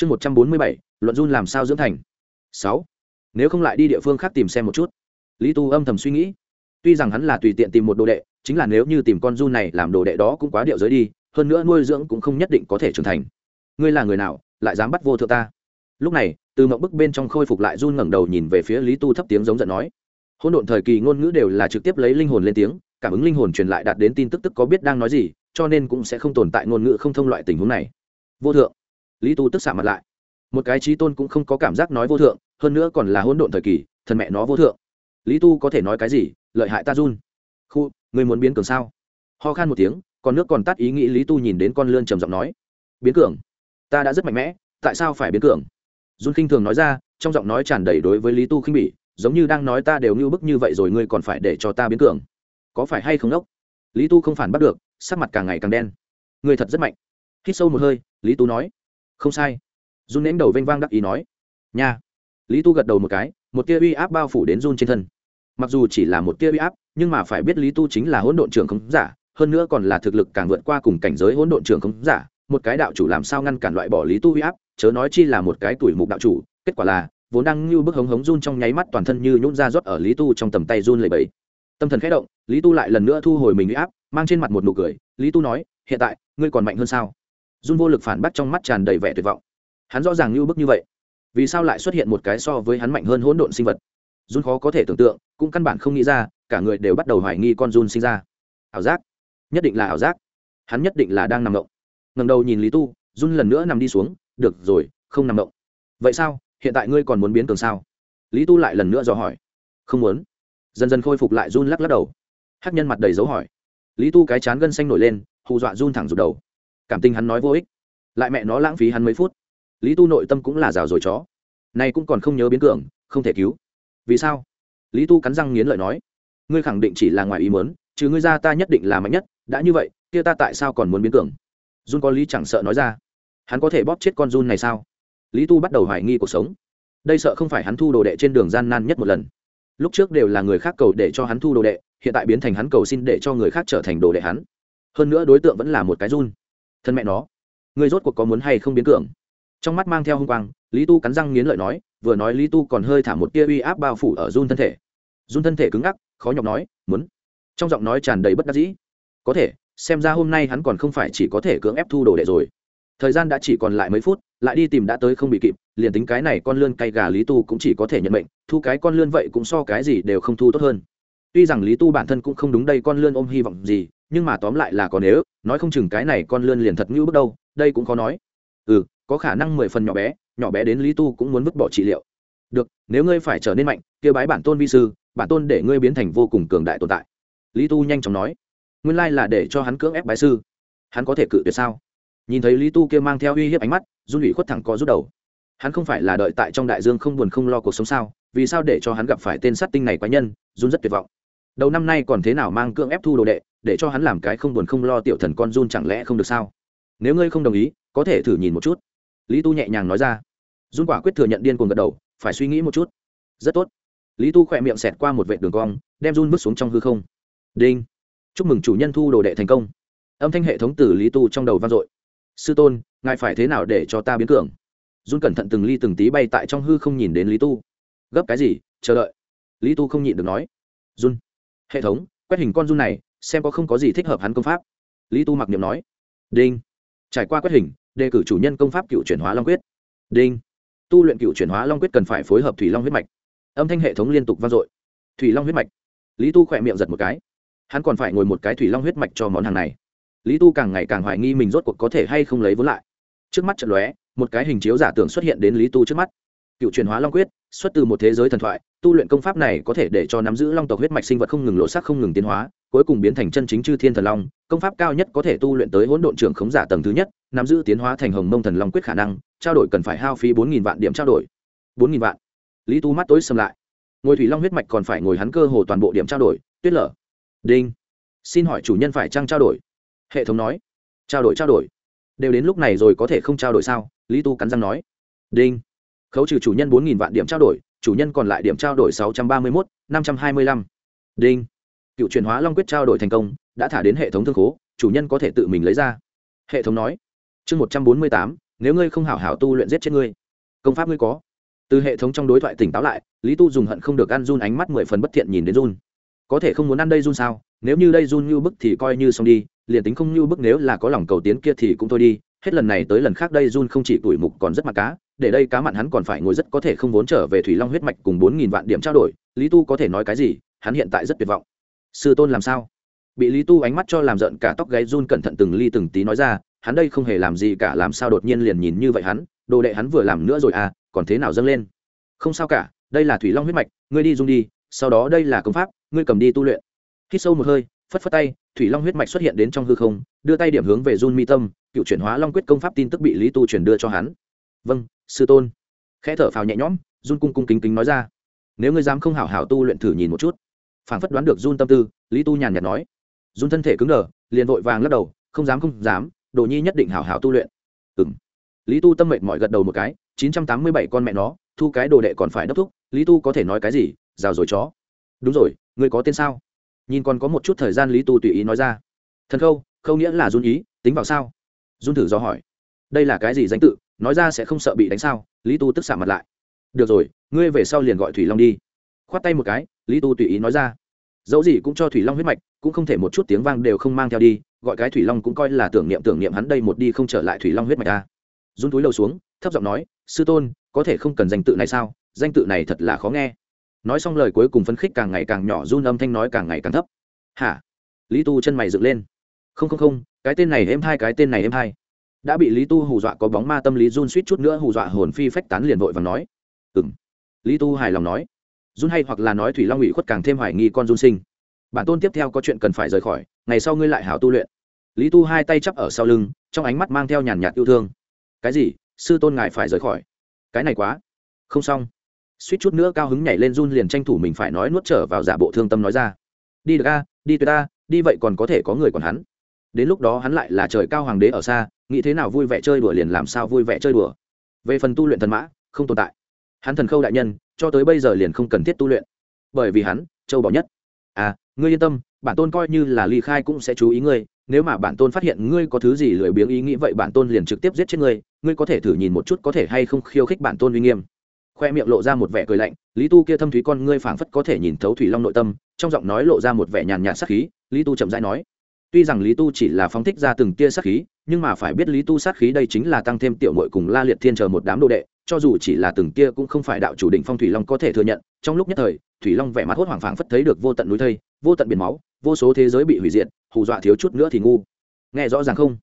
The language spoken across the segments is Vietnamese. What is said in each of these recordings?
chương một trăm bốn mươi bảy, luận run làm sao dưỡng thành. Sáu. Nếu không lại đi địa phương khác tìm xem một chút. Lý tu âm thầm suy nghĩ. Tuy rằng hắn là tùy tiện tìm một đồ đệ, chính là nếu như tìm con run này làm đồ đệ đó cũng quá điệu giới đi, hơn nữa nuôi dưỡng cũng không nhất định có thể trưởng thành. Ngươi là người nào, lại dám bắt vô thượng ta? Lúc này, từ mộng bức bên trong khôi phục lại run ngẩng đầu nhìn về phía lý tu thấp tiếng giống giận nói. Hôn độn thời kỳ ngôn ngữ đều là trực tiếp lấy linh hồn lên tiếng, cảm ứng linh hồn truyền lại đạt đến tin tức tức có biết đang nói gì, cho nên cũng sẽ không tồn tại ngôn ngữ không thông loại tình huống này. Vô thượng lý tu tức xạ mặt lại. Một cái trí tôn cũng không có cảm giác nói vô thượng, hơn nữa còn là hôn độn thời kỳ, thần mẹ nó vô thượng. Lý tu có thể nói cái gì? Lợi hại ta run. Khu người muốn biến cường sao? Ho khan một tiếng còn nước còn tắt ý nghĩ lý tu nhìn đến con lươn trầm giọng nói. Biến cường? Ta đã rất mạnh mẽ, tại sao phải biến cường? Run khinh thường nói ra, trong giọng nói tràn đầy đối với lý tu khinh bỉ, giống như đang nói ta đều ngưu bức như vậy rồi ngươi còn phải để cho ta biến cường. Có phải hay không ốc lý tu không phản bắt được, sắc mặt càng ngày càng đen. Người thật rất mạnh. Hít sâu một hơi, lý tu nói không sai. Run nén đầu vênh vang đắc ý nói. Nha. Lý tu gật đầu một cái, một tia uy áp bao phủ đến run trên thân. Mặc dù chỉ là một tia uy áp, nhưng mà phải biết lý tu chính là hỗn độn trưởng không giả, hơn nữa còn là thực lực càng vượt qua cùng cảnh giới hỗn độn trưởng không giả, một cái đạo chủ làm sao ngăn cản loại bỏ lý tu uy áp, chớ nói chi là một cái tuổi mục đạo chủ, kết quả là, vốn đang như bức hống hống run trong nháy mắt toàn thân như nhún ra rót ở lý tu trong tầm tay run lầy bẫy. Tâm thần khẽ động, lý tu lại lần nữa thu hồi mình uy áp, mang trên mặt một nụ cười, lý tu nói, hiện tại, ngươi còn mạnh hơn sao? Run vô lực phản bác trong mắt tràn đầy vẻ tuyệt vọng. Hắn rõ ràng như bức như vậy. Vì sao lại xuất hiện một cái so với hắn mạnh hơn hỗn độn sinh vật? Run khó có thể tưởng tượng, cũng căn bản không nghĩ ra, cả người đều bắt đầu hoài nghi con run sinh ra. Ảo giác. Nhất định là ảo giác. Hắn nhất định là đang nằm động ngầm đầu nhìn lý tu run lần nữa nằm đi xuống, được rồi, không nằm động vậy sao? Hiện tại ngươi còn muốn biến cường sao? Lý tu lại lần nữa dò hỏi. Không muốn. Dần dần khôi phục lại run lắc lắc đầu. Hắc nhân mặt đầy dấu hỏi. Lý tu cái chán gân xanh nổi lên, hù dọa run thẳng rụt đầu cảm tình hắn nói vô ích. Lại mẹ nó lãng phí hắn mấy phút. Lý tu nội tâm cũng là rào rồi chó. Này cũng còn không nhớ biến cường, không thể cứu. Vì sao? Lý tu cắn răng nghiến lợi nói. Ngươi khẳng định chỉ là ngoài ý muốn, chứ ngươi ra ta nhất định là mạnh nhất, đã như vậy, kia ta tại sao còn muốn biến cường? Jun có lý chẳng sợ nói ra. Hắn có thể bóp chết con jun này sao? Lý tu bắt đầu hoài nghi cuộc sống. Đây sợ không phải hắn thu đồ đệ trên đường gian nan nhất một lần. Lúc trước đều là người khác cầu để cho hắn thu đồ đệ, hiện tại biến thành hắn cầu xin để cho người khác trở thành đồ đệ hắn. Hơn nữa đối tượng vẫn là một cái run thân mẹ nó, người rốt cuộc có muốn hay không biến cường? Trong mắt mang theo h u n g quang, lý tu cắn răng nghiến lợi nói, vừa nói lý tu còn hơi thả một tia uy áp bao phủ ở run thân thể. Run thân thể cứng ngắc, khó nhọc nói, muốn. Trong giọng nói tràn đầy bất đắc dĩ. Có thể, xem ra hôm nay hắn còn không phải chỉ có thể cưỡng ép thu đồ đệ rồi. Thời gian đã chỉ còn lại mấy phút, lại đi tìm đã tới không bị kịp, liền tính cái này con lươn cay gà lý tu cũng chỉ có thể nhận mệnh, thu cái con lươn vậy cũng so cái gì đều không thu tốt hơn. Tuy rằng lý tu bản thân cũng không đúng đây con lươn ôm hy vọng gì nhưng mà tóm lại là có nếu, nói không chừng cái này con lươn liền thật ngữ bước đâu, đây cũng khó nói. Ừ có khả năng mười phần nhỏ bé nhỏ bé đến lý tu cũng muốn vứt bỏ trị liệu. Được, nếu ngươi phải trở nên mạnh, kia bái bản tôn vi sư, bản tôn để ngươi biến thành vô cùng cường đại tồn tại. Lý tu nhanh chóng nói. Nguyên lai là để cho hắn cưỡng ép bái sư. Hắn có thể cự tuyệt sao? Nhìn thấy lý tu kia mang theo uy hiếp ánh mắt du ủy khuất thẳng có rút đầu. Hắn không phải là đợi tại trong đại dương không buồn không lo cuộc sống sao? Vì sao để cho hắn gặp phải tên sát tinh này quá nhân? Run rất tuyệt vọng. Đầu năm nay còn thế nào mang cưỡng ép thu đồ đệ? Để cho hắn làm cái không buồn không lo tiểu thần con run chẳng lẽ không được sao? Nếu ngươi không đồng ý, có thể thử nhìn một chút. Lý tu nhẹ nhàng nói ra. Run quả quyết thừa nhận điên cuồng gật đầu, phải suy nghĩ một chút. Rất tốt. Lý tu khỏe miệng xẹt qua một vệ đường cong, đem run bước xuống trong hư không. Đinh. Chúc mừng chủ nhân thu đồ đệ thành công. Âm thanh hệ thống từ lý tu trong đầu vang dội. Sư tôn, ngài phải thế nào để cho ta biến cường? Run cẩn thận từng ly từng tí bay tại trong hư không nhìn đến lý tu. Gấp cái gì? Chờ đợi. Lý tu không nhịn được nói. Run. Hệ thống, quét hình con run này xem có không có gì thích hợp hắn công pháp. Lý tu mặc niệm nói, đinh. Trải qua quét hình, đề cử chủ nhân công pháp cựu chuyển hóa long quyết. Đinh. Tu luyện cựu chuyển hóa long quyết cần phải phối hợp thủy long huyết mạch. Âm thanh hệ thống liên tục vang dội. Thủy long huyết mạch. Lý tu khỏe miệng giật một cái. Hắn còn phải ngồi một cái thủy long huyết mạch cho món hàng này. Lý tu càng ngày càng hoài nghi mình rốt cuộc có thể hay không lấy vốn lại. Trước mắt trận lóe, một cái hình chiếu giả tưởng xuất hiện đến lý tu trước mắt. Cựu truyền hóa long quyết, xuất từ một thế giới thần thoại, tu luyện công pháp này có thể để cho nắm giữ long tộc huyết mạch sinh vật không ngừng lộ sắc không ngừng tiến hóa cuối cùng biến thành chân chính chư thiên thần long, công pháp cao nhất có thể tu luyện tới hỗn độn trưởng khống giả tầng thứ nhất, nắm giữ tiến hóa thành hồng mông thần long quyết khả năng, trao đổi cần phải hao phí bốn nghìn vạn điểm trao đổi. bốn nghìn vạn. Lý tu mắt tối xâm lại. Ngồi thủy long huyết mạch còn phải ngồi hắn cơ hồ toàn bộ điểm trao đổi. Tuyết lở. Đinh. Xin hỏi chủ nhân phải trăng trao đổi? Hệ thống nói. Trao đổi trao đổi. Đều đến lúc này rồi có thể không trao đổi sao? Lý tu cắn răng nói. Đinh. Khấu trừ chủ nhân bốn nghìn vạn điểm trao đổi, chủ nhân còn lại điểm trao đổi sáu trăm ba mươi một năm trăm hai mươi lăm. Đinh cựu truyền hóa long quyết trao đổi thành công, đã thả đến hệ thống thương khố, chủ nhân có thể tự mình lấy ra. Hệ thống nói, chương một trăm bốn mươi tám, nếu ngươi không hảo hảo tu luyện giết chết ngươi, công pháp ngươi có. Từ hệ thống trong đối thoại tỉnh táo lại, lý tu dùng hận không được ăn run ánh mắt mười phần bất thiện nhìn đến run. Có thể không muốn ăn đây run sao? Nếu như đây run như bức thì coi như xong đi, liền tính không như bức nếu là có lòng cầu tiến kia thì cũng thôi đi. Hết lần này tới lần khác đây run không chỉ tuổi mục còn rất mặt cá, để đây cá mặn hắn còn phải ngồi rất có thể không vốn trở về thủy long huyết mạch cùng bốn nghìn vạn điểm trao đổi. Lý tu có thể nói cái gì? Hắn hiện tại rất tuyệt vọng sư tôn làm sao? Bị lý tu ánh mắt cho làm giận, cả tóc gáy run cẩn thận từng ly từng tí nói ra, hắn đây không hề làm gì cả, làm sao đột nhiên liền nhìn như vậy hắn? Đồ đệ hắn vừa làm nữa rồi à còn thế nào dâng lên? Không sao cả, đây là thủy long huyết mạch, ngươi đi dung đi, sau đó đây là công pháp, ngươi cầm đi tu luyện. Hít sâu một hơi, phất phất tay, thủy long huyết mạch xuất hiện đến trong hư không, đưa tay điểm hướng về run mi tâm, cựu chuyển hóa long quyết công pháp tin tức bị lý tu chuyển đưa cho hắn. Vâng sư tôn. Khẽ thở phào nhẹ nhõm, run cung cung kính kính nói ra. Nếu ngươi dám không hảo hảo tu luyện thử nhìn một chút phảng phất đoán được run tâm tư, lý tu nhàn nhạt nói. Run thân thể cứng đờ, liền vội vàng lắc đầu, không dám không dám, đồ nhi nhất định hảo hảo tu luyện. Ừng lý tu tâm mệnh mọi gật đầu một cái, chín trăm tám mươi bảy con mẹ nó, thu cái đồ đệ còn phải đốc thúc, lý tu có thể nói cái gì? Rào rồi chó. Đúng rồi ngươi có tên sao? Nhìn còn có một chút thời gian lý tu tùy ý nói ra. Thần khâu khâu nghĩa là run ý, tính vào sao? Run thử do hỏi. Đây là cái gì danh tự, nói ra sẽ không sợ bị đánh sao? Lý tu tức xả mặt lại. Được rồi, ngươi về sau liền gọi thủy long đi. Khoát tay một cái lý tu tùy ý nói ra. Dẫu gì cũng cho thủy long huyết mạch, cũng không thể một chút tiếng vang đều không mang theo đi, gọi cái thủy long cũng coi là tưởng niệm tưởng niệm hắn đây một đi không trở lại thủy long huyết mạch ta run túi lầu xuống, thấp giọng nói, sư tôn, có thể không cần danh tự này sao? Danh tự này thật là khó nghe. Nói xong lời cuối cùng phấn khích càng ngày càng nhỏ, run âm thanh nói càng ngày càng thấp. Hả? Lý tu chân mày dựng lên. Không không không, cái tên này êm hai, cái tên này êm hai. Đã bị lý tu hù dọa có bóng ma tâm lý run suýt chút nữa, hù dọa hồn phi phách tán liền vội và nói. Ừ m lý tu hài lòng nói run hay hoặc là nói thủy long ủy khuất càng thêm hoài nghi con run sinh. Bản tôn tiếp theo có chuyện cần phải rời khỏi, ngày sau ngươi lại hảo tu luyện. Lý tu hai tay chắp ở sau lưng, trong ánh mắt mang theo nhàn nhạt yêu thương. Cái gì? Sư tôn ngài phải rời khỏi. Cái này quá. Không xong. Suýt chút nữa cao hứng nhảy lên run liền tranh thủ mình phải nói nuốt trở vào giả bộ thương tâm nói ra. Đi được a, đi tuyệt a, đi vậy còn có thể có người còn hắn. Đến lúc đó hắn lại là trời cao hoàng đế ở xa, nghĩ thế nào vui vẻ chơi đùa liền làm sao vui vẻ chơi đùa. Về phần tu luyện thần mã, không tồn tại. Hắn thần khâu đại nhân cho tới bây giờ liền không cần thiết tu luyện. Bởi vì hắn, châu bỏ nhất. À ngươi yên tâm, bản tôn coi như là ly khai cũng sẽ chú ý ngươi, nếu mà bản tôn phát hiện ngươi có thứ gì lười biếng ý nghĩ vậy bản tôn liền trực tiếp giết chết ngươi ngươi có thể thử nhìn một chút có thể hay không khiêu khích bản tôn uy nghiêm. Khoe miệng lộ ra một vẻ cười lạnh, lý tu kia thâm thúy con ngươi phảng phất có thể nhìn thấu thủy long nội tâm, trong giọng nói lộ ra một vẻ nhàn nhạt sắc khí, lý tu chậm rãi nói, tuy rằng lý tu chỉ là phóng thích ra từng tia sát khí, nhưng mà phải biết lý tu sát khí đây chính là tăng thêm tiểu mội cùng la liệt thiên chờ một đám đồ đệ cho dù chỉ là từng kia cũng không phải đạo chủ định phong thủy long có thể thừa nhận, trong lúc nhất thời, thủy long vẻ mặt hốt hoảng phảng phất thấy được vô tận núi thây, vô tận biển máu, vô số thế giới bị hủy diệt, hù dọa thiếu chút nữa thì ngu. Nghe rõ ràng không?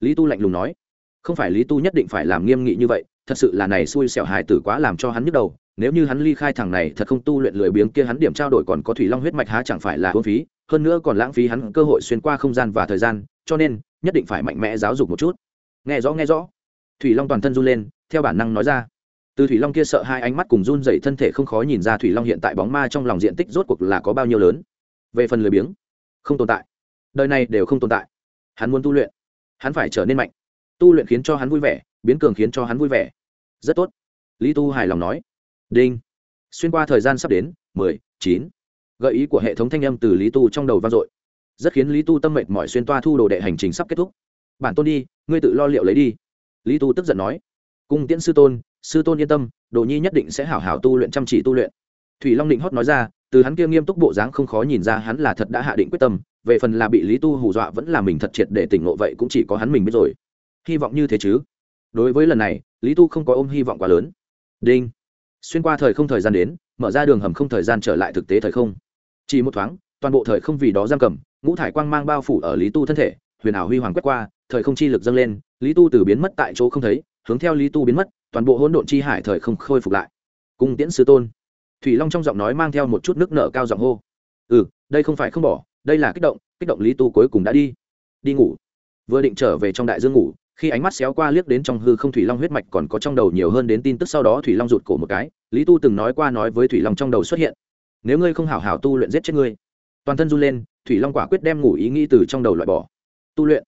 Lý tu lạnh lùng nói. Không phải lý tu nhất định phải làm nghiêm nghị như vậy, thật sự là này xui xẻo hài tử quá làm cho hắn nhức đầu, nếu như hắn ly khai thằng này thật không tu luyện lười biếng kia hắn điểm trao đổi còn có thủy long huyết mạch há chẳng phải là hôn phí, hơn nữa còn lãng phí hắn cơ hội xuyên qua không gian và thời gian, cho nên nhất định phải mạnh mẽ giáo dục một chút. Nghe rõ nghe rõ. Thủy long toàn thân run lên theo bản năng nói ra. Từ thủy long kia sợ hai ánh mắt cùng run dậy thân thể không khó nhìn ra thủy long hiện tại bóng ma trong lòng diện tích rốt cuộc là có bao nhiêu lớn. Về phần lười biếng, không tồn tại. Đời này đều không tồn tại. Hắn muốn tu luyện. Hắn phải trở nên mạnh. Tu luyện khiến cho hắn vui vẻ, biến cường khiến cho hắn vui vẻ. Rất tốt. Lý tu hài lòng nói. Đinh. Xuyên qua thời gian sắp đến, mười, chín. Gợi ý của hệ thống thanh âm từ lý tu trong đầu vang dội. Rất khiến lý tu tâm mệnh mọi xuyên toa thu đồ đệ hành trình sắp kết thúc. Bản tôn đi, ngươi tự lo liệu lấy đi. Lý tu tức giận nói cung tiễn sư tôn sư tôn yên tâm, đồ nhi nhất định sẽ hảo hảo tu luyện chăm chỉ tu luyện. Thủy long định hót nói ra, từ hắn kia nghiêm túc bộ dáng không khó nhìn ra hắn là thật đã hạ định quyết tâm, về phần là bị lý tu hù dọa vẫn là mình thật triệt để tỉnh ngộ vậy cũng chỉ có hắn mình biết rồi. Hy vọng như thế chứ? Đối với lần này, lý tu không có ôm hy vọng quá lớn. Đinh. Xuyên qua thời không thời gian đến, mở ra đường hầm không thời gian trở lại thực tế thời không. Chỉ một thoáng, toàn bộ thời không vì đó giam cầm, ngũ thải quang mang bao phủ ở lý tu thân thể, huyền ảo huy hoàng quét qua, thời không chi lực dâng lên, lý tu từ biến mất tại chỗ không thấy hướng theo lý tu biến mất, toàn bộ hỗn độn chi hải thời không khôi phục lại. Cung tiễn sư tôn. Thủy long trong giọng nói mang theo một chút nước nở cao giọng hô. Ừ đây không phải không bỏ, đây là kích động kích động lý tu cuối cùng đã đi. Đi ngủ. Vừa định trở về trong đại dương ngủ, khi ánh mắt xéo qua liếc đến trong hư không thủy long huyết mạch còn có trong đầu nhiều hơn đến tin tức sau đó thủy long rụt cổ một cái, lý tu từng nói qua nói với thủy long trong đầu xuất hiện. Nếu ngươi không hảo hảo tu luyện giết chết ngươi. Toàn thân run lên, thủy long quả quyết đem ngủ ý nghĩ từ trong đầu loại bỏ. Tu luyện.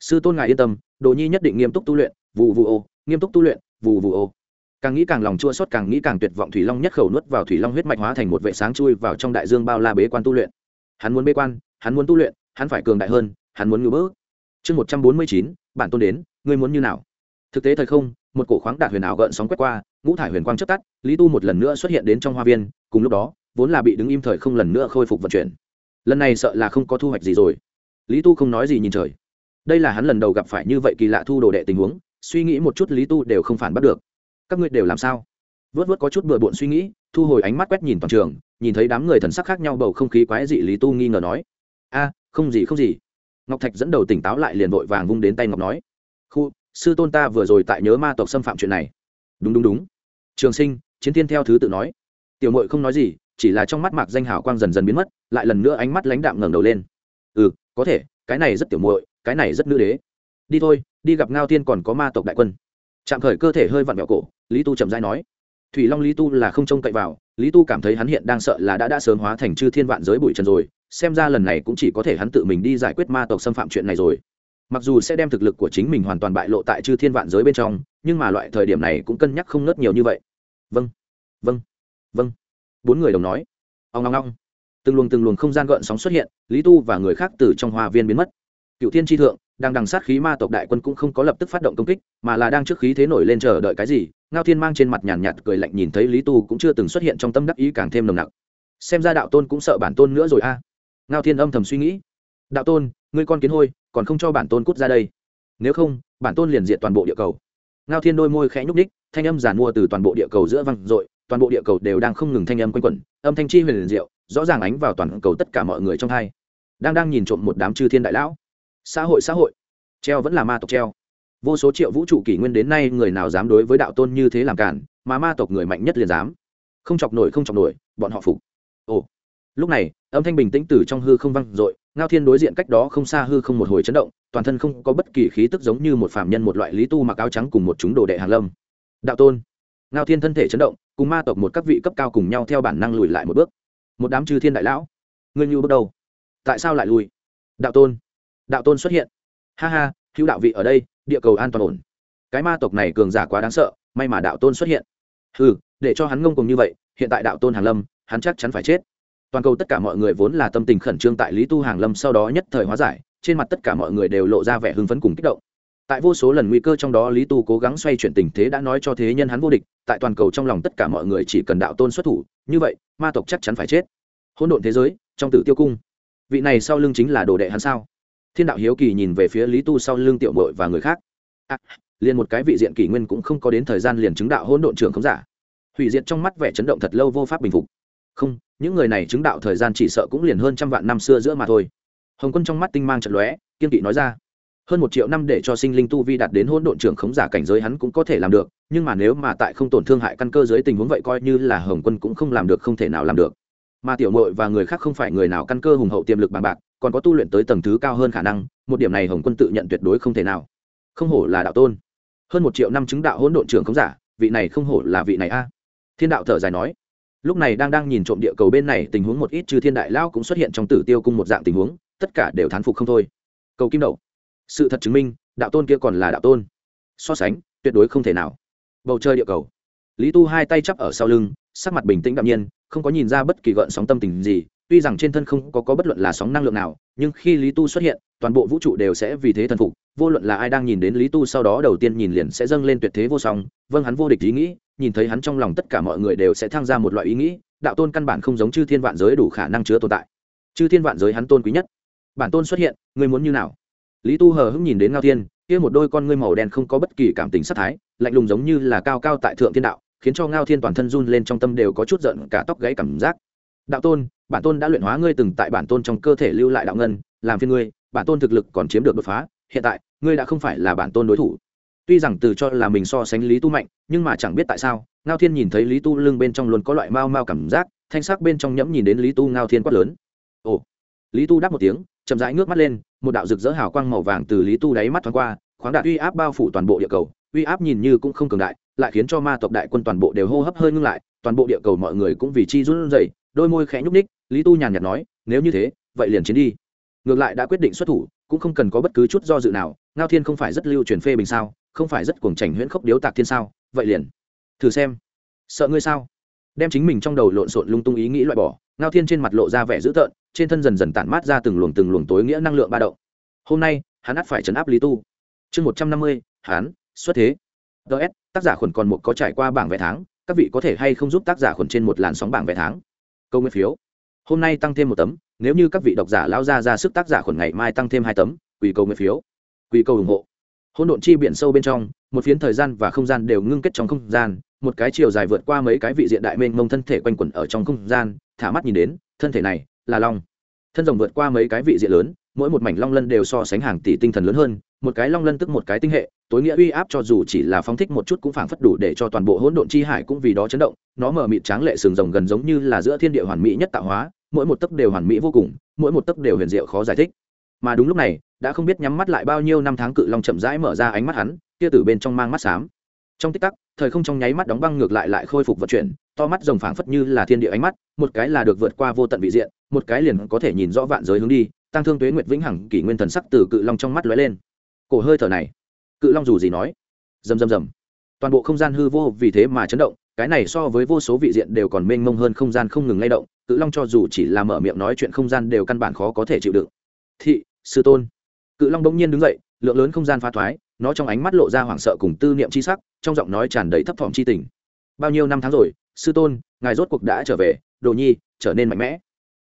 Sư tôn ngài yên tâm, đồ nhi nhất định nghiêm túc tu luyện, vụ vụ ô nghiêm túc tu luyện, vù vù ô. Càng nghĩ càng lòng chua xót, càng nghĩ càng tuyệt vọng, thủy long nhất khẩu nuốt vào thủy long huyết mạch hóa thành một vệ sáng chui vào trong đại dương bao la bế quan tu luyện. Hắn muốn bế quan, hắn muốn tu luyện, hắn phải cường đại hơn, hắn muốn ngưỡng bỡ chương một trăm bốn mươi chín, bản tôn đến, ngươi muốn như nào? Thực tế thời không, một cổ khoáng đạt huyền ảo gợn sóng quét qua, ngũ thải huyền quang chất tắt, lý tu một lần nữa xuất hiện đến trong hoa viên, cùng lúc đó, vốn là bị đứng im thời không lần nữa khôi phục vận chuyển. Lần này sợ là không có thu hoạch gì rồi. Lý tu không nói gì nhìn trời. Đây là hắn lần đầu gặp phải như vậy kỳ lạ thu đồ đệ tình huống suy nghĩ một chút lý tu đều không phản bắt được. Các ngươi đều làm sao? Vớt vớt có chút bừa bộn suy nghĩ, thu hồi ánh mắt quét nhìn toàn trường, nhìn thấy đám người thần sắc khác nhau bầu không khí quái dị lý tu nghi ngờ nói, a, không gì không gì. Ngọc thạch dẫn đầu tỉnh táo lại liền vội vàng vung đến tay ngọc nói, khu, sư tôn ta vừa rồi tại nhớ ma tộc xâm phạm chuyện này. Đúng đúng đúng. Trường sinh, chiến thiên theo thứ tự nói. Tiểu mội không nói gì, chỉ là trong mắt mạc danh hảo quang dần dần biến mất, lại lần nữa ánh mắt lãnh đạm ngẩng đầu lên. Ừ có thể, cái này rất tiểu muội, cái này rất nữ đế đi thôi, đi gặp ngao tiên còn có ma tộc đại quân. Chạm khởi cơ thể hơi vặn vẹo cổ, lý tu chậm dai nói. Thủy long lý tu là không trông cậy vào, lý tu cảm thấy hắn hiện đang sợ là đã đã sớm hóa thành chư thiên vạn giới bụi trần rồi, xem ra lần này cũng chỉ có thể hắn tự mình đi giải quyết ma tộc xâm phạm chuyện này rồi. Mặc dù sẽ đem thực lực của chính mình hoàn toàn bại lộ tại chư thiên vạn giới bên trong, nhưng mà loại thời điểm này cũng cân nhắc không ngớt nhiều như vậy. Vâng vâng vâng. Bốn người đồng nói. Ông long long từng luồng từng luồng không gian gợn sóng xuất hiện, lý tu và người khác từ trong hoa viên biến mất cựu thiên tri thượng đang đằng sát khí ma tộc đại quân cũng không có lập tức phát động công kích mà là đang trước khí thế nổi lên chờ đợi cái gì ngao thiên mang trên mặt nhàn nhạt, nhạt cười lạnh nhìn thấy lý tu cũng chưa từng xuất hiện trong tâm đắc ý càng thêm nồng nặc. Xem ra đạo tôn cũng sợ bản tôn nữa rồi a. Ngao thiên âm thầm suy nghĩ. Đạo tôn ngươi con kiến hôi còn không cho bản tôn cút ra đây. Nếu không bản tôn liền diện toàn bộ địa cầu. Ngao thiên đôi môi khẽ nhúc ních thanh âm giàn mua từ toàn bộ địa cầu giữa văng dội toàn bộ địa cầu đều đang không ngừng thanh âm quanh quẩn âm thanh chi huyền liền diệu rõ ràng ánh vào toàn cầu tất cả mọi người trong hai. Đang đang nhìn trộm một đám chư thiên đại lão xã hội xã hội. Treo vẫn là ma tộc treo. Vô số triệu vũ trụ kỷ nguyên đến nay người nào dám đối với đạo tôn như thế làm cản, mà ma tộc người mạnh nhất liền dám. Không chọc nổi, không chọc nổi, bọn họ phục. Ồ. Lúc này, âm thanh bình tĩnh từ trong hư không văng dội, ngao thiên đối diện cách đó không xa hư không một hồi chấn động, toàn thân không có bất kỳ khí tức giống như một phạm nhân, một loại lý tu mặc áo trắng cùng một chúng đồ đệ hàng lâm. Đạo tôn. Ngao thiên thân thể chấn động, cùng ma tộc một các vị cấp cao cùng nhau theo bản năng lùi lại một bước. Một đám chư thiên đại lão. Ngươi như bước đầu. Tại sao lại lùi? Đạo tôn đạo tôn xuất hiện. Ha ha, hữu đạo vị ở đây, địa cầu an toàn ổn. Cái ma tộc này cường giả quá đáng sợ, may mà đạo tôn xuất hiện. Ừ để cho hắn ngông cùng như vậy, hiện tại đạo tôn hàng lâm, hắn chắc chắn phải chết. Toàn cầu tất cả mọi người vốn là tâm tình khẩn trương tại lý tu hàng lâm sau đó nhất thời hóa giải, trên mặt tất cả mọi người đều lộ ra vẻ hưng phấn cùng kích động. Tại vô số lần nguy cơ trong đó, lý tu cố gắng xoay chuyển tình thế đã nói cho thế nhân hắn vô địch, tại toàn cầu trong lòng tất cả mọi người chỉ cần đạo tôn xuất thủ, như vậy, ma tộc chắc chắn phải chết. Hỗn độn thế giới, trong tử tiêu cung. Vị này sau lưng chính là đồ đệ hắn sao? Thiên đạo hiếu kỳ nhìn về phía lý tu sau lưng tiểu mội và người khác. À, liền một cái vị diện kỷ nguyên cũng không có đến thời gian liền chứng đạo hôn độn trưởng không giả. Hủy diệt trong mắt vẻ chấn động thật lâu vô pháp bình phục. Không những người này chứng đạo thời gian chỉ sợ cũng liền hơn trăm vạn năm xưa giữa mà thôi. Hồng quân trong mắt tinh mang trận lóe kiên kỵ nói ra. Hơn một triệu năm để cho sinh linh tu vi đạt đến hôn độn trưởng khống giả cảnh giới hắn cũng có thể làm được nhưng mà nếu mà tại không tổn thương hại căn cơ dưới tình huống vậy coi như là hồng quân cũng không làm được không thể nào làm được. Mà tiểu mội và người khác không phải người nào căn cơ hùng hậu tiềm lực bằng bạc còn có tu luyện tới tầng thứ cao hơn khả năng, một điểm này hồng quân tự nhận tuyệt đối không thể nào. Không hổ là đạo tôn. Hơn một triệu năm chứng đạo hỗn độn trưởng không giả, vị này không hổ là vị này a. Thiên đạo thở dài nói. Lúc này đang đang nhìn trộm địa cầu bên này, tình huống một ít chư thiên đại lao cũng xuất hiện trong tử tiêu cung một dạng tình huống, tất cả đều thán phục không thôi. Cầu kim đậu sự thật chứng minh, đạo tôn kia còn là đạo tôn. So sánh, tuyệt đối không thể nào. Bầu trời địa cầu. Lý tu hai tay chắp ở sau lưng, sắc mặt bình tĩnh đạm nhiên, không có nhìn ra bất kỳ gợn sóng tâm tình gì tuy rằng trên thân không có, có bất luận là sóng năng lượng nào nhưng khi lý tu xuất hiện toàn bộ vũ trụ đều sẽ vì thế thần phục vô luận là ai đang nhìn đến lý tu sau đó đầu tiên nhìn liền sẽ dâng lên tuyệt thế vô song. Vâng hắn vô địch ý nghĩ nhìn thấy hắn trong lòng tất cả mọi người đều sẽ tham gia một loại ý nghĩ đạo tôn căn bản không giống chư thiên vạn giới đủ khả năng chứa tồn tại. Chư thiên vạn giới hắn tôn quý nhất. Bản tôn xuất hiện ngươi muốn như nào? Lý tu hờ hững nhìn đến ngao thiên kia một đôi con ngươi màu đen không có bất kỳ cảm tình sắc thái lạnh lùng giống như là cao cao tại thượng thiên đạo khiến cho ngao thiên toàn thân run lên trong tâm đều có chút giận cả tóc gãy cảm giác đạo tôn, bản tôn đã luyện hóa ngươi từng tại bản tôn trong cơ thể lưu lại đạo ngân, làm phiên ngươi, bản tôn thực lực còn chiếm được đột phá, hiện tại, ngươi đã không phải là bản tôn đối thủ. Tuy rằng từ cho là mình so sánh lý tu mạnh, nhưng mà chẳng biết tại sao, ngao thiên nhìn thấy lý tu lưng bên trong luôn có loại mau mau cảm giác, thanh sắc bên trong nhẫm nhìn đến lý tu ngao thiên quát lớn. Ồ! Lý tu đáp một tiếng, chậm rãi ngước mắt lên, một đạo rực rỡ hào quang màu vàng từ lý tu đáy mắt thoáng qua, khoáng đạt uy áp bao phủ toàn bộ địa cầu. Uy áp nhìn như cũng không cường đại, lại khiến cho ma tộc đại quân toàn bộ đều hô hấp hơi ngưng lại, toàn bộ địa cầu mọi người cũng vì chi run rẩy đôi môi khẽ nhúc ních lý tu nhàn nhạt nói, nếu như thế, vậy liền chiến đi. Ngược lại đã quyết định xuất thủ, cũng không cần có bất cứ chút do dự nào, ngao thiên không phải rất lưu truyền phê bình sao, không phải rất cuồng chảnh huyễn khốc điếu tạc thiên sao, vậy liền. Thử xem. Sợ ngươi sao? Đem chính mình trong đầu lộn xộn lung tung ý nghĩ loại bỏ, ngao thiên trên mặt lộ ra vẻ dữ tợn, trên thân dần dần tản mát ra từng luồng từng luồng tối nghĩa năng lượng ba động. Hôm nay, hắn ắt phải chấn áp lý tu. Chương một trăm năm mươi, hắn, xuất thế. Ts tác giả khuẩn còn một có trải qua bảng vé tháng, các vị có thể hay không giúp tác giả khuẩn trên một làn sóng bảng vé tháng? Câu nguyên phiếu. Hôm nay tăng thêm một tấm, nếu như các vị độc giả lao ra ra sức tác giả khuẩn ngày mai tăng thêm hai tấm, quỳ câu nguyên phiếu, quỳ câu ủng hộ. Hỗn độn chi biển sâu bên trong, một phiến thời gian và không gian đều ngưng kết trong không gian, một cái chiều dài vượt qua mấy cái vị diện đại mênh mông thân thể quanh quẩn ở trong không gian, thả mắt nhìn đến, thân thể này là long thân rồng vượt qua mấy cái vị diện lớn, mỗi một mảnh long lân đều so sánh hàng tỷ tinh thần lớn hơn, một cái long lân tức một cái tinh hệ, tối nghĩa uy áp cho dù chỉ là phóng thích một chút cũng phảng phất đủ để cho toàn bộ hỗn độn chi hải cũng vì đó chấn động, nó mở mịt tráng lệ sừng rồng gần giống như là giữa thiên địa hoàn mỹ nhất tạo hóa, mỗi một tấc đều hoàn mỹ vô cùng, mỗi một tấc đều huyền diệu khó giải thích. Mà đúng lúc này, đã không biết nhắm mắt lại bao nhiêu năm tháng cự long chậm rãi mở ra ánh mắt hắn, kia từ bên trong mang mắt xám. Trong tích tắc, thời không trong nháy mắt đóng băng ngược lại lại khôi phục vận chuyển to mắt rồng phảng phất như là thiên địa ánh mắt, một cái là được vượt qua vô tận vị diện, một cái liền có thể nhìn rõ vạn giới hướng đi, tăng thương tuế nguyệt vĩnh hằng kỷ nguyên thần sắc từ cự long trong mắt lóe lên. Cổ hơi thở này, cự long dù gì nói, rầm rầm rầm. Toàn bộ không gian hư vô vì thế mà chấn động, cái này so với vô số vị diện đều còn mênh mông hơn không gian không ngừng lay động, cự long cho dù chỉ là mở miệng nói chuyện không gian đều căn bản khó có thể chịu đựng. Thị, sư tôn. Cự long bỗng nhiên đứng dậy, lượng lớn không gian phá thoái, nó trong ánh mắt lộ ra hoảng sợ cùng tư niệm c h i sắc, trong giọng nói tràn đầy thấp thỏm c h i tình. Bao nhiêu năm tháng rồi sư tôn, ngài rốt cuộc đã trở về, đồ nhi, trở nên mạnh mẽ.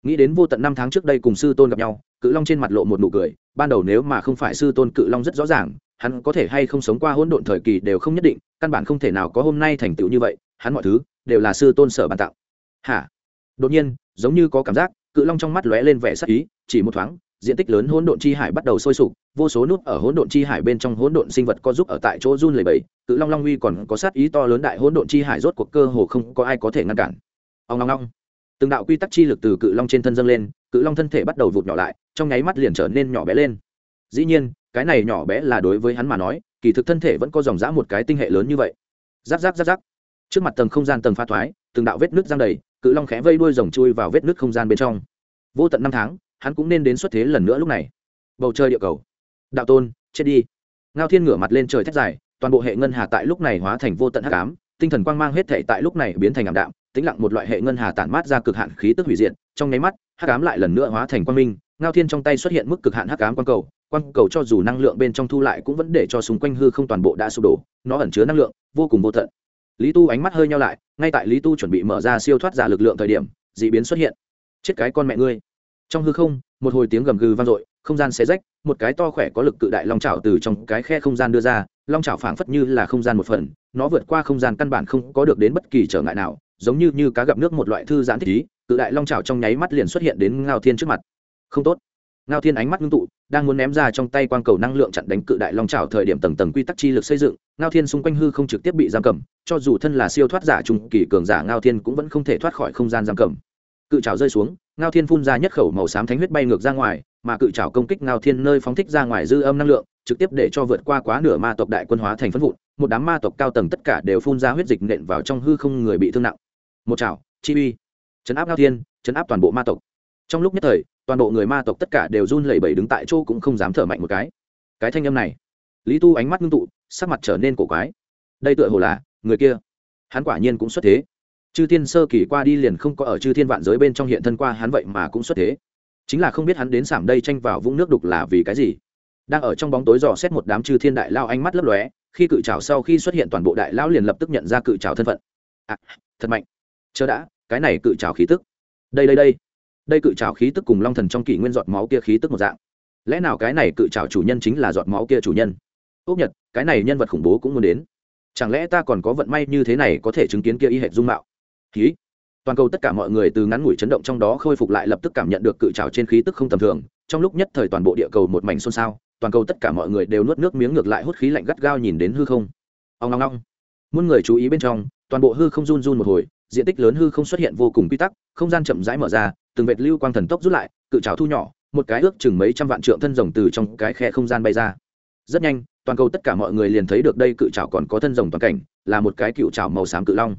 Nghĩ đến vô tận năm tháng trước đây cùng sư tôn gặp nhau, cự long trên mặt lộ một nụ cười, ban đầu nếu mà không phải sư tôn cự long rất rõ ràng, hắn có thể hay không sống qua hỗn độn thời kỳ đều không nhất định, căn bản không thể nào có hôm nay thành tựu như vậy, hắn mọi thứ đều là sư tôn sở bàn tạo hả? Đột nhiên, giống như có cảm giác, cự long trong mắt lóe lên vẻ sắc ý, chỉ một thoáng diện tích lớn hỗn độn chi hải bắt đầu sôi sục, vô số nút ở hỗn độn chi hải bên trong hỗn độn sinh vật có giúp ở tại chỗ run lẩy bẩy, cự long long uy còn có sát ý to lớn đại hỗn độn chi hải rốt cuộc cơ hồ không có ai có thể ngăn cản. Ông long long từng đạo quy tắc chi lực từ cự long trên thân dâng lên, cự long thân thể bắt đầu vụt nhỏ lại, trong nháy mắt liền trở nên nhỏ bé lên. Dĩ nhiên, cái này nhỏ bé là đối với hắn mà nói, kỳ thực thân thể vẫn có dòng dã một cái tinh hệ lớn như vậy. Giáp giáp giáp giáp trước mặt tầng không gian tầng pha thoái, từng đạo vết nước giăng đầy, cự long khẽ vây đuôi rồng chui vào vết nước không gian bên trong. Vô tận năm tháng hắn cũng nên đến xuất thế lần nữa lúc này. Bầu trời địa cầu. Đạo tôn, chết đi. Ngao thiên ngửa mặt lên trời thét dài, toàn bộ hệ ngân hà tại lúc này hóa thành vô tận hắc ám, tinh thần quang mang hết thể tại lúc này biến thành ảm đạm, tĩnh lặng một loại hệ ngân hà tản mát ra cực hạn khí tức hủy diệt, trong nháy mắt, hắc ám lại lần nữa hóa thành quang minh, ngao thiên trong tay xuất hiện mức cực hạn hắc ám quang cầu quang cầu cho dù năng lượng bên trong thu lại cũng vẫn để cho xung quanh hư không toàn bộ đã sụp đổ, nó ẩn chứa năng lượng vô cùng vô tận. Lý tu ánh mắt hơi nhau lại, ngay tại lý tu chuẩn bị mở ra siêu thoát giả lực lượng thời điểm d ị biến xuất hiện. Chết cái con mẹ ngươi trong hư không, một hồi tiếng gầm gừ vang dội, không gian xé rách, một cái to khỏe có lực cự đại long trào từ trong cái khe không gian đưa ra, long trào phảng phất như là không gian một phần, nó vượt qua không gian căn bản không có được đến bất kỳ trở ngại nào, giống như như cá gặp nước một loại thư giãn thích ý, cự đại long trào trong nháy mắt liền xuất hiện đến ngao thiên trước mặt. Không tốt. Ngao thiên ánh mắt ngưng tụ, đang muốn ném ra trong tay quang cầu năng lượng chặn đánh cự đại long trào thời điểm tầng tầng quy tắc chi lực xây dựng, ngao thiên xung quanh hư không trực tiếp bị giam cầm, cho dù thân là siêu thoát giả trung kỳ cường giả ngao thiên cũng vẫn không thể thoát khỏi không gian giam cầm cự trào rơi xuống, ngao thiên phun ra nhất khẩu màu xám thánh huyết bay ngược ra ngoài, mà cự trào công kích ngao thiên nơi phóng thích ra ngoài dư âm năng lượng, trực tiếp để cho vượt qua quá nửa ma tộc đại quân hóa thành phân vụn, một đám ma tộc cao tầng tất cả đều phun ra huyết dịch nện vào trong hư không người bị thương nặng. Một trào chi uy. Chấn áp ngao thiên, chấn áp toàn bộ ma tộc. Trong lúc nhất thời, toàn bộ người ma tộc tất cả đều run lẩy bẩy đứng tại chỗ cũng không dám thở mạnh một cái. Cái thanh âm này, lý tu ánh mắt ngưng tụ, sắc mặt trở nên cổ quái. Đây tựa hồ là người kia. Hắn quả nhiên cũng xuất thế chư thiên sơ kỳ qua đi liền không có ở chư thiên vạn giới bên trong hiện thân qua hắn vậy mà cũng xuất thế. Chính là không biết hắn đến sảm đây tranh vào vũng nước đục là vì cái gì. Đang ở trong bóng tối dò xét một đám chư thiên đại lao ánh mắt lấp lóe khi cự trào sau khi xuất hiện toàn bộ đại lao liền lập tức nhận ra cự trào thân phận. À, thật mạnh. Chờ đã cái này cự trào khí tức. Đây đây đây. Đây cự trào khí tức cùng long thần trong kỷ nguyên giọt máu kia khí tức một dạng. Lẽ nào cái này cự trào chủ nhân chính là giọt máu kia chủ nhân? Ốc nhật cái này nhân vật khủng bố cũng muốn đến. Chẳng lẽ ta còn có vận may như thế này có thể chứng kiến kia y hệ dung mạo? Khí. Toàn cầu tất cả mọi người từ ngắn ngủi chấn động trong đó khôi phục lại lập tức cảm nhận được cự trào trên khí tức không tầm thường. Trong lúc nhất thời toàn bộ địa cầu một mảnh xôn xao, toàn cầu tất cả mọi người đều nuốt nước miếng ngược lại hút khí lạnh gắt gao nhìn đến hư không. Ông long long muôn người chú ý bên trong, toàn bộ hư không run run một hồi, diện tích lớn hư không xuất hiện vô cùng quy tắc, không gian chậm rãi mở ra, từng vệt lưu quang thần tốc rút lại, cự trào thu nhỏ, một cái ước chừng mấy trăm vạn trượng thân rồng từ trong cái khe không gian bay ra. Rất nhanh, toàn cầu tất cả mọi người liền thấy được đây cự trào còn có thân rồng toàn cảnh, là một cái cựu trào màu xám cự long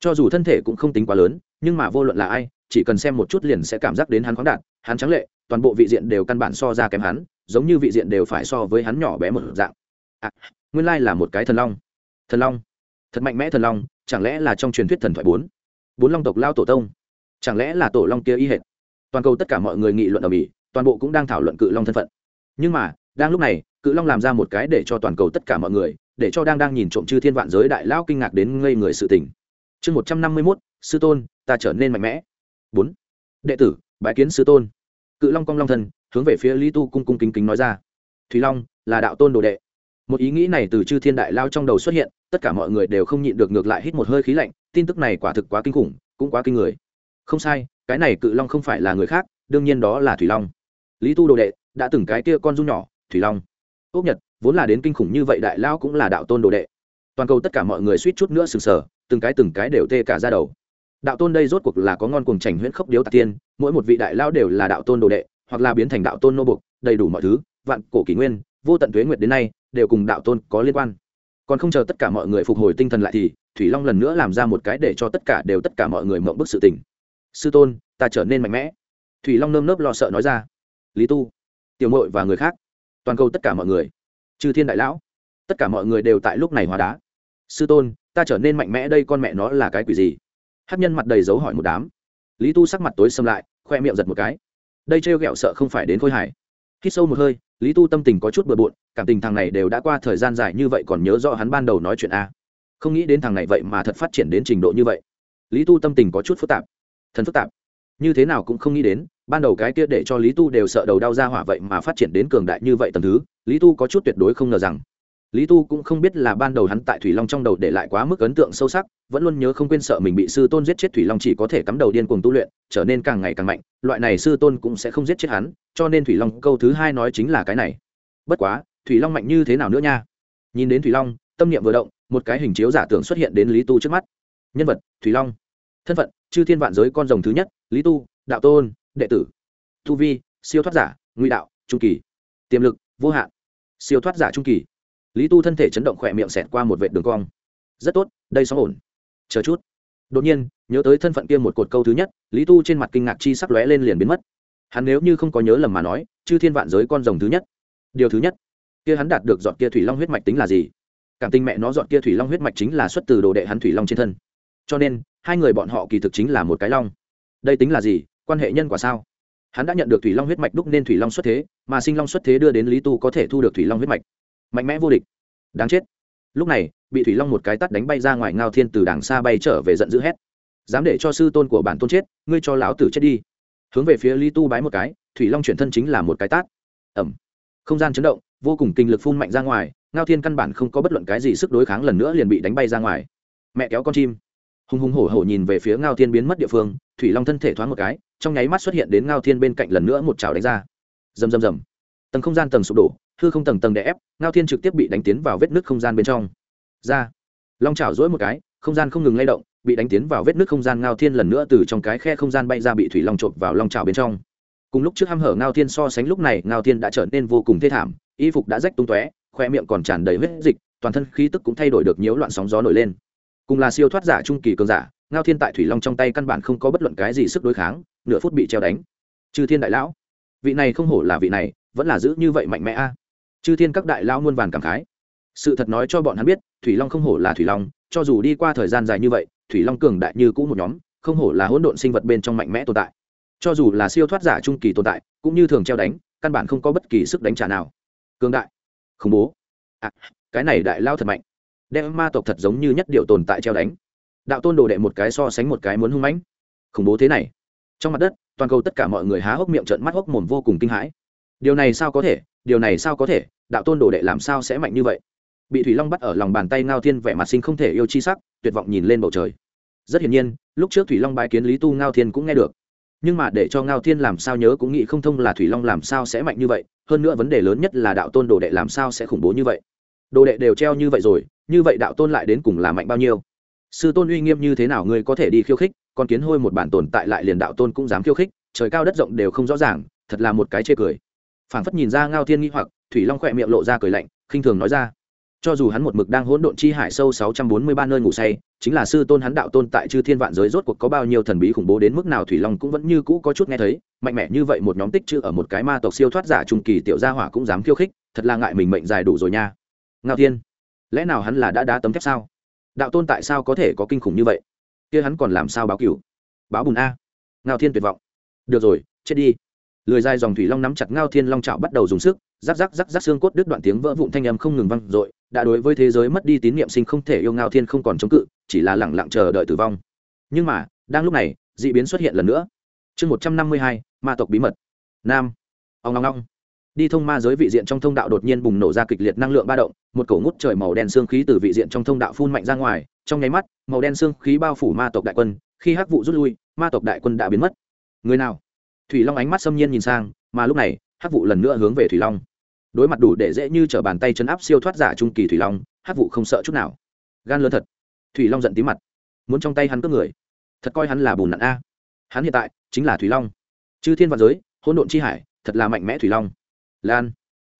cho dù thân thể cũng không tính quá lớn nhưng mà vô luận là ai chỉ cần xem một chút liền sẽ cảm giác đến hắn khoáng đạt hắn trắng lệ toàn bộ vị diện đều căn bản so ra kém hắn giống như vị diện đều phải so với hắn nhỏ bé một dạng. À, nguyên lai là một cái thần long. Thần long? Thật mạnh mẽ thần long chẳng lẽ là trong truyền thuyết thần thoại bốn? Bốn long tộc lao tổ tông? Chẳng lẽ là tổ long kia y hệt? Toàn cầu tất cả mọi người nghị luận ở mỹ toàn bộ cũng đang thảo luận cự long thân phận. Nhưng mà đang lúc này cự long làm ra một cái để cho toàn cầu tất cả mọi người để cho đang đang nhìn trộm chư thiên vạn giới đại lão kinh ngạc đến ngây người sự tình chương một trăm năm mươi mốt, sư tôn, ta trở nên mạnh mẽ. bốn, đệ tử, bái kiến sư tôn. Cự long cong long thần, hướng về phía lý tu cung cung kính kính nói ra. Thùy long, là đạo tôn đồ đệ. Một ý nghĩ này từ chư thiên đại lao trong đầu xuất hiện, tất cả mọi người đều không nhịn được ngược lại hít một hơi khí lạnh, tin tức này quả thực quá kinh khủng, cũng quá kinh người. Không sai, cái này cự long không phải là người khác, đương nhiên đó là thủy long. Lý tu đồ đệ, đã từng cái kia con du nhỏ, thủy long. Ốc nhật, vốn là đến kinh khủng như vậy đại lao cũng là đạo tôn đồ đệ toàn cầu tất cả mọi người suýt chút nữa sừng sờ, từng cái từng cái đều tê cả ra đầu. Đạo tôn đây rốt cuộc là có ngon cùng chảnh huyễn khốc điếu tạc tiên, mỗi một vị đại lao đều là đạo tôn đồ đệ, hoặc là biến thành đạo tôn nô bục đầy đủ mọi thứ, vạn cổ kỷ nguyên, vô tận thuế nguyệt đến nay, đều cùng đạo tôn có liên quan. Còn không chờ tất cả mọi người phục hồi tinh thần lại thì, thủy long lần nữa làm ra một cái để cho tất cả đều tất cả mọi người mộng bức sự tình. Sư tôn, ta trở nên mạnh mẽ. Thủy long nơm nớp lo sợ nói ra. Lý tu, tiểu mội và người khác, toàn cầu tất cả mọi người, chư thiên đại lão, tất cả mọi người đều tại lúc này hóa đá sư tôn, ta trở nên mạnh mẽ đây con mẹ nó là cái quỷ gì? Hát nhân mặt đầy dấu hỏi một đám. Lý tu sắc mặt tối xâm lại, khoe miệng giật một cái. Đây trêu ghẹo sợ không phải đến khôi hải hít sâu một hơi, lý tu tâm tình có chút bừa bộn, cảm tình thằng này đều đã qua thời gian dài như vậy còn nhớ rõ hắn ban đầu nói chuyện a. Không nghĩ đến thằng này vậy mà thật phát triển đến trình độ như vậy. Lý tu tâm tình có chút phức tạp. Thần phức tạp. Như thế nào cũng không nghĩ đến, ban đầu cái kia để cho lý tu đều sợ đầu đau ra hỏa vậy mà phát triển đến cường đại như vậy tầm thứ, lý tu có chút tuyệt đối không ngờ rằng lý tu cũng không biết là ban đầu hắn tại thủy long trong đầu để lại quá mức ấn tượng sâu sắc, vẫn luôn nhớ không quên sợ mình bị sư tôn giết chết thủy long chỉ có thể cắm đầu điên cuồng tu luyện, trở nên càng ngày càng mạnh, loại này sư tôn cũng sẽ không giết chết hắn, cho nên thủy long câu thứ hai nói chính là cái này. Bất quá, thủy long mạnh như thế nào nữa nha? Nhìn đến thủy long, tâm niệm vừa động, một cái hình chiếu giả tưởng xuất hiện đến lý tu trước mắt. Nhân vật, thủy long. Thân phận, chư thiên vạn giới con rồng thứ nhất, lý tu, đạo tôn, đệ tử. Tu vi, siêu thoát giả, ngụy đạo, trung kỳ. Tiềm lực, vô hạn. Siêu thoát giả trung kỳ lý tu thân thể chấn động khỏe miệng xẹt qua một vệ đường cong. Rất tốt, đây xong ổn. Chờ chút. Đột nhiên, nhớ tới thân phận kia một cột câu thứ nhất, lý tu trên mặt kinh ngạc chi sắc lóe lên liền biến mất. Hắn nếu như không có nhớ lầm mà nói, chư thiên vạn giới con rồng thứ nhất. Điều thứ nhất, kia hắn đạt được dọn kia thủy long huyết mạch tính là gì? Cảm tình mẹ nó dọn kia thủy long huyết mạch chính là xuất từ đồ đệ hắn thủy long trên thân. Cho nên, hai người bọn họ kỳ thực chính là một cái long. Đây tính là gì? Quan hệ nhân quả sao? Hắn đã nhận được thủy long huyết mạch đúc nên thủy long xuất thế, mà sinh long xuất thế đưa đến lý tu có thể thu được thủy long huyết mạch mạnh mẽ vô địch. Đáng chết. Lúc này, bị thủy long một cái tắt đánh bay ra ngoài ngao thiên từ đàng xa bay trở về giận dữ hét. Dám để cho sư tôn của bản tôn chết, ngươi cho lão tử chết đi. Hướng về phía lý tu bái một cái, thủy long chuyển thân chính là một cái tát. Ẩm. Không gian chấn động, vô cùng kinh lực phun mạnh ra ngoài, ngao thiên căn bản không có bất luận cái gì sức đối kháng lần nữa liền bị đánh bay ra ngoài. Mẹ kéo con chim. Hùng hùng hổ hổ nhìn về phía ngao thiên biến mất địa phương, thủy long thân thể thoáng một cái, trong nháy mắt xuất hiện đến ngao thiên bên cạnh lần nữa một chảo đánh ra. Rầm rầm rầm tầng không gian tầng sụp đổ, hư không tầng tầng đè ép, ngao thiên trực tiếp bị đánh tiến vào vết nước không gian bên trong. Ra. Long chảo dỗi một cái, không gian không ngừng lay động, bị đánh tiến vào vết nước không gian ngao thiên lần nữa từ trong cái khe không gian bay ra bị thủy long trộm vào long chảo bên trong. Cùng lúc trước h hở ngao thiên so sánh lúc này, ngao thiên đã trở nên vô cùng thê thảm, y phục đã rách tung tóe, khoe miệng còn tràn đầy huyết dịch, toàn thân khí tức cũng thay đổi được nhiễu loạn sóng gió nổi lên. Cùng là siêu thoát giả trung kỳ cường giả, ngao thiên tại thủy long trong tay căn bản không có bất luận cái gì sức đối kháng, nửa phút bị treo đánh. Chư thiên đại lão. Vị này không hổ là vị này vẫn là giữ như vậy mạnh mẽ a. Chư thiên các đại lao muôn vàn cảm khái. Sự thật nói cho bọn hắn biết thủy long không hổ là thủy long cho dù đi qua thời gian dài như vậy thủy long cường đại như cũ một nhóm không hổ là hỗn độn sinh vật bên trong mạnh mẽ tồn tại. Cho dù là siêu thoát giả trung kỳ tồn tại cũng như thường treo đánh căn bản không có bất kỳ sức đánh trả nào. Cường đại. Khủng bố. À, cái này đại lao thật mạnh. Đem ma tộc thật giống như nhất điệu tồn tại treo đánh. Đạo tôn đồ đệ một cái so sánh một cái muốn hung mãnh. Khủng bố thế này. Trong mặt đất toàn cầu tất cả mọi người há hốc miệng trợn mắt hốc mồm vô cùng kinh hãi điều này sao có thể? Điều này sao có thể? Đạo tôn đồ đệ làm sao sẽ mạnh như vậy? Bị thủy long bắt ở lòng bàn tay ngao thiên vẻ mặt sinh không thể yêu chi sắc, tuyệt vọng nhìn lên bầu trời. Rất hiển nhiên, lúc trước thủy long bái kiến lý tu, ngao thiên cũng nghe được. Nhưng mà để cho ngao thiên làm sao nhớ cũng nghĩ không thông là thủy long làm sao sẽ mạnh như vậy, hơn nữa vấn đề lớn nhất là đạo tôn đồ đệ làm sao sẽ khủng bố như vậy. Đồ đệ đều treo như vậy rồi, như vậy đạo tôn lại đến cùng là mạnh bao nhiêu? Sư tôn uy nghiêm như thế nào ngươi có thể đi khiêu khích còn kiến hôi một bản tồn tại lại liền đạo tôn cũng dám khiêu khích, trời cao đất rộng đều không rõ ràng, thật là một cái chê cười phảng phất nhìn ra ngao thiên nghi hoặc, thủy long khỏe miệng lộ ra cười lạnh, khinh thường nói ra. Cho dù hắn một mực đang hỗn độn chi hải sâu sáu trăm bốn mươi ba nơi ngủ say, chính là sư tôn hắn đạo tôn tại chư thiên vạn giới rốt cuộc có bao nhiêu thần bí khủng bố đến mức nào thủy long cũng vẫn như cũ có chút nghe thấy, mạnh mẽ như vậy một nhóm tích chữ ở một cái ma tộc siêu thoát giả trung kỳ tiểu gia hỏa cũng dám khiêu khích, thật là ngại mình mệnh dài đủ rồi nha. Ngao thiên, lẽ nào hắn là đã đá tấm thép sao? Đạo tôn tại sao có thể có kinh khủng như vậy? Kia hắn còn làm sao báo cửu? Báo bùn a. Ngao thiên tuyệt vọng. Được rồi, chết đi lười dài dòng thủy long nắm chặt ngao thiên long chảo bắt đầu dùng sức, rắc rắc rắc rắc xương cốt đứt đoạn tiếng vỡ vụn thanh âm không ngừng vang dội, đã đối với thế giới mất đi tín nhiệm sinh không thể yêu ngao thiên không còn chống cự, chỉ là lẳng lặng chờ đợi tử vong. Nhưng mà, đang lúc này d ị biến xuất hiện lần nữa. Chương một trăm năm mươi hai, ma tộc bí mật. Nam. Ông long long đi thông ma giới vị diện trong thông đạo đột nhiên bùng nổ ra kịch liệt năng lượng ba động, một cổ ngút trời màu đen xương khí từ vị diện trong thông đạo phun mạnh ra ngoài, trong nháy mắt, màu đen xương khí bao phủ ma tộc đại quân, khi hắc vụ rút lui, ma tộc đại quân đã biến mất. Người nào? Thủy long ánh mắt xâm nhiên nhìn sang, mà lúc này, hắc vụ lần nữa hướng về thủy long. Đối mặt đủ để dễ như t r ở bàn tay chấn áp siêu thoát giả trung kỳ thủy long, hắc vụ không sợ chút nào. Gan lớn thật. Thủy long giận tí mặt. Muốn trong tay hắn cướp người. Thật coi hắn là bùn nặn a. Hắn hiện tại, chính là thủy long. Chư thiên vạn giới, hỗn độn chi hải, thật là mạnh mẽ thủy long. Lan.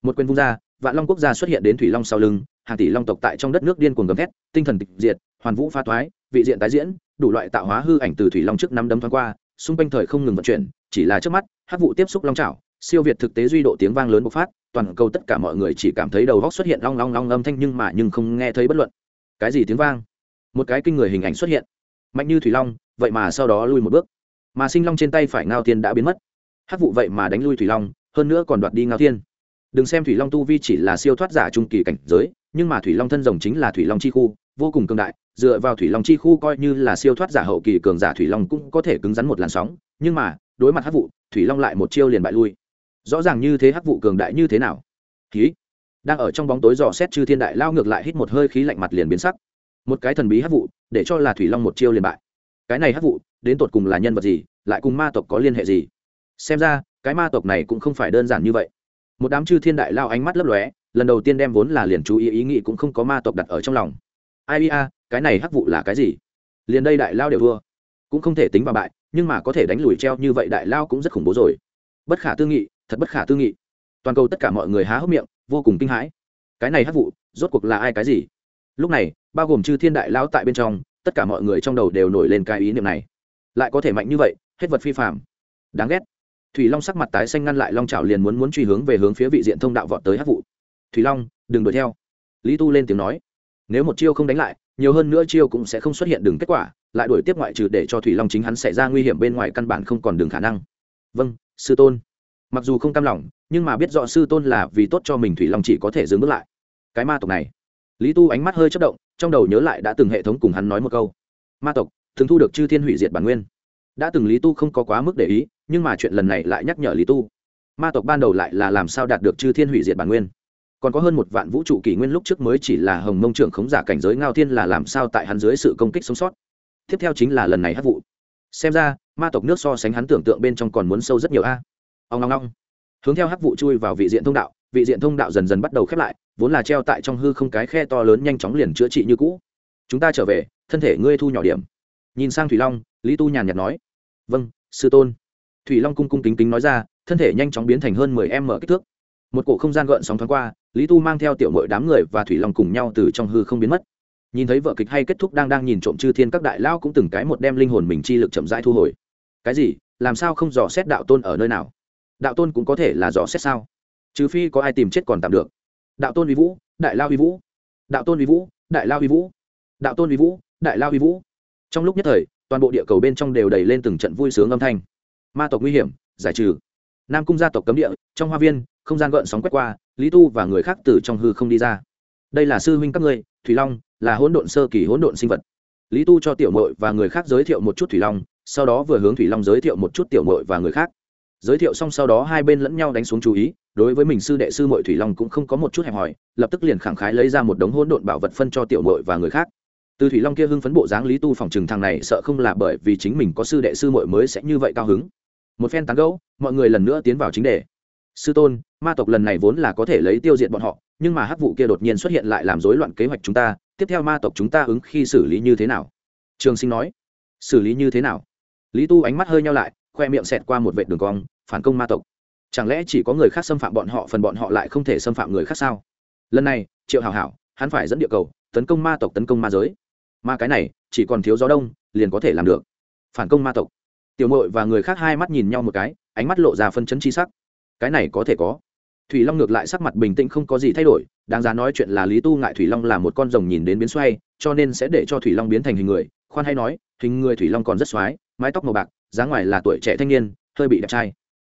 Một quyền vung ra, vạn long quốc gia xuất hiện đến thủy long sau lưng, hàng tỷ long tộc tại trong đất nước điên cuồng gầm thét, tinh thần tịch diệt, hoàn vũ pha toái vị diện tái diễn, đủ loại tạo hóa hư ảnh từ thủy long trước năm đấm thoáng qua, xung quanh thời không ngừng vận chuyển chỉ là trước mắt, hát vụ tiếp xúc long trào siêu việt thực tế duy độ tiếng vang lớn bộc phát, toàn cầu tất cả mọi người chỉ cảm thấy đầu góc xuất hiện long long long âm thanh nhưng mà nhưng không nghe thấy bất luận. Cái gì tiếng vang? Một cái kinh người hình ảnh xuất hiện. Mạnh như thủy long, vậy mà sau đó lui một bước. Mà sinh long trên tay phải ngao thiên đã biến mất. Hát vụ vậy mà đánh lui thủy long, hơn nữa còn đoạt đi ngao thiên. Đừng xem thủy long tu vi chỉ là siêu thoát giả trung kỳ cảnh giới, nhưng mà thủy long thân rồng chính là thủy long chi khu, vô cùng cường đại, dựa vào thủy long chi khu coi như là siêu thoát giả hậu kỳ cường giả thủy long cũng có thể cứng rắn một làn sóng, nhưng mà đối mặt hắc vụ, thủy long lại một chiêu liền bại lui. Rõ ràng như thế hắc vụ cường đại như thế nào? Khí đang ở trong bóng tối dò xét chư thiên đại lao ngược lại hít một hơi khí lạnh mặt liền biến sắc. Một cái thần bí hắc vụ, để cho là thủy long một chiêu liền bại. Cái này hắc vụ, đến tột cùng là nhân vật gì, lại cùng ma tộc có liên hệ gì? Xem ra, cái ma tộc này cũng không phải đơn giản như vậy. Một đám chư thiên đại lao ánh mắt lấp lóe, lần đầu tiên đem vốn là liền chú ý ý nghĩ cũng không có ma tộc đặt ở trong lòng. Ai a cái này hắc vụ là cái gì? Liền đây đại lao đều thua. Cũng không thể tính vào bại nhưng mà có thể đánh lùi treo như vậy đại lao cũng rất khủng bố rồi. Bất khả tư nghị, thật bất khả tư nghị. Toàn cầu tất cả mọi người há hốc miệng, vô cùng kinh hãi. Cái này hắc vụ, rốt cuộc là ai cái gì? Lúc này, bao gồm chư thiên đại lao tại bên trong, tất cả mọi người trong đầu đều nổi lên cái ý niệm này. Lại có thể mạnh như vậy, hết vật phi phạm đáng ghét. Thủy long sắc mặt tái xanh ngăn lại long trào liền muốn muốn truy hướng về hướng phía vị diện thông đạo vọt tới hát vụ. Thủy long, đừng đuổi theo. Lý tu lên tiếng nói. Nếu một chiêu không đánh lại, nhiều hơn nữa chiêu cũng sẽ không xuất hiện đừng kết quả lại đuổi tiếp ngoại trừ để cho thủy long chính hắn xảy ra nguy hiểm bên ngoài căn bản không còn đường khả năng. Vâng sư tôn. Mặc dù không cam lòng, nhưng mà biết rõ sư tôn là vì tốt cho mình thủy long chỉ có thể dừng bước lại. Cái ma tộc này. Lý tu ánh mắt hơi chất động, trong đầu nhớ lại đã từng hệ thống cùng hắn nói một câu. Ma tộc, thường thu được chư thiên hủy diệt bản nguyên. Đã từng lý tu không có quá mức để ý, nhưng mà chuyện lần này lại nhắc nhở lý tu. Ma tộc ban đầu lại là làm sao đạt được chư thiên hủy diệt bản nguyên? Còn có hơn một vạn vũ trụ kỷ nguyên lúc trước mới chỉ là hồng mông trưởng khống giả cảnh giới ngao thiên là làm sao tại hắn dưới sự công kích sống sót? Tiếp theo chính là lần này hát vụ. Xem ra, ma tộc nước so sánh hắn tưởng tượng bên trong còn muốn sâu rất nhiều a. Ông long long hướng theo hắc vụ chui vào vị diện thông đạo, vị diện thông đạo dần dần bắt đầu khép lại, vốn là treo tại trong hư không cái khe to lớn nhanh chóng liền chữa trị như cũ. Chúng ta trở về, thân thể ngươi thu nhỏ điểm. Nhìn sang thủy long, lý tu nhàn nhạt nói. Vâng sư tôn. Thủy long cung cung kính kính nói ra, thân thể nhanh chóng biến thành hơn mười em mở kích thước. Một cổ không gian gợn sóng thoáng qua, lý tu mang theo tiểu mội đám người và thủy long cùng nhau từ trong hư không biến mất nhìn thấy vợ kịch hay kết thúc đang đang nhìn trộm chư thiên các đại lao cũng từng cái một đem linh hồn mình chi lực chậm rãi thu hồi. Cái gì? Làm sao không dò xét đạo tôn ở nơi nào? Đạo tôn cũng có thể là dò xét sao? Trừ phi có ai tìm chết còn tạm được. Đạo tôn vi vũ, đại lao vi vũ. Đạo tôn vi vũ, đại lao vi vũ. Đạo tôn vi vũ, đại lao vi vũ. Trong lúc nhất thời, toàn bộ địa cầu bên trong đều đầy lên từng trận vui sướng âm thanh. Ma tộc nguy hiểm, giải trừ. Nam cung gia tộc cấm địa, trong hoa viên, không gian gợn sóng quét qua, lý tu và người khác từ trong hư không đi ra. Đây là sư huynh các ngươi, thủy long là hỗn độn sơ kỳ hỗn độn sinh vật. Lý tu cho tiểu mội và người khác giới thiệu một chút thủy long, sau đó vừa hướng thủy long giới thiệu một chút tiểu mội và người khác. Giới thiệu xong sau đó hai bên lẫn nhau đánh xuống chú ý, đối với mình sư đệ sư mội thủy long cũng không có một chút hẹp hòi, lập tức liền khẳng khái lấy ra một đống hỗn độn bảo vật phân cho tiểu mội và người khác. Từ thủy long kia hưng phấn bộ dáng, lý tu phòng trừng thằng này sợ không là bởi vì chính mình có sư đệ sư mội mới sẽ như vậy cao hứng. Một phen tán gẫu, mọi người lần nữa tiến vào chính đề. Sư tôn, ma tộc lần này vốn là có thể lấy tiêu diệt bọn họ, nhưng mà hắc vụ kia đột nhiên xuất hiện lại làm rối loạn kế hoạch chúng ta tiếp theo ma tộc chúng ta ứng khi xử lý như thế nào? Trường sinh nói. Xử lý như thế nào? Lý tu ánh mắt hơi nhau lại, khoe miệng xẹt qua một vệ đường cong, phản công ma tộc. Chẳng lẽ chỉ có người khác xâm phạm bọn họ, phần bọn họ lại không thể xâm phạm người khác sao? Lần này, triệu hảo hảo, hắn phải dẫn địa cầu, tấn công ma tộc tấn công ma giới. Ma cái này, chỉ còn thiếu gió đông, liền có thể làm được. Phản công ma tộc. Tiểu mội và người khác hai mắt nhìn nhau một cái, ánh mắt lộ ra phân chấn chi sắc. Cái này có thể có thủy long ngược lại sắc mặt bình tĩnh không có gì thay đổi, đáng giá nói chuyện là lý tu ngại thủy long là một con rồng nhìn đến biến xoay, cho nên sẽ để cho thủy long biến thành hình người. Khoan hay nói, hình người thủy long còn rất x o á i mái tóc màu bạc giá ngoài là tuổi trẻ thanh niên, hơi bị đẹp trai.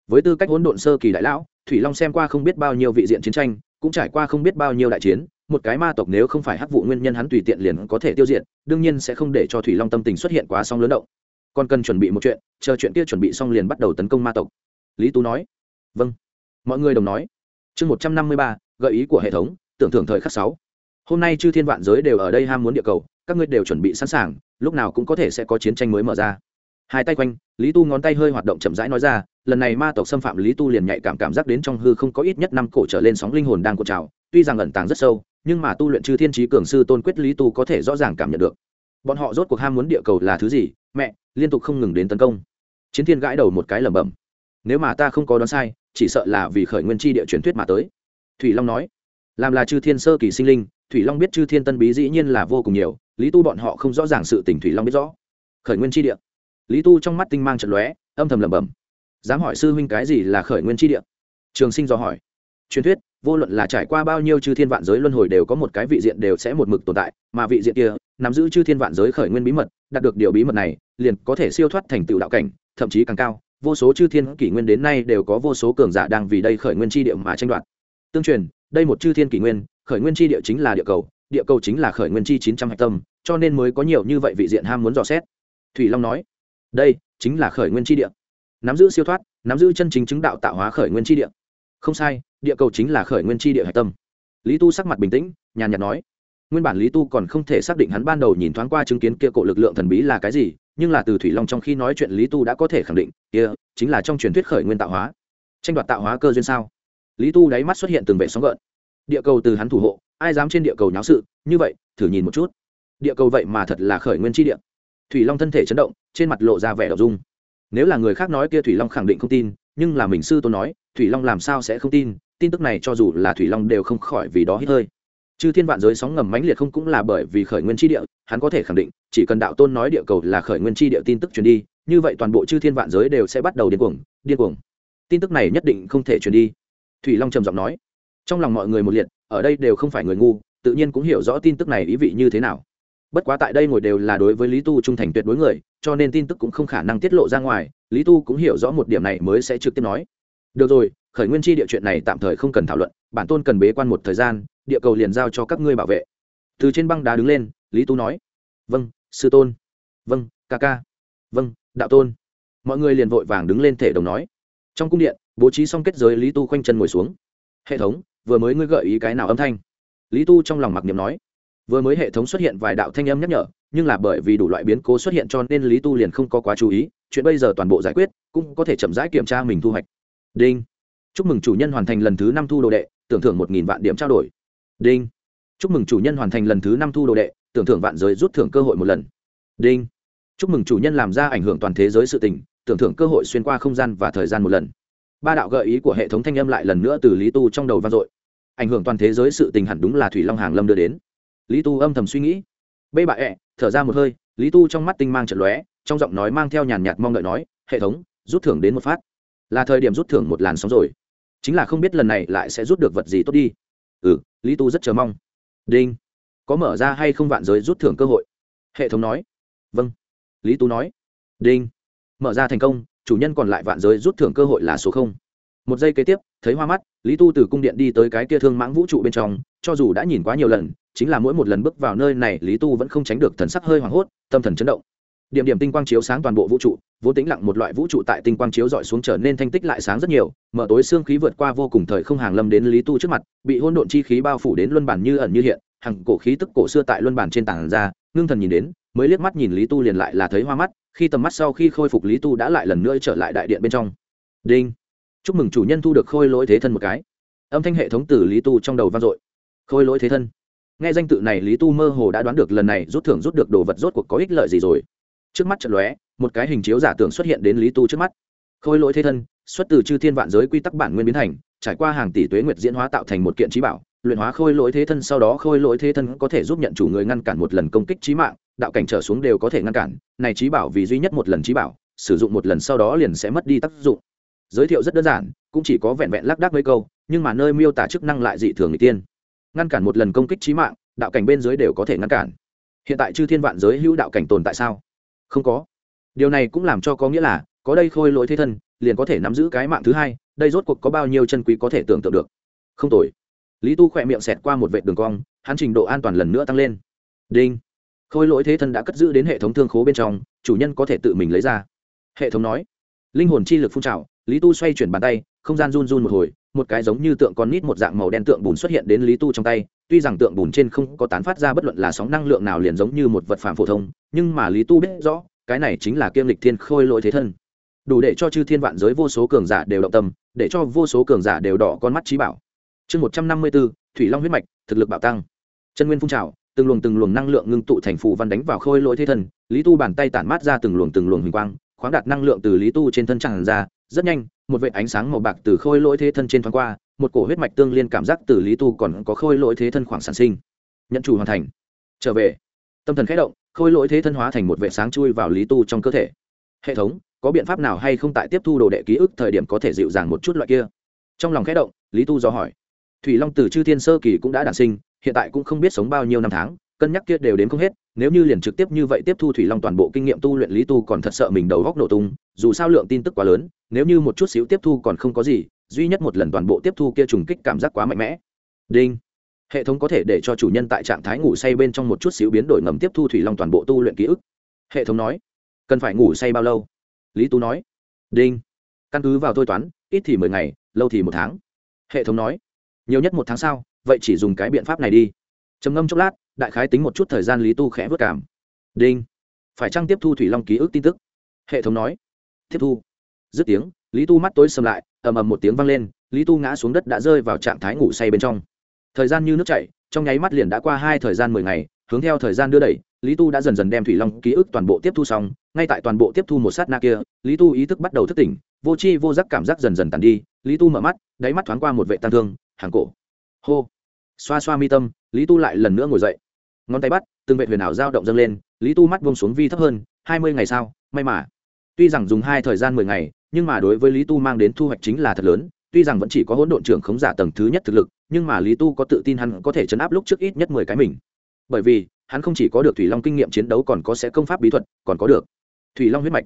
Với tư cách hỗn độn sơ kỳ đại lão, thủy long xem qua không biết bao nhiêu vị diện chiến tranh, cũng trải qua không biết bao nhiêu đại chiến, một cái ma tộc nếu không phải hắc vụ nguyên nhân hắn tùy tiện liền có thể tiêu diệt, đương nhiên sẽ không để cho thủy long tâm tình xuất hiện quá song lớn động. Còn cần chuẩn bị một chuyện, chờ chuyện kia chuẩn bị xong liền bắt đầu tấn công ma tộc. Lý tú nói vâng. Mọi người đồng nói chương một trăm năm mươi ba, gợi ý của hệ thống, tưởng thưởng thời khắc sáu. Hôm nay chư thiên vạn giới đều ở đây ham muốn địa cầu, các ngươi đều chuẩn bị sẵn sàng, lúc nào cũng có thể sẽ có chiến tranh mới mở ra. Hai tay quanh, lý tu ngón tay hơi hoạt động chậm rãi nói ra, lần này ma tộc xâm phạm lý tu liền nhạy cảm cảm giác đến trong hư không có ít nhất năm cổ trở lên sóng linh hồn đang cột trào, tuy rằng ẩn tàng rất sâu, nhưng mà tu luyện chư thiên trí cường sư tôn quyết lý tu có thể rõ ràng cảm nhận được. Bọn họ rốt cuộc ham muốn địa cầu là thứ gì? Mẹ, liên tục không ngừng đến tấn công. Chiến thiên gãi đầu một cái lẩm bẩm, nếu mà ta không có đoán sai chỉ sợ là vì khởi nguyên chi địa truyền thuyết mà tới. Thủy long nói, làm là chư thiên sơ kỳ sinh linh, thủy long biết chư thiên tân bí dĩ nhiên là vô cùng nhiều, lý tu bọn họ không rõ ràng sự tình thủy long biết rõ. Khởi nguyên chi địa. Lý tu trong mắt tinh mang trận lóe, âm thầm lẩm bẩm, dám hỏi sư huynh cái gì là khởi nguyên chi địa? Trường sinh do hỏi. Truyền thuyết, vô luận là trải qua bao nhiêu chư thiên vạn giới luân hồi đều có một cái vị diện đều sẽ một mực tồn tại, mà vị diện kia, nắm giữ chư thiên vạn giới khởi nguyên bí mật, đạt được điều bí mật này, liền có thể siêu thoát thành tựu đạo cảnh, thậm chí càng cao vô số chư thiên kỷ nguyên đến nay đều có vô số cường giả đang vì đây khởi nguyên chi địa mà tranh đoạt. Tương truyền, đây một chư thiên kỷ nguyên, khởi nguyên chi địa chính là địa cầu địa cầu chính là khởi nguyên chi chín trăm hạch tâm, cho nên mới có nhiều như vậy vị diện ham muốn dò xét. Thủy long nói, đây chính là khởi nguyên chi địa. Nắm giữ siêu thoát, nắm giữ chân chính chứng đạo tạo hóa khởi nguyên chi địa. Không sai, địa cầu chính là khởi nguyên chi địa hạch tâm. Lý tu sắc mặt bình tĩnh, nhàn nhạt nói nguyên bản lý tu còn không thể xác định hắn ban đầu nhìn thoáng qua chứng kiến kia cổ lực lượng thần bí là cái gì, nhưng là từ thủy long trong khi nói chuyện lý tu đã có thể khẳng định, kia chính là trong truyền thuyết khởi nguyên tạo hóa. Tranh đoạt tạo hóa cơ duyên sao? Lý tu đáy mắt xuất hiện từng vệ sóng gợn. Địa cầu từ hắn thủ hộ, ai dám trên địa cầu nháo sự, như vậy, thử nhìn một chút. Địa cầu vậy mà thật là khởi nguyên tri địa. Thủy long thân thể chấn động, trên mặt lộ ra vẻ đọc dung nếu là người khác nói kia thủy long khẳng định không tin, nhưng là mình sư tôn nói, thủy long làm sao sẽ không tin? Tin tức này cho dù là thủy long đều không khỏi vì đó hít hơi chư thiên vạn giới sóng ngầm mãnh liệt không cũng là bởi vì khởi nguyên tri địa, hắn có thể khẳng định, chỉ cần đạo tôn nói địa cầu là khởi nguyên tri địa tin tức truyền đi, như vậy toàn bộ chư thiên vạn giới đều sẽ bắt đầu điên cuồng điên cuồng. Tin tức này nhất định không thể truyền đi. Thủy long trầm giọng nói. Trong lòng mọi người một liệt, ở đây đều không phải người ngu, tự nhiên cũng hiểu rõ tin tức này ý vị như thế nào. Bất quá tại đây ngồi đều là đối với lý tu trung thành tuyệt đối người, cho nên tin tức cũng không khả năng tiết lộ ra ngoài, lý tu cũng hiểu rõ một điểm này mới sẽ trực tiếp nói. Được rồi, khởi nguyên chi địa chuyện này tạm thời không cần thảo luận, bản tôn cần bế quan một thời gian địa cầu liền giao cho các ngươi bảo vệ. Từ trên băng đá đứng lên, lý tu nói. Vâng sư tôn. Vâng ca ca. Vâng đạo tôn. Mọi người liền vội vàng đứng lên thể đồng nói. Trong cung điện, bố trí xong kết giới, lý tu khoanh chân ngồi xuống. Hệ thống, vừa mới ngươi gợi ý cái nào âm thanh? Lý tu trong lòng mặc niệm nói. Vừa mới hệ thống xuất hiện vài đạo thanh âm nhắc nhở, nhưng là bởi vì đủ loại biến cố xuất hiện cho nên lý tu liền không có quá chú ý. Chuyện bây giờ toàn bộ giải quyết, cũng có thể chậm rãi kiểm tra mình thu hoạch. Đinh. Chúc mừng chủ nhân hoàn thành lần thứ năm thu đồ đệ, tưởng thưởng một nghìn vạn điểm trao đổi đinh. Chúc mừng chủ nhân hoàn thành lần thứ năm thu đồ đệ tưởng thưởng vạn giới rút thưởng cơ hội một lần. Đinh. Chúc mừng chủ nhân làm ra ảnh hưởng toàn thế giới sự tình tưởng thưởng cơ hội xuyên qua không gian và thời gian một lần. Ba đạo gợi ý của hệ thống thanh âm lại lần nữa từ lý tu trong đầu vang dội. Ảnh hưởng toàn thế giới sự tình hẳn đúng là thủy long hàng lâm đưa đến. Lý tu âm thầm suy nghĩ. Bê bạ ẹ, thở ra một hơi lý tu trong mắt tinh mang trận lóe trong giọng nói mang theo nhàn nhạt mong đợi nói hệ thống rút thưởng đến một phát. Là thời điểm rút thưởng một làn sóng rồi. Chính là không biết lần này lại sẽ rút được vật gì tốt đi ừ lý tu rất chờ mong. Đinh. Có mở ra hay không vạn giới rút thưởng cơ hội? Hệ thống nói. Vâng. Lý tu nói. Đinh. Mở ra thành công, chủ nhân còn lại vạn giới rút thưởng cơ hội là số không. Một giây kế tiếp, thấy hoa mắt, lý tu từ cung điện đi tới cái kia thương mãng vũ trụ bên trong, cho dù đã nhìn quá nhiều lần, chính là mỗi một lần bước vào nơi này, lý tu vẫn không tránh được thần sắc hơi hoảng hốt, tâm thần chấn động điểm điểm tinh quang chiếu sáng toàn bộ vũ trụ vốn tính lặng một loại vũ trụ tại tinh quang chiếu dọi xuống trở nên thanh tích lại sáng rất nhiều, mở tối xương khí vượt qua vô cùng thời không hàng lâm đến lý tu trước mặt, bị hôn độn chi khí bao phủ đến luân bản như ẩn như hiện, hàng cổ khí tức cổ xưa tại luân bản trên tảng ra, ngưng thần nhìn đến, mới liếc mắt nhìn lý tu liền lại là thấy hoa mắt, khi tầm mắt sau khi khôi phục lý tu đã lại lần nữa trở lại đại điện bên trong. Đinh. Chúc mừng chủ nhân thu được khôi lỗi thế thân một cái. Âm thanh hệ thống từ lý tu trong đầu vang dội. Khôi lỗi thế thân. Nghe danh tự này, lý tu mơ hồ đã đoán được lần này rút thưởng rút được đồ vật rốt cuộc có ích lợi gì rồi trước mắt trận lóe, một cái hình chiếu giả tưởng xuất hiện đến lý tu trước mắt. Khôi lỗi thế thân, xuất từ chư thiên vạn giới quy tắc bản nguyên biến thành, trải qua hàng tỷ tuế nguyệt diễn hóa tạo thành một kiện trí bảo, luyện hóa khôi lỗi thế thân sau đó khôi lỗi thế thân có thể giúp nhận chủ người ngăn cản một lần công kích trí mạng, đạo cảnh trở xuống đều có thể ngăn cản, này trí bảo vì duy nhất một lần trí bảo, sử dụng một lần sau đó liền sẽ mất đi tác dụng. Giới thiệu rất đơn giản, cũng chỉ có vẹn vẹn lác đác mấy câu, nhưng mà nơi miêu tả chức năng lại dị thường người tiên. Ngăn cản một lần công kích trí mạng, đạo cảnh bên dưới đều có thể ngăn cản. Hiện tại chư thiên vạn giới hữu đạo cảnh tồn tại sao? Không có. Điều này cũng làm cho có nghĩa là, có đây khôi lỗi thế thân, liền có thể nắm giữ cái mạng thứ hai, đây rốt cuộc có bao nhiêu chân quý có thể tưởng tượng được. Không tồi. Lý tu khỏe miệng xẹt qua một vệ đường cong, hắn trình độ an toàn lần nữa tăng lên. Đinh. Khôi lỗi thế thân đã cất giữ đến hệ thống thương khố bên trong, chủ nhân có thể tự mình lấy ra. Hệ thống nói. Linh hồn chi lực phun trào lý tu xoay chuyển bàn tay, không gian run run một hồi, một cái giống như tượng con nít một dạng màu đen tượng bùn xuất hiện đến lý tu trong tay. Tuy rằng tượng bùn trên không có tán phát ra bất luận là sóng năng lượng nào liền giống như một vật phạm phổ thông, nhưng mà lý tu biết rõ, cái này chính là kiêm lịch thiên khôi lỗi thế thân. Đủ để cho chư thiên vạn giới vô số cường giả đều động tâm, để cho vô số cường giả đều đỏ con mắt trí bảo. Chương một trăm năm mươi bốn, thủy long huyết mạch, thực lực bảo tăng. Chân nguyên phun trào, từng luồng từng luồng năng lượng ngưng tụ thành phù văn đánh vào khôi lỗi thế thân, lý tu bàn tay tản mát ra từng luồng từng luồng huỳnh quang, khoáng đạt năng lượng từ lý tu trên thân tràn ra rất nhanh, một vệ ánh sáng màu bạc từ khôi lỗi thế thân trên thoáng qua, một cổ huyết mạch tương liên cảm giác từ lý tu còn có khôi lỗi thế thân khoảng sản sinh. Nhận chủ hoàn thành. Trở về. Tâm thần khẽ động, khôi lỗi thế thân hóa thành một vệ sáng chui vào lý tu trong cơ thể. Hệ thống, có biện pháp nào hay không tại tiếp thu đồ đệ ký ức thời điểm có thể dịu dàng một chút loại kia? Trong lòng khẽ động, lý tu do hỏi. Thủy long từ chư thiên sơ kỳ cũng đã đản sinh, hiện tại cũng không biết sống bao nhiêu năm tháng, cân nhắc kia đều đến không hết, nếu như liền trực tiếp như vậy tiếp thu thủy long toàn bộ kinh nghiệm tu luyện, lý tu còn thật sợ mình đầu góc nổ tung, dù sao lượng tin tức quá lớn nếu như một chút xíu tiếp thu còn không có gì, duy nhất một lần toàn bộ tiếp thu kia trùng kích cảm giác quá mạnh mẽ. Đinh. Hệ thống có thể để cho chủ nhân tại trạng thái ngủ say bên trong một chút xíu biến đổi ngầm tiếp thu thủy long toàn bộ tu luyện ký ức. Hệ thống nói. Cần phải ngủ say bao lâu? Lý tú nói. Đinh. Căn cứ vào thôi toán, ít thì mười ngày, lâu thì một tháng. Hệ thống nói. Nhiều nhất một tháng sau vậy chỉ dùng cái biện pháp này đi. Trầm ngâm chốc lát, đại khái tính một chút thời gian lý tu khẽ vất cảm. Đinh. Phải chăng tiếp thu thủy long ký ức tin tức? Hệ thống nói. Tiếp thu dứt tiếng, lý tu mắt tối sầm lại, ầm ầm một tiếng vang lên, lý tu ngã xuống đất đã rơi vào trạng thái ngủ say bên trong. Thời gian như nước chảy, trong nháy mắt liền đã qua hai thời gian mười ngày, hướng theo thời gian đưa đẩy, lý tu đã dần dần đem thủy long ký ức toàn bộ tiếp thu xong, ngay tại toàn bộ tiếp thu một sát na kia, lý tu ý thức bắt đầu thức tỉnh, vô c h i vô giác cảm giác dần dần tàn đi, lý tu mở mắt, đáy mắt thoáng qua một vệ tăng thương, hàng cổ. Hô. Xoa xoa mi tâm, lý tu lại lần nữa ngồi dậy. Ngón tay bắt, từng vệ huyền ảo dao động dâng lên, lý tu mắt vông xuống vi thấp hơn, hai mươi ngày sau, may mà tuy rằng dùng hai thời gian mười ngày, nhưng mà đối với lý tu mang đến thu hoạch chính là thật lớn. Tuy rằng vẫn chỉ có hỗn độn trưởng khống giả tầng thứ nhất thực lực, nhưng mà lý tu có tự tin hắn có thể chấn áp lúc trước ít nhất mười cái mình. Bởi vì, hắn không chỉ có được thủy long kinh nghiệm chiến đấu còn có sẽ công pháp bí thuật, còn có được thủy long huyết mạch.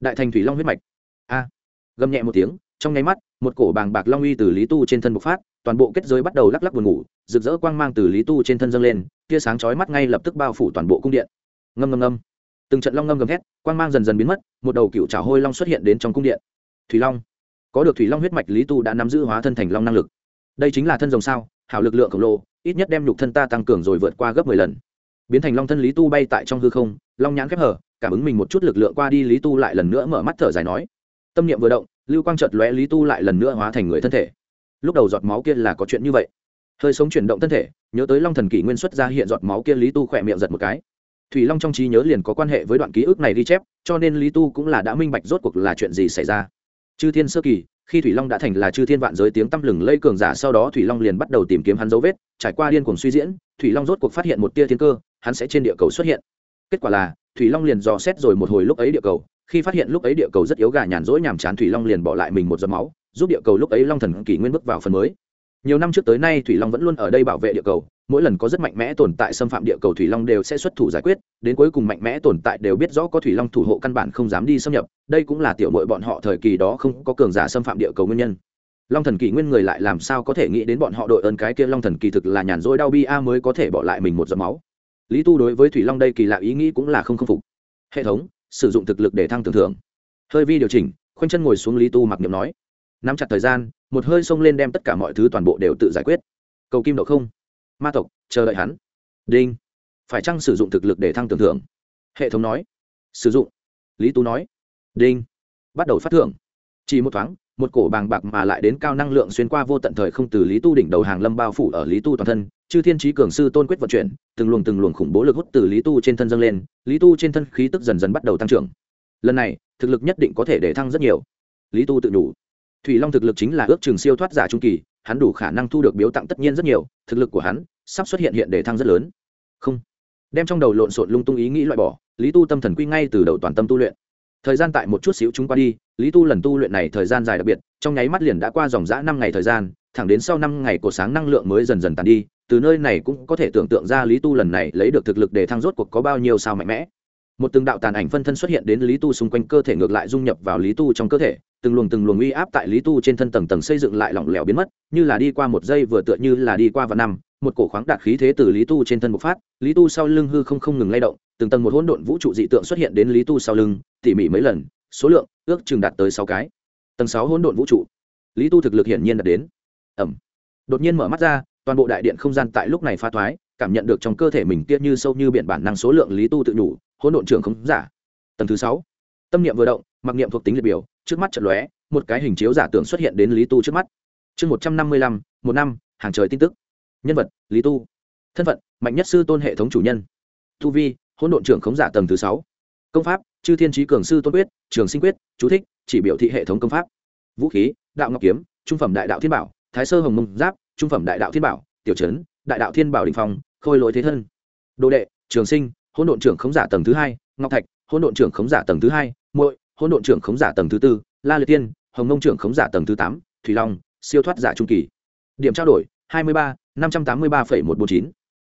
Đại thành thủy long huyết mạch. A. Gầm nhẹ một tiếng, trong nháy mắt, một cổ bàng bạc long uy từ lý tu trên thân bộc phát, toàn bộ kết giới bắt đầu lắc lắc buồn ngủ, rực rỡ quang mang từ lý tu trên thân dâng lên, tia sáng chói mắt ngay lập tức bao phủ toàn bộ cung điện. Ngâm ngâm ngâm từng trận long ngâm gầm thét, quang mang dần dần biến mất, một đầu cựu trào hôi long xuất hiện đến trong cung điện. Thủy long. Có được thủy long huyết mạch, lý tu đã nắm giữ hóa thân thành long năng lực. Đây chính là thân rồng sao, hảo lực lượng khổng lồ, ít nhất đem nhục thân ta tăng cường rồi vượt qua gấp mười lần. Biến thành long thân lý tu bay tại trong hư không, long nhãn khép hở, cảm ứng mình một chút lực lượng qua đi, lý tu lại lần nữa mở mắt thở dài nói. Tâm niệm vừa động, lưu quang chợt lóe, lý tu lại lần nữa hóa thành người thân thể. Lúc đầu giọt máu kia là có chuyện như vậy. Hơi sống chuyển động thân thể, nhớ tới long thần kỷ nguyên xuất ra hiện giọt máu kia, lý tu khỏe miệng giật một cái thủy long trong trí nhớ liền có quan hệ với đoạn ký ức này ghi chép, cho nên lý tu cũng là đã minh bạch rốt cuộc là chuyện gì xảy ra. Chư thiên sơ kỳ, khi thủy long đã thành là chư thiên vạn giới tiếng tăm lừng lây cường giả, sau đó thủy long liền bắt đầu tìm kiếm hắn dấu vết, trải qua điên cuồng suy diễn, thủy long rốt cuộc phát hiện một tia thiên cơ, hắn sẽ trên địa cầu xuất hiện. Kết quả là, thủy long liền dò xét rồi một hồi lúc ấy địa cầu, khi phát hiện lúc ấy địa cầu rất yếu gà nhàn rỗi nhàm chán, thủy long liền bỏ lại mình một giọt máu, giúp địa cầu lúc ấy long thần kỷ nguyên bước vào phần mới. Nhiều năm trước tới nay, thủy long vẫn luôn ở đây bảo vệ địa cầu mỗi lần có rất mạnh mẽ tồn tại xâm phạm địa cầu thủy long đều sẽ xuất thủ giải quyết, đến cuối cùng mạnh mẽ tồn tại đều biết rõ có thủy long thủ hộ căn bản không dám đi xâm nhập, đây cũng là tiểu mội bọn họ thời kỳ đó không có cường giả xâm phạm địa cầu nguyên nhân. Long thần kỳ nguyên người lại làm sao có thể nghĩ đến bọn họ đội ơn cái kia long thần kỳ thực là nhàn rỗi đau bi a mới có thể bỏ lại mình một giọt máu. Lý tu đối với thủy long đây kỳ lạ ý nghĩ cũng là không khâm phục. Hệ thống, sử dụng thực lực để thăng tưởng thưởng. Hơi vi điều chỉnh, khoanh chân ngồi xuống lý tu mặc niệm nói. Nắm chặt thời gian, một hơi xông lên đem tất cả mọi thứ toàn bộ đều tự giải quyết. Cầu kim độ không ma tộc, chờ đợi hắn. Đinh. Phải chăng sử dụng thực lực để thăng tưởng thưởng? Hệ thống nói. Sử dụng. Lý tú nói. Đinh. Bắt đầu phát thưởng. Chỉ một thoáng, một cổ bàng bạc mà lại đến cao năng lượng xuyên qua vô tận thời không từ lý tu đỉnh đầu hàng lâm bao phủ ở lý tu toàn thân, chư thiên trí cường sư tôn quyết vận chuyển, từng luồng từng luồng khủng bố lực hút từ lý tu trên thân dâng lên, lý tu trên thân khí tức dần dần bắt đầu tăng trưởng. Lần này, thực lực nhất định có thể để thăng rất nhiều. Lý tu tự đủ thủy long thực lực chính là ước trường siêu thoát giả trung kỳ hắn đủ khả năng thu được biếu tặng tất nhiên rất nhiều, thực lực của hắn sắp xuất hiện hiện để thăng rất lớn. Không. Đem trong đầu lộn xộn lung tung ý nghĩ loại bỏ, lý tu tâm thần quy ngay từ đầu toàn tâm tu luyện. Thời gian tại một chút xíu chúng qua đi, lý tu lần tu luyện này thời gian dài đặc biệt, trong nháy mắt liền đã qua dòng g năm ngày thời gian, thẳng đến sau năm ngày của sáng năng lượng mới dần dần tàn đi, từ nơi này cũng có thể tưởng tượng ra lý tu lần này lấy được thực lực để thăng rốt cuộc có bao nhiêu sao mạnh mẽ. Một từng đạo tàn ảnh phân thân xuất hiện đến lý tu xung quanh cơ thể ngược lại dung nhập vào lý tu trong cơ thể từng luồng từng luồng uy áp tại lý tu trên thân tầng tầng xây dựng lại lỏng lẻo biến mất, như là đi qua một giây vừa tựa như là đi qua vạn năm, một cổ khoáng đạt khí thế từ lý tu trên thân bộc phát, lý tu sau lưng hư không không ngừng lay động, từng tầng một hỗn độn vũ trụ dị tượng xuất hiện đến lý tu sau lưng, tỉ mỉ mấy lần, số lượng ước chừng đạt tới sáu cái. Tầng sáu hỗn độn vũ trụ. Lý tu thực lực hiển nhiên đạt đến. Ẩm đột nhiên mở mắt ra, toàn bộ đại điện không gian tại lúc này pha thoái, cảm nhận được trong cơ thể mình kia như sâu như biển bản năng số lượng lý tu tự nhủ, hỗn độn trưởng không giả. Tầng thứ sáu. Tâm niệm vừa động, mặc niệm thuộc tính liệt biểu trước mắt chợt lóe, một cái hình chiếu giả tưởng xuất hiện đến lý tu trước mắt. Chương một trăm năm mươi lăm, một năm, hàng trời tin tức. Nhân vật, lý tu. Thân phận, mạnh nhất sư tôn hệ thống chủ nhân. Tu vi, hỗn độn trưởng khống giả tầng thứ sáu. Công pháp, chư thiên trí cường sư tôn quyết, trường sinh quyết, chú thích, chỉ biểu thị hệ thống công pháp. Vũ khí, đạo ngọc kiếm, trung phẩm đại đạo thiên bảo, thái sơ hồng mông giáp, trung phẩm đại đạo thiên bảo, tiểu trấn đại đạo thiên bảo đình phong, khôi lỗi thế thân. Đồ đệ, trường sinh, hỗn độn trưởng khống giả tầng thứ hai, ngọc thạch, hỗn độn trưởng khống giả tầng thứ hai, muội hỗn độn trưởng khống giả tầng thứ tư, la liệt tiên, hồng mông trưởng khống giả tầng thứ tám, thủy long, siêu thoát giả trung kỳ. Điểm trao đổi, hai mươi ba, năm trăm tám mươi ba một bốn chín.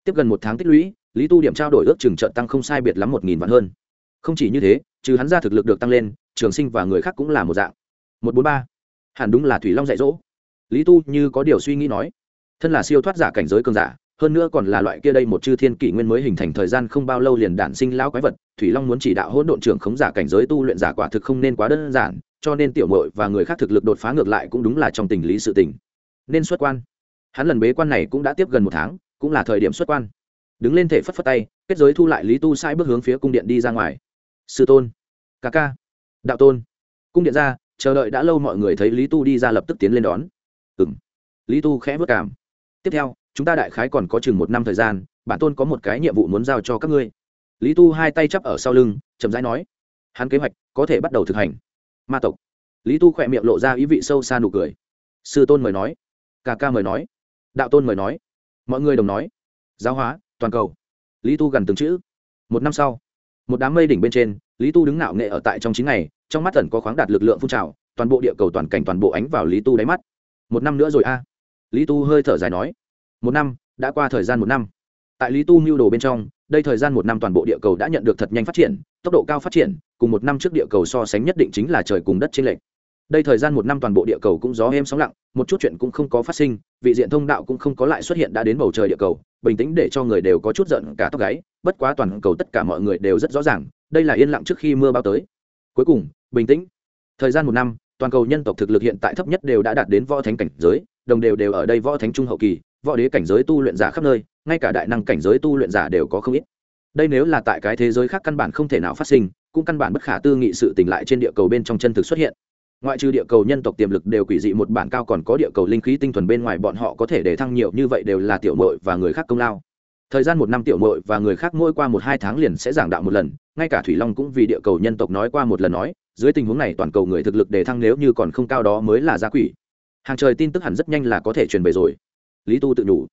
Tiếp gần một tháng tích lũy, lý tu điểm trao đổi ước chừng trợ tăng không sai biệt lắm một nghìn vạn hơn. Không chỉ như thế, trừ hắn ra thực lực được tăng lên, trường sinh và người khác cũng là một dạng. một bốn ba. Hẳn đúng là thủy long dạy dỗ. Lý tu như có điều suy nghĩ nói. Thân là siêu thoát giả cảnh giới cường giả hơn nữa còn là loại kia đây một chư thiên kỷ nguyên mới hình thành thời gian không bao lâu liền đản sinh lão quái vật, thủy long muốn chỉ đạo hỗn độn trưởng khống giả cảnh giới tu luyện giả quả thực không nên quá đơn giản, cho nên tiểu mội và người khác thực lực đột phá ngược lại cũng đúng là trong tình lý sự tình. Nên xuất quan. Hắn lần bế quan này cũng đã tiếp gần một tháng, cũng là thời điểm xuất quan. Đứng lên thể phất phất tay, kết giới thu lại lý tu sai bước hướng phía cung điện đi ra ngoài. Sư tôn. Ca ca. Đạo tôn. Cung điện ra, chờ đợi đã lâu mọi người thấy lý tu đi ra lập tức tiến lên đón. Ừ m lý tu khẽ vất cảm. Tiếp theo chúng ta đại khái còn có chừng một năm thời gian, bản tôn có một cái nhiệm vụ muốn giao cho các ngươi. Lý tu hai tay chắp ở sau lưng, chậm rãi nói, hắn kế hoạch có thể bắt đầu thực hành. Ma tộc. Lý tu khỏe miệng lộ ra ý vị sâu xa nụ cười. Sư tôn mời nói. Ca ca mời nói. Đạo tôn mời nói. Mọi người đồng nói. Giáo hóa, toàn cầu. Lý tu gần từng chữ. Một năm sau, một đám mây đỉnh bên trên, lý tu đứng nạo nghệ ở tại trong chín ngày, trong mắt tần có khoáng đạt lực lượng phun trào, toàn bộ địa cầu toàn cảnh toàn bộ ánh vào lý tu đáy mắt. Một năm nữa rồi a. Lý tu hơi thở dài nói một năm, đã qua thời gian một năm. Tại lý tu mưu đồ bên trong, đây thời gian một năm toàn bộ địa cầu đã nhận được thật nhanh phát triển, tốc độ cao phát triển, cùng một năm trước địa cầu so sánh nhất định chính là trời cùng đất trên lệch. Đây thời gian một năm toàn bộ địa cầu cũng gió êm sóng lặng, một chút chuyện cũng không có phát sinh, vị diện thông đạo cũng không có lại xuất hiện đã đến bầu trời địa cầu, bình tĩnh để cho người đều có chút giận cả tóc gáy, bất quá toàn cầu tất cả mọi người đều rất rõ ràng, đây là yên lặng trước khi mưa bao tới. Cuối cùng, bình tĩnh. Thời gian một năm, toàn cầu nhân tộc thực lực hiện tại thấp nhất đều đã đạt đến võ thánh cảnh giới, đồng đều đều ở đây võ thánh trung hậu kỳ võ đế cảnh giới tu luyện giả khắp nơi, ngay cả đại năng cảnh giới tu luyện giả đều có không ít. Đây nếu là tại cái thế giới khác căn bản không thể nào phát sinh, cũng căn bản bất khả tư nghị sự tỉnh lại trên địa cầu bên trong chân thực xuất hiện. Ngoại trừ địa cầu nhân tộc tiềm lực đều quỷ dị một bản cao còn có địa cầu linh khí tinh thuần bên ngoài bọn họ có thể để thăng nhiều như vậy đều là tiểu mội và người khác công lao. Thời gian một năm tiểu mội và người khác mỗi qua một hai tháng liền sẽ giảng đạo một lần, ngay cả thủy long cũng vì địa cầu nhân tộc nói qua một lần nói, dưới tình huống này toàn cầu người thực lực để thăng nếu như còn không cao đó mới là gia quỷ. Hàng trời tin tức hẳn rất nhanh là có thể truyền về rồi lý tu tự nhủ.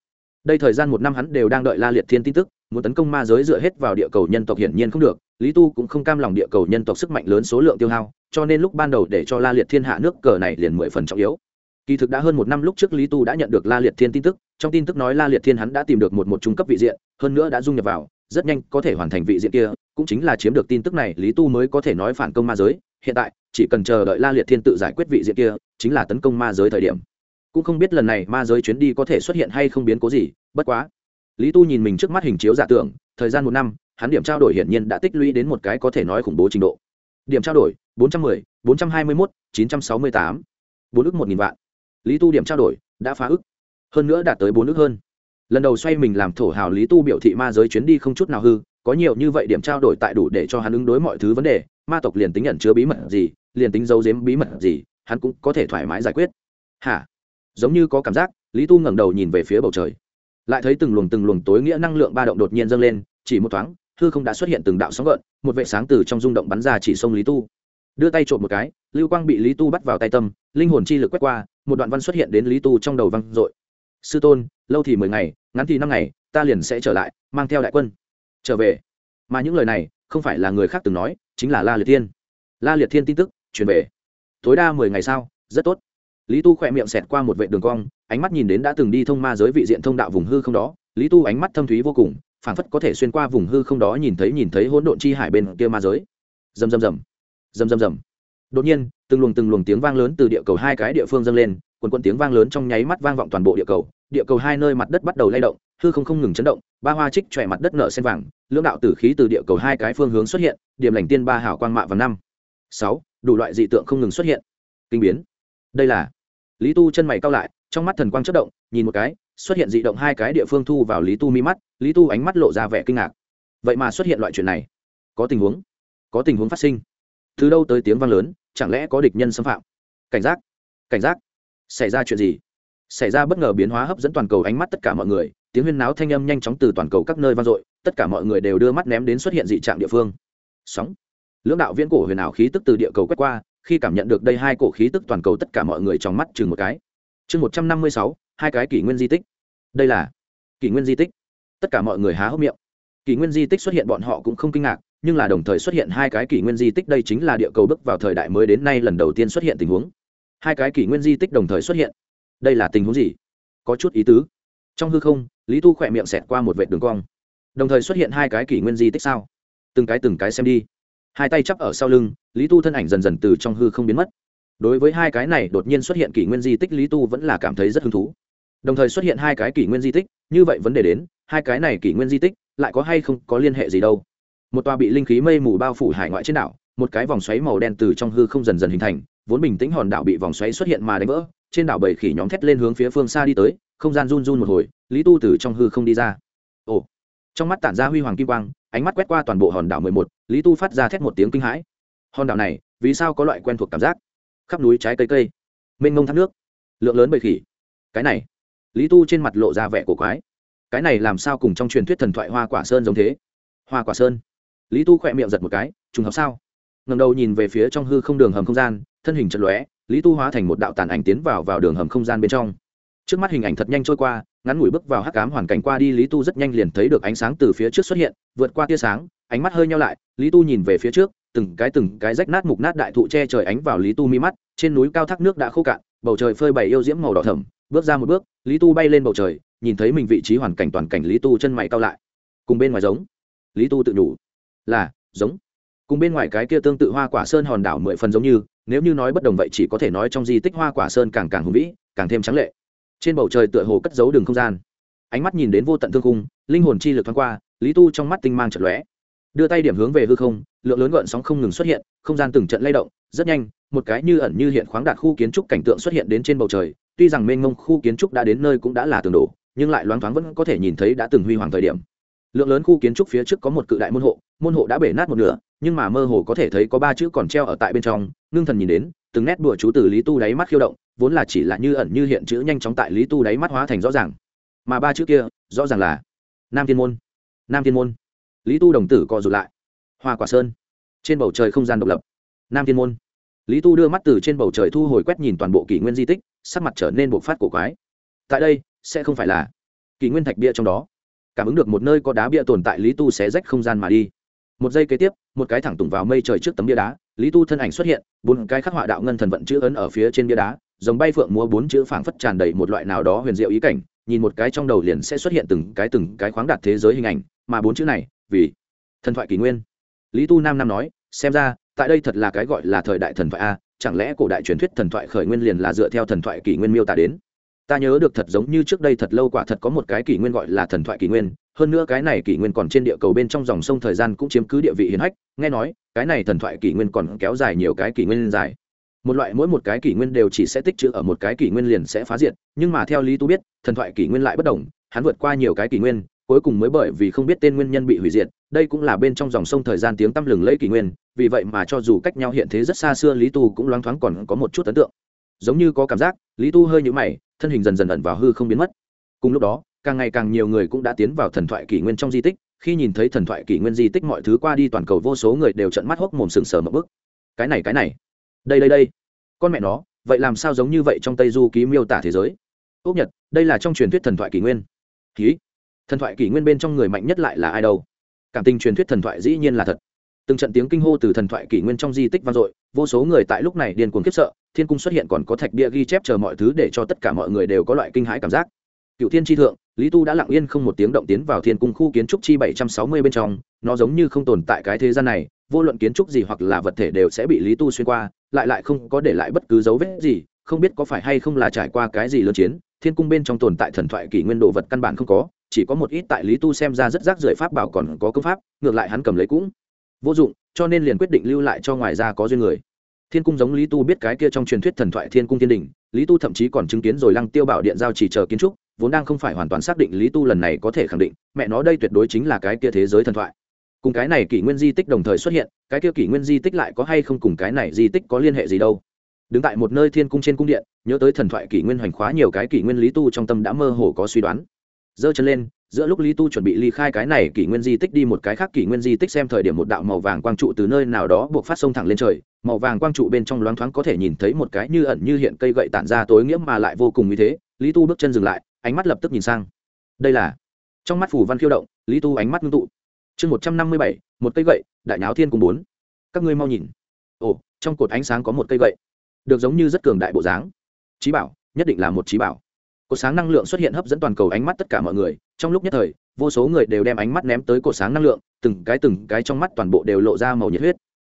Đây thời gian một năm hắn đều đang đợi la liệt thiên tin tức, muốn tấn công ma giới dựa hết vào địa cầu nhân tộc hiển nhiên không được, lý tu cũng không cam lòng địa cầu nhân tộc sức mạnh lớn số lượng tiêu hao, cho nên lúc ban đầu để cho la liệt thiên hạ nước cờ này liền mười phần trọng yếu. Kỳ thực đã hơn một năm lúc trước lý tu đã nhận được la liệt thiên tin tức, trong tin tức nói la liệt thiên hắn đã tìm được một một trung cấp vị diện, hơn nữa đã dung nhập vào, rất nhanh có thể hoàn thành vị diện kia, cũng chính là chiếm được tin tức này, lý tu mới có thể nói phản công ma giới, hiện tại, chỉ cần chờ đợi la liệt thiên tự giải quyết vị diện kia, chính là tấn công ma giới thời điểm cũng không biết lần này ma giới chuyến đi có thể xuất hiện hay không biến cố gì bất quá. Lý tu nhìn mình trước mắt hình chiếu giả tưởng thời gian một năm hắn điểm trao đổi hiển nhiên đã tích lũy đến một cái có thể nói khủng bố trình độ. Điểm trao đổi bốn trăm mười bốn trăm hai mươi một, chín trăm sáu mươi tám. Bốn ước một nghìn vạn. Lý tu điểm trao đổi đã phá ức hơn nữa đạt tới bốn ước hơn. Lần đầu xoay mình làm thổ hào lý tu biểu thị ma giới chuyến đi không chút nào hư có nhiều như vậy điểm trao đổi tại đủ để cho hắn ứng đối mọi thứ vấn đề ma tộc liền tính nhận chứa bí mật gì liền tính giấu giếm bí mật gì hắn cũng có thể thoải mái giải quyết. Hả? Giống như có cảm giác, lý tu ngẩng đầu nhìn về phía bầu trời. Lại thấy từng luồng từng luồng tối nghĩa năng lượng ba động đột nhiên dâng lên, chỉ một thoáng, hư không đã xuất hiện từng đạo sóng gợn, một vệ sáng từ trong rung động bắn ra chỉ sông lý tu. Đưa tay trộm một cái, lưu quang bị lý tu bắt vào tay tâm, linh hồn chi lực quét qua, một đoạn văn xuất hiện đến lý tu trong đầu văng dội. Sư tôn, lâu thì mười ngày, ngắn thì năm ngày, ta liền sẽ trở lại, mang theo đại quân. Trở về? Mà những lời này, không phải là người khác từng nói, chính là la liệt thiên. La liệt thiên tin tức truyền về. Tối đa mười ngày sau rất tốt lý tu khỏe miệng xẹt qua một vệ đường cong, ánh mắt nhìn đến đã từng đi thông ma giới vị diện thông đạo vùng hư không đó. Lý tu ánh mắt thâm thúy vô cùng, phảng phất có thể xuyên qua vùng hư không đó nhìn thấy nhìn thấy hỗn độn chi hải bên kia ma giới. Rầm rầm rầm rầm rầm rầm. Đột nhiên, từng luồng từng luồng tiếng vang lớn từ địa cầu hai cái địa phương dâng lên, quần quần tiếng vang lớn trong nháy mắt vang vọng toàn bộ địa cầu. Địa cầu hai nơi mặt đất bắt đầu lay động, hư không không ngừng chấn động, ba hoa trích chòe mặt đất nở sen vàng, lưỡng đạo tử khí từ địa cầu hai cái phương hướng xuất hiện, điểm lành tiên ba hảo quang mạ vào năm. Sáu, đủ loại dị tượng không ngừng xuất hiện. Kinh biến. Đây là lý tu chân mày cao lại, trong mắt thần quang chất động, nhìn một cái, xuất hiện dị động hai cái địa phương thu vào lý tu mi mắt, lý tu ánh mắt lộ ra vẻ kinh ngạc. Vậy mà xuất hiện loại chuyện này. Có tình huống. Có tình huống phát sinh. Từ đâu tới tiếng vang lớn, chẳng lẽ có địch nhân xâm phạm? Cảnh giác. Cảnh giác. Xảy ra chuyện gì? Xảy ra bất ngờ biến hóa hấp dẫn toàn cầu ánh mắt tất cả mọi người, tiếng huyên náo thanh âm nhanh chóng từ toàn cầu các nơi vang dội, tất cả mọi người đều đưa mắt ném đến xuất hiện dị trạng địa phương. Sóng. Lưỡng đạo viễn cổ huyền ảo khí tức từ địa cầu quét qua khi cảm nhận được đây hai cổ khí tức toàn cầu tất cả mọi người trong mắt chừng một cái. Chương một trăm năm mươi sáu, hai cái kỷ nguyên di tích. Đây là kỷ nguyên di tích. Tất cả mọi người há hốc miệng. Kỷ nguyên di tích xuất hiện bọn họ cũng không kinh ngạc, nhưng là đồng thời xuất hiện hai cái kỷ nguyên di tích đây chính là địa cầu bước vào thời đại mới đến nay lần đầu tiên xuất hiện tình huống. Hai cái kỷ nguyên di tích đồng thời xuất hiện. Đây là tình huống gì? Có chút ý tứ. Trong hư không, lý tu khỏe miệng xẹt qua một vệ đường cong. Đồng thời xuất hiện hai cái kỷ nguyên di tích sao? Từng cái từng cái xem đi hai tay chắp ở sau lưng, lý tu thân ảnh dần dần từ trong hư không biến mất. Đối với hai cái này đột nhiên xuất hiện kỷ nguyên di tích, lý tu vẫn là cảm thấy rất hứng thú. Đồng thời xuất hiện hai cái kỷ nguyên di tích, như vậy vấn đề đến, hai cái này kỷ nguyên di tích lại có hay không có liên hệ gì đâu. Một tòa bị linh khí mây mù bao phủ hải ngoại trên đảo, một cái vòng xoáy màu đen từ trong hư không dần dần hình thành, vốn bình tĩnh hòn đảo bị vòng xoáy xuất hiện mà đánh vỡ, trên đảo bầy khỉ nhóm thét lên hướng phía phương xa đi tới, không gian run run một hồi, lý tu từ trong hư không đi ra. Ồ, trong mắt tản ra huy hoàng kim quang ánh mắt quét qua toàn bộ hòn đảo mười một, lý tu phát ra thét một tiếng kinh hãi. Hòn đảo này, vì sao có loại quen thuộc cảm giác? Khắp núi trái cây cây, mênh mông thác nước, lượng lớn bầy khỉ. Cái này, lý tu trên mặt lộ ra vẻ cổ quái. Cái này làm sao cùng trong truyền thuyết thần thoại hoa quả sơn giống thế? Hoa quả sơn. Lý tu khỏe miệng giật một cái, trùng hợp sao? Ngầm đầu nhìn về phía trong hư không đường hầm không gian, thân hình chật lóe, lý tu hóa thành một đạo tàn ảnh tiến vào vào đường hầm không gian bên trong. Trước mắt hình ảnh thật nhanh trôi qua ngắn ngủi bước vào hắc cám hoàn cảnh qua đi lý tu rất nhanh liền thấy được ánh sáng từ phía trước xuất hiện vượt qua tia sáng ánh mắt hơi nhau lại lý tu nhìn về phía trước từng cái từng cái rách nát mục nát đại thụ che trời ánh vào lý tu mi mắt trên núi cao thác nước đã khô cạn bầu trời phơi bày yêu diễm màu đỏ thẫm, bước ra một bước lý tu bay lên bầu trời nhìn thấy mình vị trí hoàn cảnh toàn cảnh lý tu chân mày cao lại. Cùng bên ngoài giống. Lý tu tự đủ là giống. Cùng bên ngoài cái kia tương tự hoa quả sơn hòn đảo mười phần giống như nếu như nói bất đồng vậy chỉ có thể nói trong di tích hoa quả sơn càng càng hùng vĩ càng thêm trắng lệ trên bầu trời tựa hồ cất giấu đường không gian. Ánh mắt nhìn đến vô tận thương cung linh hồn chi lực thoáng qua, lý tu trong mắt tinh mang chật lóe. Đưa tay điểm hướng về hư không, lượng lớn gợn sóng không ngừng xuất hiện, không gian từng trận lay động, rất nhanh, một cái như ẩn như hiện khoáng đạt khu kiến trúc cảnh tượng xuất hiện đến trên bầu trời. Tuy rằng mênh mông khu kiến trúc đã đến nơi cũng đã là tường đổ, nhưng lại loáng thoáng vẫn có thể nhìn thấy đã từng huy hoàng thời điểm. Lượng lớn khu kiến trúc phía trước có một cự đại môn hộ môn hộ đã bể nát một nửa, nhưng mà mơ hồ có thể thấy có ba chữ còn treo ở tại bên trong, ngưng thần nhìn đến từng nét đùa chú từ lý tu đáy mắt khiêu động, vốn là chỉ là như ẩn như hiện chữ nhanh chóng tại lý tu đáy mắt hóa thành rõ ràng. Mà ba chữ kia, rõ ràng là nam thiên môn. Nam thiên môn. Lý tu đồng tử co rụt lại. Hoa quả sơn. Trên bầu trời không gian độc lập. Nam thiên môn. Lý tu đưa mắt từ trên bầu trời thu hồi quét nhìn toàn bộ kỷ nguyên di tích, sắc mặt trở nên bộc phát cổ quái. Tại đây, sẽ không phải là kỷ nguyên thạch bia trong đó. Cảm ứng được một nơi có đá bia tồn tại, lý tu sẽ rách không gian mà đi. Một giây kế tiếp, một cái thẳng tùng vào mây trời trước tấm bia đá lý tu thân ảnh xuất hiện, bốn cái khắc họa đạo ngân thần vận chữ ấn ở phía trên bia đá, dòng bay phượng múa bốn chữ phảng phất tràn đầy một loại nào đó huyền diệu ý cảnh, nhìn một cái trong đầu liền sẽ xuất hiện từng cái từng cái khoáng đạt thế giới hình ảnh, mà bốn chữ này, vì thần thoại kỷ nguyên. Lý tu nam nam nói, xem ra, tại đây thật là cái gọi là thời đại thần thoại a, chẳng lẽ cổ đại truyền thuyết thần thoại khởi nguyên liền là dựa theo thần thoại kỷ nguyên miêu tả đến? Ta nhớ được thật giống như trước đây thật lâu quả thật có một cái kỷ nguyên gọi là thần thoại kỷ nguyên hơn nữa cái này kỷ nguyên còn trên địa cầu bên trong dòng sông thời gian cũng chiếm cứ địa vị hiến hách, nghe nói, cái này thần thoại kỷ nguyên còn kéo dài nhiều cái kỷ nguyên dài. Một loại mỗi một cái kỷ nguyên đều chỉ sẽ tích trữ ở một cái kỷ nguyên liền sẽ phá diệt, nhưng mà theo lý tu biết, thần thoại kỷ nguyên lại bất đồng, hắn vượt qua nhiều cái kỷ nguyên, cuối cùng mới bởi vì không biết tên nguyên nhân bị hủy diệt, đây cũng là bên trong dòng sông thời gian tiếng tăm lừng lẫy kỷ nguyên, vì vậy mà cho dù cách nhau hiện thế rất xa xưa lý tu cũng loáng thoáng còn có một chút ấn tượng. Giống như có cảm giác, lý tu hơi nhũ mày, thân hình dần dần ẩn vào hư không biến mất. Cùng lúc đó càng ngày càng nhiều người cũng đã tiến vào thần thoại kỷ nguyên trong di tích. Khi nhìn thấy thần thoại kỷ nguyên di tích, mọi thứ qua đi toàn cầu vô số người đều trận mắt hốc mồm sừng sờ một bức cái này cái này. Đây đây đây. Con mẹ nó, vậy làm sao giống như vậy trong tây du ký miêu tả thế giới? Ốc nhật, đây là trong truyền thuyết thần thoại kỷ nguyên. Ký. Thần thoại kỷ nguyên bên trong người mạnh nhất lại là ai đâu? Cảm tình truyền thuyết thần thoại dĩ nhiên là thật. Từng trận tiếng kinh hô từ thần thoại kỷ nguyên trong di tích vang dội, vô số người tại lúc này điên cuồng khiếp sợ, thiên cung xuất hiện còn có thạch bia ghi chép chờ mọi thứ để cho tất cả mọi người đều có loại kinh hãi cảm giác. Cựu thiên tri thượng lý tu đã lặng yên không một tiếng động tiến vào thiên cung khu kiến trúc chi bảy trăm sáu mươi bên trong, nó giống như không tồn tại cái thế gian này, vô luận kiến trúc gì hoặc là vật thể đều sẽ bị lý tu xuyên qua, lại lại không có để lại bất cứ dấu vết gì, không biết có phải hay không là trải qua cái gì lớn chiến, thiên cung bên trong tồn tại thần thoại kỷ nguyên đồ vật căn bản không có, chỉ có một ít tại lý tu xem ra rất rác rưởi pháp bảo còn có công pháp, ngược lại hắn cầm lấy cũng vô dụng, cho nên liền quyết định lưu lại cho ngoài ra có duyên người. Thiên cung giống lý tu biết cái kia trong truyền thuyết thần thoại thiên cung thiên đình, lý tu thậm chí còn chứng kiến rồi lăng tiêu bảo điện giao chỉ chờ kiến trúc vốn đang không phải hoàn toàn xác định lý tu lần này có thể khẳng định, mẹ nó đây tuyệt đối chính là cái kia thế giới thần thoại. Cùng cái này kỷ nguyên di tích đồng thời xuất hiện, cái kia kỷ nguyên di tích lại có hay không cùng cái này di tích có liên hệ gì đâu. Đứng tại một nơi thiên cung trên cung điện, nhớ tới thần thoại kỷ nguyên hoành khóa nhiều cái kỷ nguyên lý tu trong tâm đã mơ hồ có suy đoán. Giơ chân lên, giữa lúc lý tu chuẩn bị ly khai cái này kỷ nguyên di tích đi một cái khác kỷ nguyên di tích xem thời điểm một đạo màu vàng quang trụ từ nơi nào đó buộc phát sông thẳng lên trời. Màu vàng quang trụ bên trong loáng thoáng có thể nhìn thấy một cái như ẩn như hiện cây gậy tản ra tối nghĩa mà lại vô cùng như thế. Lý tu bước chân dừng lại ánh mắt lập tức nhìn sang. Đây là, trong mắt phủ văn khiêu động, lý tu ánh mắt ngưng tụ. Chương một trăm năm mươi bảy, một cây gậy, đại náo thiên cùng bốn. Các ngươi mau nhìn. Ồ, trong cột ánh sáng có một cây gậy. Được giống như rất cường đại bộ dáng. Trí bảo, nhất định là một trí bảo. Cột sáng năng lượng xuất hiện hấp dẫn toàn cầu ánh mắt tất cả mọi người. Trong lúc nhất thời, vô số người đều đem ánh mắt ném tới cột sáng năng lượng, từng cái từng cái trong mắt toàn bộ đều lộ ra màu nhiệt huyết.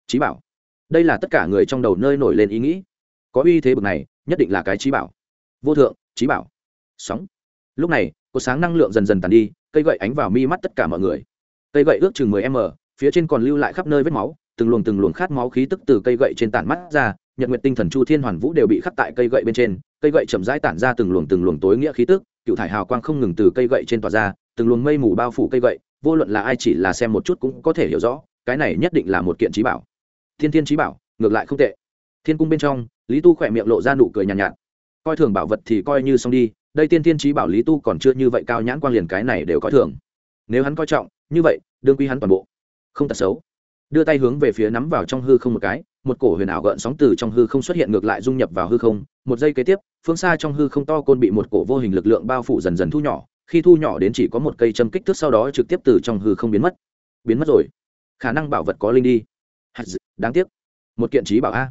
Trí bảo. Đây là tất cả người trong đầu nơi nổi lên ý nghĩ. Có uy thế bực này, nhất định là cái trí bảo. Vô thượng trí bảo sóng. Lúc này có sáng năng lượng dần dần tàn đi cây gậy ánh vào mi mắt tất cả mọi người. Cây gậy ước chừng 10 m phía trên còn lưu lại khắp nơi vết máu từng luồng từng luồng khát máu khí tức từ cây gậy trên tản mắt ra nhật nguyện tinh thần chu thiên hoàn vũ đều bị khắc tại cây gậy bên trên cây gậy chậm rãi tản ra từng luồng từng luồng tối nghĩa khí tức cựu thải hào quang không ngừng từ cây gậy trên tỏa ra từng luồng mây mù bao phủ cây gậy vô luận là ai chỉ là xem một chút cũng có thể hiểu rõ cái này nhất định là một kiện trí bảo. Thiên thiên trí bảo ngược lại không tệ. Thiên cung bên trong lý tu khỏe miệng lộ ra nụ cười nhàn nhạt, nhạt. Coi thường bảo vật thì coi như xong đi đây tiên thiên trí bảo lý tu còn chưa như vậy cao nhãn quan liền cái này đều có thường. Nếu hắn coi trọng, như vậy, đương quy hắn toàn bộ. Không tật xấu. Đưa tay hướng về phía nắm vào trong hư không một cái, một cổ huyền ảo gợn sóng từ trong hư không xuất hiện ngược lại dung nhập vào hư không, một giây kế tiếp, phương xa trong hư không to côn bị một cổ vô hình lực lượng bao phủ dần dần thu nhỏ, khi thu nhỏ đến chỉ có một cây châm kích thước sau đó trực tiếp từ trong hư không biến mất. Biến mất rồi. Khả năng bảo vật có linh đi. Đáng tiếc. Một kiện trí bảo a.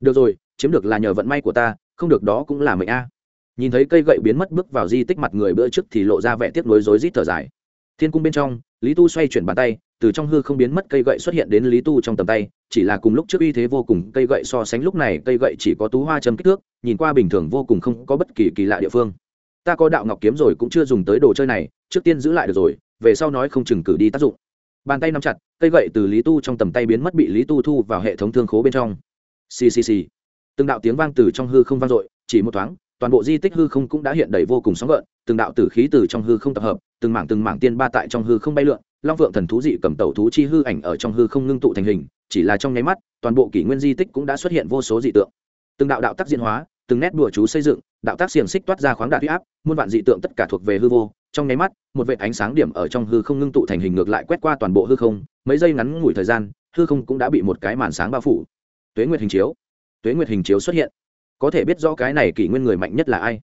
Được rồi, chiếm được là nhờ vận may của ta, không được đó cũng là mệnh a nhìn thấy cây gậy biến mất bước vào di tích mặt người bữa trước thì lộ ra vẻ tiếc nuối rối rít thở dài. Thiên cung bên trong, lý tu xoay chuyển bàn tay, từ trong hư không biến mất cây gậy xuất hiện đến lý tu trong tầm tay, chỉ là cùng lúc trước uy thế vô cùng, cây gậy so sánh lúc này, cây gậy chỉ có tú hoa chấm kích thước, nhìn qua bình thường vô cùng không có bất kỳ kỳ lạ địa phương. Ta có đạo ngọc kiếm rồi cũng chưa dùng tới đồ chơi này, trước tiên giữ lại được rồi, về sau nói không chừng cử đi tác dụng. Bàn tay nắm chặt, cây gậy từ lý tu trong tầm tay biến mất bị lý tu thu vào hệ thống thương khố bên trong. Ccc từng đạo tiếng vang từ trong hư không vang dội, chỉ một thoáng toàn bộ di tích hư không cũng đã hiện đầy vô cùng sóng gợn, từng đạo tử khí từ trong hư không tập hợp, từng mảng từng mảng tiên ba tại trong hư không bay lượn, long vượng thần thú dị cầm tẩu thú chi hư ảnh ở trong hư không ngưng tụ thành hình, chỉ là trong nháy mắt, toàn bộ kỷ nguyên di tích cũng đã xuất hiện vô số dị tượng. Từng đạo đạo tác diễn hóa, từng nét đùa chú xây dựng, đạo tác xiềng xích toát ra khoáng đạt huy áp, muôn vạn dị tượng tất cả thuộc về hư vô. Trong nháy mắt, một vệt ánh sáng điểm ở trong hư không ngưng tụ thành hình ngược lại quét qua toàn bộ hư không, mấy giây ngắn ngủi thời gian, hư không cũng đã bị một cái màn sáng bao phủ. Tuế nguyệt hình chiếu. Tuế nguyệt hình chiếu xuất hiện có thể biết rõ cái này kỷ nguyên người mạnh nhất là ai.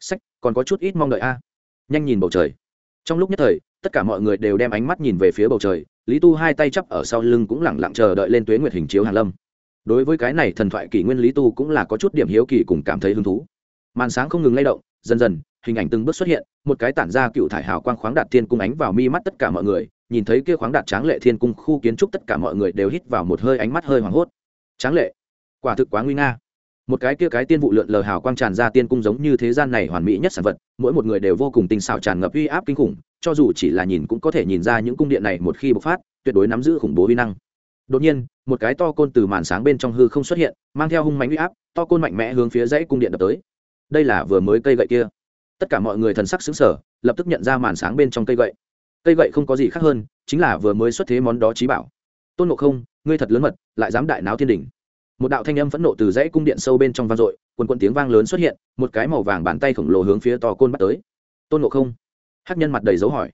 Sách, còn có chút ít mong đợi a. Nhanh nhìn bầu trời. Trong lúc nhất thời, tất cả mọi người đều đem ánh mắt nhìn về phía bầu trời, lý tu hai tay chắp ở sau lưng cũng lẳng lặng chờ đợi lên tuế nguyệt hình chiếu hàn lâm. Đối với cái này thần thoại kỷ nguyên lý tu cũng là có chút điểm hiếu kỳ cùng cảm thấy hứng thú. Màn sáng không ngừng lay động, dần dần, hình ảnh từng bước xuất hiện, một cái tản ra cựu thải hào quang khoáng đạt thiên cung ánh vào mi mắt tất cả mọi người, nhìn thấy kia khoáng đạt tráng lệ thiên cung khu kiến trúc tất cả mọi người đều hít vào một hơi ánh mắt hơi hoảng hốt. Tráng lệ, quả thực quá nguy nga một cái kia cái tiên vụ lượn lờ hào quang tràn ra tiên cung giống như thế gian này hoàn mỹ nhất sản vật, mỗi một người đều vô cùng tinh xảo tràn ngập uy áp kinh khủng, cho dù chỉ là nhìn cũng có thể nhìn ra những cung điện này một khi bộc phát, tuyệt đối nắm giữ khủng bố uy năng. Đột nhiên, một cái to côn từ màn sáng bên trong hư không xuất hiện, mang theo hung mạnh uy áp, to côn mạnh mẽ hướng phía dãy cung điện đập tới. Đây là vừa mới cây gậy kia. Tất cả mọi người thần sắc xứng sở lập tức nhận ra màn sáng bên trong cây gậy. Cây gậy không có gì khác hơn, chính là vừa mới xuất thế món đó trí bảo. Tôn ngộ không, ngươi thật lớn mật, lại dám đại náo thiên đình một đạo thanh âm phẫn nộ từ dãy cung điện sâu bên trong vang dội, quần quần tiếng vang lớn xuất hiện, một cái màu vàng bàn tay khổng lồ hướng phía to côn bắt tới. Tôn ngộ không, hắc nhân mặt đầy dấu hỏi.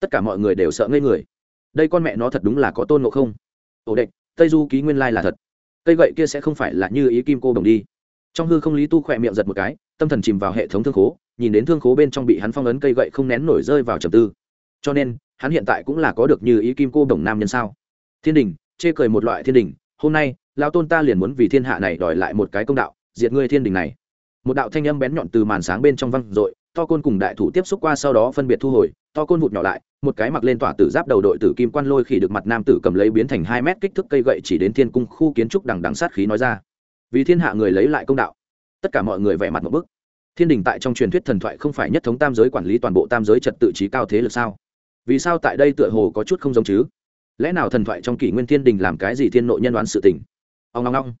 Tất cả mọi người đều sợ ngây người. Đây con mẹ nó thật đúng là có tôn ngộ không. Ổ đệch tây du ký nguyên lai là thật. Cây gậy kia sẽ không phải là như ý kim cô đồng đi. Trong hư không lý tu khỏe miệng giật một cái, tâm thần chìm vào hệ thống thương khố, nhìn đến thương khố bên trong bị hắn phong ấn cây gậy không nén nổi rơi vào trầm tư. Cho nên, hắn hiện tại cũng là có được như ý kim cô đồng nam nhân sao? Thiên đình, chê cười một loại thiên đình hôm nay lao tôn ta liền muốn vì thiên hạ này đòi lại một cái công đạo, diệt ngươi thiên đình này. Một đạo thanh âm bén nhọn từ màn sáng bên trong văng r to côn cùng đại thủ tiếp xúc qua sau đó phân biệt thu hồi, to côn vụt nhỏ lại, một cái mặc lên tỏa tử giáp đầu đội tử kim quan lôi khỉ được mặt nam tử cầm lấy biến thành hai mét kích thước cây gậy chỉ đến thiên cung khu kiến trúc đằng đằng sát khí nói ra. Vì thiên hạ người lấy lại công đạo. Tất cả mọi người vẻ mặt một bức. Thiên đình tại trong truyền thuyết thần thoại không phải nhất thống tam giới quản lý toàn bộ tam giới trật tự trí cao thế lực sao? Vì sao tại đây tựa hồ có chút không giống chứ? Lẽ nào thần thoại trong kỷ nguyên thiên đình làm cái gì thiên nội nhân đoán sự tình? Ông long long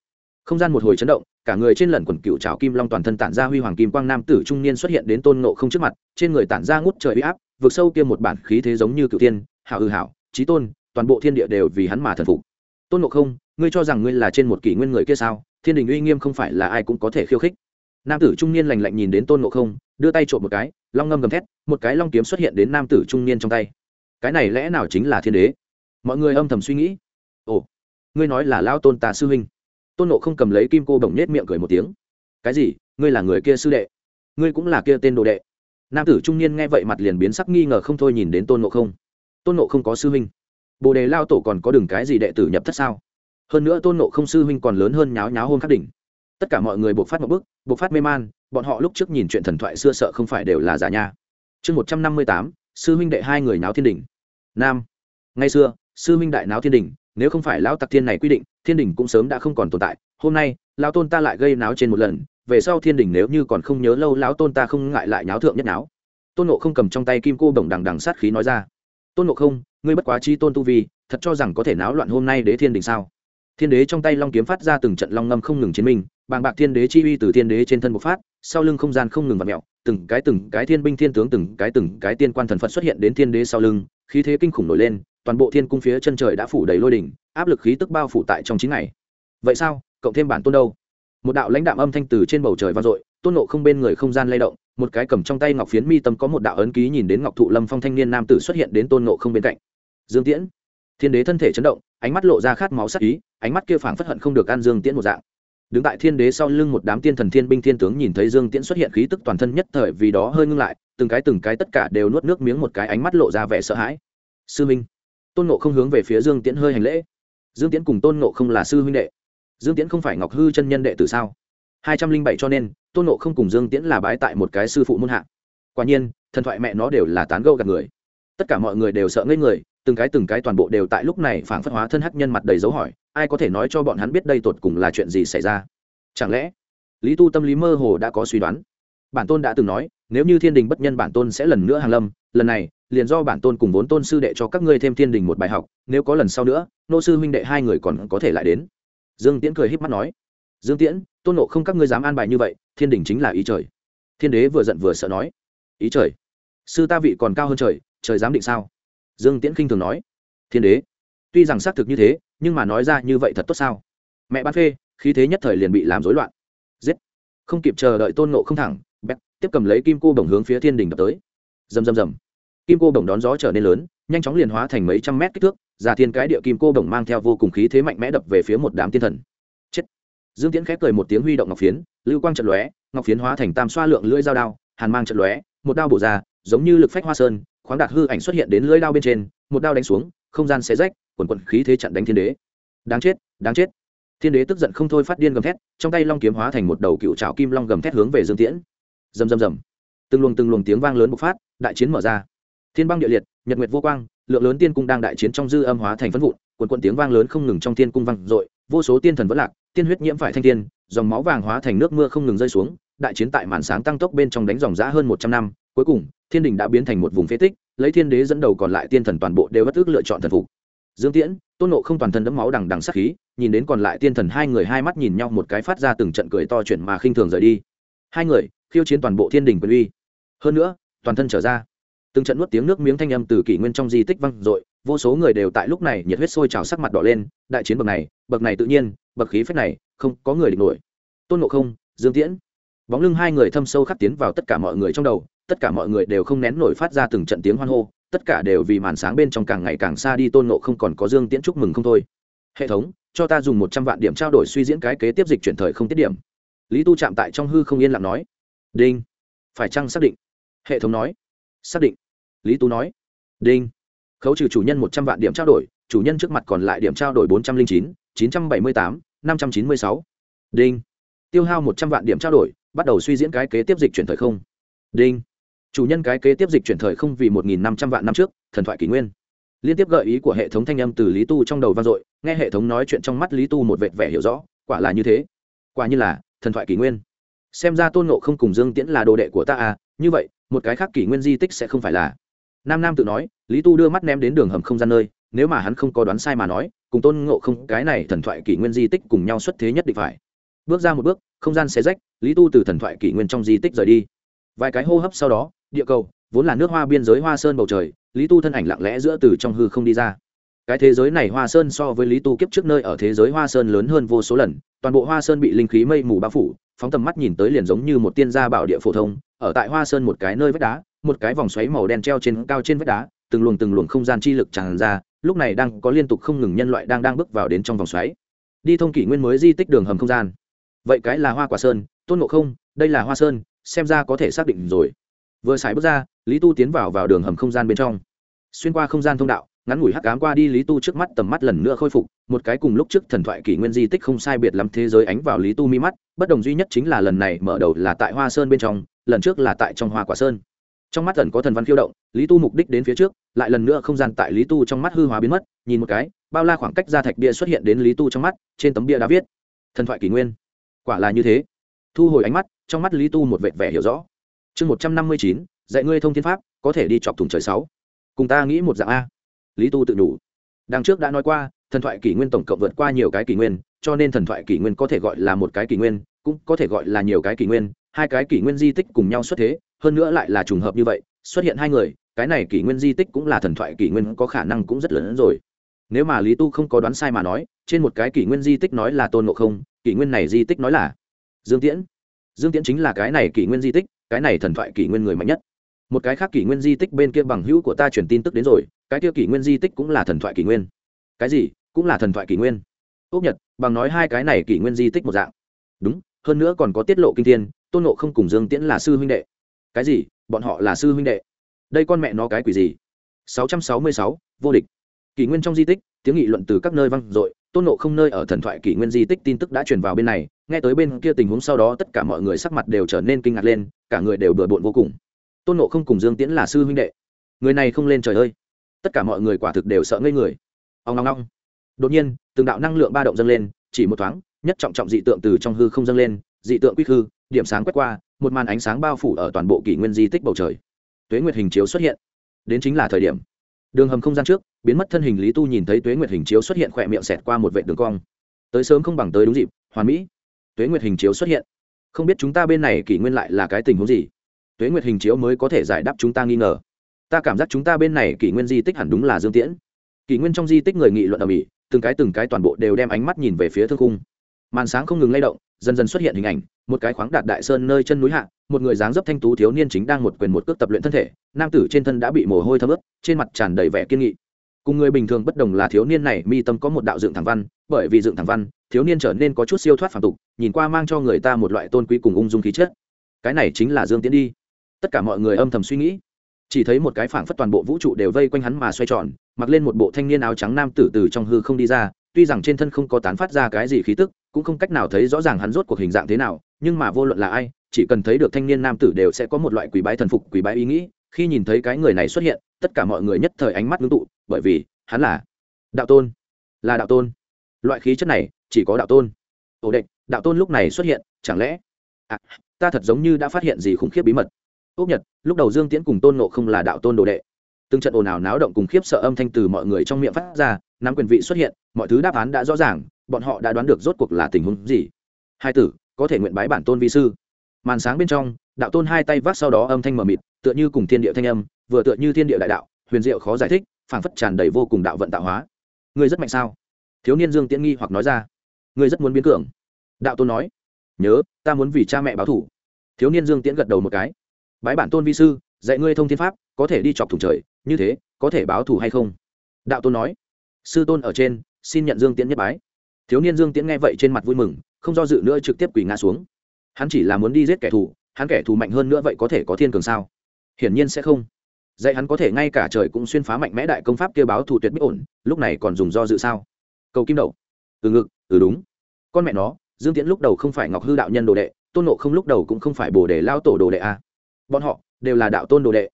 không gian một hồi chấn động, cả người trên lẩn quần cựu trào kim long toàn thân tản ra huy hoàng kim quang nam tử trung niên xuất hiện đến tôn nộ không trước mặt, trên người tản ra ngút trời huy áp vượt sâu kia một bản khí thế giống như cựu tiên, hảo hư hảo trí tôn, toàn bộ thiên địa đều vì hắn mà thần phục. Tôn nộ không, ngươi cho rằng ngươi là trên một kỷ nguyên người kia sao? Thiên đình uy nghiêm không phải là ai cũng có thể khiêu khích. Nam tử trung niên lành lạnh nhìn đến tôn nộ không, đưa tay trộm một cái, long ngâm gầm thét, một cái long kiếm xuất hiện đến nam tử trung niên trong tay. Cái này lẽ nào chính là thiên đế? Mọi người âm thầm suy nghĩ. Ồ, ngươi nói là lao tôn tà sư huynh. Tôn nộ không cầm lấy kim cô đồng nhét miệng cười một tiếng. Cái gì? Ngươi là người kia sư đệ? Ngươi cũng là kia tên đồ đệ? Nam tử trung niên nghe vậy mặt liền biến sắc nghi ngờ không thôi nhìn đến tôn nộ không. Tôn nộ không có sư huynh. Bồ đề lao tổ còn có đừng cái gì đệ tử nhập thất sao? Hơn nữa tôn nộ không sư huynh còn lớn hơn nháo nháo hôn khắc đỉnh. Tất cả mọi người buộc phát một bức buộc phát mê man, bọn họ lúc trước nhìn chuyện thần thoại xưa sợ không phải đều là giả nha. Chương một trăm năm mươi tám, sư huynh đệ hai người náo thiên đỉnh. nam. Ngay xưa sư Minh đại náo thiên đình, nếu không phải lão tặc thiên này quy định, thiên đình cũng sớm đã không còn tồn tại. Hôm nay, lão tôn ta lại gây náo trên một lần, về sau thiên đình nếu như còn không nhớ lâu, lão tôn ta không ngại lại náo thượng nhất náo. Tôn nộ không cầm trong tay kim cô bổng đằng đằng sát khí nói ra. Tôn nộ không, ngươi bất quá chi tôn tu vi, thật cho rằng có thể náo loạn hôm nay đế thiên đình sao? Thiên đế trong tay long kiếm phát ra từng trận long ngâm không ngừng chiến minh, bàng bạc thiên đế chi uy từ thiên đế trên thân bộc phát, sau lưng không gian không ngừng vặt mẹo từng cái từng cái thiên binh thiên tướng, từng cái từng cái tiên quan thần phật xuất hiện đến thiên đế sau lưng, khí thế kinh khủng nổi lên toàn bộ thiên cung phía chân trời đã phủ đầy lôi đỉnh, áp lực khí tức bao phủ tại trong chín ngày. Vậy sao? Cộng thêm bản tôn đâu? Một đạo lãnh đạm âm thanh từ trên bầu trời vang dội, tôn nộ không bên người không gian lay động, một cái cầm trong tay ngọc phiến mi tâm có một đạo ấn ký nhìn đến ngọc thụ lâm phong thanh niên nam tử xuất hiện đến tôn nộ không bên cạnh. Dương tiễn. Thiên đế thân thể chấn động, ánh mắt lộ ra khát máu sắc ý, ánh mắt kia phảng phất hận không được ăn dương tiễn một dạng. Đứng tại thiên đế sau lưng một đám tiên thần thiên binh thiên tướng nhìn thấy dương tiễn xuất hiện khí tức toàn thân nhất thời vì đó hơi ngưng lại, từng cái từng cái tất cả đều nuốt nước miếng một cái ánh mắt lộ ra vẻ sợ hãi. Sư minh tôn nộ không hướng về phía dương tiễn hơi hành lễ. Dương tiễn cùng tôn nộ không là sư huynh đệ. Dương tiễn không phải ngọc hư chân nhân đệ từ sao? Hai trăm linh bảy cho nên, tôn nộ không cùng dương tiễn là bái tại một cái sư phụ muôn hạ. Quả nhiên, thần thoại mẹ nó đều là tán gâu gạt người. Tất cả mọi người đều sợ ngây người, từng cái từng cái toàn bộ đều tại lúc này phảng phất hóa thân hắc nhân mặt đầy dấu hỏi, ai có thể nói cho bọn hắn biết đây tột cùng là chuyện gì xảy ra? Chẳng lẽ, lý tu tâm lý mơ hồ đã có suy đoán? Bản tôn đã từng nói, nếu như thiên đình bất nhân bản tôn sẽ lần nữa hàng lâm lần này, liền do bản tôn cùng vốn tôn sư đệ cho các ngươi thêm thiên đình một bài học, nếu có lần sau nữa, nô sư huynh đệ hai người còn có thể lại đến. Dương tiễn cười h í p mắt nói. Dương tiễn, tôn nộ không các ngươi dám an bài như vậy, thiên đình chính là ý trời. Thiên đế vừa giận vừa sợ nói. Ý trời? Sư ta vị còn cao hơn trời trời dám định sao? Dương tiễn khinh thường nói. Thiên đế, tuy rằng xác thực như thế, nhưng mà nói ra như vậy thật tốt sao? Mẹ ban phê, khí thế nhất thời liền bị làm rối loạn. Giết. Không kịp chờ đợi tôn nộ không thẳng bét tiếp cầm lấy kim cô bổng hướng phía thiên đình đập tới rầm rầm rầm. Kim cô đồng đón gió trở nên lớn, nhanh chóng liền hóa thành mấy trăm mét kích thước, già thiên cái địa kim cô đồng mang theo vô cùng khí thế mạnh mẽ đập về phía một đám tiên thần. Chết. Dương tiễn khép cười một tiếng huy động ngọc phiến, lưu quang trận lóe, ngọc phiến hóa thành tam xoa lượng lưỡi dao đao, hàn mang trận lóe, một đao bổ ra, giống như lực phách hoa sơn, khoáng đạt hư ảnh xuất hiện đến lưỡi đao bên trên, một đao đánh xuống, không gian xé rách, quần quần khí thế chặn đánh thiên đế. Đáng chết đáng chết. Thiên đế tức giận không thôi phát điên gầm thét, trong tay long kiếm hóa thành một đầu cựu trào kim long gầm thét hướng về dương tiễn. Rầm rầm rầm. Từng luồng từng luồng tiếng vang lớn bộc phát đại chiến mở ra. Thiên băng địa liệt, nhật nguyệt vô quang, lượng lớn tiên cung đang đại chiến trong dư âm hóa thành phân vụn quần quận tiếng vang lớn không ngừng trong tiên cung vang dội, vô số tiên thần vẫn lạc, tiên huyết nhiễm phải thanh tiên, dòng máu vàng hóa thành nước mưa không ngừng rơi xuống, đại chiến tại màn sáng tăng tốc bên trong đánh dòng giã hơn một trăm năm, cuối cùng, thiên đình đã biến thành một vùng phế tích, lấy thiên đế dẫn đầu còn lại tiên thần toàn bộ đều bất ước lựa chọn thần phục. Dương tiễn, tôn nộ không toàn thân đẫm máu đằng đằng sắc khí, nhìn đến còn lại tiên thần hai người hai mắt nhìn nhau một cái phát ra từng trận cười to chuyện mà khinh thường rời đi. Hai người, khiêu chiến toàn bộ thiên đình quyền uy. Hơn nữa toàn thân trở ra. Từng trận nuốt tiếng nước miếng thanh âm từ kỷ nguyên trong di tích văng dội, vô số người đều tại lúc này nhiệt huyết sôi trào sắc mặt đỏ lên, đại chiến bậc này bậc này tự nhiên, bậc khí phách này, không có người địch nổi. Tôn ngộ không, dương tiễn. Bóng lưng hai người thâm sâu khắc tiến vào tất cả mọi người trong đầu, tất cả mọi người đều không nén nổi phát ra từng trận tiếng hoan hô, tất cả đều vì màn sáng bên trong càng ngày càng xa đi, tôn ngộ không còn có dương tiễn chúc mừng không thôi. Hệ thống, cho ta dùng một trăm vạn điểm trao đổi suy diễn cái kế tiếp dịch chuyển thời không tiết điểm. Lý tu chạm tại trong hư không yên lặng nói. Đinh. Phải chăng xác định? Hệ thống nói. Xác định. Lý tu nói. Đinh. Khấu trừ chủ nhân một trăm vạn điểm trao đổi, chủ nhân trước mặt còn lại điểm trao đổi bốn trăm linh chín chín trăm bảy mươi tám, năm trăm chín mươi sáu. Đinh. Tiêu hao một trăm vạn điểm trao đổi, bắt đầu suy diễn cái kế tiếp dịch chuyển thời không. Đinh. Chủ nhân cái kế tiếp dịch chuyển thời không vì một nghìn năm trăm vạn năm trước, thần thoại kỷ nguyên. Liên tiếp gợi ý của hệ thống thanh âm từ lý tu trong đầu vang dội, nghe hệ thống nói chuyện trong mắt lý tu một vệt vẻ hiểu rõ, quả là như thế. Quả như là, thần thoại kỷ nguyên. Xem ra tôn nộ không cùng dương tiễn là đồ đệ của ta à như vậy, một cái khác kỷ nguyên di tích sẽ không phải là. Nam nam tự nói, lý tu đưa mắt ném đến đường hầm không gian nơi, nếu mà hắn không có đoán sai mà nói, cùng tôn ngộ không, cái này thần thoại kỷ nguyên di tích cùng nhau xuất thế nhất định phải. Bước ra một bước, không gian xé rách, lý tu từ thần thoại kỷ nguyên trong di tích rời đi. Vài cái hô hấp sau đó, địa cầu, vốn là nước hoa biên giới hoa sơn bầu trời, lý tu thân ảnh lặng lẽ giữa từ trong hư không đi ra cái thế giới này hoa sơn so với lý tu kiếp trước nơi ở thế giới hoa sơn lớn hơn vô số lần, toàn bộ hoa sơn bị linh khí mây mù bao phủ, phóng tầm mắt nhìn tới liền giống như một tiên gia bảo địa phổ thông, ở tại hoa sơn một cái nơi vách đá, một cái vòng xoáy màu đen treo trên cao trên vách đá, từng luồng từng luồng không gian chi lực tràn ra, lúc này đang có liên tục không ngừng nhân loại đang đang bước vào đến trong vòng xoáy. Đi thông kỷ nguyên mới di tích đường hầm không gian. Vậy cái là hoa quả sơn, tôn ngộ không, đây là hoa sơn, xem ra có thể xác định rồi. Vừa xài bước ra, lý tu tiến vào vào đường hầm không gian bên trong. Xuyên qua không gian thông đạo ngắn ngủi hắc cám qua đi lý tu trước mắt tầm mắt lần nữa khôi phục, một cái cùng lúc trước thần thoại kỷ nguyên di tích không sai biệt lắm thế giới ánh vào lý tu mi mắt, bất đồng duy nhất chính là lần này mở đầu là tại hoa sơn bên trong, lần trước là tại trong hoa quả sơn. Trong mắt thần có thần văn khiêu động, lý tu mục đích đến phía trước, lại lần nữa không gian tại lý tu trong mắt hư hóa biến mất, nhìn một cái, bao la khoảng cách ra thạch bia xuất hiện đến lý tu trong mắt, trên tấm bia đã viết, thần thoại kỷ nguyên. Quả là như thế. Thu hồi ánh mắt, trong mắt lý tu một vệt vẻ hiểu rõ. Chương một trăm năm mươi chín, dạy ngươi thông thiên pháp, có thể đi chọc thùng trời sáu. Cùng ta nghĩ một dạng a lý tu tự đủ đằng trước đã nói qua, thần thoại kỷ nguyên tổng cộng vượt qua nhiều cái kỷ nguyên, cho nên thần thoại kỷ nguyên có thể gọi là một cái kỷ nguyên, cũng có thể gọi là nhiều cái kỷ nguyên, hai cái kỷ nguyên di tích cùng nhau xuất thế, hơn nữa lại là trùng hợp như vậy, xuất hiện hai người, cái này kỷ nguyên di tích cũng là thần thoại kỷ nguyên có khả năng cũng rất lớn hơn rồi. Nếu mà lý tu không có đoán sai mà nói, trên một cái kỷ nguyên di tích nói là tôn ngộ không, kỷ nguyên này di tích nói là dương tiễn. Dương tiễn chính là cái này kỷ nguyên di tích, cái này thần thoại kỷ nguyên người mạnh nhất một cái khác kỷ nguyên di tích bên kia bằng hữu của ta truyền tin tức đến rồi cái kia kỷ nguyên di tích cũng là thần thoại kỷ nguyên. Cái gì? Cũng là thần thoại kỷ nguyên. Ốc nhật bằng nói hai cái này kỷ nguyên di tích một dạng. Đúng hơn nữa còn có tiết lộ kinh thiên tôn nộ không cùng dương tiễn là sư huynh đệ. Cái gì? Bọn họ là sư huynh đệ. Đây con mẹ nó cái quỷ gì? 666, vô địch. Kỷ nguyên trong di tích tiếng nghị luận từ các nơi vang dội tôn nộ không nơi ở thần thoại kỷ nguyên di tích tin tức đã truyền vào bên này nghe tới bên kia tình huống sau đó tất cả mọi người sắc mặt đều trở nên kinh ngạc lên cả người đều bừa bộn vô cùng tôn nộ không cùng dương tiễn là sư huynh đệ người này không lên trời ơi tất cả mọi người quả thực đều sợ ngây người ông ngong ngong. đột nhiên từng đạo năng lượng ba động dâng lên chỉ một thoáng nhất trọng trọng dị tượng từ trong hư không dâng lên dị tượng quy hư điểm sáng quét qua một màn ánh sáng bao phủ ở toàn bộ kỷ nguyên di tích bầu trời tuế nguyệt hình chiếu xuất hiện đến chính là thời điểm đường hầm không gian trước biến mất thân hình lý tu nhìn thấy tuế nguyệt hình chiếu xuất hiện khỏe miệng xẹt qua một vệ đường cong tới sớm không bằng tới đúng dịp hoàn mỹ tuế nguyệt hình chiếu xuất hiện không biết chúng ta bên này kỷ nguyên lại là cái tình huống gì tuế nguyệt hình chiếu mới có thể giải đáp chúng ta nghi ngờ. Ta cảm giác chúng ta bên này kỷ nguyên di tích hẳn đúng là dương tiễn. Kỷ nguyên trong di tích người nghị luận ở mỹ từng cái từng cái toàn bộ đều đem ánh mắt nhìn về phía thương cung màn sáng không ngừng lay động, dần dần xuất hiện hình ảnh, một cái khoáng đạt đại sơn nơi chân núi hạ, một người dáng dấp thanh tú thiếu niên chính đang một quyền một cước tập luyện thân thể, nam tử trên thân đã bị mồ hôi thấm ướt, trên mặt tràn đầy vẻ kiên nghị. Cùng người bình thường bất đồng là thiếu niên này, mi tâm có một đạo dựng thẳng văn, bởi vì dựng thẳng văn, thiếu niên trở nên có chút siêu thoát phản tục, nhìn qua mang cho người ta một loại tôn quý cùng ung dung khí chất. Cái này chính là dương tiến đi tất cả mọi người âm thầm suy nghĩ. Chỉ thấy một cái phảng phất toàn bộ vũ trụ đều vây quanh hắn mà xoay tròn mặc lên một bộ thanh niên áo trắng nam tử từ trong hư không đi ra tuy rằng trên thân không có tán phát ra cái gì khí tức cũng không cách nào thấy rõ ràng hắn rốt cuộc hình dạng thế nào nhưng mà vô luận là ai chỉ cần thấy được thanh niên nam tử đều sẽ có một loại quý bái thần phục quý bái ý nghĩ. Khi nhìn thấy cái người này xuất hiện tất cả mọi người nhất thời ánh mắt ngưng tụ bởi vì hắn là đạo tôn. Là đạo tôn. Loại khí chất này chỉ có đạo tôn. Ổ đệch đạo tôn lúc này xuất hiện chẳng lẽ à, ta thật giống như đã phát hiện gì khủng khiếp bí mật? Ốc nhật, lúc đầu dương tiễn cùng tôn nộ không là đạo tôn đồ đệ. Từng trận ồn ào náo động cùng khiếp sợ âm thanh từ mọi người trong miệng phát ra, nắm quyền vị xuất hiện, mọi thứ đáp án đã rõ ràng, bọn họ đã đoán được rốt cuộc là tình huống gì. Hai tử, có thể nguyện bái bản tôn vi sư. Màn sáng bên trong, đạo tôn hai tay vác sau đó âm thanh mờ mịt, tựa như cùng thiên địa thanh âm, vừa tựa như thiên địa đại đạo, huyền diệu khó giải thích, phảng phất tràn đầy vô cùng đạo vận tạo hóa. Ngươi rất mạnh sao? Thiếu niên dương tiễn nghi hoặc nói ra. Ngươi rất muốn biến cường. Đạo tôn nói. Nhớ, ta muốn vì cha mẹ báo thủ thiếu niên dương tiễn gật đầu một cái bái bản tôn vi sư, dạy ngươi thông thiên pháp, có thể đi chọc thủng trời, như thế, có thể báo thù hay không? Đạo tôn nói. Sư tôn ở trên, xin nhận dương tiễn nhất bái. Thiếu niên dương tiễn nghe vậy trên mặt vui mừng, không do dự nữa trực tiếp quỳ ngã xuống. Hắn chỉ là muốn đi giết kẻ thù, hắn kẻ thù mạnh hơn nữa vậy có thể có thiên cường sao? Hiển nhiên sẽ không. Dạy hắn có thể ngay cả trời cũng xuyên phá mạnh mẽ đại công pháp kia báo thù tuyệt bất ổn, lúc này còn dùng do dự sao? Cầu kim đậu từ ngực từ đúng. Con mẹ nó, dương tiễn lúc đầu không phải ngọc hư đạo nhân đồ đệ, tôn nộ không lúc đầu cũng không phải bồ đề lao tổ đồ đệ a bọn họ đều là đạo tôn đồ đệ.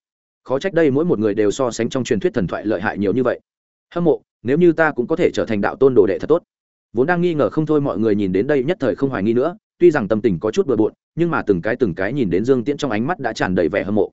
Khó trách đây mỗi một người đều so sánh trong truyền thuyết thần thoại lợi hại nhiều như vậy. Hâm mộ, nếu như ta cũng có thể trở thành đạo tôn đồ đệ thật tốt. Vốn đang nghi ngờ không thôi mọi người nhìn đến đây nhất thời không hoài nghi nữa, tuy rằng tâm tình có chút bừa bộn, nhưng mà từng cái từng cái nhìn đến dương tiễn trong ánh mắt đã tràn đầy vẻ hâm mộ.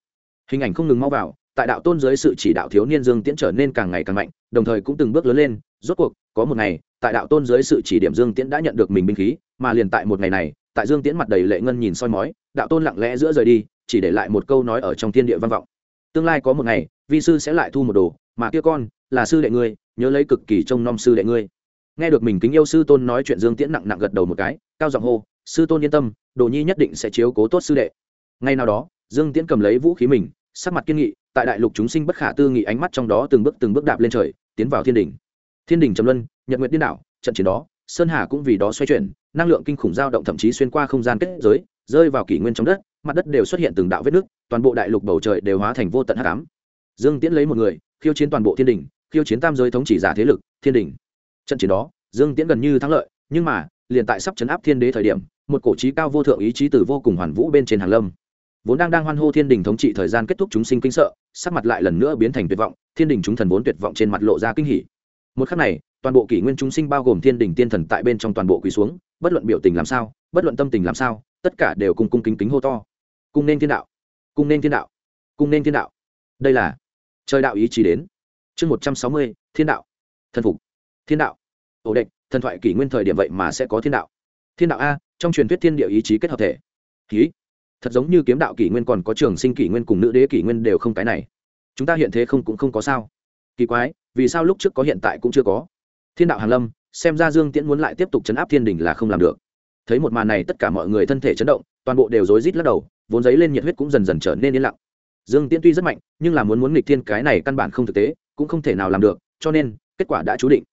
Hình ảnh không ngừng mau vào, tại đạo tôn dưới sự chỉ đạo thiếu niên dương tiễn trở nên càng ngày càng mạnh, đồng thời cũng từng bước lớn lên, rốt cuộc, có một ngày, tại đạo tôn dưới sự chỉ điểm dương tiễn đã nhận được mình binh khí, mà liền tại một ngày này, tại dương tiễn mặt đầy lệ ngân nhìn soi mói, đạo tôn lặng lẽ giữa rời đi chỉ để lại một câu nói ở trong thiên địa văn vọng. Tương lai có một ngày, vi sư sẽ lại thu một đồ, mà kia con, là sư đệ ngươi, nhớ lấy cực kỳ trông nom sư đệ ngươi. Nghe được mình kính yêu sư tôn nói chuyện dương tiễn nặng nặng gật đầu một cái, cao giọng hô, sư tôn yên tâm, đồ nhi nhất định sẽ chiếu cố tốt sư đệ. Ngay nào đó, dương tiễn cầm lấy vũ khí mình, sắc mặt kiên nghị, tại đại lục chúng sinh bất khả tư nghị ánh mắt trong đó từng bước từng bước đạp lên trời, tiến vào thiên đình thiên đình trầm luân, nhật nguyệt điên đảo, trận chiến đó, sơn hà cũng vì đó xoay chuyển, năng lượng kinh khủng dao động thậm chí xuyên qua không gian kết giới, rơi vào kỷ nguyên trong đất mặt đất đều xuất hiện từng đạo vết nước, toàn bộ đại lục bầu trời đều hóa thành vô tận hắc ám. Dương tiễn lấy một người, khiêu chiến toàn bộ thiên đình, khiêu chiến tam giới thống chỉ giả thế lực, thiên đình. Trận chiến đó, dương tiễn gần như thắng lợi, nhưng mà, liền tại sắp chấn áp thiên đế thời điểm, một cổ trí cao vô thượng ý chí từ vô cùng hoàn vũ bên trên hàng lâm. Vốn đang đang hoan hô thiên đình thống trị thời gian kết thúc chúng sinh kinh sợ, sắc mặt lại lần nữa biến thành tuyệt vọng, thiên đình chúng thần vốn tuyệt vọng trên mặt lộ ra kinh hỉ. Một khắc này, toàn bộ kỷ nguyên chúng sinh bao gồm thiên đình tiên thần tại bên trong toàn bộ quỳ xuống, bất luận biểu tình làm sao, bất luận tâm tình làm sao, tất cả đều cùng cung kính kính hô to cung nên thiên đạo. Cung nên thiên đạo. Cung nên thiên đạo. Đây là trời đạo ý chí đến. Chương một trăm sáu mươi, thiên đạo. Thần phục. Thiên đạo. Ổ đệnh thần thoại kỷ nguyên thời điểm vậy mà sẽ có thiên đạo. Thiên đạo a, trong truyền thuyết thiên địa ý chí kết hợp thể. Ký. Thật giống như kiếm đạo kỷ nguyên còn có trường sinh kỷ nguyên cùng nữ đế kỷ nguyên đều không cái này. Chúng ta hiện thế không cũng không có sao. Kỳ quái, vì sao lúc trước có hiện tại cũng chưa có? Thiên đạo hàn lâm, xem ra dương tiễn muốn lại tiếp tục chấn áp thiên đình là không làm được. Thấy một màn này tất cả mọi người thân thể chấn động, toàn bộ đều rối rít lắc đầu vốn giấy lên nhiệt huyết cũng dần dần trở nên yên lặng. Dương tiễn tuy rất mạnh, nhưng là muốn muốn nghịch thiên cái này căn bản không thực tế, cũng không thể nào làm được, cho nên, kết quả đã chú định.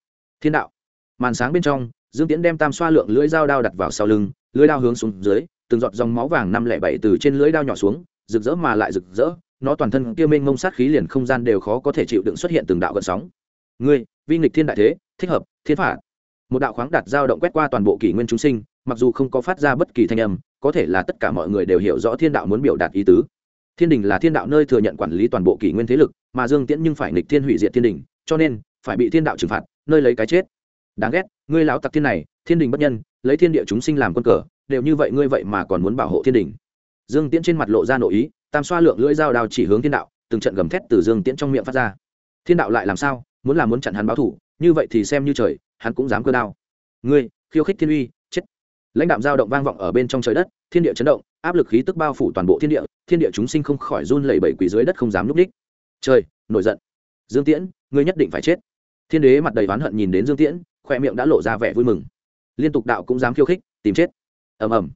Thiên đạo. Màn sáng bên trong, dương tiễn đem tam xoa lượng lưỡi dao đao đặt vào sau lưng, lưỡi đao hướng xuống dưới, từng giọt dòng máu vàng năm lẻ bảy từ trên lưỡi đao nhỏ xuống, rực rỡ mà lại rực rỡ, nó toàn thân kia mênh mông sát khí liền không gian đều khó có thể chịu đựng xuất hiện từng đạo gợn sóng. Ngươi, vi nghịch thiên đại thế, thích hợp, thiên phạt. Một đạo khoáng đạt dao động quét qua toàn bộ kỷ nguyên chúng sinh mặc dù không có phát ra bất kỳ thanh âm, có thể là tất cả mọi người đều hiểu rõ thiên đạo muốn biểu đạt ý tứ. Thiên đình là thiên đạo nơi thừa nhận quản lý toàn bộ kỷ nguyên thế lực, mà dương tiễn nhưng phải nghịch thiên hủy diệt thiên đình, cho nên phải bị thiên đạo trừng phạt, nơi lấy cái chết. Đáng ghét, ngươi lão tặc thiên này, thiên đình bất nhân, lấy thiên địa chúng sinh làm quân cờ, đều như vậy ngươi vậy mà còn muốn bảo hộ thiên đình. Dương tiễn trên mặt lộ ra nội ý, tam xoa lượng lưỡi dao đao chỉ hướng thiên đạo, từng trận gầm thét từ dương tiễn trong miệng phát ra. Thiên đạo lại làm sao, muốn làm muốn chặn hắn báo thủ, như vậy thì xem như trời, hắn cũng dám cơ đao. Ngươi, khiêu khích thiên uy lãnh đạm dao động vang vọng ở bên trong trời đất, thiên địa chấn động, áp lực khí tức bao phủ toàn bộ thiên địa thiên địa chúng sinh không khỏi run lẩy bẩy quỷ dưới đất không dám núp ních. trời, nổi giận. Dương tiễn, ngươi nhất định phải chết. Thiên đế mặt đầy oán hận nhìn đến dương tiễn, khoe miệng đã lộ ra vẻ vui mừng. Liên tục đạo cũng dám khiêu khích, tìm chết. Ầm ầm.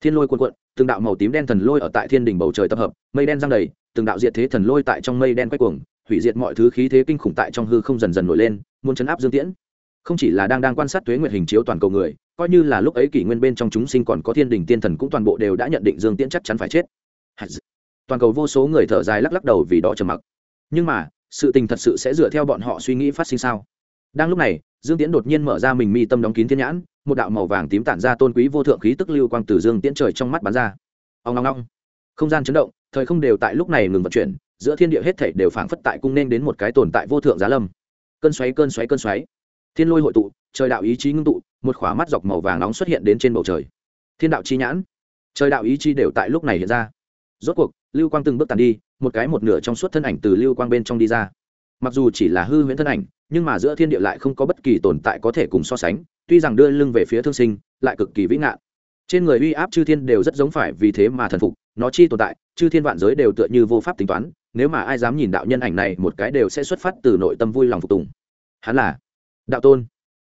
Thiên lôi cuồn cuộn, từng đạo màu tím đen thần lôi ở tại thiên đỉnh bầu trời tập hợp, mây đen giăng đầy, từng đạo diệt thế thần lôi tại trong mây đen quay cuồng, hủy diệt mọi thứ khí thế kinh khủng tại trong hư không dần dần nổi lên, muốn chấn áp dương tiễn. Không chỉ là đang đang quan sát tuế nguyệt hình chiếu toàn cầu người coi như là lúc ấy kỷ nguyên bên trong chúng sinh còn có thiên đình tiên thần cũng toàn bộ đều đã nhận định dương tiễn chắc chắn phải chết. Toàn cầu vô số người thở dài lắc lắc đầu vì đó trầm mặc. Nhưng mà, sự tình thật sự sẽ dựa theo bọn họ suy nghĩ phát sinh sao? Đang lúc này, dương tiễn đột nhiên mở ra mình mi tâm đóng kín thiên nhãn, một đạo màu vàng tím tản ra tôn quý vô thượng khí tức lưu quang từ dương tiễn trời trong mắt bắn ra. Ông ngong ngong không gian chấn động, thời không đều tại lúc này ngừng vận chuyển, giữa thiên địa hết thảy đều phảng phất tại cung nên đến một cái tồn tại vô thượng giá lâm. Cơn xoáy cơn xoáy cơn xoáy. Thiên lôi hội tụ trời đạo ý chí ngưng tụ, một khóa mắt dọc màu vàng nóng xuất hiện đến trên bầu trời. Thiên đạo chi nhãn. Trời đạo ý chí đều tại lúc này hiện ra. Rốt cuộc, lưu quang từng bước tàn đi, một cái một nửa trong suốt thân ảnh từ lưu quang bên trong đi ra. Mặc dù chỉ là hư huyễn thân ảnh, nhưng mà giữa thiên địa lại không có bất kỳ tồn tại có thể cùng so sánh, tuy rằng đưa lưng về phía thương sinh, lại cực kỳ vĩ ngạn. Trên người uy áp chư thiên đều rất giống phải vì thế mà thần phục, nó chi tồn tại, chư thiên vạn giới đều tựa như vô pháp tính toán, nếu mà ai dám nhìn đạo nhân ảnh này, một cái đều sẽ xuất phát từ nội tâm vui lòng phục tùng. Hắn là đạo tôn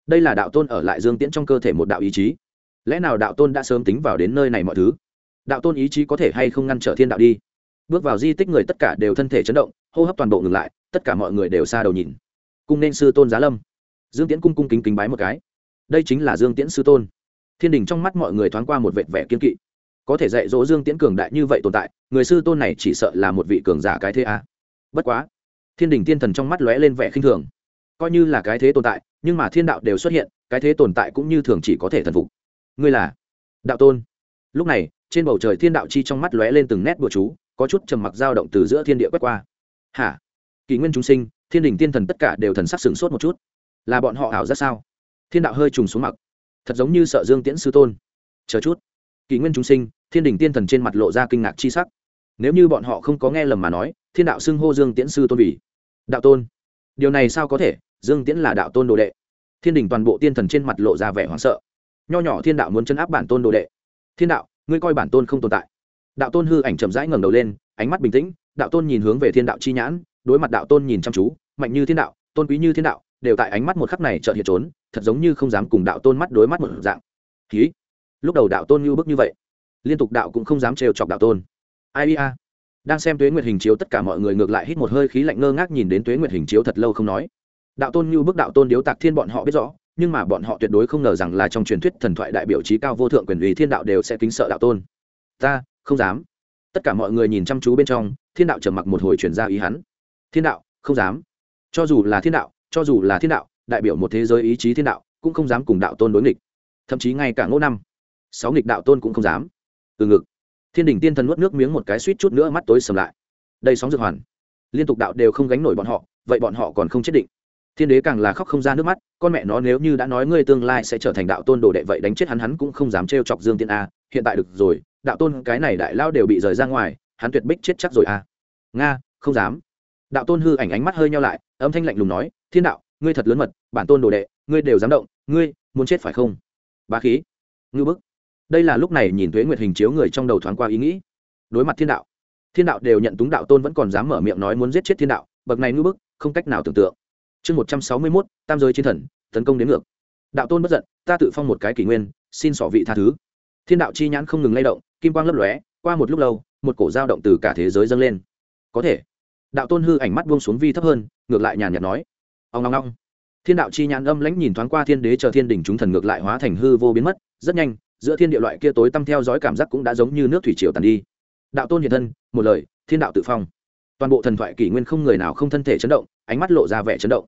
đây là đạo tôn ở lại dương tiễn trong cơ thể một đạo ý chí. Lẽ nào đạo tôn đã sớm tính vào đến nơi này mọi thứ? Đạo tôn ý chí có thể hay không ngăn trở thiên đạo đi? Bước vào di tích người tất cả đều thân thể chấn động, hô hấp toàn bộ ngừng lại, tất cả mọi người đều xa đầu nhìn. Cung nên sư tôn giá lâm. Dương tiễn cung cung kính kính bái một cái. Đây chính là dương tiễn sư tôn. Thiên đình trong mắt mọi người thoáng qua một vệt vẻ kiên kỵ. Có thể dạy dỗ dương tiễn cường đại như vậy tồn tại, người sư tôn này chỉ sợ là một vị cường giả cái thế a. Bất quá, thiên đình tiên thần trong mắt lóe lên vẻ khinh thường coi như là cái thế tồn tại, nhưng mà thiên đạo đều xuất hiện, cái thế tồn tại cũng như thường chỉ có thể thần phục. Ngươi là đạo tôn. Lúc này, trên bầu trời thiên đạo chi trong mắt lóe lên từng nét bùa chú, có chút trầm mặc dao động từ giữa thiên địa quét qua. Hả? Kỷ nguyên chúng sinh, thiên đình tiên thần tất cả đều thần sắc sửng sốt một chút. Là bọn họ ảo ra sao? Thiên đạo hơi trùng xuống mặc thật giống như sợ dương tiễn sư tôn. Chờ chút. Kỷ nguyên chúng sinh, thiên đình tiên thần trên mặt lộ ra kinh ngạc chi sắc. Nếu như bọn họ không có nghe lầm mà nói, thiên đạo xưng hô dương tiễn sư tôn vì đạo tôn. Điều này sao có thể? Dương tiễn là đạo tôn đồ đệ. Thiên đình toàn bộ tiên thần trên mặt lộ ra vẻ hoảng sợ. Nho nhỏ thiên đạo muốn chân áp bản tôn đồ đệ. Thiên đạo, ngươi coi bản tôn không tồn tại. Đạo tôn hư ảnh chậm rãi ngẩng đầu lên, ánh mắt bình tĩnh, đạo tôn nhìn hướng về thiên đạo chi nhãn, đối mặt đạo tôn nhìn chăm chú, mạnh như thiên đạo, tôn quý như thiên đạo, đều tại ánh mắt một khắc này trợn hiện trốn, thật giống như không dám cùng đạo tôn mắt đối mắt một dạng. Ký lúc đầu đạo tôn như bức như vậy, liên tục đạo cũng không dám trêu chọc đạo tôn. Ai ia đang xem tuế nguyệt hình chiếu, tất cả mọi người ngược lại hít một hơi khí lạnh ngơ ngác nhìn đến tuế nguyệt hình chiếu thật lâu không nói đạo tôn như bức đạo tôn điếu tạc thiên bọn họ biết rõ, nhưng mà bọn họ tuyệt đối không ngờ rằng là trong truyền thuyết thần thoại đại biểu trí cao vô thượng quyền ủy thiên đạo đều sẽ kính sợ đạo tôn. Ta, không dám. Tất cả mọi người nhìn chăm chú bên trong, thiên đạo trầm mặc một hồi chuyển ra ý hắn. Thiên đạo, không dám. Cho dù là thiên đạo, cho dù là thiên đạo, đại biểu một thế giới ý chí thiên đạo, cũng không dám cùng đạo tôn đối nghịch. Thậm chí ngay cả ngỗ năm, sáu nghịch đạo tôn cũng không dám. Từ ngực, thiên đình tiên thần nuốt nước miếng một cái suýt chút nữa mắt tối sầm lại. Đây sóng dược hoàn. Liên tục đạo đều không gánh nổi bọn họ, vậy bọn họ còn không chết định thiên đế càng là khóc không ra nước mắt, con mẹ nó nếu như đã nói ngươi tương lai sẽ trở thành đạo tôn đồ đệ vậy đánh chết hắn hắn cũng không dám trêu chọc dương tiên a, hiện tại được rồi, đạo tôn cái này đại lao đều bị rời ra ngoài, hắn tuyệt bích chết chắc rồi a. Nga, không dám. Đạo tôn hư ảnh ánh mắt hơi nhau lại, âm thanh lạnh lùng nói, thiên đạo, ngươi thật lớn mật, bản tôn đồ đệ, ngươi đều dám động, ngươi muốn chết phải không? Bá khí. Ngư bức. Đây là lúc này nhìn tuế nguyệt hình chiếu người trong đầu thoáng qua ý nghĩ. Đối mặt thiên đạo thiên đạo đều nhận túng đạo tôn vẫn còn dám mở miệng nói muốn giết chết thiên đạo, bậc này ngư bức, không cách nào tưởng tượng chương một trăm sáu mươi mốt, tam giới chiến thần, tấn công đến ngược. Đạo tôn bất giận, ta tự phong một cái kỷ nguyên, xin xỏ vị tha thứ. Thiên đạo chi nhãn không ngừng lay động, kim quang lấp lóe, qua một lúc lâu, một cổ dao động từ cả thế giới dâng lên. Có thể, đạo tôn hư ảnh mắt buông xuống vi thấp hơn, ngược lại nhàn nhạt nói. Ông ngong ngong. Thiên đạo chi nhãn âm lãnh nhìn thoáng qua thiên đế chờ thiên đỉnh chúng thần ngược lại hóa thành hư vô biến mất, rất nhanh, giữa thiên địa loại kia tối tăm theo dõi cảm giác cũng đã giống như nước thủy triều tàn đi. Đạo tôn hiện thân, một lời, thiên đạo tự phong toàn bộ thần thoại kỷ nguyên không người nào không thân thể chấn động, ánh mắt lộ ra vẻ chấn động.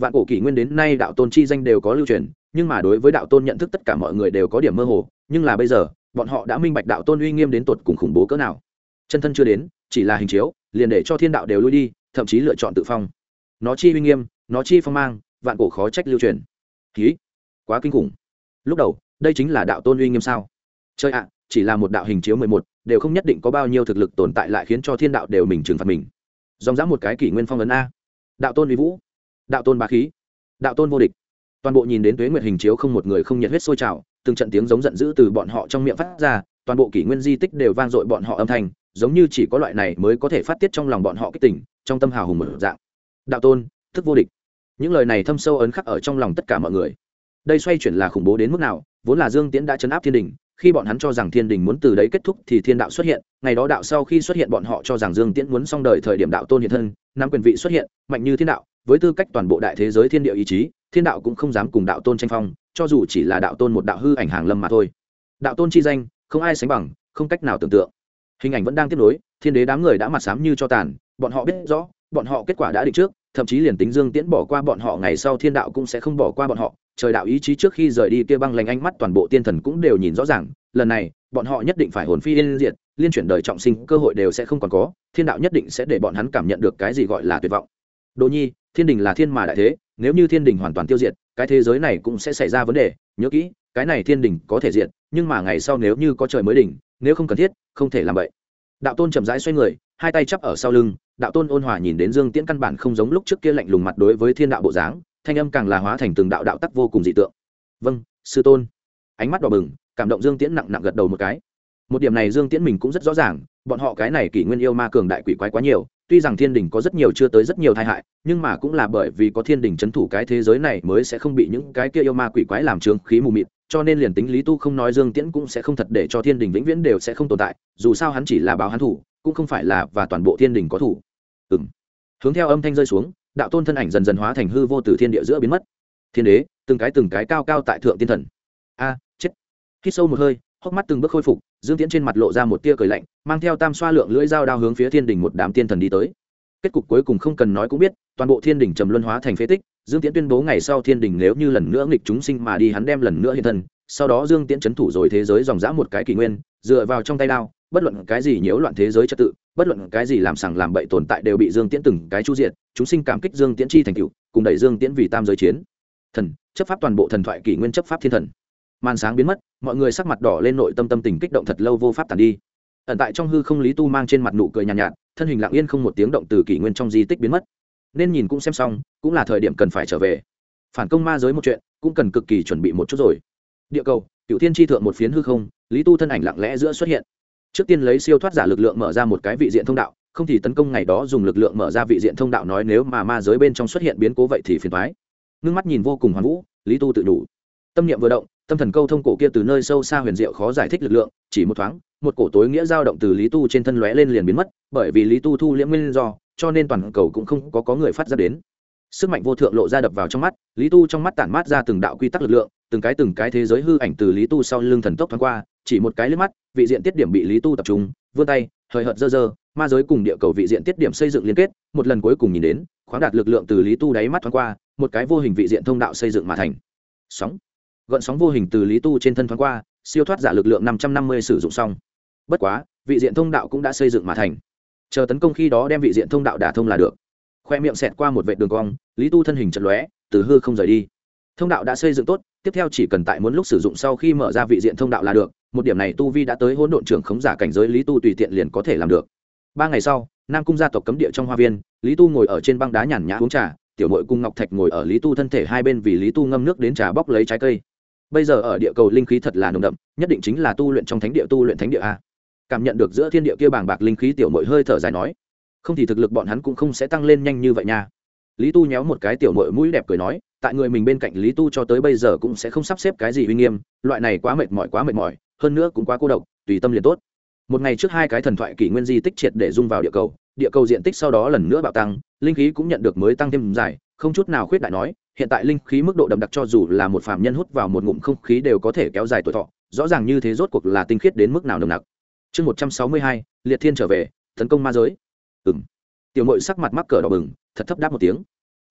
Vạn cổ kỷ nguyên đến nay đạo tôn chi danh đều có lưu truyền, nhưng mà đối với đạo tôn nhận thức tất cả mọi người đều có điểm mơ hồ, nhưng là bây giờ, bọn họ đã minh bạch đạo tôn uy nghiêm đến tột cùng khủng bố cỡ nào. Chân thân chưa đến, chỉ là hình chiếu, liền để cho thiên đạo đều lui đi, thậm chí lựa chọn tự phong. Nó chi uy nghiêm, nó chi phong mang, vạn cổ khó trách lưu truyền. Ký. Quá kinh khủng. Lúc đầu, đây chính là đạo tôn uy nghiêm sao? Chơi ạ, chỉ là một đạo hình chiếu mười một, đều không nhất định có bao nhiêu thực lực tồn tại lại khiến cho thiên đạo đều mình trừng phạt mình dòng dã một cái kỷ nguyên phong ấn a. Đạo tôn uy vũ, đạo tôn bá khí, đạo tôn vô địch. Toàn bộ nhìn đến tuế nguyệt hình chiếu không một người không nhiệt huyết sôi trào, từng trận tiếng giống giận dữ từ bọn họ trong miệng phát ra, toàn bộ kỷ nguyên di tích đều vang dội bọn họ âm thanh, giống như chỉ có loại này mới có thể phát tiết trong lòng bọn họ kích tỉnh trong tâm hào hùng một dạng. Đạo tôn, thức vô địch. Những lời này thâm sâu ấn khắc ở trong lòng tất cả mọi người. Đây xoay chuyển là khủng bố đến mức nào, vốn là dương tiễn đã chấn áp thiên đình khi bọn hắn cho rằng thiên đình muốn từ đấy kết thúc thì thiên đạo xuất hiện, ngày đó đạo sau khi xuất hiện bọn họ cho rằng dương tiễn muốn xong đời thời điểm đạo tôn hiện thân Nam quyền vị xuất hiện, mạnh như thiên đạo, với tư cách toàn bộ đại thế giới thiên địa ý chí, thiên đạo cũng không dám cùng đạo tôn tranh phong, cho dù chỉ là đạo tôn một đạo hư ảnh hàng lâm mà thôi. Đạo tôn chi danh, không ai sánh bằng, không cách nào tưởng tượng. Hình ảnh vẫn đang tiếp nối, thiên đế đám người đã mặt sám như cho tàn, bọn họ biết rõ, bọn họ kết quả đã định trước, thậm chí liền tính dương tiễn bỏ qua bọn họ ngày sau thiên đạo cũng sẽ không bỏ qua bọn họ trời đạo ý chí trước khi rời đi kia băng lành ánh mắt toàn bộ tiên thần cũng đều nhìn rõ ràng, lần này, bọn họ nhất định phải hồn phi yên diệt, liên chuyển đời trọng sinh, cơ hội đều sẽ không còn có, thiên đạo nhất định sẽ để bọn hắn cảm nhận được cái gì gọi là tuyệt vọng. Đỗ nhi, thiên đình là thiên mà đại thế, nếu như thiên đình hoàn toàn tiêu diệt, cái thế giới này cũng sẽ xảy ra vấn đề, nhớ kỹ, cái này thiên đình có thể diệt, nhưng mà ngày sau nếu như có trời mới đỉnh, nếu không cần thiết, không thể làm vậy. Đạo tôn chậm rãi xoay người, hai tay chắp ở sau lưng, đạo tôn ôn hòa nhìn đến dương tiễn căn bản không giống lúc trước kia lạnh lùng mặt đối với thiên đạo bộ dáng thanh âm càng là hóa thành từng đạo đạo tắc vô cùng dị tượng. Vâng sư tôn. Ánh mắt đỏ bừng, cảm động dương tiễn nặng nặng gật đầu một cái. Một điểm này dương tiễn mình cũng rất rõ ràng, bọn họ cái này kỷ nguyên yêu ma cường đại quỷ quái quá nhiều, tuy rằng thiên đình có rất nhiều chưa tới rất nhiều tai hại, nhưng mà cũng là bởi vì có thiên đình c h ấ n thủ cái thế giới này mới sẽ không bị những cái kia yêu ma quỷ quái làm trướng khí mù mịt, cho nên liền tính lý tu không nói dương tiễn cũng sẽ không thật để cho thiên đình vĩnh viễn đều sẽ không tồn tại, dù sao hắn chỉ là báo hắn thủ, cũng không phải là và toàn bộ thiên đình có thủ. Ừ m hướng theo âm thanh rơi xuống đạo tôn thân ảnh dần dần hóa thành hư vô từ thiên địa giữa biến mất. Thiên đế, từng cái từng cái cao cao tại thượng tiên thần. A, chết. Hít sâu một hơi, hốc mắt từng bước khôi phục, dương tiễn trên mặt lộ ra một tia cười lạnh, mang theo tam xoa lượng lưỡi dao đao hướng phía thiên đình một đám tiên thần đi tới. Kết cục cuối cùng không cần nói cũng biết, toàn bộ thiên đình trầm luân hóa thành phế tích, dương tiễn tuyên bố ngày sau thiên đình nếu như lần nữa nghịch chúng sinh mà đi hắn đem lần nữa hiện thân, sau đó dương tiễn c thủ rồi thế giới dòng dã một cái kỷ nguyên, dựa vào trong tay đao bất luận cái gì nhiễu loạn thế giới trật tự bất luận cái gì làm sằng làm bậy tồn tại đều bị dương tiễn từng cái chu diệt chúng sinh cảm kích dương tiễn chi thành cựu cùng đẩy dương tiễn vì tam giới chiến. Thần chấp pháp toàn bộ thần thoại kỷ nguyên chấp pháp thiên thần. Màn sáng biến mất mọi người sắc mặt đỏ lên nội tâm tâm tình kích động thật lâu vô pháp tàn đi. Ẩn tại trong hư không lý tu mang trên mặt nụ cười nhàn nhạt, nhạt thân hình lặng yên không một tiếng động từ kỷ nguyên trong di tích biến mất. Nên nhìn cũng xem xong cũng là thời điểm cần phải trở về. Phản công ma giới một chuyện cũng cần cực kỳ chuẩn bị một chút rồi. Địa cầu cựu thiên tri thượng một phiến hư không lý tu thân ảnh lặng lẽ giữa xuất hiện trước tiên lấy siêu thoát giả lực lượng mở ra một cái vị diện thông đạo không thì tấn công ngày đó dùng lực lượng mở ra vị diện thông đạo nói nếu mà ma giới bên trong xuất hiện biến cố vậy thì phiền thoái ngưng mắt nhìn vô cùng hoàn vũ lý tu tự đủ. Tâm niệm vừa động tâm thần câu thông cổ kia từ nơi sâu xa huyền diệu khó giải thích lực lượng chỉ một thoáng một cổ tối nghĩa dao động từ lý tu trên thân lóe lên liền biến mất bởi vì lý tu thu liễm nguyên do cho nên toàn cầu cũng không có, có người phát ra đến. Sức mạnh vô thượng lộ ra đập vào trong mắt lý tu trong mắt tản mát ra từng đạo quy tắc lực lượng từng cái từng cái thế giới hư ảnh từ lý tu sau lưng thần tốc thoáng qua chỉ một cái liếc mắt, vị diện tiết điểm bị lý tu tập trung, vươn tay, hời hợt dơ dơ, ma giới cùng địa cầu vị diện tiết điểm xây dựng liên kết, một lần cuối cùng nhìn đến, khoáng đạt lực lượng từ lý tu đáy mắt thoáng qua, một cái vô hình vị diện thông đạo xây dựng mà thành. Sóng. Gợn sóng vô hình từ lý tu trên thân thoáng qua, siêu thoát giả lực lượng năm trăm năm mươi sử dụng xong. Bất quá, vị diện thông đạo cũng đã xây dựng mà thành. Chờ tấn công khi đó đem vị diện thông đạo đả thông là được. Khoe miệng xẹt qua một vệ đường cong, lý tu thân hình chật lóe, từ hư không rời đi. Thông đạo đã xây dựng tốt tiếp theo chỉ cần tại muốn lúc sử dụng sau khi mở ra vị diện thông đạo là được, một điểm này tu vi đã tới hỗn độn trưởng khống giả cảnh giới lý tu tùy tiện liền có thể làm được. Ba ngày sau, nam cung gia tộc cấm địa trong hoa viên, lý tu ngồi ở trên băng đá nhàn nhã uống trà, tiểu mội cung ngọc thạch ngồi ở lý tu thân thể hai bên vì lý tu ngâm nước đến trà bóc lấy trái cây. Bây giờ ở địa cầu linh khí thật là nồng đậm, nhất định chính là tu luyện trong thánh địa, tu luyện thánh địa a. Cảm nhận được giữa thiên địa kia bàng bạc linh khí, tiểu mội hơi thở dài nói, không thì thực lực bọn hắn cũng không sẽ tăng lên nhanh như vậy nha. Lý tu nhéo một cái tiểu mội mũi đẹp cười nói tại người mình bên cạnh lý tu cho tới bây giờ cũng sẽ không sắp xếp cái gì uy nghiêm, loại này quá mệt mỏi, quá mệt mỏi, hơn nữa cũng quá cô độc, tùy tâm liền tốt. Một ngày trước hai cái thần thoại kỷ nguyên di tích triệt để dung vào địa cầu địa cầu diện tích sau đó lần nữa bạo tăng, linh khí cũng nhận được mới tăng thêm dài, không chút nào khuyết đại nói, hiện tại linh khí mức độ đậm đặc cho dù là một phạm nhân hút vào một ngụm không khí đều có thể kéo dài tuổi thọ, rõ ràng như thế rốt cuộc là tinh khiết đến mức nào nồng nặc. Chương một trăm sáu mươi hai, liệt thiên trở về, tấn công ma giới. Ừng tiểu mội sắc mặt mắc cờ đỏ bừng, thật thấp đáp một tiếng.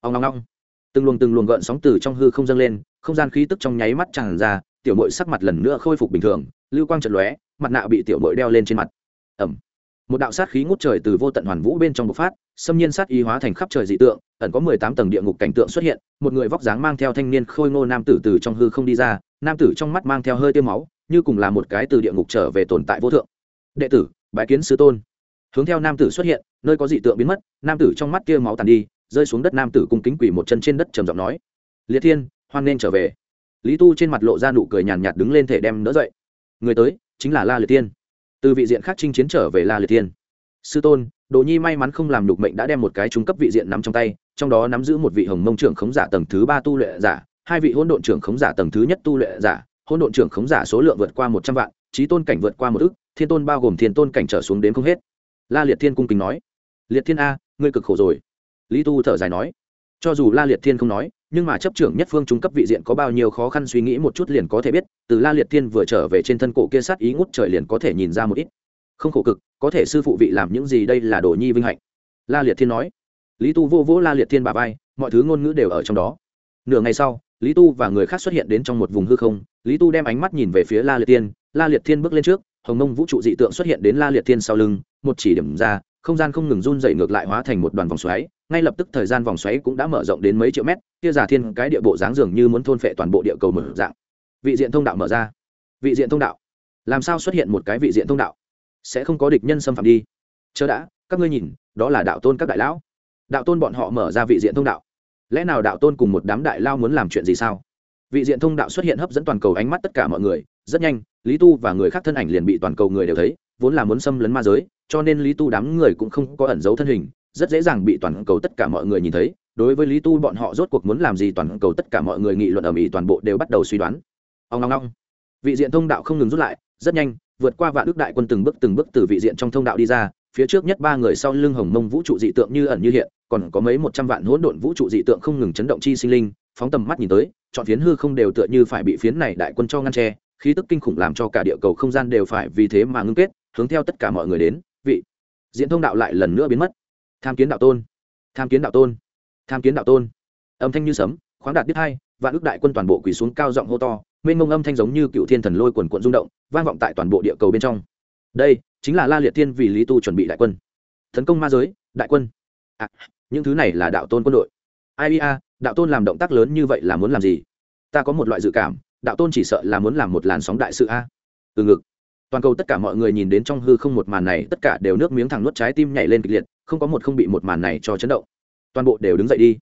Ông long long từng luồng từng luồng gợn sóng từ trong hư không dâng lên, không gian khí tức trong nháy mắt tràn ra, tiểu mội sắc mặt lần nữa khôi phục bình thường, lưu quang trật lóe, mặt nạ bị tiểu mội đeo lên trên mặt. Ẩm một đạo sát khí ngút trời từ vô tận hoàn vũ bên trong bộc phát, xâm nhiên sát y hóa thành khắp trời dị tượng, ẩn có mười tám tầng địa ngục cảnh tượng xuất hiện, một người vóc dáng mang theo thanh niên khôi ngô nam tử từ trong hư không đi ra, nam tử trong mắt mang theo hơi tiêu máu, như cùng là một cái từ địa ngục trở về tồn tại vô thượng. Đệ tử, bái kiến sư tôn. Hướng theo nam tử xuất hiện, nơi có dị tượng biến mất, nam tử trong mắt tiêu máu tàn đi rơi xuống đất nam tử cung kính quỳ một chân trên đất trầm giọng nói, liệt thiên, hoan nên trở về. Lý tu trên mặt lộ ra nụ cười nhàn nhạt đứng lên thể đem đỡ dậy. Người tới, chính là la liệt thiên. Từ vị diện khác chinh chiến trở về la liệt thiên. Sư tôn, đồ nhi may mắn không làm đục mệnh đã đem một cái trung cấp vị diện nắm trong tay, trong đó nắm giữ một vị hồng mông trưởng khống giả tầng thứ ba tu luyện giả, hai vị hỗn độn trưởng khống giả tầng thứ nhất tu luyện giả, hỗn độn trưởng khống giả số lượng vượt qua một trăm vạn trí tôn cảnh vượt qua một ức thiên tôn bao gồm thiên tôn cảnh trở xuống đến không hết. La liệt thiên cung kính nói. Liệt thiên a, ngươi cực khổ rồi lý tu thở dài nói, cho dù la liệt thiên không nói, nhưng mà chấp trưởng nhất phương trung cấp vị diện có bao nhiêu khó khăn suy nghĩ một chút liền có thể biết, từ la liệt thiên vừa trở về trên thân cổ kia sát ý ngút trời liền có thể nhìn ra một ít. Không khổ cực, có thể sư phụ vị làm những gì đây là đồ nhi vinh hạnh. La liệt thiên nói, lý tu vô vỗ la liệt thiên bà vai, mọi thứ ngôn ngữ đều ở trong đó. Nửa ngày sau, lý tu và người khác xuất hiện đến trong một vùng hư không, lý tu đem ánh mắt nhìn về phía la liệt thiên, la liệt thiên bước lên trước, hồng nông vũ trụ dị tượng xuất hiện đến la liệt thiên sau lưng, một chỉ điểm ra, không gian không ngừng run dậy ngược lại hóa thành một đoàn vòng xoáy ngay lập tức thời gian vòng xoáy cũng đã mở rộng đến mấy triệu mét, kia giả thiên cái địa bộ dáng dường như muốn thôn phệ toàn bộ địa cầu mở dạng. Vị diện thông đạo mở ra. Vị diện thông đạo. Làm sao xuất hiện một cái vị diện thông đạo? Sẽ không có địch nhân xâm phạm đi. Chớ đã, các ngươi nhìn, đó là đạo tôn các đại lão. Đạo tôn bọn họ mở ra vị diện thông đạo. Lẽ nào đạo tôn cùng một đám đại lao muốn làm chuyện gì sao? Vị diện thông đạo xuất hiện hấp dẫn toàn cầu ánh mắt tất cả mọi người, rất nhanh, lý tu và người khác thân ảnh liền bị toàn cầu người đều thấy, vốn là muốn xâm lấn ma giới, cho nên lý tu đám người cũng không có ẩn giấu thân hình rất dễ dàng bị toàn cầu tất cả mọi người nhìn thấy. Đối với lý tu, bọn họ rốt cuộc muốn làm gì toàn cầu tất cả mọi người nghị luận ở mỹ toàn bộ đều bắt đầu suy đoán. Ông long long vị diện thông đạo không ngừng rút lại, rất nhanh, vượt qua vạn đức đại quân từng bước từng bước từ vị diện trong thông đạo đi ra. Phía trước nhất ba người sau lưng hồng mông vũ trụ dị tượng như ẩn như hiện, còn có mấy một trăm vạn hỗn độn vũ trụ dị tượng không ngừng chấn động chi sinh linh, phóng tầm mắt nhìn tới, chọn phiến hư không đều tựa như phải bị phiến này đại quân cho ngăn tre khí tức kinh khủng làm cho cả địa cầu không gian đều phải vì thế mà ngưng kết, hướng theo tất cả mọi người đến. Vị diễn thông đạo lại lần nữa biến mất tham kiến đạo tôn. Tham kiến đạo tôn. Tham kiến đạo tôn. Âm thanh như sấm khoáng đạt biết hai vạn ước đại quân toàn bộ quỳ xuống cao giọng hô to mênh mông âm thanh giống như cựu thiên thần lôi quần quận rung động vang vọng tại toàn bộ địa cầu bên trong. Đây chính là la liệt thiên vì lý tu chuẩn bị đại quân. Tấn công ma giới đại quân. À, những thứ này là đạo tôn quân đội. Ai a đạo tôn làm động tác lớn như vậy là muốn làm gì? Ta có một loại dự cảm đạo tôn chỉ sợ là muốn làm một làn sóng đại sự a. Từ ngực toàn cầu tất cả mọi người nhìn đến trong hư không một màn này, tất cả đều nước miếng thẳng nuốt trái tim nhảy lên kịch liệt, không có một không bị một màn này cho chấn động. Toàn bộ đều đứng dậy đi.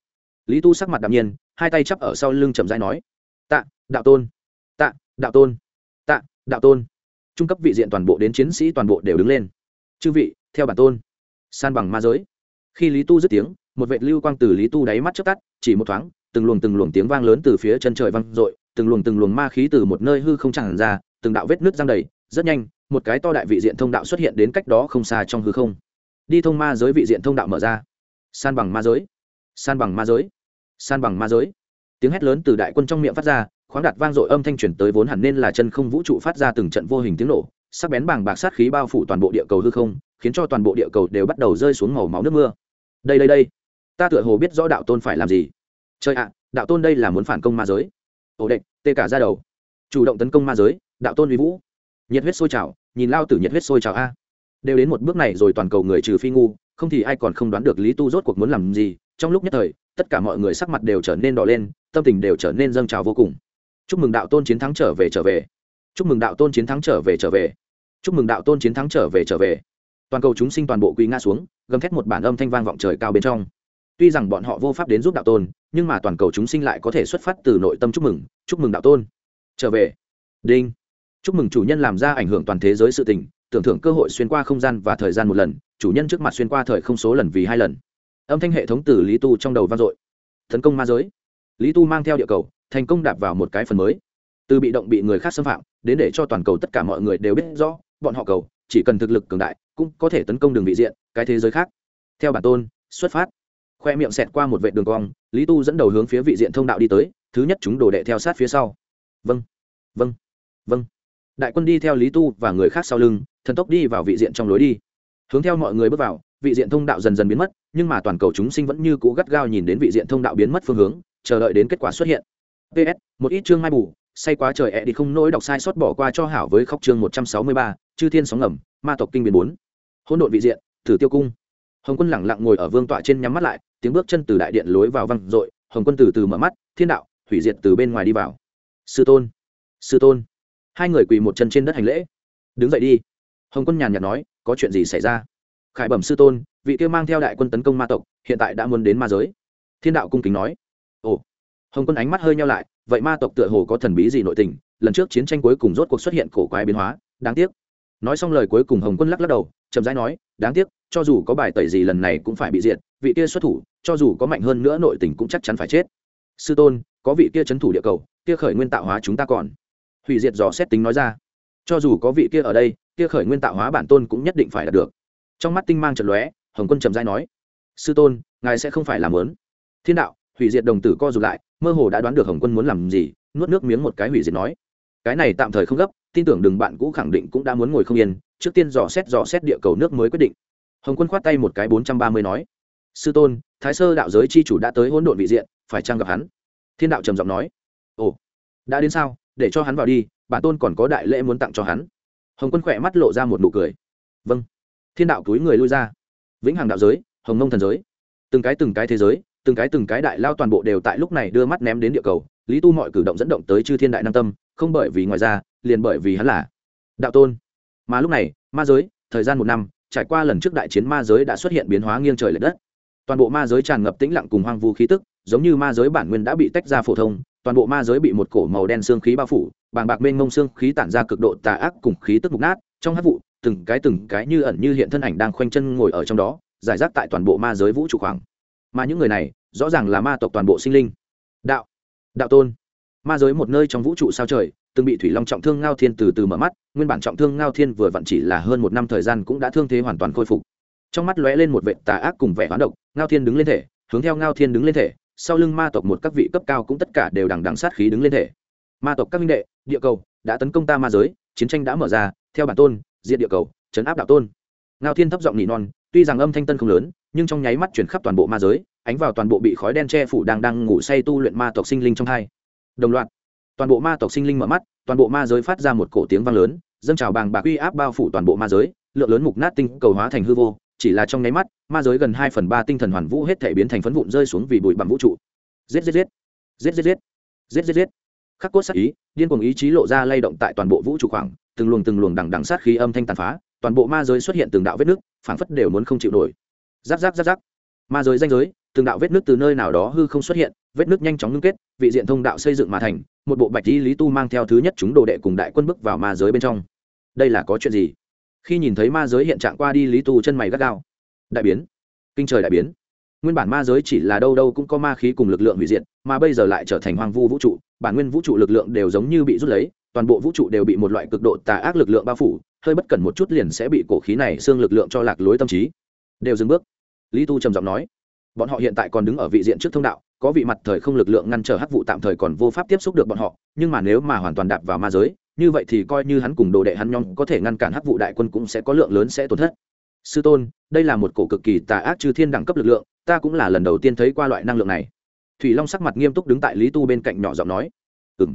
Lý tu sắc mặt đạm nhiên, hai tay chắp ở sau lưng chậm rãi nói, tạ, đạo tôn, tạ, đạo tôn, tạ, đạo tôn. Trung cấp vị diện toàn bộ đến chiến sĩ toàn bộ đều đứng lên. Chư vị, theo bản tôn. San bằng ma giới. Khi lý tu dứt tiếng, một vệ lưu quang từ lý tu đáy mắt trước tắt, chỉ một thoáng, từng luồng từng luồng tiếng vang lớn từ phía chân trời vang dội, từng luồng từng luồng ma khí từ một nơi hư không tràn ra, từng đạo vết nước giang đầy rất nhanh, một cái to đại vị diện thông đạo xuất hiện đến cách đó không xa trong hư không. Đi thông ma giới vị diện thông đạo mở ra. San bằng ma giới. San bằng ma giới. San bằng ma giới. Tiếng hét lớn từ đại quân trong miệng phát ra, khoáng đạt vang dội âm thanh chuyển tới vốn hẳn nên là chân không vũ trụ phát ra từng trận vô hình tiếng nổ, sắc bén bàng bạc sát khí bao phủ toàn bộ địa cầu hư không, khiến cho toàn bộ địa cầu đều bắt đầu rơi xuống màu máu nước mưa. Đây đây đây. Ta tựa hồ biết rõ đạo tôn phải làm gì. Trời ạ, đạo tôn đây là muốn phản công ma giới. Ổ đệch tê cả ra đầu. Chủ động tấn công ma giới, đạo tôn uy vũ nhiệt huyết sôi trào, nhìn lao tử nhiệt huyết sôi trào a. Đều đến một bước này rồi toàn cầu người trừ phi ngu, không thì ai còn không đoán được lý tu rốt cuộc muốn làm gì. Trong lúc nhất thời, tất cả mọi người sắc mặt đều trở nên đỏ lên, tâm tình đều trở nên dâng trào vô cùng. Chúc mừng đạo tôn chiến thắng trở về trở về. Chúc mừng đạo tôn chiến thắng trở về trở về. Chúc mừng đạo tôn chiến thắng trở về trở về. Toàn cầu chúng sinh toàn bộ quỳ ngã xuống, gầm thét một bản âm thanh vang vọng trời cao bên trong. Tuy rằng bọn họ vô pháp đến giúp đạo tôn, nhưng mà toàn cầu chúng sinh lại có thể xuất phát từ nội tâm chúc mừng. Chúc mừng đạo tôn. Trở về. Đinh chúc mừng chủ nhân làm ra ảnh hưởng toàn thế giới sự tình, tưởng thưởng cơ hội xuyên qua không gian và thời gian một lần, chủ nhân trước mặt xuyên qua thời không số lần vì hai lần. Âm thanh hệ thống từ lý tu trong đầu vang dội. Tấn công ma giới. Lý tu mang theo địa cầu, thành công đạp vào một cái phần mới. Từ bị động bị người khác xâm phạm, đến để cho toàn cầu tất cả mọi người đều biết rõ, bọn họ cầu, chỉ cần thực lực cường đại, cũng có thể tấn công đường vị diện, cái thế giới khác. Theo bản tôn, xuất phát. Khoe miệng xẹt qua một vệ đường cong, lý tu dẫn đầu hướng phía vị diện thông đạo đi tới, thứ nhất chúng đổ đệ theo sát phía sau. Vâng. Vâng. Vâng đại quân đi theo lý tu và người khác sau lưng, thần tốc đi vào vị diện trong lối đi. Hướng theo mọi người bước vào, vị diện thông đạo dần dần biến mất, nhưng mà toàn cầu chúng sinh vẫn như cũ gắt gao nhìn đến vị diện thông đạo biến mất phương hướng, chờ đợi đến kết quả xuất hiện. Ps một ít chương mai bù, say quá trời ẹ đi không nỗi đọc sai sót bỏ qua cho hảo với khóc chương một trăm sáu mươi ba, chư thiên sóng ngầm, ma tộc kinh biến bốn. Hỗn độn vị diện thử tiêu cung. Hồng quân lẳng lặng ngồi ở vương tọa trên nhắm mắt lại, tiếng bước chân từ đại điện lối vào văng r hồng quân từ từ mở mắt, thiên đạo, hủy diệt từ bên ngoài đi vào. Sư tôn sư tôn hai người quỳ một chân trên đất hành lễ. Đứng dậy đi. Hồng quân nhàn nhạt nói, có chuyện gì xảy ra? Khải bẩm sư tôn, vị kia mang theo đại quân tấn công ma tộc, hiện tại đã muốn đến ma giới. Thiên đạo cung kính nói. Ồ. Hồng quân ánh mắt hơi nhau lại, vậy ma tộc tựa hồ có thần bí gì nội tình, lần trước chiến tranh cuối cùng rốt cuộc xuất hiện cổ quái biến hóa, đáng tiếc. Nói xong lời cuối cùng hồng quân lắc lắc đầu, chậm rãi nói, đáng tiếc, cho dù có bài tẩy gì lần này cũng phải bị diệt, vị kia xuất thủ, cho dù có mạnh hơn nữa nội tình cũng chắc chắn phải chết. Sư tôn, có vị kia c h ấ n thủ địa cầu, kia khởi nguyên tạo hóa chúng ta còn hủy diệt dò xét tính nói ra. Cho dù có vị kia ở đây, kia khởi nguyên tạo hóa bản tôn cũng nhất định phải đạt được. Trong mắt tinh mang trận lóe, hồng quân trầm dai nói, sư tôn, ngài sẽ không phải làm lớn. Thiên đạo, hủy diệt đồng tử co dù lại, mơ hồ đã đoán được hồng quân muốn làm gì, nuốt nước miếng một cái hủy diệt nói, cái này tạm thời không gấp, tin tưởng đừng bạn cũ khẳng định cũng đã muốn ngồi không yên, trước tiên dò xét dò xét địa cầu nước mới quyết định. Hồng quân khoát tay một cái bốn trăm ba mươi nói, sư tôn, thái sơ đạo giới c h i chủ đã tới hỗn độn vị diện, phải trang gặp hắn? Thiên đạo trầm giọng nói, ồ, đã đến sao? Để cho hắn vào đi bản tôn còn có đại lễ muốn tặng cho hắn. Hồng quân khỏe mắt lộ ra một nụ cười. Vâng. Thiên đạo túi người lui ra. Vĩnh hằng đạo giới, hồng nông thần giới. Từng cái từng cái thế giới, từng cái từng cái đại lao toàn bộ đều tại lúc này đưa mắt ném đến địa cầu. Lý tu mọi cử động dẫn động tới chư thiên đại nam tâm, không bởi vì ngoài ra, liền bởi vì hắn là đạo tôn. Mà lúc này, ma giới, thời gian một năm, trải qua lần trước đại chiến ma giới đã xuất hiện biến hóa nghiêng trời l ệ đất. Toàn bộ ma giới tràn ngập tĩnh lặng cùng hoang vu khí tức, giống như ma giới bản nguyên đã bị tách ra phổ thông toàn bộ ma giới bị một cổ màu đen xương khí bao phủ, bàng bạc mênh mông xương khí tản ra cực độ tà ác cùng khí tức mục nát, trong hát vụ, từng cái từng cái như ẩn như hiện thân ảnh đang khoanh chân ngồi ở trong đó, giải rác tại toàn bộ ma giới vũ trụ khoảng. Mà những người này, rõ ràng là ma tộc toàn bộ sinh linh. Đạo đạo tôn. Ma giới một nơi trong vũ trụ sao trời, từng bị thủy long trọng thương ngao thiên từ từ mở mắt, nguyên bản trọng thương ngao thiên vừa vặn chỉ là hơn một năm thời gian cũng đã thương thế hoàn toàn khôi phục. Trong mắt lóe lên một vệ tà ác cùng vẻ hoán độc, ngao thiên đứng lên thể, hướng theo ngao thiên đứng lên thể sau lưng ma tộc một các vị cấp cao cũng tất cả đều đằng đằng sát khí đứng lên thể. Ma tộc các minh đệ, địa cầu, đã tấn công ta ma giới, chiến tranh đã mở ra, theo bản tôn diện địa cầu chấn áp đạo tôn. Ngao thiên thấp giọng nỉ non, tuy rằng âm thanh tân không lớn, nhưng trong nháy mắt chuyển khắp toàn bộ ma giới, ánh vào toàn bộ bị khói đen che phủ đang đang ngủ say tu luyện ma tộc sinh linh trong hai. Đồng loạt, toàn bộ ma tộc sinh linh mở mắt, toàn bộ ma giới phát ra một cổ tiếng vang lớn, dâng trào bàng bạc uy áp bao phủ toàn bộ ma giới, lượng lớn mục nát tinh cầu hóa thành hư vô chỉ là trong nháy mắt, ma giới gần hai phần ba tinh thần hoàn vũ hết thể biến thành phấn vụn rơi xuống vì bụi bặm vũ trụ. Giết giết giết. Giết giết giết. Giết giết giết. Khắc cốt sát ý, điên cuồng ý chí lộ ra lay động tại toàn bộ vũ trụ khoảng, từng luồng từng luồng đằng đằng sát khí âm thanh tàn phá, toàn bộ ma giới xuất hiện từng đạo vết nước phảng phất đều muốn không chịu nổi. Giáp giáp giáp giáp ma giới danh giới, từng đạo vết nước từ nơi nào đó hư không xuất hiện, vết nước nhanh chóng ngưng kết, vị diện thông đạo xây dựng mà thành, một bộ bạch lý lý tu mang theo thứ nhất chúng đồ đệ cùng đại quân bước vào ma giới bên trong. Đây là có chuyện gì? Khi nhìn thấy ma giới hiện trạng qua đi, lý tu chân mày gắt gao. Đại biến. Kinh trời đại biến. Nguyên bản ma giới chỉ là đâu đâu cũng có ma khí cùng lực lượng hủy diệt, mà bây giờ lại trở thành hoang vu vũ trụ. Bản nguyên vũ trụ lực lượng đều giống như bị rút lấy, toàn bộ vũ trụ đều bị một loại cực độ tà ác lực lượng bao phủ. Hơi bất cẩn một chút liền sẽ bị cổ khí này xương lực lượng cho lạc lối tâm trí. Đều dừng bước. Lý tu trầm giọng nói, bọn họ hiện tại còn đứng ở vị diện trước thông đạo, có vị mặt thời không lực lượng ngăn trở hắc vụ tạm thời còn vô pháp tiếp xúc được bọn họ, nhưng mà nếu mà hoàn toàn đạp vào ma giới như vậy thì coi như hắn cùng đồ đệ hắn nhóm có thể ngăn cản hắc vụ đại quân cũng sẽ có lượng lớn sẽ tổn thất. Sư tôn, đây là một cổ cực kỳ tà ác trừ thiên đẳng cấp lực lượng, ta cũng là lần đầu tiên thấy qua loại năng lượng này. Thủy long sắc mặt nghiêm túc đứng tại lý tu bên cạnh nhỏ giọng nói. Ừ m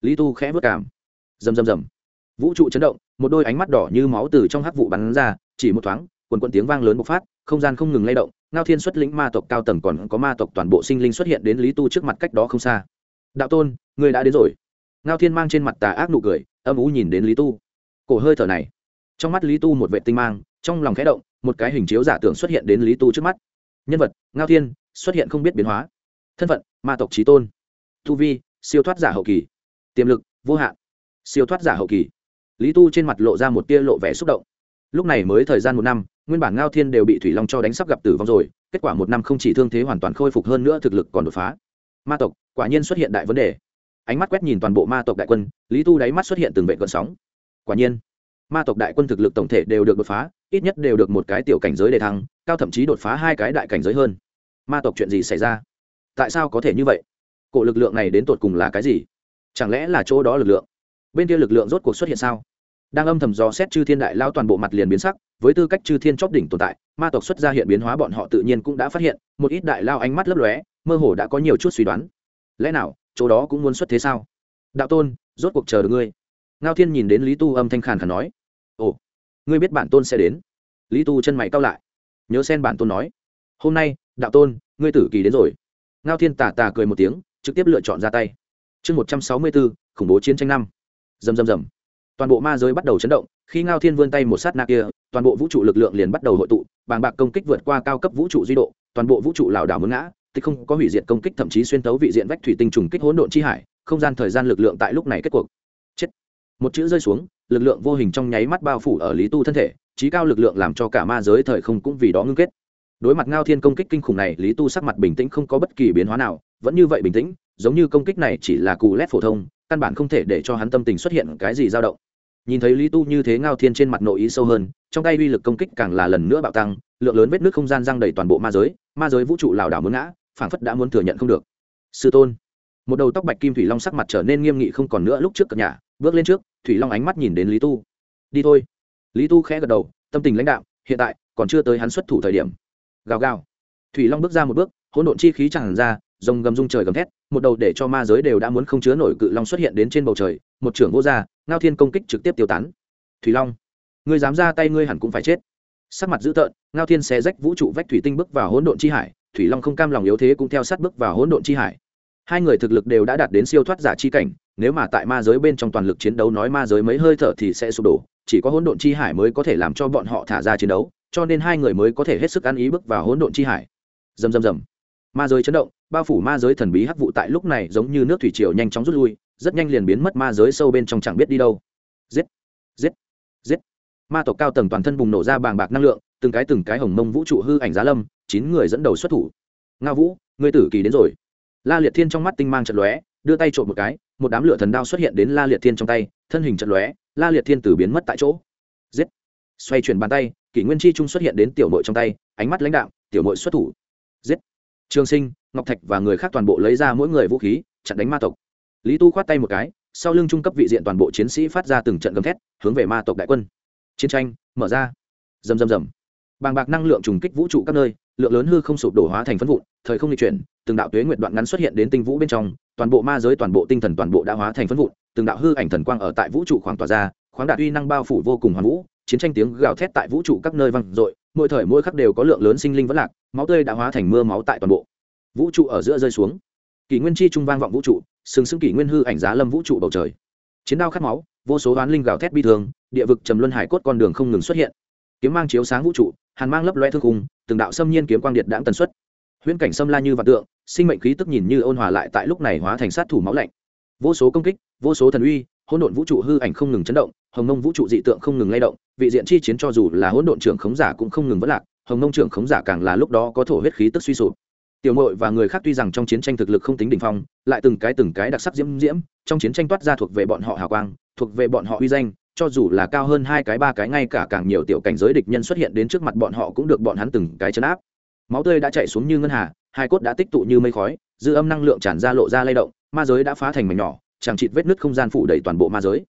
lý tu khẽ vất cảm rầm rầm rầm. Vũ trụ chấn động, một đôi ánh mắt đỏ như máu từ trong hắc vụ bắn ra, chỉ một thoáng, quần quần tiếng vang lớn bộc phát, không gian không ngừng lay động, ngao thiên xuất lĩnh ma tộc cao tầng còn có ma tộc toàn bộ sinh linh xuất hiện đến lý tu trước mặt cách đó không xa. Đạo tôn, người đã đến rồi ngao thiên mang trên mặt tà ác nụ cười, âm ú nhìn đến lý tu. Cổ hơi thở này, trong mắt lý tu một vệ tinh mang, trong lòng khẽ động, một cái hình chiếu giả tưởng xuất hiện đến lý tu trước mắt. Nhân vật, ngao thiên, xuất hiện không biết biến hóa. Thân phận, ma tộc trí tôn. Tu vi, siêu thoát giả hậu kỳ. Tiềm lực, vô hạn. Siêu thoát giả hậu kỳ. Lý tu trên mặt lộ ra một tia lộ vẻ xúc động. Lúc này mới thời gian một năm, nguyên bản ngao thiên đều bị thủy long cho đánh sắp gặp tử vong rồi, kết quả một năm không chỉ thương thế hoàn toàn khôi phục hơn nữa thực lực còn đột phá. Ma tộc, quả nhiên xuất hiện đại vấn đề ánh mắt quét nhìn toàn bộ ma tộc đại quân, lý tu đáy mắt xuất hiện từng vệ cơn sóng. Quả nhiên, ma tộc đại quân thực lực tổng thể đều được đột phá, ít nhất đều được một cái tiểu cảnh giới để thăng, cao thậm chí đột phá hai cái đại cảnh giới hơn. Ma tộc chuyện gì xảy ra? Tại sao có thể như vậy? Cổ lực lượng này đến tột cùng là cái gì? Chẳng lẽ là chỗ đó lực lượng? Bên kia lực lượng rốt cuộc xuất hiện sao? Đang âm thầm dò xét chư thiên đại lao toàn bộ mặt liền biến sắc, với tư cách chư thiên chóp đỉnh tồn tại, ma tộc xuất ra hiện biến hóa bọn họ tự nhiên cũng đã phát hiện, một ít đại lao ánh mắt lấp lóe, mơ hồ đã có nhiều chút suy đoán. Lẽ nào chỗ đó cũng muốn xuất thế sao? Đạo tôn, rốt cuộc chờ được ngươi. Ngao thiên nhìn đến lý tu âm thanh khàn khàn nói. Ồ, ngươi biết bản tôn sẽ đến. Lý tu chân mày cao lại, nhớ xen bản tôn nói. Hôm nay, đạo tôn, ngươi tử kỳ đến rồi. Ngao thiên tà tà cười một tiếng, trực tiếp lựa chọn ra tay. Chương một trăm sáu mươi bốn khủng bố chiến tranh năm. Dầm dầm dầm toàn bộ ma giới bắt đầu chấn động, khi ngao thiên vươn tay một sát na kia, toàn bộ vũ trụ lực lượng liền bắt đầu hội tụ, bàng bạc công kích vượt qua cao cấp vũ trụ duy độ, toàn bộ vũ trụ lảo đảo muốn ngã thì không có hủy diệt công kích, thậm chí xuyên tấu vị diện vách thủy tinh trùng kích hỗn độn chi hải, không gian thời gian lực lượng tại lúc này kết cuộc. Chết. Một chữ rơi xuống, lực lượng vô hình trong nháy mắt bao phủ ở lý tu thân thể trí cao lực lượng làm cho cả ma giới thời không cũng vì đó ngưng kết. Đối mặt ngao thiên công kích kinh khủng này, lý tu sắc mặt bình tĩnh không có bất kỳ biến hóa nào, vẫn như vậy bình tĩnh, giống như công kích này chỉ là cù lét phổ thông, căn bản không thể để cho hắn tâm tình xuất hiện cái gì dao động. Nhìn thấy lý tu như thế ngao thiên trên mặt nội ý sâu hơn, trong tay uy lực công kích càng là lần nữa bạo tăng, lượng lớn vết nước không gian răng đầy toàn bộ ma giới ma giới vũ trụ lảo đảo muốn ngã phảng phất đã muốn thừa nhận không được. Sư tôn. Một đầu tóc bạch kim thủy long sắc mặt trở nên nghiêm nghị không còn nữa lúc trước cập nhà, bước lên trước, thủy long ánh mắt nhìn đến lý tu. Đi thôi. Lý tu khẽ gật đầu, tâm tình lãnh đạo hiện tại, còn chưa tới hắn xuất thủ thời điểm. Gào gào. Thủy long bước ra một bước, hỗn độn chi khí chẳng ra, rồng gầm rung trời gầm thét, một đầu để cho ma giới đều đã muốn không chứa nổi cự long xuất hiện đến trên bầu trời, một trưởng vô gia, ngao thiên công kích trực tiếp tiêu tán. Thủy long. Ngươi dám ra tay ngươi hẳn cũng phải chết. Sắc mặt dữ tợn, ngao thiên xé rách vũ trụ vách thủy tinh bước vào hỗn độn chi hải thủy long không cam lòng yếu thế cũng theo sát bước vào hỗn độn chi hải. Hai người thực lực đều đã đạt đến siêu thoát giả chi cảnh, nếu mà tại ma giới bên trong toàn lực chiến đấu nói ma giới mấy hơi thở thì sẽ sụp đổ, chỉ có hỗn độn chi hải mới có thể làm cho bọn họ thả ra chiến đấu, cho nên hai người mới có thể hết sức ăn ý bước vào hỗn độn chi hải. Dầm dầm dầm ma giới chấn động, bao phủ ma giới thần bí hắc vụ tại lúc này giống như nước thủy triều nhanh chóng rút lui, rất nhanh liền biến mất ma giới sâu bên trong chẳng biết đi đâu. Giết giết giết. Ma tộc cao tầng toàn thân bùng nổ ra bàng bạc năng lượng, từng cái từng cái hồng mông vũ trụ hư ảnh giá lâm chín người dẫn đầu xuất thủ. Nga vũ, ngươi tử kỳ đến rồi. La liệt thiên trong mắt tinh mang trận lóe, đưa tay trộm một cái, một đám lửa thần đao xuất hiện đến la liệt thiên trong tay, thân hình trận lóe, la liệt thiên tử biến mất tại chỗ. Giết. Xoay chuyển bàn tay, kỷ nguyên chi trung xuất hiện đến tiểu mội trong tay, ánh mắt lãnh đạo tiểu mội xuất thủ. Giết. Trường sinh, ngọc thạch và người khác toàn bộ lấy ra mỗi người vũ khí, chặn đánh ma tộc. Lý tu khoát tay một cái, sau lưng trung cấp vị diện toàn bộ chiến sĩ phát ra từng trận gầm thét, hướng về ma tộc đại quân. Chiến tranh, mở ra. Rầm rầm rầm. Bàng bạc năng lượng trùng kích vũ trụ các nơi lượng lớn hư không sụp đổ hóa thành phân vụn, thời không di chuyển, từng đạo tuế nguyện đoạn ngắn xuất hiện đến tinh vũ bên trong, toàn bộ ma giới, toàn bộ tinh thần, toàn bộ đã hóa thành phân vụn, từng đạo hư ảnh thần quang ở tại vũ trụ khoảng tỏa ra, khoáng đạt uy năng bao phủ vô cùng hoàn vũ, chiến tranh tiếng gào thét tại vũ trụ các nơi vang dội, mỗi thời mỗi khắc đều có lượng lớn sinh linh vẫn lạc, máu tươi đã hóa thành mưa máu tại toàn bộ vũ trụ ở giữa rơi xuống. Kỷ nguyên chi trung vang vọng vũ trụ, sừng sững kỷ nguyên hư ảnh giá lâm vũ trụ bầu trời. Chiến đao khát máu, vô số oán linh gào thét bi thương, địa vực trầm luân hải cốt con đường không ngừng xuất hiện. Kiếm mang chiếu sáng vũ trụ, hàn mang lấp loe thương khung từng đạo xâm nhiên kiếm quang điện đãng tần suất. Huyễn cảnh xâm la như vạn tượng, sinh mệnh khí tức nhìn như ôn hòa lại tại lúc này hóa thành sát thủ máu lạnh. Vô số công kích, vô số thần uy, hỗn độn vũ trụ hư ảnh không ngừng chấn động, hồng nông vũ trụ dị tượng không ngừng lay động, vị diện chi chiến cho dù là hỗn độn trưởng khống giả cũng không ngừng vất lạc, hồng nông trưởng khống giả càng là lúc đó có thổ huyết khí tức suy sụp. Tiểu mội và người khác tuy rằng trong chiến tranh thực lực không tính đỉnh phong, lại từng cái từng cái đặc sắc diễm diễm, trong chiến tranh toát ra thuộc về bọn họ hào quang, thuộc về bọn họ uy danh cho dù là cao hơn hai cái, ba cái, ngay cả càng nhiều tiểu cảnh giới địch nhân xuất hiện đến trước mặt bọn họ cũng được bọn hắn từng cái chấn áp. Máu tươi đã chạy xuống như ngân hà, hai cốt đã tích tụ như mây khói, dư âm năng lượng tràn ra lộ ra lay động, ma giới đã phá thành mảnh nhỏ, chẳng chịt vết nứt không gian phủ đầy toàn bộ ma giới.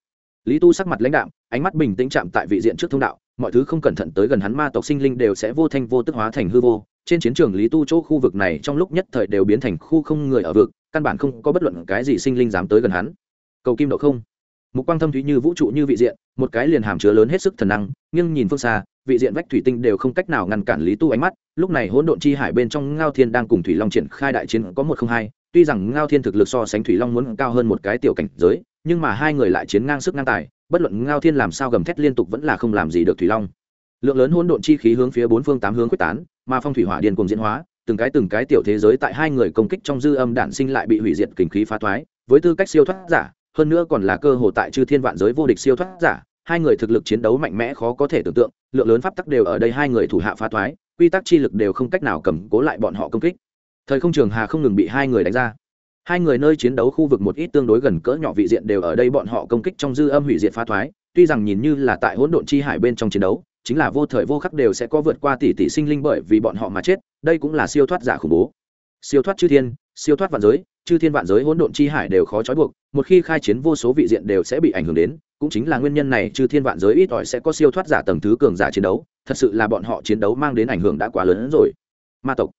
Lý tu sắc mặt lãnh đạo ánh mắt bình tĩnh chạm tại vị diện trước thông đạo, mọi thứ không cẩn thận tới gần hắn ma tộc sinh linh đều sẽ vô thanh vô tức hóa thành hư vô. Trên chiến trường lý tu chỗ khu vực này trong lúc nhất thời đều biến thành khu không người ở vực, căn bản không có bất luận cái gì sinh linh dám tới gần hắn. Cầu kim độ không mục quang thâm thúy như vũ trụ như vị diện, một cái liền hàm chứa lớn hết sức thần năng, nhưng nhìn phương xa, vị diện vách thủy tinh đều không cách nào ngăn cản lý tu ánh mắt, lúc này hỗn độn chi hải bên trong ngao thiên đang cùng thủy long triển khai đại chiến có một không hai, tuy rằng ngao thiên thực lực so sánh thủy long muốn cao hơn một cái tiểu cảnh giới, nhưng mà hai người lại chiến ngang sức ngang tài, bất luận ngao thiên làm sao gầm thét liên tục vẫn là không làm gì được thủy long. Lượng lớn hỗn độn chi khí hướng phía bốn phương tám hướng quyết tán, mà phong thủy hỏa điên cùng diễn hóa, từng cái từng cái tiểu thế giới tại hai người công kích trong dư âm đản sinh lại bị hủy diệt kình khí phá thoái, với tư cách siêu thoát giả hơn nữa còn là cơ hội tại chư thiên vạn giới vô địch siêu thoát giả, hai người thực lực chiến đấu mạnh mẽ khó có thể tưởng tượng, lượng lớn pháp tắc đều ở đây hai người thủ hạ phá thoái, quy tắc chi lực đều không cách nào cầm cố lại bọn họ công kích. Thời không trường hà không ngừng bị hai người đánh ra. Hai người nơi chiến đấu khu vực một ít tương đối gần cỡ nhỏ vị diện đều ở đây bọn họ công kích trong dư âm hủy diệt phá thoái, tuy rằng nhìn như là tại hỗn độn chi hải bên trong chiến đấu, chính là vô thời vô khắc đều sẽ có vượt qua tỷ tỷ sinh linh bởi vì bọn họ mà chết, đây cũng là siêu thoát giả khủng bố. Siêu thoát chư thiên, siêu thoát vạn giới chư thiên vạn giới hỗn độn chi hải đều khó trói buộc, một khi khai chiến vô số vị diện đều sẽ bị ảnh hưởng đến, cũng chính là nguyên nhân này chư thiên vạn giới ít ỏi sẽ có siêu thoát giả tầng thứ cường giả chiến đấu, thật sự là bọn họ chiến đấu mang đến ảnh hưởng đã quá lớn hơn rồi. Ma tộc.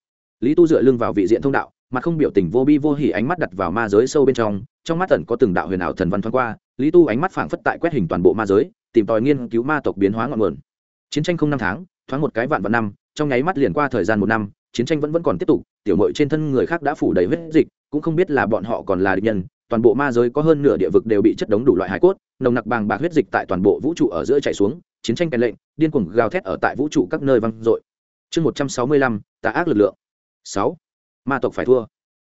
Lý tu dựa lưng vào vị diện thông đạo mà không biểu tình vô bi vô hỉ ánh mắt đặt vào ma giới sâu bên trong trong mắt ẩn có từng đạo huyền ảo thần văn thoáng qua, lý tu ánh mắt phảng phất tại quét hình toàn bộ ma giới, tìm tòi nghiên cứu ma tộc biến hóa ngọn nguồn. Chiến tranh không năm tháng, thoáng một cái vạn vạn năm, trong nháy mắt liền qua thời gian một năm chiến tranh vẫn vẫn còn tiếp tục, tiểu mội trên thân người khác đã phủ đầy huyết dịch, cũng không biết là bọn họ còn là địch nhân, toàn bộ ma giới có hơn nửa địa vực đều bị chất đống đủ loại hải cốt, nồng nặc bàng bạc huyết dịch tại toàn bộ vũ trụ ở giữa chạy xuống, chiến tranh kèn lệnh, điên cuồng gào thét ở tại vũ trụ các nơi vang dội. Chương một trăm sáu mươi lăm, tà ác lực lượng. Sáu, ma tộc phải thua.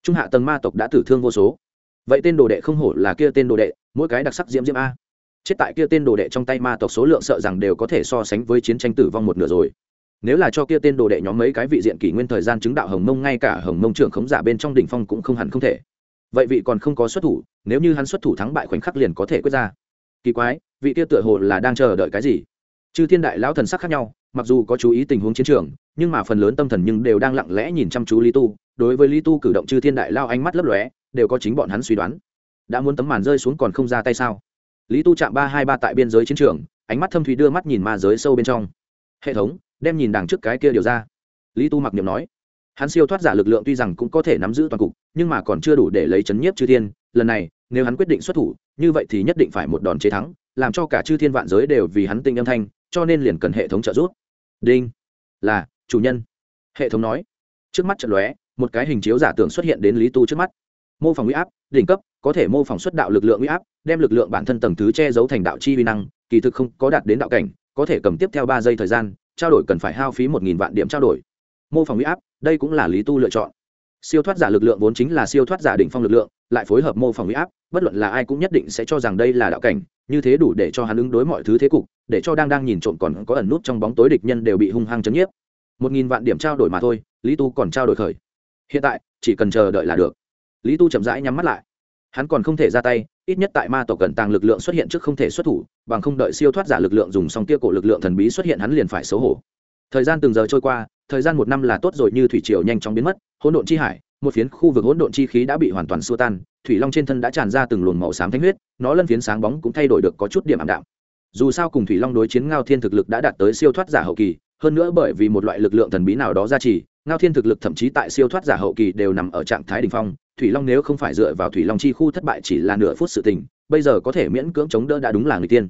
Trung hạ tầng ma tộc đã tử thương vô số. Vậy tên đồ đệ không hổ là kia tên đồ đệ, mỗi cái đặc sắc diễm diễm a. Chết tại kia tên đồ đệ trong tay ma tộc số lượng sợ rằng đều có thể so sánh với chiến tranh tử vong một nửa rồi nếu là cho kia tên đồ đệ nhóm mấy cái vị diện kỷ nguyên thời gian chứng đạo hồng mông, ngay cả hồng mông trưởng khống giả bên trong đỉnh phong cũng không hẳn không thể. Vậy vị còn không có xuất thủ, nếu như hắn xuất thủ thắng bại khoảnh khắc liền có thể quyết ra. Kỳ quái, vị kia tựa hồ là đang chờ đợi cái gì? Chư thiên đại lão thần sắc khác nhau, mặc dù có chú ý tình huống chiến trường, nhưng mà phần lớn tâm thần nhưng đều đang lặng lẽ nhìn chăm chú lý tu. Đối với lý tu cử động chư thiên đại lao ánh mắt lấp lóe, đều có chính bọn hắn suy đoán. Đã muốn tấm màn rơi xuống còn không ra tay sao? Lý tu chạm ba hai ba tại biên giới chiến trường, ánh mắt thâm thủy đưa mắt nhìn ma giới sâu bên trong hệ thống, đem nhìn đằng trước cái kia điều ra. Lý tu mặc niệm nói, hắn siêu thoát giả lực lượng tuy rằng cũng có thể nắm giữ toàn cục, nhưng mà còn chưa đủ để lấy chấn nhiếp chư thiên, lần này, nếu hắn quyết định xuất thủ, như vậy thì nhất định phải một đòn chế thắng, làm cho cả chư thiên vạn giới đều vì hắn tinh âm thanh, cho nên liền cần hệ thống trợ giúp. Đinh, là, chủ nhân. Hệ thống nói, trước mắt trận lóe, một cái hình chiếu giả tưởng xuất hiện đến lý tu trước mắt. Mô phỏng huy áp, đỉnh cấp, có thể mô phỏng xuất đạo lực lượng huy áp, đem lực lượng bản thân tầng thứ che giấu thành đạo chi vi năng, kỳ thực không có đạt đến đạo cảnh có thể cầm tiếp theo ba giây thời gian, trao đổi cần phải hao phí một nghìn vạn điểm trao đổi. Mô phỏng huy áp, đây cũng là lý tu lựa chọn. Siêu thoát giả lực lượng vốn chính là siêu thoát giả đỉnh phong lực lượng, lại phối hợp mô phỏng huy áp, bất luận là ai cũng nhất định sẽ cho rằng đây là đạo cảnh, như thế đủ để cho hắn ứng đối mọi thứ thế cục, để cho đang đang nhìn trộm còn có ẩn nút trong bóng tối địch nhân đều bị hung hăng chấn nhiếp. Một nghìn vạn điểm trao đổi mà thôi, lý tu còn trao đổi khởi. Hiện tại, chỉ cần chờ đợi là được. Lý tu chậm rãi nhắm mắt lại hắn còn không thể ra tay, ít nhất tại ma tổ cần tàng lực lượng xuất hiện trước không thể xuất thủ, bằng không đợi siêu thoát giả lực lượng dùng xong kia cổ lực lượng thần bí xuất hiện hắn liền phải xấu hổ. Thời gian từng giờ trôi qua, thời gian một năm là tốt rồi như thủy triều nhanh chóng biến mất, hỗn độn chi hải, một phiến khu vực hỗn độn chi khí đã bị hoàn toàn xua tan, thủy long trên thân đã tràn ra từng luồng màu xám thanh huyết, nó lân phiến sáng bóng cũng thay đổi được có chút điểm ảm đạm. Dù sao cùng thủy long đối chiến ngao thiên thực lực đã đạt tới siêu thoát giả hậu kỳ, hơn nữa bởi vì một loại lực lượng thần bí nào đó ra trì ngao thiên thực lực thậm chí tại siêu thoát giả hậu kỳ đều nằm ở trạng thái đ ỉ n h phong, thủy long nếu không phải dựa vào thủy long chi khu thất bại chỉ là nửa phút sự tình, bây giờ có thể miễn cưỡng chống đỡ đã đúng là người tiên.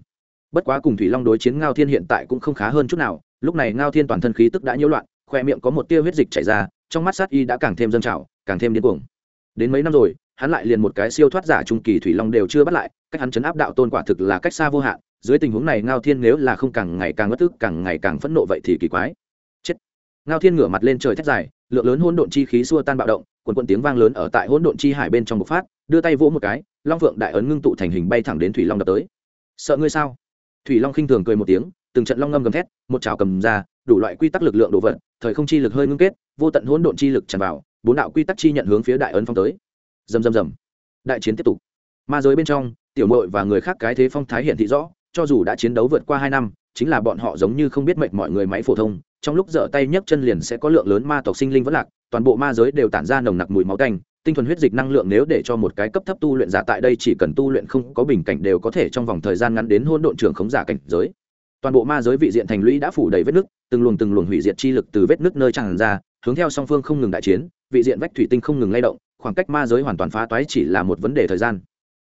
Bất quá cùng thủy long đối chiến ngao thiên hiện tại cũng không khá hơn chút nào, lúc này ngao thiên toàn thân khí tức đã nhiễu loạn, khoe miệng có một tia huyết dịch chảy ra, trong mắt sát y đã càng thêm dâng trào, càng thêm điên cuồng. Đến mấy năm rồi, hắn lại liền một cái siêu thoát giả trung kỳ thủy long đều chưa bắt lại, cách hắn chấn áp đạo tôn quả thực là cách xa vô hạn, dưới tình huống này ngao thiên nếu là không càng ngày càng bất tức càng ngày càng phẫn nộ vậy thì kỳ quái ngao thiên ngửa mặt lên trời thét dài, lượng lớn hỗn độn chi khí xua tan bạo động, quần quần tiếng vang lớn ở tại hỗn độn chi hải bên trong bộc phát, đưa tay vỗ một cái, long phượng đại ấn ngưng tụ thành hình bay thẳng đến thủy long đập tới. Sợ ngươi sao? Thủy long khinh thường cười một tiếng, từng trận long ngâm gầm thét, một trào cầm ra, đủ loại quy tắc lực lượng đồ vật thời không chi lực hơi ngưng kết, vô tận hỗn độn chi lực tràn vào, bốn đạo quy tắc chi nhận hướng phía đại ấn phong tới. Rầm rầm rầm. Đại chiến tiếp tục. Ma giới bên trong, tiểu mội và người khác cái thế phong thái hiện thị rõ, cho dù đã chiến đấu vượt qua hai năm, chính là bọn họ giống như không biết mệnh mọi người máy phổ thông trong lúc dở tay nhấc chân liền sẽ có lượng lớn ma tộc sinh linh vẫn lạc, toàn bộ ma giới đều tản ra nồng nặc mùi máu canh tinh thuần huyết dịch năng lượng nếu để cho một cái cấp thấp tu luyện giả tại đây chỉ cần tu luyện không có bình cảnh đều có thể trong vòng thời gian ngắn đến hôn độn trưởng khống giả cảnh giới. Toàn bộ ma giới vị diện thành lũy đã phủ đầy vết nứt, từng luồng từng luồng hủy diệt chi lực từ vết nứt nơi tràn ra, hướng theo song phương không ngừng đại chiến, vị diện vách thủy tinh không ngừng lay động, khoảng cách ma giới hoàn toàn phá toái chỉ là một vấn đề thời gian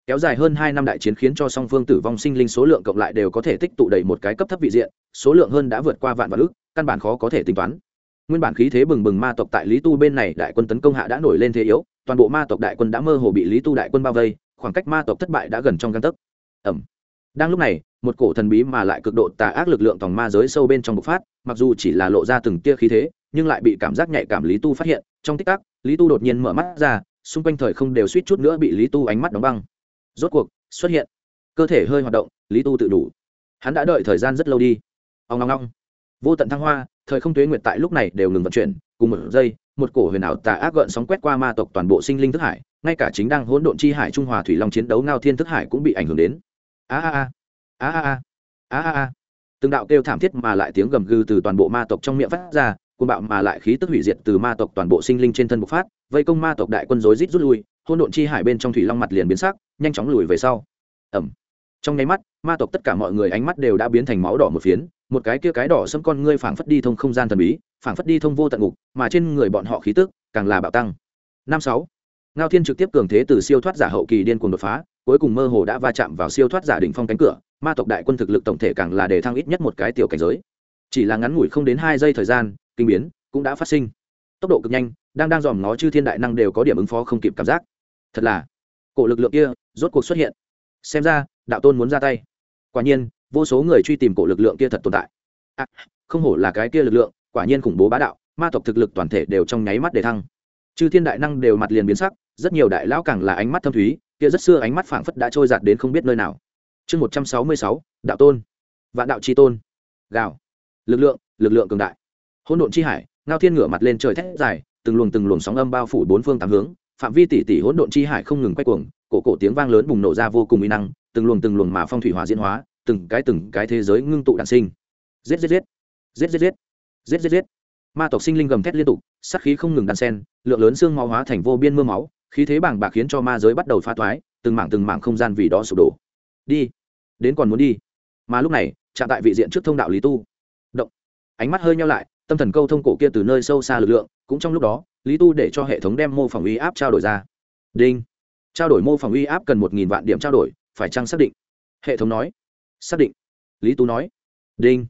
kéo dài hơn hai năm đại chiến khiến cho song phương tử vong sinh linh số lượng cộng lại đều có thể tích tụ đầy một cái cấp thấp vị diện, số lượng hơn đã vượt qua vạn vạn ước, căn bản khó có thể tính toán. Nguyên bản khí thế bừng bừng ma tộc tại lý tu bên này đại quân tấn công hạ đã nổi lên thế yếu, toàn bộ ma tộc đại quân đã mơ hồ bị lý tu đại quân bao vây, khoảng cách ma tộc thất bại đã gần trong găng tấc. Ẩm đang lúc này, một cổ thần bí mà lại cực độ tà ác lực lượng tòng ma giới sâu bên trong bộc phát, mặc dù chỉ là lộ ra từng tia khí thế, nhưng lại bị cảm giác nhạy cảm lý tu phát hiện, trong tích tắc, lý tu đột nhiên mở mắt ra, xung quanh thời không đều suýt chút nữa bị lý tu ánh mắt đóng băng rốt cuộc, xuất hiện. Cơ thể hơi hoạt động, lý tu tự đủ. Hắn đã đợi thời gian rất lâu đi. Ông long long vô tận thăng hoa, thời không tuế nguyệt tại lúc này đều ngừng vận chuyển. Cùng một giây, một cổ huyền ảo tà ác gợn sóng quét qua ma tộc toàn bộ sinh linh thức hải. Ngay cả chính đang hỗn độn chi hải trung hòa thủy long chiến đấu ngao thiên thức hải cũng bị ảnh hưởng đến. A a. A a a. A a a. Từng đạo kêu thảm thiết mà lại tiếng gầm gừ từ toàn bộ ma tộc trong miệng phát ra, cuồng bạo mà lại khí tức hủy diệt từ ma tộc toàn bộ sinh linh trên thân bộc phát, vây công ma tộc đại quân rối rít rút lui hôn độn chi hải bên trong thủy long mặt liền biến sắc, nhanh chóng lùi về sau. Ẩm. Trong nháy mắt, ma tộc tất cả mọi người ánh mắt đều đã biến thành máu đỏ một phiến, một cái kia cái đỏ xâm con ngươi phảng phất đi thông không gian thần bí, phảng phất đi thông vô tận ngục, mà trên người bọn họ khí tức càng là bạo tăng. Năm sáu. Ngao thiên trực tiếp cường thế từ siêu thoát giả hậu kỳ điên cuồng đột phá, cuối cùng mơ hồ đã va chạm vào siêu thoát giả đỉnh phong cánh cửa, ma tộc đại quân thực lực tổng thể càng là để thăng ít nhất một cái tiểu cảnh giới. Chỉ là ngắn ngủi không đến hai giây thời gian, kinh biến cũng đã phát sinh. Tốc độ cực nhanh, đang đang dòm ngó chư thiên đại năng đều có điểm ứng phó không kịp cảm giác thật là. Cổ lực lượng kia rốt cuộc xuất hiện. Xem ra đạo tôn muốn ra tay. Quả nhiên vô số người truy tìm cổ lực lượng kia thật tồn tại. À, không hổ là cái kia lực lượng quả nhiên khủng bố bá đạo ma tộc thực lực toàn thể đều trong nháy mắt để thăng. Chư thiên đại năng đều mặt liền biến sắc rất nhiều đại lão càng là ánh mắt thâm thúy kia rất xưa ánh mắt phảng phất đã trôi giạt đến không biết nơi nào. Chương một trăm sáu mươi sáu đạo tôn. Vạn đạo tri tôn. Gào. Lực lượng lực lượng cường đại. Hỗn độn chi hải ngao thiên ngửa mặt lên trời thét dài từng luồng từng luồng sóng âm bao phủ bốn phương tám hướng phạm vi tỷ tỷ hỗn độn chi hải không ngừng quay cuồng, cổ cổ tiếng vang lớn bùng nổ ra vô cùng uy năng, từng luồng từng luồng mà phong thủy hỏa diễn hóa, từng cái từng cái thế giới ngưng tụ đản sinh. Giết giết giết. Giết giết giết. Giết giết giết. Ma tộc sinh linh gầm thét liên tục, sát khí không ngừng đan sen lượng lớn xương máu hóa thành vô biên mưa máu, khí thế bàng bạc khiến cho ma giới bắt đầu phá thoái, từng mảng từng mảng không gian vì đó sụp đổ. Đi. Đến còn muốn đi. Mà lúc này, chạm tại vị diện trước thông đạo lý tu. Động. Ánh mắt hơi nhau lại tâm thần câu thông cổ kia từ nơi sâu xa lực lượng, cũng trong lúc đó, lý tu để cho hệ thống đem mô phỏng uy áp trao đổi ra. Đinh. Trao đổi mô phỏng uy áp cần một nghìn vạn điểm trao đổi, phải chăng xác định? Hệ thống nói. Xác định. Lý tu nói. Đinh.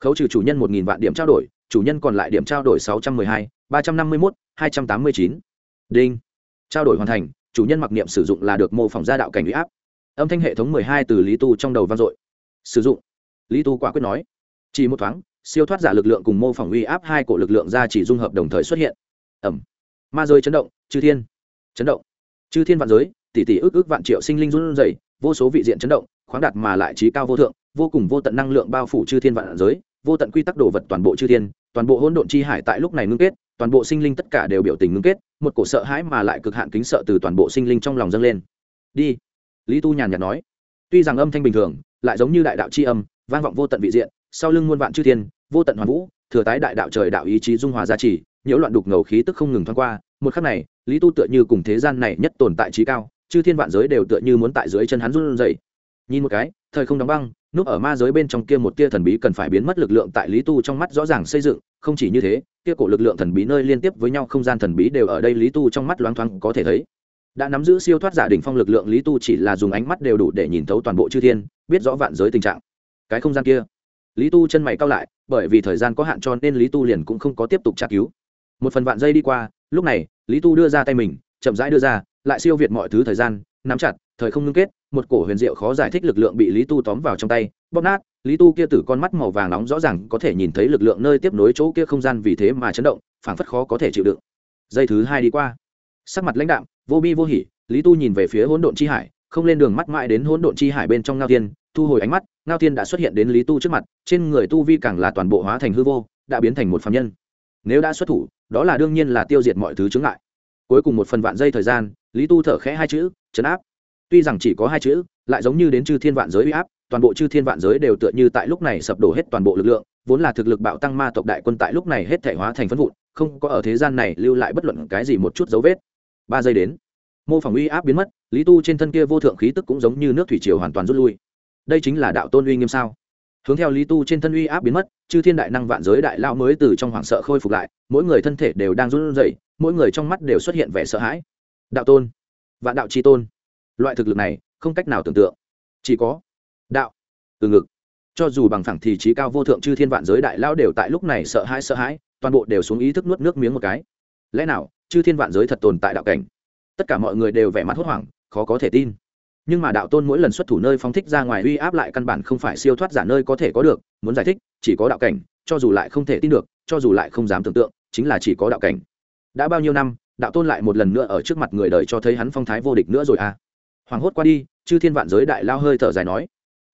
Khấu trừ chủ nhân một nghìn vạn điểm trao đổi, chủ nhân còn lại điểm trao đổi sáu trăm mười hai, ba trăm năm mươi một hai trăm tám mươi chín. Đinh. Trao đổi hoàn thành, chủ nhân mặc niệm sử dụng là được mô phỏng ra đạo cảnh uy áp. Âm thanh hệ thống mười hai từ lý tu trong đầu vang dội. Sử dụng. Lý tu quả quyết nói. Chỉ một thoáng siêu thoát giả lực lượng cùng mô phỏng uy áp hai cổ lực lượng ra chỉ dung hợp đồng thời xuất hiện. Ẩm. Ma rơi chấn động, chư thiên. Chấn động. Chư thiên vạn giới, tỷ tỷ ước ước vạn triệu sinh linh run rẩy, vô số vị diện chấn động, khoáng đạt mà lại trí cao vô thượng, vô cùng vô tận năng lượng bao phủ chư thiên vạn giới, vô tận quy tắc đồ vật toàn bộ chư thiên, toàn bộ hỗn độn chi hải tại lúc này ngưng kết, toàn bộ sinh linh tất cả đều biểu tình ngưng kết, một cổ sợ hãi mà lại cực hạn kính sợ từ toàn bộ sinh linh trong lòng dâng lên. Đi. Lý tu nhàn nhạt nói. Tuy rằng âm thanh bình thường, lại giống như đại đạo c h i âm, vang vọng vô tận vị diện sau lưng muôn vạn chư thiên, vô tận hoàn vũ, thừa tái đại đạo trời đạo ý chí dung hòa gia trì, nhiễu loạn đục ngầu khí tức không ngừng thoáng qua. Một khắc này, lý tu tựa như cùng thế gian này nhất tồn tại trí cao, chư thiên vạn giới đều tựa như muốn tại dưới chân hắn run dậy nhìn một cái, thời không đóng băng, núp ở ma giới bên trong kia một tia thần bí cần phải biến mất lực lượng tại lý tu trong mắt rõ ràng xây dựng, không chỉ như thế, kia cổ lực lượng thần bí nơi liên tiếp với nhau không gian thần bí đều ở đây lý tu trong mắt loáng thoáng có thể thấy. Đã nắm giữ siêu thoát giả đỉnh phong lực lượng, lý tu chỉ là dùng ánh mắt đều đủ để nhìn thấu toàn bộ chư thiên, biết rõ vạn giới tình trạng. Cái không gian kia lý tu chân mày cao lại, bởi vì thời gian có hạn cho nên lý tu liền cũng không có tiếp tục tra cứu. Một phần vạn giây đi qua, lúc này, lý tu đưa ra tay mình, chậm rãi đưa ra, lại siêu việt mọi thứ thời gian, nắm chặt, thời không ngưng kết, một cổ huyền diệu khó giải thích lực lượng bị lý tu tóm vào trong tay, bóp nát, lý tu kia tử con mắt màu vàng nóng rõ ràng có thể nhìn thấy lực lượng nơi tiếp nối chỗ kia không gian vì thế mà chấn động, phảng phất khó có thể chịu đựng. Giây thứ hai đi qua, sắc mặt lãnh đạm, vô bi vô hỉ, lý tu nhìn về phía hỗn độn chi hải, không lên đường mắt mãi đến hỗn độn chi hải bên trong ngao tiên thu hồi ánh mắt, ngao tiên đã xuất hiện đến lý tu trước mặt, trên người tu vi càng là toàn bộ hóa thành hư vô, đã biến thành một phạm nhân. Nếu đã xuất thủ, đó là đương nhiên là tiêu diệt mọi thứ chướng ngại. Cuối cùng một phần vạn giây thời gian, lý tu thở khẽ hai chữ chấn áp. Tuy rằng chỉ có hai chữ, lại giống như đến chư thiên vạn giới uy áp, toàn bộ chư thiên vạn giới đều tựa như tại lúc này sập đổ hết toàn bộ lực lượng, vốn là thực lực bạo tăng ma tộc đại quân tại lúc này hết thể hóa thành phân vụn, không có ở thế gian này lưu lại bất luận cái gì một chút dấu vết. Ba giây đến, mô phỏng uy áp biến mất, lý tu trên thân kia vô thượng khí tức cũng giống như nước thủy triều hoàn toàn rút lui đây chính là đạo tôn uy nghiêm sao? Hướng theo lý tu trên thân uy áp biến mất, chư thiên đại năng vạn giới đại lao mới từ trong hoảng sợ khôi phục lại, mỗi người thân thể đều đang run rẩy, mỗi người trong mắt đều xuất hiện vẻ sợ hãi. Đạo tôn, vạn đạo tri tôn. Loại thực lực này, không cách nào tưởng tượng. Chỉ có đạo, từ ngực. Cho dù bằng thẳng thì trí cao vô thượng chư thiên vạn giới đại lao đều tại lúc này sợ hãi sợ hãi, toàn bộ đều xuống ý thức nuốt nước miếng một cái. Lẽ nào, chư thiên vạn giới thật tồn tại đạo cảnh? Tất cả mọi người đều vẻ mặt hốt hoảng, khó có thể tin nhưng mà đạo tôn mỗi lần xuất thủ nơi phóng thích ra ngoài uy áp lại căn bản không phải siêu thoát giả nơi có thể có được, muốn giải thích, chỉ có đạo cảnh, cho dù lại không thể tin được, cho dù lại không dám tưởng tượng, chính là chỉ có đạo cảnh. Đã bao nhiêu năm, đạo tôn lại một lần nữa ở trước mặt người đời cho thấy hắn phong thái vô địch nữa rồi à? Hoàng hốt qua đi, chư thiên vạn giới đại lao hơi thở dài nói.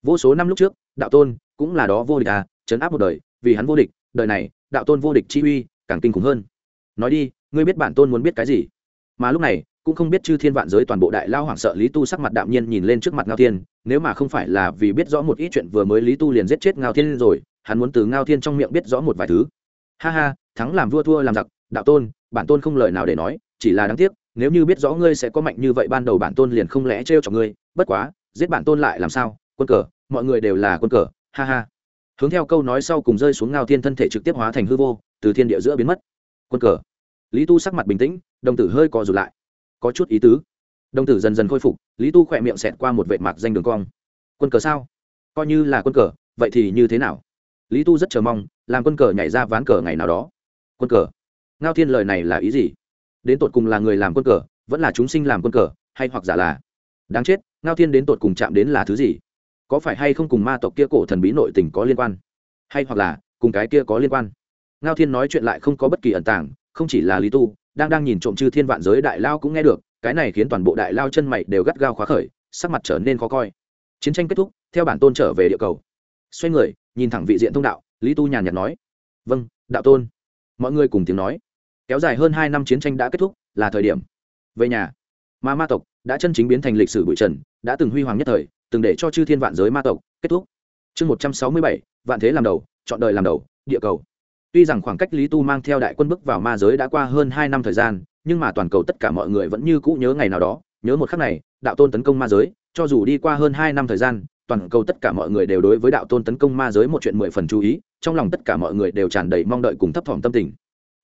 Vô số năm lúc trước, đạo tôn cũng là đó vô địch à chấn áp một đời, vì hắn vô địch, đời này, đạo tôn vô địch chi uy càng kinh khủng hơn. Nói đi, ngươi biết bản tôn muốn biết cái gì? Mà lúc này cũng không biết chư thiên vạn giới toàn bộ đại lao hoảng sợ lý tu sắc mặt đạm nhiên nhìn lên trước mặt ngao thiên, nếu mà không phải là vì biết rõ một ít chuyện vừa mới lý tu liền giết chết ngao thiên rồi, hắn muốn từ ngao thiên trong miệng biết rõ một vài thứ. Ha ha, thắng làm vua thua làm giặc, đạo tôn, bản tôn không lời nào để nói, chỉ là đáng tiếc, nếu như biết rõ ngươi sẽ có mạnh như vậy ban đầu bản tôn liền không lẽ trêu cho ngươi, bất quá, giết bản tôn lại làm sao, quân cờ, mọi người đều là quân cờ, ha ha. Hướng theo câu nói sau cùng rơi xuống ngao thiên thân thể trực tiếp hóa thành hư vô, từ thiên địa giữa biến mất. Quân cờ. Lý tu sắc mặt bình tĩnh, đồng tử hơi co rụt lại có chút ý tứ. Đồng tử dần dần khôi phục, lý tu khỏe miệng xẹt qua một vệ mạc danh đường cong. Quân cờ sao? Coi như là quân cờ, vậy thì như thế nào? Lý tu rất chờ mong, làm quân cờ nhảy ra ván cờ ngày nào đó. Quân cờ? Ngao thiên lời này là ý gì? Đến tột cùng là người làm quân cờ, vẫn là chúng sinh làm quân cờ, hay hoặc giả là? Đáng chết, ngao thiên đến tột cùng chạm đến là thứ gì? Có phải hay không cùng ma tộc kia cổ thần bí nội tình có liên quan? Hay hoặc là, cùng cái kia có liên quan? Ngao thiên nói chuyện lại không có bất kỳ ẩn tàng, không chỉ là lý tu đang đang nhìn trộm chư thiên vạn giới đại lao cũng nghe được, cái này khiến toàn bộ đại lao chân mày đều gắt gao khóa khởi, sắc mặt trở nên khó coi. Chiến tranh kết thúc, theo bản tôn trở về địa cầu. Xoay người, nhìn thẳng vị diện thông đạo, lý tu nhàn nhạt nói vâng đạo tôn. Mọi người cùng tiếng nói, kéo dài hơn hai năm chiến tranh đã kết thúc, là thời điểm. Về nhà, ma ma tộc đã chân chính biến thành lịch sử bụi trần, đã từng huy hoàng nhất thời, từng để cho chư thiên vạn giới ma tộc kết thúc. Chương một trăm sáu mươi bảy, vạn thế làm đầu, chọn đời làm đầu, địa cầu tuy rằng khoảng cách lý tu mang theo đại quân bước vào ma giới đã qua hơn hai năm thời gian, nhưng mà toàn cầu tất cả mọi người vẫn như cũ nhớ ngày nào đó. Nhớ một khắc này, đạo tôn tấn công ma giới, cho dù đi qua hơn hai năm thời gian, toàn cầu tất cả mọi người đều đối với đạo tôn tấn công ma giới một chuyện mười phần chú ý, trong lòng tất cả mọi người đều tràn đầy mong đợi cùng thấp thỏm tâm tình.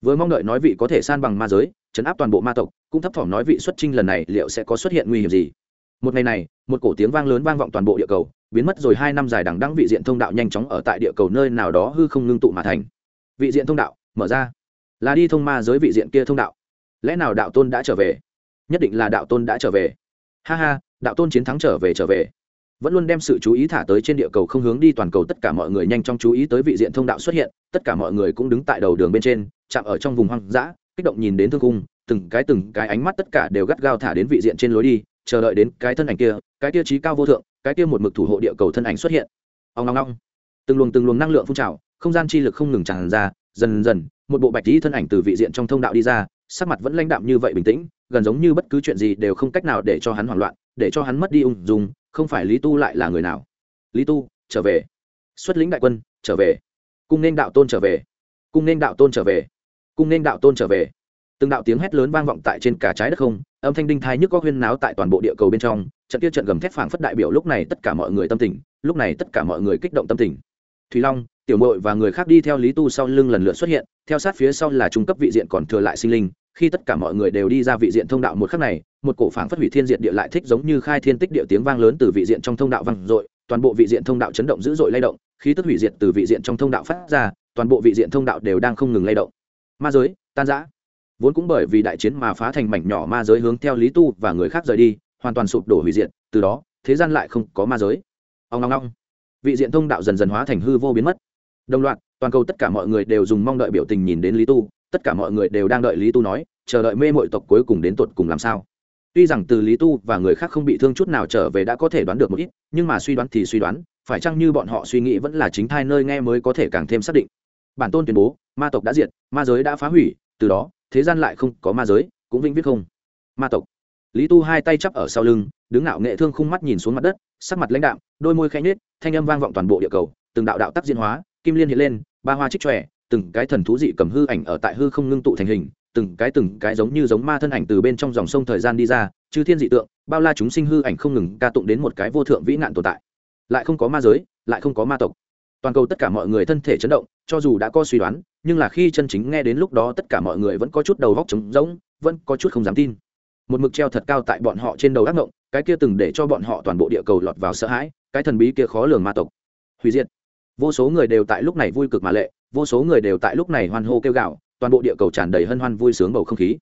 Vừa mong đợi nói vị có thể san bằng ma giới chấn áp toàn bộ ma tộc, cũng thấp thỏm nói vị xuất trinh lần này liệu sẽ có xuất hiện nguy hiểm gì. Một ngày này, một cổ tiếng vang lớn vang vọng toàn bộ địa cầu, biến mất rồi hai năm dài đằng đăng vị diện thông đạo nhanh chóng ở tại địa cầu nơi nào đó hư không ngưng tụ mà thành vị diện thông đạo, mở ra. Là đi thông ma giới vị diện kia thông đạo. Lẽ nào đạo tôn đã trở về? Nhất định là đạo tôn đã trở về. Ha ha, đạo tôn chiến thắng trở về trở về. Vẫn luôn đem sự chú ý thả tới trên địa cầu không hướng đi toàn cầu tất cả mọi người nhanh chóng chú ý tới vị diện thông đạo xuất hiện, tất cả mọi người cũng đứng tại đầu đường bên trên, chạm ở trong vùng hoang dã, kích động nhìn đến thương cung từng cái từng cái ánh mắt tất cả đều gắt gao thả đến vị diện trên lối đi, chờ đợi đến cái thân ảnh kia, cái kia trí cao vô thượng, cái kia một mực thủ hộ địa cầu thân ảnh xuất hiện. Ông ngong ngong từng luồng từng luồng năng lượng phun trào không gian chi lực không ngừng tràn ra, dần dần, một bộ bạch tí thân ảnh từ vị diện trong thông đạo đi ra, sắc mặt vẫn lãnh đạm như vậy bình tĩnh, gần giống như bất cứ chuyện gì đều không cách nào để cho hắn hoảng loạn, để cho hắn mất đi ung dung, không phải lý tu lại là người nào? Lý tu, trở về. Xuất lĩnh đại quân, trở về. Cung nên đạo tôn trở về. Cung nên đạo tôn trở về. Cung nên đạo tôn trở về. Từng đạo tiếng hét lớn vang vọng tại trên cả trái đất không, âm thanh đinh thai nhức có huyên náo tại toàn bộ địa cầu bên trong, trận kia trận gầm thét phảng phất đại biểu lúc này tất cả mọi người tâm tình, lúc này tất cả mọi người kích động tâm tình. Thùy long tiểu mội và người khác đi theo lý tu sau lưng lần lượt xuất hiện, theo sát phía sau là trung cấp vị diện còn thừa lại sinh linh. Khi tất cả mọi người đều đi ra vị diện thông đạo một khắc này, một cổ phảng phất hủy thiên diệt địa lại thích giống như khai thiên tích địa tiếng vang lớn từ vị diện trong thông đạo vang dội, toàn bộ vị diện thông đạo chấn động dữ dội lay động, khí tức hủy diệt từ vị diện trong thông đạo phát ra, toàn bộ vị diện thông đạo đều đang không ngừng lay động. Ma giới, tan rã. Vốn cũng bởi vì đại chiến mà phá thành mảnh nhỏ ma giới hướng theo lý tu và người khác rời đi, hoàn toàn sụp đổ hủy diệt, từ đó, thế gian lại không có ma giới. Ông long long vị diện thông đạo dần dần hóa thành hư vô biến mất đồng loạt, toàn cầu tất cả mọi người đều dùng mong đợi biểu tình nhìn đến lý tu. Tất cả mọi người đều đang đợi lý tu nói, chờ đợi mê mội tộc cuối cùng đến tột cùng làm sao. Tuy rằng từ lý tu và người khác không bị thương chút nào trở về đã có thể đoán được một ít, nhưng mà suy đoán thì suy đoán, phải chăng như bọn họ suy nghĩ vẫn là chính thai nơi nghe mới có thể càng thêm xác định. Bản tôn tuyên bố, ma tộc đã diệt, ma giới đã phá hủy, từ đó, thế gian lại không có ma giới, cũng vĩnh viết không. Ma tộc. Lý tu hai tay chắp ở sau lưng, đứng ngạo nghệ thương khung mắt nhìn xuống mặt đất, sắc mặt lãnh đạm, đôi môi khẽ nhếch, thanh âm vang vọng toàn bộ địa cầu, từng đạo đạo tác diễn hóa kim liên hiện lên, ba hoa trích tròe từng cái thần thú dị cầm hư ảnh ở tại hư không ngưng tụ thành hình, từng cái từng cái giống như giống ma thân ảnh từ bên trong dòng sông thời gian đi ra, chư thiên dị tượng, bao la chúng sinh hư ảnh không ngừng ca tụng đến một cái vô thượng vĩ nạn tồn tại. Lại không có ma giới, lại không có ma tộc. Toàn cầu tất cả mọi người thân thể chấn động, cho dù đã có suy đoán, nhưng là khi chân chính nghe đến lúc đó tất cả mọi người vẫn có chút đầu góc trống rỗng, vẫn có chút không dám tin. Một mực treo thật cao tại bọn họ trên đầu ác ngộng, cái kia từng để cho bọn họ toàn bộ địa cầu lọt vào sợ hãi, cái thần bí kia khó lường ma tộc. Hủy diệt vô số người đều tại lúc này vui cực mà lệ, vô số người đều tại lúc này hoan hô kêu gạo toàn bộ địa cầu tràn đầy hân hoan vui sướng bầu không khí.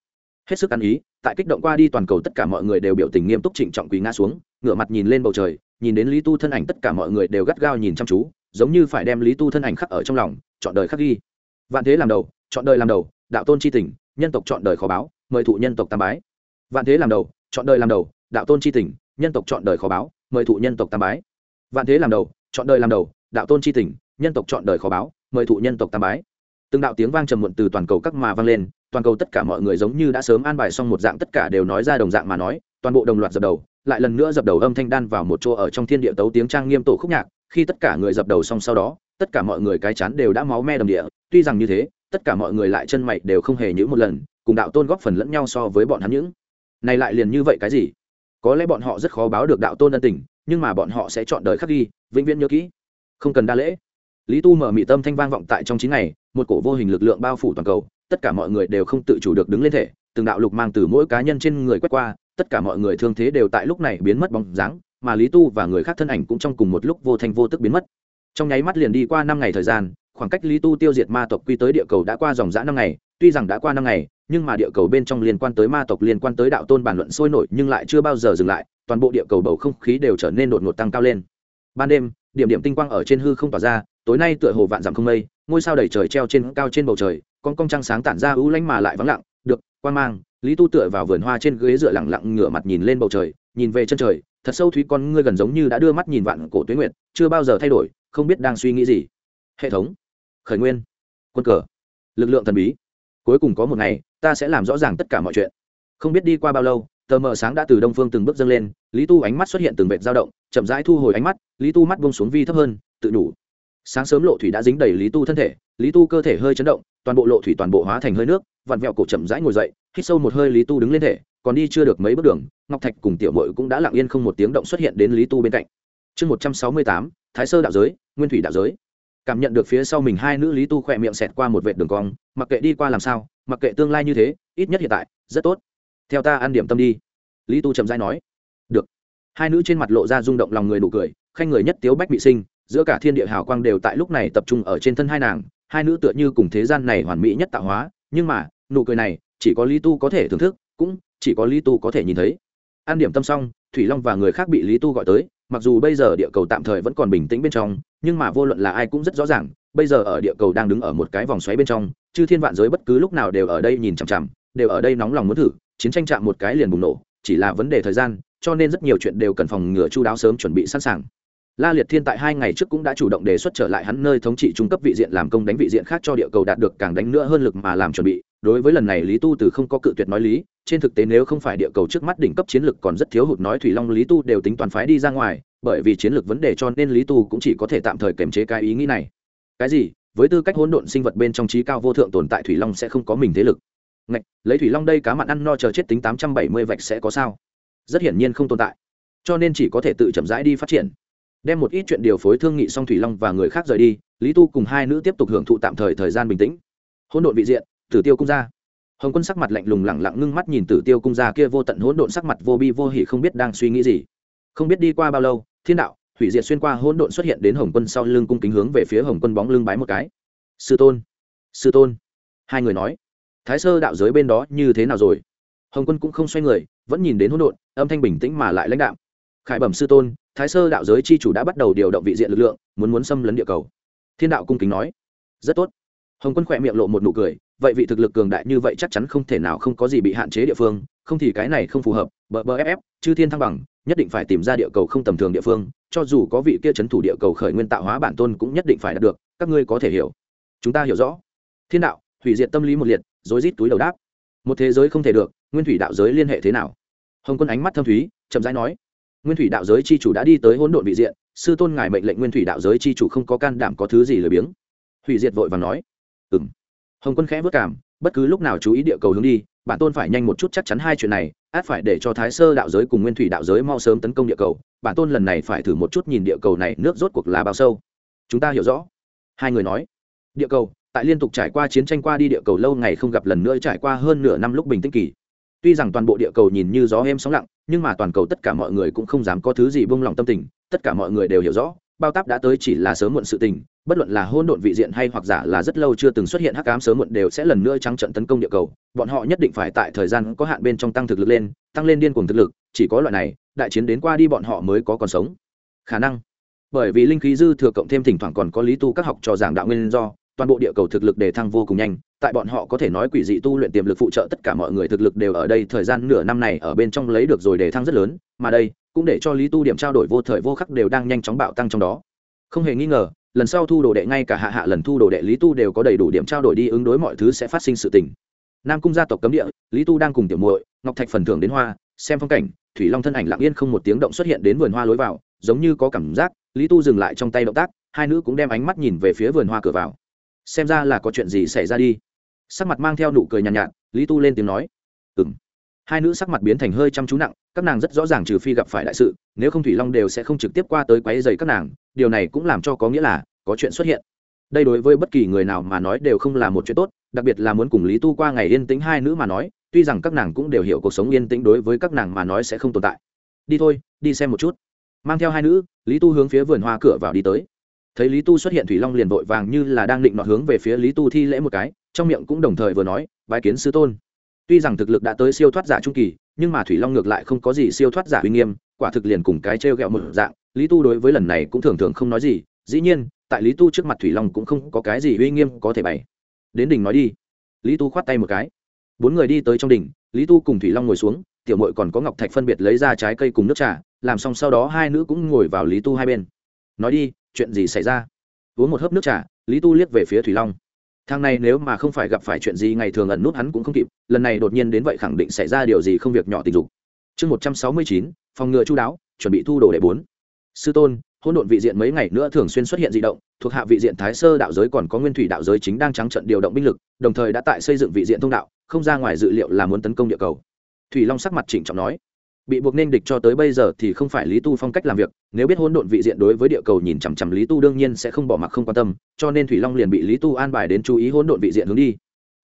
Hết sức ăn ý, tại kích động qua đi toàn cầu tất cả mọi người đều biểu tình nghiêm túc trịnh trọng quỳ ngã xuống, ngửa mặt nhìn lên bầu trời, nhìn đến lý tu thân ảnh tất cả mọi người đều gắt gao nhìn chăm chú, giống như phải đem lý tu thân ảnh khắc ở trong lòng, chọn đời khắc ghi. Vạn thế làm đầu, chọn đời làm đầu, đạo tôn tri tình, nhân tộc chọn đời khó báo, mời thụ nhân tộc tam bái. Vạn thế làm đầu, chọn đời làm đầu, đạo tôn tri tình, nhân tộc chọn đời khó báo, mời thụ nhân tộc tam bái. Vạn thế làm đầu, chọn đời làm đầu đạo tôn chi tỉnh, tình nhân tộc chọn đời khó báo mời thụ nhân tộc tam bái. Từng đạo tiếng vang trầm muộn từ toàn cầu các mà vang lên toàn cầu tất cả mọi người giống như đã sớm an bài xong một dạng tất cả đều nói ra đồng dạng mà nói toàn bộ đồng loạt dập đầu lại lần nữa dập đầu âm thanh đan vào một chỗ ở trong thiên địa tấu tiếng trang nghiêm tổ khúc nhạc khi tất cả người dập đầu xong sau đó tất cả mọi người cái chán đều đã máu me đầm địa tuy rằng như thế tất cả mọi người lại chân mày đều không hề nhữ một lần cùng đạo tôn góp phần lẫn nhau so với bọn hắn những. Này lại liền như vậy cái gì? Có lẽ bọn họ rất khó báo được đạo tôn ân tình nhưng mà bọn họ sẽ chọn đời khắc ghi vĩnh viễn nhớ kỹ không cần đa lễ. Lý tu mở mị tâm thanh vang vọng tại trong chín ngày, một cổ vô hình lực lượng bao phủ toàn cầu, tất cả mọi người đều không tự chủ được đứng lên thể, từng đạo lục mang từ mỗi cá nhân trên người quét qua, tất cả mọi người thương thế đều tại lúc này biến mất bóng dáng, mà lý tu và người khác thân ảnh cũng trong cùng một lúc vô thanh vô tức biến mất. Trong nháy mắt liền đi qua năm ngày thời gian, khoảng cách lý tu tiêu diệt ma tộc quy tới địa cầu đã qua dòng dã năm ngày, tuy rằng đã qua năm ngày, nhưng mà địa cầu bên trong liên quan tới ma tộc, liên quan tới đạo tôn bàn luận sôi nổi nhưng lại chưa bao giờ dừng lại, toàn bộ địa cầu bầu không khí đều trở nên đột ngột tăng cao lên. Ban đêm điểm điểm tinh quang ở trên hư không tỏa ra, tối nay tựa hồ vạn dặm không mây, ngôi sao đầy trời treo trên cao trên bầu trời, con cong trăng sáng tản ra ưu lánh mà lại vắng lặng, được, quan mang, lý tu tựa vào vườn hoa trên ghế dựa lặng lặng ngửa mặt nhìn lên bầu trời, nhìn về chân trời, thật sâu thúy con ngươi gần giống như đã đưa mắt nhìn vạn cổ tuyến nguyệt, chưa bao giờ thay đổi, không biết đang suy nghĩ gì. Hệ thống, khởi nguyên, quân cờ, lực lượng thần bí, cuối cùng có một ngày, ta sẽ làm rõ ràng tất cả mọi chuyện. Không biết đi qua bao lâu tờ mờ sáng đã từ đông phương từng bước dâng lên, lý tu ánh mắt xuất hiện từng vệt dao động, chậm rãi thu hồi ánh mắt, lý tu mắt bông xuống vi thấp hơn, tự đủ. Sáng sớm lộ thủy đã dính đầy lý tu thân thể, lý tu cơ thể hơi chấn động, toàn bộ lộ thủy toàn bộ hóa thành hơi nước, vặn vẹo cổ chậm rãi ngồi dậy, hít sâu một hơi lý tu đứng lên thể, còn đi chưa được mấy bước đường, ngọc thạch cùng tiểu mội cũng đã lặng yên không một tiếng động xuất hiện đến lý tu bên cạnh. Chương một trăm sáu mươi tám, thái sơ đạo giới, nguyên thủy đạo giới. Cảm nhận được phía sau mình hai nữ lý tu khỏe miệng xẹt qua một vệt đường cong, mặc kệ đi qua làm sao, mặc kệ tương lai như thế, ít nhất hiện tại, rất tốt theo ta ăn điểm tâm đi. Lý tu chậm rãi nói. Được. Hai nữ trên mặt lộ ra rung động lòng người nụ cười, khanh người nhất tiếu bách bị sinh, giữa cả thiên địa hào quang đều tại lúc này tập trung ở trên thân hai nàng, hai nữ tựa như cùng thế gian này hoàn mỹ nhất tạo hóa, nhưng mà, nụ cười này, chỉ có lý tu có thể thưởng thức, cũng chỉ có lý tu có thể nhìn thấy. An điểm tâm xong, thủy long và người khác bị lý tu gọi tới, mặc dù bây giờ địa cầu tạm thời vẫn còn bình tĩnh bên trong, nhưng mà vô luận là ai cũng rất rõ ràng, bây giờ ở địa cầu đang đứng ở một cái vòng xoáy bên trong, chư thiên vạn giới bất cứ lúc nào đều ở đây nhìn chằm chằm đều ở đây nóng lòng muốn thử chiến tranh chạm một cái liền bùng nổ chỉ là vấn đề thời gian cho nên rất nhiều chuyện đều cần phòng ngừa chu đáo sớm chuẩn bị sẵn sàng La Liệt Thiên tại hai ngày trước cũng đã chủ động đề xuất trở lại hắn nơi thống trị trung cấp vị diện làm công đánh vị diện khác cho địa cầu đạt được càng đánh nữa hơn lực mà làm chuẩn bị. Đối với lần này Lý Tu từ không có cự tuyệt nói lý, trên thực tế nếu không phải địa cầu trước mắt đỉnh cấp chiến lực còn rất thiếu hụt nói Thủy Long Lý Tu đều tính toàn phái đi ra ngoài, bởi vì chiến lược vấn đề cho nên Lý Tu cũng chỉ có thể tạm thời kiềm chế cái ý nghĩ này. Cái gì? Với tư cách hỗn độn sinh vật bên trong trí cao vô thượng tồn tại Thủy Long sẽ không có mình thế lực. Ngạch, lấy Thủy Long đây cá mặn ăn no chờ chết tính tám trăm bảy mươi vạch sẽ có sao? Rất hiển nhiên không tồn tại. Cho nên chỉ có thể tự chậm rãi đi phát triển. Đem một ít chuyện điều phối thương nghị xong thủy long và người khác rời đi lý tu cùng hai nữ tiếp tục hưởng thụ tạm thời thời gian bình tĩnh. Hỗn độn vị diện tử tiêu cung ra hồng quân sắc mặt lạnh lùng lẳng lặng ngưng mắt nhìn tử tiêu cung ra kia vô tận hỗn độn sắc mặt vô bi vô hỉ không biết đang suy nghĩ gì. Không biết đi qua bao lâu thiên đạo hủy diệt xuyên qua hỗn độn xuất hiện đến hồng quân sau lưng cung kính hướng về phía hồng quân bóng lưng bái một cái. Sư tôn sư tôn hai người nói thái sơ đạo giới bên đó như thế nào rồi? Hồng quân cũng không xoay người, vẫn nhìn đến hỗn độn, âm thanh bình tĩnh mà lại lãnh đạo khải bẩm sư tôn, thái sơ đạo giới c h i chủ đã bắt đầu điều động vị diện lực lượng, muốn muốn xâm lấn địa cầu. Thiên đạo cung kính nói. Rất tốt. Hồng quân khỏe miệng lộ một nụ cười, vậy vị thực lực cường đại như vậy chắc chắn không thể nào không có gì bị hạn chế địa phương, không thì cái này không phù hợp, bờ bờ ff chư thiên thăng bằng, nhất định phải tìm ra địa cầu không tầm thường địa phương, cho dù có vị kia c h ấ n thủ địa cầu khởi nguyên tạo hóa bản tôn cũng nhất định phải đạt được, các ngươi có thể hiểu. Chúng ta hiểu rõ. Thiên đạo hủy diệt tâm lý một liệt, rối rít túi đầu đáp. Một thế giới không thể được, nguyên thủy đạo giới liên hệ thế nào? Hồng quân ánh mắt thâm thúy, chậm rãi nói. Nguyên thủy đạo giới c h i chủ đã đi tới hỗn độn vị diện, sư tôn ngài mệnh lệnh nguyên thủy đạo giới c h i chủ không có can đảm có thứ gì lười biếng. Hủy diệt vội và nói. Ừ m hồng quân khẽ vất cảm, bất cứ lúc nào chú ý địa cầu hướng đi, bản tôn phải nhanh một chút chắc chắn hai chuyện này, át phải để cho thái sơ đạo giới cùng nguyên thủy đạo giới mau sớm tấn công địa cầu, bản tôn lần này phải thử một chút nhìn địa cầu này nước rốt cuộc là bao sâu. Chúng ta hiểu rõ. Hai người nói. Địa cầu tại liên tục trải qua chiến tranh qua đi địa cầu lâu ngày không gặp lần nữa trải qua hơn nửa năm lúc bình tĩnh kỳ. Tuy rằng toàn bộ địa cầu nhìn như gió êm sóng lặng, nhưng mà toàn cầu tất cả mọi người cũng không dám có thứ gì buông lòng tâm tình, tất cả mọi người đều hiểu rõ, bao táp đã tới chỉ là sớm muộn sự tình, bất luận là hôn độn vị diện hay hoặc giả là rất lâu chưa từng xuất hiện hắc ám sớm muộn đều sẽ lần nữa trắng trận tấn công địa cầu. Bọn họ nhất định phải tại thời gian có hạn bên trong tăng thực lực lên, tăng lên điên cuồng thực lực, chỉ có loại này, đại chiến đến qua đi bọn họ mới có còn sống. Khả năng. Bởi vì linh khí dư thừa cộng thêm thỉnh thoảng còn có lý tu các học trò giảng đạo nguyên do toàn bộ địa cầu thực lực đề thăng vô cùng nhanh, tại bọn họ có thể nói quỷ dị tu luyện tiềm lực phụ trợ tất cả mọi người thực lực đều ở đây thời gian nửa năm này ở bên trong lấy được rồi đề thăng rất lớn, mà đây cũng để cho lý tu điểm trao đổi vô thời vô khắc đều đang nhanh chóng bạo tăng trong đó. Không hề nghi ngờ, lần sau thu đồ đệ ngay cả hạ hạ lần thu đồ đệ lý tu đều có đầy đủ điểm trao đổi đi ứng đối mọi thứ sẽ phát sinh sự tình. Nam cung gia tộc cấm địa, lý tu đang cùng tiểu muội, ngọc thạch phần thưởng đến hoa, xem phong cảnh, thủy long thân ảnh lặng yên không một tiếng động xuất hiện đến vườn hoa lối vào, giống như có cảm giác, lý tu dừng lại trong tay động tác, hai nữ cũng đem ánh mắt nhìn về phía vườn hoa cửa vào xem ra là có chuyện gì xảy ra đi. Sắc mặt mang theo nụ cười nhàn nhạt, nhạt lý tu lên tiếng nói. Ừ m hai nữ sắc mặt biến thành hơi chăm chú nặng các nàng rất rõ ràng trừ phi gặp phải đại sự nếu không thủy long đều sẽ không trực tiếp qua tới quáy dày các nàng điều này cũng làm cho có nghĩa là có chuyện xuất hiện. Đây đối với bất kỳ người nào mà nói đều không là một chuyện tốt đặc biệt là muốn cùng lý tu qua ngày yên tĩnh hai nữ mà nói tuy rằng các nàng cũng đều hiểu cuộc sống yên tĩnh đối với các nàng mà nói sẽ không tồn tại. Đi thôi đi xem một chút. Mang theo hai nữ lý tu hướng phía vườn hoa cửa vào đi tới thấy lý tu xuất hiện thủy long liền vội vàng như là đang định nọ hướng về phía lý tu thi lễ một cái, trong miệng cũng đồng thời vừa nói, bái kiến sư tôn. Tuy rằng thực lực đã tới siêu thoát giả trung kỳ, nhưng mà thủy long ngược lại không có gì siêu thoát giả uy nghiêm, quả thực liền cùng cái t r e o g ẹ o một dạng, lý tu đối với lần này cũng thường thường không nói gì, dĩ nhiên, tại lý tu trước mặt thủy long cũng không có cái gì uy nghiêm có thể bày. Đến đỉnh nói đi. Lý tu khoát tay một cái. Bốn người đi tới trong đỉnh, lý tu cùng thủy long ngồi xuống, tiểu mội còn có ngọc thạch phân biệt lấy ra trái cây cùng nước trà, làm xong sau đó hai nữ cũng ngồi vào lý tu hai bên nói đi, chuyện gì xảy ra? Uống một hớp nước trà, lý tu liếc về phía thủy long. Thằng này nếu mà không phải gặp phải chuyện gì ngày thường ẩn nút hắn cũng không kịp, lần này đột nhiên đến vậy khẳng định xảy ra điều gì không việc nhỏ tình dục. Chương một trăm sáu mươi chín, phòng ngừa chú đáo, chuẩn bị thu đồ đệ bốn. Sư tôn hôn độn vị diện mấy ngày nữa thường xuyên xuất hiện di động, thuộc hạ vị diện thái sơ đạo giới còn có nguyên thủy đạo giới chính đang trắng trận điều động binh lực, đồng thời đã tại xây dựng vị diện thông đạo, không ra ngoài dự liệu là muốn tấn công địa cầu. Thủy long sắc mặt chỉnh trọng nói bị buộc nên địch cho tới bây giờ thì không phải lý tu phong cách làm việc, nếu biết hỗn độn vị diện đối với địa cầu nhìn chằm chằm lý tu đương nhiên sẽ không bỏ mặc không quan tâm, cho nên thủy long liền bị lý tu an bài đến chú ý hỗn độn vị diện hướng đi.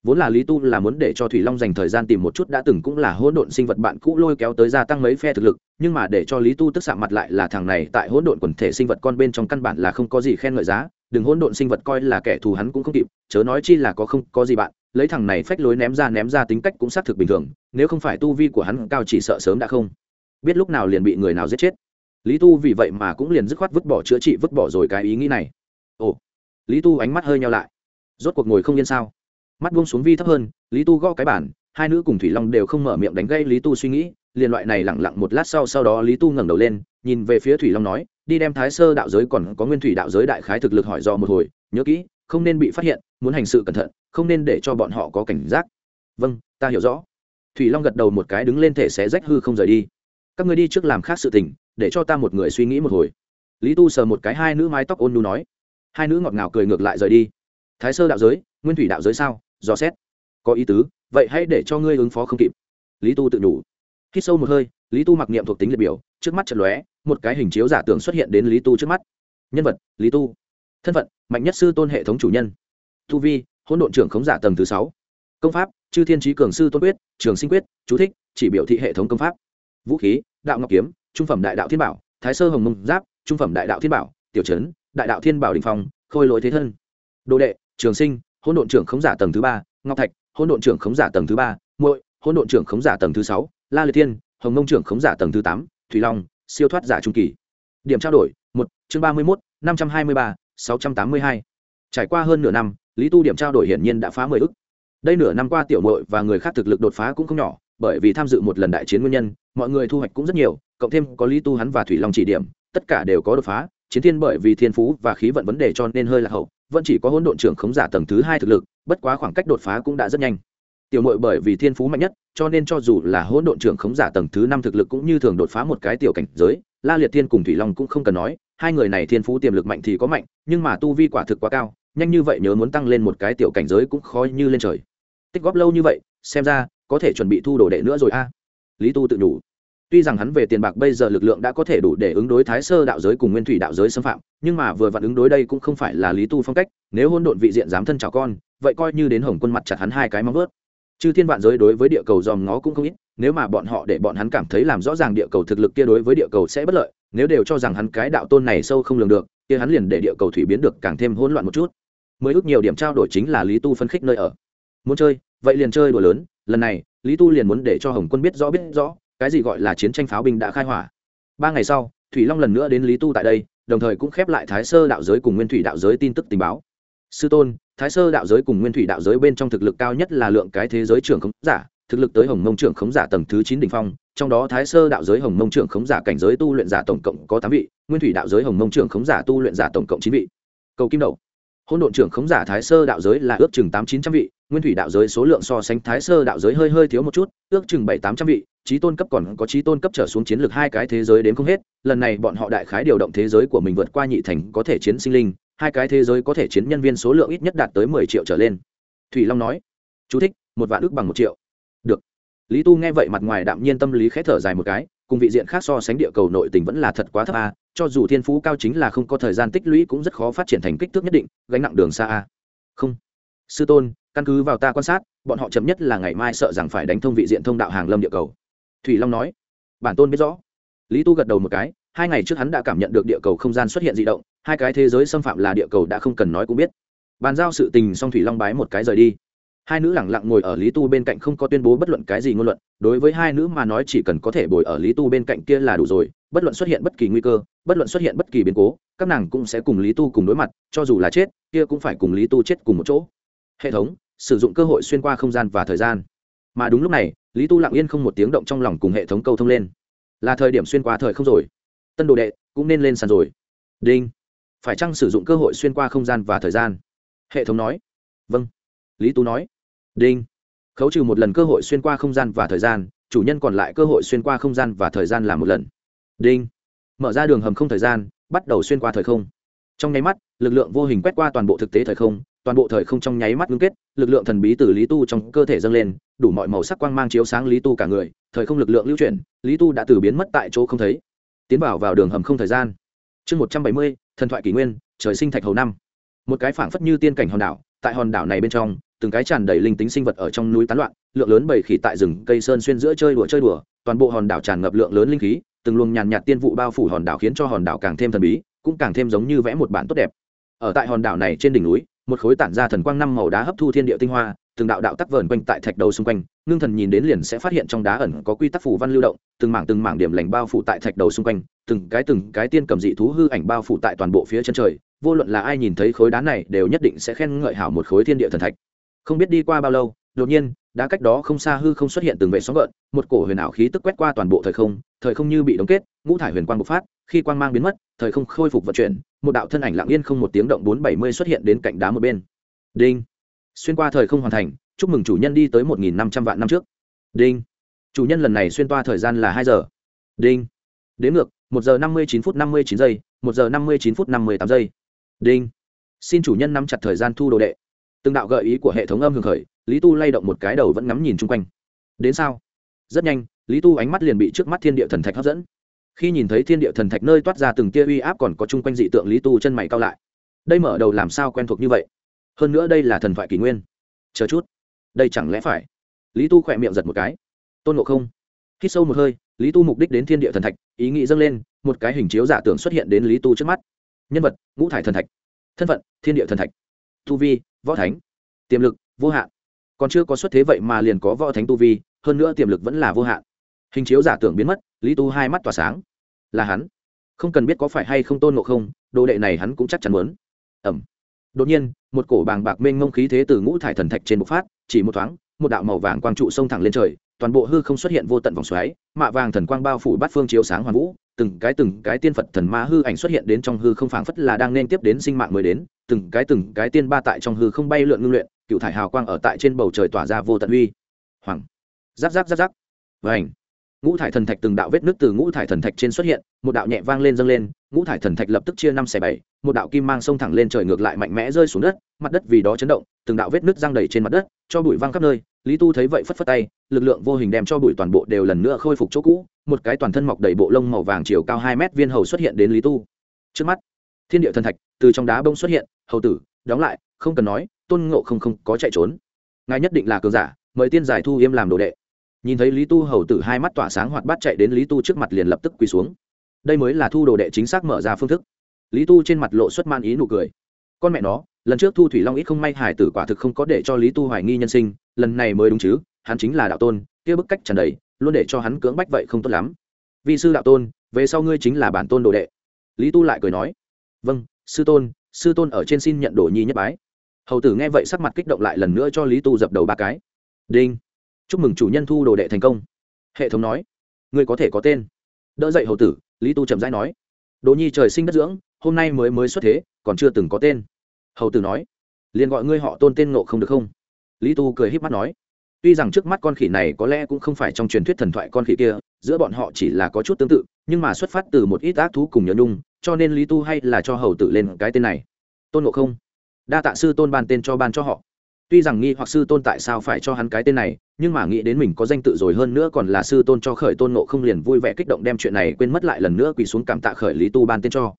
Vốn là lý tu là muốn để cho thủy long dành thời gian tìm một chút, đã từng cũng là hỗn độn sinh vật bạn cũ lôi kéo tới gia tăng mấy phe thực lực, nhưng mà để cho lý tu tức xạ mặt lại là thằng này, tại hỗn độn quần thể sinh vật con bên trong căn bản là không có gì khen ngợi giá, đừng hỗn độn sinh vật coi là kẻ thù hắn cũng không kịp, chớ nói chi là có không có gì bạn lấy thằng này phách lối ném ra ném ra tính cách cũng xác thực bình thường, nếu không phải tu vi của hắn cao chỉ sợ sớm đã không. Biết lúc nào liền bị người nào giết chết. Lý tu vì vậy mà cũng liền dứt khoát vứt bỏ chữa trị, vứt bỏ rồi cái ý nghĩ này. Ồ. Lý tu ánh mắt hơi nhau lại. Rốt cuộc ngồi không yên sao? Mắt buông xuống vi thấp hơn, lý tu gõ cái bản hai nữ cùng thủy long đều không mở miệng đánh gây lý tu suy nghĩ, liền loại này lẳng lặng một lát sau sau đó lý tu ngẩng đầu lên, nhìn về phía thủy long nói, đi đem thái sơ đạo giới còn có nguyên thủy đạo giới đại khái thực lực hỏi do một hồi, nhớ kỹ không nên bị phát hiện, muốn hành sự cẩn thận, không nên để cho bọn họ có cảnh giác. Vâng ta hiểu rõ. Thủy long gật đầu một cái đứng lên thể xé rách hư không rời đi. Các người đi trước làm khác sự tình, để cho ta một người suy nghĩ một hồi. Lý tu sờ một cái hai nữ mái tóc ôn nu nói. Hai nữ ngọt ngào cười ngược lại rời đi. Thái sơ đạo giới, nguyên thủy đạo giới sao? Dò xét. Có ý tứ, vậy hãy để cho ngươi ứng phó không kịp. Lý tu tự nhủ. Khi sâu một hơi, lý tu mặc niệm thuộc tính liệt biểu, trước mắt trận lóe, một cái hình chiếu giả tưởng xuất hiện đến lý tu trước mắt. Nhân vật, lý tu thân phận, mạnh nhất sư tôn hệ thống chủ nhân. Tu vi, hỗn độn trưởng khống giả tầng thứ sáu. Công pháp, chư thiên trí cường sư tôn quyết, trường sinh quyết, chú thích, chỉ biểu thị hệ thống công pháp. Vũ khí, đạo ngọc kiếm, trung phẩm đại đạo thiên bảo, thái sơ hồng mông giáp, trung phẩm đại đạo thiên bảo, tiểu trấn đại đạo thiên bảo đình phong, khôi lỗi thế thân. Đồ đệ, trường sinh, hỗn độn trưởng khống giả tầng thứ ba, ngọc thạch, hỗn độn trưởng khống giả tầng thứ ba, muội, hỗn độn trưởng khống giả tầng thứ sáu, la liệt thiên, hồng mông trưởng khống giả tầng thứ tám, thủy long, siêu thoát giả trung kỳ. Điểm trao đổi, một, chương ba mươi một năm trăm hai mươi ba sáu trăm tám mươi hai. Trải qua hơn nửa năm, lý tu điểm trao đổi hiển nhiên đã phá mười ức đây nửa năm qua tiểu muội và người khác thực lực đột phá cũng không nhỏ, bởi vì tham dự một lần đại chiến nguyên nhân, mọi người thu hoạch cũng rất nhiều, cộng thêm có lý tu hắn và thủy long chỉ điểm, tất cả đều có đột phá. Chiến thiên bởi vì thiên phú và khí vận vấn đề cho nên hơi lạc hậu, vẫn chỉ có hỗn độn trưởng khống giả tầng thứ hai thực lực, bất quá khoảng cách đột phá cũng đã rất nhanh. Tiểu muội bởi vì thiên phú mạnh nhất, cho nên cho dù là hỗn độn trưởng khống giả tầng thứ năm thực lực cũng như thường đột phá một cái tiểu cảnh giới, la liệt thiên cùng thủy long cũng không cần nói hai người này thiên phú tiềm lực mạnh thì có mạnh, nhưng mà tu vi quả thực quá cao, nhanh như vậy nhớ muốn tăng lên một cái tiểu cảnh giới cũng khó như lên trời. Tích góp lâu như vậy, xem ra, có thể chuẩn bị thu đồ đệ nữa rồi a. Lý tu tự đủ tuy rằng hắn về tiền bạc bây giờ lực lượng đã có thể đủ để ứng đối thái sơ đạo giới cùng nguyên thủy đạo giới xâm phạm, nhưng mà vừa vặn ứng đối đây cũng không phải là lý tu phong cách, nếu hôn độn vị diện dám thân chào con, vậy coi như đến hồng quân mặt chặt hắn hai cái móng ướt chư thiên vạn giới đối với địa cầu dòm ngó cũng không ít, nếu mà bọn họ để bọn hắn cảm thấy làm rõ ràng địa cầu thực lực kia đối với địa cầu sẽ bất lợi, nếu đều cho rằng hắn cái đạo tôn này sâu không lường được, kia hắn liền để địa cầu thủy biến được càng thêm hỗn loạn một chút. Mới ước nhiều điểm trao đổi chính là lý tu phân khích nơi ở. Muốn chơi, vậy liền chơi đùa lớn, lần này, lý tu liền muốn để cho hồng quân biết rõ biết rõ, cái gì gọi là chiến tranh pháo binh đã khai hỏa. Ba ngày sau, thủy long lần nữa đến lý tu tại đây, đồng thời cũng khép lại thái sơ đạo giới cùng nguyên thủy đạo giới tin tức tình báo. Sư tôn thái sơ đạo giới cùng nguyên thủy đạo giới bên trong thực lực cao nhất là lượng cái thế giới trưởng khống giả thực lực tới hồng mông trưởng khống giả tầng thứ chín đ ỉ n h phong trong đó thái sơ đạo giới hồng mông trưởng khống giả cảnh giới tu luyện giả tổng cộng có tám vị nguyên thủy đạo giới hồng mông trưởng khống giả tu luyện giả tổng cộng chín vị. Cầu kim đầu, hôn độn trưởng khống giả thái sơ đạo giới là ước chừng tám chín trăm vị nguyên thủy đạo giới số lượng so sánh thái sơ đạo giới hơi hơi thiếu một chút ước chừng bảy tám trăm vị trí tôn cấp còn có trí tôn cấp trở xuống chiến lược hai cái thế giới đến không hết lần này bọn họ đại khái điều động thế giới của mình vượt qua nhị thành có thể chiến sinh linh hai cái thế giới có thể chiến nhân viên số lượng ít nhất đạt tới mười triệu trở lên. Thủy long nói, chú thích, một vạn ước bằng một triệu. Được. Lý tu nghe vậy mặt ngoài đạm nhiên tâm lý khẽ thở dài một cái, cùng vị diện khác so sánh địa cầu nội tình vẫn là thật quá thấp a, cho dù thiên phú cao chính là không có thời gian tích lũy cũng rất khó phát triển thành kích thước nhất định, gánh nặng đường xa a. Không. Sư tôn, căn cứ vào ta quan sát, bọn họ chậm nhất là ngày mai sợ rằng phải đánh thông vị diện thông đạo hàng lâm địa cầu. Thủy long nói, bản tôn biết rõ. Lý tu gật đầu một cái hai ngày trước hắn đã cảm nhận được địa cầu không gian xuất hiện d ị động, hai cái thế giới xâm phạm là địa cầu đã không cần nói cũng biết. Bàn giao sự tình xong thủy long bái một cái rời đi. Hai nữ lẳng lặng ngồi ở lý tu bên cạnh không có tuyên bố bất luận cái gì ngôn luận, đối với hai nữ mà nói chỉ cần có thể bồi ở lý tu bên cạnh kia là đủ rồi, bất luận xuất hiện bất kỳ nguy cơ, bất luận xuất hiện bất kỳ biến cố, các nàng cũng sẽ cùng lý tu cùng đối mặt, cho dù là chết, kia cũng phải cùng lý tu chết cùng một chỗ. Hệ thống, sử dụng cơ hội xuyên qua không gian và thời gian. Mà đúng lúc này, lý tu lặng yên không một tiếng động trong lòng cùng hệ thống câu thông lên. Là thời điểm xuyên qua thời không rồi tân đồ đệ, cũng nên lên sàn rồi. Đinh. Phải chăng sử dụng cơ hội xuyên qua không gian và thời gian? Hệ thống nói. Vâng. Lý tu nói. Đinh. Khấu trừ một lần cơ hội xuyên qua không gian và thời gian, chủ nhân còn lại cơ hội xuyên qua không gian và thời gian là một lần. Đinh. Mở ra đường hầm không thời gian, bắt đầu xuyên qua thời không. Trong nháy mắt, lực lượng vô hình quét qua toàn bộ thực tế thời không, toàn bộ thời không trong nháy mắt ngưng kết, lực lượng thần bí từ lý tu trong cơ thể dâng lên, đủ mọi màu sắc quang mang chiếu sáng lý tu cả người, thời không lực lượng lưu chuyển, lý tu đã từ biến mất tại chỗ không thấy tiến vào vào đường hầm không thời gian. Chương một trăm bảy mươi, thần thoại kỷ nguyên, trời sinh thạch hầu năm. Một cái phảng phất như tiên cảnh hòn đảo, tại hòn đảo này bên trong, từng cái tràn đầy linh tính sinh vật ở trong núi tán loạn, lượng lớn bầy khỉ tại rừng, cây sơn xuyên giữa chơi đùa chơi đùa, toàn bộ hòn đảo tràn ngập lượng lớn linh khí, từng luồng nhàn nhạt tiên vụ bao phủ hòn đảo khiến cho hòn đảo càng thêm thần bí, cũng càng thêm giống như vẽ một bản tốt đẹp. Ở tại hòn đảo này trên đỉnh núi một khối tản ra thần quang năm màu đá hấp thu thiên địa tinh hoa, từng đạo đạo tắc vờn quanh tại thạch đầu xung quanh, ngưng thần nhìn đến liền sẽ phát hiện trong đá ẩn có quy tắc phủ văn lưu động, từng mảng từng mảng điểm lành bao phủ tại thạch đầu xung quanh, từng cái từng cái tiên cầm dị thú hư ảnh bao phủ tại toàn bộ phía chân trời, vô luận là ai nhìn thấy khối đá này đều nhất định sẽ khen ngợi hảo một khối thiên địa thần thạch. Không biết đi qua bao lâu, đột nhiên, đá cách đó không xa hư không xuất hiện từng vệ sóng gợn, một cổ huyền ảo khí tức quét qua toàn bộ thời không thời không như bị đóng kết ngũ thải huyền quang bộc phát, khi quang mang biến mất, thời không khôi phục vận chuyển, một đạo thân ảnh lặng yên không một tiếng động bốn bảy mươi xuất hiện đến cạnh đá một bên. Đinh. Xuyên qua thời không hoàn thành, chúc mừng chủ nhân đi tới một nghìn năm trăm vạn năm trước. Đinh. Chủ nhân lần này xuyên qua thời gian là hai giờ. Đinh. Đến ngược, một giờ năm mươi chín phút năm mươi chín giây, một giờ năm mươi chín phút năm mươi tám giây. Đinh. Xin chủ nhân nắm chặt thời gian thu đồ đệ. Từng đạo gợi ý của hệ thống âm hưởng khởi, lý tu lay động một cái đầu vẫn ngắm nhìn chung quanh. Đến sao? Rất nhanh, lý tu ánh mắt liền bị trước mắt thiên địa thần thạch hấp dẫn khi nhìn thấy thiên địa thần thạch nơi toát ra từng tia uy áp còn có chung quanh dị tượng, lý tu chân mày cao lại. Đây mở đầu làm sao quen thuộc như vậy? Hơn nữa đây là thần thoại kỷ nguyên. Chờ chút. Đây chẳng lẽ phải? Lý tu khỏe miệng giật một cái. Tôn ngộ không. Khi sâu một hơi, lý tu mục đích đến thiên địa thần thạch, ý nghĩ dâng lên, một cái hình chiếu giả tưởng xuất hiện đến lý tu trước mắt. Nhân vật, ngũ thải thần thạch. Thân phận, thiên địa thần thạch. Tu vi, võ thánh. Tiềm lực, vô hạn. Còn chưa có xuất thế vậy mà liền có võ thánh tu vi, hơn nữa tiềm lực vẫn là vô hạn hình chiếu giả tưởng biến mất, lý tu hai mắt tỏa sáng. Là hắn. Không cần biết có phải hay không tôn ngộ không, đồ đệ này hắn cũng chắc chắn muốn. Ẩm đột nhiên, một cổ bàng bạc mênh mông khí thế từ ngũ thải thần thạch trên bộc phát, chỉ một thoáng, một đạo màu vàng quang trụ xông thẳng lên trời, toàn bộ hư không xuất hiện vô tận vòng xoáy, mạ vàng thần quang bao phủ bát phương chiếu sáng hoàn vũ, từng cái từng cái tiên phật thần ma hư ảnh xuất hiện đến trong hư không phảng phất là đang nên tiếp đến sinh mạng mới đến, từng cái từng cái tiên ba tại trong hư không bay lượn ngưng luyện, cựu thải hào quang ở tại trên bầu trời tỏa ra vô tận uy. Hoàng. Giáp giáp giáp giáp. Vảnh ngũ thải thần thạch từng đạo vết nước từ ngũ thải thần thạch trên xuất hiện, một đạo nhẹ vang lên dâng lên, ngũ thải thần thạch lập tức chia năm xẻ bảy, một đạo kim mang sông thẳng lên trời ngược lại mạnh mẽ rơi xuống đất, mặt đất vì đó chấn động, từng đạo vết nước giang đầy trên mặt đất, cho bụi văng khắp nơi, lý tu thấy vậy phất phất tay, lực lượng vô hình đem cho bụi toàn bộ đều lần nữa khôi phục chỗ cũ, một cái toàn thân mọc đầy bộ lông màu vàng chiều cao hai mét viên hầu xuất hiện đến lý tu. Trước mắt, thiên địa thần thạch từ trong đá bông xuất hiện, hầu tử, đóng lại, không cần nói, tôn ngộ không không có chạy trốn. Ngài nhất định là cường giả, mời tiên giải thu yêm làm đồ đệ nhìn thấy lý tu hầu tử hai mắt tỏa sáng hoạt bát chạy đến lý tu trước mặt liền lập tức quỳ xuống. Đây mới là thu đồ đệ chính xác mở ra phương thức. Lý tu trên mặt lộ xuất man ý nụ cười. Con mẹ nó, lần trước thu thủy long ít không may hải tử quả thực không có để cho lý tu hoài nghi nhân sinh, lần này mới đúng chứ, hắn chính là đạo tôn, kia bức cách trần đầy, luôn để cho hắn cưỡng bách vậy không tốt lắm. Vì sư đạo tôn, về sau ngươi chính là bản tôn đồ đệ. Lý tu lại cười nói. Vâng sư tôn sư tôn ở trên xin nhận đồ nhi nhất bái. Hầu tử nghe vậy sắc mặt kích động lại lần nữa cho lý tu dập đầu ba cái. Đinh chúc mừng chủ nhân thu đồ đệ thành công. Hệ thống nói, ngươi có thể có tên. Đỡ dậy hầu tử, lý tu chậm rãi nói đồ nhi trời sinh đất dưỡng, hôm nay mới mới xuất thế, còn chưa từng có tên. Hầu tử nói, liền gọi ngươi họ tôn tên nộ không được không? Lý tu cười h í p mắt nói, tuy rằng trước mắt con khỉ này có lẽ cũng không phải trong truyền thuyết thần thoại con khỉ kia, giữa bọn họ chỉ là có chút tương tự, nhưng mà xuất phát từ một ít ác thú cùng nhớ nhung, cho nên lý tu hay là cho hầu tử lên cái tên này. Tôn ngộ không? Đa tạ sư tôn ban tên cho ban cho họ tuy rằng nghi hoặc sư tôn tại sao phải cho hắn cái tên này, nhưng mà nghĩ đến mình có danh tự rồi hơn nữa còn là sư tôn cho khởi tôn nộ không liền vui vẻ kích động đem chuyện này quên mất lại lần nữa quỳ xuống cảm tạ khởi lý tu ban tên cho.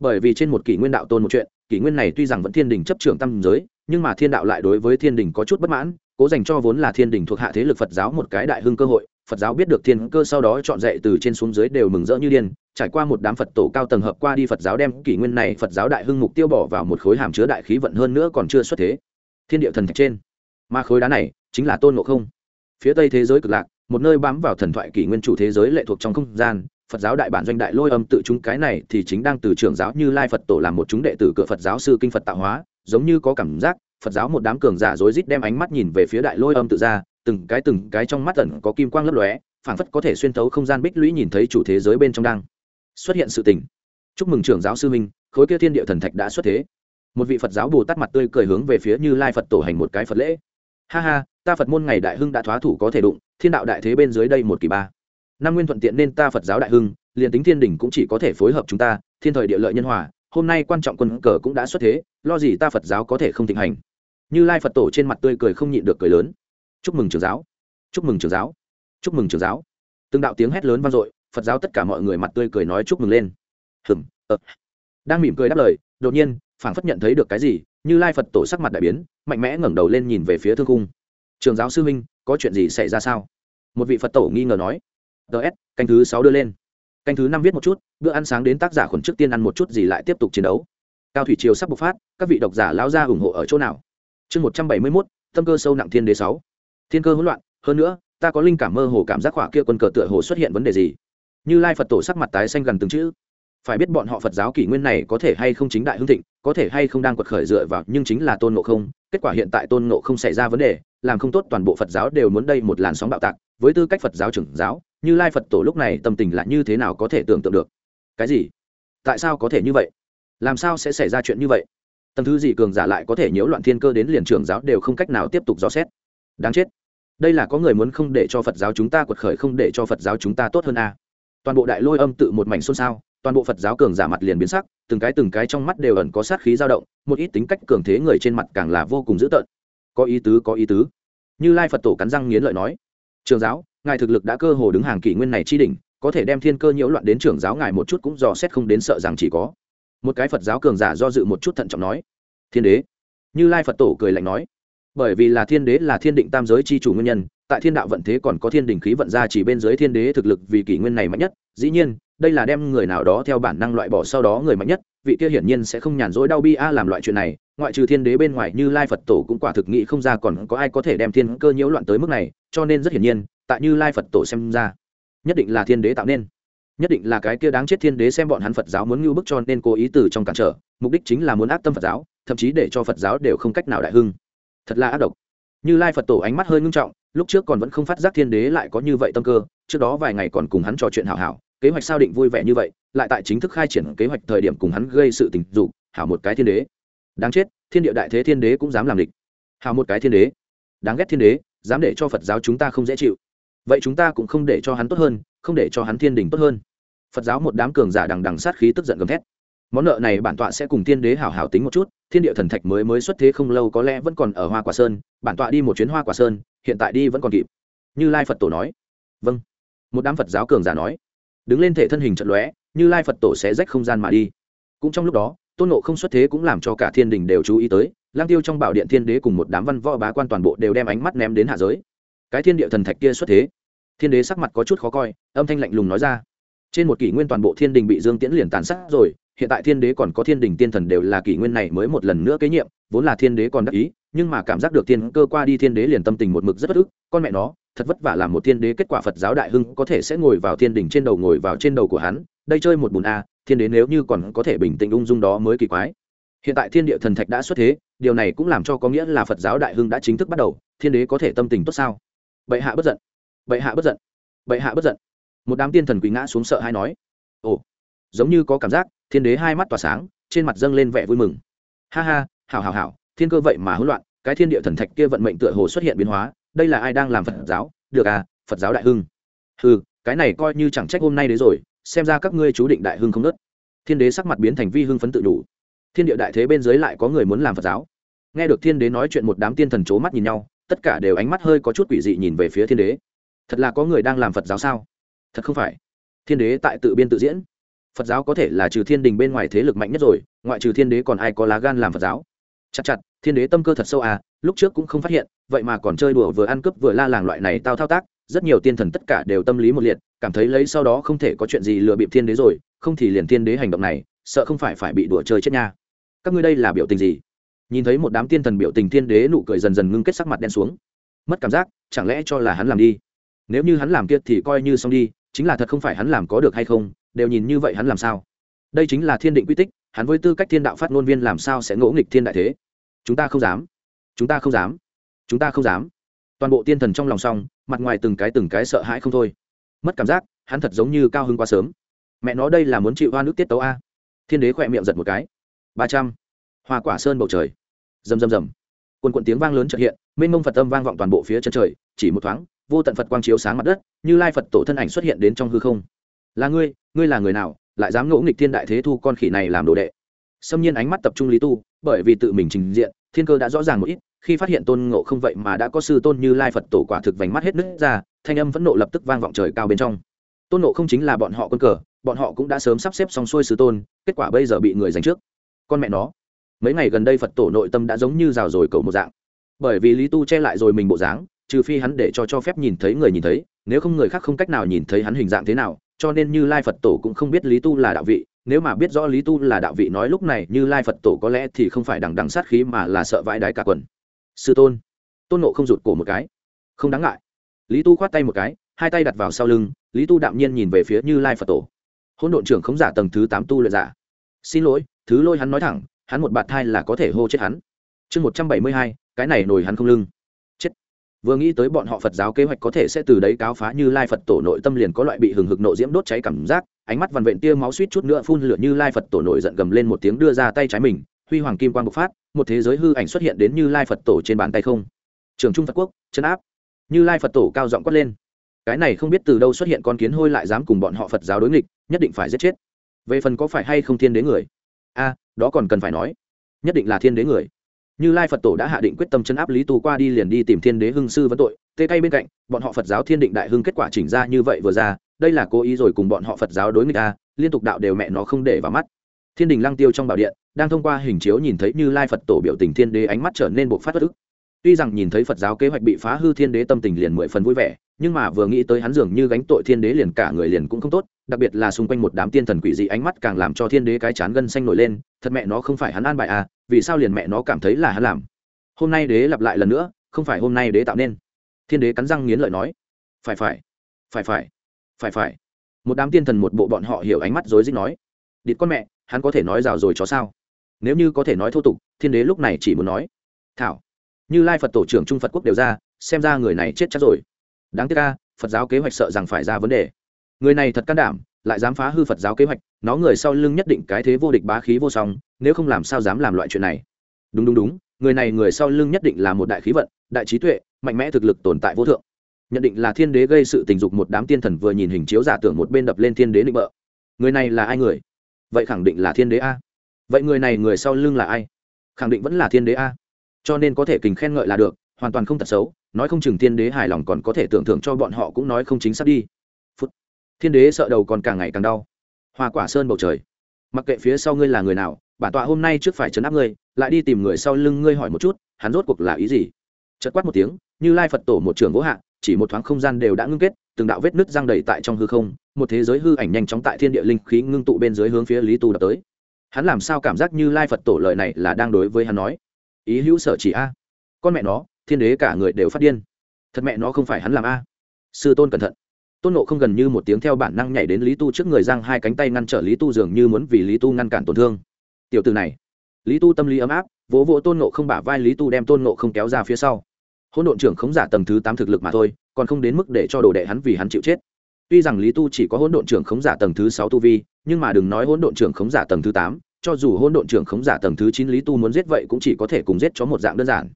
Bởi vì trên một kỷ nguyên đạo tôn một chuyện, kỷ nguyên này tuy rằng vẫn thiên đình chấp trưởng tam giới, nhưng mà thiên đạo lại đối với thiên đình có chút bất mãn, cố dành cho vốn là thiên đình thuộc hạ thế lực phật giáo một cái đại hưng cơ hội. Phật giáo biết được thiên cơ sau đó chọn dạy từ trên xuống dưới đều mừng rỡ như điên, trải qua một đám phật tổ cao tầng hợp qua đi phật giáo đem kỷ nguyên này phật giáo đại hưng mục tiêu bỏ vào một khối hàm chứa đại khí vận hơn nữa còn chưa xuất thế thiên địa thần thạch trên. Mà khối đá này chính là tôn ngộ không. Phía tây thế giới cực lạc, một nơi bám vào thần thoại kỷ nguyên chủ thế giới lệ thuộc trong không gian, phật giáo đại bản doanh đại lôi âm tự chúng cái này thì chính đang từ trưởng giáo như lai phật tổ làm một chúng đệ tử cửa phật giáo sư kinh phật tạo hóa, giống như có cảm giác, phật giáo một đám cường giả rối rít đem ánh mắt nhìn về phía đại lôi âm tự ra, từng cái từng cái trong mắt tẩn có kim quang lấp lóe, phảng phất có thể xuyên thấu không gian bích lũy nhìn thấy chủ thế giới bên trong đang xuất hiện sự tình. Chúc mừng trưởng giáo sư minh, khối kia thiên địa thần thạch đã xuất thế một vị phật giáo bồ tát mặt tươi cười hướng về phía như lai phật tổ hành một cái phật lễ. Ha ha, ta phật môn ngày đại hưng đã thoá thủ có thể đụng, thiên đạo đại thế bên dưới đây một kỳ ba. Năm nguyên thuận tiện nên ta phật giáo đại hưng, liền tính thiên đình cũng chỉ có thể phối hợp chúng ta, thiên thời địa lợi nhân hòa, hôm nay quan trọng quân cờ cũng đã xuất thế, lo gì ta phật giáo có thể không thịnh hành. Như lai phật tổ trên mặt tươi cười không nhịn được cười lớn. Chúc mừng trường giáo. Chúc mừng trường giáo. Chúc mừng trường giáo. Từng đạo tiếng hét lớn vang dội, phật giáo tất cả mọi người mặt tươi cười nói chúc mừng lên. Hừng ờ. đang mỉm cười đáp lời, đột nhiên phảng phất nhận thấy được cái gì, như lai phật tổ sắc mặt đại biến, mạnh mẽ ngẩng đầu lên nhìn về phía thương cung trường giáo sư huynh, có chuyện gì xảy ra sao? Một vị phật tổ nghi ngờ nói. Ts canh thứ sáu đưa lên. Canh thứ năm viết một chút, bữa ăn sáng đến tác giả khuẩn trước tiên ăn một chút gì lại tiếp tục chiến đấu. Cao thủy triều sắp bộc phát, các vị độc giả lao ra ủng hộ ở chỗ nào? Chương một trăm bảy mươi mốt, tâm cơ sâu nặng thiên đế sáu. Thiên cơ hỗn loạn, hơn nữa, ta có linh cảm mơ hồ cảm giác hỏa kia quân cờ tựa hồ xuất hiện vấn đề gì? Như lai phật tổ sắc mặt tái xanh gần từng chữ. Phải biết bọn họ phật giáo kỷ nguyên này có thể hay không chính đại hương thịnh có thể hay không đang quật khởi dựa vào, nhưng chính là tôn ngộ không, kết quả hiện tại tôn ngộ không xảy ra vấn đề, làm không tốt toàn bộ phật giáo đều muốn đây một làn sóng bạo tạc, với tư cách phật giáo trưởng giáo, như lai phật tổ lúc này tâm tình là như thế nào có thể tưởng tượng được? Cái gì? Tại sao có thể như vậy? Làm sao sẽ xảy ra chuyện như vậy? Tầng thứ gì cường giả lại có thể nhiễu loạn thiên cơ đến liền trưởng giáo đều không cách nào tiếp tục dò xét. Đáng chết. Đây là có người muốn không để cho phật giáo chúng ta quật khởi, không để cho phật giáo chúng ta tốt hơn a à. toàn bộ đại lôi âm tự một mảnh xôn xao toàn bộ phật giáo cường giả mặt liền biến sắc, từng cái từng cái trong mắt đều ẩn có sát khí dao động, một ít tính cách cường thế người trên mặt càng là vô cùng dữ tợn. Có ý tứ, có ý tứ. Như lai phật tổ cắn răng nghiến lợi nói, trường giáo, ngài thực lực đã cơ hồ đứng hàng kỷ nguyên này chi đỉnh, có thể đem thiên cơ nhiễu loạn đến trưởng giáo ngài một chút cũng dò xét không đến sợ rằng chỉ có. Một cái phật giáo cường giả do dự một chút thận trọng nói, thiên đế. Như lai phật tổ cười lạnh nói, bởi vì là thiên đế là thiên định tam giới chi chủ nguyên nhân, tại thiên đạo vận thế còn có thiên đình khí vận ra chỉ bên dưới thiên đế thực lực vì kỷ nguyên này mạnh nhất, dĩ nhiên đây là đem người nào đó theo bản năng loại bỏ sau đó người mạnh nhất, vị kia hiển nhiên sẽ không nhàn rỗi đau bi a làm loại chuyện này, ngoại trừ thiên đế bên ngoài như lai phật tổ cũng quả thực nghĩ không ra còn có ai có thể đem thiên cơ nhiễu loạn tới mức này, cho nên rất hiển nhiên, tại như lai phật tổ xem ra, nhất định là thiên đế tạo nên. Nhất định là cái kia đáng chết thiên đế xem bọn hắn phật giáo muốn ngưu bức cho nên cố ý từ trong cản trở, mục đích chính là muốn ác tâm phật giáo, thậm chí để cho phật giáo đều không cách nào đại hưng. Thật là ác độc. Như lai phật tổ ánh mắt hơi ngưng trọng, lúc trước còn vẫn không phát giác thiên đế lại có như vậy tâm cơ, trước đó vài ngày còn cùng hắn trò chuyện hảo hảo kế hoạch sao định vui vẻ như vậy, lại tại chính thức khai triển kế hoạch thời điểm cùng hắn gây sự tình dục, hảo một cái thiên đế. Đáng chết, thiên địa đại thế thiên đế cũng dám làm địch. Hảo một cái thiên đế. Đáng ghét thiên đế, dám để cho phật giáo chúng ta không dễ chịu. Vậy chúng ta cũng không để cho hắn tốt hơn, không để cho hắn thiên đình tốt hơn. Phật giáo một đám cường giả đằng đằng sát khí tức giận gầm thét. Món nợ này bản tọa sẽ cùng thiên đế hảo hảo tính một chút, thiên địa thần thạch mới mới xuất thế không lâu có lẽ vẫn còn ở hoa quả sơn, bản tọa đi một chuyến hoa quả sơn, hiện tại đi vẫn còn kịp. Như lai phật tổ nói. Vâng. Một đám phật giáo cường giả nói đứng lên thể thân hình trận lóe, như lai phật tổ sẽ rách không gian mà đi. Cũng trong lúc đó, tôn nộ không xuất thế cũng làm cho cả thiên đình đều chú ý tới lang tiêu trong bảo điện thiên đế cùng một đám văn võ bá quan toàn bộ đều đem ánh mắt ném đến hạ giới. Cái thiên địa thần thạch kia xuất thế, thiên đế sắc mặt có chút khó coi, âm thanh lạnh lùng nói ra. Trên một kỷ nguyên toàn bộ thiên đình bị dương tiễn liền tàn sát rồi, hiện tại thiên đế còn có thiên đình tiên thần đều là kỷ nguyên này mới một lần nữa kế nhiệm, vốn là thiên đế còn đắc ý, nhưng mà cảm giác được thiên cơ qua đi thiên đế liền tâm tình một mực rất bất ức, con mẹ nó thật vất vả làm một thiên đế, kết quả phật giáo đại hưng có thể sẽ ngồi vào thiên đình trên đầu, ngồi vào trên đầu của hắn. Đây chơi một bùn a, thiên đế nếu như còn có thể bình tĩnh ung dung đó mới kỳ quái. Hiện tại thiên địa thần thạch đã xuất thế, điều này cũng làm cho có nghĩa là phật giáo đại hưng đã chính thức bắt đầu. Thiên đế có thể tâm tình tốt sao? Bệ hạ bất giận. Bệ hạ bất giận. Bệ hạ bất giận. Một đám tiên thần quỳ ngã xuống sợ hay nói. Ồ, giống như có cảm giác, thiên đế hai mắt tỏa sáng, trên mặt dâng lên vẻ vui mừng. Ha ha, hảo hảo hảo, thiên cơ vậy mà hỗn loạn, cái thiên địa thần thạch kia vận mệnh tựa hồ xuất hiện biến hóa đây là ai đang làm phật giáo? Được à phật giáo đại hưng. Ừ cái này coi như chẳng trách hôm nay đấy rồi, xem ra các ngươi chú định đại hưng không nớt. Thiên đế sắc mặt biến thành vi hưng phấn tự đủ. Thiên địa đại thế bên dưới lại có người muốn làm phật giáo. Nghe được thiên đế nói chuyện một đám tiên thần c h ố mắt nhìn nhau, tất cả đều ánh mắt hơi có chút quỷ dị nhìn về phía thiên đế. Thật là có người đang làm phật giáo sao? Thật không phải. Thiên đế tại tự biên tự diễn. Phật giáo có thể là trừ thiên đình bên ngoài thế lực mạnh nhất rồi, ngoại trừ thiên đế còn ai có lá gan làm phật giáo? Chặt chặt, thiên đế tâm cơ thật sâu à lúc trước cũng không phát hiện, vậy mà còn chơi đùa vừa ăn cướp vừa la làng loại này tao thao tác, rất nhiều tiên thần tất cả đều tâm lý một liệt, cảm thấy lấy sau đó không thể có chuyện gì lừa bịp thiên đế rồi, không thì liền thiên đế hành động này, sợ không phải phải bị đùa chơi chết nha. Các ngươi đây là biểu tình gì? Nhìn thấy một đám tiên thần biểu tình thiên đế nụ cười dần dần ngưng kết sắc mặt đen xuống. Mất cảm giác, chẳng lẽ cho là hắn làm đi? Nếu như hắn làm kia thì coi như xong đi, chính là thật không phải hắn làm có được hay không, đều nhìn như vậy hắn làm sao? Đây chính là thiên định quy tích, hắn với tư cách thiên đạo phát ngôn viên làm sao sẽ ngỗ nghịch thiên đại thế? Chúng ta không dám chúng ta không dám, chúng ta không dám. Toàn bộ tiên thần trong lòng xong, mặt ngoài từng cái từng cái sợ hãi không thôi. Mất cảm giác, hắn thật giống như cao hơn quá sớm. Mẹ nó đây là muốn chịu hoa nước tiết tấu a. Thiên đế khỏe miệng giật một cái. Ba trăm. Hoa quả sơn bầu trời. Rầm rầm rầm. Quần quận tiếng vang lớn trợ hiện, mênh mông phật tâm vang vọng toàn bộ phía chân trời, chỉ một thoáng, vô tận phật quang chiếu sáng mặt đất, như lai phật tổ thân ảnh xuất hiện đến trong hư không. Là ngươi ngươi là người nào, lại dám ngỗ nghịch thiên đại thế thu con khỉ này làm đồ đệ? Xâm nhiên ánh mắt tập trung lý tu, bởi vì tự mình trình diện, thiên cơ đã rõ ràng một ít, khi phát hiện tôn ngộ không vậy mà đã có sư tôn như lai phật tổ quả thực vành mắt hết nứt ra, thanh âm vẫn nộ lập tức vang vọng trời cao bên trong. Tôn ngộ không chính là bọn họ quân cờ, bọn họ cũng đã sớm sắp xếp xong xuôi sư tôn, kết quả bây giờ bị người giành trước. Con mẹ nó, mấy ngày gần đây phật tổ nội tâm đã giống như rào rồi cầu một dạng. Bởi vì lý tu che lại rồi mình bộ dáng, trừ phi hắn để cho cho phép nhìn thấy người nhìn thấy, nếu không người khác không cách nào nhìn thấy hắn hình dạng thế nào, cho nên như lai phật tổ cũng không biết lý tu là đạo vị nếu mà biết rõ lý tu là đạo vị nói lúc này như lai phật tổ có lẽ thì không phải đằng đằng sát khí mà là sợ vãi đái cả quần. Sư tôn tôn nộ không rụt cổ một cái. Không đáng ngại. Lý tu khoát tay một cái, hai tay đặt vào sau lưng, lý tu đạm nhiên nhìn về phía như lai phật tổ. Hôn độn trưởng không giả tầng thứ tám tu luyện giả. Xin lỗi, thứ lôi hắn nói thẳng, hắn một bạt thai là có thể hô chết hắn. Chương một trăm bảy mươi hai, cái này nổi hắn không lưng. Chết. vừa nghĩ tới bọn họ phật giáo kế hoạch có thể sẽ từ đấy cáo phá như lai phật tổ, nội tâm liền có loại bị hừng hực nộ diễm đốt cháy cảm giác ánh mắt vằn vện tia máu suýt chút nữa phun lửa như lai phật tổ nổi giận gầm lên một tiếng đưa ra tay trái mình huy hoàng kim quang bộc phát một thế giới hư ảnh xuất hiện đến như lai phật tổ trên bàn tay không trường trung phật quốc chân áp như lai phật tổ cao giọng quát lên cái này không biết từ đâu xuất hiện con kiến hôi lại dám cùng bọn họ phật giáo đối nghịch nhất định phải giết chết về phần có phải hay không thiên đế người a đó còn cần phải nói nhất định là thiên đế người như lai phật tổ đã hạ định quyết tâm chấn áp lý tu qua đi liền đi tìm thiên đế hưng sư vấn tội tê tay bên cạnh bọn họ phật giáo thiên định đại hưng kết quả chỉnh ra như vậy vừa ra đây là cố ý rồi cùng bọn họ phật giáo đối người ta, liên tục đạo đều mẹ nó không để vào mắt. Thiên đình lăng tiêu trong bảo điện, đang thông qua hình chiếu nhìn thấy như lai phật tổ biểu tình thiên đế ánh mắt trở nên bộc phát bất ức. Tuy rằng nhìn thấy phật giáo kế hoạch bị phá hư thiên đế tâm tình liền mười phần vui vẻ, nhưng mà vừa nghĩ tới hắn dường như gánh tội thiên đế liền cả người liền cũng không tốt, đặc biệt là xung quanh một đám tiên thần quỷ dị ánh mắt càng làm cho thiên đế cái chán gân xanh nổi lên, thật mẹ nó không phải hắn an bài à vì sao liền mẹ nó cảm thấy là hắn làm? Hôm nay đế lặp lại lần nữa, không phải hôm nay đế tạo nên. Thiên đế cắn răng nghiến lợi nói. Phải phải phải phải phải phải. Một đám tiên thần một bộ bọn họ hiểu ánh mắt rối rít nói. Địt con mẹ, hắn có thể nói rào rồi chó sao? Nếu như có thể nói thô tục, thiên đế lúc này chỉ muốn nói. Thảo. Như lai phật tổ trưởng trung phật quốc đều ra, xem ra người này chết chắc rồi. Đáng tiếc ca phật giáo kế hoạch sợ rằng phải ra vấn đề. Người này thật can đảm, lại dám phá hư phật giáo kế hoạch, nó người sau lưng nhất định cái thế vô địch bá khí vô song, nếu không làm sao dám làm loại chuyện này. Đúng đúng đúng, người này người sau lưng nhất định là một đại khí vận, đại trí tuệ, mạnh mẽ thực lực tồn tại vô thượng nhận định là thiên đế gây sự tình dục một đám tiên thần vừa nhìn hình chiếu giả tưởng một bên đập lên thiên đế định bợ. Người này là ai người? Vậy khẳng định là thiên đế a. Vậy người này người sau lưng là ai? Khẳng định vẫn là thiên đế a. Cho nên có thể kình khen ngợi là được, hoàn toàn không tật xấu, nói không chừng thiên đế hài lòng còn có thể tưởng thưởng cho bọn họ cũng nói không chính xác đi. Phút. Thiên đế sợ đầu còn càng ngày càng đau. Hoa quả sơn bầu trời. Mặc kệ phía sau ngươi là người nào, bản tọa hôm nay trước phải chấn áp ngươi, lại đi tìm người sau lưng ngươi hỏi một chút, hắn rốt cuộc là ý gì? Chật quát một tiếng, như lai phật tổ một trường vỗ hạ chỉ một thoáng không gian đều đã ngưng kết, từng đạo vết nứt giang đầy tại trong hư không, một thế giới hư ảnh nhanh chóng tại thiên địa linh khí ngưng tụ bên dưới hướng phía lý tu đập tới. Hắn làm sao cảm giác như lai phật tổ lời này là đang đối với hắn nói? Ý hữu sở chỉ a. Con mẹ nó, thiên đế cả người đều phát điên. Thật mẹ nó không phải hắn làm a. Sư tôn cẩn thận. Tôn nộ không gần như một tiếng theo bản năng nhảy đến lý tu trước người giang hai cánh tay ngăn trở lý tu dường như muốn vì lý tu ngăn cản tổn thương. Tiểu từ này. Lý tu tâm lý ấm áp, vỗ vỗ tôn nộ không bả vai lý tu đem tôn nộ không kéo ra phía sau. Hỗn độn trưởng khống giả tầng thứ tám thực lực mà thôi, còn không đến mức để cho đồ đệ hắn vì hắn chịu chết. Tuy rằng lý tu chỉ có Hỗn độn trưởng khống giả tầng thứ sáu tu vi, nhưng mà đừng nói Hỗn độn trưởng khống giả tầng thứ tám, cho dù Hỗn độn trưởng khống giả tầng thứ chín lý tu muốn giết vậy cũng chỉ có thể cùng giết cho một dạng đơn giản.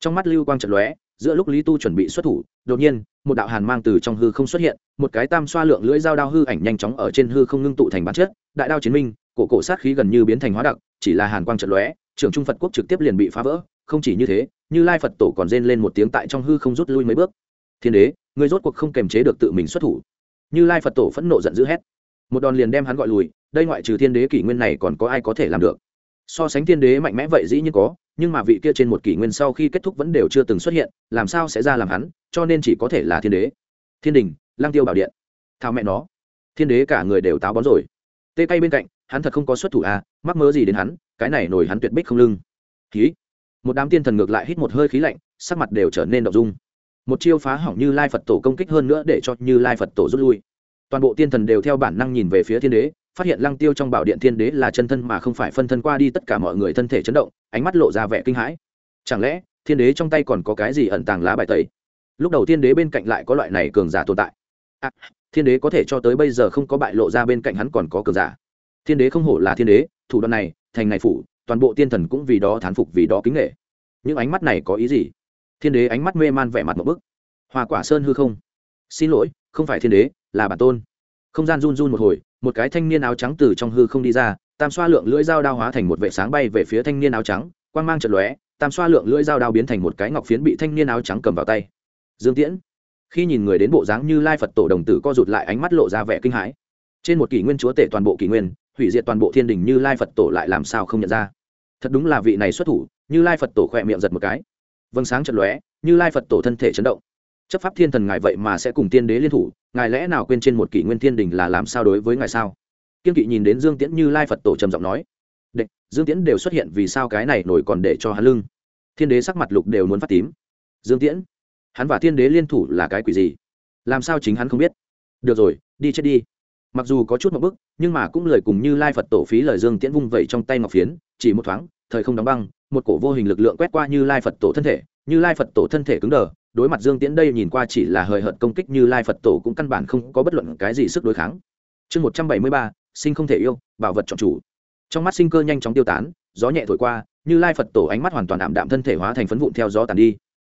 Trong mắt lưu quang trận lóe, giữa lúc lý tu chuẩn bị xuất thủ, đột nhiên, một đạo hàn mang từ trong hư không xuất hiện, một cái tam xoa lượng lưỡi dao đao hư ảnh nhanh chóng ở trên hư không ngưng tụ thành bản chất, đại đao chiến minh, cổ cổ sát khí gần như biến thành hóa đặc, chỉ là hàn quang trận lóe trưởng trung phật quốc trực tiếp liền bị phá vỡ, không chỉ như thế, như lai phật tổ còn rên lên một tiếng tại trong hư không rút lui mấy bước. Thiên đế người rốt cuộc không kềm chế được tự mình xuất thủ. Như lai phật tổ phẫn nộ giận dữ hét. Một đòn liền đem hắn gọi lùi, đây ngoại trừ thiên đế kỷ nguyên này còn có ai có thể làm được? So sánh thiên đế mạnh mẽ vậy dĩ nhiên có, nhưng mà vị kia trên một kỷ nguyên sau khi kết thúc vẫn đều chưa từng xuất hiện, làm sao sẽ ra làm hắn, cho nên chỉ có thể là thiên đế. Thiên đình lang tiêu bảo điện. Thao mẹ nó. Thiên đế cả người đều táo bón rồi. Tê cay bên cạnh, hắn thật không có xuất thủ à mắc mớ gì đến hắn cái này nổi hắn tuyệt bích không lưng. Khí. Một đám tiên thần ngược lại hít một hơi khí lạnh sắc mặt đều trở nên đ dung. Một chiêu phá hỏng như lai phật tổ công kích hơn nữa để cho như lai phật tổ rút lui. Toàn bộ tiên thần đều theo bản năng nhìn về phía thiên đế phát hiện lăng tiêu trong bảo điện thiên đế là chân thân mà không phải phân thân qua đi tất cả mọi người thân thể chấn động ánh mắt lộ ra vẻ kinh hãi. Chẳng lẽ thiên đế trong tay còn có cái gì ẩn tàng lá bài tẩy? Lúc đầu thiên đế bên cạnh lại có loại này cường giả tồn tại. À, thiên đế có thể cho tới bây giờ không có bại lộ ra bên cạnh hắn còn có cường giả. Thiên đế không hổ là thiên đế thủ đoạn này, thành này phủ, toàn bộ tiên thần cũng vì đó thán phục, vì đó kính nghệ những ánh mắt này có ý gì? Thiên đế ánh mắt mê man vẻ mặt một bức. Hoa quả sơn hư không. Xin lỗi, không phải thiên đế, là bản tôn. Không gian run run một hồi, một cái thanh niên áo trắng từ trong hư không đi ra, tam xoa lượng lưỡi dao đao hóa thành một vệ sáng bay về phía thanh niên áo trắng, quang mang trận lóe, tam xoa lượng lưỡi dao đao biến thành một cái ngọc phiến bị thanh niên áo trắng cầm vào tay. Dương tiễn. Khi nhìn người đến bộ dáng như lai phật tổ đồng tử co rụt lại, ánh mắt lộ ra vẻ kinh hãi. Trên một kỷ nguyên chúa tể toàn bộ kỷ nguyên hủy diệt toàn bộ thiên đình như lai phật tổ lại làm sao không nhận ra? Thật đúng là vị này xuất thủ, như lai phật tổ khỏe miệng giật một cái. Vâng sáng trận lóe, như lai phật tổ thân thể chấn động. Chấp pháp thiên thần ngài vậy mà sẽ cùng tiên đế liên thủ, ngài lẽ nào quên trên một kỷ nguyên thiên đình là làm sao đối với ngài sao? Kiên kỵ nhìn đến dương tiễn như lai phật tổ trầm giọng nói. Đệ dương tiễn đều xuất hiện vì sao cái này nổi còn để cho hắn lưng? Thiên đế sắc mặt lục đều muốn phát tím. Dương tiễn, hắn và thiên đế liên thủ là cái quỷ gì? Làm sao chính hắn không biết? Được rồi, đi chết đi mặc dù có chút một bức, nhưng mà cũng lời cùng như lai phật tổ phí lời dương tiễn vung vẩy trong tay ngọc phiến, chỉ một thoáng, thời không đóng băng, một cổ vô hình lực lượng quét qua như lai phật tổ thân thể, như lai phật tổ thân thể cứng đờ, đối mặt dương tiễn đây nhìn qua chỉ là hời hợt công kích như lai phật tổ cũng căn bản không có bất luận cái gì sức đối kháng. Chương một trăm bảy mươi ba, sinh không thể yêu, bảo vật chọn chủ. Trong mắt sinh cơ nhanh chóng tiêu tán, gió nhẹ thổi qua, như lai phật tổ ánh mắt hoàn toàn ảm đạm thân thể hóa thành phấn vụn theo gió tàn đi.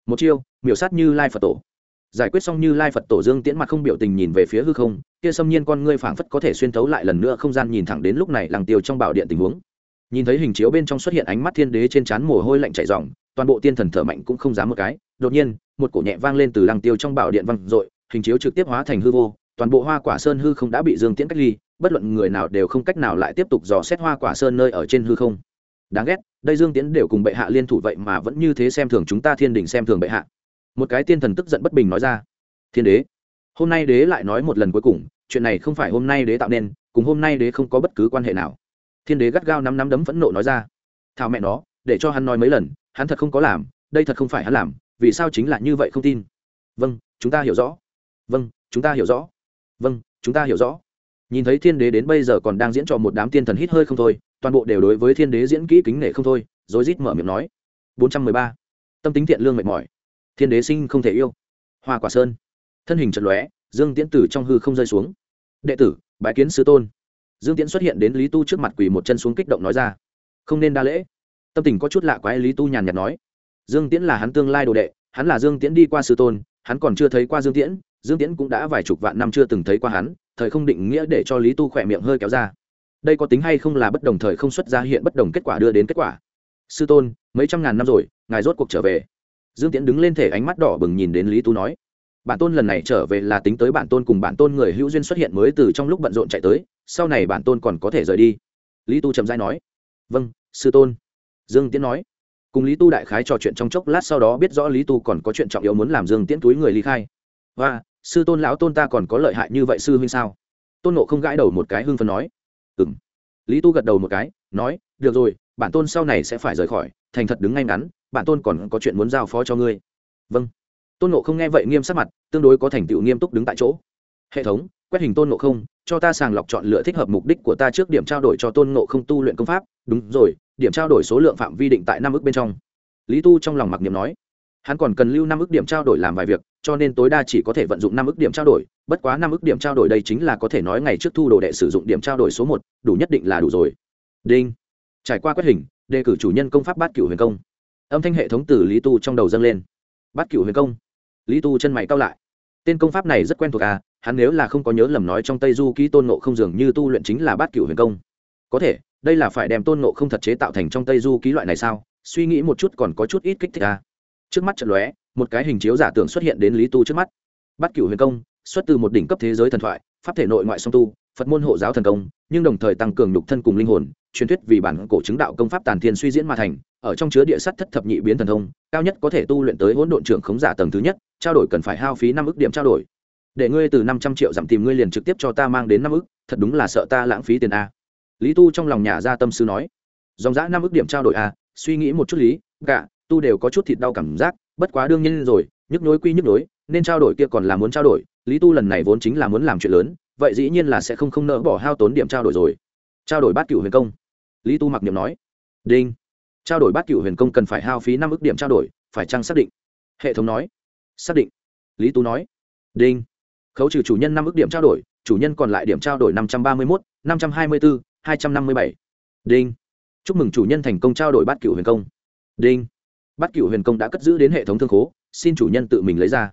Một chiêu, miểu sát như lai phật tổ giải quyết xong như lai phật tổ dương tiễn mặt không biểu tình nhìn về phía hư không kia xâm nhiên con ngươi phảng phất có thể xuyên thấu lại lần nữa không gian nhìn thẳng đến lúc này làng tiêu trong bảo điện tình huống nhìn thấy hình chiếu bên trong xuất hiện ánh mắt thiên đế trên trán mồ hôi lạnh chảy ròng, toàn bộ tiên thần thở mạnh cũng không dám một cái, đột nhiên, một cổ nhẹ vang lên từ làng tiêu trong bảo điện văng dội, hình chiếu trực tiếp hóa thành hư vô, toàn bộ hoa quả sơn hư không đã bị dương tiễn cách ly, bất luận người nào đều không cách nào lại tiếp tục dò xét hoa quả sơn nơi ở trên hư không. Đáng ghét, đây dương tiễn đều cùng bệ hạ liên thủ vậy mà vẫn như thế xem thường chúng ta thiên đình xem thường bệ hạ một cái tiên thần tức giận bất bình nói ra, thiên đế, hôm nay đế lại nói một lần cuối cùng, chuyện này không phải hôm nay đế tạo nên, cùng hôm nay đế không có bất cứ quan hệ nào. Thiên đế gắt gao nắm nắm đấm phẫn nộ nói ra, thảo mẹ nó, để cho hắn nói mấy lần, hắn thật không có làm, đây thật không phải hắn làm, vì sao chính là như vậy không tin? Vâng chúng ta hiểu rõ. Vâng chúng ta hiểu rõ. Vâng chúng ta hiểu rõ. Nhìn thấy thiên đế đến bây giờ còn đang diễn trò một đám tiên thần hít hơi không thôi, toàn bộ đều đối với thiên đế diễn kỹ kính nể không thôi, rối rít mở miệng nói, bốn trăm mười ba. Tâm tính thiện lương mệt mỏi thiên đế sinh không thể yêu. Hoa quả sơn. Thân hình trận lóe, dương tiễn tử trong hư không rơi xuống. Đệ tử, bái kiến sư tôn. Dương tiễn xuất hiện đến lý tu trước mặt quỳ một chân xuống kích động nói ra. Không nên đa lễ. Tâm tình có chút lạ quái, lý tu nhàn nhạt nói. Dương tiễn là hắn tương lai đồ đệ, hắn là dương tiễn đi qua sư tôn, hắn còn chưa thấy qua dương tiễn dương tiễn cũng đã vài chục vạn năm chưa từng thấy qua hắn, thời không định nghĩa để cho lý tu khỏe miệng hơi kéo ra. Đây có tính hay không là bất đồng thời không xuất ra hiện bất đồng kết quả đưa đến kết quả. Sư tôn, mấy trăm ngàn năm rồi, ngài rốt cuộc trở về dương tiễn đứng lên thể ánh mắt đỏ bừng nhìn đến lý tu nói, bản tôn lần này trở về là tính tới bản tôn cùng bản tôn người hữu duyên xuất hiện mới từ trong lúc bận rộn chạy tới, sau này bản tôn còn có thể rời đi. Lý tu trầm dai nói vâng sư tôn. Dương tiễn nói, cùng lý tu đại khái trò chuyện trong chốc lát sau đó biết rõ lý tu còn có chuyện trọng yếu muốn làm dương tiễn túi người ly khai. Và sư tôn lão tôn ta còn có lợi hại như vậy sư huynh sao? Tôn nộ không gãi đầu một cái hưng phấn nói ừ m lý tu gật đầu một cái, nói, được rồi, bản tôn sau này sẽ phải rời khỏi, thành thật đứng ngay ngắn bản tôn còn có chuyện muốn giao phó cho ngươi. Vâng. Tôn nộ không nghe vậy nghiêm sắc mặt, tương đối có thành tựu nghiêm túc đứng tại chỗ. Hệ thống, quét hình tôn nộ không, cho ta sàng lọc chọn lựa thích hợp mục đích của ta trước điểm trao đổi cho tôn nộ không tu luyện công pháp. Đúng rồi, điểm trao đổi số lượng phạm vi định tại năm ước bên trong. Lý tu trong lòng mặc niệm nói, hắn còn cần lưu năm ước điểm trao đổi làm vài việc, cho nên tối đa chỉ có thể vận dụng năm ước điểm trao đổi. Bất quá năm ước điểm trao đổi đây chính là có thể nói ngày trước thu đồ đệ sử dụng điểm trao đổi số một, đủ nhất định là đủ rồi. Đinh. Trải qua quét hình, đề cử chủ nhân công pháp bát cửu huyền công âm thanh hệ thống từ lý tu trong đầu dâng lên. Bát cửu huyền công. Lý tu chân mày cao lại. Tên công pháp này rất quen thuộc à hắn nếu là không có nhớ lầm nói trong tây du ký tôn nộ không dường như tu luyện chính là bát cửu huyền công. Có thể, đây là phải đem tôn nộ không thật chế tạo thành trong tây du ký loại này sao? Suy nghĩ một chút còn có chút ít kích thích à. Trước mắt trận lóe, một cái hình chiếu giả tưởng xuất hiện đến lý tu trước mắt. Bát cửu huyền công, xuất từ một đỉnh cấp thế giới thần thoại, pháp thể nội ngoại song tu, phật môn hộ giáo thần công, nhưng đồng thời tăng cường nhục thân cùng linh hồn, truyền thuyết vì bản cổ chứng đạo công pháp tàn thiên suy diễn mà thành ở trong chứa địa sắt thất thập nhị biến thần thông, cao nhất có thể tu luyện tới hỗn độn trưởng khống giả tầng thứ nhất, trao đổi cần phải hao phí năm ức điểm trao đổi. Để ngươi từ năm trăm triệu giảm tìm ngươi liền trực tiếp cho ta mang đến năm ức, thật đúng là sợ ta lãng phí tiền a. Lý tu trong lòng nhà ra tâm sư nói. Dòng giã năm ức điểm trao đổi a, suy nghĩ một chút lý, gạ, tu đều có chút thịt đau cảm giác, bất quá đương nhiên rồi, nhức nhối quy nhức nhối, nên trao đổi kia còn là muốn trao đổi, lý tu lần này vốn chính là muốn làm chuyện lớn, vậy dĩ nhiên là sẽ không không nỡ bỏ hao tốn điểm trao đổi rồi. Trao đổi bát cựu huyền công. Lý tu mặc niệm nói. Đinh trao đổi bát cựu huyền công cần phải hao phí năm ước điểm trao đổi, phải chăng xác định? Hệ thống nói. Xác định. Lý tu nói. Đinh. Khấu trừ chủ nhân năm ước điểm trao đổi, chủ nhân còn lại điểm trao đổi năm trăm ba mươi một năm trăm hai mươi bốn hai trăm năm mươi bảy. Đinh. Chúc mừng chủ nhân thành công trao đổi bát cựu huyền công. Đinh. Bát cựu huyền công đã cất giữ đến hệ thống thương khố, xin chủ nhân tự mình lấy ra.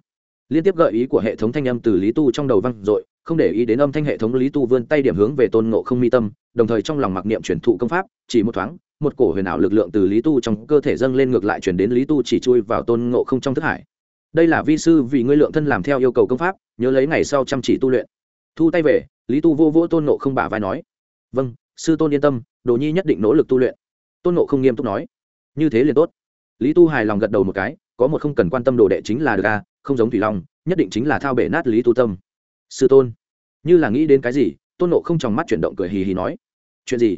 Liên tiếp gợi ý của hệ thống thanh âm từ lý tu trong đầu văng r ộ i không để ý đến âm thanh hệ thống lý tu vươn tay điểm hướng về tôn ngộ không mi tâm, đồng thời trong lòng mặc niệm truyền thụ công pháp, chỉ một thoáng một cổ huyền ảo lực lượng từ lý tu trong cơ thể dâng lên ngược lại chuyển đến lý tu chỉ chui vào tôn ngộ không trong thức hải. Đây là vi sư vì ngươi lượng thân làm theo yêu cầu công pháp, nhớ lấy ngày sau chăm chỉ tu luyện. Thu tay về, lý tu vô vỗ tôn ngộ không bả vai nói vâng sư tôn yên tâm, đồ nhi nhất định nỗ lực tu luyện. Tôn ngộ không nghiêm túc nói, như thế liền tốt. Lý tu hài lòng gật đầu một cái, có một không cần quan tâm đồ đệ chính là được a, không giống thủy long, nhất định chính là thao bể nát lý tu tâm. Sư tôn. Như là nghĩ đến cái gì, tôn nộ không trong mắt chuyển động cười hì hì nói, chuyện gì?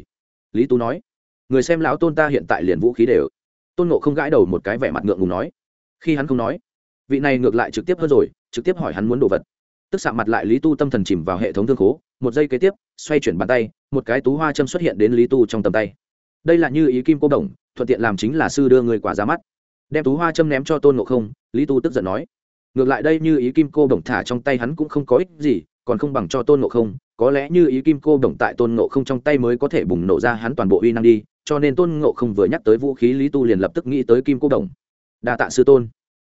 Lý tu nói người xem lão tôn ta hiện tại liền vũ khí đều. Tôn nộ không gãi đầu một cái vẻ mặt ngượng ngùng nói. Khi hắn không nói, vị này ngược lại trực tiếp hơn rồi, trực tiếp hỏi hắn muốn đồ vật. Tức xạ mặt lại lý tu tâm thần chìm vào hệ thống thương khố, một giây kế tiếp, xoay chuyển bàn tay, một cái tú hoa châm xuất hiện đến lý tu trong tầm tay. Đây là như ý kim cô đồng, thuận tiện làm chính là sư đưa người quả ra mắt. Đem tú hoa châm ném cho tôn ngộ không, lý tu tức giận nói. Ngược lại đây như ý kim cô đồng thả trong tay hắn cũng không có ích gì, còn không bằng cho tôn ngộ không, có lẽ như ý kim cô đồng tại tôn ngộ không trong tay mới có thể bùng nổ ra hắn toàn bộ uy năng đi cho nên tôn ngộ không vừa nhắc tới vũ khí lý tu liền lập tức nghĩ tới kim cô đồng. Đa tạ sư tôn.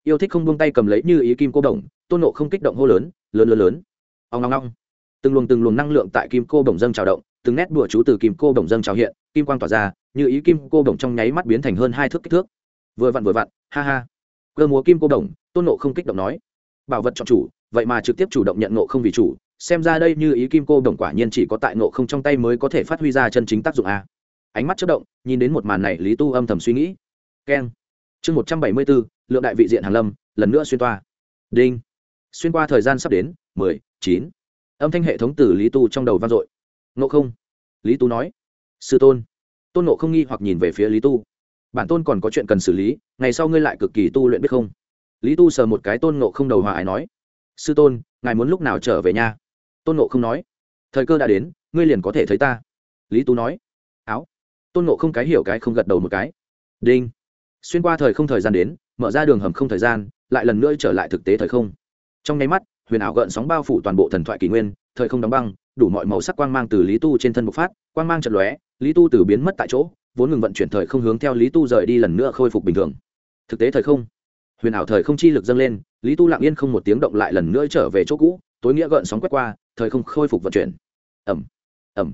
Yêu thích không buông tay cầm lấy như ý kim cô đồng, tôn ngộ không kích động hô lớn lớn lớn lớn. Ông ngong ngong từng luồng từng luồng năng lượng tại kim cô đồng dâng trào động, từng nét đùa chú từ kim cô đồng dâng trào hiện, kim quang tỏa ra, như ý kim cô đồng trong nháy mắt biến thành hơn hai thước kích thước. Vừa vặn vừa vặn, ha ha. Cơ múa kim cô đồng, tôn nộ không kích động nói. Bảo vật chọn chủ, vậy mà trực tiếp chủ động nhận nộ không vì chủ, xem ra đây như ý kim cô đồng quả nhiên chỉ có tại nộ không trong tay mới có thể phát huy ra chân chính tác dụng a ánh mắt chất động, nhìn đến một màn này, lý tu âm thầm suy nghĩ. Keng. Chương một trăm bảy mươi bốn, lượng đại vị diện hàn lâm, lần nữa xuyên toa. Đinh. Xuyên qua thời gian sắp đến, mười chín. Âm thanh hệ thống từ lý tu trong đầu vang dội. Ngộ không? Lý tu nói. Sư tôn. Tôn nộ không nghi hoặc nhìn về phía lý tu. Bản tôn còn có chuyện cần xử lý, ngày sau ngươi lại cực kỳ tu luyện biết không? Lý tu sờ một cái tôn nộ không đầu hòa ái nói. Sư tôn, ngài muốn lúc nào trở về nhà tôn nộ không nói. Thời cơ đã đến, ngươi liền có thể thấy ta. Lý tu nói. Áo tôn nộ không cái hiểu cái không gật đầu một cái. Đinh. Xuyên qua thời không thời gian đến, mở ra đường hầm không thời gian, lại lần nữa trở lại thực tế thời không. Trong nháy mắt, huyền ảo gợn sóng bao phủ toàn bộ thần thoại kỷ nguyên, thời không đóng băng, đủ mọi màu sắc quang mang từ lý tu trên thân bộc phát, quang mang trận lóe, lý tu từ biến mất tại chỗ, vốn ngừng vận chuyển thời không hướng theo lý tu rời đi lần nữa khôi phục bình thường. Thực tế thời không. Huyền ảo thời không chi lực dâng lên, lý tu lặng yên không một tiếng động lại lần nữa trở về chỗ cũ, tối nghĩa gợn sóng quét qua, thời không khôi phục vận chuyển. Ẩm ẩm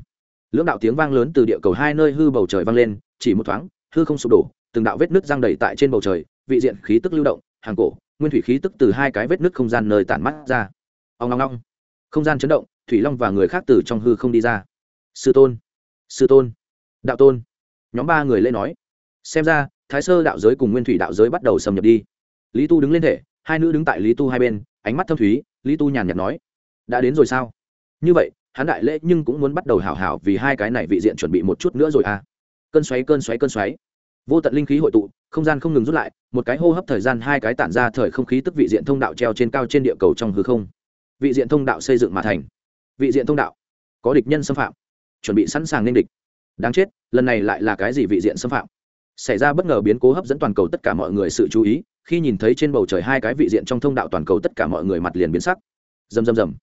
lưỡng đạo tiếng vang lớn từ địa cầu hai nơi hư bầu trời vang lên, chỉ một thoáng, hư không sụp đổ, từng đạo vết nứt giang đầy tại trên bầu trời, vị diện khí tức lưu động, hàng cổ, nguyên thủy khí tức từ hai cái vết nứt không gian nơi tản mắt ra. Ông long long không gian chấn động, thủy long và người khác từ trong hư không đi ra. Sư tôn sư tôn, đạo tôn. Nhóm ba người lên nói. Xem ra, thái sơ đạo giới cùng nguyên thủy đạo giới bắt đầu xâm nhập đi. Lý tu đứng lên thể, hai nữ đứng tại lý tu hai bên, ánh mắt thâm thúy, lý tu nhàn nhạt nói. Đã đến rồi sao? Như vậy hắn đại lễ nhưng cũng muốn bắt đầu hảo hảo vì hai cái này vị diện chuẩn bị một chút nữa rồi à. Cơn xoáy cơn xoáy cơn xoáy. Vô tận linh khí hội tụ, không gian không ngừng rút lại, một cái hô hấp thời gian hai cái tản ra thời không khí tức vị diện thông đạo treo trên cao trên địa cầu trong hư không. Vị diện thông đạo xây dựng mà thành. Vị diện thông đạo. Có địch nhân xâm phạm. Chuẩn bị sẵn sàng nên địch. Đáng chết, lần này lại là cái gì vị diện xâm phạm? Xảy ra bất ngờ biến cố hấp dẫn toàn cầu tất cả mọi người sự chú ý, khi nhìn thấy trên bầu trời hai cái vị diện trong thông đạo toàn cầu tất cả mọi người mặt liền biến sắc. Rầm rầm rầm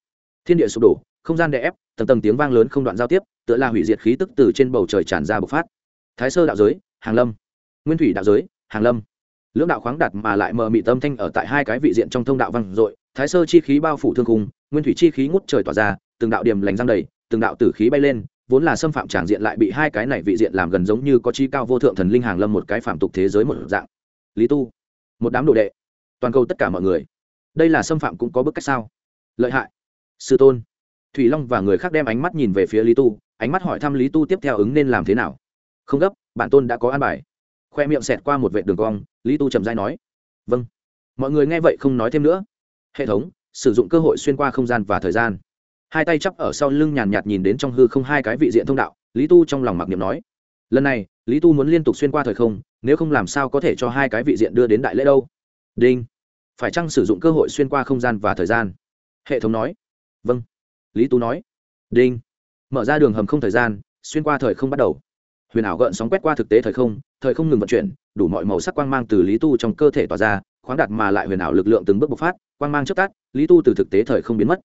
thiên địa sụp đổ, không gian đè ép, tầng tầng tiếng vang lớn không đoạn giao tiếp, tựa là hủy diệt khí tức từ trên bầu trời tràn ra bộc phát. Thái sơ đạo giới, hàng lâm. Nguyên thủy đạo giới, hàng lâm. Lưỡng đạo khoáng đặt mà lại mờ mị tâm thanh ở tại hai cái vị diện trong thông đạo vang dội, thái sơ chi khí bao phủ thương cung nguyên thủy chi khí ngút trời tỏa ra, từng đạo điểm lành răng đầy, từng đạo tử khí bay lên, vốn là xâm phạm tràng diện lại bị hai cái này vị diện làm gần giống như có chi cao vô thượng thần linh hàng lâm một cái phạm tục thế giới một dạng. Lý tu, một đám đồ đệ, toàn cầu tất cả mọi người. Đây là xâm phạm cũng có bức cách sao? Lợi hại sư tôn. Thủy long và người khác đem ánh mắt nhìn về phía lý tu, ánh mắt hỏi thăm lý tu tiếp theo ứng nên làm thế nào. Không gấp, bản tôn đã có an bài. Khoe miệng xẹt qua một vệ đường cong, lý tu trầm dai nói. Vâng. Mọi người nghe vậy không nói thêm nữa. Hệ thống, sử dụng cơ hội xuyên qua không gian và thời gian. Hai tay chắp ở sau lưng nhàn nhạt nhìn đến trong hư không hai cái vị diện thông đạo, lý tu trong lòng mặc niệm nói. Lần này, lý tu muốn liên tục xuyên qua thời không, nếu không làm sao có thể cho hai cái vị diện đưa đến đại lễ đâu. Đinh. Phải chăng sử dụng cơ hội xuyên qua không gian và thời gian? Hệ thống nói vâng. Lý tu nói. Đinh. Mở ra đường hầm không thời gian, xuyên qua thời không bắt đầu. Huyền ảo gợn sóng quét qua thực tế thời không thời không ngừng vận chuyển, đủ mọi màu sắc quang mang từ lý tu trong cơ thể tỏa ra, khoáng đạt mà lại huyền ảo lực lượng từng bước bộc phát, quang mang chất tát lý tu từ thực tế thời không biến mất.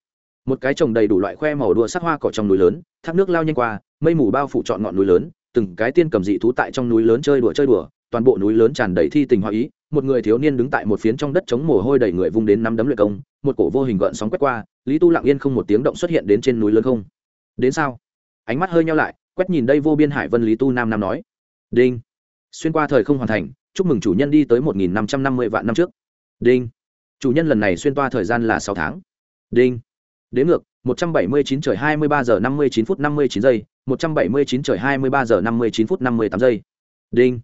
Một cái trồng đầy đủ loại khoe màu đua sắc hoa cỏ trong núi lớn, thác nước lao nhanh qua, mây mù bao phủ trọn ngọn núi lớn, từng cái tiên cầm dị thú tại trong núi lớn chơi đùa chơi đùa, toàn bộ núi lớn tràn đầy thi tình hoa ý, một người thiếu niên đứng tại một phiến trong đất chống mồ hôi đầy người vung đến năm đấm luyện công, một cổ vô hình gợn sóng quét qua lý tu lặng yên không một tiếng động xuất hiện đến trên núi lớn không. Đến sao? Ánh mắt hơi nhau lại, quét nhìn đây vô biên hải vân lý tu nam nam nói. Đinh. Xuyên qua thời không hoàn thành, chúc mừng chủ nhân đi tới một nghìn năm trăm năm mươi vạn năm trước. Đinh. Chủ nhân lần này xuyên toa thời gian là sáu tháng. Đinh. Đến ngược, một trăm bảy mươi chín trời hai mươi ba giờ năm mươi chín phút năm mươi chín giây, một trăm bảy mươi chín trời hai mươi ba giờ năm mươi chín phút năm mươi tám giây. Đinh.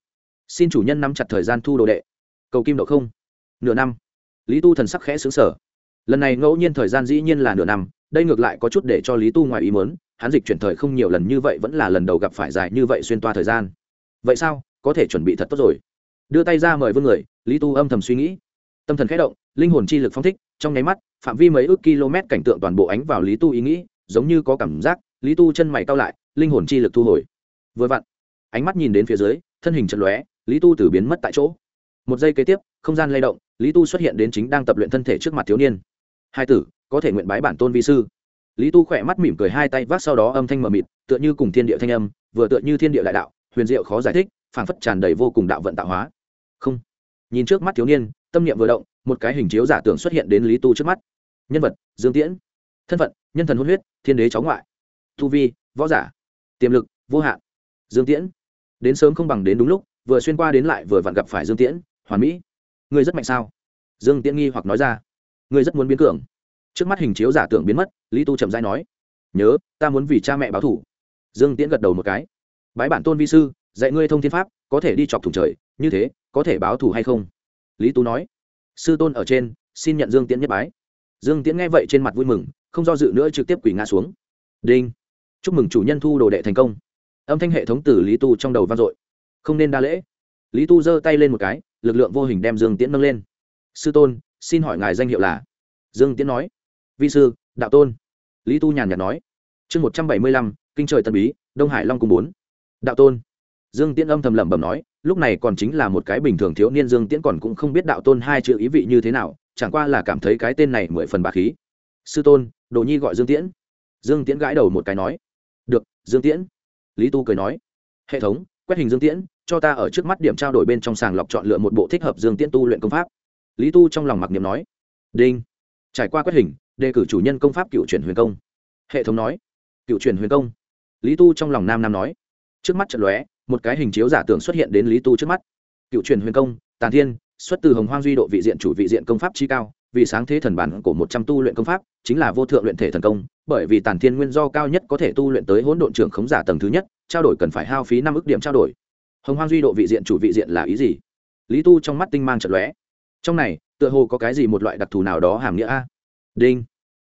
Xin chủ nhân nắm chặt thời gian thu đồ đệ. Cầu kim độ không. Nửa năm. Lý tu thần sắc khẽ xứng sở lần này ngẫu nhiên thời gian dĩ nhiên là nửa năm, đây ngược lại có chút để cho lý tu ngoài ý mớn hắn dịch chuyển thời không nhiều lần như vậy vẫn là lần đầu gặp phải dài như vậy xuyên toa thời gian. Vậy sao? Có thể chuẩn bị thật tốt rồi. Đưa tay ra mời vương người, lý tu âm thầm suy nghĩ. Tâm thần khẽ động, linh hồn chi lực phong thích, trong nháy mắt, phạm vi mấy ước km cảnh tượng toàn bộ ánh vào lý tu ý nghĩ, giống như có cảm giác, lý tu chân mày cao lại, linh hồn chi lực thu hồi. Vừa vặn, ánh mắt nhìn đến phía dưới, thân hình chật lóe, lý tu từ biến mất tại chỗ. Một giây kế tiếp, không gian lay động, lý tu xuất hiện đến chính đang tập luyện thân thể trước mặt thiếu niên hai tử, có thể nguyện bái bản tôn vi sư. Lý tu khỏe mắt mỉm cười hai tay vác sau đó âm thanh mờ mịt, tựa như cùng thiên địa thanh âm, vừa tựa như thiên địa đại đạo, huyền diệu khó giải thích, phảng phất tràn đầy vô cùng đạo vận tạo hóa. Không. Nhìn trước mắt thiếu niên, tâm niệm vừa động, một cái hình chiếu giả tưởng xuất hiện đến lý tu trước mắt. Nhân vật, dương tiễn. Thân phận, nhân thần hôn huyết, thiên đế cháu ngoại. Tu vi, võ giả. Tiềm lực, vô hạn. Dương tiễn. Đến sớm không bằng đến đúng lúc, vừa xuyên qua đến lại vừa vặn gặp phải dương tiễn, hoàn mỹ. Ngươi rất mạnh sao? Dương tiễn nghi hoặc nói ra ngươi rất muốn biến cường. Trước mắt hình chiếu giả tưởng biến mất, lý tu chậm dai nói, nhớ, ta muốn vì cha mẹ báo thủ dương tiễn gật đầu một cái, bái bản tôn vi sư, dạy ngươi thông thiên pháp, có thể đi chọc thủng trời, như thế, có thể báo thù hay không? Lý tú nói, sư tôn ở trên, xin nhận dương tiễn nhất bái. Dương tiễn nghe vậy trên mặt vui mừng, không do dự nữa trực tiếp quỷ ngã xuống. Đinh, chúc mừng chủ nhân thu đồ đệ thành công. Âm thanh hệ thống từ lý tu trong đầu vang dội. Không nên đa lễ. Lý tu giơ tay lên một cái, lực lượng vô hình đem dương tiễn nâng lên. Sư tôn xin hỏi ngài danh hiệu là? Dương tiễn nói. Vi sư, đạo tôn. Lý tu nhàn nhạt nói. Chương một trăm bảy mươi lăm, kinh trời tân bí, đông hải long cung bốn. Đạo tôn. Dương tiễn âm thầm lẩm bẩm nói, lúc này còn chính là một cái bình thường thiếu niên dương tiễn còn cũng không biết đạo tôn hai chữ ý vị như thế nào, chẳng qua là cảm thấy cái tên này mười phần bà khí. Sư tôn, đồ nhi gọi dương tiễn. Dương tiễn gãi đầu một cái nói. Được, dương tiễn. Lý tu cười nói. Hệ thống, quét hình dương tiễn, cho ta ở trước mắt điểm trao đổi bên trong sàng lọc chọn lựa một bộ thích hợp dương tiễn tu luyện công pháp lý tu trong lòng mặc niệm nói, đinh. Trải qua quét hình, đề cử chủ nhân công pháp cựu chuyển huyền công. Hệ thống nói, cựu chuyển huyền công. Lý tu trong lòng nam nam nói, trước mắt trận lóe, một cái hình chiếu giả tưởng xuất hiện đến lý tu trước mắt. Cựu truyền huyền công, tàn thiên, xuất từ hồng hoang duy độ vị diện chủ vị diện công pháp chi cao, vì sáng thế thần bản của một trăm tu luyện công pháp, chính là vô thượng luyện thể thần công, bởi vì tàn thiên nguyên do cao nhất có thể tu luyện tới hỗn độn trưởng khống giả tầng thứ nhất, trao đổi cần phải hao phí năm ước điểm trao đổi. Hồng hoang duy độ vị diện chủ vị diện là ý gì? Lý tu trong mắt tinh mang trận lóe trong này, tựa hồ có cái gì một loại đặc thù nào đó hàm nghĩa a? Đinh.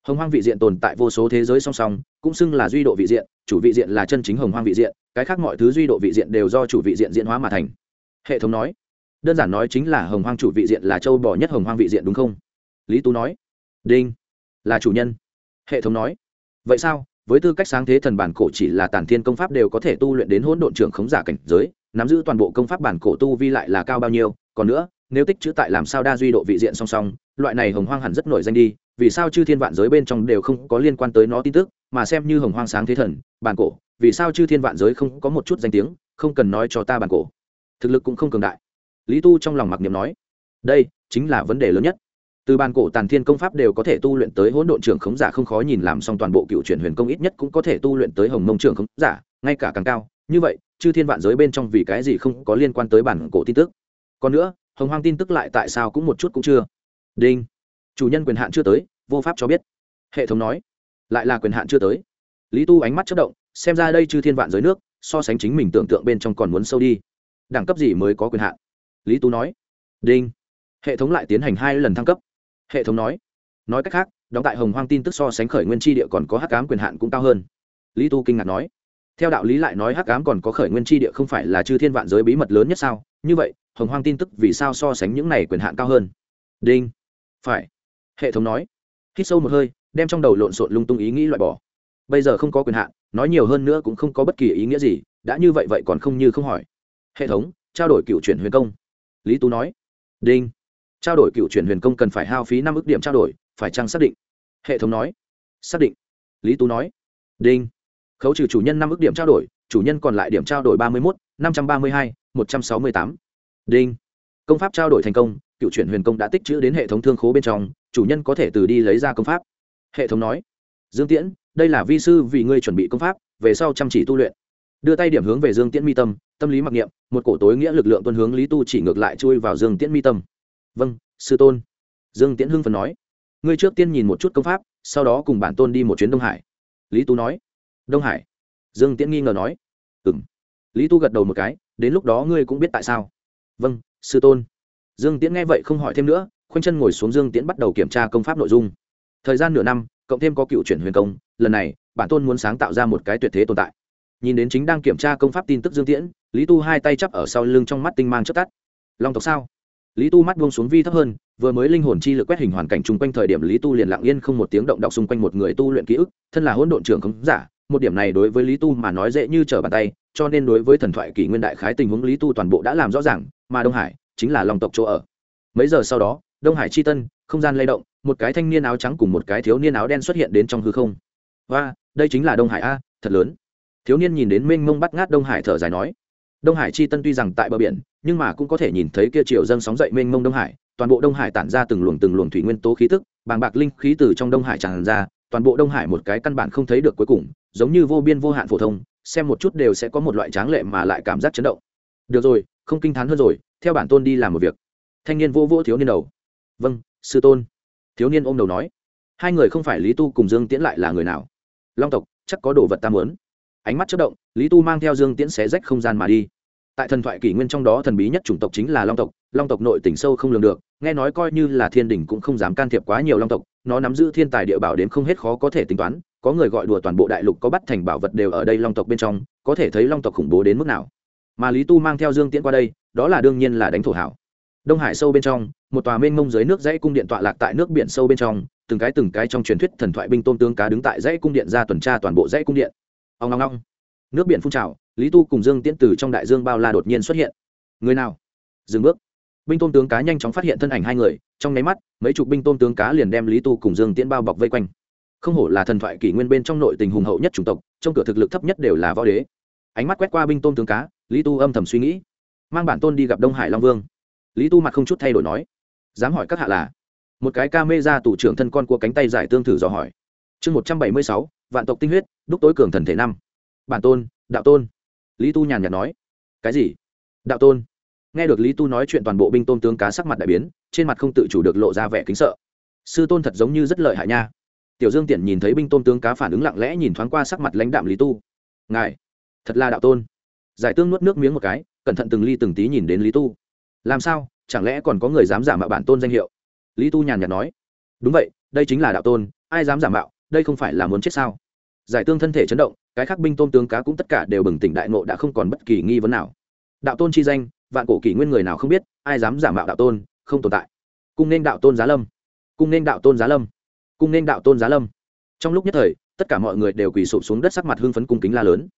Hồng hoang vị diện tồn tại vô số thế giới song song, cũng xưng là duy độ vị diện, chủ vị diện là chân chính hồng hoang vị diện, cái khác mọi thứ duy độ vị diện đều do chủ vị diện diễn hóa mà thành. Hệ thống nói, đơn giản nói chính là hồng hoang chủ vị diện là châu bò nhất hồng hoang vị diện đúng không? Lý tú nói, đinh. Là chủ nhân. Hệ thống nói, vậy sao? Với tư cách sáng thế thần bản cổ chỉ là tản thiên công pháp đều có thể tu luyện đến hỗn độn trưởng khống giả cảnh giới, nắm giữ toàn bộ công pháp bản cổ tu vi lại là cao bao nhiêu? Còn nữa nếu tích chữ tại làm sao đa duy độ vị diện song song, loại này hồng hoang hẳn rất nổi danh đi, vì sao chư thiên vạn giới bên trong đều không có liên quan tới nó tin tức, mà xem như hồng hoang sáng thế thần, bản cổ, vì sao chư thiên vạn giới không có một chút danh tiếng, không cần nói cho ta bản cổ. Thực lực cũng không cường đại. Lý tu trong lòng mặc niệm nói, đây chính là vấn đề lớn nhất. Từ bàn cổ tàn thiên công pháp đều có thể tu luyện tới hỗn độn trưởng khống giả không khó nhìn làm xong toàn bộ cựu truyền huyền công ít nhất cũng có thể tu luyện tới hồng mông trưởng khống giả, ngay cả càng cao. Như vậy, chư thiên vạn giới bên trong vì cái gì không có liên quan tới bản cổ tin tức? Còn nữa hồng hoang tin tức lại tại sao cũng một chút cũng chưa. Đinh. Chủ nhân quyền hạn chưa tới, vô pháp cho biết. Hệ thống nói, lại là quyền hạn chưa tới. Lý tu ánh mắt chất động, xem ra đây chư thiên vạn giới nước, so sánh chính mình tưởng tượng bên trong còn muốn sâu đi. Đẳng cấp gì mới có quyền hạn? Lý tu nói. Đinh. Hệ thống lại tiến hành hai lần thăng cấp. Hệ thống nói nói cách khác, đóng tại hồng hoang tin tức so sánh khởi nguyên tri địa còn có hắc cám quyền hạn cũng cao hơn. Lý tu kinh ngạc nói. Theo đạo lý lại nói hắc cám còn có khởi nguyên tri địa không phải là chư thiên vạn giới bí mật lớn nhất sao? Như vậy hồng hoang tin tức vì sao so sánh những này quyền hạn cao hơn? Đinh. Phải. Hệ thống nói. Hít sâu một hơi, đem trong đầu lộn xộn lung tung ý nghĩ loại bỏ. Bây giờ không có quyền hạn, nói nhiều hơn nữa cũng không có bất kỳ ý nghĩa gì, đã như vậy vậy còn không như không hỏi. Hệ thống, trao đổi cựu chuyển huyền công. Lý tú nói. Đinh. Trao đổi cựu chuyển huyền công cần phải hao phí năm ước điểm trao đổi, phải chăng xác định? Hệ thống nói. Xác định. Lý tú nói. Đinh. Khấu trừ chủ nhân năm ước điểm trao đổi, chủ nhân còn lại điểm trao đổi ba mươi một năm trăm ba mươi hai, một trăm sáu mươi tám đinh. Công pháp trao đổi thành công, cựu chuyển huyền công đã tích chữ đến hệ thống thương khố bên trong, chủ nhân có thể từ đi lấy ra công pháp. Hệ thống nói, dương tiễn, đây là vi sư vì ngươi chuẩn bị công pháp, về sau chăm chỉ tu luyện. Đưa tay điểm hướng về dương tiễn mi tâm tâm lý mặc niệm, một cổ tối nghĩa lực lượng tuân hướng lý tu chỉ ngược lại chui vào dương tiễn mi tâm. Vâng sư tôn. Dương tiễn hưng phần nói, ngươi trước tiên nhìn một chút công pháp, sau đó cùng bản tôn đi một chuyến đông hải. Lý tu nói, đông hải? Dương tiễn nghi ngờ nói ừ m lý tu gật đầu một cái, đến lúc đó ngươi cũng biết tại sao vâng sư tôn. Dương tiễn nghe vậy không hỏi thêm nữa, khoanh chân ngồi xuống dương tiễn bắt đầu kiểm tra công pháp nội dung. Thời gian nửa năm, cộng thêm có cựu chuyển huyền công, lần này, bản tôn muốn sáng tạo ra một cái tuyệt thế tồn tại. Nhìn đến chính đang kiểm tra công pháp tin tức dương tiễn, lý tu hai tay chắp ở sau lưng trong mắt tinh mang chất tắt. Long tộc sao? Lý tu mắt buông xuống vi thấp hơn, vừa mới linh hồn chi lực quét hình hoàn cảnh chung quanh thời điểm lý tu liền lặng yên không một tiếng động đọc xung quanh một người tu luyện ký ức, thân là hỗn độn trưởng khống giả một điểm này đối với lý tu mà nói dễ như trở bàn tay, cho nên đối với thần thoại kỷ nguyên đại khái tình huống lý tu toàn bộ đã làm rõ ràng, mà đông hải chính là long tộc chỗ ở. Mấy giờ sau đó, đông hải chi tân, không gian lay động, một cái thanh niên áo trắng cùng một cái thiếu niên áo đen xuất hiện đến trong hư không. Và đây chính là đông hải a, thật lớn. Thiếu niên nhìn đến mênh mông bắt ngát đông hải thở dài nói. Đông hải chi tân tuy rằng tại bờ biển, nhưng mà cũng có thể nhìn thấy kia triều dâng sóng dậy mênh mông đông hải, toàn bộ đông hải tản ra từng luồng từng luồng thủy nguyên tố khí tức, bàng bạc linh khí từ trong đông hải tràn ra, toàn bộ đông hải một cái căn bản không thấy được cuối cùng giống như vô biên vô hạn phổ thông, xem một chút đều sẽ có một loại tráng lệ mà lại cảm giác chấn động. Được rồi, không kinh t h á n hơn rồi, theo bản tôn đi làm một việc. Thanh niên vô vô thiếu niên đầu. Vâng sư tôn. Thiếu niên ôm đầu nói. Hai người không phải lý tu cùng dương tiễn lại là người nào? Long tộc, chắc có đồ vật ta muốn. Ánh mắt chất động, lý tu mang theo dương tiễn xé rách không gian mà đi. Tại thần thoại kỷ nguyên trong đó thần bí nhất chủng tộc chính là long tộc. Long tộc nội tỉnh sâu không lường được nghe nói coi như là thiên đình cũng không dám can thiệp quá nhiều long tộc, nó nắm giữ thiên tài địa bảo đến không hết khó có thể tính toán, có người gọi đùa toàn bộ đại lục có bắt thành bảo vật đều ở đây long tộc bên trong, có thể thấy long tộc khủng bố đến mức nào. Mà lý tu mang theo dương tiễn qua đây, đó là đương nhiên là đánh thổ hảo. Đông hải sâu bên trong, một tòa mênh mông dưới nước dãy cung điện tọa lạc tại nước biển sâu bên trong, từng cái từng cái trong truyền thuyết thần thoại binh tôn tướng cá đứng tại dãy cung điện ra tuần tra toàn bộ dãy cung điện. Ông ngong ngong nước biển phun trào, lý tu cùng dương tiễn từ trong đại dương bao la đột nhiên xuất hiện. Người nào? Dừng bước binh tôn tướng cá nhanh chóng phát hiện thân ảnh hai người, trong nháy mắt, mấy chục binh tôn tướng cá liền đem lý tu cùng dương tiễn bao bọc vây quanh. Không hổ là thần thoại kỷ nguyên bên trong nội tình hùng hậu nhất chủng tộc, trong cửa thực lực thấp nhất đều là võ đế. Ánh mắt quét qua binh tôn tướng cá, lý tu âm thầm suy nghĩ. Mang bản tôn đi gặp đông hải long vương. Lý tu mặt không chút thay đổi nói. Dám hỏi các hạ là? Một cái ca mê ra tủ trưởng thân con của cánh tay giải tương thử dò hỏi. Chương một trăm bảy mươi sáu, vạn tộc tinh huyết, đúc tối cường thần thể năm. Bản tôn, đạo tôn. Lý tu nhàn nhạt nói. Cái gì? Đạo tôn nghe được lý tu nói chuyện toàn bộ binh tôn tướng cá sắc mặt đại biến, trên mặt không tự chủ được lộ ra vẻ kính sợ. Sư tôn thật giống như rất lợi hại nha. Tiểu dương tiện nhìn thấy binh tôn tướng cá phản ứng lặng lẽ nhìn thoáng qua sắc mặt lãnh đạm lý tu. Ngài, thật là đạo tôn. Giải tương nuốt nước miếng một cái, cẩn thận từng ly từng tí nhìn đến lý tu. Làm sao, chẳng lẽ còn có người dám giả mạo bản tôn danh hiệu? Lý tu nhàn nhạt nói. Đúng vậy, đây chính là đạo tôn, ai dám giả mạo, đây không phải là muốn chết sao? Giải tương thân thể chấn động, cái khác binh tôn tướng cá cũng tất cả đều bừng tỉnh đại ngộ đã không còn bất kỳ nghi vấn nào. Đạo tôn chi danh vạn cổ kỷ nguyên người nào không biết, ai dám giả mạo đạo tôn, không tồn tại. Cung nên đạo tôn giá lâm. Cung nên đạo tôn giá lâm. Cung nên đạo tôn giá lâm. Trong lúc nhất thời, tất cả mọi người đều quỳ sụp xuống đất sắc mặt hưng phấn cung kính la lớn.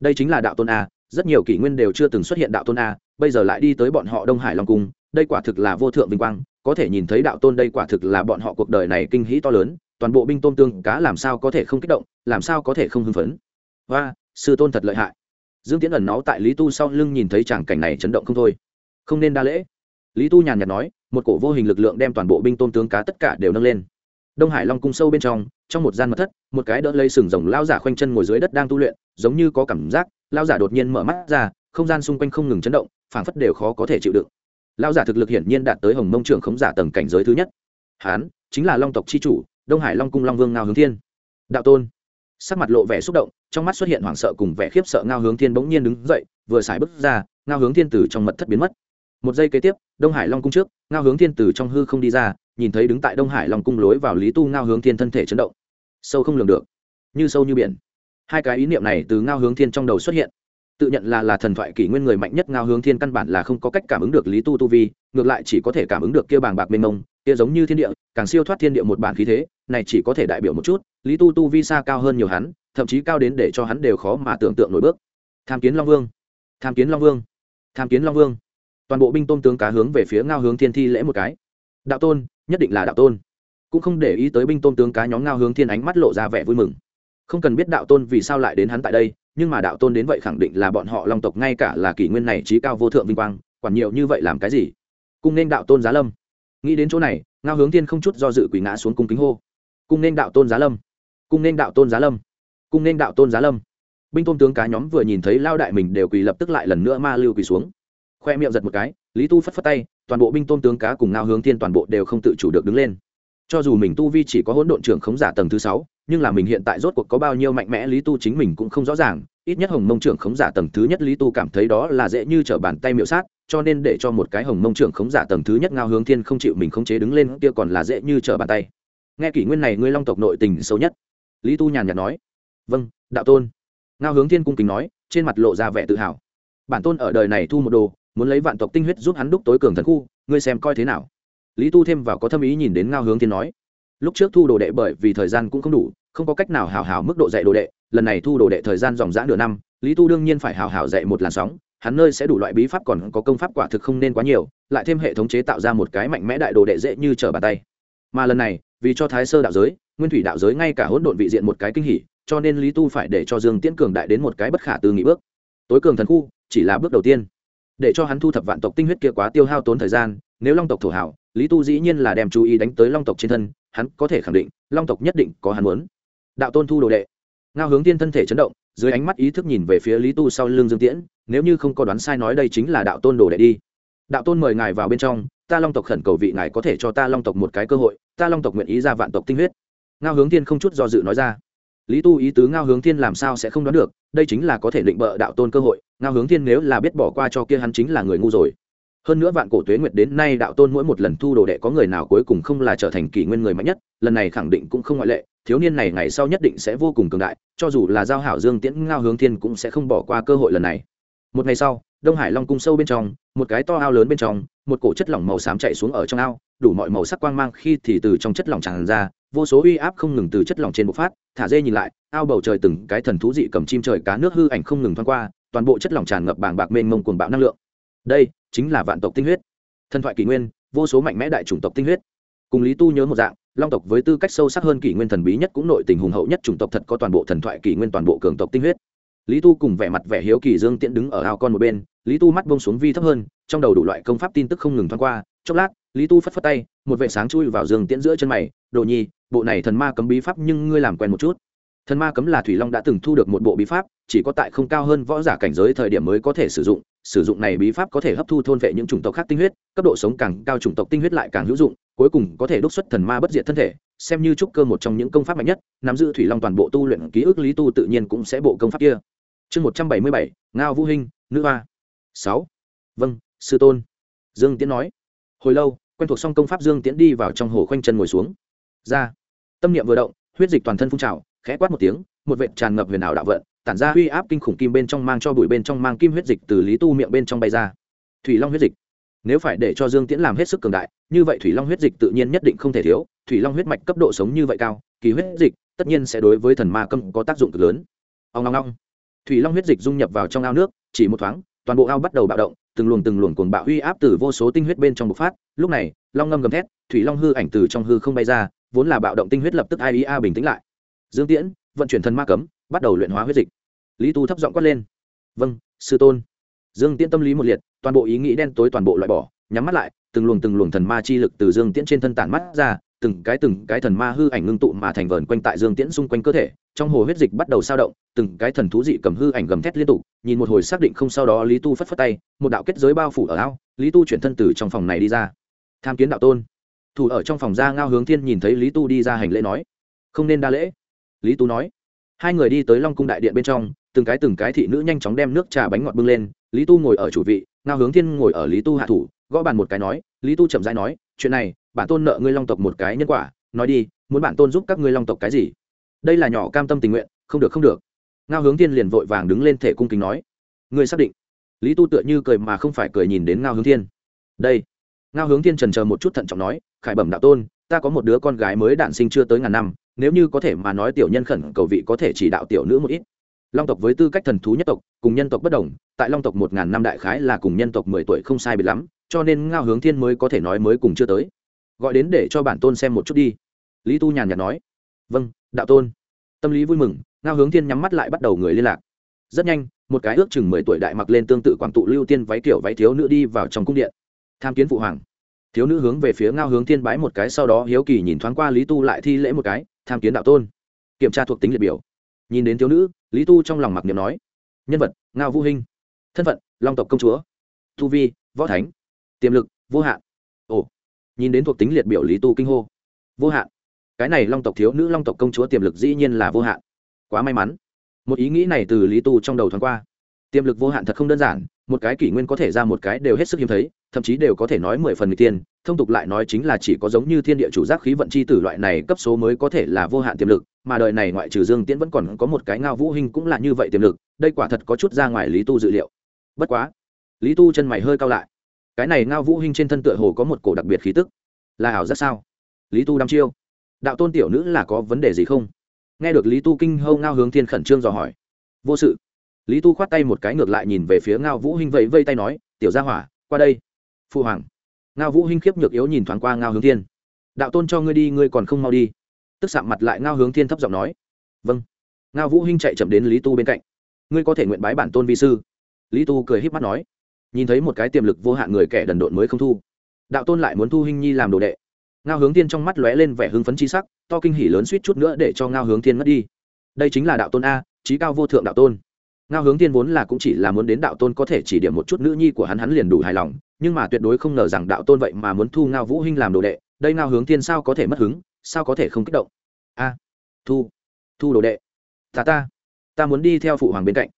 Đây chính là đạo tôn a, rất nhiều kỷ nguyên đều chưa từng xuất hiện đạo tôn a, bây giờ lại đi tới bọn họ đông hải long cung, đây quả thực là vô thượng vinh quang, có thể nhìn thấy đạo tôn đây quả thực là bọn họ cuộc đời này kinh hĩ to lớn, toàn bộ binh tôn tương cá làm sao có thể không kích động, làm sao có thể không hưng phấn. Và sư tôn thật lợi hại dương Tiễn ẩn náu tại lý tu sau lưng nhìn thấy tràng cảnh này chấn động không thôi. Không nên đa lễ. Lý tu nhàn nhạt nói, một cổ vô hình lực lượng đem toàn bộ binh tôn tướng cá tất cả đều nâng lên. Đông hải long cung sâu bên trong trong một gian mật thất, một cái đỡ lây sừng rồng lao giả khoanh chân ngồi dưới đất đang tu luyện, giống như có cảm giác, lao giả đột nhiên mở mắt ra, không gian xung quanh không ngừng chấn động, phảng phất đều khó có thể chịu đựng. Lao giả thực lực hiển nhiên đạt tới hồng mông trưởng khống giả tầng cảnh giới thứ nhất. Hán, chính là long tộc c h i chủ, đông hải long cung long vương ngao hướng thiên. Đạo tôn sắc mặt lộ vẻ xúc động, trong mắt xuất hiện hoảng sợ cùng vẻ khiếp sợ ngao hướng thiên bỗng nhiên đứng dậy, vừa xài bước ra, ngao hướng thiên tử trong mật thất biến mất. Một giây kế tiếp, đông hải long cung trước, ngao hướng thiên tử trong hư không đi ra, nhìn thấy đứng tại đông hải long cung lối vào lý tu ngao hướng thiên thân thể chấn động. Sâu không lường được, như sâu như biển. Hai cái ý niệm này từ ngao hướng thiên trong đầu xuất hiện tự nhận là là thần thoại kỷ nguyên người mạnh nhất ngao hướng thiên căn bản là không có cách cảm ứng được lý tu tu vi, ngược lại chỉ có thể cảm ứng được kia bàng bạc mênh mông, kia giống như thiên địa, càng siêu thoát thiên địa một bản khí thế, này chỉ có thể đại biểu một chút, lý tu tu vi xa cao hơn nhiều hắn, thậm chí cao đến để cho hắn đều khó mà tưởng tượng nổi bước. Tham kiến long vương. Tham kiến long vương. Tham kiến long vương. Toàn bộ binh tôn tướng cá hướng về phía ngao hướng thiên thi lễ một cái. Đạo tôn, nhất định là đạo tôn. Cũng không để ý tới binh tôn tướng cá nhóm ngao hướng thiên ánh mắt lộ ra vẻ vui mừng. Không cần biết đạo tôn vì sao lại đến hắn tại đây nhưng mà đạo tôn đến vậy khẳng định là bọn họ long tộc, ngay cả là kỷ nguyên này trí cao vô thượng vinh quang, quản nhiều như vậy làm cái gì? Cung nên đạo tôn giá lâm. Nghĩ đến chỗ này, ngao hướng thiên không chút do dự quỷ ngã xuống cung kính hô. Cung nên đạo tôn giá lâm. Cung nên đạo tôn giá lâm. Cung nên đạo tôn giá lâm. Binh tôn tướng cá nhóm vừa nhìn thấy lao đại mình đều quỳ lập tức lại lần nữa ma lưu quỳ xuống. Khoe miệng giật một cái, lý tu phất phất tay, toàn bộ binh tôn tướng cá cùng ngao hướng thiên toàn bộ đều không tự chủ được đứng lên. Cho dù mình tu vi chỉ có hỗn độn trưởng khống giả tầng thứ sáu nhưng là mình hiện tại rốt cuộc có bao nhiêu mạnh mẽ lý tu chính mình cũng không rõ ràng, ít nhất hồng mông trưởng khống giả tầng thứ nhất lý tu cảm thấy đó là dễ như t r ở bàn tay miệu sát, cho nên để cho một cái hồng mông trưởng khống giả tầng thứ nhất ngao hướng thiên không chịu mình khống chế đứng lên, kia còn là dễ như t r ở bàn tay. Nghe kỷ nguyên này ngươi long tộc nội tình xấu nhất. Lý tu nhàn nhạt nói. Vâng đạo tôn. Ngao hướng thiên cung kính nói, trên mặt lộ ra vẻ tự hào. Bản tôn ở đời này thu một đồ, muốn lấy vạn tộc tinh huyết giúp hắn đúc tối cường thần khu, ngươi xem coi thế nào. Lý tu thêm vào có thâm ý nhìn đến ngao hướng thiên nói. Lúc trước thu đồ đệ bởi vì thời gian cũng không đủ không có cách nào hào hào mức độ dạy đồ đệ, lần này thu đồ đệ thời gian dòng dã nửa năm, lý tu đương nhiên phải hào hào dạy một làn sóng, hắn nơi sẽ đủ loại bí pháp còn có công pháp quả thực không nên quá nhiều, lại thêm hệ thống chế tạo ra một cái mạnh mẽ đại đồ đệ dễ như trở bàn tay. Mà lần này, vì cho thái sơ đạo giới, nguyên thủy đạo giới ngay cả hỗn độn vị diện một cái kinh hỉ, cho nên lý tu phải để cho dương tiễn cường đại đến một cái bất khả tư nghị bước. Tối cường thần khu, chỉ là bước đầu tiên. Để cho hắn thu thập vạn tộc tinh huyết kia quá tiêu hao tốn thời gian, nếu long tộc thổ hảo, lý tu dĩ nhiên là đem chú ý đánh tới long tộc trên thân, hắn có thể khẳng định, long tộc nhất định có hắn muốn đạo tôn thu đồ đệ. Ngao hướng tiên thân thể chấn động, dưới ánh mắt ý thức nhìn về phía lý tu sau l ư n g dương tiễn, nếu như không có đoán sai nói đây chính là đạo tôn đồ đệ đi. Đạo tôn mời ngài vào bên trong, ta long tộc khẩn cầu vị ngài có thể cho ta long tộc một cái cơ hội, ta long tộc nguyện ý ra vạn tộc tinh huyết. Ngao hướng tiên không chút do dự nói ra. Lý tu ý tứ ngao hướng thiên làm sao sẽ không đoán được, đây chính là có thể định bợ đạo tôn cơ hội, ngao hướng thiên nếu là biết bỏ qua cho kia hắn chính là người ngu rồi hơn nữa vạn cổ tuế nguyệt đến nay đạo tôn mỗi một lần thu đồ đệ có người nào cuối cùng không là trở thành kỷ nguyên người mạnh nhất, lần này khẳng định cũng không ngoại lệ, thiếu niên này ngày sau nhất định sẽ vô cùng cường đại, cho dù là giao hảo dương tiễn ngao hướng thiên cũng sẽ không bỏ qua cơ hội lần này. Một ngày sau, đông hải long cung sâu bên trong, một cái to ao lớn bên trong, một cổ chất lỏng màu xám chạy xuống ở trong ao, đủ mọi màu sắc quang mang khi thì từ trong chất lỏng tràn ra, vô số uy áp không ngừng từ chất lỏng trên bộc phát, thả dê nhìn lại, ao bầu trời từng cái thần thú dị cầm chim trời cá nước hư ảnh không ngừng thoáng qua, toàn bộ chất lỏng tràn ngập bàng bạc mênh mông cuồng bạo năng lượng. Đây chính là vạn tộc tinh huyết. Thần thoại kỷ nguyên, vô số mạnh mẽ đại chủng tộc tinh huyết. Cùng lý tu nhớ một dạng, long tộc với tư cách sâu sắc hơn kỷ nguyên thần bí nhất cũng nội tình hùng hậu nhất chủng tộc thật có toàn bộ thần thoại kỷ nguyên toàn bộ cường tộc tinh huyết. Lý tu cùng vẻ mặt vẻ hiếu kỳ dương tiễn đứng ở ao con một bên, lý tu mắt bông xuống vi thấp hơn, trong đầu đủ loại công pháp tin tức không ngừng thoáng qua. Chốc lát, lý tu phất phất tay, một vệ sáng chui vào dương tiễn giữa chân mày, đồ nhi, bộ này thần ma cấm bí pháp nhưng ngươi làm quen một chút. Thần ma cấm là thủy long đã từng thu được một bộ bí pháp, chỉ có tại không cao hơn võ giả cảnh giới thời điểm mới có thể sử dụng sử dụng này bí pháp có thể hấp thu thôn vệ những chủng tộc khác tinh huyết, cấp độ sống càng cao chủng tộc tinh huyết lại càng hữu dụng, cuối cùng có thể đúc xuất thần ma bất diệt thân thể, xem như trúc cơ một trong những công pháp mạnh nhất, nắm giữ thủy long toàn bộ tu luyện ký ức lý tu tự nhiên cũng sẽ bộ công pháp kia. Chương một trăm bảy mươi bảy, ngao vũ hinh, nữ hoa. Sáu. Vâng sư tôn. Dương tiễn nói. Hồi lâu, quen thuộc xong công pháp dương tiễn đi vào trong hồ khoanh chân ngồi xuống. Ra. Tâm niệm vừa động, huyết dịch toàn thân phun trào, khẽ quát một tiếng, một vệt tràn ngập huyền ảo đạo vận tản ra uy áp kinh khủng kim bên trong mang cho bụi bên trong mang kim huyết dịch từ lý tu miệng bên trong bay ra. Thủy long huyết dịch. Nếu phải để cho dương tiễn làm hết sức cường đại, như vậy thủy long huyết dịch tự nhiên nhất định không thể thiếu. Thủy long huyết mạch cấp độ sống như vậy cao, kỳ huyết dịch tất nhiên sẽ đối với thần ma câm có tác dụng cực lớn. Ông long long thủy long huyết dịch dung nhập vào trong ao nước, chỉ một thoáng, toàn bộ ao bắt đầu bạo động, từng luồng từng luồng cuồng bạo huy áp từ vô số tinh huyết bên trong bộc phát. Lúc này, long ngâm gầm thét, thủy long hư ảnh từ trong hư không bay ra, vốn là bạo động tinh huyết lập tức ai ý a bình tĩnh lại. Dương tiễn, vận chuyển thần ma cấm, bắt đầu luyện hóa huyết dịch lý tu thấp giọng quát lên. Vâng sư tôn. Dương tiễn tâm lý một liệt, toàn bộ ý nghĩ đen tối toàn bộ loại bỏ, nhắm mắt lại, từng luồng từng luồng thần ma chi lực từ dương tiễn trên thân tản mắt ra, từng cái từng cái thần ma hư ảnh ngưng tụ mà thành vờn quanh tại dương tiễn xung quanh cơ thể, trong hồ huyết dịch bắt đầu sao động, từng cái thần thú dị cầm hư ảnh gầm thét liên tục, nhìn một hồi xác định không sau đó lý tu phất phất tay, một đạo kết giới bao phủ ở ao, lý tu chuyển thân từ trong phòng này đi ra. Tham kiến đạo tôn. Thủ ở trong phòng ra ngao hướng thiên nhìn thấy lý tu đi ra hành lễ nói. Không nên đa lễ. Lý tu nói. Hai người đi tới long cung đại điện bên trong từng cái từng cái thị nữ nhanh chóng đem nước trà bánh ngọt bưng lên, lý tu ngồi ở chủ vị, ngao hướng thiên ngồi ở lý tu hạ thủ, gõ bàn một cái nói, lý tu chậm rãi nói, chuyện này, bản tôn nợ ngươi long tộc một cái nhân quả, nói đi, muốn bản tôn giúp các ngươi long tộc cái gì? Đây là nhỏ cam tâm tình nguyện, không được không được. Ngao hướng thiên liền vội vàng đứng lên thể cung kính nói, ngươi xác định? Lý tu tựa như cười mà không phải cười nhìn đến ngao hướng thiên. Đây. Ngao hướng thiên trần chờ một chút thận trọng nói, khải bẩm đạo tôn, ta có một đứa con gái mới đản sinh chưa tới ngàn năm, nếu như có thể mà nói tiểu nhân khẩn cầu vị có thể chỉ đạo tiểu nữ một ít long tộc với tư cách thần thú nhất tộc, cùng nhân tộc bất đồng, tại long tộc một ngàn năm đại khái là cùng nhân tộc mười tuổi không sai biệt lắm, cho nên ngao hướng thiên mới có thể nói mới cùng chưa tới. Gọi đến để cho bản tôn xem một chút đi. Lý tu nhàn nhạt nói. Vâng đạo tôn. Tâm lý vui mừng, ngao hướng thiên nhắm mắt lại bắt đầu người liên lạc. Rất nhanh, một cái ước chừng mười tuổi đại mặc lên tương tự quảng tụ lưu tiên váy kiểu váy thiếu nữ đi vào trong cung điện. Tham kiến phụ hoàng. Thiếu nữ hướng về phía ngao hướng thiên bái một cái, sau đó hiếu kỳ nhìn thoáng qua lý tu lại thi lễ một cái, tham kiến đạo tôn. Kiểm tra thuộc tính liệt biểu nhìn đến thiếu nữ, lý tu trong lòng mặc niệm nói, nhân vật, ngao vũ hinh. Thân phận, long tộc công chúa. Tu vi, võ thánh. Tiềm lực, vô hạn. Ồ, nhìn đến thuộc tính liệt biểu lý tu kinh hô. Vô hạn. Cái này long tộc thiếu nữ, long tộc công chúa tiềm lực dĩ nhiên là vô hạn. Quá may mắn. Một ý nghĩ này từ lý tu trong đầu thoáng qua. Tiềm lực vô hạn thật không đơn giản, một cái kỷ nguyên có thể ra một cái đều hết sức hiếm thấy, thậm chí đều có thể nói mười phần người tiên, thông tục lại nói chính là chỉ có giống như thiên địa chủ giác khí vận chi tử loại này cấp số mới có thể là vô hạn tiềm lực mà đời này ngoại trừ dương tiễn vẫn còn có một cái ngao vũ hình cũng là như vậy tiềm lực, đây quả thật có chút ra ngoài lý tu dự liệu. Bất quá, lý tu chân mày hơi cao lại. Cái này ngao vũ hình trên thân tựa hồ có một cổ đặc biệt khí tức. Là ảo rất sao? Lý tu đăm chiêu. Đạo tôn tiểu nữ là có vấn đề gì không? Nghe được lý tu kinh hâu ngao hướng thiên khẩn trương dò hỏi. Vô sự. Lý tu khoát tay một cái ngược lại nhìn về phía ngao vũ hinh vẫy vây tay nói, tiểu gia hỏa, qua đây. Phu hoàng. Ngao vũ hinh khiếp nhược yếu nhìn thoáng qua ngao hướng thiên. Đạo tôn cho ngươi đi, ngươi còn không mau đi tức sạm mặt lại ngao hướng thiên thấp giọng nói vâng. Ngao vũ hinh chạy chậm đến lý tu bên cạnh. Ngươi có thể nguyện bái bản tôn vi sư? Lý tu cười híp mắt nói, nhìn thấy một cái tiềm lực vô hạn người kẻ đần độn mới không thu. Đạo tôn lại muốn thu hinh nhi làm đồ đệ. Ngao hướng thiên trong mắt lóe lên vẻ hưng phấn chi sắc, to kinh hỉ lớn suýt chút nữa để cho ngao hướng thiên mất đi. Đây chính là đạo tôn a trí cao vô thượng đạo tôn. Ngao hướng thiên vốn là cũng chỉ là muốn đến đạo tôn có thể chỉ điểm một chút nữ nhi của hắn hắn liền đủ hài lòng, nhưng mà tuyệt đối không ngờ rằng đạo tôn vậy mà muốn thu ngao vũ hinh làm đồ đệ. Đây ngao hướng thiên sao có thể mất hứng? Sao có thể không kích động? A, thu thu đồ đệ, ta ta ta muốn đi theo phụ hoàng bên cạnh.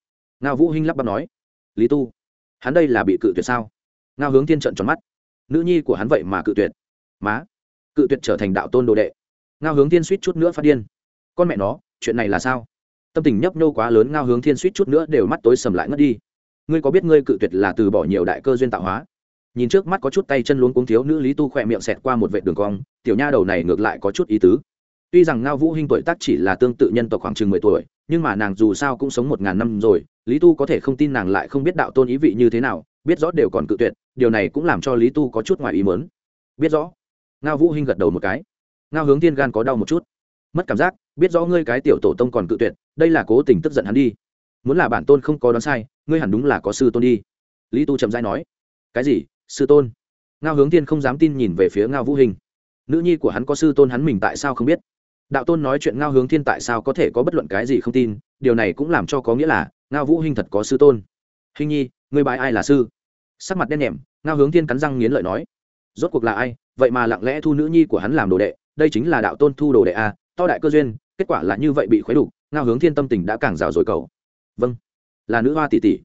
Ngao vũ hinh lắp bắp nói. Lý tu, hắn đây là bị cự tuyệt sao? Ngao hướng thiên trận tròn mắt. Nữ nhi của hắn vậy mà cự tuyệt. Má, cự tuyệt trở thành đạo tôn đồ đệ. Ngao hướng thiên suýt chút nữa phát điên. Con mẹ nó, chuyện này là sao? Tâm tình nhấp nhô quá lớn, ngao hướng thiên suýt chút nữa đều mắt tối sầm lại ngất đi. Ngươi có biết ngươi cự tuyệt là từ bỏ nhiều đại cơ duyên tạo hóa? Nhìn trước mắt có chút tay chân luống cuống thiếu nữ lý tu khỏe miệng xẹt qua một vệ đường cong, tiểu nha đầu này ngược lại có chút ý tứ. Tuy rằng ngao vũ hinh tuổi tác chỉ là tương tự nhân tộc khoảng chừng mười tuổi, nhưng mà nàng dù sao cũng sống một ngàn năm rồi, lý tu có thể không tin nàng lại không biết đạo tôn ý vị như thế nào, biết rõ đều còn cự tuyệt, điều này cũng làm cho lý tu có chút ngoài ý mớn biết rõ. Ngao vũ hinh gật đầu một cái. Ngao hướng thiên gan có đau một chút. Mất cảm giác, biết rõ ngươi cái tiểu tổ tông còn cự tuyệt, đây là cố tình tức giận hắn đi. Muốn là bản tôn không có đoán sai, ngươi hẳn đúng là có sư tôn đi. Lý tu chậm rãi nói. Cái gì? Sư tôn. Ngao hướng thiên không dám tin nhìn về phía ngao vũ hình. Nữ nhi của hắn có sư tôn hắn mình tại sao không biết? Đạo tôn nói chuyện ngao hướng thiên tại sao có thể có bất luận cái gì không tin, điều này cũng làm cho có nghĩa là ngao vũ hình thật có sư tôn. Hình nhi, ngươi bài ai là sư? Sắc mặt đen nhẹm, ngao hướng thiên cắn răng nghiến lợi nói. Rốt cuộc là ai? Vậy mà lặng lẽ thu nữ nhi của hắn làm đồ đệ, đây chính là đạo tôn thu đồ đệ a to đại cơ duyên, kết quả là như vậy bị khuấy đủ ngao hướng thiên tâm tình đã càng rào rồi cầu. Vâng là nữ hoa tỷ tỷ.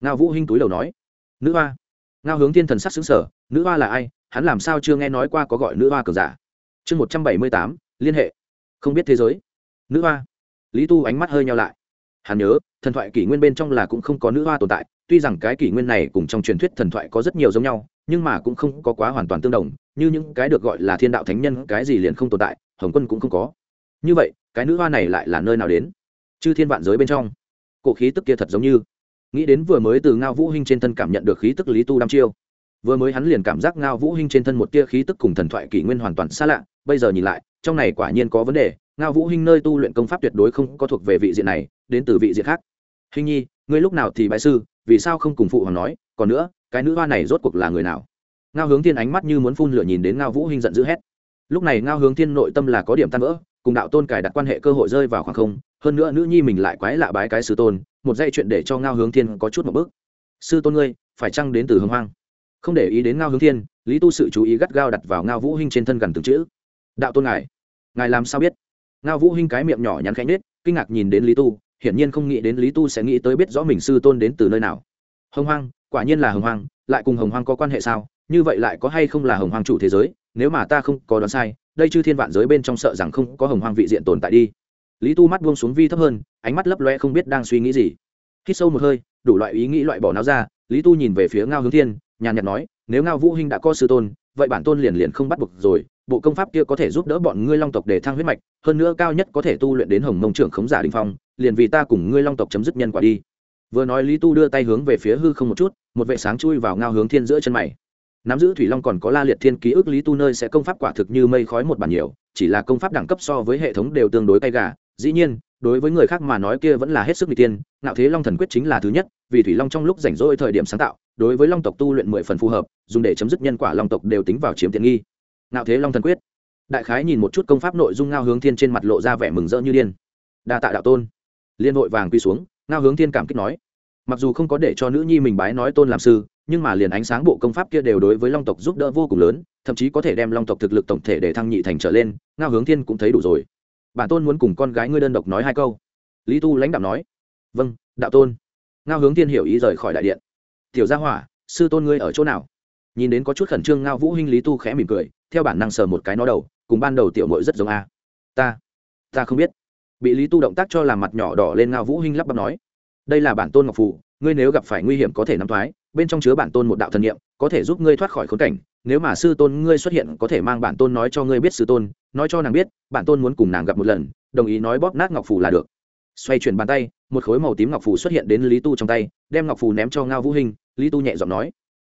Ngao vũ hinh túi đầu nói. Nữ hoa ngao hướng thiên thần sắc xứng sở, nữ hoa là ai, hắn làm sao chưa nghe nói qua có gọi nữ hoa cường giả? Chương một trăm bảy mươi tám, liên hệ. Không biết thế giới. Nữ hoa. Lý tu ánh mắt hơi nhau lại. Hắn nhớ, thần thoại kỷ nguyên bên trong là cũng không có nữ hoa tồn tại, tuy rằng cái kỷ nguyên này cùng trong truyền thuyết thần thoại có rất nhiều giống nhau, nhưng mà cũng không có quá hoàn toàn tương đồng, như những cái được gọi là thiên đạo thánh nhân, cái gì liền không tồn tại, hồng quân cũng không có. Như vậy, cái nữ hoa này lại là nơi nào đến? Chư thiên vạn giới bên trong. Cổ khí tức kia thật giống như nghĩ đến vừa mới từ ngao vũ hinh trên thân cảm nhận được khí tức lý tu đăm chiêu, vừa mới hắn liền cảm giác ngao vũ hinh trên thân một tia khí tức cùng thần thoại kỷ nguyên hoàn toàn xa lạ. Bây giờ nhìn lại, trong này quả nhiên có vấn đề. Ngao vũ hinh nơi tu luyện công pháp tuyệt đối không có thuộc về vị diện này, đến từ vị diện khác. Hình nhi, ngươi lúc nào thì bái sư, vì sao không cùng phụ hoàng nói? Còn nữa, cái nữ hoa này rốt cuộc là người nào? Ngao hướng thiên ánh mắt như muốn phun lửa nhìn đến ngao vũ hinh giận dữ hét. Lúc này ngao hướng thiên nội tâm là có điểm tan vỡ, cùng đạo tôn cải đặt quan hệ cơ hội rơi vào khoảng không hơn nữa nữ nhi mình lại quái lạ bái cái sư tôn, một dây chuyện để cho ngao hướng thiên có chút một bước. Sư tôn ngươi, phải chăng đến từ hưng hoang? Không để ý đến ngao hướng thiên, lý tu sự chú ý gắt gao đặt vào ngao vũ hinh trên thân gần từng chữ. Đạo tôn ngài ngài làm sao biết? Ngao vũ hinh cái miệng nhỏ nhắn khẽ nết kinh ngạc nhìn đến lý tu, hiển nhiên không nghĩ đến lý tu sẽ nghĩ tới biết rõ mình sư tôn đến từ nơi nào. Hồng hoang, quả nhiên là hồng hoang, lại cùng hồng hoang có quan hệ sao? Như vậy lại có hay không là hồng hoang chủ thế giới? Nếu mà ta không có đoán sai, đây chư thiên vạn giới bên trong sợ rằng không có hồng hoang vị diện tồn tại đi lý tu mắt buông xuống vi thấp hơn, ánh mắt lấp loe không biết đang suy nghĩ gì. Khi sâu một hơi, đủ loại ý nghĩ loại bỏ não ra, lý tu nhìn về phía ngao hướng thiên, nhàn nhạt nói, nếu ngao vũ hinh đã có sư tôn, vậy bản tôn liền liền không bắt buộc rồi, bộ công pháp kia có thể giúp đỡ bọn ngươi long tộc để thăng huyết mạch, hơn nữa cao nhất có thể tu luyện đến hồng mông trưởng khống giả đình phong, liền vì ta cùng ngươi long tộc chấm dứt nhân quả đi. Vừa nói lý tu đưa tay hướng về phía hư không một chút, một vệ sáng chui vào ngao hướng thiên giữa chân mày. Nắm giữ thủy long còn có la liệt thiên ký ức lý tu nơi sẽ công pháp quả thực như mây khói một bản nhiều, chỉ là công pháp đẳng cấp so với hệ thống đều tương đối cay gà dĩ nhiên, đối với người khác mà nói kia vẫn là hết sức n tiên ngạo thế long thần quyết chính là thứ nhất, vì thủy long trong lúc rảnh rỗi thời điểm sáng tạo, đối với long tộc tu luyện mười phần phù hợp, dùng để chấm dứt nhân quả long tộc đều tính vào chiếm tiện nghi. Ngạo thế long thần quyết. Đại khái nhìn một chút công pháp nội dung ngao hướng thiên trên mặt lộ ra vẻ mừng rỡ như điên. Đa tạ đạo tôn. Liên hội vàng quy xuống, ngao hướng thiên cảm kích nói. Mặc dù không có để cho nữ nhi mình bái nói tôn làm sư, nhưng mà liền ánh sáng bộ công pháp kia đều đối với long tộc giúp đỡ vô cùng lớn, thậm chí có thể đem long tộc thực lực tổng thể để thăng nhị thành trở lên, ngao hướng thiên cũng thấy đủ rồi bản tôn muốn cùng con gái ngươi đơn độc nói hai câu. Lý tu lãnh đạo nói vâng đạo tôn. Ngao hướng thiên hiểu ý rời khỏi đại điện. Tiểu gia hỏa, sư tôn ngươi ở chỗ nào? Nhìn đến có chút khẩn trương ngao vũ hinh, lý tu khẽ mỉm cười, theo bản năng sờ một cái nó đầu, cùng ban đầu tiểu mội rất giống a. Ta ta không biết. Bị lý tu động tác cho làm mặt nhỏ đỏ lên, ngao vũ hinh lắp bắp nói, đây là bản tôn ngọc phù, ngươi nếu gặp phải nguy hiểm có thể nắm thoái, bên trong chứa bản tôn một đạo thần niệm, có thể giúp ngươi thoát khỏi khốn cảnh, nếu mà sư tôn ngươi xuất hiện có thể mang bản tôn nói cho ngươi biết sư tôn nói cho nàng biết, bản tôn muốn cùng nàng gặp một lần, đồng ý nói bóp nát ngọc phù là được. Xoay chuyển bàn tay, một khối màu tím ngọc phù xuất hiện đến lý tu trong tay, đem ngọc phù ném cho ngao vũ hình, lý tu nhẹ giọng nói,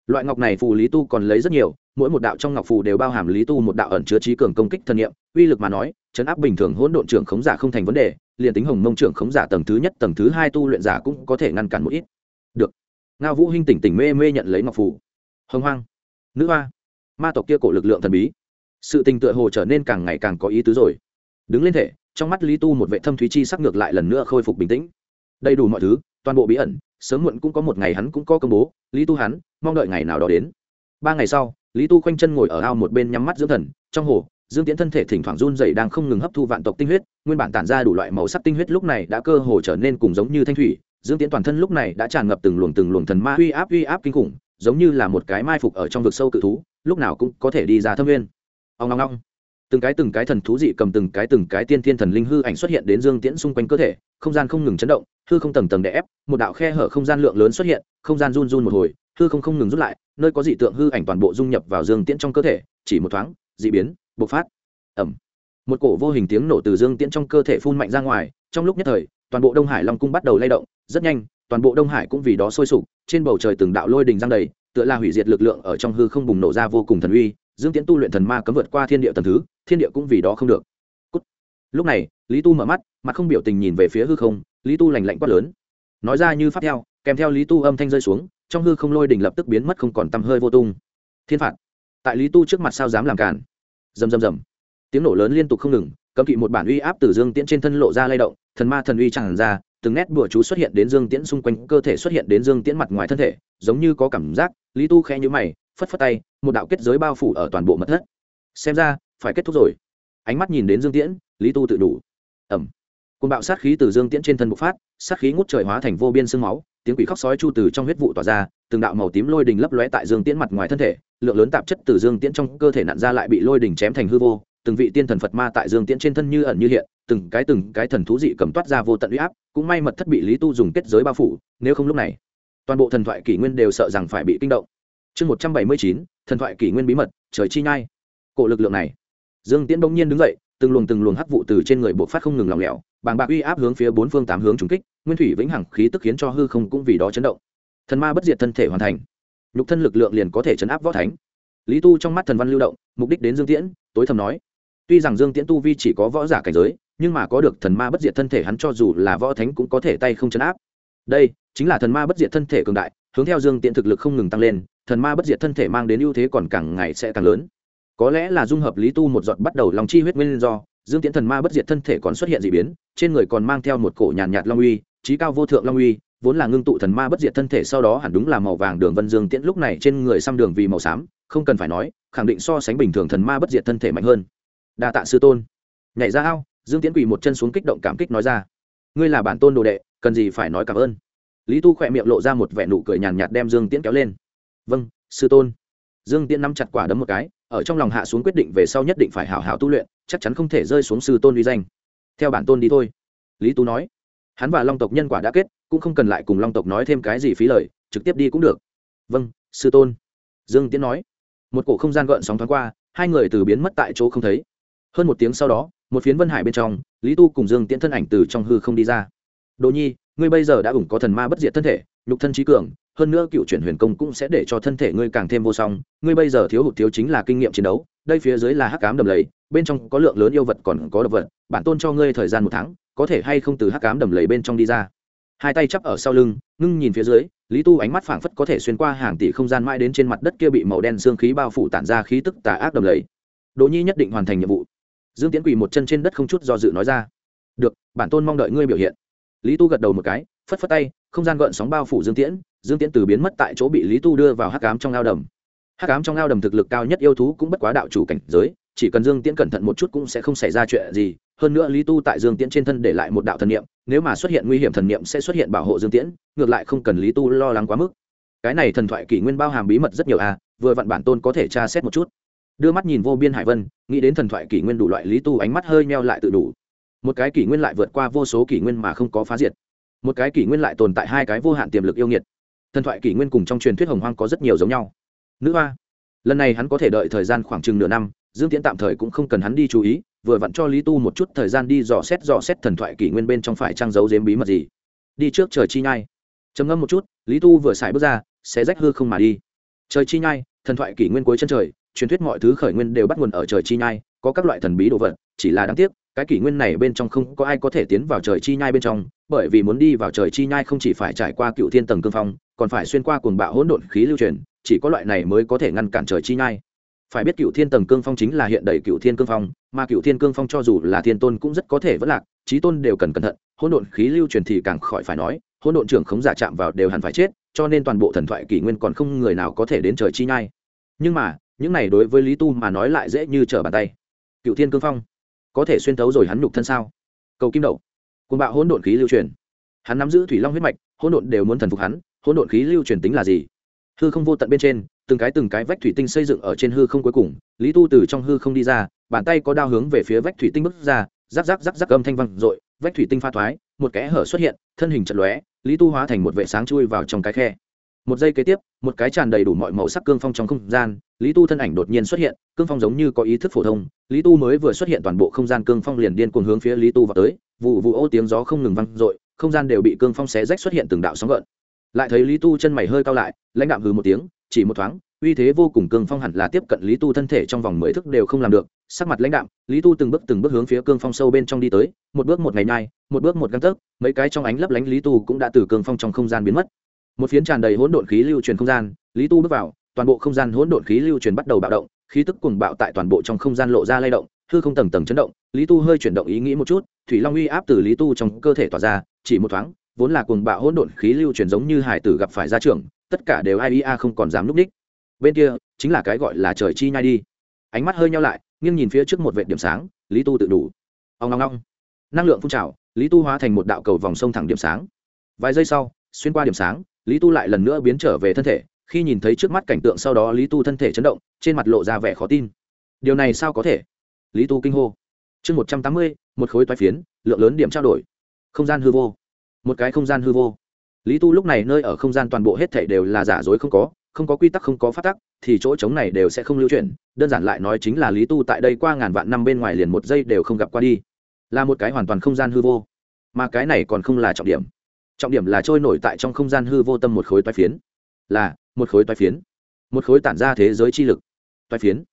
loại ngọc này phù lý tu còn lấy rất nhiều, mỗi một đạo trong ngọc phù đều bao hàm lý tu một đạo ẩn chứa trí cường công kích thân nhiệm, uy lực mà nói, chấn áp bình thường hỗn độn trưởng khống giả không thành vấn đề, liền tính hồng mông trưởng khống giả tầng thứ nhất, tầng thứ hai tu luyện giả cũng có thể ngăn cản một ít. Được. Ngao vũ hinh tỉnh tỉnh mê mê nhận lấy ngọc phù. Hồng hoang, nữ hoa, ma tộc kia cổ lực lượng thần bí sự tình tựa hồ trở nên càng ngày càng có ý tứ rồi. Đứng lên thể, trong mắt lý tu một vệ thâm thúy chi sắc ngược lại lần nữa khôi phục bình tĩnh. Đầy đủ mọi thứ, toàn bộ bí ẩn, sớm muộn cũng có một ngày hắn cũng có công bố, lý tu hắn, mong đợi ngày nào đó đến. Ba ngày sau, lý tu khoanh chân ngồi ở ao một bên nhắm mắt dưỡng thần, trong hồ, dương tiễn thân thể thỉnh thoảng run dày đang không ngừng hấp thu vạn tộc tinh huyết, nguyên bản tản ra đủ loại màu sắc tinh huyết lúc này đã cơ hồ trở nên cùng giống như thanh thủy. Dương tiễn toàn thân lúc này đã tràn ngập từng luồng từng luồng thần ma uy áp uy áp kinh khủng, giống như là một cái mai phục ở trong vực sâu cự thú, lúc nào cũng có thể đi ra thâm nguyên ông ngong ngong từng cái từng cái thần thú dị cầm, từng cái từng cái tiên thiên thần linh hư ảnh xuất hiện đến dương tiễn xung quanh cơ thể, không gian không ngừng chấn động, hư không tầng tầng đè ép, một đạo khe hở không gian lượng lớn xuất hiện, không gian run run một hồi, hư không không ngừng rút lại, nơi có dị tượng hư ảnh toàn bộ dung nhập vào dương tiễn trong cơ thể, chỉ một thoáng, dị biến, bộc phát. Ẩm một cổ vô hình tiếng nổ từ dương tiễn trong cơ thể phun mạnh ra ngoài, trong lúc nhất thời, toàn bộ đông hải long cung bắt đầu lay động, rất nhanh, toàn bộ đông hải cũng vì đó sôi sục, trên bầu trời từng đạo lôi đình giang đầy, tựa là hủy diệt lực lượng ở trong hư không bùng nổ ra vô cùng thần uy dương tiễn tu luyện thần ma cấm vượt qua thiên địa tầm thứ, thiên địa cũng vì đó không được、Cút. Lúc này, lý tu mở mắt, mặt không biểu tình nhìn về phía hư không, lý tu lành lạnh quát lớn. Nói ra như pháp theo, kèm theo lý tu âm thanh rơi xuống, trong hư không lôi đình lập tức biến mất không còn tăm hơi vô tung. Thiên phạt. Tại lý tu trước mặt sao dám làm cản rầm rầm rầm. Tiếng nổ lớn liên tục không ngừng, cấm kỵ một bản uy áp từ dương tiễn trên thân lộ ra lay động, thần ma thần uy tràn ra, từng nét bùa chú xuất hiện đến dương tiễn xung quanh, cơ thể xuất hiện đến dương tiễn mặt ngoài thân thể, giống như có cảm giác, lý tu khẽ nhữ mày phất phất tay, một đạo kết giới bao phủ ở toàn bộ mật thất. Xem ra, phải kết thúc rồi. Ánh mắt nhìn đến dương tiễn, lý tu tự đủ. Ẩm côn bạo sát khí từ dương tiễn trên thân bộc phát, sát khí ngút trời hóa thành vô biên sương máu, tiếng quỷ khóc sói chu từ trong huyết vụ tỏa ra, từng đạo màu tím lôi đình lấp lóe tại dương tiễn mặt ngoài thân thể, lượng lớn tạp chất từ dương tiễn trong cơ thể nặn ra lại bị lôi đình chém thành hư vô, từng vị tiên thần phật ma tại dương tiễn trên thân như ẩn như hiện, từng cái từng cái thần thú dị cầm toát ra vô tận uy áp, cũng may mật thất bị lý tu dùng kết giới bao phủ, nếu không lúc này, toàn bộ thần thoại kỷ nguyên đều sợ rằng phải bị kinh động chương một trăm bảy mươi chín, thần thoại kỷ nguyên bí mật, trời chi nhai. Cổ lực lượng này. Dương tiễn bỗng nhiên đứng dậy, từng luồng từng luồng hắc vụ từ trên người buộc phát không ngừng lòng lẻo, bàng bạc uy áp hướng phía bốn phương tám hướng trúng kích, nguyên thủy vĩnh hằng khí tức khiến cho hư không cũng vì đó chấn động. Thần ma bất diệt thân thể hoàn thành. Nhục thân lực lượng liền có thể chấn áp võ thánh. Lý tu trong mắt thần văn lưu động, mục đích đến dương tiễn, tối thầm nói. Tuy rằng dương tiễn tu vi chỉ có võ giả cảnh giới, nhưng mà có được thần ma bất diệt thân thể hắn cho dù là võ thánh cũng có thể tay không chấn áp. Đây chính là thần ma bất diệt thân thể cường đại, hướng theo dương tiễn thực lực không ngừng tăng lên thần ma bất diệt thân thể mang đến ưu thế còn càng ngày sẽ càng lớn. Có lẽ là dung hợp lý tu một giọt bắt đầu lòng chi huyết nguyên do dương tiễn thần ma bất diệt thân thể còn xuất hiện d ị biến trên người còn mang theo một cổ nhàn nhạt, nhạt long uy trí cao vô thượng long uy vốn là ngưng tụ thần ma bất diệt thân thể sau đó hẳn đúng là màu vàng đường vân dương tiễn lúc này trên người xăm đường vì màu xám không cần phải nói khẳng định so sánh bình thường thần ma bất diệt thân thể mạnh hơn. Đa tạ sư tôn. Nhảy ra ao dương tiễn quỳ một chân xuống kích động cảm kích nói ra. Ngươi là bản tôn đồ đệ cần gì phải nói cảm ơn? Lý tu khỏe miệng lộ ra một vẻ nụ cười nhàn nhạt đem dương tiễn kéo lên vâng sư tôn. Dương tiễn nắm chặt quả đấm một cái, ở trong lòng hạ xuống quyết định về sau nhất định phải hảo hảo tu luyện, chắc chắn không thể rơi xuống sư tôn uy danh. Theo bản tôn đi thôi. Lý tú nói. Hắn và long tộc nhân quả đã kết, cũng không cần lại cùng long tộc nói thêm cái gì phí lời, trực tiếp đi cũng được. Vâng sư tôn. Dương tiễn nói. Một cổ không gian gợn sóng thoáng qua, hai người từ biến mất tại chỗ không thấy. Hơn một tiếng sau đó, một phiến vân hải bên trong, lý tu cùng dương tiễn thân ảnh từ trong hư không đi ra. Đồ nhi, ngươi bây giờ đã ủng có thần ma bất diệt thân thể, nhục thân trí cường hơn nữa cựu chuyển huyền công cũng sẽ để cho thân thể ngươi càng thêm vô song. Ngươi bây giờ thiếu hụt thiếu chính là kinh nghiệm chiến đấu, đây phía dưới là hắc cám đầm lầy, bên trong có lượng lớn yêu vật còn có độc vật, bản tôn cho ngươi thời gian một tháng, có thể hay không từ hắc cám đầm lầy bên trong đi ra. Hai tay chắp ở sau lưng, ngưng nhìn phía dưới, lý tu ánh mắt phảng phất có thể xuyên qua hàng tỷ không gian mãi đến trên mặt đất kia bị màu đen xương khí bao phủ tản ra khí tức tà ác đầm lầy. Đỗ nhi nhất định hoàn thành nhiệm vụ. Dương tiến quỳ một chân trên đất không chút do dự nói ra. Được, bản tôn mong đợi ngươi biểu hiện. Lý tu gật đầu một cái, phất phất tay, không gian gợn sóng bao phủ dương tiễn dương tiễn từ biến mất tại chỗ bị lý tu đưa vào hắc ám trong ao đầm. Hắc ám trong ao đầm thực lực cao nhất yêu thú cũng bất quá đạo chủ cảnh giới, chỉ cần dương tiễn cẩn thận một chút cũng sẽ không xảy ra chuyện gì. Hơn nữa lý tu tại dương tiễn trên thân để lại một đạo thần niệm, nếu mà xuất hiện nguy hiểm thần niệm sẽ xuất hiện bảo hộ dương tiễn, ngược lại không cần lý tu lo lắng quá mức. Cái này thần thoại kỷ nguyên bao hàm bí mật rất nhiều à vừa vặn bản tôn có thể tra xét một chút. Đưa mắt nhìn vô biên hải vân, nghĩ đến thần thoại kỷ nguyên đủ loại lý tu ánh mắt hơi meo lại tự đủ. Một cái kỷ nguyên lại vượt qua vô số kỷ nguyên mà không có phá diệt. Một cái kỷ nguyên lại tồn tại hai cái vô hạn tiềm lực yêu nghiệt thần thoại kỷ nguyên cùng trong truyền thuyết hồng hoang có rất nhiều giống nhau. Nữ hoa, lần này hắn có thể đợi thời gian khoảng chừng nửa năm, dương tiễn tạm thời cũng không cần hắn đi chú ý, vừa vặn cho lý tu một chút thời gian đi dò xét dò xét thần thoại kỷ nguyên bên trong phải trang giấu dếm bí mật gì. Đi trước trời chi nhai. Trầm ngâm một chút, lý tu vừa xài bước ra, sẽ rách hư không mà đi. Trời chi nhai, thần thoại kỷ nguyên cuối chân trời, truyền thuyết mọi thứ khởi nguyên đều bắt nguồn ở trời chi nhai, có các loại thần bí đồ vật, chỉ là đáng tiếc cái kỷ nguyên này bên trong không có ai có thể tiến vào trời chi nhai bên trong, bởi vì muốn đi vào trời chi nhai không chỉ phải trải qua cựu thiên tầng cương phong, còn phải xuyên qua cuồng bạo hỗn độn khí lưu truyền, chỉ có loại này mới có thể ngăn cản trời chi nhai. Phải biết cựu thiên tầng cương phong chính là hiện đầy cựu thiên cương phong, mà cựu thiên cương phong cho dù là thiên tôn cũng rất có thể vất lạc trí tôn đều cần cẩn thận, hỗn độn khí lưu truyền thì càng khỏi phải nói, hỗn độn trưởng khống giả chạm vào đều hẳn phải chết, cho nên toàn bộ thần thoại kỷ nguyên còn không người nào có thể đến trời chi nhai. Nhưng mà, những này đối với lý tu mà nói lại dễ như trở bàn tay. Cựu thiên cương phong có thể xuyên thấu rồi hắn nhục thân sao? Cầu kim đậu. Côn bạo hỗn độn khí lưu truyền. Hắn nắm giữ thủy long huyết mạch, hỗn độn đều muốn thần phục hắn, hỗn độn khí lưu truyền tính là gì? Hư không vô tận bên trên, từng cái từng cái vách thủy tinh xây dựng ở trên hư không cuối cùng, lý tu từ trong hư không đi ra, bàn tay có đao hướng về phía vách thủy tinh bước ra, rắc rắc rắc rắc âm thanh văng r ộ i vách thủy tinh pha thoái, một kẽ hở xuất hiện, thân hình chật lóe, lý tu hóa thành một vệ sáng chui vào trong cái khe một giây kế tiếp, một cái tràn đầy đủ mọi màu sắc cương phong trong không gian, lý tu thân ảnh đột nhiên xuất hiện, cương phong giống như có ý thức phổ thông, lý tu mới vừa xuất hiện toàn bộ không gian cương phong liền điên cuồng hướng phía lý tu vào tới, vụ vụ ô tiếng gió không ngừng văng r ộ i không gian đều bị cương phong xé rách xuất hiện từng đạo sóng gợn. Lại thấy lý tu chân mày hơi cao lại, lãnh đạo hừ một tiếng, chỉ một thoáng, uy thế vô cùng cương phong hẳn là tiếp cận lý tu thân thể trong vòng mười thức đều không làm được, sắc mặt lãnh đạo lý tu từng bước từng bước hướng phía cương phong sâu bên trong đi tới, một bước một ngày nhai, một bước một găng tấc mấy cái trong ánh lấp lánh lý tu cũng đã từ cương phong trong không gian biến mất một phiến tràn đầy hỗn độn khí lưu truyền không gian lý tu bước vào toàn bộ không gian hỗn độn khí lưu truyền bắt đầu bạo động khí tức cuồng bạo tại toàn bộ trong không gian lộ ra lay động hư không tầng tầng chấn động. Lý tu hơi chuyển động ý nghĩ một chút thủy long uy áp từ lý tu trong cơ thể tỏa ra chỉ một thoáng vốn là cuồng bạo hỗn độn khí lưu truyền giống như hải tử gặp phải gia trưởng tất cả đều ai a không còn dám núp ních bên kia chính là cái gọi là trời chi nhai đi. Ánh mắt hơi nhau lại nghiêng nhìn phía trước một vệ điểm sáng lý tu tự đủ. Ông long long, năng lượng phun trào lý tu hóa thành một đạo cầu vòng sông thẳng điểm sáng. Vài giây sau xuyên qua điểm sáng lý tu lại lần nữa biến trở về thân thể, khi nhìn thấy trước mắt cảnh tượng sau đó lý tu thân thể chấn động, trên mặt lộ ra vẻ khó tin. Điều này sao có thể? Lý tu kinh hô. Chương một trăm tám mươi, một khối toái phiến, lượng lớn điểm trao đổi. Không gian hư vô. Một cái không gian hư vô. Lý tu lúc này nơi ở không gian toàn bộ hết thảy đều là giả dối không có không có quy tắc, không có phát tắc, thì chỗ trống này đều sẽ không lưu chuyển. Đơn giản lại nói chính là lý tu tại đây qua ngàn vạn năm bên ngoài liền một giây đều không gặp qua đi. Là một cái hoàn toàn không gian hư vô. Mà cái này còn không là trọng điểm trọng điểm là trôi nổi tại trong không gian hư vô tâm một khối toái phiến. Là, một khối toái phiến. Một khối tản ra thế giới chi lực. Toái phiến.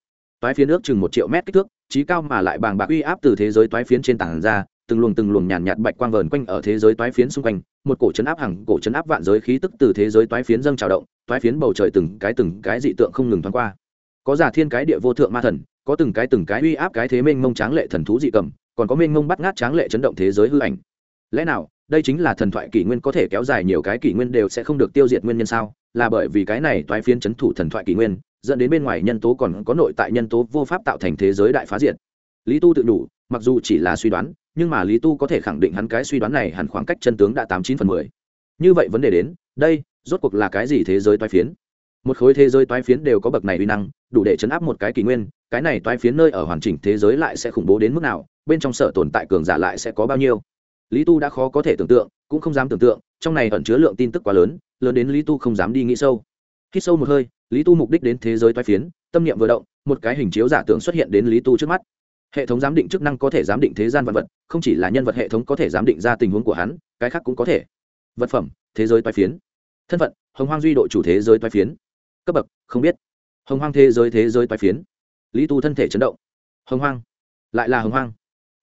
Toái phiến ước chừng một triệu mét kích thước trí cao mà lại bàng bạc uy áp từ thế giới toái phiến trên tảng ra, từng luồng từng luồng nhàn nhạt bạch quang vờn quanh ở thế giới toái phiến xung quanh, một cổ chấn áp hằng cổ chấn áp vạn giới khí tức từ thế giới toái phiến dâng trào động, toái phiến bầu trời từng cái từng cái dị tượng không ngừng thoáng qua. Có giả thiên cái địa vô thượng ma thần, có từng cái từng cái uy áp cái thế mênh mông tráng lệ thần thú dị cầm, còn có mênh mông bắt ngát tráng lệ chấn động thế giới hư ảnh. Lẽ nào đây chính là thần thoại kỷ nguyên có thể kéo dài nhiều cái kỷ nguyên đều sẽ không được tiêu diệt nguyên nhân sao? Là bởi vì cái này toái phiến chấn thủ thần thoại kỷ nguyên, dẫn đến bên ngoài nhân tố còn có nội tại nhân tố vô pháp tạo thành thế giới đại phá diệt. Lý tu tự đủ, mặc dù chỉ là suy đoán, nhưng mà lý tu có thể khẳng định hắn cái suy đoán này hẳn khoảng cách chân tướng đã tám chín phần mười. Như vậy vấn đề đến, đây rốt cuộc là cái gì thế giới toái phiến? Một khối thế giới toái phiến đều có bậc này uy năng, đủ để chấn áp một cái kỷ nguyên, cái này toái phiến nơi ở hoàn chỉnh thế giới lại sẽ khủng bố đến mức nào, bên trong sở tồn tại cường giả lại sẽ có bao nhiêu? Lý tu đã khó có thể tưởng tượng, cũng không dám tưởng tượng, trong này ẩn chứa lượng tin tức quá lớn lớn đến lý tu không dám đi nghĩ sâu. Khi sâu một hơi, lý tu mục đích đến thế giới toái phiến, tâm niệm vừa động, một cái hình chiếu giả tưởng xuất hiện đến lý tu trước mắt. Hệ thống giám định chức năng có thể giám định thế gian vật vật, không chỉ là nhân vật hệ thống có thể giám định ra tình huống của hắn, cái khác cũng có thể. Vật phẩm, thế giới toái phiến. Thân phận, hồng hoang duy độ chủ thế giới toái phiến. Cấp bậc, không biết. Hồng hoang thế giới thế giới toái phiến. Lý tu thân thể chấn động. Hồng hoang. Lại là hồng hoang.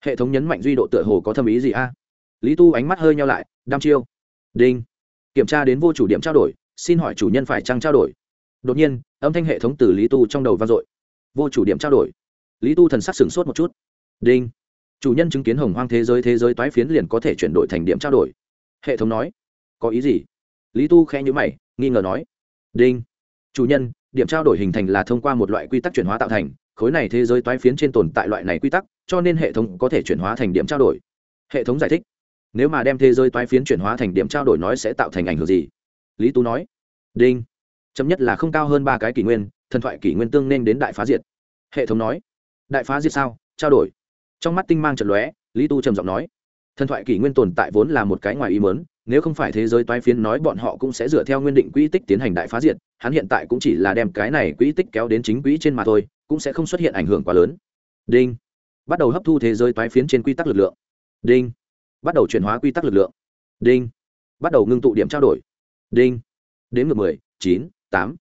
Hệ thống nhấn mạnh duy độ tựa hồ có thâm ý gì a? Lý tu ánh mắt hơi nhau lại đam chiêu. Đinh. Kiểm tra đến vô chủ điểm trao đổi, xin hỏi chủ nhân phải chăng trao đổi? Đột nhiên, âm thanh hệ thống từ lý tu trong đầu vang dội. Vô chủ điểm trao đổi. Lý tu thần sắc sửng sốt một chút. Đinh. Chủ nhân chứng kiến hồng hoang thế giới thế giới toái phiến liền có thể chuyển đổi thành điểm trao đổi. Hệ thống nói. Có ý gì? Lý tu khẽ nhữ mày, nghi ngờ nói. Đinh. Chủ nhân, điểm trao đổi hình thành là thông qua một loại quy tắc chuyển hóa tạo thành. Khối này thế giới toái phiến trên tồn tại loại này quy tắc, cho nên hệ thống có thể chuyển hóa thành điểm trao đổi. Hệ thống giải thích nếu mà đem thế giới toái phiến chuyển hóa thành điểm trao đổi nói sẽ tạo thành ảnh hưởng gì? Lý tú nói. Đinh. Chấm nhất là không cao hơn ba cái kỷ nguyên, thần thoại kỷ nguyên tương nên đến đại phá diệt. Hệ thống nói. Đại phá diệt sao? Trao đổi. Trong mắt tinh mang trận lóe, lý tu trầm giọng nói. Thần thoại kỷ nguyên tồn tại vốn là một cái ngoài ý mớn nếu không phải thế giới toái phiến nói bọn họ cũng sẽ dựa theo nguyên định quỹ tích tiến hành đại phá diệt, hắn hiện tại cũng chỉ là đem cái này quỹ tích kéo đến chính quỹ trên mà thôi, cũng sẽ không xuất hiện ảnh hưởng quá lớn. Đinh. Bắt đầu hấp thu thế giới toái phiến trên quy tắc lực lượng. Đinh bắt đầu chuyển hóa quy tắc lực lượng. Đinh. Bắt đầu ngưng tụ điểm trao đổi. Đinh. Đến ngược mười, chín, tám.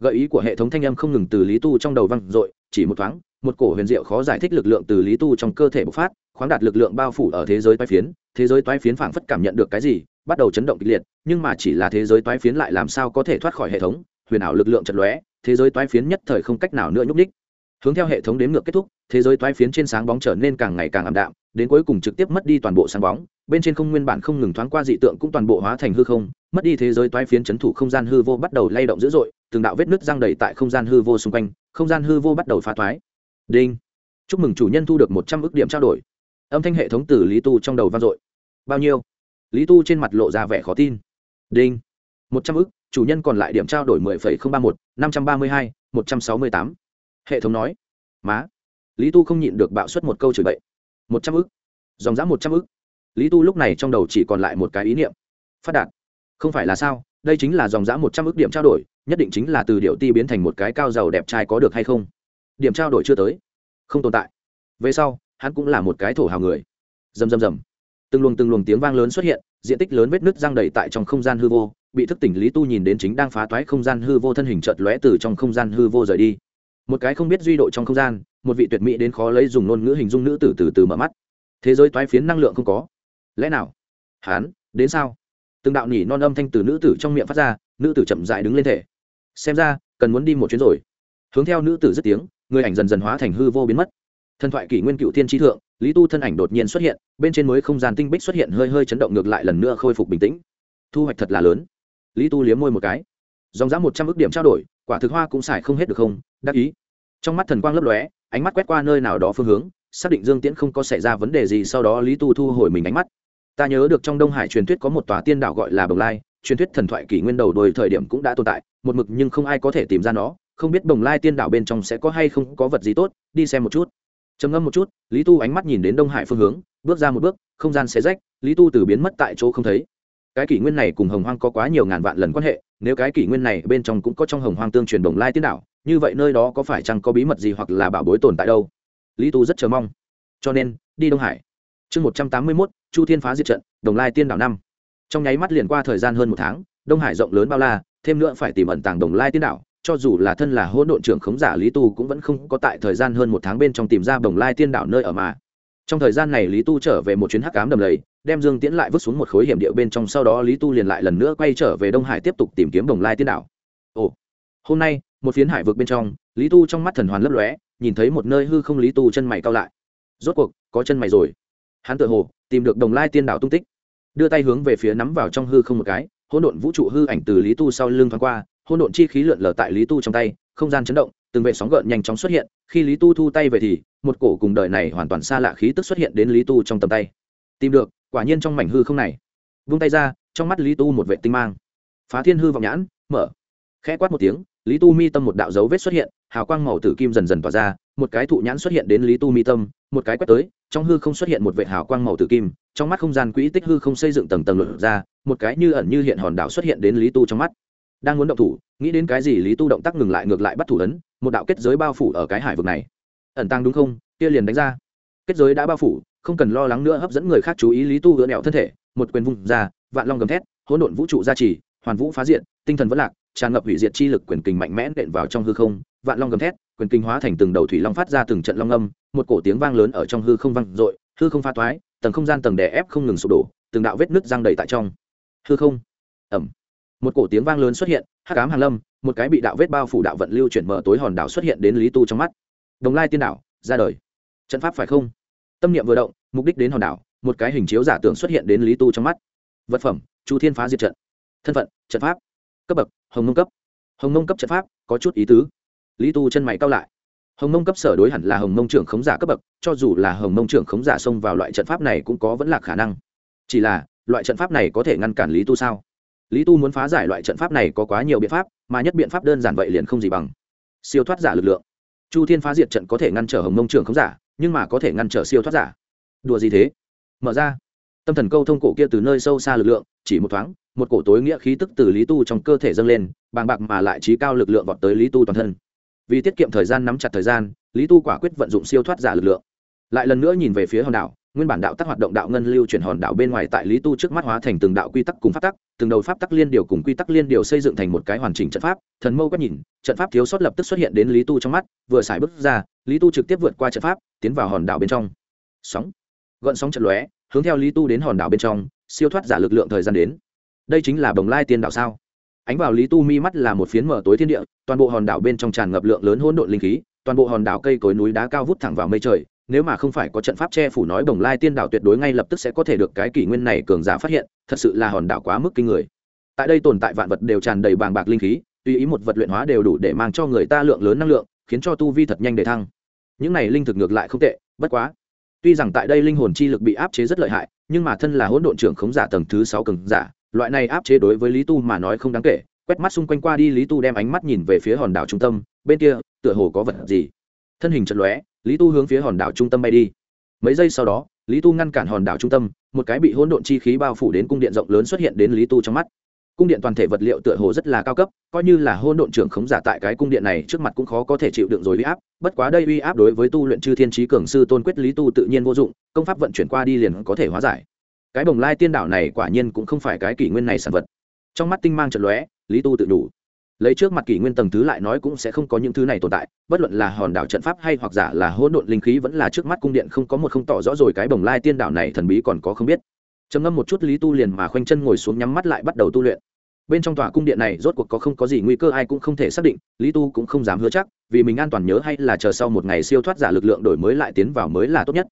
Gợi ý của hệ thống thanh âm không ngừng từ lý tu trong đầu văng r ộ i chỉ một thoáng, một cổ huyền diệu khó giải thích lực lượng từ lý tu trong cơ thể bộc phát, khoáng đạt lực lượng bao phủ ở thế giới toái phiến, thế giới toái phiến phảng phất cảm nhận được cái gì, bắt đầu chấn động kịch liệt, nhưng mà chỉ là thế giới toái phiến lại làm sao có thể thoát khỏi hệ thống, huyền ảo lực lượng chật lóe, thế giới toái phiến nhất thời không cách nào nữa nhúc ních hướng theo hệ thống đếm ngược kết thúc, thế giới toái phiến trên sáng bóng trở nên càng ngày càng ảm đạm, đến cuối cùng trực tiếp mất đi toàn bộ sáng bóng, bên trên không nguyên bản không ngừng thoáng qua dị tượng cũng toàn bộ hóa thành hư không, mất đi thế giới toái phiến chấn thủ không gian hư vô bắt đầu lay động dữ dội, từng đạo vết nứt răng đầy tại không gian hư vô xung quanh, không gian hư vô bắt đầu phá thoái đinh! Chúc mừng chủ nhân thu được một trăm ước điểm trao đổi. Âm thanh hệ thống từ lý tu trong đầu vang dội. Bao nhiêu? Lý tu trên mặt lộ ra vẻ khó tin. Đinh! Một trăm ước, chủ nhân còn lại điểm trao đổi mười phẩy không ba một, năm trăm ba mươi hai, một trăm sáu mươi tám hệ thống nói, má, lý tu không nhịn được bạo suất một câu chửi bậy. Một trăm ức, dòng dã một trăm ức. Lý tu lúc này trong đầu chỉ còn lại một cái ý niệm. Phát đạt. Không phải là sao, đây chính là dòng dã một trăm ức điểm trao đổi, nhất định chính là từ điệu ti biến thành một cái cao giàu đẹp trai có được hay không? Điểm trao đổi chưa tới. Không tồn tại. Về sau, hắn cũng là một cái thổ hào người. Rầm rầm rầm. Từng luồng từng luồng tiếng vang lớn xuất hiện, diện tích lớn vết nứt giang đầy tại trong không gian hư vô, bị thức tỉnh lý tu nhìn đến chính đang phá toái không gian hư vô thân hình chợt lóe từ trong không gian hư vô rời đi một cái không biết duy độ trong không gian, một vị tuyệt mỹ đến khó lấy dùng ngôn ngữ hình dung nữ tử từ từ mở mắt. Thế giới toái phiến năng lượng không có. Lẽ nào? Hán, đến sao? Từng đạo nhỉ non âm thanh từ nữ tử trong miệng phát ra, nữ tử chậm dại đứng lên thể. Xem ra, cần muốn đi một chuyến rồi. Hướng theo nữ tử dứt tiếng, người ảnh dần dần hóa thành hư vô biến mất. Thần thoại kỷ nguyên cựu tiên trí thượng, lý tu thân ảnh đột nhiên xuất hiện, bên trên mới không gian tinh bích xuất hiện hơi hơi chấn động ngược lại lần nữa khôi phục bình tĩnh. Thu hoạch thật là lớn. Lý tu liếm môi một cái. Dòng giá một trăm ước điểm trao đổi, quả thực hoa cũng xài không hết được không đắc ý. Trong mắt thần quang lấp lóe, ánh mắt quét qua nơi nào đó phương hướng, xác định dương tiễn không có xảy ra vấn đề gì, sau đó lý tu thu hồi mình ánh mắt. Ta nhớ được trong đông hải truyền thuyết có một tòa tiên đảo gọi là bồng lai, truyền thuyết thần thoại kỷ nguyên đầu đôi thời điểm cũng đã tồn tại, một mực nhưng không ai có thể tìm ra nó, không biết bồng lai tiên đảo bên trong sẽ có hay không có vật gì tốt, đi xem một chút. Trầm ngâm một chút, lý tu ánh mắt nhìn đến đông hải phương hướng, bước ra một bước, không gian xé rách, lý tu từ biến mất tại chỗ không thấy. Cái kỷ nguyên này cùng hồng hoang có quá nhiều ngàn vạn lần quan hệ, nếu cái kỷ nguyên này bên trong cũng có trong hồng hoang tương truyền đồng lai tiên đảo như vậy nơi đó có phải chăng có bí mật gì hoặc là bảo bối tồn tại đâu? Lý tu rất chờ mong. Cho nên, đi đông hải. Chương một trăm tám mươi mốt, chu thiên phá diệt trận, đồng lai tiên đảo năm. Trong nháy mắt liền qua thời gian hơn một tháng, đông hải rộng lớn bao la, thêm nữa phải tìm ẩn tàng đồng lai tiên đảo. Cho dù là thân là hỗn độn trưởng khống giả, lý tu cũng vẫn không có tại thời gian hơn một tháng bên trong tìm ra đồng lai tiên đảo nơi ở mà. Trong thời gian này, lý tu trở về một chuyến hắc cám đầm lầy, đem dương tiễn lại vứt xuống một khối hiểm địa bên trong, sau đó lý tu liền lại lần nữa quay trở về đông hải tiếp tục tìm kiếm đồng lai tiên đảo hôm nay, một phiến hải vực bên trong, lý tu trong mắt thần hoàn lấp lóe, nhìn thấy một nơi hư không lý tu chân mày cao lại. Rốt cuộc, có chân mày rồi. Hắn tự hồ, tìm được đồng lai tiên đảo tung tích. Đưa tay hướng về phía nắm vào trong hư không một cái, hỗn độn vũ trụ hư ảnh từ lý tu sau lưng thoáng qua, hỗn độn chi khí lượn lờ tại lý tu trong tay, không gian chấn động, từng vệ sóng gợn nhanh chóng xuất hiện, khi lý tu thu tay về thì, một cổ cùng đời này hoàn toàn xa lạ khí tức xuất hiện đến lý tu trong tầm tay. Tìm được, quả nhiên trong mảnh hư không này. Vung tay ra, trong mắt lý tu một vệ tinh mang. Phá thiên hư vọng nhãn, mở. Khẽ quát một tiếng lý tu mi tâm một đạo dấu vết xuất hiện, hào quang màu tử kim dần dần tỏa ra, một cái thụ nhãn xuất hiện đến lý tu mi tâm, một cái quét tới, trong hư không xuất hiện một vệ hào quang màu tử kim, trong mắt không gian quỹ tích hư không xây dựng tầng tầng luận ra, một cái như ẩn như hiện hòn đảo xuất hiện đến lý tu trong mắt. Đang muốn động thủ, nghĩ đến cái gì lý tu động tác ngừng lại ngược lại bắt thủ ấn, một đạo kết giới bao phủ ở cái hải vực này. Ẩn tăng đúng không? Kia liền đánh ra. Kết giới đã bao phủ, không cần lo lắng nữa hấp dẫn người khác chú ý lý tu gỡ nẹo thân thể, một quyền vùng ra, vạn long gầm thét, hỗn độn vũ trụ gia trì, hoàn vũ phá diện, tinh thần vẫn lạc tràn ngập hủy diệt chi lực quyền kình mạnh mẽ đệm vào trong hư không, vạn long gầm thét, quyền kình hóa thành từng đầu thủy long phát ra từng trận long âm, một cổ tiếng vang lớn ở trong hư không vang dội, hư không pha toái, tầng không gian tầng đè ép không ngừng sụp đổ, từng đạo vết nứt giang đầy tại trong. Hư không? Ẩm một cổ tiếng vang lớn xuất hiện, hắc ám hàn lâm, một cái bị đạo vết bao phủ đạo vận lưu chuyển mở tối hòn đảo xuất hiện đến lý tu trong mắt. Đồng lai tiên đảo, ra đời. Trận pháp phải không? Tâm niệm vừa động, mục đích đến hòn đảo, một cái hình chiếu giả tưởng xuất hiện đến lý tu trong mắt. Vật phẩm, chu thiên phá diệt trận. Thân phận, trận pháp cấp bậc, hồng nông cấp. Hồng nông cấp trận pháp, có chút ý tứ. Lý tu chân mày cao lại. Hồng nông cấp sở đối hẳn là hồng nông trưởng khống giả cấp bậc, cho dù là hồng nông trưởng khống giả xông vào loại trận pháp này cũng có vẫn là khả năng. Chỉ là, loại trận pháp này có thể ngăn cản lý tu sao? Lý tu muốn phá giải loại trận pháp này có quá nhiều biện pháp, mà nhất biện pháp đơn giản vậy liền không gì bằng. Siêu thoát giả lực lượng. Chu thiên phá diệt trận có thể ngăn trở hồng mông trưởng khống giả, nhưng mà có thể ngăn trở siêu thoát giả. Đùa gì thế? Mở ra. Tâm thần câu thông cổ kia từ nơi sâu xa lực lượng, chỉ một thoáng một cổ tối nghĩa khí tức từ lý tu trong cơ thể dâng lên, bàng bạc mà lại trí cao lực lượng vọt tới lý tu toàn thân. Vì tiết kiệm thời gian nắm chặt thời gian, lý tu quả quyết vận dụng siêu thoát giả lực lượng. Lại lần nữa nhìn về phía hòn đảo, nguyên bản đạo tắc hoạt động đạo ngân lưu chuyển hòn đảo bên ngoài tại lý tu trước mắt hóa thành từng đạo quy tắc cùng pháp tắc, từng đầu pháp tắc liên điều cùng quy tắc liên điều xây dựng thành một cái hoàn chỉnh trận pháp, thần mâu quét nhìn, trận pháp thiếu sót lập tức xuất hiện đến lý tu trong mắt, vừa xài bước ra, lý tu trực tiếp vượt qua trận pháp, tiến vào hòn đảo bên trong. Sóng. Gợn sóng trận lóe, hướng theo lý tu đến hòn đảo bên trong, siêu thoát giả lực lượng thời gian đến đây chính là bồng lai tiên đảo sao? Ánh vào lý tu mi mắt là một phiến mở tối thiên địa, toàn bộ hòn đảo bên trong tràn ngập lượng lớn hỗn độn linh khí, toàn bộ hòn đảo cây cối núi đá cao vút thẳng vào mây trời, nếu mà không phải có trận pháp che phủ nói bồng lai tiên đảo tuyệt đối ngay lập tức sẽ có thể được cái kỷ nguyên này cường giả phát hiện, thật sự là hòn đảo quá mức kinh người. Tại đây tồn tại vạn vật đều tràn đầy bàng bạc linh khí, tùy ý một vật luyện hóa đều đủ để mang cho người ta lượng lớn năng lượng, khiến cho tu vi thật nhanh để thăng. Những này linh thực ngược lại không tệ, bất quá. Tuy rằng tại đây linh hồn chi lực bị áp chế rất lợi hại, nhưng mà thân là hỗn độn trưởng khống giả tầng thứ sáu cường giả loại này áp chế đối với lý tu mà nói không đáng kể, quét mắt xung quanh qua đi lý tu đem ánh mắt nhìn về phía hòn đảo trung tâm, bên kia, tựa hồ có vật gì? Thân hình chật lóe, lý tu hướng phía hòn đảo trung tâm bay đi. Mấy giây sau đó, lý tu ngăn cản hòn đảo trung tâm, một cái bị hỗn độn chi khí bao phủ đến cung điện rộng lớn xuất hiện đến lý tu trong mắt. Cung điện toàn thể vật liệu tựa hồ rất là cao cấp, coi như là hôn độn trưởng khống giả tại cái cung điện này trước mặt cũng khó có thể chịu đựng rồi uy áp, bất quá đây uy áp đối với tu luyện chư thiên trí cường sư tôn quyết lý tu tự nhiên vô dụng, công pháp vận chuyển qua đi liền có thể hóa giải cái bồng lai tiên đảo này quả nhiên cũng không phải cái kỷ nguyên này sản vật. Trong mắt tinh mang trận lóe, lý tu tự đủ. Lấy trước mặt kỷ nguyên tầng thứ lại nói cũng sẽ không có những thứ này tồn tại, bất luận là hòn đảo trận pháp hay hoặc giả là hỗn độn linh khí vẫn là trước mắt cung điện không có một không tỏ rõ rồi cái bồng lai tiên đảo này thần bí còn có không biết. Trầm ngâm một chút, lý tu liền mà khoanh chân ngồi xuống nhắm mắt lại bắt đầu tu luyện. Bên trong tòa cung điện này rốt cuộc có không có gì nguy cơ ai cũng không thể xác định, lý tu cũng không dám hứa chắc, vì mình an toàn nhớ hay là chờ sau một ngày siêu thoát giả lực lượng đổi mới lại tiến vào mới là tốt nhất.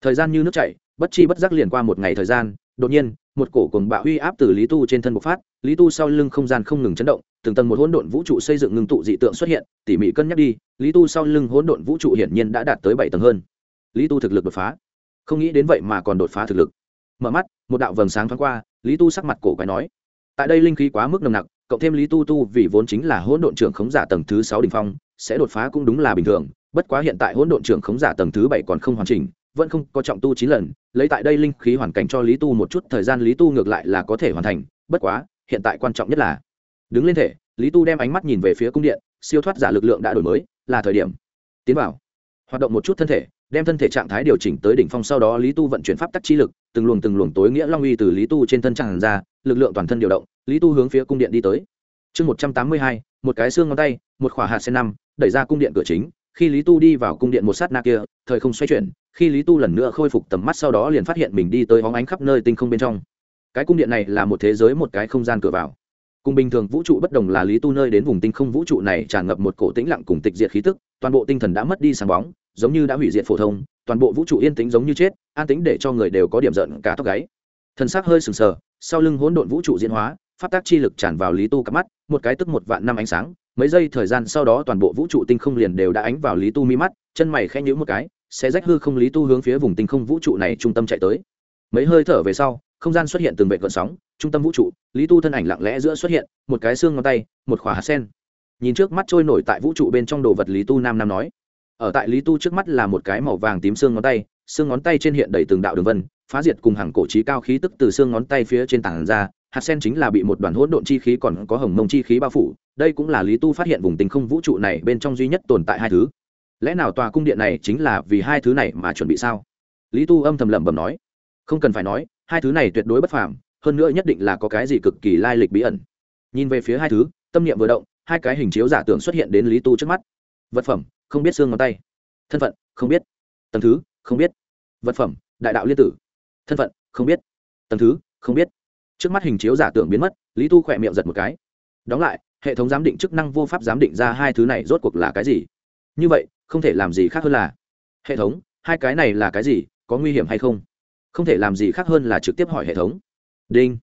Thời gian như nước chảy bất chi bất giác liền qua một ngày thời gian, đột nhiên, một cổ cùng bạo huy áp từ lý tu trên thân bộc phát, lý tu sau lưng không gian không ngừng chấn động, từng tầng một hỗn độn vũ trụ xây dựng ngưng tụ dị tượng xuất hiện, tỉ mỉ cân nhắc đi, lý tu sau lưng hỗn độn vũ trụ hiển nhiên đã đạt tới bảy tầng hơn. Lý tu thực lực đột phá. Không nghĩ đến vậy mà còn đột phá thực lực. Mở mắt, một đạo vầng sáng thoáng qua, lý tu sắc mặt cổ quái nói, tại đây linh khí quá mức nồng nặc, cộng thêm lý tu tu vì vốn chính là hỗn độn trưởng khống giả tầng thứ sáu đình phong, sẽ đột phá cũng đúng là bình thường, bất quá hiện tại hỗn độn trưởng khống giả tầng thứ bảy còn không hoàn chỉnh vẫn không có trọng tu chín lần, lấy tại đây linh khí hoàn cảnh cho lý tu một chút, thời gian lý tu ngược lại là có thể hoàn thành, bất quá, hiện tại quan trọng nhất là, đứng lên thể, lý tu đem ánh mắt nhìn về phía cung điện, siêu thoát giả lực lượng đã đổi mới, là thời điểm. Tiến vào, hoạt động một chút thân thể, đem thân thể trạng thái điều chỉnh tới đỉnh phong, sau đó lý tu vận chuyển pháp tắc chi lực, từng luồng từng luồng tối nghĩa long uy từ lý tu trên thân tràn ra, lực lượng toàn thân điều động, lý tu hướng phía cung điện đi tới. Chương một trăm tám mươi hai, một cái xương ngón tay, một khỏa hạt sen năm, đẩy ra cung điện cửa chính khi lý tu đi vào cung điện một sát na kia, thời không xoay chuyển, khi lý tu lần nữa khôi phục tầm mắt sau đó liền phát hiện mình đi tới hóng ánh khắp nơi tinh không bên trong. Cái cung điện này là một thế giới một cái không gian cửa vào. Cùng bình thường vũ trụ bất đồng là lý tu nơi đến vùng tinh không vũ trụ này tràn ngập một cổ tĩnh lặng cùng tịch diệt khí tức, toàn bộ tinh thần đã mất đi sáng bóng, giống như đã hủy diệt phổ thông, toàn bộ vũ trụ yên tĩnh giống như chết, an tĩnh để cho người đều có điểm giận cả tóc gáy. Thân xác hơi sừng sờ, sau lưng hỗn độn vũ trụ diễn hóa phát tác chi lực tràn vào lý tu cặp mắt, một cái tức một vạn năm ánh sáng mấy giây thời gian sau đó toàn bộ vũ trụ tinh không liền đều đã ánh vào lý tu mi mắt, chân mày khẽ nhữ một cái, sẽ rách hư không lý tu hướng phía vùng tinh không vũ trụ này trung tâm chạy tới. Mấy hơi thở về sau, không gian xuất hiện từng vệ gợn sóng, trung tâm vũ trụ, lý tu thân ảnh lặng lẽ giữa xuất hiện, một cái xương ngón tay, một khỏa hạt sen. Nhìn trước mắt trôi nổi tại vũ trụ bên trong đồ vật lý tu nam nam nói. Ở tại lý tu trước mắt là một cái màu vàng tím xương ngón tay, xương ngón tay trên hiện đầy từng đạo đường vân, phá diệt cùng hàng cổ trí cao khí tức từ xương ngón tay phía trên tảng ra hạt sen chính là bị một đoàn hỗn độn chi khí còn có hồng mông chi khí bao phủ, đây cũng là lý tu phát hiện vùng tình không vũ trụ này bên trong duy nhất tồn tại hai thứ. Lẽ nào tòa cung điện này chính là vì hai thứ này mà chuẩn bị sao? Lý tu âm thầm lẩm bẩm nói. Không cần phải nói, hai thứ này tuyệt đối bất phàm, hơn nữa nhất định là có cái gì cực kỳ lai lịch bí ẩn. Nhìn về phía hai thứ, tâm niệm vừa động, hai cái hình chiếu giả tưởng xuất hiện đến lý tu trước mắt. Vật phẩm, không biết xương ngón tay. Thân phận, không biết. Tầng thứ, không biết. Vật phẩm, đại đạo liên tử. Thân phận, không biết. Tầng thứ, không biết trước mắt hình chiếu giả tưởng biến mất, lý tu khỏe miệng giật một cái. Đóng lại, hệ thống giám định chức năng vô pháp giám định ra hai thứ này rốt cuộc là cái gì? Như vậy, không thể làm gì khác hơn là, hệ thống, hai cái này là cái gì, có nguy hiểm hay không? Không thể làm gì khác hơn là trực tiếp hỏi hệ thống. Đinh.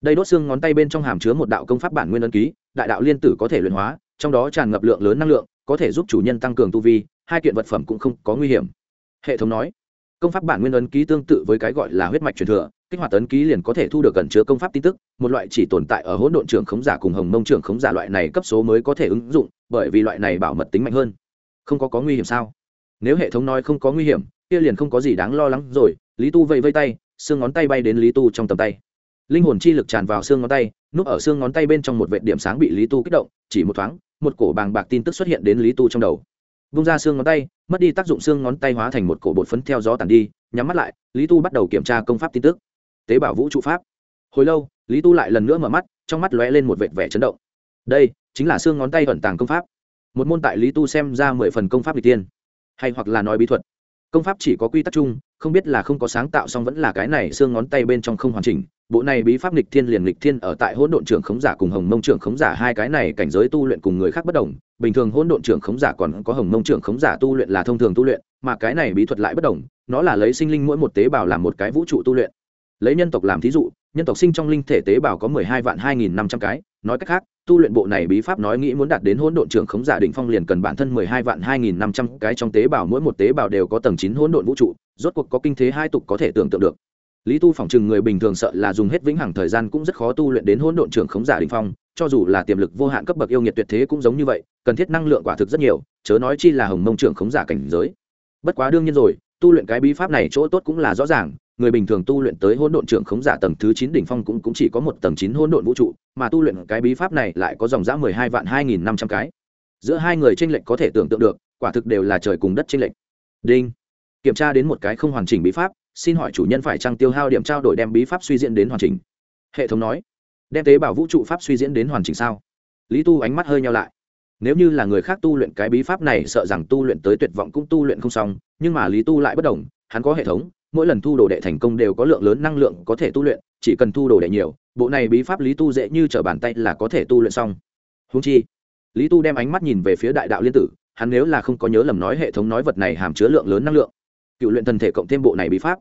Đây đốt xương ngón tay bên trong hàm chứa một đạo công pháp bản nguyên ấn ký, đại đạo liên tử có thể luyện hóa, trong đó tràn ngập lượng lớn năng lượng, có thể giúp chủ nhân tăng cường tu vi, hai kiện vật phẩm cũng không có nguy hiểm. Hệ thống nói, công pháp bản nguyên ấn ký tương tự với cái gọi là huyết mạch truyền thừa kích hoạt ấn ký liền có thể thu được cẩn chứa công pháp tin tức, một loại chỉ tồn tại ở hỗn độn trưởng khống giả cùng hồng mông trưởng khống giả loại này cấp số mới có thể ứng dụng, bởi vì loại này bảo mật tính mạnh hơn. Không có có nguy hiểm sao? Nếu hệ thống nói không có nguy hiểm, kia liền không có gì đáng lo lắng rồi, lý tu vây vây tay, xương ngón tay bay đến lý tu trong tầm tay. Linh hồn chi lực tràn vào xương ngón tay, núp ở xương ngón tay bên trong một vệ điểm sáng bị lý tu kích động, chỉ một thoáng, một cổ bàng bạc tin tức xuất hiện đến lý tu trong đầu. Vung ra xương ngón tay, mất đi tác dụng xương ngón tay hóa thành một cổ bột phấn theo gió tàn đi, nhắm mắt lại, lý tu bắt đầu kiểm tra công pháp tin tức tế bào vũ trụ pháp. Hồi lâu, lý tu lại lần nữa mở mắt, trong mắt lóe lên một vệt vẻ chấn động. Đây chính là xương ngón tay ẩn tàng công pháp. Một môn tại lý tu xem ra mười phần công pháp lịch tiên hay hoặc là nói bí thuật. Công pháp chỉ có quy tắc chung, không biết là không có sáng tạo song vẫn là cái này xương ngón tay bên trong không hoàn chỉnh. Bộ này bí pháp lịch thiên liền lịch thiên ở tại hỗn độn trưởng khống giả cùng hồng mông trưởng khống giả hai cái này cảnh giới tu luyện cùng người khác bất đồng. Bình thường hỗn độn trưởng khống giả còn có hồng mông trưởng khống giả tu luyện là thông thường tu luyện, mà cái này bí thuật lại bất đồng, nó là lấy sinh linh mỗi một tế bào làm một cái vũ trụ tu luyện lấy nhân tộc làm thí dụ, nhân tộc sinh trong linh thể tế bào có mười hai vạn hai nghìn năm trăm cái. Nói cách khác, tu luyện bộ này bí pháp nói nghĩ muốn đạt đến hỗn độn trưởng khống giả đỉnh phong liền cần bản thân mười hai vạn hai nghìn năm trăm cái trong tế bào, mỗi một tế bào đều có tầng chín hỗn độn vũ trụ, rốt cuộc có kinh thế hai tục có thể tưởng tượng được. Lý tu phỏng chừng người bình thường sợ là dùng hết vĩnh hằng thời gian cũng rất khó tu luyện đến hỗn độn trưởng khống giả đỉnh phong, cho dù là tiềm lực vô hạn cấp bậc yêu nghiệt tuyệt thế cũng giống như vậy, cần thiết năng lượng quả thực rất nhiều, chớ nói chi là hồng mông trưởng khống giả cảnh giới. Bất quá đương nhiên rồi, tu luyện cái bí pháp này chỗ tốt cũng là rõ ràng người bình thường tu luyện tới hỗn độn trưởng khống giả tầng thứ chín đỉnh phong cũng cũng chỉ có một tầng chín hỗn độn vũ trụ, mà tu luyện cái bí pháp này lại có dòng giá mười hai vạn hai nghìn năm trăm cái. Giữa hai người chênh lệch có thể tưởng tượng được, quả thực đều là trời cùng đất chênh lệch. Đinh. Kiểm tra đến một cái không hoàn chỉnh bí pháp, xin hỏi chủ nhân phải trang tiêu hao điểm trao đổi đem bí pháp suy diễn đến hoàn chỉnh. Hệ thống nói, đem tế bảo vũ trụ pháp suy diễn đến hoàn chỉnh sao? Lý Tu ánh mắt hơi nheo lại. Nếu như là người khác tu luyện cái bí pháp này sợ rằng tu luyện tới tuyệt vọng cũng tu luyện không xong, nhưng mà Lý Tu lại bất đồng, hắn có hệ thống, mỗi lần thu đồ đệ thành công đều có lượng lớn năng lượng có thể tu luyện, chỉ cần thu đồ đệ nhiều, bộ này bí pháp lý tu dễ như t r ở bàn tay là có thể tu luyện xong. Húng chi, lý tu đem ánh mắt nhìn về phía đại đạo liên tử, hắn nếu là không có nhớ lầm nói hệ thống nói vật này hàm chứa lượng lớn năng lượng, cựu luyện thần thể cộng thêm bộ này bí pháp,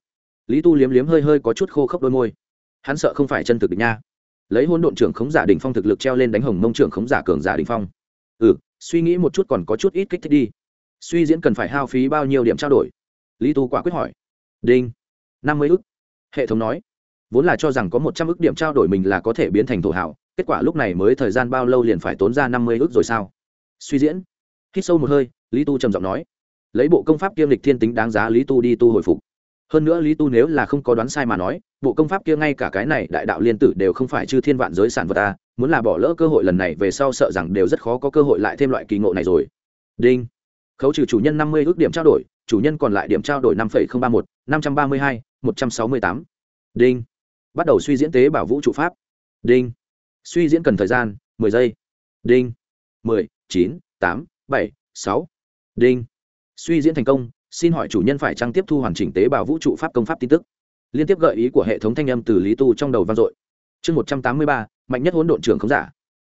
lý tu liếm liếm hơi hơi có chút khô khốc đôi môi. Hắn sợ không phải chân thực nha. Lấy hôn độn trưởng khống giả đình phong thực lực treo lên đánh hồng mông trưởng khống giả cường giả đình phong. Ừ suy nghĩ một chút còn có chút ít kích thích đi. Suy diễn cần phải hao phí bao nhiêu điểm trao đổi? Lý tu quả quyết hỏi đinh. Năm mươi ức. Hệ thống nói. Vốn là cho rằng có một trăm ức điểm trao đổi mình là có thể biến thành thổ hảo, kết quả lúc này mới thời gian bao lâu liền phải tốn ra năm mươi ức rồi sao? Suy diễn. Hít sâu một hơi, lý tu trầm giọng nói. Lấy bộ công pháp kiêm lịch thiên tính đáng giá lý tu đi tu hồi phục. Hơn nữa lý tu nếu là không có đoán sai mà nói, bộ công pháp kia ngay cả cái này đại đạo liên tử đều không phải chư thiên vạn giới sản vật ta, muốn là bỏ lỡ cơ hội lần này về sau sợ rằng đều rất khó có cơ hội lại thêm loại kỳ ngộ này rồi. Đinh. Khấu trừ chủ nhân năm mươi ước điểm trao đổi chủ nhân còn lại điểm trao đổi năm ba một, năm trăm ba mươi hai, một trăm sáu mươi tám. Đinh. Bắt đầu suy diễn tế bảo vũ trụ pháp. Đinh. Suy diễn cần thời gian, mười giây. Đinh. Mười, chín, tám, bảy, sáu. Đinh. Suy diễn thành công, xin hỏi chủ nhân phải trang tiếp thu hoàn chỉnh tế bào vũ trụ pháp công pháp tin tức. Liên tiếp gợi ý của hệ thống thanh âm từ lý tu trong đầu vang dội. Chương một trăm tám mươi ba, mạnh nhất hỗn độn trưởng không giả.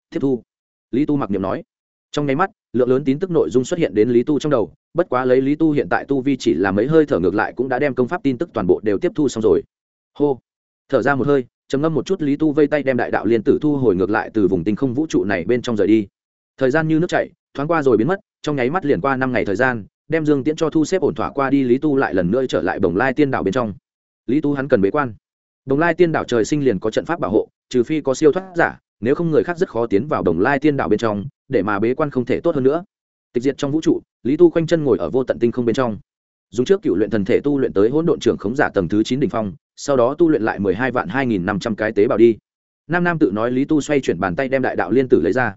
Tiếp thu. Lý tu mặc niệm nói. Trong nháy mắt lượng lớn tin tức nội dung xuất hiện đến lý tu trong đầu, bất quá lấy lý tu hiện tại tu vi chỉ là mấy hơi thở ngược lại cũng đã đem công pháp tin tức toàn bộ đều tiếp thu xong rồi. Hô, thở ra một hơi, trầm ngâm một chút lý tu vây tay đem đại đạo liên tử thu hồi ngược lại từ vùng tinh không vũ trụ này bên trong rời đi. Thời gian như nước chảy, thoáng qua rồi biến mất, trong nháy mắt liền qua năm ngày thời gian, đem dương tiễn cho thu xếp ổn thỏa qua đi, lý tu lại lần nữa trở lại bồng lai tiên đảo bên trong. Lý tu hắn cần bế quan. Bồng lai tiên đảo trời sinh liền có trận pháp bảo hộ, trừ phi có siêu thoát giả nếu không người khác rất khó tiến vào đồng lai tiên đạo bên trong, để mà bế quan không thể tốt hơn nữa. Tịch diệt trong vũ trụ, lý tu khoanh chân ngồi ở vô tận tinh không bên trong. Dùng trước cựu luyện thần thể tu luyện tới hỗn độn trưởng khống giả tầng thứ chín đ ỉ n h phong, sau đó tu luyện lại mười hai vạn hai nghìn năm trăm cái tế bào đi. Nam nam tự nói lý tu xoay chuyển bàn tay đem đại đạo liên tử lấy ra.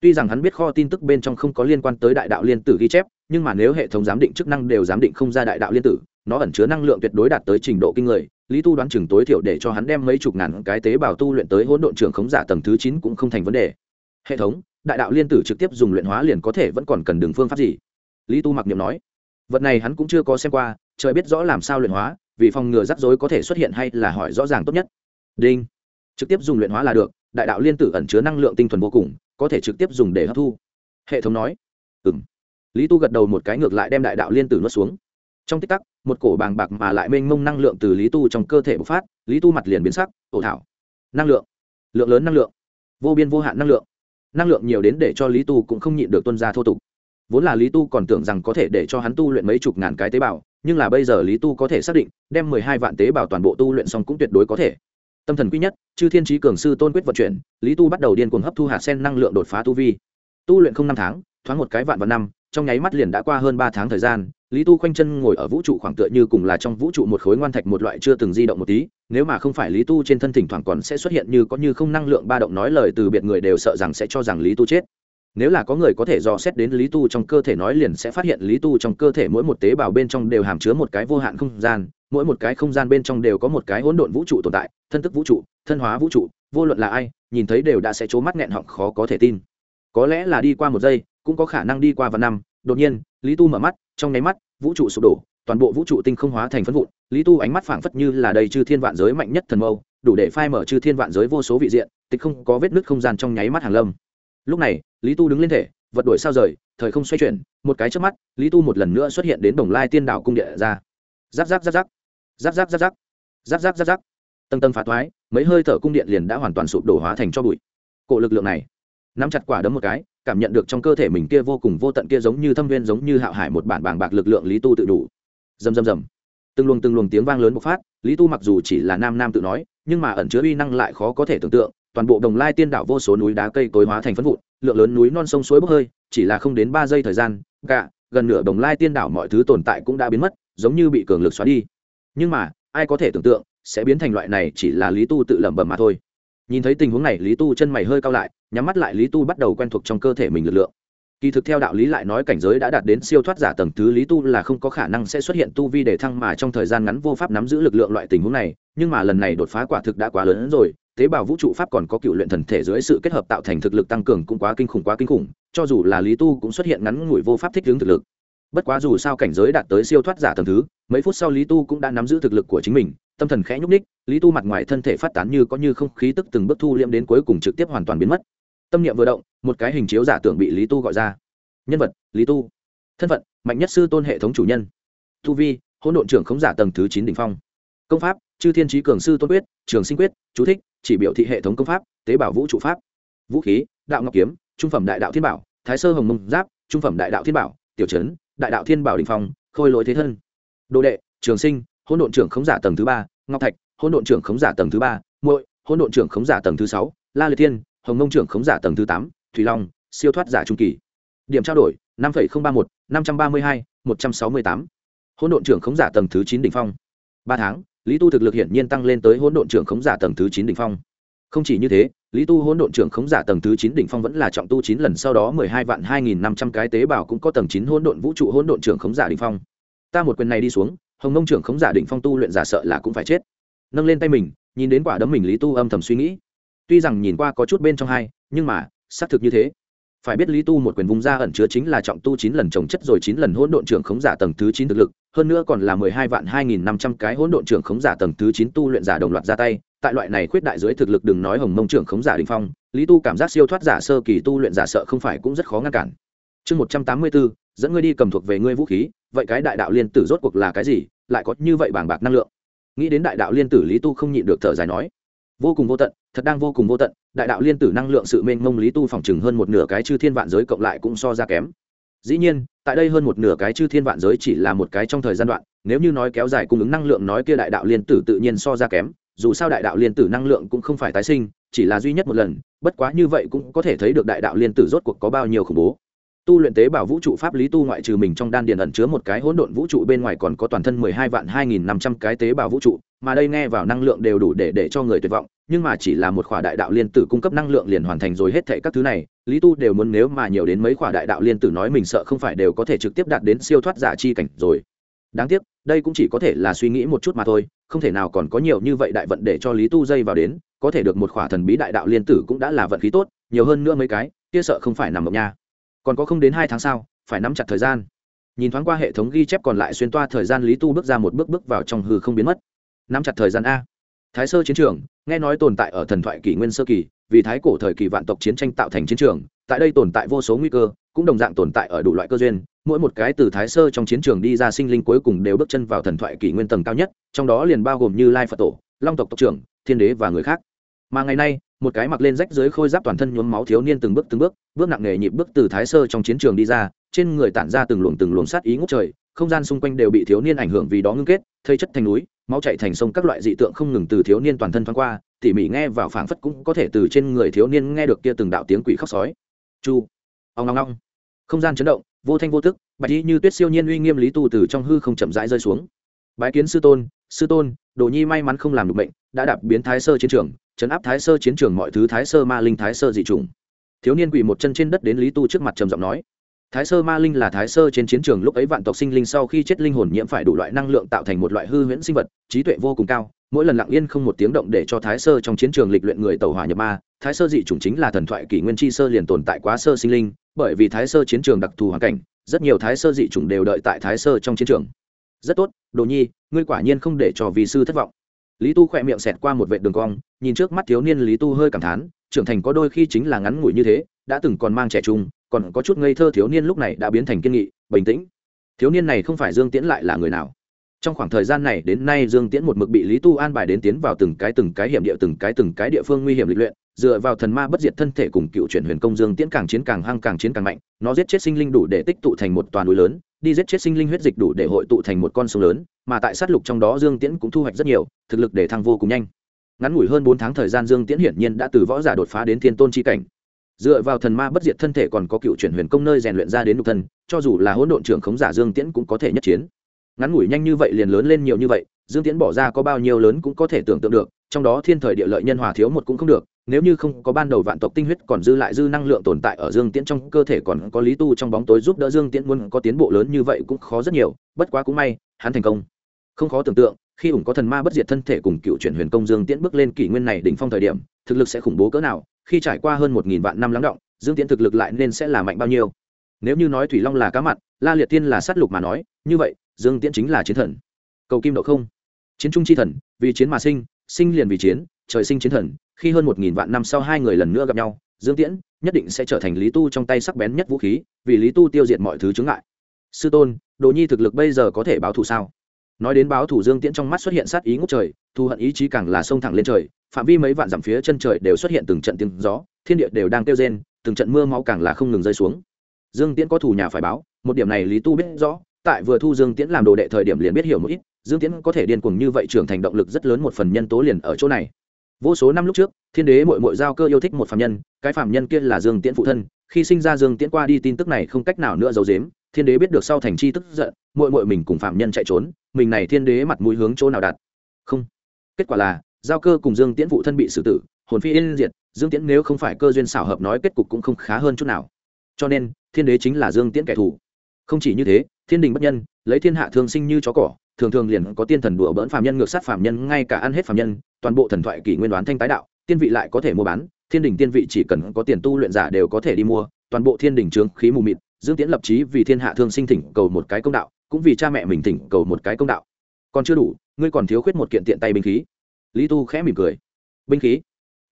Tuy rằng hắn biết kho tin tức bên trong không có liên quan tới đại đạo liên tử ghi chép, nhưng mà nếu hệ thống giám định chức năng đều giám định không ra đại đạo liên tử, nó ẩn chứa năng lượng tuyệt đối đạt tới trình độ kinh người lý tu đoán chừng tối thiểu để cho hắn đem mấy chục ngàn cái tế bào tu luyện tới hỗn độn trưởng khống giả tầng thứ chín cũng không thành vấn đề. Hệ thống, đại đạo liên tử trực tiếp dùng luyện hóa liền có thể vẫn còn cần đường phương pháp gì? Lý tu mặc niệm nói. Vật này hắn cũng chưa có xem qua, trời biết rõ làm sao luyện hóa, vì phòng ngừa rắc rối có thể xuất hiện hay là hỏi rõ ràng tốt nhất. Đinh. Trực tiếp dùng luyện hóa là được, đại đạo liên tử ẩn chứa năng lượng tinh thuần vô cùng, có thể trực tiếp dùng để hấp thu. Hệ thống nói. Ừ m lý tu gật đầu một cái ngược lại đem đại đạo liên tử nuốt xuống. Trong tích tắc một cổ bàng bạc mà lại mênh mông năng lượng từ lý tu trong cơ thể bộc phát, lý tu mặt liền biến sắc ổ thảo, năng lượng lượng lớn năng lượng, vô biên vô hạn năng lượng năng lượng nhiều đến để cho lý tu cũng không nhịn được tuân ra thô tục. Vốn là lý tu còn tưởng rằng có thể để cho hắn tu luyện mấy chục ngàn cái tế bào, nhưng là bây giờ lý tu có thể xác định, đem mười hai vạn tế bào toàn bộ tu luyện xong cũng tuyệt đối có thể. Tâm thần quý nhất, chư thiên trí cường sư tôn quyết vận chuyển, lý tu bắt đầu điên cuồng hấp thu hạt sen năng lượng đột phá tu vi. Tu luyện không năm tháng, thoáng một cái vạn và năm trong nháy mắt liền đã qua hơn ba tháng thời gian, lý tu khoanh chân ngồi ở vũ trụ khoảng tựa như cùng là trong vũ trụ một khối ngoan thạch một loại chưa từng di động một tí, nếu mà không phải lý tu trên thân thỉnh thoảng còn sẽ xuất hiện như có như không năng lượng ba động nói lời từ biệt người đều sợ rằng sẽ cho rằng lý tu chết. Nếu là có người có thể dò xét đến lý tu trong cơ thể nói liền sẽ phát hiện lý tu trong cơ thể mỗi một tế bào bên trong đều hàm chứa một cái vô hạn không gian, mỗi một cái không gian bên trong đều có một cái hỗn độn vũ trụ tồn tại, thân tức vũ trụ, thân hóa vũ trụ, vô luận là ai, nhìn thấy đều đã sẽ c mắt nghẹn họng khó có thể tin. Có lẽ là đi qua một giây cũng có khả năng đi qua vạn năm. Đột nhiên, lý tu mở mắt, trong nháy mắt, vũ trụ sụp đổ, toàn bộ vũ trụ tinh không hóa thành phân vụn. Lý tu ánh mắt phảng phất như là đầy chư thiên vạn giới mạnh nhất thần mâu, đủ để phai mở chư thiên vạn giới vô số vị diện, tịch không có vết nứt không gian trong nháy mắt hàng lâm. Lúc này, lý tu đứng lên thể, vật đổi sao rời, thời không xoay chuyển, một cái trước mắt, lý tu một lần nữa xuất hiện đến đồng lai tiên đảo cung địa ra. Giáp giáp giáp giáp. Giáp giáp giáp giáp. Giáp giáp giáp giáp. Tầng tầng phá thoái mấy hơi thở cung điện liền đã hoàn toàn sụp đổ hóa thành cho bụi. Cổ lực lượng này nắm chặt quả đấm một cái, cảm nhận được trong cơ thể mình kia vô cùng vô tận kia giống như thâm viên giống như hạo hải một bản bàng bạc lực lượng lý tu tự đủ. Rầm rầm rầm. Từng luồng từng luồng tiếng vang lớn bộc phát, lý tu mặc dù chỉ là nam nam tự nói, nhưng mà ẩn chứa uy năng lại khó có thể tưởng tượng, toàn bộ đồng lai tiên đảo vô số núi đá cây tối hóa thành phân vụn, lượng lớn núi non sông suối bốc hơi, chỉ là không đến ba giây thời gian, gạ, gần nửa đồng lai tiên đảo mọi thứ tồn tại cũng đã biến mất, giống như bị cường lực xóa đi. Nhưng mà, ai có thể tưởng tượng, sẽ biến thành loại này chỉ là lý tu tự lẩm bẩm mà thôi nhìn thấy tình huống này, lý tu chân mày hơi cao lại, nhắm mắt lại, lý tu bắt đầu quen thuộc trong cơ thể mình lực lượng. Kỳ thực theo đạo lý lại nói cảnh giới đã đạt đến siêu thoát giả tầng thứ, lý tu là không có khả năng sẽ xuất hiện tu vi để thăng mà trong thời gian ngắn vô pháp nắm giữ lực lượng loại tình huống này, nhưng mà lần này đột phá quả thực đã quá lớn hơn rồi, tế bào vũ trụ pháp còn có cựu luyện thần thể dưới sự kết hợp tạo thành thực lực tăng cường cũng quá kinh khủng, quá kinh khủng, cho dù là lý tu cũng xuất hiện ngắn ngủi vô pháp thích ứng thực lực. Bất quá dù sao cảnh giới đạt tới siêu thoát giả tầng thứ, mấy phút sau lý tu cũng đã nắm giữ thực lực của chính mình tâm thần khẽ nhúc ních lý tu mặt ngoài thân thể phát tán như có như không khí tức từng bước thu liễm đến cuối cùng trực tiếp hoàn toàn biến mất. Tâm niệm vừa động, một cái hình chiếu giả tưởng bị lý tu gọi ra. Nhân vật, lý tu. Thân phận, mạnh nhất sư tôn hệ thống chủ nhân. Tu vi, hỗn độn trưởng khống giả tầng thứ chín đ ỉ n h phong. Công pháp, chư thiên trí cường sư tôn quyết, trường sinh quyết, chú thích, chỉ biểu thị hệ thống công pháp, tế bảo vũ trụ pháp. Vũ khí, đạo ngọc kiếm, trung phẩm đại đạo thiên bảo, thái sơ hồng mông giáp, trung phẩm đại đạo thiên bảo, tiểu trấn đại đạo thiên bảo đình phong, khôi lỗi thế thân. Đồ đệ, trường sinh hỗn độn trưởng khống giả tầng thứ ba, ngọc thạch, hỗn độn trưởng khống giả tầng thứ ba, muội, hỗn độn trưởng khống giả tầng thứ sáu, la liệt thiên, hồng mông trưởng khống giả tầng thứ tám, thủy long, siêu thoát giả trung kỳ. Điểm trao đổi, năm ba Mươi một, năm trăm ba mươi hai, một trăm sáu mươi tám. Hỗn độn trưởng khống giả tầng thứ chín đ ỉ n h phong. Ba tháng, lý tu thực lực hiển nhiên tăng lên tới hỗn độn trưởng khống giả tầng thứ chín đ ỉ n h phong. Không chỉ như thế, lý tu hỗn độn trưởng khống giả tầng thứ chín đ ỉ n h phong vẫn là trọng tu chín lần, sau đó mười hai vạn hai nghìn năm trăm cái tế bào cũng có tầng chín hỗn độn vũ trụ hỗn độn trưởng khống giả đ ỉ n h phong. Ta một quyền này đi xuống hồng nông trưởng khống giả định phong tu luyện giả sợ là cũng phải chết. Nâng lên tay mình, nhìn đến quả đấm mình lý tu âm thầm suy nghĩ. Tuy rằng nhìn qua có chút bên trong hai, nhưng mà, xác thực như thế. Phải biết lý tu một quyền vùng ra ẩn chứa chính là trọng tu chín lần trồng chất rồi chín lần hỗn độn trưởng khống giả tầng thứ chín thực lực, hơn nữa còn là mười hai vạn hai nghìn năm trăm cái hỗn độn trưởng khống giả tầng thứ chín tu luyện giả đồng loạt ra tay. Tại loại này khuyết đại dưới thực lực đừng nói hồng mông trưởng khống giả đình phong, lý tu cảm giác siêu thoát giả sơ kỳ tu luyện giả sợ không phải cũng rất khó ngăn cản. Chương một trăm tám mươi bốn dẫn ngươi đi cầm thuộc về ngươi vũ khí vậy cái đại đạo liên tử rốt cuộc là cái gì? Lại có như vậy bàng bạc năng lượng. Nghĩ đến đại đạo liên tử, lý tu không nhịn được thở dài nói, vô cùng vô tận, thật đang vô cùng vô tận, đại đạo liên tử năng lượng sự mênh mông lý tu phòng chừng hơn một nửa cái chư thiên vạn giới cộng lại cũng so ra kém. Dĩ nhiên, tại đây hơn một nửa cái chư thiên vạn giới chỉ là một cái trong thời gian đoạn, nếu như nói kéo dài cung ứng năng lượng nói kia đại đạo liên tử tự nhiên so ra kém, dù sao đại đạo liên tử năng lượng cũng không phải tái sinh, chỉ là duy nhất một lần, bất quá như vậy cũng có thể thấy được đại đạo liên tử rốt cuộc có bao nhiêu khủng bố tu luyện tế bảo vũ trụ pháp lý tu ngoại trừ mình trong đan điền ẩn chứa một cái hỗn độn vũ trụ bên ngoài còn có toàn thân mười hai vạn hai nghìn năm trăm cái tế bào vũ trụ, mà đây nghe vào năng lượng đều đủ để để cho người tuyệt vọng, nhưng mà chỉ là một khỏa đại đạo liên tử cung cấp năng lượng liền hoàn thành rồi hết thệ các thứ này, lý tu đều muốn nếu mà nhiều đến mấy khỏa đại đạo liên tử nói mình sợ không phải đều có thể trực tiếp đạt đến siêu thoát giả chi cảnh rồi. Đáng tiếc, đây cũng chỉ có thể là suy nghĩ một chút mà thôi, không thể nào còn có nhiều như vậy đại vận để cho lý tu dây vào đến, có thể được một khỏa thần bí đại đạo liên tử cũng đã là vận khí tốt, nhiều hơn nữa mấy cái, kia sợ không phải nằm mộng nha còn có không đến hai tháng sau, phải nắm chặt thời gian. Nhìn thoáng qua hệ thống ghi chép còn lại xuyên toa thời gian lý tu bước ra một bước bước vào trong hư không biến mất. Nắm chặt thời gian a. Thái sơ chiến trường, nghe nói tồn tại ở thần thoại kỷ nguyên sơ kỳ, vì thái cổ thời kỳ vạn tộc chiến tranh tạo thành chiến trường, tại đây tồn tại vô số nguy cơ, cũng đồng dạng tồn tại ở đủ loại cơ duyên, mỗi một cái từ thái sơ trong chiến trường đi ra sinh linh cuối cùng đều bước chân vào thần thoại kỷ nguyên tầng cao nhất, trong đó liền bao gồm như lai phật tổ, long tộc tộc trưởng, thiên đế và người khác. Mà ngày nay một cái mặc lên rách dưới khôi giáp toàn thân nhuốm máu thiếu niên từng bước từng bước bước nặng nề nhịp bước từ thái sơ trong chiến trường đi ra, trên người tản ra từng luồng từng luồng sát ý ngút trời, không gian xung quanh đều bị thiếu niên ảnh hưởng vì đó ngưng kết, thây chất thành núi, máu chạy thành sông các loại dị tượng không ngừng từ thiếu niên toàn thân thoáng qua, tỉ mỉ nghe vào phảng phất cũng có thể từ trên người thiếu niên nghe được kia từng đạo tiếng quỷ khóc sói. Chu. Ông ngong ngong không gian chấn động, vô thanh vô tức, bạch y như tuyết siêu nhiên uy nghiêm lý tu từ trong hư không chậm rãi rơi xuống. Bái kiến sư tôn sư tôn, đồ nhi may mắn không làm được bệnh, đã đạp biến thái sơ chiến trường chấn áp thái sơ chiến trường mọi thứ thái sơ ma linh thái sơ dị trùng thiếu niên quỳ một chân trên đất đến lý tu trước mặt trầm giọng nói, thái sơ ma linh là thái sơ trên chiến trường lúc ấy vạn tộc sinh linh sau khi chết linh hồn nhiễm phải đủ loại năng lượng tạo thành một loại hư huyễn sinh vật, trí tuệ vô cùng cao, mỗi lần lặng yên không một tiếng động để cho thái sơ trong chiến trường lịch luyện người tàu hỏa nhập ma, thái sơ dị chủng chính là thần thoại kỷ nguyên chi sơ liền tồn tại quá sơ sinh linh, bởi vì thái sơ chiến trường đặc thù hoàn cảnh, rất nhiều thái sơ dị chủng đều đợi tại thái sơ trong chiến trường. Rất tốt, đồ nhi, ngươi quả nhiên không để cho vị sư thất vọng lý tu khỏe miệng xẹt qua một vệ đường cong, nhìn trước mắt thiếu niên lý tu hơi cảm thán, trưởng thành có đôi khi chính là ngắn ngủi như thế, đã từng còn mang trẻ trung, còn có chút ngây thơ thiếu niên lúc này đã biến thành kiên nghị, bình tĩnh. Thiếu niên này không phải dương tiễn lại là người nào? Trong khoảng thời gian này, đến nay dương tiễn một mực bị lý tu an bài đến tiến vào từng cái từng cái hiểm địa, từng cái từng cái địa phương nguy hiểm lịch luyện, dựa vào thần ma bất diệt thân thể cùng cựu chuyển huyền công dương tiễn càng chiến càng hăng, càng chiến càng mạnh, nó giết chết sinh linh đủ để tích tụ thành một toàn núi lớn, đi giết chết sinh linh huyết dịch đủ để hội tụ thành một con sông lớn mà tại sát lục trong đó dương tiễn cũng thu hoạch rất nhiều, thực lực để thăng vô cùng nhanh. Ngắn ngủi hơn bốn tháng thời gian dương tiễn hiển nhiên đã từ võ giả đột phá đến thiên tôn chi cảnh. Dựa vào thần ma bất diệt thân thể còn có cựu chuyển huyền công nơi rèn luyện ra đến nhục thân, cho dù là hỗn độn trưởng khống giả dương tiễn cũng có thể nhất chiến. Ngắn ngủi nhanh như vậy liền lớn lên nhiều như vậy, dương tiễn bỏ ra có bao nhiêu lớn cũng có thể tưởng tượng được, trong đó thiên thời địa lợi nhân hòa thiếu một cũng không được, nếu như không có ban đầu vạn tộc tinh huyết còn dư lại dư năng lượng tồn tại ở dương tiễn trong cơ thể còn có lý tu trong bóng tối giúp đỡ dương tiễn muốn có tiến bộ lớn như vậy cũng khó rất nhiều, bất quá cũng may, hắn thành công không khó tưởng tượng, khi ủng có thần ma bất diệt thân thể cùng cựu chuyển huyền công dương tiễn bước lên kỷ nguyên này đỉnh phong thời điểm, thực lực sẽ khủng bố cỡ nào, khi trải qua hơn một nghìn vạn năm lắng động, dương tiễn thực lực lại nên sẽ là mạnh bao nhiêu. Nếu như nói thủy long là cá mặn, la liệt tiên là sát lục mà nói, như vậy, dương tiễn chính là chiến thần. Cầu kim độ không. Chiến trung chi thần, vì chiến mà sinh sinh liền vì chiến, trời sinh chiến thần, khi hơn một nghìn vạn năm sau hai người lần nữa gặp nhau, dương tiễn nhất định sẽ trở thành lý tu trong tay sắc bén nhất vũ khí, vì lý tu tiêu diệt mọi thứ chướng ngại. Sư tôn, đồ nhi thực lực bây giờ có thể báo thù sao? Nói đến báo thủ dương tiễn trong mắt xuất hiện sát ý ngút trời, thù hận ý chí càng là sông thẳng lên trời, phạm vi mấy vạn dặm phía chân trời đều xuất hiện từng trận tiếng gió, thiên địa đều đang kêu rên, từng trận mưa máu càng là không ngừng rơi xuống. Dương tiễn có thủ nhà phải báo, một điểm này lý tu biết rõ, tại vừa thu dương tiễn làm đồ đệ thời điểm liền biết hiểu một ít, dương tiễn có thể điên cuồng như vậy trưởng thành động lực rất lớn một phần nhân tố liền ở chỗ này. Vô số năm lúc trước, thiên đế mội mội giao cơ yêu thích một phạm nhân, cái phạm nhân kia là dương tiễn phụ thân, khi sinh ra dương tiễn qua đi tin tức này không cách nào nữa giấu dếm thiên đế biết được sau thành chi tức giận mội mội mình cùng phạm nhân chạy trốn mình này thiên đế mặt mũi hướng chỗ nào đặt? Không. Kết quả là, giao cơ cùng dương tiễn phụ thân bị xử tử, hồn phi yên diệt, dương tiễn nếu không phải cơ duyên xảo hợp nói kết cục cũng không khá hơn chút nào. Cho nên, thiên đế chính là dương tiễn kẻ thù. Không chỉ như thế, thiên đình bất nhân, lấy thiên hạ thương sinh như chó cỏ, thường thường liền có tiên thần đùa bỡn phạm nhân, ngược sát phạm nhân, ngay cả ăn hết phạm nhân, toàn bộ thần thoại kỷ nguyên đoán thanh tái đạo, tiên vị lại có thể mua bán, thiên đình tiên vị chỉ cần có tiền tu luyện giả đều có thể đi mua, toàn bộ thiên đình trướng khí mù mịt, dương tiễn lập chí vì thiên hạ thương sinh thỉnh cầu một cái công đạo cũng vì cha mẹ mình thỉnh cầu một cái công đạo. Còn chưa đủ, ngươi còn thiếu khuyết một kiện tiện tay binh khí. Lý tu khẽ mỉm cười. Binh khí?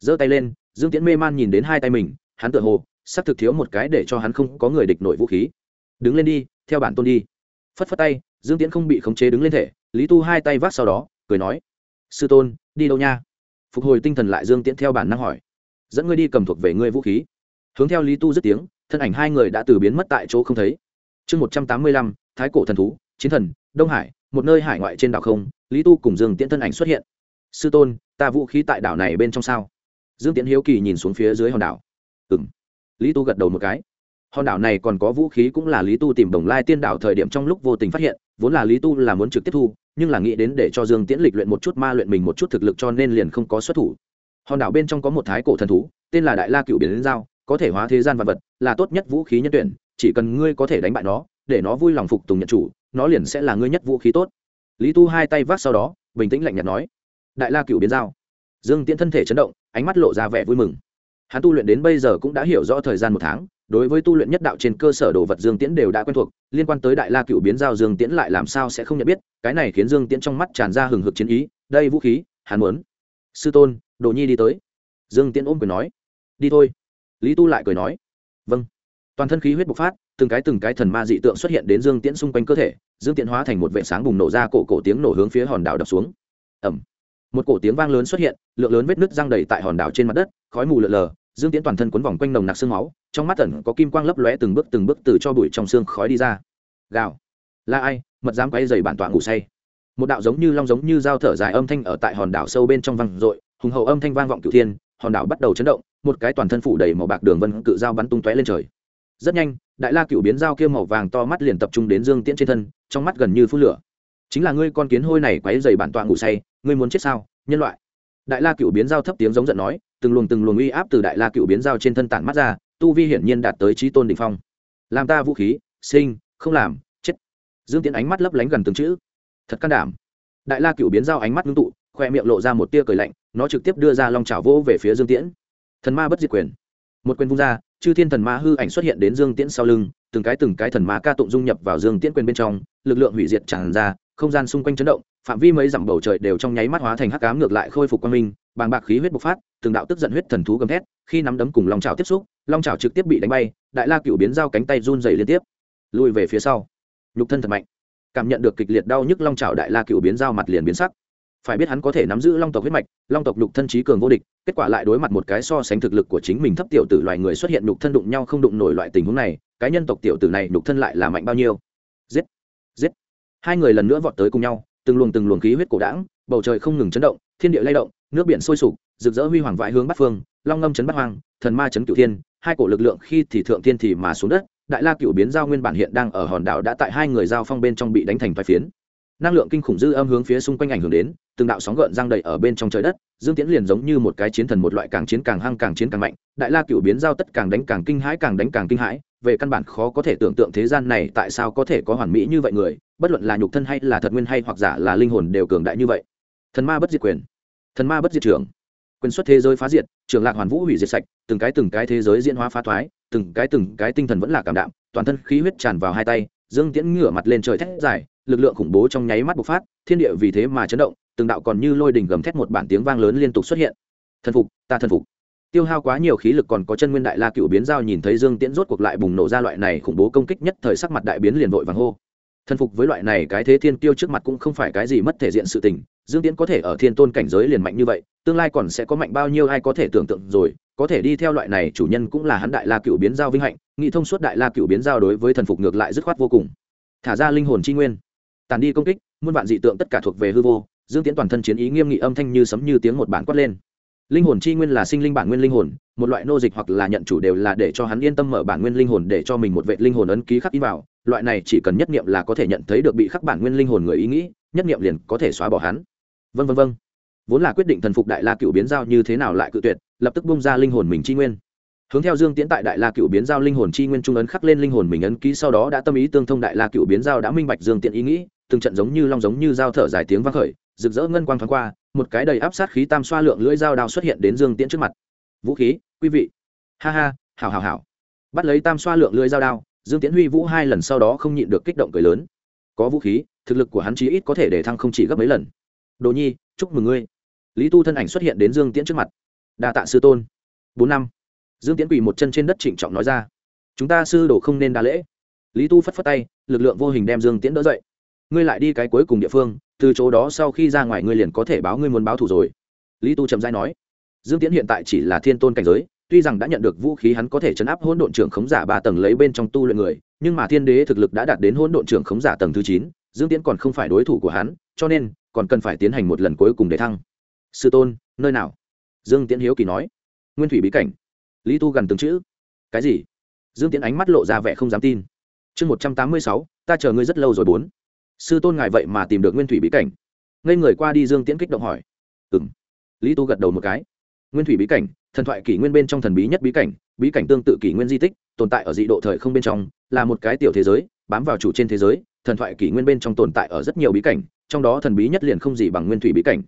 Giơ tay lên, dương tiễn mê man nhìn đến hai tay mình, hắn tự hồ, sắp thực thiếu một cái để cho hắn không có người địch nổi vũ khí. Đứng lên đi, theo bản tôn đi. Phất phất tay, dương tiễn không bị khống chế đứng lên thể, lý tu hai tay vác sau đó, cười nói. Sư tôn, đi đâu nha? Phục hồi tinh thần lại dương tiễn theo bản năng hỏi. Dẫn ngươi đi cầm thuộc về ngươi vũ khí. Hướng theo lý tu dứt tiếng, thân ảnh hai người đã từ biến mất tại chỗ không thấy chương một trăm tám mươi lăm, thái cổ thần thú, chiến thần, đông hải, một nơi hải ngoại trên đảo không, lý tu cùng dương tiễn thân ảnh xuất hiện. Sư tôn, ta vũ khí tại đảo này bên trong sao? Dương tiễn hiếu kỳ nhìn xuống phía dưới hòn đảo. Ừng lý tu gật đầu một cái. Hòn đảo này còn có vũ khí cũng là lý tu tìm đồng lai tiên đảo thời điểm trong lúc vô tình phát hiện, vốn là lý tu là muốn trực tiếp thu, nhưng là nghĩ đến để cho dương tiễn lịch luyện một chút ma luyện mình một chút thực lực cho nên liền không có xuất thủ. Hòn đảo bên trong có một thái cổ thần thú, tên là đại la cựu biển giao, có thể hóa thế gian vật vật, là tốt nhất vũ khí nhân tuyển chỉ cần ngươi có thể đánh bại nó, để nó vui lòng phục tùng nhận chủ, nó liền sẽ là ngươi nhất vũ khí tốt. Lý tu hai tay vác sau đó, bình tĩnh lạnh nhạt nói, đại la cựu biến giao. Dương tiễn thân thể chấn động, ánh mắt lộ ra vẻ vui mừng. Hắn tu luyện đến bây giờ cũng đã hiểu rõ thời gian một tháng, đối với tu luyện nhất đạo trên cơ sở đồ vật dương tiễn đều đã quen thuộc, liên quan tới đại la cựu biến giao dương tiễn lại làm sao sẽ không nhận biết, cái này khiến dương tiễn trong mắt tràn ra hừng hực chiến ý, đây vũ khí, hắn muốn. Sư tôn, đồ nhi đi tới. Dương tiễn ôm quyền nói, đi thôi. Lý tu lại cười nói vâng toàn thân khí huyết bộc phát, từng cái từng cái thần ma dị tượng xuất hiện đến dương tiễn xung quanh cơ thể, dương tiễn hóa thành một vệ sáng bùng nổ ra, cổ cổ tiếng nổ hướng phía hòn đảo đập xuống. Ẩm một cổ tiếng vang lớn xuất hiện, lượng lớn vết nứt răng đầy tại hòn đảo trên mặt đất, khói mù lợn lờ, dương tiễn toàn thân quấn vòng quanh nồng nặc xương máu, trong mắt tẩn có kim quang lấp lóe từng bước từng bước từ cho bụi trong xương khói đi ra. Gào. Là ai? Mật dám quay dày bản tọa ngủ say. Một đạo giống như long giống như dao thở dài âm thanh ở tại hòn đảo sâu bên trong văng dội, hùng hậu âm thanh vang vọng cửu thiên, hòn đảo bắt đầu chấn động, một cái toàn thân phủ đầy màu bạc đường vân cự dao bắn tung tóe lên trời rất nhanh, đại la cựu biến dao kia màu vàng to mắt liền tập trung đến dương tiễn trên thân, trong mắt gần như phút lửa. Chính là ngươi con kiến hôi này quấy dày bản tọa ngủ say, ngươi muốn chết sao, nhân loại? Đại la cựu biến dao thấp tiếng giống giận nói, từng luồng từng luồng uy áp từ đại la cựu biến dao trên thân tản mắt ra, tu vi hiển nhiên đạt tới trí tôn đ ỉ n h phong. Làm ta vũ khí, sinh, không làm, chết. Dương tiễn ánh mắt lấp lánh gần từng chữ. Thật can đảm. Đại la cựu biến dao ánh mắt ngưng tụ, khoe miệng lộ ra một tia cười lạnh, nó trực tiếp đưa ra lòng trào vỗ về phía dương tiễn. Thần ma bất diệt quyền. Một quyền vung ra chư thiên thần ma hư ảnh xuất hiện đến dương tiễn sau lưng, từng cái từng cái thần ma ca tụng dung nhập vào dương tiễn quyền bên trong, lực lượng hủy diệt tràn ra, không gian xung quanh chấn động, phạm vi mấy dặm bầu trời đều trong nháy mắt hóa thành hắc cám ngược lại khôi phục quang minh, bàng bạc khí huyết bộc phát, từng đạo tức giận huyết thần thú gầm thét, khi nắm đấm cùng long trào tiếp xúc, long trào trực tiếp bị đánh bay, đại la cựu biến dao cánh tay run dày liên tiếp, lùi về phía sau. Nhục thân thật mạnh. Cảm nhận được kịch liệt đau nhức long trào đại la cựu biến dao mặt liền biến sắc phải biết hắn có thể nắm giữ long tộc huyết mạch long tộc lục thân trí cường vô địch kết quả lại đối mặt một cái so sánh thực lực của chính mình thấp tiểu tử loài người xuất hiện lục thân đụng nhau không đụng nổi loại tình huống này cái nhân tộc tiểu tử này lục thân lại là mạnh bao nhiêu? Giết! Giết, hai người lần nữa vọt tới cùng nhau từng luồng từng luồng khí huyết cổ đảng bầu trời không ngừng chấn động thiên địa lay động nước biển sôi sục rực rỡ huy hoàng vãi hướng bắc phương long ngâm chấn bắc hoang thần ma chấn cửu thiên hai cổ lực lượng khi thì thượng thiên thì mà xuống đất đại la cựu biến giao nguyên bản hiện đang ở hòn đảo đã tại hai người giao phong bên trong bị đánh thành vài phiến năng lượng kinh khủng dư âm hướng phía xung quanh ảnh hưởng đến, từng đạo sóng gợn giang đầy ở bên trong trời đất, dương tiễn liền giống như một cái chiến thần một loại càng chiến càng hăng càng chiến càng mạnh, đại la cựu biến giao tất càng đánh càng kinh hãi càng đánh càng kinh hãi, về căn bản khó có thể tưởng tượng thế gian này tại sao có thể có hoàn mỹ như vậy người, bất luận là nhục thân hay là thật nguyên hay hoặc giả là linh hồn đều cường đại như vậy. Thần ma bất diệt quyền. Thần ma bất diệt trưởng. Quyền xuất thế giới phá diệt trường lạc hoàn vũ hủy diệt sạch, từng cái từng cái thế giới diễn hóa phá thoái, từng cái từng cái tinh thần vẫn là cảm đạm, toàn thân khí huyết tràn vào hai tay dương tiễn ngửa mặt lên trời thét dài, lực lượng khủng bố trong nháy mắt bộc phát, thiên địa vì thế mà chấn động, từng đạo còn như lôi đình gầm thét một bản tiếng vang lớn liên tục xuất hiện. Thần phục, ta thần phục. Tiêu hao quá nhiều khí lực còn có chân nguyên đại la cựu biến giao nhìn thấy dương tiễn rốt cuộc lại bùng nổ ra loại này khủng bố công kích nhất thời sắc mặt đại biến liền vội vàng hô. Thần phục với loại này cái thế thiên tiêu trước mặt cũng không phải cái gì mất thể diện sự tình dương tiễn có thể ở thiên tôn cảnh giới liền mạnh như vậy, tương lai còn sẽ có mạnh bao nhiêu ai có thể tưởng tượng rồi, có thể đi theo loại này chủ nhân cũng là hắn đại la cựu biến giao vinh hạnh nghị thông suốt đại la cựu biến giao đối với thần phục ngược lại dứt khoát vô cùng. Thả ra linh hồn chi nguyên, tàn đi công kích, muôn vạn dị tượng tất cả thuộc về hư vô, dương tiễn toàn thân chiến ý nghiêm nghị âm thanh như sấm như tiếng một bản quát lên. Linh hồn chi nguyên là sinh linh bản nguyên linh hồn, một loại nô dịch hoặc là nhận chủ đều là để cho hắn yên tâm mở bản nguyên linh hồn để cho mình một vệ linh hồn ấn ký khắc in vào, loại này chỉ cần nhất niệm là có thể nhận thấy được bị khắc bản nguyên linh hồn người ý nghĩ, nhất niệm liền có thể xóa bỏ hắn vân vân vân vốn là quyết định thần phục đại la cựu biến giao như thế nào lại cự tuyệt, lập tức bung ra linh hồn mình chi nguyên. Hướng theo dương tiễn tại đại la cựu biến giao linh hồn chi nguyên trung ấn khắc lên linh hồn mình ấn ký sau đó đã tâm ý tương thông đại la cựu biến giao đã minh bạch dương tiễn ý nghĩ, từng trận giống như long giống như dao thở dài tiếng vang khởi, rực rỡ ngân quang thoáng qua, một cái đầy áp sát khí tam xoa lượng lưỡi dao đao xuất hiện đến dương tiễn trước mặt. Vũ khí, quý vị. Ha ha, hảo hảo hảo. Bắt lấy tam xoa lượng lưỡi dao đao, dương tiễn huy vũ hai lần sau đó không nhịn được kích động cười lớn. Có vũ khí, thực lực của hắn chí ít có thể để thăng không chỉ gấp mấy lần đồ nhi, chúc mừng ngươi. Lý tu thân ảnh xuất hiện đến dương tiễn trước mặt. Đa tạ sư tôn. Bốn năm. Dương tiễn quỳ một chân trên đất trịnh trọng nói ra. Chúng ta sư đồ không nên đa lễ. Lý tu phất phất tay, lực lượng vô hình đem dương tiễn đỡ dậy. Ngươi lại đi cái cuối cùng địa phương, từ chỗ đó sau khi ra ngoài ngươi liền có thể báo ngươi muốn báo thủ rồi. Lý tu trầm dai nói. Dương tiễn hiện tại chỉ là thiên tôn cảnh giới, tuy rằng đã nhận được vũ khí hắn có thể chấn áp hỗn độn trưởng khống giả ba tầng lấy bên trong tu luyện người, nhưng mà thiên đế thực lực đã đạt đến hỗn độn trưởng khống giả tầng thứ chín, dương tiễn còn không phải đối thủ của hắn, cho nên còn cần phải tiến hành một lần cuối cùng để thăng. Sư tôn, nơi nào? Dương tiễn hiếu kỳ nói. Nguyên thủy bí cảnh. Lý tu gần từng chữ. Cái gì? Dương tiễn ánh mắt lộ ra vẻ không dám tin. Chương một trăm tám mươi sáu, ta chờ ngươi rất lâu rồi bốn. Sư tôn ngài vậy mà tìm được nguyên thủy bí cảnh. Ngây người qua đi dương tiễn kích động hỏi. Ừ m lý tu gật đầu một cái. Nguyên thủy bí cảnh, thần thoại kỷ nguyên bên trong thần bí nhất bí cảnh bí cảnh tương tự kỷ nguyên di tích, tồn tại ở dị độ thời không bên trong, là một cái tiểu thế giới, bám vào chủ trên thế giới thần thoại kỷ nguyên bên trong tồn tại ở rất nhiều bí cảnh, trong đó thần bí nhất liền không gì bằng nguyên thủy bí cảnh.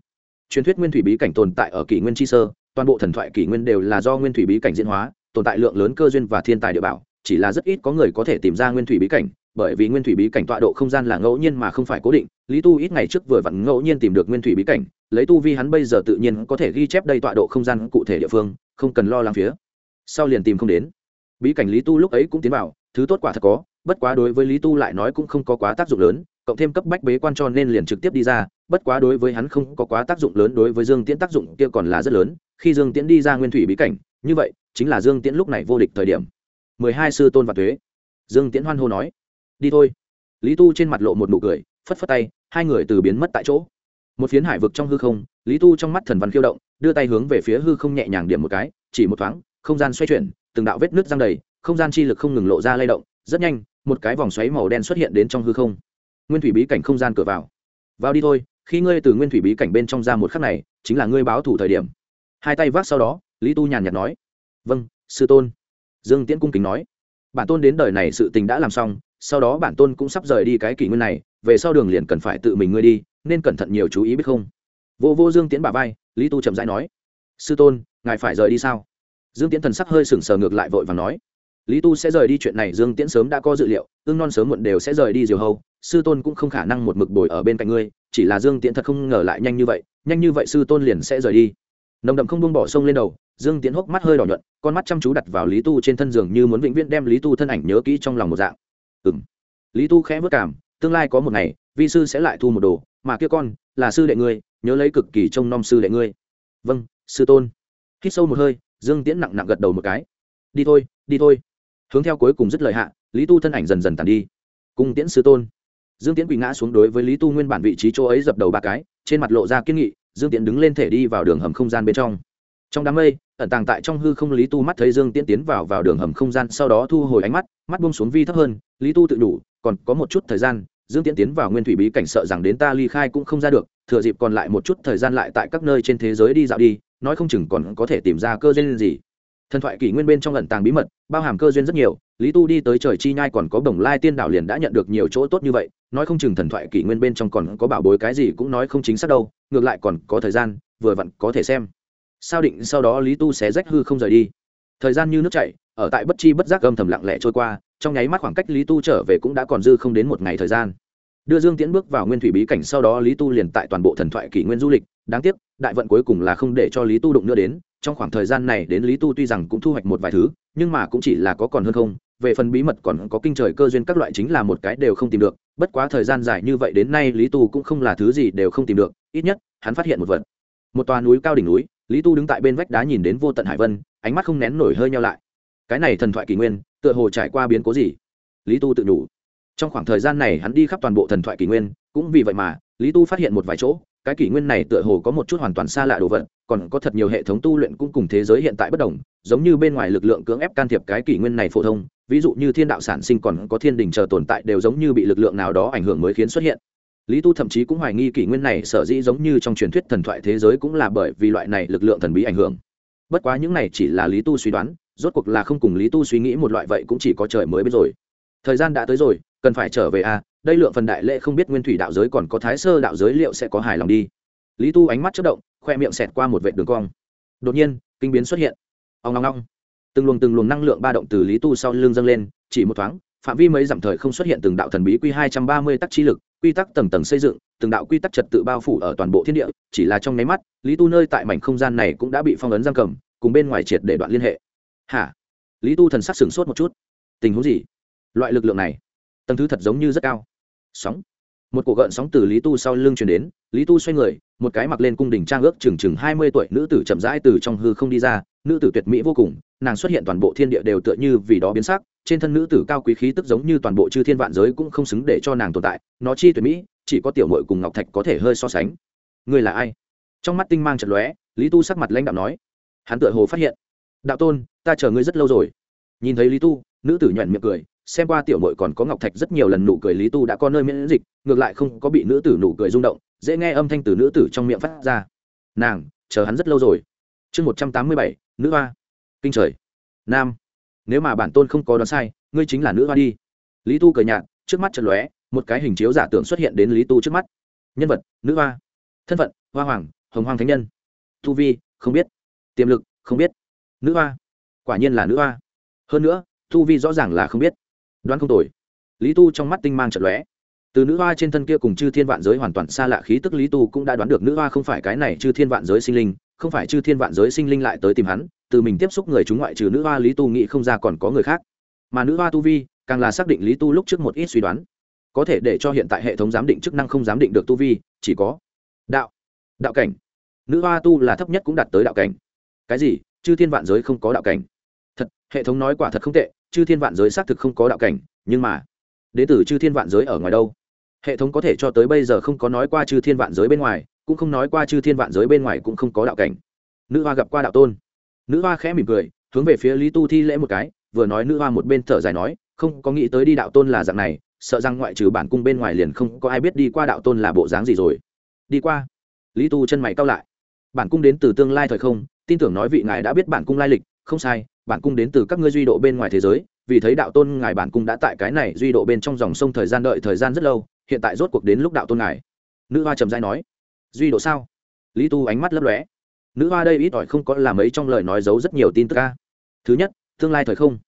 Truyền thuyết nguyên thủy bí cảnh tồn tại ở kỷ nguyên chi sơ, toàn bộ thần thoại kỷ nguyên đều là do nguyên thủy bí cảnh diễn hóa, tồn tại lượng lớn cơ duyên và thiên tài địa bảo, chỉ là rất ít có người có thể tìm ra nguyên thủy bí cảnh, bởi vì nguyên thủy bí cảnh tọa độ không gian là ngẫu nhiên mà không phải cố định, lý tu ít ngày trước vừa vặn ngẫu nhiên tìm được nguyên thủy bí cảnh, lấy tu vi hắn bây giờ tự nhiên có thể ghi chép đây tọa độ không gian cụ thể địa phương, không cần lo lắng phía sau liền tìm không đến. Bí cảnh lý tu lúc ấy cũng tiến vào, thứ tốt quả thật có bất quá đối với lý tu lại nói cũng không có quá tác dụng lớn, cộng thêm cấp bách bế quan cho nên liền trực tiếp đi ra, bất quá đối với hắn không có quá tác dụng lớn, đối với dương tiễn tác dụng kia còn là rất lớn. Khi dương tiễn đi ra nguyên thủy bí cảnh, như vậy, chính là dương tiễn lúc này vô địch thời điểm. Mười hai sư tôn và thuế. Dương tiễn hoan hô nói, đi thôi. Lý tu trên mặt lộ một nụ cười, phất phất tay, hai người từ biến mất tại chỗ. Một phiến hải vực trong hư không, lý tu trong mắt thần văn khiêu động, đưa tay hướng về phía hư không nhẹ nhàng điểm một cái, chỉ một thoáng, không gian xoay chuyển, từng đạo vết nước răng đầy, không gian chi lực không ngừng lộ ra lay động rất nhanh, một cái vòng xoáy màu đen xuất hiện đến trong hư không. Nguyên thủy bí cảnh không gian cửa vào. Vào đi thôi, khi ngươi từ nguyên thủy bí cảnh bên trong ra một khắc này, chính là ngươi báo thủ thời điểm. Hai tay vác sau đó, lý tu nhàn nhạt nói vâng sư tôn. Dương tiễn cung kính nói, bản tôn đến đời này sự tình đã làm xong, sau đó bản tôn cũng sắp rời đi cái kỷ nguyên này, về sau đường liền cần phải tự mình ngươi đi, nên cẩn thận nhiều chú ý biết không? Vô vô dương tiễn bà vai, lý tu chậm rãi nói, sư tôn, ngài phải rời đi sao? Dương tiễn thần sắc hơi sừng sờ ngược lại vội và nói lý tu sẽ rời đi chuyện này, dương tiễn sớm đã có dự liệu, ương non sớm muộn đều sẽ rời đi diều hâu, sư tôn cũng không khả năng một mực bồi ở bên cạnh ngươi, chỉ là dương tiễn thật không ngờ lại nhanh như vậy, nhanh như vậy sư tôn liền sẽ rời đi. Nồng đậm không buông bỏ sông lên đầu, dương tiễn hốc mắt hơi đỏ nhuận, con mắt chăm chú đặt vào lý tu trên thân giường như muốn vĩnh viễn đem lý tu thân ảnh nhớ kỹ trong lòng một dạng. Ừ m lý tu khẽ vất cảm, tương lai có một ngày, vi sư sẽ lại thu một đồ, mà kia con, là sư đệ ngươi, nhớ lấy cực kỳ trông nom sư đệ ngươi. Vâng sư tôn. Hít sâu một hơi, dương tiễn nặng nặng gật đầu một cái. Đi thôi đi thôi hướng theo cuối cùng dứt lời hạ, lý tu thân ảnh dần dần tàn đi. Cung tiễn sư tôn. Dương tiễn quỳ ngã xuống đối với lý tu nguyên bản vị trí chỗ ấy dập đầu ba cái, trên mặt lộ ra kiên nghị, dương tiễn đứng lên thể đi vào đường hầm không gian bên trong. Trong đám mây, ẩn tàng tại trong hư không lý tu mắt thấy dương tiễn tiến vào vào đường hầm không gian, sau đó thu hồi ánh mắt mắt bông xuống vi thấp hơn, lý tu tự đủ, còn có một chút thời gian, dương tiễn tiến vào nguyên thủy bí cảnh sợ rằng đến ta ly khai cũng không ra được, thừa dịp còn lại một chút thời gian lại tại các nơi trên thế giới đi dạo đi, nói không chừng còn có thể tìm ra cơ duyên gì thần thoại kỷ nguyên bên trong ẩn tàng bí mật, bao hàm cơ duyên rất nhiều, lý tu đi tới trời chi nhai còn có bồng lai tiên đảo liền đã nhận được nhiều chỗ tốt như vậy, nói không chừng thần thoại kỷ nguyên bên trong còn có bảo bối cái gì cũng nói không chính xác đâu, ngược lại còn có thời gian, vừa vặn có thể xem. Sao định sau đó lý tu xé rách hư không rời đi? Thời gian như nước chảy, ở tại bất chi bất giác âm thầm lặng lẽ trôi qua, trong nháy mắt khoảng cách lý tu trở về cũng đã còn dư không đến một ngày thời gian. Đưa dương tiễn bước vào nguyên thủy bí cảnh sau đó lý tu liền tại toàn bộ thần thoại kỷ nguyên du lịch, đáng tiếc, đại vận cuối cùng là không để cho lý tu đụng nữa đến trong khoảng thời gian này đến lý tu tuy rằng cũng thu hoạch một vài thứ, nhưng mà cũng chỉ là có còn hơn không, về phần bí mật còn có kinh trời cơ duyên các loại chính là một cái đều không tìm được, bất quá thời gian dài như vậy đến nay lý tu cũng không là thứ gì đều không tìm được, ít nhất, hắn phát hiện một vật. Một tòa núi cao đỉnh núi, lý tu đứng tại bên vách đá nhìn đến vô tận hải vân, ánh mắt không nén nổi hơi nhau lại. Cái này thần thoại kỷ nguyên, tựa hồ trải qua biến cố gì? Lý tu tự đủ trong khoảng thời gian này hắn đi khắp toàn bộ thần thoại kỷ nguyên, cũng vì vậy mà, lý tu phát hiện một vài chỗ, cái kỷ nguyên này tựa hồ có một chút hoàn toàn xa lạ đồ vật còn có thật nhiều hệ thống tu luyện cũng cùng thế giới hiện tại bất đồng giống như bên ngoài lực lượng cưỡng ép can thiệp cái kỷ nguyên này phổ thông ví dụ như thiên đạo sản sinh còn có thiên đình chờ tồn tại đều giống như bị lực lượng nào đó ảnh hưởng mới khiến xuất hiện. Lý tu thậm chí cũng hoài nghi kỷ nguyên này sở dĩ giống như trong truyền thuyết thần thoại thế giới cũng là bởi vì loại này lực lượng thần bí ảnh hưởng. Bất quá những này chỉ là lý tu suy đoán rốt cuộc là không cùng lý tu suy nghĩ một loại vậy cũng chỉ có trời mới biết rồi. Thời gian đã tới rồi cần phải trở về a à, đây lượng phần đại lệ không biết nguyên thủy đạo giới còn có thái sơ đạo giới liệu sẽ có hài lòng đi. Lý tu ánh mắt chất động khoe miệng xẹt qua một vệ đường cong. Đột nhiên, kinh biến xuất hiện. Ông ngong ngong từng luồng từng luồng năng lượng ba động từ lý tu sau lưng dâng lên, chỉ một thoáng, phạm vi mấy dặm thời không xuất hiện từng đạo thần bí quy hai trăm ba mươi tắc chi lực, quy tắc tầng tầng xây dựng, từng đạo quy tắc trật tự bao phủ ở toàn bộ thiên địa, chỉ là trong nháy mắt, lý tu nơi tại mảnh không gian này cũng đã bị phong ấn giam cầm, cùng bên ngoài triệt để đoạn liên hệ. Hả? Lý tu thần sắc sửng sốt một chút. Tình huống gì? Loại lực lượng này, tầng thứ thật giống như rất cao. Sóng một cuộc gợn sóng từ lý tu sau lưng chuyển đến. Lý tu xoay người, một cái mặc lên cung đình trang ước chừng chừng hai mươi tuổi nữ tử chậm rãi từ trong hư không đi ra. Nữ tử tuyệt mỹ vô cùng, nàng xuất hiện toàn bộ thiên địa đều tựa như vì đó biến sắc. Trên thân nữ tử cao quý khí tức giống như toàn bộ chư thiên vạn giới cũng không xứng để cho nàng tồn tại. Nó chi tuyệt mỹ, chỉ có tiểu mội cùng ngọc thạch có thể hơi so sánh. Người là ai? Trong mắt tinh mang chật lóe, lý tu sắc mặt lãnh đạo nói. Hắn tựa hồ phát hiện. Đạo tôn, ta chờ ngươi rất lâu rồi. Nhìn thấy lý tu, nữ tử nhuận miệng cười xem qua tiểu mội còn có ngọc thạch rất nhiều lần nụ cười lý tu đã có nơi miễn dịch, ngược lại không có bị nữ tử nụ cười rung động, dễ nghe âm thanh từ nữ tử trong miệng phát ra. Nàng, chờ hắn rất lâu rồi. Chương một trăm tám mươi bảy, nữ hoa. Kinh trời. Nam. Nếu mà bản tôn không có đoán sai, ngươi chính là nữ hoa đi. Lý tu cười nhạt, trước mắt trần lóe, một cái hình chiếu giả tưởng xuất hiện đến lý tu trước mắt. Nhân vật, nữ hoa. Thân phận, hoa hoàng, hồng hoàng thánh nhân. Tu vi, không biết. Tiềm lực, không biết. Nữ hoa. Quả nhiên là nữ hoa. Hơn nữa, tu vi rõ ràng là không biết đoán không tồi. Lý tu trong mắt tinh mang trận lóe. Từ nữ hoa trên thân kia cùng chư thiên vạn giới hoàn toàn xa lạ khí tức, lý tu cũng đã đoán được nữ hoa không phải cái này chư thiên vạn giới sinh linh, không phải chư thiên vạn giới sinh linh lại tới tìm hắn, từ mình tiếp xúc người chúng ngoại trừ nữ hoa lý tu nghĩ không ra còn có người khác. Mà nữ hoa tu vi, càng là xác định lý tu lúc trước một ít suy đoán. Có thể để cho hiện tại hệ thống giám định chức năng không giám định được tu vi, chỉ có đạo đạo cảnh. Nữ hoa tu là thấp nhất cũng đạt tới đạo cảnh. Cái gì? Chư thiên vạn giới không có đạo cảnh. Thật, hệ thống nói quả thật không tệ chư thiên vạn giới xác thực không có đạo cảnh, nhưng mà Đế Tử chư thiên vạn giới ở ngoài đâu? Hệ thống có thể cho tới bây giờ không có nói qua chư thiên vạn giới bên ngoài, cũng không nói qua chư thiên vạn giới bên ngoài cũng không có đạo cảnh. Nữ hoa gặp qua đạo tôn. Nữ hoa khẽ mỉm cười, hướng về phía lý tu thi lễ một cái, vừa nói nữ hoa một bên thở dài nói, không có nghĩ tới đi đạo tôn là dạng này, sợ rằng ngoại trừ bản cung bên ngoài liền không có ai biết đi qua đạo tôn là bộ dáng gì rồi. Đi qua. Lý tu chân mày cao lại. Bản cung đến từ tương lai thời không, tin tưởng nói vị ngài đã biết bản cung lai lịch không sai, bản cung đến từ các ngươi duy độ bên ngoài thế giới, vì thấy đạo tôn ngài bản cung đã tại cái này duy độ bên trong dòng sông thời gian đợi thời gian rất lâu, hiện tại rốt cuộc đến lúc đạo tôn ngài. Nữ hoa trầm dai nói. Duy độ sao? Lý tu ánh mắt lấp lóe. Nữ hoa đây ít ỏi không có làm ấy trong lời nói giấu rất nhiều tin tức ca thứ nhất, tương lai thời không.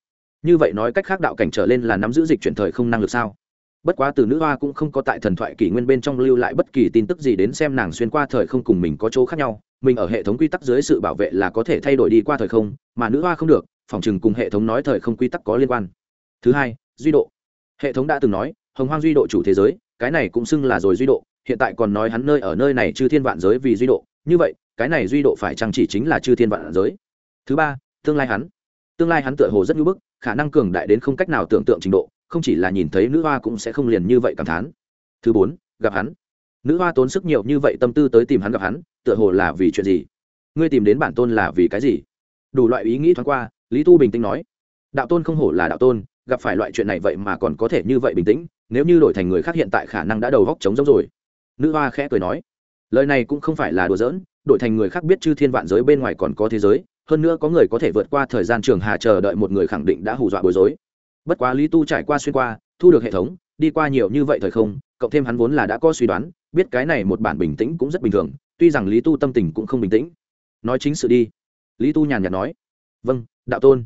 Như vậy nói cách khác đạo cảnh trở lên là nắm giữ dịch chuyển thời không năng lực sao? Bất quá từ nữ hoa cũng không có tại thần thoại kỷ nguyên bên trong lưu lại bất kỳ tin tức gì đến xem nàng xuyên qua thời không cùng mình có chỗ khác nhau mình ở hệ thống quy tắc dưới sự bảo vệ là có thể thay đổi đi qua thời không, mà nữ hoa không được, phòng chừng cùng hệ thống nói thời không quy tắc có liên quan. Thứ hai, duy độ. Hệ thống đã từng nói, hồng hoang duy độ chủ thế giới, cái này cũng xưng là rồi duy độ, hiện tại còn nói hắn nơi ở nơi này chư thiên vạn giới vì duy độ. Như vậy, cái này duy độ phải chăng chỉ chính là chư thiên vạn giới? Thứ ba, tương lai hắn. Tương lai hắn tựa hồ rất ngưỡng bức, khả năng cường đại đến không cách nào tưởng tượng trình độ, không chỉ là nhìn thấy nữ hoa cũng sẽ không liền như vậy cảm thán. Thứ bốn, gặp hắn nữ hoa tốn sức nhiều như vậy tâm tư tới tìm hắn gặp hắn, tựa hồ là vì chuyện gì? Ngươi tìm đến bản tôn là vì cái gì? Đủ loại ý nghĩ thoáng qua, lý tu bình tĩnh nói. Đạo tôn không hổ là đạo tôn, gặp phải loại chuyện này vậy mà còn có thể như vậy bình tĩnh, nếu như đổi thành người khác hiện tại khả năng đã đầu góc trống giống rồi. Nữ hoa khẽ cười nói. Lời này cũng không phải là đùa giỡn, đổi thành người khác biết chư thiên vạn giới bên ngoài còn có thế giới, hơn nữa có người có thể vượt qua thời gian trường hà chờ đợi một người khẳng định đã hù dọa bối rối. Bất quá lý tu trải qua xuyên qua, thu được hệ thống đi qua nhiều như vậy thời không, cộng thêm hắn vốn là đã có suy đoán, biết cái này một bản bình tĩnh cũng rất bình thường, tuy rằng lý tu tâm tình cũng không bình tĩnh. Nói chính sự đi. Lý tu nhàn nhạt nói. Vâng đạo tôn.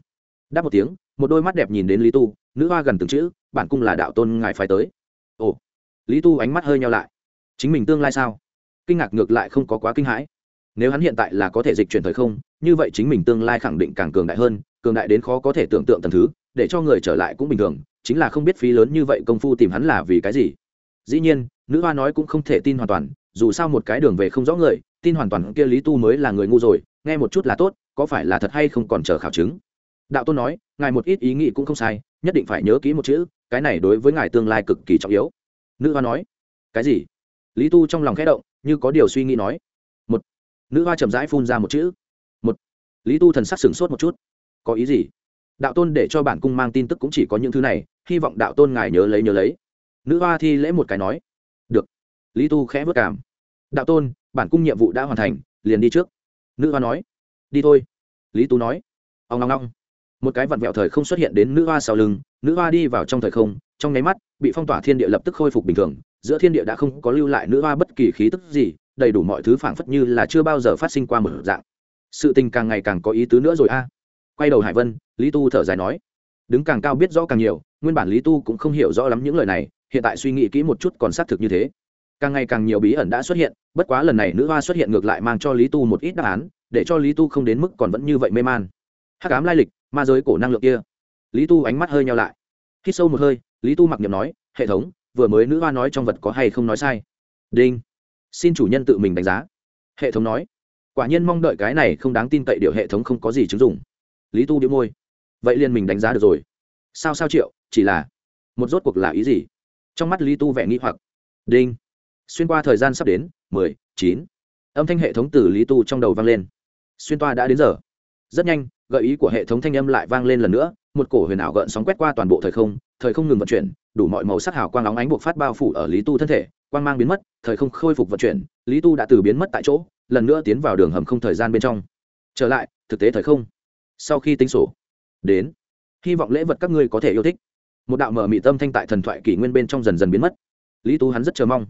Đáp một tiếng, một đôi mắt đẹp nhìn đến lý tu, nữ hoa gần từng chữ, bản cung là đạo tôn ngài phải tới. Ồ. Lý tu ánh mắt hơi nhau lại. Chính mình tương lai sao? Kinh ngạc ngược lại không có quá kinh hãi. Nếu hắn hiện tại là có thể dịch chuyển thời không, như vậy chính mình tương lai khẳng định càng cường đại hơn, cường đại đến khó có thể tưởng tượng tầm thứ, để cho người trở lại cũng bình thường chính là không biết phí lớn như vậy công phu tìm hắn là vì cái gì. Dĩ nhiên, nữ hoa nói cũng không thể tin hoàn toàn, dù sao một cái đường về không rõ người, tin hoàn toàn kia lý tu mới là người ngu rồi, nghe một chút là tốt, có phải là thật hay không còn chờ khảo chứng. Đạo tôn nói, ngài một ít ý nghĩ cũng không sai, nhất định phải nhớ kỹ một chữ, cái này đối với ngài tương lai cực kỳ trọng yếu. Nữ hoa nói, cái gì? Lý tu trong lòng khẽ động, như có điều suy nghĩ nói. Một. Nữ hoa chậm rãi phun ra một chữ. Một. Lý tu thần sắc sửng sốt một chút. Có ý gì? Đạo tôn để cho bản cung mang tin tức cũng chỉ có những thứ này, hy vọng đạo tôn ngài nhớ lấy nhớ lấy. Nữ hoa thi lễ một cái nói. Được. Lý tu khẽ vất cảm. Đạo tôn, bản cung nhiệm vụ đã hoàn thành, liền đi trước. Nữ hoa nói. Đi thôi. Lý tu nói. Ông ngong ngong. Một cái vặn vẹo thời không xuất hiện đến nữ hoa sau lưng, nữ hoa đi vào trong thời không, trong nháy mắt, bị phong tỏa thiên địa lập tức khôi phục bình thường, giữa thiên địa đã không có lưu lại nữ hoa bất kỳ khí tức gì, đầy đủ mọi thứ phảng phất như là chưa bao giờ phát sinh qua một dạng. Sự tình càng ngày càng có ý tứ nữa rồi a. Quay đầu hải vân lý tu thở dài nói, đứng càng cao biết rõ càng nhiều, nguyên bản lý tu cũng không hiểu rõ lắm những lời này, hiện tại suy nghĩ kỹ một chút còn xác thực như thế. Càng ngày càng nhiều bí ẩn đã xuất hiện, bất quá lần này nữ hoa xuất hiện ngược lại mang cho lý tu một ít đáp án, để cho lý tu không đến mức còn vẫn như vậy mê man. Hắc ám lai lịch, ma giới cổ năng lượng kia. Lý tu ánh mắt hơi nhau lại. Khi sâu một hơi, lý tu mặc n nói, hệ thống, vừa mới nữ hoa nói trong vật có hay không nói sai? Đinh. Xin chủ nhân tự mình đánh giá. Hệ thống nói. Quả nhiên mong đợi cái này không đáng tin cậy điều hệ thống không có gì chứng dụng. Lý tu đĩu môi vậy liền mình đánh giá được rồi. Sao sao triệu, chỉ là một rốt cuộc là ý gì? Trong mắt lý tu vẻ nghĩ hoặc. Đinh. Xuyên qua thời gian sắp đến, mười, chín. Âm thanh hệ thống từ lý tu trong đầu vang lên. Xuyên toa đã đến giờ. Rất nhanh, gợi ý của hệ thống thanh âm lại vang lên lần nữa, một cổ huyền ảo gợn sóng quét qua toàn bộ thời không thời không ngừng vận chuyển, đủ mọi màu sắc hào quang óng ánh buộc phát bao phủ ở lý tu thân thể, quang mang biến mất, thời không khôi phục vận chuyển, lý tu đã từ biến mất tại chỗ, lần nữa tiến vào đường hầm không thời gian bên trong. Trở lại, thực tế thời không. Sau khi tính sổ đến. Hy vọng lễ vật các ngươi có thể yêu thích. Một đạo mở mị tâm thanh tại thần thoại kỷ nguyên bên trong dần dần biến mất. Lý tu hắn rất chờ mong.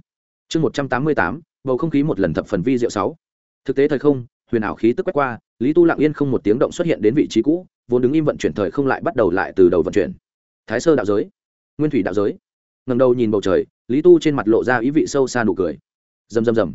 Chương một trăm tám mươi tám, bầu không khí một lần thập phần vi diệu sáu. Thực tế thời không, huyền ảo khí tức quét qua, lý tu lặng yên không một tiếng động xuất hiện đến vị trí cũ, vốn đứng im vận chuyển thời không lại bắt đầu lại từ đầu vận chuyển. Thái sơ đạo giới, nguyên thủy đạo giới. Ngầm đầu nhìn bầu trời, lý tu trên mặt lộ ra ý vị sâu xa nụ cười. Rầm rầm rầm.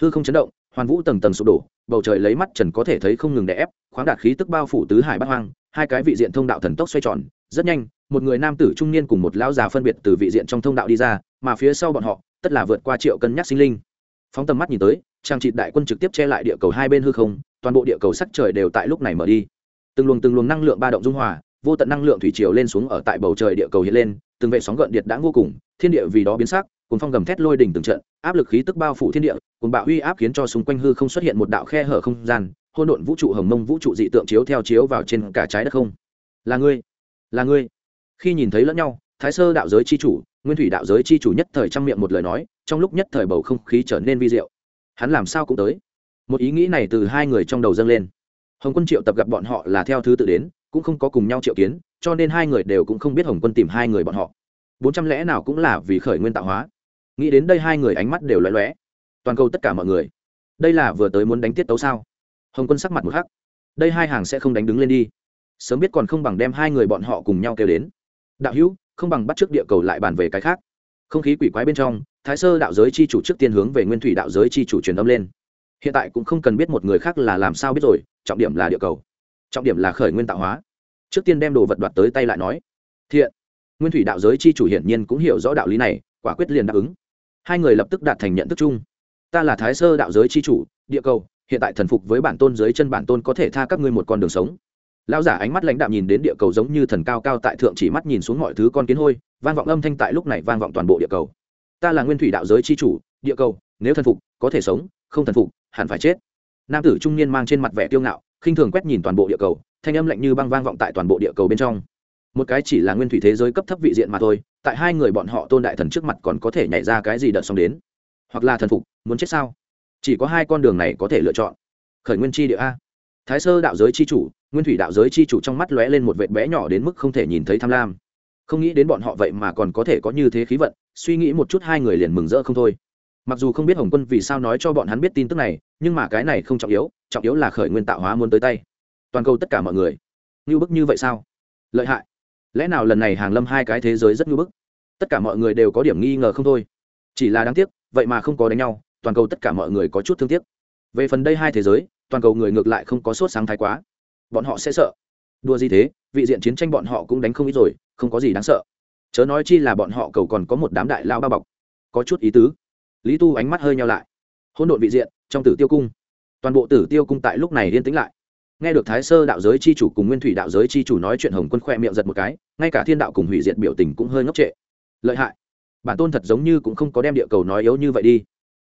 Hư không chấn động, hoàn vũ tầng tầng sụp đổ, bầu trời lấy mắt trần có thể thấy không ngừng đè ép, khoáng đạt khí tức bao phủ tứ hải bát hoang hai cái vị diện thông đạo thần tốc xoay tròn, rất nhanh, một người nam tử trung niên cùng một lão già phân biệt từ vị diện trong thông đạo đi ra, mà phía sau bọn họ, tất là vượt qua triệu cân nhắc sinh linh. Phóng tầm mắt nhìn tới, trang trị đại quân trực tiếp che lại địa cầu hai bên hư không, toàn bộ địa cầu sắc trời đều tại lúc này mở đi. Từng luồng từng luồng năng lượng ba động dung hòa, vô tận năng lượng thủy triều lên xuống ở tại bầu trời địa cầu hiện lên, từng vệ sóng gợn điện đã vô cùng, thiên địa vì đó biến sắc cùng phong gầm thét lôi đỉnh từng trận, áp lực khí tức bao phủ thiên địa, cùng bạo uy áp khiến cho xung quanh hư không xuất hiện một đạo khe hở không gian hôn độn vũ trụ, hồng mông vũ trụ dị tượng chiếu theo chiếu vào trên cả trái đất không. Là ngươi là ngươi. Khi nhìn thấy lẫn nhau, thái sơ đạo giới c h i chủ, nguyên thủy đạo giới c h i chủ nhất thời trang miệng một lời nói, trong lúc nhất thời bầu không khí trở nên vi diệu. Hắn làm sao cũng tới. Một ý nghĩ này từ hai người trong đầu dâng lên. Hồng quân triệu tập gặp bọn họ là theo thứ tự đến, cũng không có cùng nhau triệu kiến, cho nên hai người đều cũng không biết hồng quân tìm hai người bọn họ. Bốn trăm lẽ nào cũng là vì khởi nguyên tạo hóa nghĩ đến đây hai người ánh mắt đều loé loé toàn cầu tất cả mọi người. Đây là vừa tới muốn đánh tiết tấu sao? Hồng quân sắc mặt một hắc. Đây hai hàng sẽ không đánh đứng lên đi. Sớm biết còn không bằng đem hai người bọn họ cùng nhau kêu đến. Đạo hữu, không bằng bắt t r ư ớ c địa cầu lại bàn về cái khác. Không khí quỷ quái bên trong, thái sơ đạo giới c h i chủ trước tiên hướng về nguyên thủy đạo giới c h i chủ truyền âm lên. Hiện tại cũng không cần biết một người khác là làm sao biết rồi, trọng điểm là địa cầu. Trọng điểm là khởi nguyên tạo hóa. Trước tiên đem đồ vật đoạt tới tay lại nói. Thiện. Nguyên thủy đạo giới c h i chủ hiển nhiên cũng hiểu rõ đạo lý này, quả quyết liền đáp ứng hai người lập tức đạt thành nhận thức chung. Ta là thái sơ đạo giới c h i chủ, địa cầu, hiện tại thần phục với bản tôn dưới chân bản tôn có thể tha các ngươi một con đường sống. Lão giả ánh mắt lãnh đạm nhìn đến địa cầu giống như thần cao cao tại thượng chỉ mắt nhìn xuống mọi thứ con kiến hôi, vang vọng âm thanh tại lúc này vang vọng toàn bộ địa cầu. Ta là nguyên thủy đạo giới c h i chủ, địa cầu, nếu thần phục, có thể sống, không thần phục, hẳn phải chết. Nam tử trung niên mang trên mặt vẻ tiêu ngạo, khinh thường quét nhìn toàn bộ địa cầu, thanh âm lạnh như băng vang vọng tại toàn bộ địa cầu bên trong một cái chỉ là nguyên thủy thế giới cấp thấp vị diện mà thôi, tại hai người bọn họ tôn đại thần trước mặt còn có thể nhảy ra cái gì đợt xong đến? Hoặc là thần phục, muốn chết sao? Chỉ có hai con đường này có thể lựa chọn. Khởi nguyên chi địa a. Thái sơ đạo giới chi chủ, nguyên thủy đạo giới chi chủ trong mắt lóe lên một vệt bé nhỏ đến mức không thể nhìn thấy tham lam. Không nghĩ đến bọn họ vậy mà còn có thể có như thế khí vận, suy nghĩ một chút hai người liền mừng rỡ không thôi. Mặc dù không biết hồng quân vì sao nói cho bọn hắn biết tin tức này, nhưng mà cái này không trọng yếu trọng yếu là khởi nguyên tạo hóa muốn tới tay. Toàn cầu tất cả mọi người. Như bức như vậy sao? Lợi hại lẽ nào lần này hàng lâm hai cái thế giới rất ngưỡng bức? Tất cả mọi người đều có điểm nghi ngờ không thôi. Chỉ là đáng tiếc, vậy mà không có đánh nhau, toàn cầu tất cả mọi người có chút thương tiếc. Về phần đây hai thế giới, toàn cầu người ngược lại không có sốt sáng thái quá. Bọn họ sẽ sợ. Đua gì thế, vị diện chiến tranh bọn họ cũng đánh không ít rồi, không có gì đáng sợ. Chớ nói chi là bọn họ cầu còn có một đám đại lao bao bọc. Có chút ý tứ. Lý tu ánh mắt hơi nhau lại. Hôn độn vị diện, trong tử tiêu cung. Toàn bộ tử tiêu cung tại lúc này yên tĩnh lại nghe được thái sơ đạo giới c h i chủ cùng nguyên thủy đạo giới c h i chủ nói chuyện, hồng quân khoe miệng giật một cái, ngay cả thiên đạo cùng hủy diệt biểu tình cũng hơi ngốc trệ. Lợi hại. Bản tôn thật giống như cũng không có đem địa cầu nói yếu như vậy đi.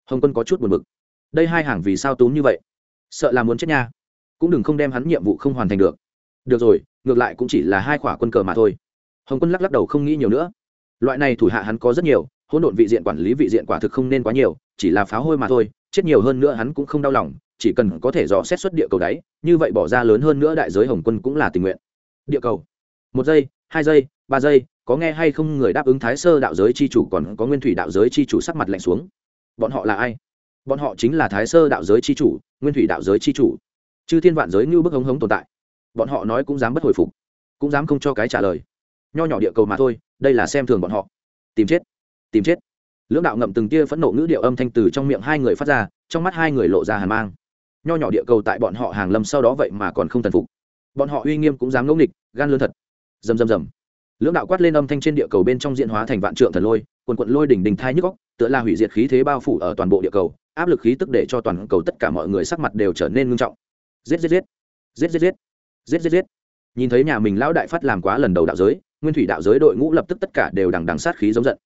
Hồng quân có chút buồn b ự c đây hai hàng vì sao túm như vậy? Sợ là muốn chết nha. Cũng đừng không đem hắn nhiệm vụ không hoàn thành được. Được rồi, ngược lại cũng chỉ là hai khỏa quân cờ mà thôi. Hồng quân lắc lắc đầu không nghĩ nhiều nữa. Loại này thủ hạ hắn có rất nhiều, hỗn độn vị diện quản lý vị diện quả thực không nên quá nhiều, chỉ là pháo hôi mà thôi chết nhiều hơn nữa hắn cũng không đau lòng, chỉ cần có thể dò xét xuất địa cầu đáy, như vậy bỏ ra lớn hơn nữa đại giới hồng quân cũng là tình nguyện. Địa cầu. Một giây, hai giây, ba giây, có nghe hay không người đáp ứng thái sơ đạo giới c h i chủ còn có nguyên thủy đạo giới c h i chủ sắc mặt lạnh xuống. Bọn họ là ai? Bọn họ chính là thái sơ đạo giới c h i chủ, nguyên thủy đạo giới c h i chủ. Chư thiên vạn giới như bức hống hống tồn tại. Bọn họ nói cũng dám bất hồi phục, cũng dám không cho cái trả lời. Nho nhỏ địa cầu mà thôi, đây là xem thường bọn họ. Tìm chết tìm chết lưỡng đạo ngậm từng tia phẫn nộ ngữ điệu âm thanh từ trong miệng hai người phát ra, trong mắt hai người lộ ra hàn mang. Nho nhỏ địa cầu tại bọn họ hàng lâm sau đó vậy mà còn không thần phục. Bọn họ uy nghiêm cũng dám ngẫu nghịch, gan lớn thật. Dầm dầm dầm lưỡng đạo quát lên âm thanh trên địa cầu bên trong diện hóa thành vạn trượng thần lôi quần quận lôi đỉnh đình thai nhức góc tựa là hủy diệt khí thế bao phủ ở toàn bộ địa cầu, áp lực khí tức để cho toàn cầu tất cả mọi người sắc mặt đều trở nên ngưng trọng. Giết giết giết. Giết giết giết. Giết giết giết. Nhìn thấy nhà mình lão đại phát làm quá lần đầu đạo giới, nguyên thủy đạo giới đội ngũ lập tức tất cả đều đằng đằng sát khí giống giận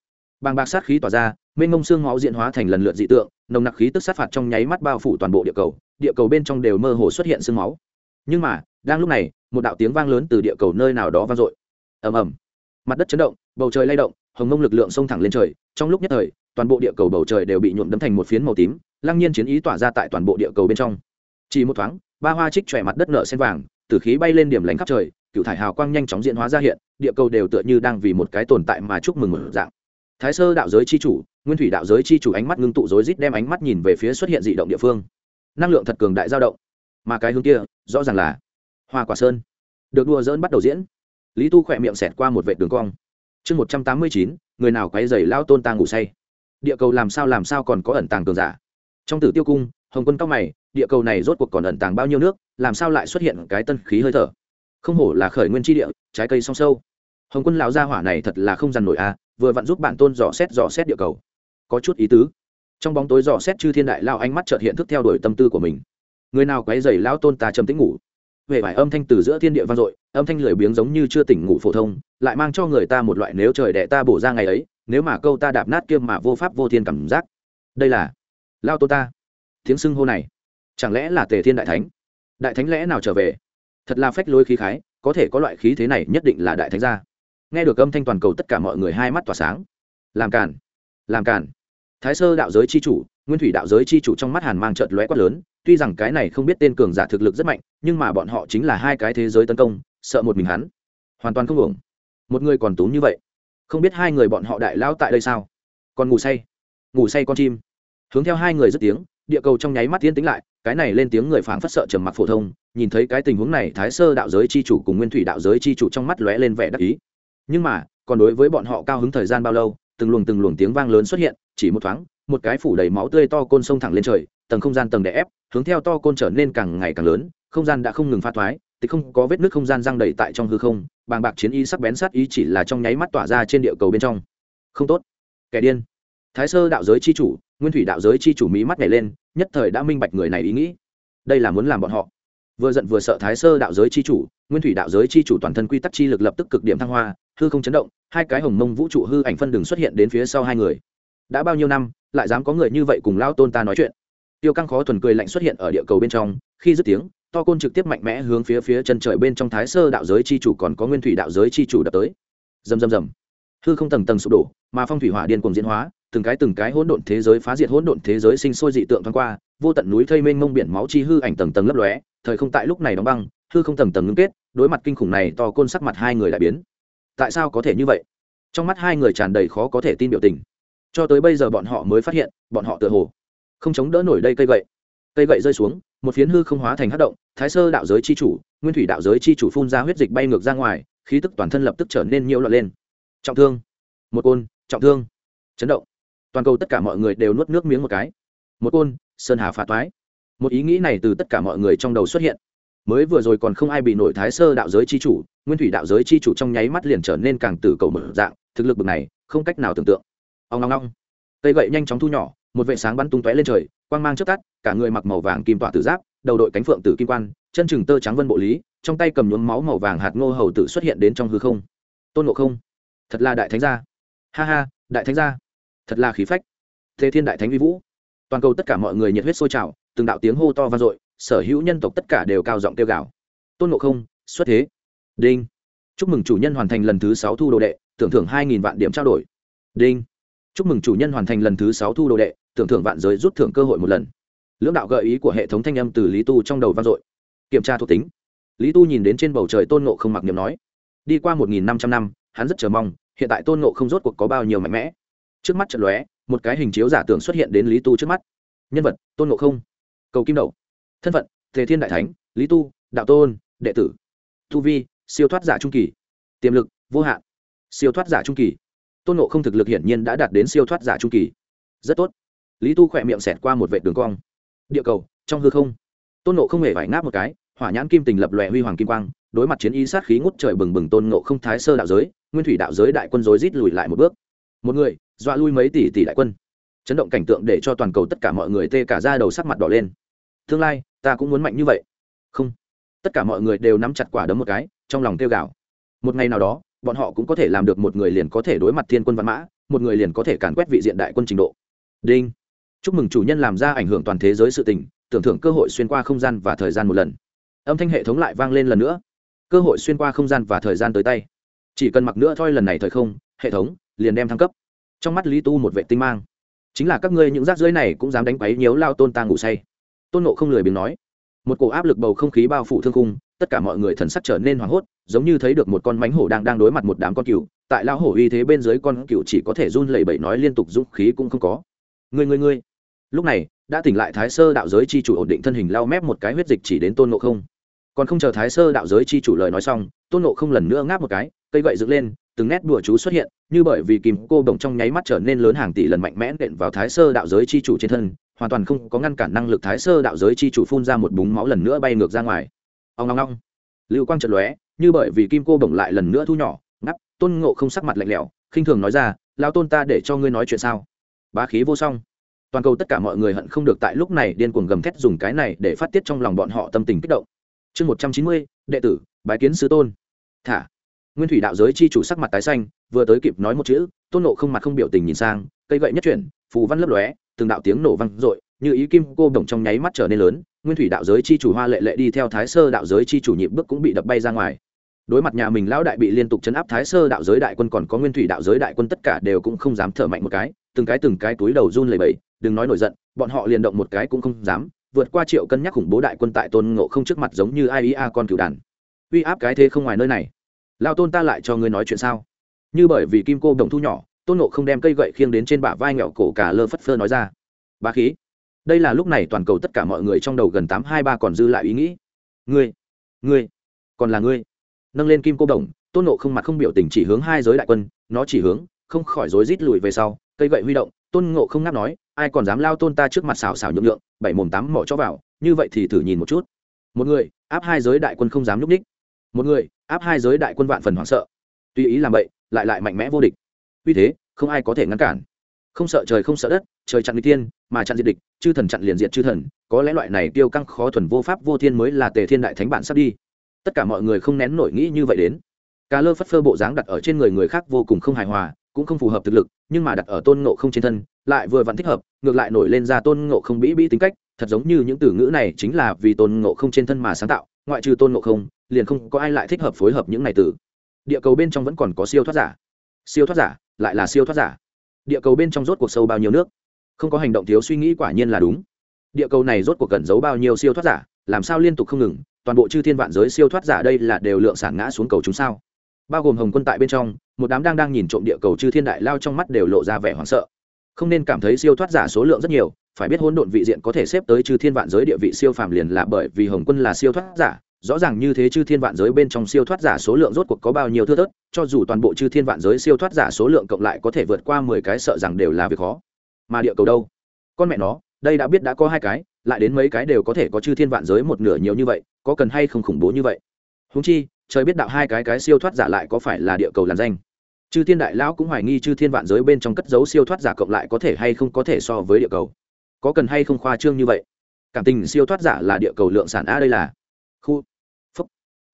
bàng bạc sát khí tỏa ra, mênh mông xương máu diện hóa thành lần lượt dị tượng, nồng nặc khí tức sát phạt trong nháy mắt bao phủ toàn bộ địa cầu địa cầu bên trong đều mơ hồ xuất hiện xương máu. Nhưng mà, đang lúc này, một đạo tiếng vang lớn từ địa cầu nơi nào đó vang dội. Ầm ầm. Mặt đất chấn động, bầu trời lay động, hồng mông lực lượng xông thẳng lên trời, trong lúc nhất thời, toàn bộ địa cầu bầu trời đều bị nhuộm đấm thành một phiến màu tím, lăng nhiên chiến ý tỏa ra tại toàn bộ địa cầu bên trong. Chỉ một thoáng, ba hoa trích chòe mặt đất nở sen vàng, từ khí bay lên điểm lánh khắp trời cựu thải hào quang nhanh chóng diễn hóa ra hiện, địa cầu đều tựa như đang vì một cái tồn tại mà chúc mừng một dạng thái sơ đạo giới c h i chủ nguyên thủy đạo giới c h i chủ ánh mắt ngưng tụ rối rít đem ánh mắt nhìn về phía xuất hiện dị động địa phương. Năng lượng thật cường đại giao động. Mà cái hướng kia rõ ràng là hoa quả sơn. Được đua dỡn bắt đầu diễn. Lý tu khỏe miệng xẹt qua một vệ đường cong. Chương một trăm tám mươi chín người nào quay dày lao tôn ta ngủ say? Địa cầu làm sao làm sao còn có ẩn tàng cường giả? Trong tử tiêu cung hồng quân cao mày địa cầu này rốt cuộc còn ẩn tàng bao nhiêu nước làm sao lại xuất hiện cái tân khí hơi thở? Không hổ là khởi nguyên tri địa trái cây song sâu. Hồng quân lão gia hỏa này thật là không dằn nổi a à, vừa vặn giúp bản tôn dò xét dò xét địa cầu. Có chút ý tứ. Trong bóng tối dò xét chư thiên đại lao ánh mắt trợt hiện thức theo đuổi tâm tư của mình. Người nào quấy dày lao tôn ta trầm tĩnh ngủ? Về vải âm thanh từ giữa thiên địa vang dội, âm thanh lười biếng giống như chưa tỉnh ngủ phổ thông, lại mang cho người ta một loại nếu trời đẻ ta bổ ra ngày ấy, nếu mà câu ta đạp nát kiêm mà vô pháp vô thiên cảm giác. Đây là lao tôn ta. Tiếng xưng hô này, chẳng lẽ là tề thiên đại thánh? Đại thánh lẽ nào trở về? Thật là phách lối khí khái, có thể có loại khí thế này nhất định là đại thánh gia nghe được âm thanh toàn cầu tất cả mọi người hai mắt tỏa sáng. Làm cản làm cản thái sơ đạo giới c h i chủ, nguyên thủy đạo giới c h i chủ trong mắt hàn mang trợt lóe quát lớn, tuy rằng cái này không biết tên cường giả thực lực rất mạnh, nhưng mà bọn họ chính là hai cái thế giới tấn công, sợ một mình hắn. Hoàn toàn không hưởng một người còn túm như vậy. Không biết hai người bọn họ đại lao tại đây sao? Còn ngủ say. Ngủ say con chim. Hướng theo hai người dứt tiếng, địa cầu trong nháy mắt tiến tính lại, cái này lên tiếng người phảng phất sợ trầm mặc phổ thông, nhìn thấy cái tình huống này, thái sơ đạo giới c h i chủ cùng nguyên thủy đạo giới c h i chủ trong mắt lóe lên vẻ đắc ý nhưng mà, còn đối với bọn họ cao hứng thời gian bao lâu, từng luồng từng luồng tiếng vang lớn xuất hiện, chỉ một thoáng, một cái phủ đầy máu tươi to côn sông thẳng lên trời, tầng không gian tầng đè ép, hướng theo to côn trở nên càng ngày càng lớn, không gian đã không ngừng pha thoái, thì không có vết nước không gian răng đầy tại trong hư không, bàng bạc chiến y sắc bén sát ý chỉ là trong nháy mắt tỏa ra trên địa cầu bên trong. Không tốt. Kẻ điên. Thái sơ đạo giới c h i chủ, nguyên thủy đạo giới c h i chủ mỹ mắt nhảy lên, nhất thời đã minh bạch người này ý nghĩ. Đây là muốn làm bọn họ vừa giận vừa sợ thái sơ đạo giới c h i chủ nguyên thủy đạo giới c h i chủ toàn thân quy tắc chi lực lập tức cực điểm thăng hoa hư không chấn động hai cái hồng mông vũ trụ hư ảnh phân đường xuất hiện đến phía sau hai người. Đã bao nhiêu năm lại dám có người như vậy cùng lao tôn ta nói chuyện? Tiêu căng khó thuần cười lạnh xuất hiện ở địa cầu bên trong khi dứt tiếng to côn trực tiếp mạnh mẽ hướng phía phía chân trời bên trong thái sơ đạo giới chi chủ còn có nguyên thủy đạo giới chi chủ đập tới. Dầm dầm dầm, hư không tầng tầng sụp đổ mà phong thủy hỏa điên cùng diễn hóa từng cái từng cái hỗn độn thế giới phá diệt hỗn độn thế giới sinh sôi dị tượng thoáng qua vô tận núi thây mênh mông biển máu chi hư ảnh tầng tầng lấp lóe thời không tại lúc này đóng băng, hư không tầng tầng ngưng kết, đối mặt kinh khủng này to côn sắc mặt hai người lại biến. Tại sao có thể như vậy? Trong mắt hai người tràn đầy khó có thể tin biểu tình. Cho tới bây giờ bọn họ mới phát hiện, bọn họ tựa hồ không chống đỡ nổi đây cây gậy. Cây gậy rơi xuống, một phiến hư không hóa thành hát động, thái sơ đạo giới c h i chủ, nguyên thủy đạo giới c h i chủ phun ra huyết dịch bay ngược ra ngoài, khí tức toàn thân lập tức trở nên nhiễu loạn lên. Trọng thương. Một côn, trọng thương. Chấn động. Toàn cầu tất cả mọi người đều nuốt nước miếng một cái. Một côn, sơn hà phá toái một ý nghĩ này từ tất cả mọi người trong đầu xuất hiện. Mới vừa rồi còn không ai bị nổi thái sơ đạo giới c h i chủ, nguyên thủy đạo giới c h i chủ trong nháy mắt liền trở nên càng từ cầu mở dạng, thực lực bực này, không cách nào tưởng tượng. Ông long long cây gậy nhanh chóng thu nhỏ, một vệ sáng bắn tung tóe lên trời, quang mang trước tắt, cả người mặc màu vàng kim tỏa tử giáp, đầu đội cánh phượng tử kim quan, chân chừng tơ trắng vân bộ lý, trong tay cầm nhuốm máu màu vàng hạt ngô hầu tử xuất hiện đến trong hư không. Tôn ngộ không. Thật là đại thánh gia. Ha ha, đại thánh gia. Thật là khí phách. Thế thiên đại thánh vi vũ. Toàn cầu tất cả mọi người nhiệt huyết sôi trào từng đạo tiếng hô to vang dội, sở hữu nhân tộc tất cả đều cao giọng kêu gào. Tôn ngộ không, xuất thế. Đinh. Chúc mừng chủ nhân hoàn thành lần thứ sáu thu đồ đệ, tưởng thưởng hai nghìn vạn điểm trao đổi. Đinh. Chúc mừng chủ nhân hoàn thành lần thứ sáu thu đồ đệ, tưởng thưởng vạn giới rút thưởng cơ hội một lần. Lưỡng đạo gợi ý của hệ thống thanh âm từ lý tu trong đầu vang dội. Kiểm tra thuộc tính. Lý tu nhìn đến trên bầu trời tôn ngộ không mặc niệm nói, đi qua một nghìn năm trăm năm, hắn rất chờ mong, hiện tại tôn ngộ không rốt cuộc có bao nhiêu mạnh mẽ? Trước mắt trận lóe, một cái hình chiếu giả tưởng xuất hiện đến lý tu trước mắt. Nhân vật, tôn ngộ không cầu kim đậu thân phận, tề thiên đại thánh, lý tu, đạo tôn, đệ tử. Tu vi, siêu thoát giả trung kỳ. Tiềm lực, vô hạn. Siêu thoát giả trung kỳ. Tôn nộ không thực lực hiển nhiên đã đạt đến siêu thoát giả trung kỳ. Rất tốt. Lý tu khỏe miệng xẹt qua một vệ đường cong. Địa cầu, trong hư không. Tôn nộ không hề vải ngáp một cái, hỏa nhãn kim tình lập lòe huy hoàng kim quang, đối mặt chiến y sát khí ngút trời bừng bừng tôn nộ không thái sơ đạo giới, nguyên thủy đạo giới đại quân rối rít lùi lại một bước. Một người, dọa lui mấy tỷ tỷ đại quân. Chấn động cảnh tượng để cho toàn cầu tất cả mọi người tê cả ra đầu sắc mặt đỏ lên tương lai, ta cũng muốn mạnh như vậy. Không. Tất cả mọi người đều nắm chặt quả đấm một cái, trong lòng kêu gào. Một ngày nào đó, bọn họ cũng có thể làm được một người liền có thể đối mặt thiên quân văn mã, một người liền có thể càn quét vị diện đại quân trình độ. Đinh. Chúc mừng chủ nhân làm ra ảnh hưởng toàn thế giới sự tình, tưởng thưởng cơ hội xuyên qua không gian và thời gian một lần. Âm thanh hệ thống lại vang lên lần nữa. Cơ hội xuyên qua không gian và thời gian tới tay. Chỉ cần mặc nữa thôi lần này thời không, hệ thống liền đem thăng cấp. Trong mắt lý tu một vệ tinh mang. Chính là các ngươi những rác rưởi này cũng dám đánh quấy nhiễu lao tôn ta ngủ say tôn nộ không lười biếng nói, một cổ áp lực bầu không khí bao phủ thương khung, tất cả mọi người thần sắc trở nên hoảng hốt, giống như thấy được một con mánh hổ đang đang đối mặt một đám con cừu, tại lao hổ uy thế bên dưới con cừu chỉ có thể run lẩy bẩy nói liên tục dũng khí cũng không có. Người người người lúc này, đã tỉnh lại thái sơ đạo giới chi chủ ổn định thân hình lao mép một cái huyết dịch chỉ đến tôn nộ không. Còn không chờ thái sơ đạo giới chi chủ lời nói xong, tôn nộ không lần nữa ngáp một cái, cây gậy dựng lên, từng nét đùa chú xuất hiện, như bởi vì kìm cô đồng trong nháy mắt trở nên lớn hàng tỷ lần mạnh mẽ đện vào thái sơ đạo giới chi chủ trên thân hoàn toàn không có ngăn cản năng lực thái sơ đạo giới chi chủ phun ra một búng máu lần nữa bay ngược ra ngoài. Ông ngong ngong lưu quang trận lóe, như bởi vì kim cô bổng lại lần nữa thu nhỏ, ngắp, tôn ngộ không sắc mặt lạnh lẽo, khinh thường nói ra lao tôn ta để cho ngươi nói chuyện sao? Bá khí vô song. Toàn cầu tất cả mọi người hận không được tại lúc này điên cuồng gầm thét dùng cái này để phát tiết trong lòng bọn họ tâm tình kích động. Chương một trăm chín mươi, đệ tử, bái kiến sứ tôn. Thả. Nguyên thủy đạo giới chi chủ sắc mặt tái xanh, vừa tới kịp nói một chữ, tôn nộ không mặt không biểu tình nhìn sang, cây gậy nhất chuyển, phù văn lấp lóe từng đạo tiếng nổ vang dội, như ý kim cô đồng trong nháy mắt trở nên lớn, nguyên thủy đạo giới chi chủ hoa lệ lệ đi theo thái sơ đạo giới chi chủ nhịp bước cũng bị đập bay ra ngoài. Đối mặt nhà mình lão đại bị liên tục chấn áp thái sơ đạo giới đại quân còn có nguyên thủy đạo giới đại quân tất cả đều cũng không dám thở mạnh một cái, từng cái từng cái túi đầu run lẩy bẩy, đừng nói nổi giận, bọn họ liền động một cái cũng không dám, vượt qua triệu cân nhắc khủng bố đại quân tại tôn ngộ không trước mặt giống như ai ý a con cửu đàn. Uy áp cái thế không ngoài nơi này. Lao tôn ta lại cho ngươi nói chuyện sao? Như bởi vì kim cô đồng thu nhỏ tôn ngộ không đem cây gậy khiêng đến trên bả vai nghẹo cổ cả lơ phất phơ nói ra. Ba khí. Đây là lúc này toàn cầu tất cả mọi người trong đầu gần tám hai ba còn dư lại ý nghĩ. Ngươi ngươi, còn là ngươi. Nâng lên kim cô đồng, tôn nộ không mặt không biểu tình chỉ hướng hai giới đại quân, nó chỉ hướng, không khỏi rối rít lùi về sau, cây gậy huy động, tôn ngộ không ngáp nói, ai còn dám lao tôn ta trước mặt xào xào nhượng lượng bảy mồm tám mỏ cho vào, như vậy thì thử nhìn một chút. Một người, áp hai giới đại quân không dám nhúc ních một người, áp hai giới đại quân vạn phần hoảng sợ. Tuy ý làm vậy, lại lại mạnh mẽ vô địch vì thế, không ai có thể ngăn cản. Không sợ trời không sợ đất, trời chặn đi tiên mà chặn diệt địch, chư thần chặn liền diệt chư thần, có lẽ loại này tiêu căng khó thuần vô pháp vô thiên mới là tề thiên đại thánh bản sắp đi. Tất cả mọi người không nén nổi nghĩ như vậy đến. Cá lơ phất phơ bộ dáng đặt ở trên người người khác vô cùng không hài hòa, cũng không phù hợp thực lực, nhưng mà đặt ở tôn ngộ không trên thân, lại vừa vặn thích hợp, ngược lại nổi lên ra tôn ngộ không bĩ bĩ tính cách, thật giống như những từ ngữ này chính là vì tôn ngộ không trên thân mà sáng tạo, ngoại trừ tôn ngộ không, liền không có ai lại thích hợp phối hợp những này từ. Địa cầu bên trong vẫn còn có siêu thoát giả. Siêu thoát giả? Lại là siêu thoát giả. Địa cầu bên trong rốt cuộc sâu bao nhiêu nước? Không có hành động thiếu suy nghĩ quả nhiên là đúng. Địa cầu này rốt cuộc cẩn giấu bao nhiêu siêu thoát giả, làm sao liên tục không ngừng, toàn bộ chư thiên vạn giới siêu thoát giả đây là đều lượng sản ngã xuống cầu chúng sao? Bao gồm hồng quân tại bên trong, một đám đang đang nhìn trộm địa cầu chư thiên đại lao trong mắt đều lộ ra vẻ hoảng sợ. Không nên cảm thấy siêu thoát giả số lượng rất nhiều, phải biết hỗn độn vị diện có thể xếp tới chư thiên vạn giới địa vị siêu phàm liền là bởi vì hồng quân là siêu thoát giả rõ ràng như thế chư thiên vạn giới bên trong siêu thoát giả số lượng rốt cuộc có bao nhiêu thưa thớt, cho dù toàn bộ chư thiên vạn giới siêu thoát giả số lượng cộng lại có thể vượt qua mười cái sợ rằng đều là việc khó. Mà địa cầu đâu? Con mẹ nó, đây đã biết đã có hai cái, lại đến mấy cái đều có thể có chư thiên vạn giới một nửa nhiều như vậy, có cần hay không khủng bố như vậy? Húng chi, trời biết đạo hai cái cái siêu thoát giả lại có phải là địa cầu làn danh? Chư thiên đại lão cũng hoài nghi chư thiên vạn giới bên trong cất dấu siêu thoát giả cộng lại có thể hay không có thể so với địa cầu. Có cần hay không khoa trương như vậy? Cảm tình siêu thoát giả là địa cầu lượng sản a đây là. Khu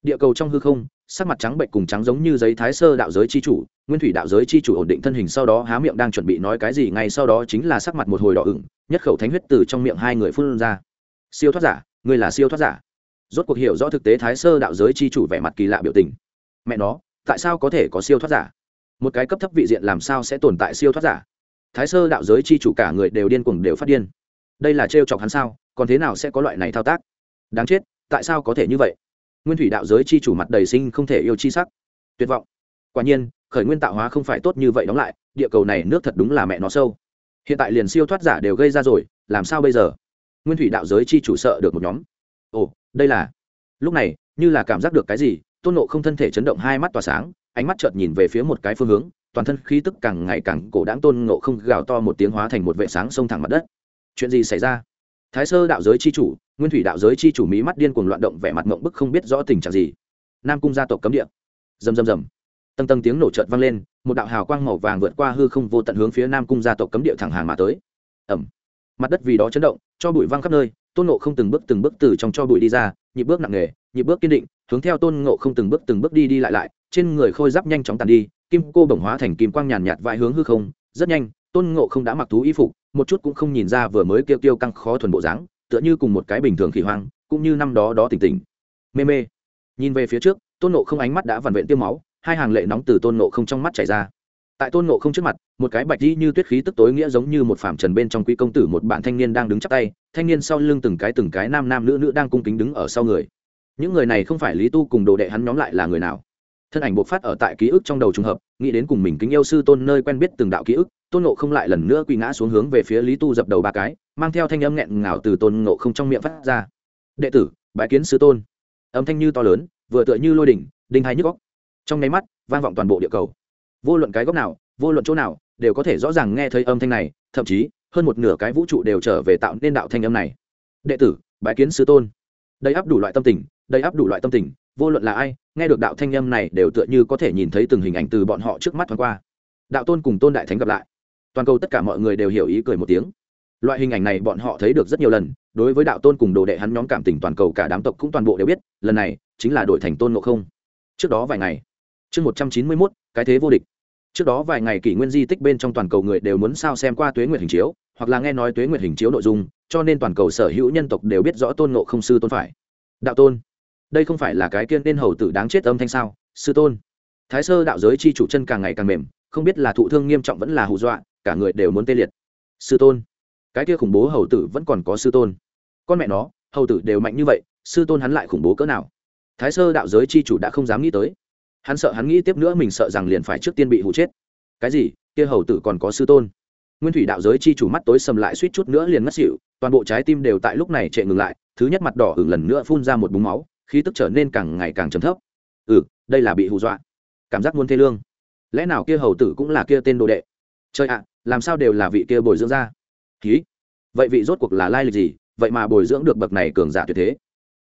địa cầu trong hư không, sắc mặt trắng bệnh cùng trắng giống như giấy thái sơ đạo giới c h i chủ, nguyên thủy đạo giới c h i chủ ổn định thân hình sau đó há miệng đang chuẩn bị nói cái gì ngay sau đó chính là sắc mặt một hồi đỏ ửng, nhất khẩu thánh huyết từ trong miệng hai người phun ra. Siêu thoát giả, ngươi là siêu thoát giả. Rốt cuộc hiểu rõ thực tế thái sơ đạo giới c h i chủ vẻ mặt kỳ lạ biểu tình. Mẹ nó, tại sao có thể có siêu thoát giả? Một cái cấp thấp vị diện làm sao sẽ tồn tại siêu thoát giả? Thái sơ đạo giới c h i chủ cả người đều điên cuồng đều phát điên. Đây là trêu chọc hắn sao? Còn thế nào sẽ có loại này thao tác? Đáng chết, tại sao có thể như vậy? Nguyên thủy đạo giới chi chủ mặt đầy sinh không thể yêu chi sắc. Tuyệt vọng. Quả nhiên, khởi nguyên tạo hóa không phải tốt như vậy đóng lại, địa cầu này nước thật đúng là mẹ nó sâu. Hiện tại liền siêu thoát giả đều gây ra rồi, làm sao bây giờ? Nguyên thủy đạo giới chi chủ sợ được một nhóm. Ồ, đây là lúc này, như là cảm giác được cái gì, tôn nộ không thân thể chấn động hai mắt tỏa sáng, ánh mắt chợt nhìn về phía một cái phương hướng, toàn thân khí tức càng ngày càng cổ đáng tôn nộ không gào to một tiếng hóa thành một vệ sáng sông thẳng mặt đất. Chuyện gì xảy ra? Thái sơ đạo giới chi chủ nguyên thủy đạo giới chi chủ mỹ mắt điên cuồng loạn động vẻ mặt ngộng bức không biết rõ tình trạng gì. Nam cung gia tộc cấm địa. Rầm rầm rầm. Tầng tầng tiếng nổ trợt vang lên, một đạo hào quang màu vàng vượt qua hư không vô tận hướng phía nam cung gia tộc cấm địa thẳng hàng mà tới. Ẩm. Mặt đất vì đó chấn động, cho bụi văng khắp nơi, tôn nộ không từng bước từng bước từ trong cho bụi đi ra, nhịp bước nặng nề, nhịp bước kiên định, hướng theo tôn ngộ không từng bước từng bước đi đi lại lại, trên người khôi giáp nhanh chóng tàn đi, kim cô bổng hóa thành kim quang nhàn nhạt vãi hướng hư không, rất nhanh, tôn ngộ không đã mặc thú y phục, một chút cũng không nhìn ra vừa mới kêu kêu căng khó thuần bộ dáng tựa như cùng một cái bình thường khỉ hoang, cũng như năm đó đó tỉnh tỉnh. Mê mê. Nhìn về phía trước, tôn nộ không ánh mắt đã vằn vện tiêm máu, hai hàng lệ nóng từ tôn nộ không trong mắt chảy ra. Tại tôn nộ không trước mặt, một cái bạch di như tuyết khí tức tối nghĩa giống như một phạm trần bên trong quý công tử một bạn thanh niên đang đứng chắp tay, thanh niên sau lưng từng cái từng cái nam nam nữ nữ đang cung kính đứng ở sau người. Những người này không phải lý tu cùng đồ đệ hắn nhóm lại là người nào? Thân ảnh bộc phát ở tại ký ức trong đầu trùng hợp, nghĩ đến cùng mình kính yêu sư tôn nơi quen biết từng đạo ký ức tôn nộ không lại lần nữa quỳ ngã xuống hướng về phía lý tu dập đầu ba cái, mang theo thanh âm nghẹn ngào từ tôn nộ không trong miệng phát ra. Đệ tử, bái kiến sư tôn. Âm thanh như to lớn, vừa tựa như lôi đỉnh, đinh hai nhức góc trong nháy mắt, vang vọng toàn bộ địa cầu. Vô luận cái góc nào, vô luận chỗ nào, đều có thể rõ ràng nghe thấy âm thanh này, thậm chí, hơn một nửa cái vũ trụ đều trở về tạo nên đạo thanh âm này. Đệ tử, bái kiến sư tôn. Đây áp đủ loại tâm tình, đây áp đủ loại tâm tình, vô luận là ai, nghe được đạo thanh âm này đều tựa như có thể nhìn thấy từng hình ảnh từ bọn họ trước mắt thoáng qua. Đạo tôn cùng tôn đại thánh gặp lại toàn cầu tất cả mọi người đều hiểu ý cười một tiếng. Loại hình ảnh này bọn họ thấy được rất nhiều lần, đối với đạo tôn cùng đồ đệ hắn nhóm cảm tình toàn cầu cả đám tộc cũng toàn bộ đều biết, lần này chính là đổi thành tôn ngộ không. Trước đó vài ngày trước một trăm chín mươi mốt, cái thế vô địch. Trước đó vài ngày kỷ nguyên di tích bên trong toàn cầu người đều muốn sao xem qua tuế nguyệt hình chiếu, hoặc là nghe nói tuế nguyệt hình chiếu nội dung, cho nên toàn cầu sở hữu nhân tộc đều biết rõ tôn ngộ không sư tôn phải. Đạo tôn, đây không phải là cái kiên nên hầu tử đáng chết âm thanh sao? Sư tôn, thái sơ đạo giới chi chủ chân càng ngày càng mềm, không biết là thụ thương nghiêm trọng vẫn là hù dọa cả người đều muốn tê liệt. Sư tôn, cái kia khủng bố hầu tử vẫn còn có sư tôn. Con mẹ nó, hầu tử đều mạnh như vậy, sư tôn hắn lại khủng bố cỡ nào? Thái sơ đạo giới chi chủ đã không dám nghĩ tới. Hắn sợ hắn nghĩ tiếp nữa mình sợ rằng liền phải trước tiên bị hụ chết. Cái gì? Kia hầu tử còn có sư tôn? Nguyên thủy đạo giới chi chủ mắt tối sầm lại suýt chút nữa liền mất xịu toàn bộ trái tim đều tại lúc này trệ ngừng lại, thứ nhất mặt đỏ hưởng lần nữa phun ra một búng máu, khí tức trở nên càng ngày càng trầm thấp. Ừ đây là bị hù dọa. Cảm giác muốn thê lương. Lẽ nào kia hầu tử cũng là kia tên đồ đệ? Trời ạ, làm sao đều là vị kia bồi dưỡng ra ký vậy vị rốt cuộc là lai lịch gì? Vậy mà bồi dưỡng được bậc này cường giả tuyệt thế.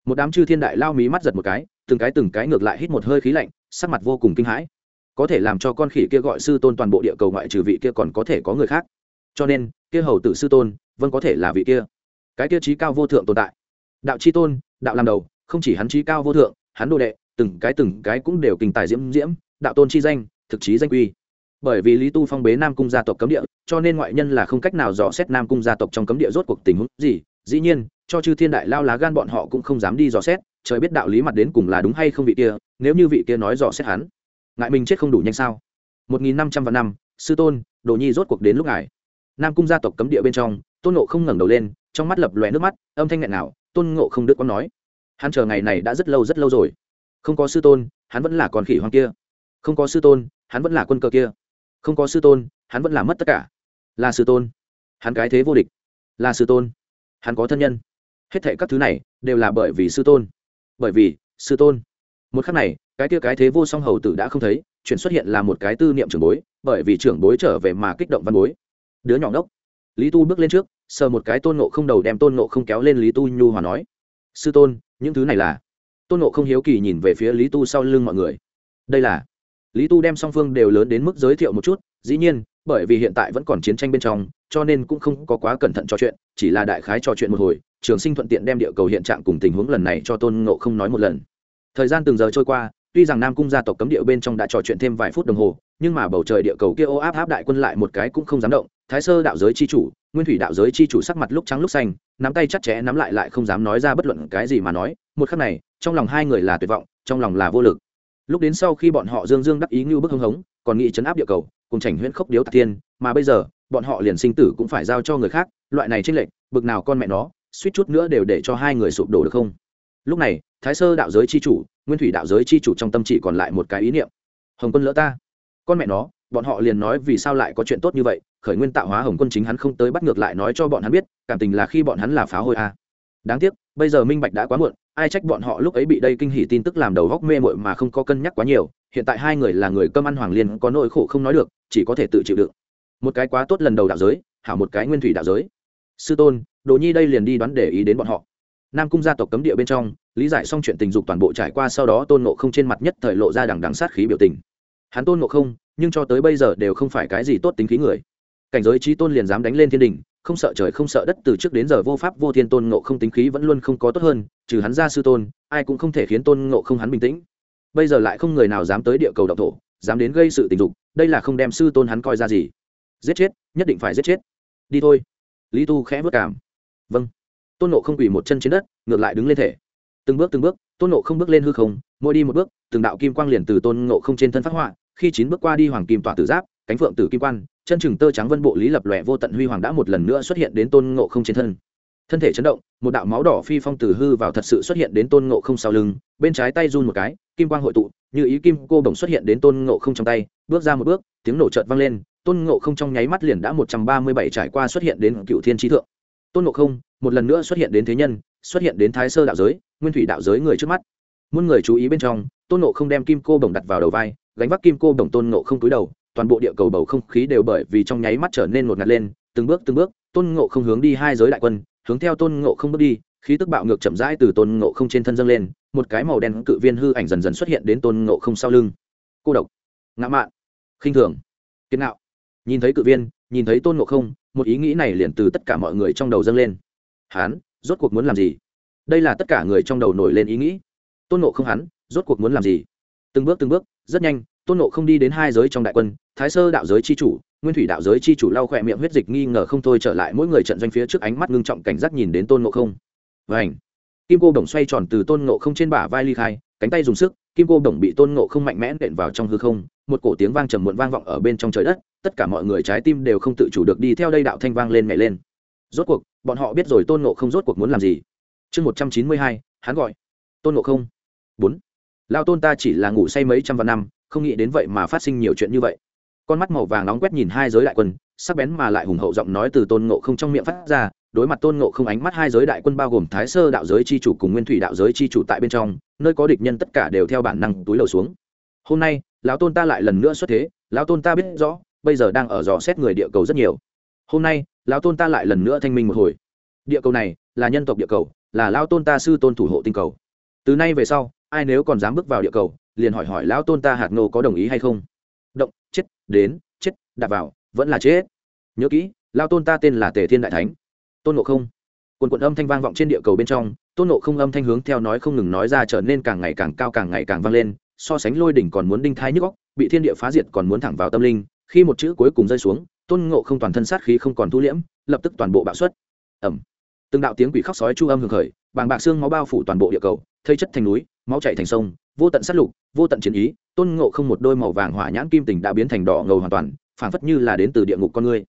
Một đám chư thiên đại lao mí mắt giật một cái, từng cái từng cái ngược lại hít một hơi khí lạnh, sắc mặt vô cùng kinh hãi. Có thể làm cho con khỉ kia gọi sư tôn toàn bộ địa cầu ngoại trừ vị kia còn có thể có người khác. Cho nên, kia hầu tử sư tôn vâng có thể là vị kia. Cái kia trí cao vô thượng tồn tại. Đạo chi tôn, đạo làm đầu, không chỉ hắn trí cao vô thượng, hắn đồ đệ, từng cái từng cái cũng đều kinh tài diễm diễm, đạo tôn chi danh, thực chí danh quy bởi vì lý tu phong bế nam cung gia tộc cấm địa, cho nên ngoại nhân là không cách nào dò xét nam cung gia tộc trong cấm địa rốt cuộc tình huống gì. Dĩ nhiên, cho chư thiên đại lao lá gan bọn họ cũng không dám đi dò xét, trời biết đạo lý mặt đến cùng là đúng hay không vị kia, nếu như vị kia nói dò xét hắn, ngại mình chết không đủ nhanh sao? Một nghìn năm trăm vạn năm, sư tôn, đồ nhi rốt cuộc đến lúc ngài. Nam cung gia tộc cấm địa bên trong, tôn nộ không ngẩng đầu lên, trong mắt lập lòe nước mắt, âm thanh nghẹn nào tôn ngộ không đức có nói, hắn chờ ngày này đã rất lâu rất lâu rồi. Không có sư tôn, hắn vẫn là con khỉ hoang kia. Không có sư tôn, hắn vẫn là quân cờ kia không có sư tôn, hắn vẫn làm mất tất cả. Là sư tôn. Hắn cái thế vô địch. Là sư tôn. Hắn có thân nhân. Hết thệ các thứ này đều là bởi vì sư tôn. Bởi vì, sư tôn. Một khắc này, cái kia cái thế vô song hầu tử đã không thấy, chuyển xuất hiện là một cái tư niệm trưởng bối, bởi vì trưởng bối trở về mà kích động văn bối. Đứa nhỏ ngốc. Lý tu bước lên trước, sờ một cái tôn nộ không đầu đem tôn nộ không kéo lên lý tu nhu hòa nói. Sư tôn, những thứ này là. Tôn nộ không hiếu kỳ nhìn về phía lý tu sau lưng mọi người. Đây là lý tu đem song phương đều lớn đến mức giới thiệu một chút, dĩ nhiên, bởi vì hiện tại vẫn còn chiến tranh bên trong, cho nên cũng không có quá cẩn thận trò chuyện, chỉ là đại khái trò chuyện một hồi, trường sinh thuận tiện đem địa cầu hiện trạng cùng tình huống lần này cho tôn ngộ không nói một lần. Thời gian từng giờ trôi qua, tuy rằng nam cung gia tộc cấm địa bên trong đã trò chuyện thêm vài phút đồng hồ, nhưng mà bầu trời địa cầu kia ô áp áp đại quân lại một cái cũng không dám động, thái sơ đạo giới c h i chủ, nguyên thủy đạo giới c h i chủ sắc mặt lúc trắng lúc xanh, nắm tay chặt chẽ nắm lại lại không dám nói ra bất luận cái gì mà nói, một khắc này, trong lòng hai người là tuyệt vọng, trong lòng là vô lực lúc đến sau khi bọn họ dương dương đắc ý như bức hưng hống, còn nghĩ chấn áp địa cầu, cùng chảnh huyễn khốc điếu tạc tiên mà bây giờ, bọn họ liền sinh tử cũng phải giao cho người khác, loại này tranh lệch, bực nào con mẹ nó, suýt chút nữa đều để cho hai người sụp đổ được không? Lúc này, thái sơ đạo giới c h i chủ, nguyên thủy đạo giới c h i chủ trong tâm chỉ còn lại một cái ý niệm. Hồng quân lỡ ta. Con mẹ nó, bọn họ liền nói vì sao lại có chuyện tốt như vậy, khởi nguyên tạo hóa hồng quân chính hắn không tới bắt ngược lại nói cho bọn hắn biết, cảm tình là khi bọn hắn là phá hôi a. Đáng tiếc, bây giờ minh bạch đã quá muộn ai trách bọn họ lúc ấy bị đây kinh hỉ tin tức làm đầu góc mê mội mà không có cân nhắc quá nhiều, hiện tại hai người là người cơm ăn hoàng liên có nỗi khổ không nói được, chỉ có thể tự chịu đựng. Một cái quá tốt lần đầu đạo giới, hảo một cái nguyên thủy đạo giới. Sư tôn, đồ nhi đây liền đi đoán để ý đến bọn họ. Nam cung gia tộc cấm địa bên trong, lý giải xong chuyện tình dục toàn bộ trải qua sau đó tôn nộ không trên mặt nhất thời lộ ra đằng đằng sát khí biểu tình. Hắn tôn nộ không, nhưng cho tới bây giờ đều không phải cái gì tốt tính khí người. Cảnh giới trí tôn liền dám đánh lên thiên đình không sợ trời không sợ đất, từ trước đến giờ vô pháp, vô thiên tôn ngộ không tính khí vẫn luôn không có tốt hơn, trừ hắn ra sư tôn, ai cũng không thể khiến tôn ngộ không hắn bình tĩnh. Bây giờ lại không người nào dám tới địa cầu độc thổ, dám đến gây sự tình dục, đây là không đem sư tôn hắn coi ra gì. Giết chết, nhất định phải giết chết. Đi thôi. Lý tu khẽ vất cảm. Vâng. Tôn nộ không quỳ một chân trên đất, ngược lại đứng lên thể. Từng bước từng bước, tôn nộ không bước lên hư không, mỗi đi một bước, từng đạo kim quang liền từ tôn nộ không trên thân phát họa, khi chín bước qua đi hoàng kim tỏa tử giáp, cánh phượng tử kim quan chân chừng tơ trắng vân bộ lý lập lòe vô tận huy hoàng đã một lần nữa xuất hiện đến tôn ngộ không trên thân. Thân thể chấn động, một đạo máu đỏ phi phong từ hư vào thật sự xuất hiện đến tôn ngộ không sau lưng, bên trái tay run một cái, kim quang hội tụ, như ý kim cô bồng xuất hiện đến tôn ngộ không trong tay, bước ra một bước, tiếng nổ trợt vang lên, tôn ngộ không trong nháy mắt liền đã một trăm ba mươi bảy trải qua xuất hiện đến cựu thiên trí thượng. Tôn ngộ không, một lần nữa xuất hiện đến thế nhân, xuất hiện đến thái sơ đạo giới, nguyên thủy đạo giới người trước mắt. Muôn người chú ý bên trong, tôn ngộ không đem kim cô bồng đặt vào đầu vai, gánh vác kim cô bồng tôn ngộ không túi đầu toàn bộ địa cầu bầu không khí đều bởi vì trong nháy mắt trở nên ngột ngạt lên, từng bước từng bước, tôn ngộ không hướng đi hai giới đại quân, hướng theo tôn ngộ không bước đi, khí tức bạo ngược chậm rãi từ tôn ngộ không trên thân dâng lên, một cái màu đen cự viên hư ảnh dần dần xuất hiện đến tôn ngộ không sau lưng. Cô độc, ngã mạn, khinh thường, kiên ngạo. Nhìn thấy cự viên, nhìn thấy tôn ngộ không, một ý nghĩ này liền từ tất cả mọi người trong đầu dâng lên. Hán rốt cuộc muốn làm gì? Đây là tất cả người trong đầu nổi lên ý nghĩ. Tôn ngộ không hắn, rốt cuộc muốn làm gì? Từng bước từng bước, rất nhanh tôn nộ không đi đến hai giới trong đại quân, thái sơ đạo giới c h i chủ, nguyên thủy đạo giới c h i chủ lau khỏe miệng huyết dịch nghi ngờ không thôi trở lại mỗi người trận doanh phía trước ánh mắt ngưng trọng cảnh giác nhìn đến tôn nộ không. Vảnh kim cô đồng xoay tròn từ tôn nộ không trên bả vai ly khai, cánh tay dùng sức, kim cô đồng bị tôn nộ không mạnh mẽ nện vào trong hư không, một cổ tiếng vang trầm muộn vang vọng ở bên trong trời đất, tất cả mọi người trái tim đều không tự chủ được đi theo đây đạo thanh vang lên nhảy lên. Rốt cuộc, bọn họ biết rồi tôn nộ không rốt cuộc muốn làm gì. Chương một trăm chín mươi hai, hắn gọi. Tôn nộ không. Bốn. Lao tôn ta chỉ là ngủ say mấy trăm vạn năm không nghĩ đến vậy mà phát sinh nhiều chuyện như vậy. Con mắt màu vàng nóng quét nhìn hai giới đại quân, sắc bén mà lại hùng hậu giọng nói từ tôn ngộ không trong miệng phát ra, đối mặt tôn ngộ không ánh mắt hai giới đại quân bao gồm thái sơ đạo giới c h i chủ cùng nguyên thủy đạo giới c h i chủ tại bên trong, nơi có địch nhân tất cả đều theo bản năng túi lầu xuống. Hôm nay, lão tôn ta lại lần nữa xuất thế, lão tôn ta biết rõ, bây giờ đang ở dò xét người địa cầu rất nhiều. Hôm nay, lão tôn ta lại lần nữa thanh minh một hồi. Địa cầu này, là nhân tộc địa cầu, là lão tôn ta sư tôn thủ hộ tinh cầu. Từ nay về sau, ai nếu còn dám bước vào địa cầu liền hỏi hỏi lão tôn ta hạt nô có đồng ý hay không? Động, chết, đến, chết, đạp vào, vẫn là chết. Nhớ kỹ lao tôn ta tên là tề thiên đại thánh. Tôn ngộ không. Quần quận âm thanh vang vọng trên địa cầu bên trong, tôn ngộ không âm thanh hướng theo nói không ngừng nói ra trở nên càng ngày càng cao càng ngày càng vang lên, so sánh lôi đỉnh còn muốn đinh thai nhức góc bị thiên địa phá diệt còn muốn thẳng vào tâm linh, khi một chữ cuối cùng rơi xuống, tôn ngộ không toàn thân sát khí không còn thu liễm, lập tức toàn bộ bạo xuất. Ẩm từng đạo tiếng quỷ khóc sói chu âm hưởng khởi, bàng bạc xương máu bao phủ toàn bộ địa cầu, thây chất thành núi, máu chảy thành sông vô tận sát lục vô tận chiến ý tôn ngộ không một đôi màu vàng hỏa nhãn kim tình đã biến thành đỏ ngầu hoàn toàn phảng phất như là đến từ địa ngục con người.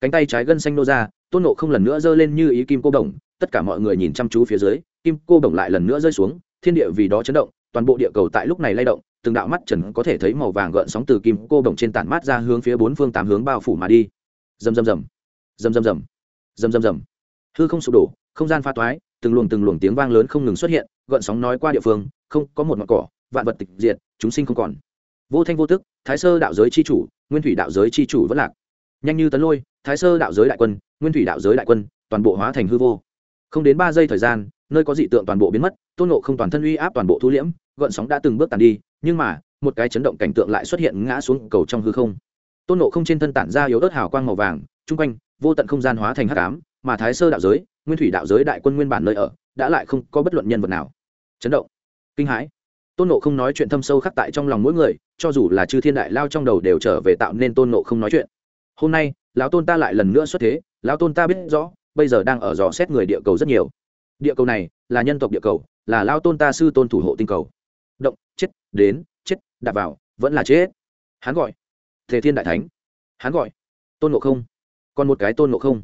Cánh tay trái gân xanh nô ra tôn ngộ không lần nữa giơ lên như ý kim cô đồng tất cả mọi người nhìn chăm chú phía dưới kim cô đồng lại lần nữa rơi xuống thiên địa vì đó chấn động toàn bộ địa cầu tại lúc này lay động từng đạo mắt trần có thể thấy màu vàng gợn sóng từ kim cô đồng trên tản mát ra hướng phía bốn phương tám hướng bao phủ mà đi. Dầm dầm dầm, dầm dầm dầm, dầm dầm dầm, hư không sụp đổ không gian pha toái từng luồng từng luồng tiếng vang lớn không ngừng xuất hiện gợn sóng nói qua địa phương không có một ngọn cỏ vạn vật tịch diệt, chúng sinh không còn. Vô thanh vô tức, thái sơ đạo giới c h i chủ, nguyên thủy đạo giới c h i chủ vẫn lạc. Nhanh như tấn lôi, thái sơ đạo giới đại quân, nguyên thủy đạo giới đại quân, toàn bộ hóa thành hư vô. Không đến ba giây thời gian, nơi có dị tượng toàn bộ biến mất, tôn nộ không toàn thân uy áp toàn bộ thu liễm, gợn sóng đã từng bước tàn đi, nhưng mà, một cái chấn động cảnh tượng lại xuất hiện ngã xuống cầu trong hư không. Tôn nộ không trên thân tản ra yếu ớt hào quang màu vàng, chung quanh, vô tận không gian hóa thành hắc ám, mà thái sơ đạo giới, nguyên thủy đạo giới đại quân nguyên bản nơi ở, đã lại không có bất luận nhân vật nào. Chấn động. Kinh hãi tôn nộ không nói chuyện thâm sâu khắc tại trong lòng mỗi người, cho dù là chư thiên đại lao trong đầu đều trở về tạo nên tôn nộ không nói chuyện. Hôm nay, lão tôn ta lại lần nữa xuất thế, lão tôn ta biết rõ, bây giờ đang ở dò xét người địa cầu rất nhiều. Địa cầu này là nhân tộc địa cầu, là lao tôn ta sư tôn thủ hộ tinh cầu. Động, chết, đến, chết, đạp vào, vẫn là chết. Hắn gọi, thế thiên đại thánh. Hắn gọi, tôn ngộ không. Còn một cái tôn ngộ không.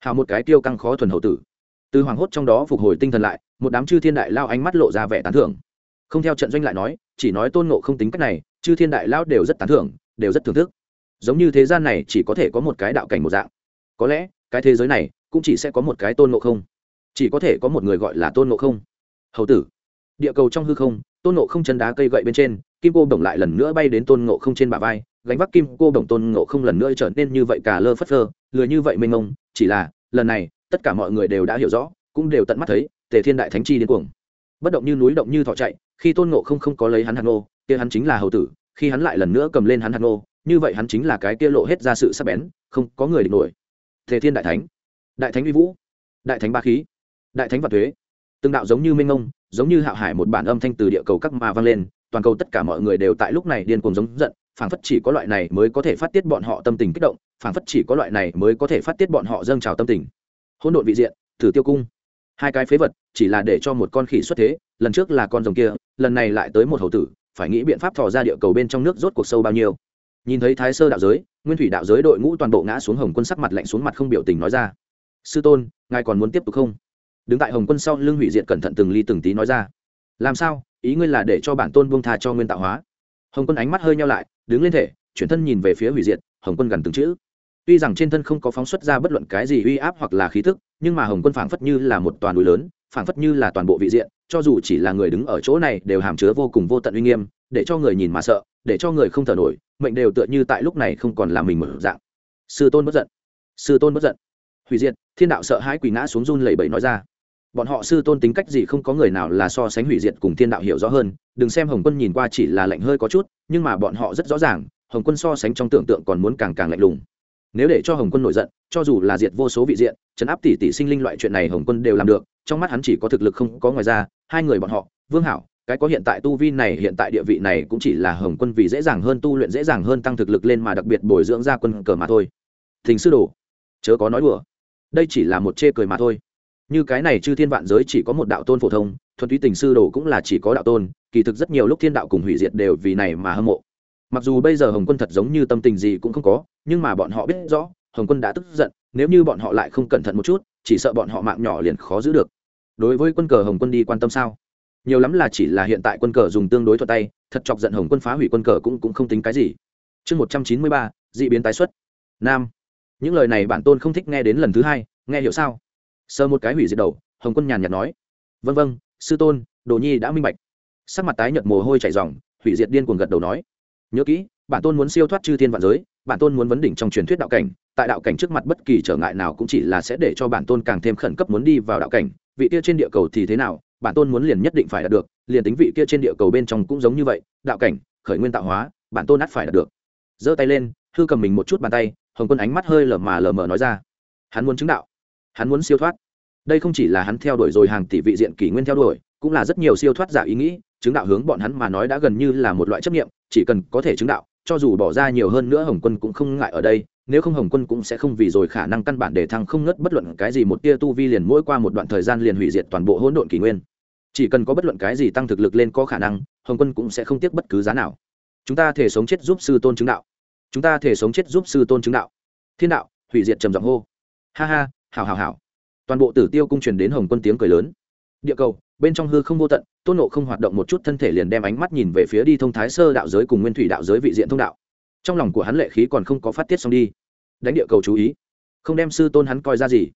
Hào một cái tiêu căng khó thuần hậu tử. Từ hoàng hốt trong đó phục hồi tinh thần lại, một đám chư thiên đại lao ánh mắt lộ ra vẻ tán thưởng không theo trận doanh lại nói, chỉ nói tôn ngộ không tính cách này, chư thiên đại lao đều rất tán thưởng, đều rất thưởng thức. Giống như thế gian này chỉ có thể có một cái đạo cảnh một dạng. Có lẽ, cái thế giới này cũng chỉ sẽ có một cái tôn ngộ không. Chỉ có thể có một người gọi là tôn ngộ không. Hầu tử. Địa cầu trong hư không, tôn ngộ không chân đá cây gậy bên trên, kim cô bổng lại lần nữa bay đến tôn ngộ không trên bả vai, gánh vác kim cô bổng tôn ngộ không lần nữa trở nên như vậy cả lơ phất phơ, lười như vậy mênh mông. Chỉ là, lần này, tất cả mọi người đều đã hiểu rõ, cũng đều tận mắt thấy, tề thiên đại thánh chi đến cuồng bất động như núi động như thọ chạy, khi tôn ngộ không không có lấy hắn hạt ngô, kia hắn chính là hầu tử, khi hắn lại lần nữa cầm lên hắn hạt ngô, như vậy hắn chính là cái kia lộ hết ra sự sắc bén, không có người địch nổi. Tề thiên đại thánh đại thánh uy vũ, đại thánh ba khí, đại thánh và thuế. Từng đạo giống như minh ông giống như hạo hải một bản âm thanh từ địa cầu các mà vang lên, toàn cầu tất cả mọi người đều tại lúc này điên cuồng giống giận, phảng phất chỉ có loại này mới có thể phát tiết bọn họ tâm tình kích động, phảng phất chỉ có loại này mới có thể phát tiết bọn họ dâng trào tâm tình. Hỗn độn vị diện, thử tiêu cung. Hai cái phế vật chỉ là để cho một con khỉ xuất thế, lần trước là con rồng kia, lần này lại tới một hầu tử, phải nghĩ biện pháp thò ra địa cầu bên trong nước rốt cuộc sâu bao nhiêu. Nhìn thấy thái sơ đạo giới, nguyên thủy đạo giới đội ngũ toàn bộ ngã xuống hồng quân sắc mặt lạnh xuống mặt không biểu tình nói ra. Sư tôn, ngài còn muốn tiếp tục không? Đứng tại hồng quân sau lưng hủy diệt cẩn thận từng ly từng tí nói ra. Làm sao? Ý ngươi là để cho bản tôn buông tha cho nguyên tạo hóa? Hồng quân ánh mắt hơi nhau lại, đứng lên thể, chuyển thân nhìn về phía hủy diệt, hồng quân gần từng chữ. Tuy rằng trên thân không có phóng xuất ra bất luận cái gì uy áp hoặc là khí thức nhưng mà hồng quân phảng phất như là một toàn núi lớn phảng phất như là toàn bộ vị diện, cho dù chỉ là người đứng ở chỗ này đều hàm chứa vô cùng vô tận uy nghiêm, để cho người nhìn mà sợ, để cho người không thở nổi, mệnh đều tựa như tại lúc này không còn là mình mở dạng. Sư tôn bất giận. Sư tôn bất giận. Hủy diệt, thiên đạo sợ hãi quỳ ngã xuống run lẩy bẩy nói ra. Bọn họ sư tôn tính cách gì không có người nào là so sánh hủy diệt cùng thiên đạo hiểu rõ hơn, đừng xem hồng quân nhìn qua chỉ là lạnh hơi có chút, nhưng mà bọn họ rất rõ ràng, hồng quân so sánh trong tưởng tượng còn muốn càng càng lạnh lùng. Nếu để cho hồng quân nổi giận, cho dù là diệt vô số vị diện chấn áp tỷ tỷ sinh linh loại chuyện này hồng quân đều làm được trong mắt hắn chỉ có thực lực không có ngoài ra, hai người bọn họ, vương hảo, cái có hiện tại tu vi này, hiện tại địa vị này cũng chỉ là hồng quân vì dễ dàng hơn tu luyện, dễ dàng hơn tăng thực lực lên mà đặc biệt bồi dưỡng ra quân cờ mà thôi. Thình sư đồ, chớ có nói đùa. Đây chỉ là một chê cười mà thôi. Như cái này chư thiên vạn giới chỉ có một đạo tôn phổ thông, thuần túy tình sư đồ cũng là chỉ có đạo tôn, kỳ thực rất nhiều lúc thiên đạo cùng hủy diệt đều vì này mà hâm mộ. Mặc dù bây giờ hồng quân thật giống như tâm tình gì cũng không có, nhưng mà bọn họ biết rõ, hồng quân đã tức giận, nếu như bọn họ lại không cẩn thận một chút, chỉ sợ bọn họ mạng nhỏ liền khó giữ được đối với quân cờ hồng quân đi quan tâm sao? Nhiều lắm là chỉ là hiện tại quân cờ dùng tương đối thuật tay, thật chọc giận hồng quân phá hủy quân cờ cũng cũng không tính cái gì. Chương một trăm chín mươi ba d ị biến tái xuất. Nam. Những lời này bản tôn không thích nghe đến lần thứ hai, nghe hiểu sao? Sơ một cái hủy diệt đầu, hồng quân nhàn nhạt nói. Vân vân sư tôn, đồ nhi đã minh bạch. Sắc mặt tái nhợt mồ hôi chảy ròng, hủy diệt điên cuồng gật đầu nói. Nhớ kỹ, bản tôn muốn siêu thoát chư thiên vạn giới, bản tôn muốn vấn đỉnh trong truyền thuyết đạo cảnh, tại đạo cảnh trước mặt bất kỳ trở ngại nào cũng chỉ là sẽ để cho bản tôn càng thêm khẩn cấp muốn đi vào đạo cảnh vị kia trên địa cầu thì thế nào, bản tôn muốn liền nhất định phải đạt được, liền tính vị kia trên địa cầu bên trong cũng giống như vậy, đạo cảnh, khởi nguyên tạo hóa, bản tôn ắt phải đạt được. Giơ tay lên, hư cầm mình một chút bàn tay, hồng quân ánh mắt hơi lờ mà lờ mờ nói ra. Hắn muốn chứng đạo, hắn muốn siêu thoát. Đây không chỉ là hắn theo đuổi rồi hàng tỷ vị diện kỷ nguyên theo đuổi, cũng là rất nhiều siêu thoát giả ý nghĩ, chứng đạo hướng bọn hắn mà nói đã gần như là một loại chấp nghiệm chỉ cần có thể chứng đạo cho dù bỏ ra nhiều hơn nữa hồng quân cũng không ngại ở đây, nếu không hồng quân cũng sẽ không vì rồi khả năng căn bản để thăng không ngất bất luận cái gì một tia tu vi liền mỗi qua một đoạn thời gian liền hủy diệt toàn bộ hỗn độn kỷ nguyên. Chỉ cần có bất luận cái gì tăng thực lực lên có khả năng, hồng quân cũng sẽ không tiếc bất cứ giá nào. Chúng ta thể sống chết giúp sư tôn chứng đạo. Chúng ta thể sống chết giúp sư tôn chứng đạo. Thiên đạo, hủy diệt trầm giọng hô. Ha ha hào hào hào toàn bộ tử tiêu cung truyền đến hồng quân tiếng cười lớn địa cầu, bên trong hư không vô tận, tôn nộ không hoạt động một chút thân thể liền đem ánh mắt nhìn về phía đi thông thái sơ đạo giới cùng nguyên thủy đạo giới vị diện thông đạo. Trong lòng của hắn lệ khí còn không có phát tiết xong đi. Đánh địa cầu chú ý. Không đem sư tôn hắn coi ra gì.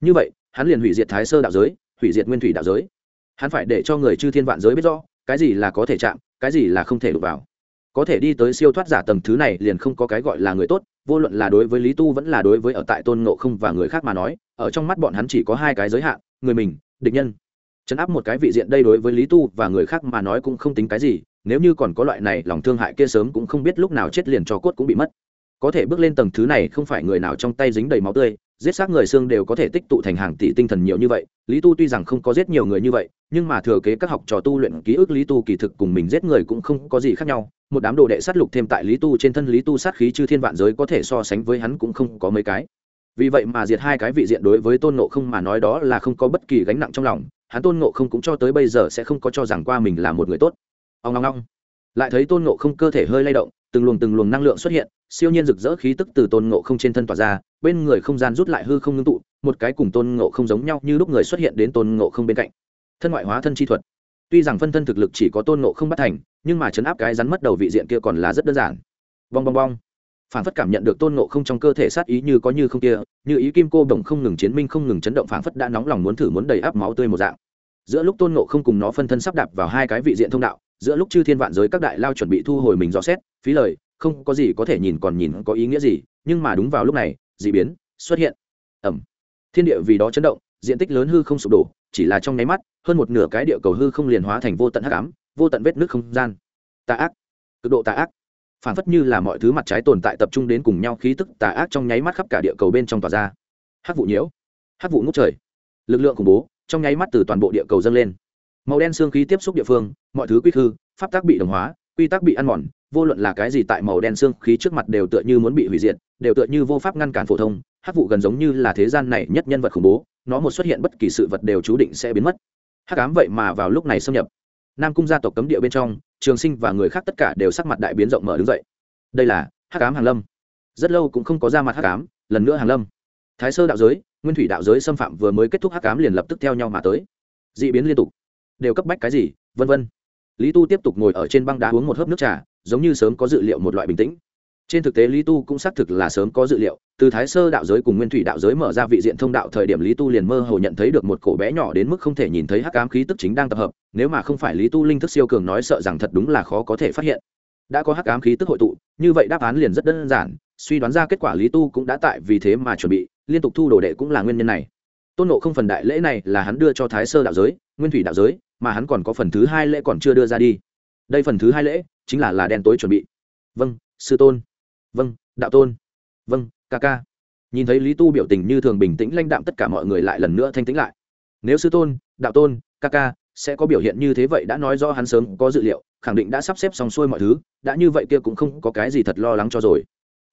Như vậy, hắn liền hủy diệt thái sơ đạo giới, hủy diệt nguyên thủy đạo giới. Hắn phải để cho người chư thiên vạn giới biết rõ, cái gì là có thể chạm, cái gì là không thể đụng vào. Có thể đi tới siêu thoát giả tầng thứ này liền không có cái gọi là người tốt, vô luận là đối với lý tu vẫn là đối với ở tại tôn ngộ không và người khác mà nói, ở trong mắt bọn hắn chỉ có hai cái giới hạn, người mình, địch nhân chấn áp một cái vị diện đây đối với lý tu và người khác mà nói cũng không tính cái gì, nếu như còn có loại này lòng thương hại kia sớm cũng không biết lúc nào chết liền cho cốt cũng bị mất. Có thể bước lên tầng thứ này không phải người nào trong tay dính đầy máu tươi, giết xác người xương đều có thể tích tụ thành hàng tỷ tinh thần nhiều như vậy, lý tu tuy rằng không có giết nhiều người như vậy, nhưng mà thừa kế các học trò tu luyện ký ức lý tu kỳ thực cùng mình giết người cũng không có gì khác nhau, một đám đồ đệ sát lục thêm tại lý tu trên thân lý tu sát khí chư thiên vạn giới có thể so sánh với hắn cũng không có mấy cái. Vì vậy mà diệt hai cái vị diện đối với tôn nộ không mà nói đó là không có bất kỳ gánh nặng trong lòng hắn tôn ngộ không cũng cho tới bây giờ sẽ không có cho rằng qua mình là một người tốt. Ông ngong ngong. Lại thấy tôn ngộ không cơ thể hơi lay động, từng luồng từng luồng năng lượng xuất hiện, siêu nhiên rực rỡ khí tức từ tôn ngộ không trên thân tỏa ra, bên người không gian rút lại hư không ngưng tụ, một cái cùng tôn ngộ không giống nhau như lúc người xuất hiện đến tôn ngộ không bên cạnh. Thân ngoại hóa thân chi thuật. Tuy rằng phân thân thực lực chỉ có tôn ngộ không bắt thành, nhưng mà chấn áp cái rắn mất đầu vị diện kia còn là rất đơn giản. Bong bong bong phản phất cảm nhận được tôn nộ không trong cơ thể sát ý như có như không kia, như ý kim cô đồng không ngừng chiến minh không ngừng chấn động phản phất đã nóng lòng muốn thử muốn đầy áp máu tươi một dạng. Giữa lúc tôn nộ không cùng nó phân thân sắp đạp vào hai cái vị diện thông đạo, giữa lúc chư thiên vạn giới các đại lao chuẩn bị thu hồi mình dò xét, phí lời, không có gì có thể nhìn còn nhìn có ý nghĩa gì, nhưng mà đúng vào lúc này d ị biến xuất hiện. Ẩm. Thiên địa vì đó chấn động, diện tích lớn hư không sụp đổ, chỉ là trong nháy mắt, hơn một nửa cái địa cầu hư không liền hóa thành vô tận hắc ám, vô tận vết nước không gian. Tà ác. Cực độ tà ác phản phất như là mọi thứ mặt trái tồn tại tập trung đến cùng nhau, khí tức tà ác trong nháy mắt khắp cả địa cầu bên trong tòa ra. Hát vụ nhiễu hát vụ ngốc trời. Lực lượng khủng bố trong nháy mắt từ toàn bộ địa cầu dâng lên. Màu đen xương khí tiếp xúc địa phương, mọi thứ quy khư, pháp tác bị đồng hóa, quy tắc bị ăn mòn, vô luận là cái gì tại màu đen xương khí trước mặt đều tựa như muốn bị hủy diệt, đều tựa như vô pháp ngăn cản phổ thông. Hát vụ gần giống như là thế gian này nhất nhân vật khủng bố, nó một xuất hiện bất kỳ sự vật đều chú định sẽ biến mất. Hát ám vậy mà vào lúc này xâm nhập nam cung gia tộc cấm địa bên trong, trường sinh và người khác tất cả đều sắc mặt đại biến rộng mở đứng dậy. Đây là hắc ám hàng lâm. Rất lâu cũng không có ra mặt hắc ám, lần nữa hàng lâm. Thái sơ đạo giới, nguyên thủy đạo giới xâm phạm vừa mới kết thúc hắc ám liền lập tức theo nhau mà tới. D ị biến liên tục. Đều cấp bách cái gì, vân vân. Lý tu tiếp tục ngồi ở trên băng đá uống một hớp nước trà, giống như sớm có dự liệu một loại bình tĩnh trên thực tế lý tu cũng xác thực là sớm có dự liệu, từ thái sơ đạo giới cùng nguyên thủy đạo giới mở ra vị diện thông đạo thời điểm lý tu liền mơ hồ nhận thấy được một cổ bé nhỏ đến mức không thể nhìn thấy hắc ám khí tức chính đang tập hợp, nếu mà không phải lý tu linh thức siêu cường nói sợ rằng thật đúng là khó có thể phát hiện. Đã có hắc ám khí tức hội tụ, như vậy đáp án liền rất đơn giản, suy đoán ra kết quả lý tu cũng đã tại vì thế mà chuẩn bị, liên tục thu đồ đệ cũng là nguyên nhân này. Tôn nộ không phần đại lễ này là hắn đưa cho thái sơ đạo giới, nguyên thủy đạo giới, mà hắn còn có phần thứ hai lễ còn chưa đưa ra đi. Đây phần thứ hai lễ chính là là đen tối chuẩn bị. Vâng sư tôn vâng đạo tôn. Vâng ca ca. Nhìn thấy lý tu biểu tình như thường bình tĩnh lãnh đạm tất cả mọi người lại lần nữa thanh tĩnh lại. Nếu sư tôn, đạo tôn, ca ca sẽ có biểu hiện như thế vậy đã nói do hắn sớm có dự liệu, khẳng định đã sắp xếp xong xuôi mọi thứ, đã như vậy kia cũng không có cái gì thật lo lắng cho rồi.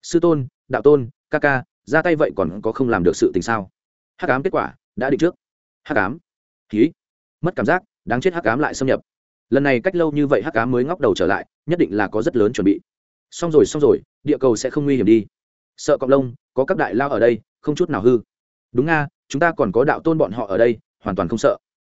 Sư tôn, đạo tôn, ca ca, ra tay vậy còn có không làm được sự tình sao? Hắc ám kết quả đã định trước. Hắc ám. Ký mất cảm giác, đáng chết hắc ám lại xâm nhập. Lần này cách lâu như vậy hắc ám mới ngóc đầu trở lại, nhất định là có rất lớn chuẩn bị xong rồi xong rồi, địa cầu sẽ không nguy hiểm đi. Sợ cọp lông, có các đại lao ở đây, không chút nào hư. Đúng nga, chúng ta còn có đạo tôn bọn họ ở đây, hoàn toàn không sợ.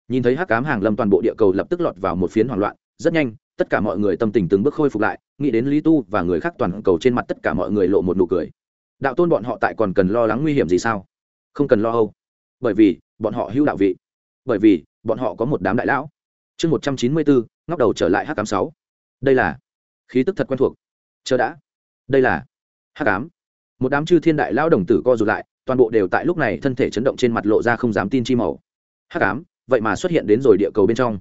Nhìn thấy hắc cám hàng lâm toàn bộ địa cầu lập tức lọt vào một phiến hoảng loạn, rất nhanh, tất cả mọi người tâm tình từng bước khôi phục lại, nghĩ đến lý tu và người khác toàn cầu trên mặt tất cả mọi người lộ một nụ cười. Đạo tôn bọn họ tại còn cần lo lắng nguy hiểm gì sao? Không cần lo âu. Bởi vì, bọn họ hữu đạo vị. Bởi vì, bọn họ có một đám đại lão. Chương một trăm chín mươi bốn, ngóc đầu trở lại h tám sáu. Đây là khí tức thật quen thuộc chờ đã. Đây là h tám một đám chư thiên đại lão đồng tử co rụt lại, toàn bộ đều tại lúc này thân thể chấn động trên mặt lộ ra không dám tin chi màu. Hắc ám, vậy mà xuất hiện đến rồi địa cầu bên trong.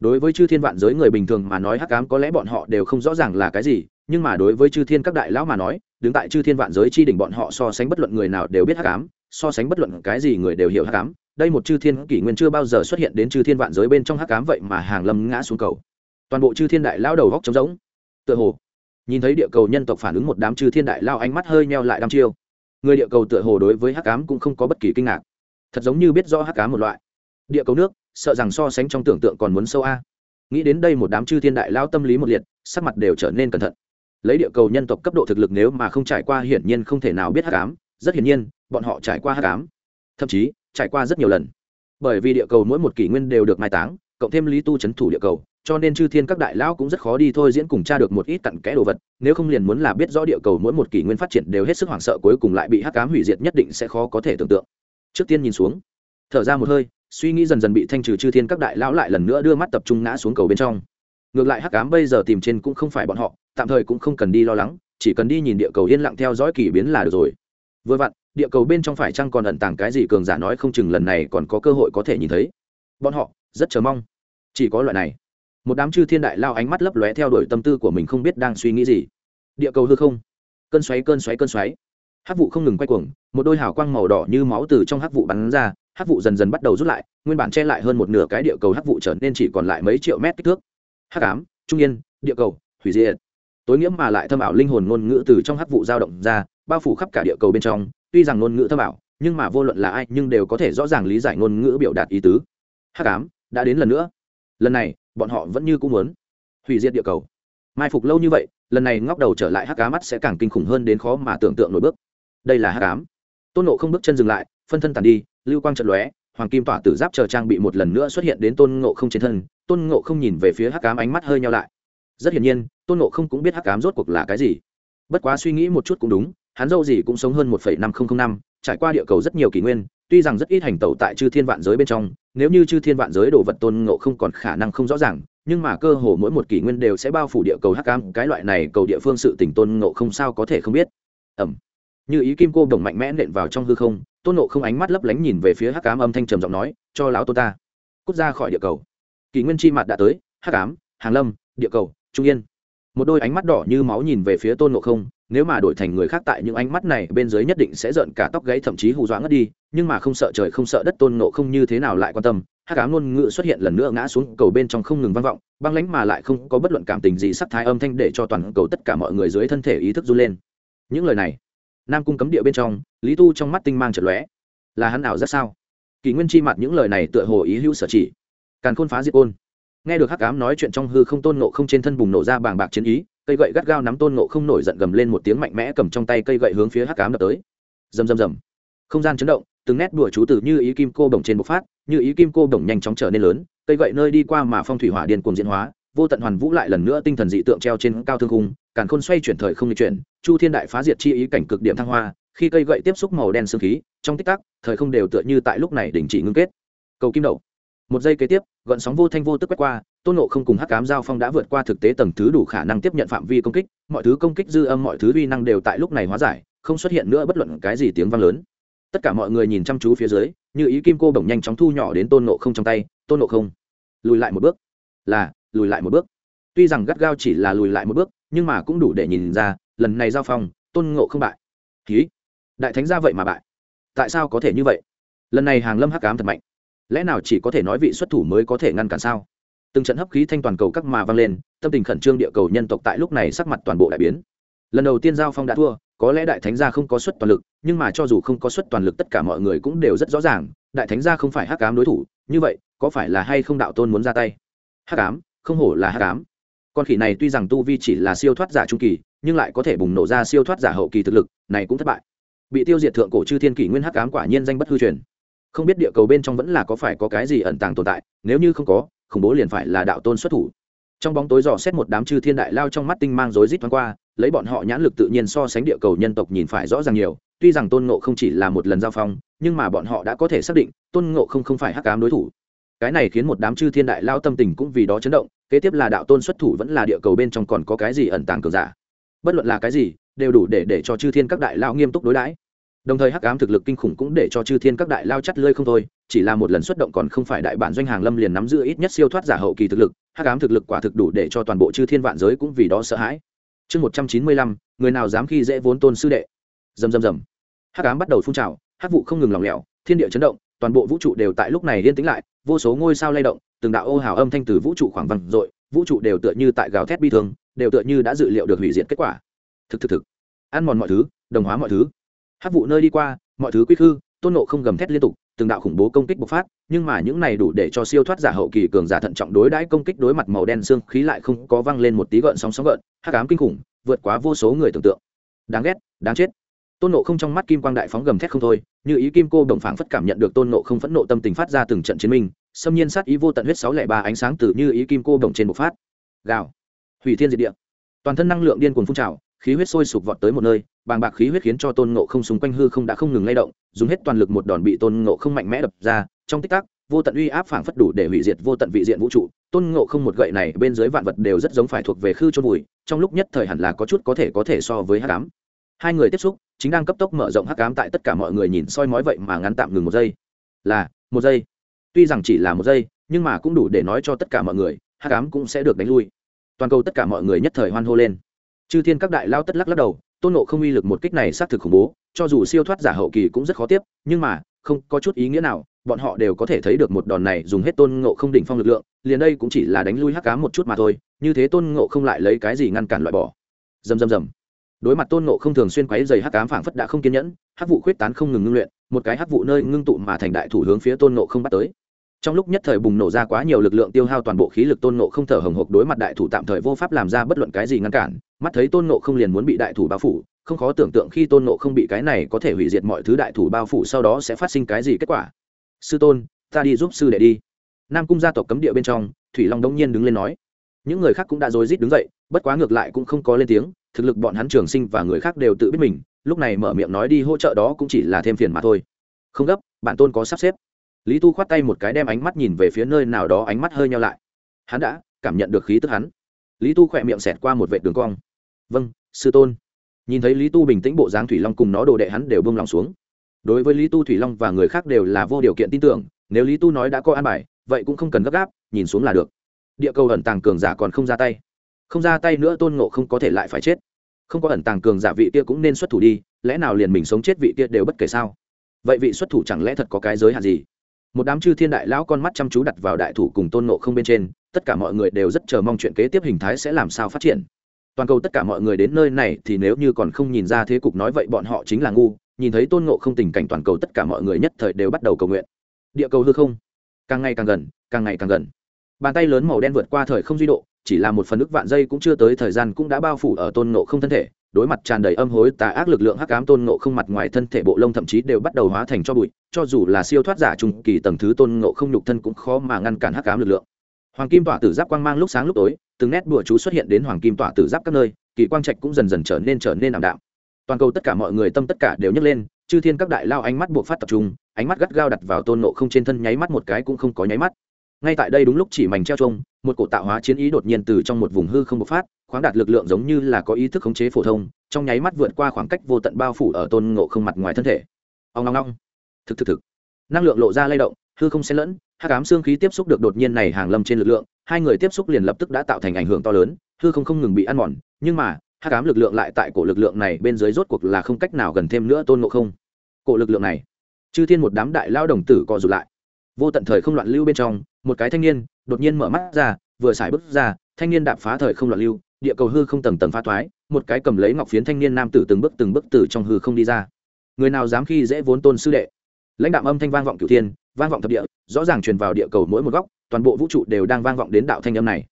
Đối với chư thiên vạn giới người bình thường mà nói hắc ám có lẽ bọn họ đều không rõ ràng là cái gì, nhưng mà đối với chư thiên các đại lão mà nói, đứng tại chư thiên vạn giới chi đỉnh bọn họ so sánh bất luận người nào đều biết hắc ám, so sánh bất luận cái gì người đều hiểu hắc ám. Đây một chư thiên kỷ nguyên chưa bao giờ xuất hiện đến chư thiên vạn giới bên trong hắc ám vậy mà hàng lâm ngã xuống cầu. Toàn bộ chư thiên đại lão đầu góc trống rỗng. Tựa hồ nhìn thấy địa cầu nhân tộc phản ứng một đám chư thiên đại lao ánh mắt hơi meo lại đăm chiêu. Người địa cầu tựa hồ đối với hắc ám cũng không có bất kỳ kinh ngạc. Thật giống như biết rõ hắc ám một loại. Địa cầu nước, sợ rằng so sánh trong tưởng tượng còn muốn sâu a. Nghĩ đến đây một đám chư thiên đại lao tâm lý một liệt, sắc mặt đều trở nên cẩn thận. Lấy địa cầu nhân tộc cấp độ thực lực nếu mà không trải qua hiển nhiên không thể nào biết hắc ám, rất hiển nhiên, bọn họ trải qua hắc ám. Thậm chí, trải qua rất nhiều lần. Bởi vì địa cầu mỗi một kỷ nguyên đều được mai táng, cộng thêm lý tu c h ấ n thủ địa cầu cho nên chư thiên các đại lão cũng rất khó đi thôi diễn cùng tra được một ít cặn kẽ đồ vật, nếu không liền muốn là biết rõ địa cầu mỗi một kỷ nguyên phát triển đều hết sức hoảng sợ cuối cùng lại bị hắc cám hủy diệt nhất định sẽ khó có thể tưởng tượng. Trước tiên nhìn xuống, thở ra một hơi, suy nghĩ dần dần bị thanh trừ chư thiên các đại lão lại lần nữa đưa mắt tập trung ngã xuống cầu bên trong. Ngược lại hắc cám bây giờ tìm trên cũng không phải bọn họ, tạm thời cũng không cần đi lo lắng, chỉ cần đi nhìn địa cầu yên lặng theo dõi kỷ biến là được rồi. Vừa vặn, địa cầu bên trong phải chăng còn ẩn tàng cái gì cường giả nói không chừng lần này còn có cơ hội có thể nhìn thấy. Bọn họ, rất chờ mong. Chỉ có loại này một đám chư thiên đại lao ánh mắt lấp lóe theo đuổi tâm tư của mình không biết đang suy nghĩ gì. Địa cầu hư không. Cơn xoáy cơn xoáy cơn xoáy. Hát vụ không ngừng quay cuồng, một đôi hào quang màu đỏ như máu từ trong hát vụ bắn ra hát vụ dần dần bắt đầu rút lại, nguyên bản che lại hơn một nửa cái địa cầu hát vụ trở nên chỉ còn lại mấy triệu mét kích thước. Hát cám trung yên, địa cầu, hủy diệt. Tối nghĩa mà lại thâm ảo linh hồn ngôn ngữ từ trong hát vụ dao động ra, bao phủ khắp cả địa cầu bên trong. Tuy rằng ngôn ngữ thâm ảo, nhưng mà vô luận là ai, nhưng đều có thể rõ ràng lý giải ngôn ngữ biểu đạt ý tứ. Hắc ám, đã đến lần nữa lần này, bọn họ vẫn như cũng muốn hủy diệt địa cầu. Mai phục lâu như vậy, lần này ngóc đầu trở lại hắc ám mắt sẽ càng kinh khủng hơn đến khó mà tưởng tượng nổi bước. Đây là hắc ám. Tôn nộ không bước chân dừng lại, phân thân tàn đi, lưu quang trận lóe, hoàng kim tỏa tử giáp chờ trang bị một lần nữa xuất hiện đến tôn ngộ không trên thân. Tôn ngộ không nhìn về phía hắc ám ánh mắt hơi nhau lại. Rất hiển nhiên, tôn ngộ không cũng biết hắc ám rốt cuộc là cái gì. Bất quá suy nghĩ một chút cũng đúng, hắn dâu gì cũng sống hơn một năm năm, trải qua địa cầu rất nhiều kỷ nguyên tuy rằng rất ít hành tẩu tại chư thiên vạn giới bên trong, nếu như chư thiên vạn giới đồ vật tôn ngộ không còn khả năng không rõ ràng, nhưng mà cơ hồ mỗi một kỷ nguyên đều sẽ bao phủ địa cầu hắc cam cái loại này cầu địa phương sự tỉnh tôn ngộ không sao có thể không biết. Ẩm. Như ý kim cô đồng mạnh mẽ nện vào trong hư không, tôn ngộ không ánh mắt lấp lánh nhìn về phía hắc cám âm thanh trầm giọng nói, cho lão tôn ta, cút ra khỏi địa cầu. Kỷ nguyên chi mặt đã tới, hắc cám hàng lâm, địa cầu, trung yên một đôi ánh mắt đỏ như máu nhìn về phía tôn ngộ không, nếu mà đổi thành người khác tại những ánh mắt này bên dưới nhất định sẽ giận cả tóc gáy, thậm chí hù dọa ngất đi, nhưng mà không sợ trời không sợ đất, tôn nộ không như thế nào lại quan tâm hát cám ngôn ngữ xuất hiện lần nữa ngã xuống cầu bên trong không ngừng vang vọng, băng lánh mà lại không có bất luận cảm tình gì, sắc thái âm thanh để cho toàn cầu tất cả mọi người dưới thân thể ý thức run lên. Những lời này, nam cung cấm địa bên trong, lý tu trong mắt tinh mang trật lóe. Là hắn ảo rất sao? Kỳ nguyên chi mặt những lời này tựa hồ ý hữu sở chỉ. Càn khôn phá diệt ôn nghe được hắc ám nói chuyện trong hư không, tôn nộ không trên thân bùng nổ ra bàng bạc chiến ý, cây gậy gắt gao nắm tôn nộ không nổi giận gầm lên một tiếng mạnh mẽ cầm trong tay cây gậy hướng phía hắc ám đập tới. Rầm rầm rầm. Không gian chấn động, từng nét đùa chú từ như ý kim cô bổng trên bộc phát, như ý kim cô bổng nhanh chóng trở nên lớn, cây gậy nơi đi qua mà phong thủy hỏa điên cuồng diễn hóa, vô tận hoàn vũ lại lần nữa tinh thần dị tượng treo trên cao thương cung càn khôn xoay chuyển thời không di chuyển, chu thiên đại phá diệt chi ý cảnh cực điểm thăng hoa, khi cây gậy tiếp xúc màu đen sương khí, trong tích tắc, thời không đều tựa như tại lúc này đình chỉ ngưng kết. Cầu kim đậu một giây kế tiếp, gợn sóng vô thanh vô tức quét qua, tôn nộ không cùng hắc cám giao phong đã vượt qua thực tế tầng thứ đủ khả năng tiếp nhận phạm vi công kích, mọi thứ công kích dư âm, mọi thứ vi năng đều tại lúc này hóa giải, không xuất hiện nữa bất luận cái gì tiếng vang lớn. Tất cả mọi người nhìn chăm chú phía dưới, như ý kim cô bổng nhanh chóng thu nhỏ đến tôn nộ không trong tay, tôn nộ không, lùi lại một bước. Là, lùi lại một bước. Tuy rằng gắt gao chỉ là lùi lại một bước, nhưng mà cũng đủ để nhìn ra, lần này giao phong, tôn ngộ không bại. Ký đại thánh ra vậy mà bại. Tại sao có thể như vậy? Lần này hàng lâm hắc cám thật mạnh lẽ nào chỉ có thể nói vị xuất thủ mới có thể ngăn cản sao? Từng trận hấp khí thanh toàn cầu các mà vang lên, tâm tình khẩn trương địa cầu nhân tộc tại lúc này sắc mặt toàn bộ đại biến. Lần đầu tiên giao phong đã thua, có lẽ đại thánh gia không có suất toàn lực, nhưng mà cho dù không có suất toàn lực tất cả mọi người cũng đều rất rõ ràng, đại thánh gia không phải hắc ám đối thủ, như vậy, có phải là hay không đạo tôn muốn ra tay? Hắc ám, không hổ là hắc ám. Con khỉ này tuy rằng tu vi chỉ là siêu thoát giả trung kỳ, nhưng lại có thể bùng nổ ra siêu thoát giả hậu kỳ thực lực, này cũng thất bại. Bị tiêu diệt thượng cổ chư thiên kỷ nguyên hắc ám quả nhiên danh bất hư truyền không biết địa cầu bên trong vẫn là có phải có cái gì ẩn tàng tồn tại, nếu như không có, khủng bố liền phải là đạo tôn xuất thủ. Trong bóng tối dò xét một đám chư thiên đại lao trong mắt tinh mang rối rít thoáng qua, lấy bọn họ nhãn lực tự nhiên so sánh địa cầu nhân tộc nhìn phải rõ ràng nhiều, tuy rằng tôn ngộ không chỉ là một lần giao phong, nhưng mà bọn họ đã có thể xác định, tôn ngộ không không phải hắc ám đối thủ. Cái này khiến một đám chư thiên đại lao tâm tình cũng vì đó chấn động, kế tiếp là đạo tôn xuất thủ vẫn là địa cầu bên trong còn có cái gì ẩn tàng cường giả. Bất luận là cái gì, đều đủ để để cho chư thiên các đại lao nghiêm túc đối đãi đồng thời hắc ám thực lực kinh khủng cũng để cho chư thiên các đại lao chắt lơi không thôi, chỉ là một lần xuất động còn không phải đại bản doanh hàng lâm liền nắm giữ ít nhất siêu thoát giả hậu kỳ thực lực, hắc ám thực lực quả thực đủ để cho toàn bộ chư thiên vạn giới cũng vì đó sợ hãi. Chương một trăm chín mươi lăm, người nào dám khi dễ vốn tôn sư đệ? Dầm dầm dầm hắc ám bắt đầu phun trào, hắc vụ không ngừng lỏng lẻo, thiên địa chấn động, toàn bộ vũ trụ đều tại lúc này liên tĩnh lại, vô số ngôi sao lay động, từng đạo ô hào âm thanh từ vũ trụ khoảng vằn dội, vũ trụ đều tựa như tại gào thét bi thương, đều tựa như đã dự liệu được hủy diệt kết quả. Thực thực thực. Ăn mòn mọi thứ, đồng hóa mọi thứ hát vụ nơi đi qua, mọi thứ quy khư, tôn nộ không gầm thét liên tục, từng đạo khủng bố công kích bộc phát, nhưng mà những này đủ để cho siêu thoát giả hậu kỳ cường giả thận trọng đối đãi công kích đối mặt màu đen xương khí lại không có văng lên một tí gợn sóng sóng gợn hát cám kinh khủng, vượt quá vô số người tưởng tượng. Đáng ghét, đáng chết. Tôn nộ không trong mắt kim quang đại phóng gầm thét không thôi, như ý kim cô đồng phảng phất cảm nhận được tôn nộ không phẫn nộ tâm tình phát ra từng trận chiến minh, xâm nhiên sát ý vô tận huyết sáu lẻ ba ánh sáng từ như ý kim cô đồng trên bộc phát. Gào. Hủy thiên diệt địa. Toàn thân năng lượng điên cuồng phun trào, khí huyết sôi sục vọt tới một nơi bàng bạc khí huyết khiến cho tôn ngộ không xung quanh hư không đã không ngừng lay động, dùng hết toàn lực một đòn bị tôn ngộ không mạnh mẽ đập ra, trong tích tắc, vô tận uy áp phảng phất đủ để hủy diệt vô tận vị diện vũ trụ. Tôn ngộ không một gậy này bên dưới vạn vật đều rất giống phải thuộc về khư trôn bụi, trong lúc nhất thời hẳn là có chút có thể có thể so với hắc ám. Hai người tiếp xúc, chính đang cấp tốc mở rộng hắc ám tại tất cả mọi người nhìn soi mói vậy mà ngắn tạm ngừng một giây. Là, một giây. Tuy rằng chỉ là một giây, nhưng mà cũng đủ để nói cho tất cả mọi người, hắc ám cũng sẽ được đánh lui. Toàn cầu tất cả mọi người nhất thời hoan hô lên. Chư thiên các đại lao tất lắc lắc đầu tôn nộ không uy lực một kích này xác thực khủng bố, cho dù siêu thoát giả hậu kỳ cũng rất khó tiếp, nhưng mà, không có chút ý nghĩa nào, bọn họ đều có thể thấy được một đòn này dùng hết tôn ngộ không đỉnh phong lực lượng, liền đây cũng chỉ là đánh lui hắc cá một chút mà thôi, như thế tôn ngộ không lại lấy cái gì ngăn cản loại bỏ. Dầm dầm dầm đối mặt tôn ngộ không thường xuyên quấy dày hắc cám phảng phất đã không kiên nhẫn, hắc vụ khuyết tán không ngừng ngưng luyện, một cái hắc vụ nơi ngưng tụ mà thành đại thủ hướng phía tôn ngộ không bắt tới. Trong lúc nhất thời bùng nổ ra quá nhiều lực lượng tiêu hao toàn bộ khí lực, tôn nộ không thở hồng hộc đối mặt đại thủ tạm thời vô pháp làm ra bất luận cái gì ngăn cản mắt thấy tôn nộ không liền muốn bị đại thủ bao phủ, không khó tưởng tượng khi tôn nộ không bị cái này có thể hủy diệt mọi thứ đại thủ bao phủ sau đó sẽ phát sinh cái gì kết quả. Sư tôn, ta đi giúp sư đệ đi. Nam cung gia tộc cấm địa bên trong, thủy long đông nhiên đứng lên nói. Những người khác cũng đã rối rít đứng dậy, bất quá ngược lại cũng không có lên tiếng, thực lực bọn hắn trường sinh và người khác đều tự biết mình, lúc này mở miệng nói đi hỗ trợ đó cũng chỉ là thêm phiền mà thôi. Không gấp, bản tôn có sắp xếp. Lý tu khoát tay một cái đem ánh mắt nhìn về phía nơi nào đó ánh mắt hơi nhau lại. Hắn đã cảm nhận được khí tức hắn. Lý tu khỏe miệng xẹt qua một vệ đường cong vâng sư tôn. Nhìn thấy lý tu bình tĩnh bộ dáng thủy long cùng nó đồ đệ hắn đều bông lòng xuống. Đối với lý tu, thủy long và người khác đều là vô điều kiện tin tưởng, nếu lý tu nói đã có an bài, vậy cũng không cần gấp gáp, nhìn xuống là được. Địa cầu ẩn tàng cường giả còn không ra tay. Không ra tay nữa tôn ngộ không có thể lại phải chết. Không có ẩn tàng cường giả vị kia cũng nên xuất thủ đi, lẽ nào liền mình sống chết vị kia đều bất kể sao? Vậy vị xuất thủ chẳng lẽ thật có cái giới hạn gì? Một đám chư thiên đại lão con mắt chăm chú đặt vào đại thủ cùng tôn ngộ không bên trên, tất cả mọi người đều rất chờ mong chuyện kế tiếp hình thái sẽ làm sao phát triển toàn cầu tất cả mọi người đến nơi này thì nếu như còn không nhìn ra thế cục nói vậy bọn họ chính là ngu, nhìn thấy tôn ngộ không tình cảnh toàn cầu tất cả mọi người nhất thời đều bắt đầu cầu nguyện. Địa cầu hư không? Càng ngày càng gần, càng ngày càng gần. Bàn tay lớn màu đen vượt qua thời không duy độ, chỉ là một phần ức vạn giây cũng chưa tới thời gian cũng đã bao phủ ở tôn ngộ không thân thể, đối mặt tràn đầy âm hối tà ác lực lượng hắc ám tôn ngộ không mặt ngoài thân thể bộ lông thậm chí đều bắt đầu hóa thành cho bụi, cho dù là siêu thoát giả trung kỳ tầng thứ tôn ngộ không nhục thân cũng khó mà ngăn cản hắc ám lực lượng. Hoàng kim tỏa tử giáp quang mang lúc sáng lúc tối từng nét bùa chú xuất hiện đến hoàng kim tỏa tử giáp các nơi, kỳ quang trạch cũng dần dần trở nên trở nên ảm đạm. Toàn cầu tất cả mọi người tâm tất cả đều nhấc lên, chư thiên các đại lao ánh mắt buộc phát tập trung, ánh mắt gắt gao đặt vào tôn nộ không trên thân nháy mắt một cái cũng không có nháy mắt. Ngay tại đây đúng lúc chỉ mảnh treo trông, một cổ tạo hóa chiến ý đột nhiên từ trong một vùng hư không bộc phát, khoáng đạt lực lượng giống như là có ý thức khống chế phổ thông, trong nháy mắt vượt qua khoảng cách vô tận bao phủ ở tôn ngộ không mặt ngoài thân thể. Ông long long thực thực thực. Năng lượng lộ ra lay động, hư không xen lẫn, hắc ám xương khí tiếp xúc được đột nhiên này hàng lâm trên lực lượng hai người tiếp xúc liền lập tức đã tạo thành ảnh hưởng to lớn, hư không không ngừng bị ăn mòn, nhưng mà hát cám lực lượng lại tại cổ lực lượng này bên dưới rốt cuộc là không cách nào gần thêm nữa tôn ngộ không. Cổ lực lượng này, chư thiên một đám đại lao đồng tử cọ rụt lại. Vô tận thời không loạn lưu bên trong, một cái thanh niên đột nhiên mở mắt ra, vừa xài bước ra, thanh niên đạp phá thời không loạn lưu, địa cầu hư không tầng tầng phá thoái, một cái cầm lấy ngọc phiến thanh niên nam tử từng bước từng bước từ trong hư không đi ra. Người nào dám khi dễ vốn tôn sư đệ? Lãnh đạo âm thanh vang vọng cửu thiên, vang vọng thập địa, rõ ràng truyền vào địa cầu mỗi một góc toàn bộ vũ trụ đều đang vang vọng đến đạo thanh âm này.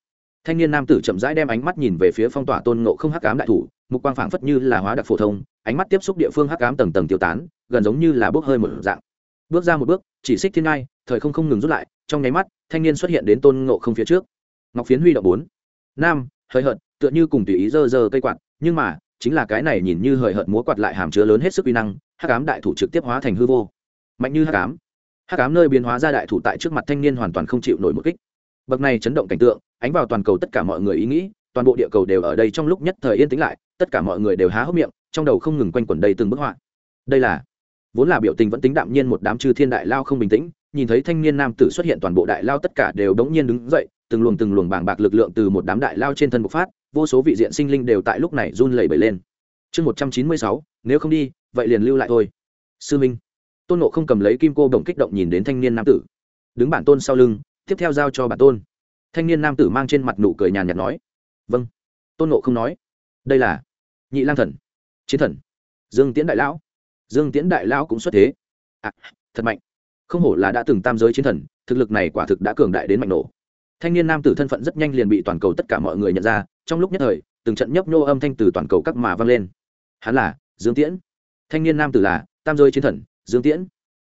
Thanh niên nam tử chậm rãi đem ánh mắt nhìn về phía phong tỏa tôn ngộ không hắc ám đại thủ, mục quang phảng phất như là hóa đặc phổ thông, ánh mắt tiếp xúc địa phương hắc ám tầng tầng tiêu tán, gần giống như là bước hơi một dạng. Bước ra một bước, chỉ xích thiên ngai, thời không không ngừng rút lại, trong nháy mắt, thanh niên xuất hiện đến tôn ngộ không phía trước. Ngọc phiến huy động bốn. Nam hơi hợt, tựa như cùng tùy ý dơ dơ cây quạt, nhưng mà, chính là cái này nhìn như hời hợt múa quạt lại hàm chứa lớn hết sức uy năng, hắc ám đại thủ trực tiếp hóa thành hư vô. Mạnh như hắc ám hắc ám nơi biến hóa ra đại thủ tại trước mặt thanh niên hoàn toàn không chịu nổi một kích. Bậc này chấn động cảnh tượng, ánh vào toàn cầu tất cả mọi người ý nghĩ, toàn bộ địa cầu đều ở đây trong lúc nhất thời yên tĩnh lại, tất cả mọi người đều há hốc miệng, trong đầu không ngừng quanh quẩn đầy từng bức họa. Đây là, vốn là biểu tình vẫn tính đạm nhiên một đám chư thiên đại lao không bình tĩnh, nhìn thấy thanh niên nam tử xuất hiện toàn bộ đại lao tất cả đều đống nhiên đứng dậy, từng luồng từng luồng bàng bạc lực lượng từ một đám đại lao trên thân bộc phát, vô số vị diện sinh linh đều tại lúc này run lẩy bẩy lên. Chương một trăm chín mươi sáu, nếu không đi, vậy liền lưu lại thôi. Sư minh tôn nộ không cầm lấy kim cô đồng kích động nhìn đến thanh niên nam tử. Đứng bản tôn sau lưng tiếp theo giao cho bản tôn. Thanh niên nam tử mang trên mặt nụ cười nhàn nhạt nói vâng. Tôn nộ không nói đây là nhị lang thần chiến thần dương tiễn đại lão. Dương tiễn đại lão cũng xuất thế. À, thật mạnh. Không hổ là đã từng tam giới chiến thần thực lực này quả thực đã cường đại đến mạnh nổ. Thanh niên nam tử thân phận rất nhanh liền bị toàn cầu tất cả mọi người nhận ra trong lúc nhất thời từng trận nhấp nhô âm thanh từ toàn cầu các mà vang lên. Hắn là dương tiễn. Thanh niên nam tử là tam giới chiến thần dương tiễn.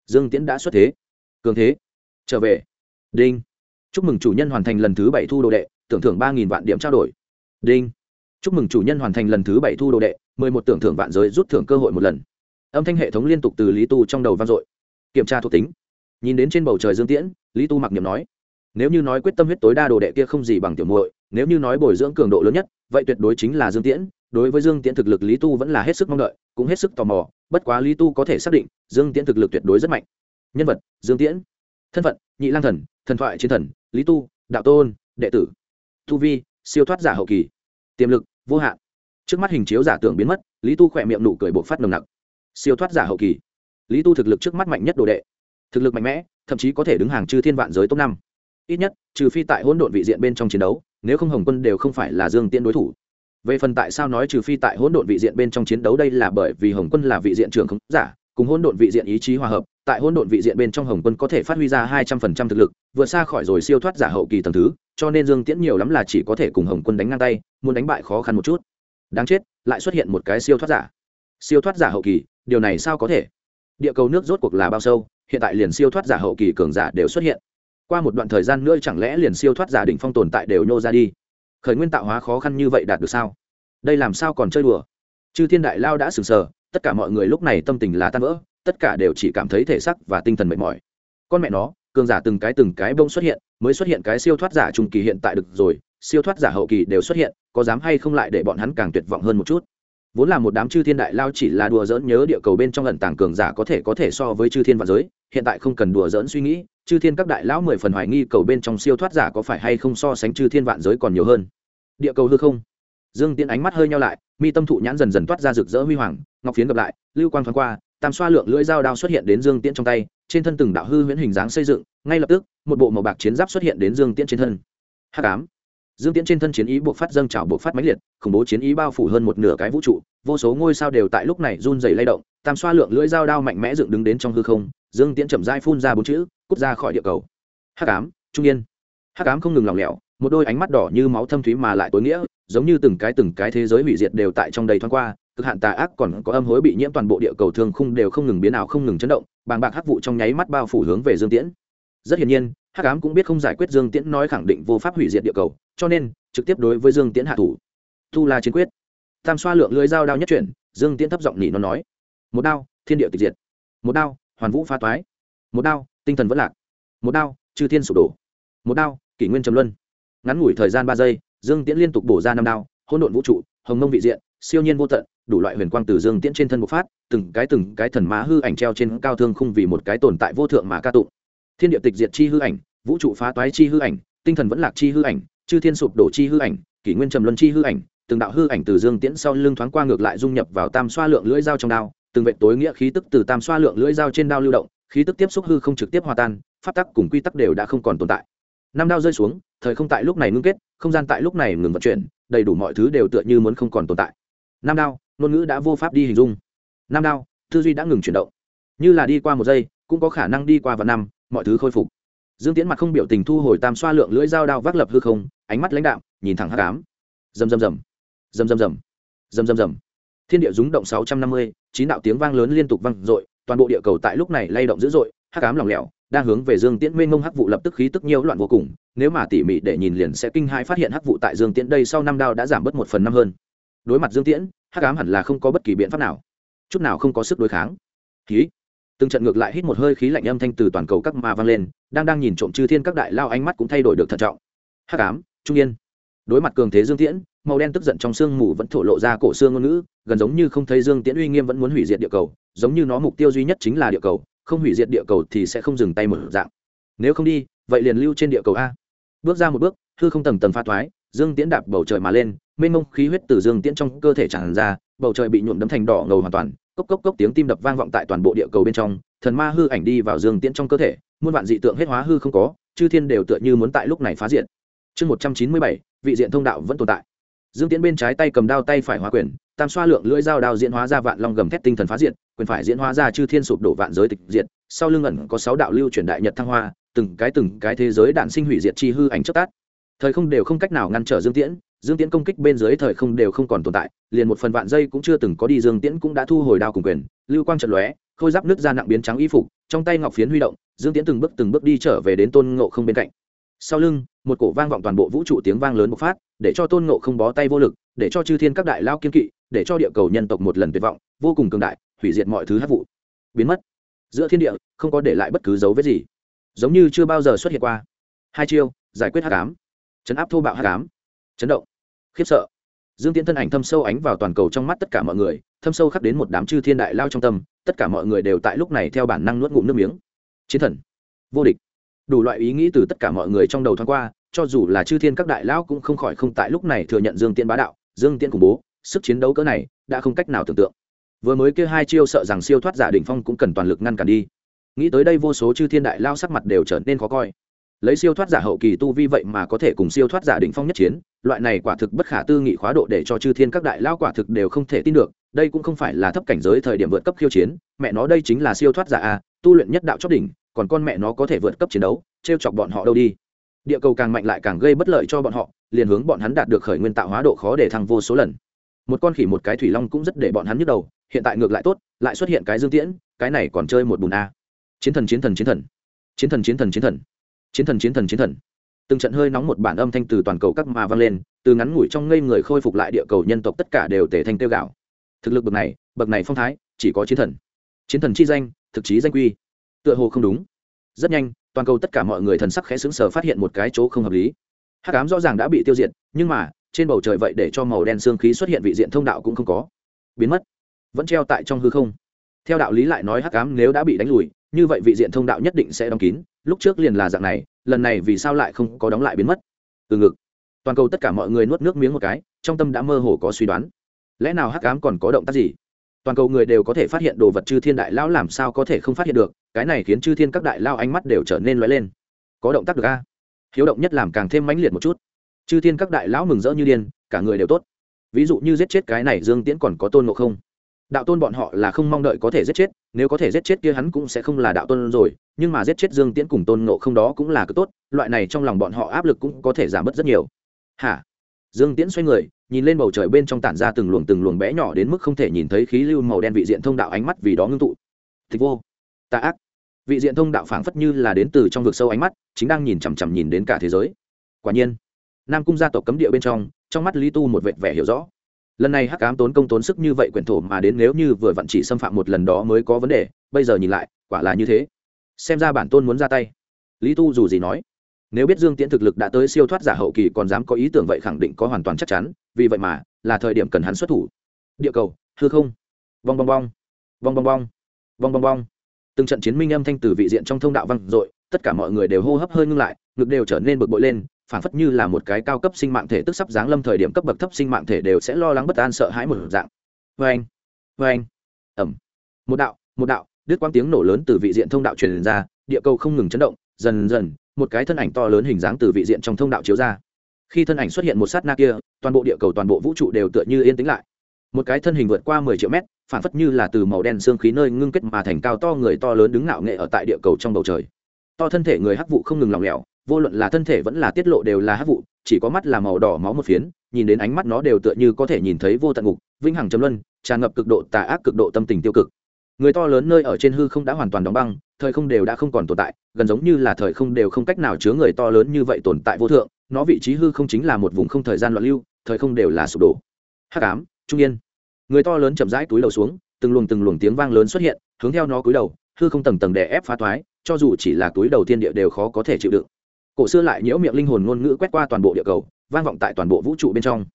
Dương tiễn đã xuất thế. Cường thế. Trở về. Đinh. Chúc mừng chủ nhân hoàn thành lần thứ bảy thu đồ đệ, tưởng thưởng ba nghìn vạn điểm trao đổi. Đinh. Chúc mừng chủ nhân hoàn thành lần thứ bảy thu đồ đệ, mười một tưởng thưởng vạn giới rút thưởng cơ hội một lần. Âm thanh hệ thống liên tục từ lý tu trong đầu vang dội. Kiểm tra thuộc tính. Nhìn đến trên bầu trời dương tiễn, lý tu mặc niệm nói, nếu như nói quyết tâm huyết tối đa đồ đệ kia không gì bằng tiểu muội, nếu như nói bồi dưỡng cường độ lớn nhất, vậy tuyệt đối chính là dương tiễn đối với dương tiễn thực lực lý tu vẫn là hết sức mong đợi, cũng hết sức tò mò, bất quá lý tu có thể xác định dương tiễn thực lực tuyệt đối rất mạnh. Nhân vật, dương tiễn. Thân phận, nhị lang thần thần thoại chiến thần, lý tu, đạo tôn, đệ tử. Thu vi, siêu thoát giả hậu kỳ. Tiềm lực, vô hạn. Trước mắt hình chiếu giả tưởng biến mất, lý tu khỏe miệng nụ cười bộc phát nồng nặc. Siêu thoát giả hậu kỳ. Lý tu thực lực trước mắt mạnh nhất đồ đệ. Thực lực mạnh mẽ, thậm chí có thể đứng hàng chư thiên vạn giới top năm. Ít nhất, trừ phi tại hỗn độn vị diện bên trong chiến đấu, nếu không hồng quân đều không phải là dương tiễn đối thủ về phần tại sao nói trừ phi tại hỗn độn vị diện bên trong chiến đấu đây là bởi vì hồng quân là vị diện trưởng không giả, cùng hỗn độn vị diện ý chí hòa hợp, tại hỗn độn vị diện bên trong hồng quân có thể phát huy ra hai trăm phần trăm thực lực, vượt xa khỏi rồi siêu thoát giả hậu kỳ tầng thứ, cho nên dương tiễn nhiều lắm là chỉ có thể cùng hồng quân đánh ngang tay, muốn đánh bại khó khăn một chút. Đáng chết, lại xuất hiện một cái siêu thoát giả. Siêu thoát giả hậu kỳ, điều này sao có thể? Địa cầu nước rốt cuộc là bao sâu, hiện tại liền siêu thoát giả hậu kỳ cường giả đều xuất hiện. Qua một đoạn thời gian nữa chẳng lẽ liền siêu thoát giả đỉnh phong tồn tại đều nhô ra đi? Khởi nguyên tạo hóa khó khăn như vậy đạt được sao? Đây làm sao còn chơi đùa? Chư thiên đại lao đã sừng sờ, tất cả mọi người lúc này tâm tình là tan vỡ, tất cả đều chỉ cảm thấy thể sắc và tinh thần mệt mỏi. Con mẹ nó, cường giả từng cái từng cái bông xuất hiện, mới xuất hiện cái siêu thoát giả trung kỳ hiện tại được rồi, siêu thoát giả hậu kỳ đều xuất hiện, có dám hay không lại để bọn hắn càng tuyệt vọng hơn một chút? Vốn là một đám chư thiên đại lao chỉ là đùa dỡn nhớ địa cầu bên trong lần tàng cường giả có thể có thể so với chư thiên và giới, hiện tại không cần đùa dỡn suy nghĩ chư thiên các đại lão mười phần hoài nghi cầu bên trong siêu thoát giả có phải hay không so sánh chư thiên vạn giới còn nhiều hơn. Địa cầu hư không. Dương tiễn ánh mắt hơi nhau lại, mi tâm thụ nhãn dần dần toát ra rực rỡ huy hoàng, ngọc phiến gặp lại, lưu quang thoáng qua, tam xoa lượng lưỡi dao đao xuất hiện đến dương tiễn trong tay, trên thân từng đạo hư huyễn hình dáng xây dựng, ngay lập tức, một bộ màu bạc chiến giáp xuất hiện đến dương tiễn trên thân. Hắc ám. Dương tiễn trên thân chiến ý buộc phát dâng trào buộc phát mãnh liệt, khủng bố chiến ý bao phủ hơn một nửa cái vũ trụ, vô số ngôi sao đều tại lúc này run dày lay động, tam xoa lượng lưỡi dao đao mạnh mẽ dựng đứng đến trong hư không, dương tiễn chậm dai phun ra bốn chữ cút ra khỏi địa cầu. Hắc ám, trung yên. Hắc ám không ngừng lỏng lẻo, một đôi ánh mắt đỏ như máu thâm thúy mà lại tối nghĩa, giống như từng cái từng cái thế giới hủy diệt đều tại trong đầy thoáng qua, cực hạn tà ác còn có âm hối bị nhiễm toàn bộ địa cầu thương khung đều không ngừng biến ảo, không ngừng chấn động, bàng bạc hắc vụ trong nháy mắt bao phủ hướng về dương tiễn. Rất hiển nhiên, hắc ám cũng biết không giải quyết dương tiễn nói khẳng định vô pháp hủy diệt địa cầu, cho nên, trực tiếp đối với dương tiễn hạ thủ. Tu la chiến quyết. Tam xoa lượng lưới dao đao nhất chuyển, dương tiễn thấp giọng nhỉ nó nói. Một đao, thiên địa tịch diệt. Một đao, hoàn vũ pha toái. Một đao tinh thần vẫn lạc. Một đao, chư thiên sụp đổ. Một đao, kỷ nguyên trầm luân. Ngắn ngủi thời gian ba giây, dương tiễn liên tục bổ ra năm đao, hỗn độn vũ trụ, hồng mông vị diện, siêu nhiên vô tận, đủ loại huyền quang từ dương tiễn trên thân bộc phát, từng cái từng cái thần má hư ảnh treo trên cao thương không vì một cái tồn tại vô thượng mà ca tụng. Thiên địa tịch diệt chi hư ảnh, vũ trụ phá toái chi hư ảnh, tinh thần vẫn lạc chi hư ảnh, chư thiên sụp đổ chi hư ảnh, kỷ nguyên trầm luân chi hư ảnh, từng đạo hư ảnh từ dương tiễn sau lưng thoáng qua ngược lại dung nhập vào tam xoa lượng lưỡi dao trong đao, từng vệ tối nghĩa khí tức từ tam xoa lượng lưỡi dao trên đao lưu động khí tức tiếp xúc hư không trực tiếp hòa tan, pháp tắc cùng quy tắc đều đã không còn tồn tại. Năm đao rơi xuống, thời không tại lúc này ngưng kết, không gian tại lúc này ngừng vận chuyển, đầy đủ mọi thứ đều tựa như muốn không còn tồn tại. Năm đao, ngôn ngữ đã vô pháp đi hình dung. Năm đao, tư duy đã ngừng chuyển động. Như là đi qua một giây, cũng có khả năng đi qua vài năm, mọi thứ khôi phục. Dương tiễn mặt không biểu tình thu hồi tam xoa lượng lưỡi dao đao vác lập hư không, ánh mắt lãnh đạm, nhìn thẳng hắc ám. rầm rầm rầm. Rầm rầm rầm. Rầm rầm rầm. Thiên địa rúng động sáu trăm năm mươi, chín đạo tiếng vang lớn liên tục vang dội toàn bộ địa cầu tại lúc này lay động dữ dội, hắc cám lỏng lẻo, đang hướng về dương tiễn mênh mông hắc vụ lập tức khí tức nhiều loạn vô cùng, nếu mà tỉ mỉ để nhìn liền sẽ kinh hãi phát hiện hắc vụ tại dương tiễn đây sau năm đao đã giảm bớt một phần năm hơn. Đối mặt dương tiễn, hắc ám hẳn là không có bất kỳ biện pháp nào. Chút nào không có sức đối kháng. Khí từng trận ngược lại hít một hơi khí lạnh âm thanh từ toàn cầu các ma vang lên, đang đang nhìn trộm chư thiên các đại lao ánh mắt cũng thay đổi được thận trọng. Hắc ám, trung yên. Đối mặt cường thế dương tiễn màu đen tức giận trong xương mù vẫn thổ lộ ra cổ xương ngôn ngữ, gần giống như không thấy dương tiễn uy nghiêm vẫn muốn hủy diệt địa cầu, giống như nó mục tiêu duy nhất chính là địa cầu, không hủy diệt địa cầu thì sẽ không dừng tay một dạng. Nếu không đi, vậy liền lưu trên địa cầu a. Bước ra một bước, hư không tầng tầng pha thoái, dương tiễn đạp bầu trời mà lên, mênh mông khí huyết từ dương tiễn trong cơ thể tràn ra, bầu trời bị nhuộm đấm thành đỏ ngầu hoàn toàn, cốc cốc cốc tiếng tim đập vang vọng tại toàn bộ địa cầu bên trong, thần ma hư ảnh đi vào dương tiễn trong cơ thể, muôn vạn dị tượng hết hóa hư không có, chư thiên đều tựa như muốn tại lúc này phá diện chương một trăm chín mươi bảy, vị diện thông đạo vẫn tồn tại dương tiễn bên trái tay cầm đao tay phải hóa quyền, tam xoa lượng lưỡi dao đao diễn hóa ra vạn long gầm thét tinh thần phá diện quyền phải diễn hóa ra chư thiên sụp đổ vạn giới tịch diện sau lưng ẩn có sáu đạo lưu truyền đại nhật thăng hoa, từng cái từng cái thế giới đạn sinh hủy diệt chi hư ảnh chất tát. Thời không đều không cách nào ngăn trở dương tiễn dương tiễn công kích bên dưới thời không đều không còn tồn tại, liền một phần vạn giây cũng chưa từng có đi, dương tiễn cũng đã thu hồi đao cùng quyền, lưu quang trận lóe, khôi giáp nước ra nặng biến trắng y phục, trong tay ngọc phiến huy động, dương tiễn từng bước từng bước đi trở về đến tôn ngộ không bên cạnh. Sau lưng, một cổ vang vọng toàn bộ vũ trụ tiếng vang lớn bộc phát để cho tôn ngộ không bó tay vô lực, để cho chư thiên các đại lao kiên kỵ, để cho địa cầu nhân tộc một lần tuyệt vọng, vô cùng cường đại, hủy diệt mọi thứ hát vụ. Biến mất. Giữa thiên địa, không có để lại bất cứ dấu vết gì. Giống như chưa bao giờ xuất hiện qua. Hai chiêu, giải quyết hát cám chấn áp thô bạo hát cám chấn động. Khiếp sợ. Dương tiễn thân ảnh thâm sâu ánh vào toàn cầu trong mắt tất cả mọi người, thâm sâu khắc đến một đám chư thiên đại lao trong tâm, tất cả mọi người đều tại lúc này theo bản năng nuốt ngụm nước miếng. Chiến thần. Vô địch. Đủ loại ý nghĩ từ tất cả mọi người trong đầu thoáng qua cho dù là chư thiên các đại lão cũng không khỏi không tại lúc này thừa nhận dương tiễn bá đạo, dương tiễn khủng bố, sức chiến đấu cỡ này đã không cách nào tưởng tượng. Vừa mới kia hai chiêu sợ rằng siêu thoát giả đỉnh phong cũng cần toàn lực ngăn cản đi. Nghĩ tới đây vô số chư thiên đại lao sắc mặt đều trở nên khó coi. Lấy siêu thoát giả hậu kỳ tu vi vậy mà có thể cùng siêu thoát giả đỉnh phong nhất chiến, loại này quả thực bất khả tư nghị khóa độ để cho chư thiên các đại lao quả thực đều không thể tin được, đây cũng không phải là thấp cảnh giới thời điểm vượt cấp khiêu chiến, mẹ nó đây chính là siêu thoát giả a, tu luyện nhất đạo chót đỉnh, còn con mẹ nó có thể vượt cấp chiến đấu t chọc bọn họ đâu đi địa cầu càng mạnh lại càng gây bất lợi cho bọn họ, liền hướng bọn hắn đạt được khởi nguyên tạo hóa độ khó để thăng vô số lần. Một con khỉ một cái thủy long cũng rất để bọn hắn nhức đầu, hiện tại ngược lại tốt, lại xuất hiện cái dương tiễn, cái này còn chơi một bùn a. Chiến thần chiến thần chiến thần. Chiến thần chiến thần chiến thần. Chiến thần chiến thần chiến thần. Từng trận hơi nóng một bản âm thanh từ toàn cầu các mà vang lên, từ ngắn ngủi trong ngây người khôi phục lại địa cầu nhân tộc tất cả đều tể thành tiêu gạo. Thực lực bậc này bậc này phong thái, chỉ có chiến thần. Chiến thần chi danh, thực chí danh quy. Tựa hồ không đúng. Rất nhanh toàn cầu tất cả mọi người thần sắc khẽ xứng sở phát hiện một cái chỗ không hợp lý. Hắc ám rõ ràng đã bị tiêu diệt, nhưng mà, trên bầu trời vậy để cho màu đen xương khí xuất hiện vị diện thông đạo cũng không có. Biến mất. Vẫn treo tại trong hư không. Theo đạo lý lại nói hắc ám nếu đã bị đánh lùi, như vậy vị diện thông đạo nhất định sẽ đóng kín. Lúc trước liền là dạng này, lần này vì sao lại không có đóng lại biến mất? Từ ngực. Toàn cầu tất cả mọi người nuốt nước miếng một cái, trong tâm đã mơ hồ có suy đoán. Lẽ nào hắc ám còn có động tác gì? Toàn cầu người đều có thể phát hiện đồ vật chư thiên đại lão làm sao có thể không phát hiện được, cái này khiến chư thiên các đại lao ánh mắt đều trở nên lóe lên. Có động tác được a? Hiếu động nhất làm càng thêm mãnh liệt một chút. Chư thiên các đại lão mừng rỡ như điên, cả người đều tốt. Ví dụ như giết chết cái này dương tiễn còn có tôn ngộ không? Đạo tôn bọn họ là không mong đợi có thể giết chết, nếu có thể giết chết kia hắn cũng sẽ không là đạo tôn rồi, nhưng mà giết chết dương tiễn cùng tôn ngộ không đó cũng là cực tốt, loại này trong lòng bọn họ áp lực cũng có thể giảm bớt rất nhiều. Hả? Dương tiễn xoay người, nhìn lên bầu trời bên trong tản ra từng luồng từng luồng bé nhỏ đến mức không thể nhìn thấy khí lưu màu đen vị diện thông đạo ánh mắt vì đó ngưng tụ. Tịch vô. Tà ác. Vị diện thông đạo phảng phất như là đến từ trong vực sâu ánh mắt, chính đang nhìn chằm chằm nhìn đến cả thế giới. Quả nhiên, nam cung gia tộc cấm địa bên trong trong mắt lý tu một vệt vẻ hiểu rõ. Lần này hắc ám tốn công tốn sức như vậy quyển thổ mà đến, nếu như vừa vặn chỉ xâm phạm một lần đó mới có vấn đề, bây giờ nhìn lại, quả là như thế. Xem ra bản tôn muốn ra tay. Lý tu dù gì nói nếu biết dương tiễn thực lực đã tới siêu thoát giả hậu kỳ còn dám có ý tưởng vậy khẳng định có hoàn toàn chắc chắn, vì vậy mà là thời điểm cần hắn xuất thủ. Địa cầu, hư không. Bong bong bong. Bong bong bong. Bong bong bong. Từng trận chiến minh âm thanh từ vị diện trong thông đạo vang dội, tất cả mọi người đều hô hấp hơi ngưng lại, ngực đều trở nên bực bội lên phản phất như là một cái cao cấp sinh mạng thể tức sắp giáng lâm thời điểm cấp bậc thấp sinh mạng thể đều sẽ lo lắng bất an sợ hãi một dạng. Vê anh vê anh ẩm. Một đạo một đạo, đứt quang tiếng nổ lớn từ vị diện thông đạo truyền ra, địa cầu không ngừng chấn động, dần dần một cái thân ảnh to lớn hình dáng từ vị diện trong thông đạo chiếu ra. Khi thân ảnh xuất hiện một sát na kia, toàn bộ địa cầu, toàn bộ vũ trụ đều tựa như yên tĩnh lại. Một cái thân hình vượt qua mười triệu mét, phản phất như là từ màu đen xương khí nơi ngưng kết mà thành cao to người to lớn đứng ngạo nghệ ở tại địa cầu trong bầu trời. To thân thể người hắc vụ không ngừng lỏng lẻo, vô luận là thân thể vẫn là tiết lộ đều là hắc vụ, chỉ có mắt là màu đỏ máu một phiến, nhìn đến ánh mắt nó đều tựa như có thể nhìn thấy vô tận ngục, vĩnh hằng chấm luân, tràn ngập cực độ tà ác, cực độ tâm tình tiêu cực. Người to lớn nơi ở trên hư không đã hoàn toàn đóng băng thời không đều đã không còn tồn tại, gần giống như là thời không đều không cách nào chứa người to lớn như vậy tồn tại vô thượng, nó vị trí hư không chính là một vùng không thời gian loạn lưu, thời không đều là sụp đổ. Hắc ám, trung yên. Người to lớn chậm rãi túi đầu xuống, từng luồng từng luồng tiếng vang lớn xuất hiện, hướng theo nó cúi đầu, hư không tầng tầng đè ép phá thoái, cho dù chỉ là túi đầu tiên địa đều khó có thể chịu đựng. Cổ xưa lại nhiễu miệng linh hồn ngôn ngữ quét qua toàn bộ địa cầu, vang vọng tại toàn bộ vũ trụ bên trong.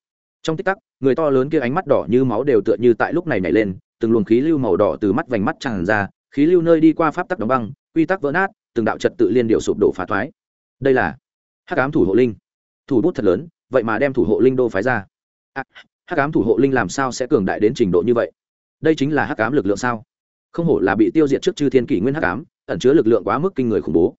Trong tích tắc, người to lớn kia ánh mắt đỏ như máu đều tựa như tại lúc này nhảy lên, từng luồng khí lưu màu đỏ từ mắt vành mắt tràn ra khí lưu nơi đi qua pháp tắc đóng băng quy tắc vỡ nát từng đạo trật tự liên điệu sụp đổ phá thoái. Đây là hắc ám thủ hộ linh. Thủ bút thật lớn vậy mà đem thủ hộ linh đô phái ra. À, hắc ám thủ hộ linh làm sao sẽ cường đại đến trình độ như vậy? Đây chính là hắc ám lực lượng sao? Không hổ là bị tiêu diệt trước chư thiên kỷ nguyên hắc ám ẩn chứa lực lượng quá mức kinh người khủng bố.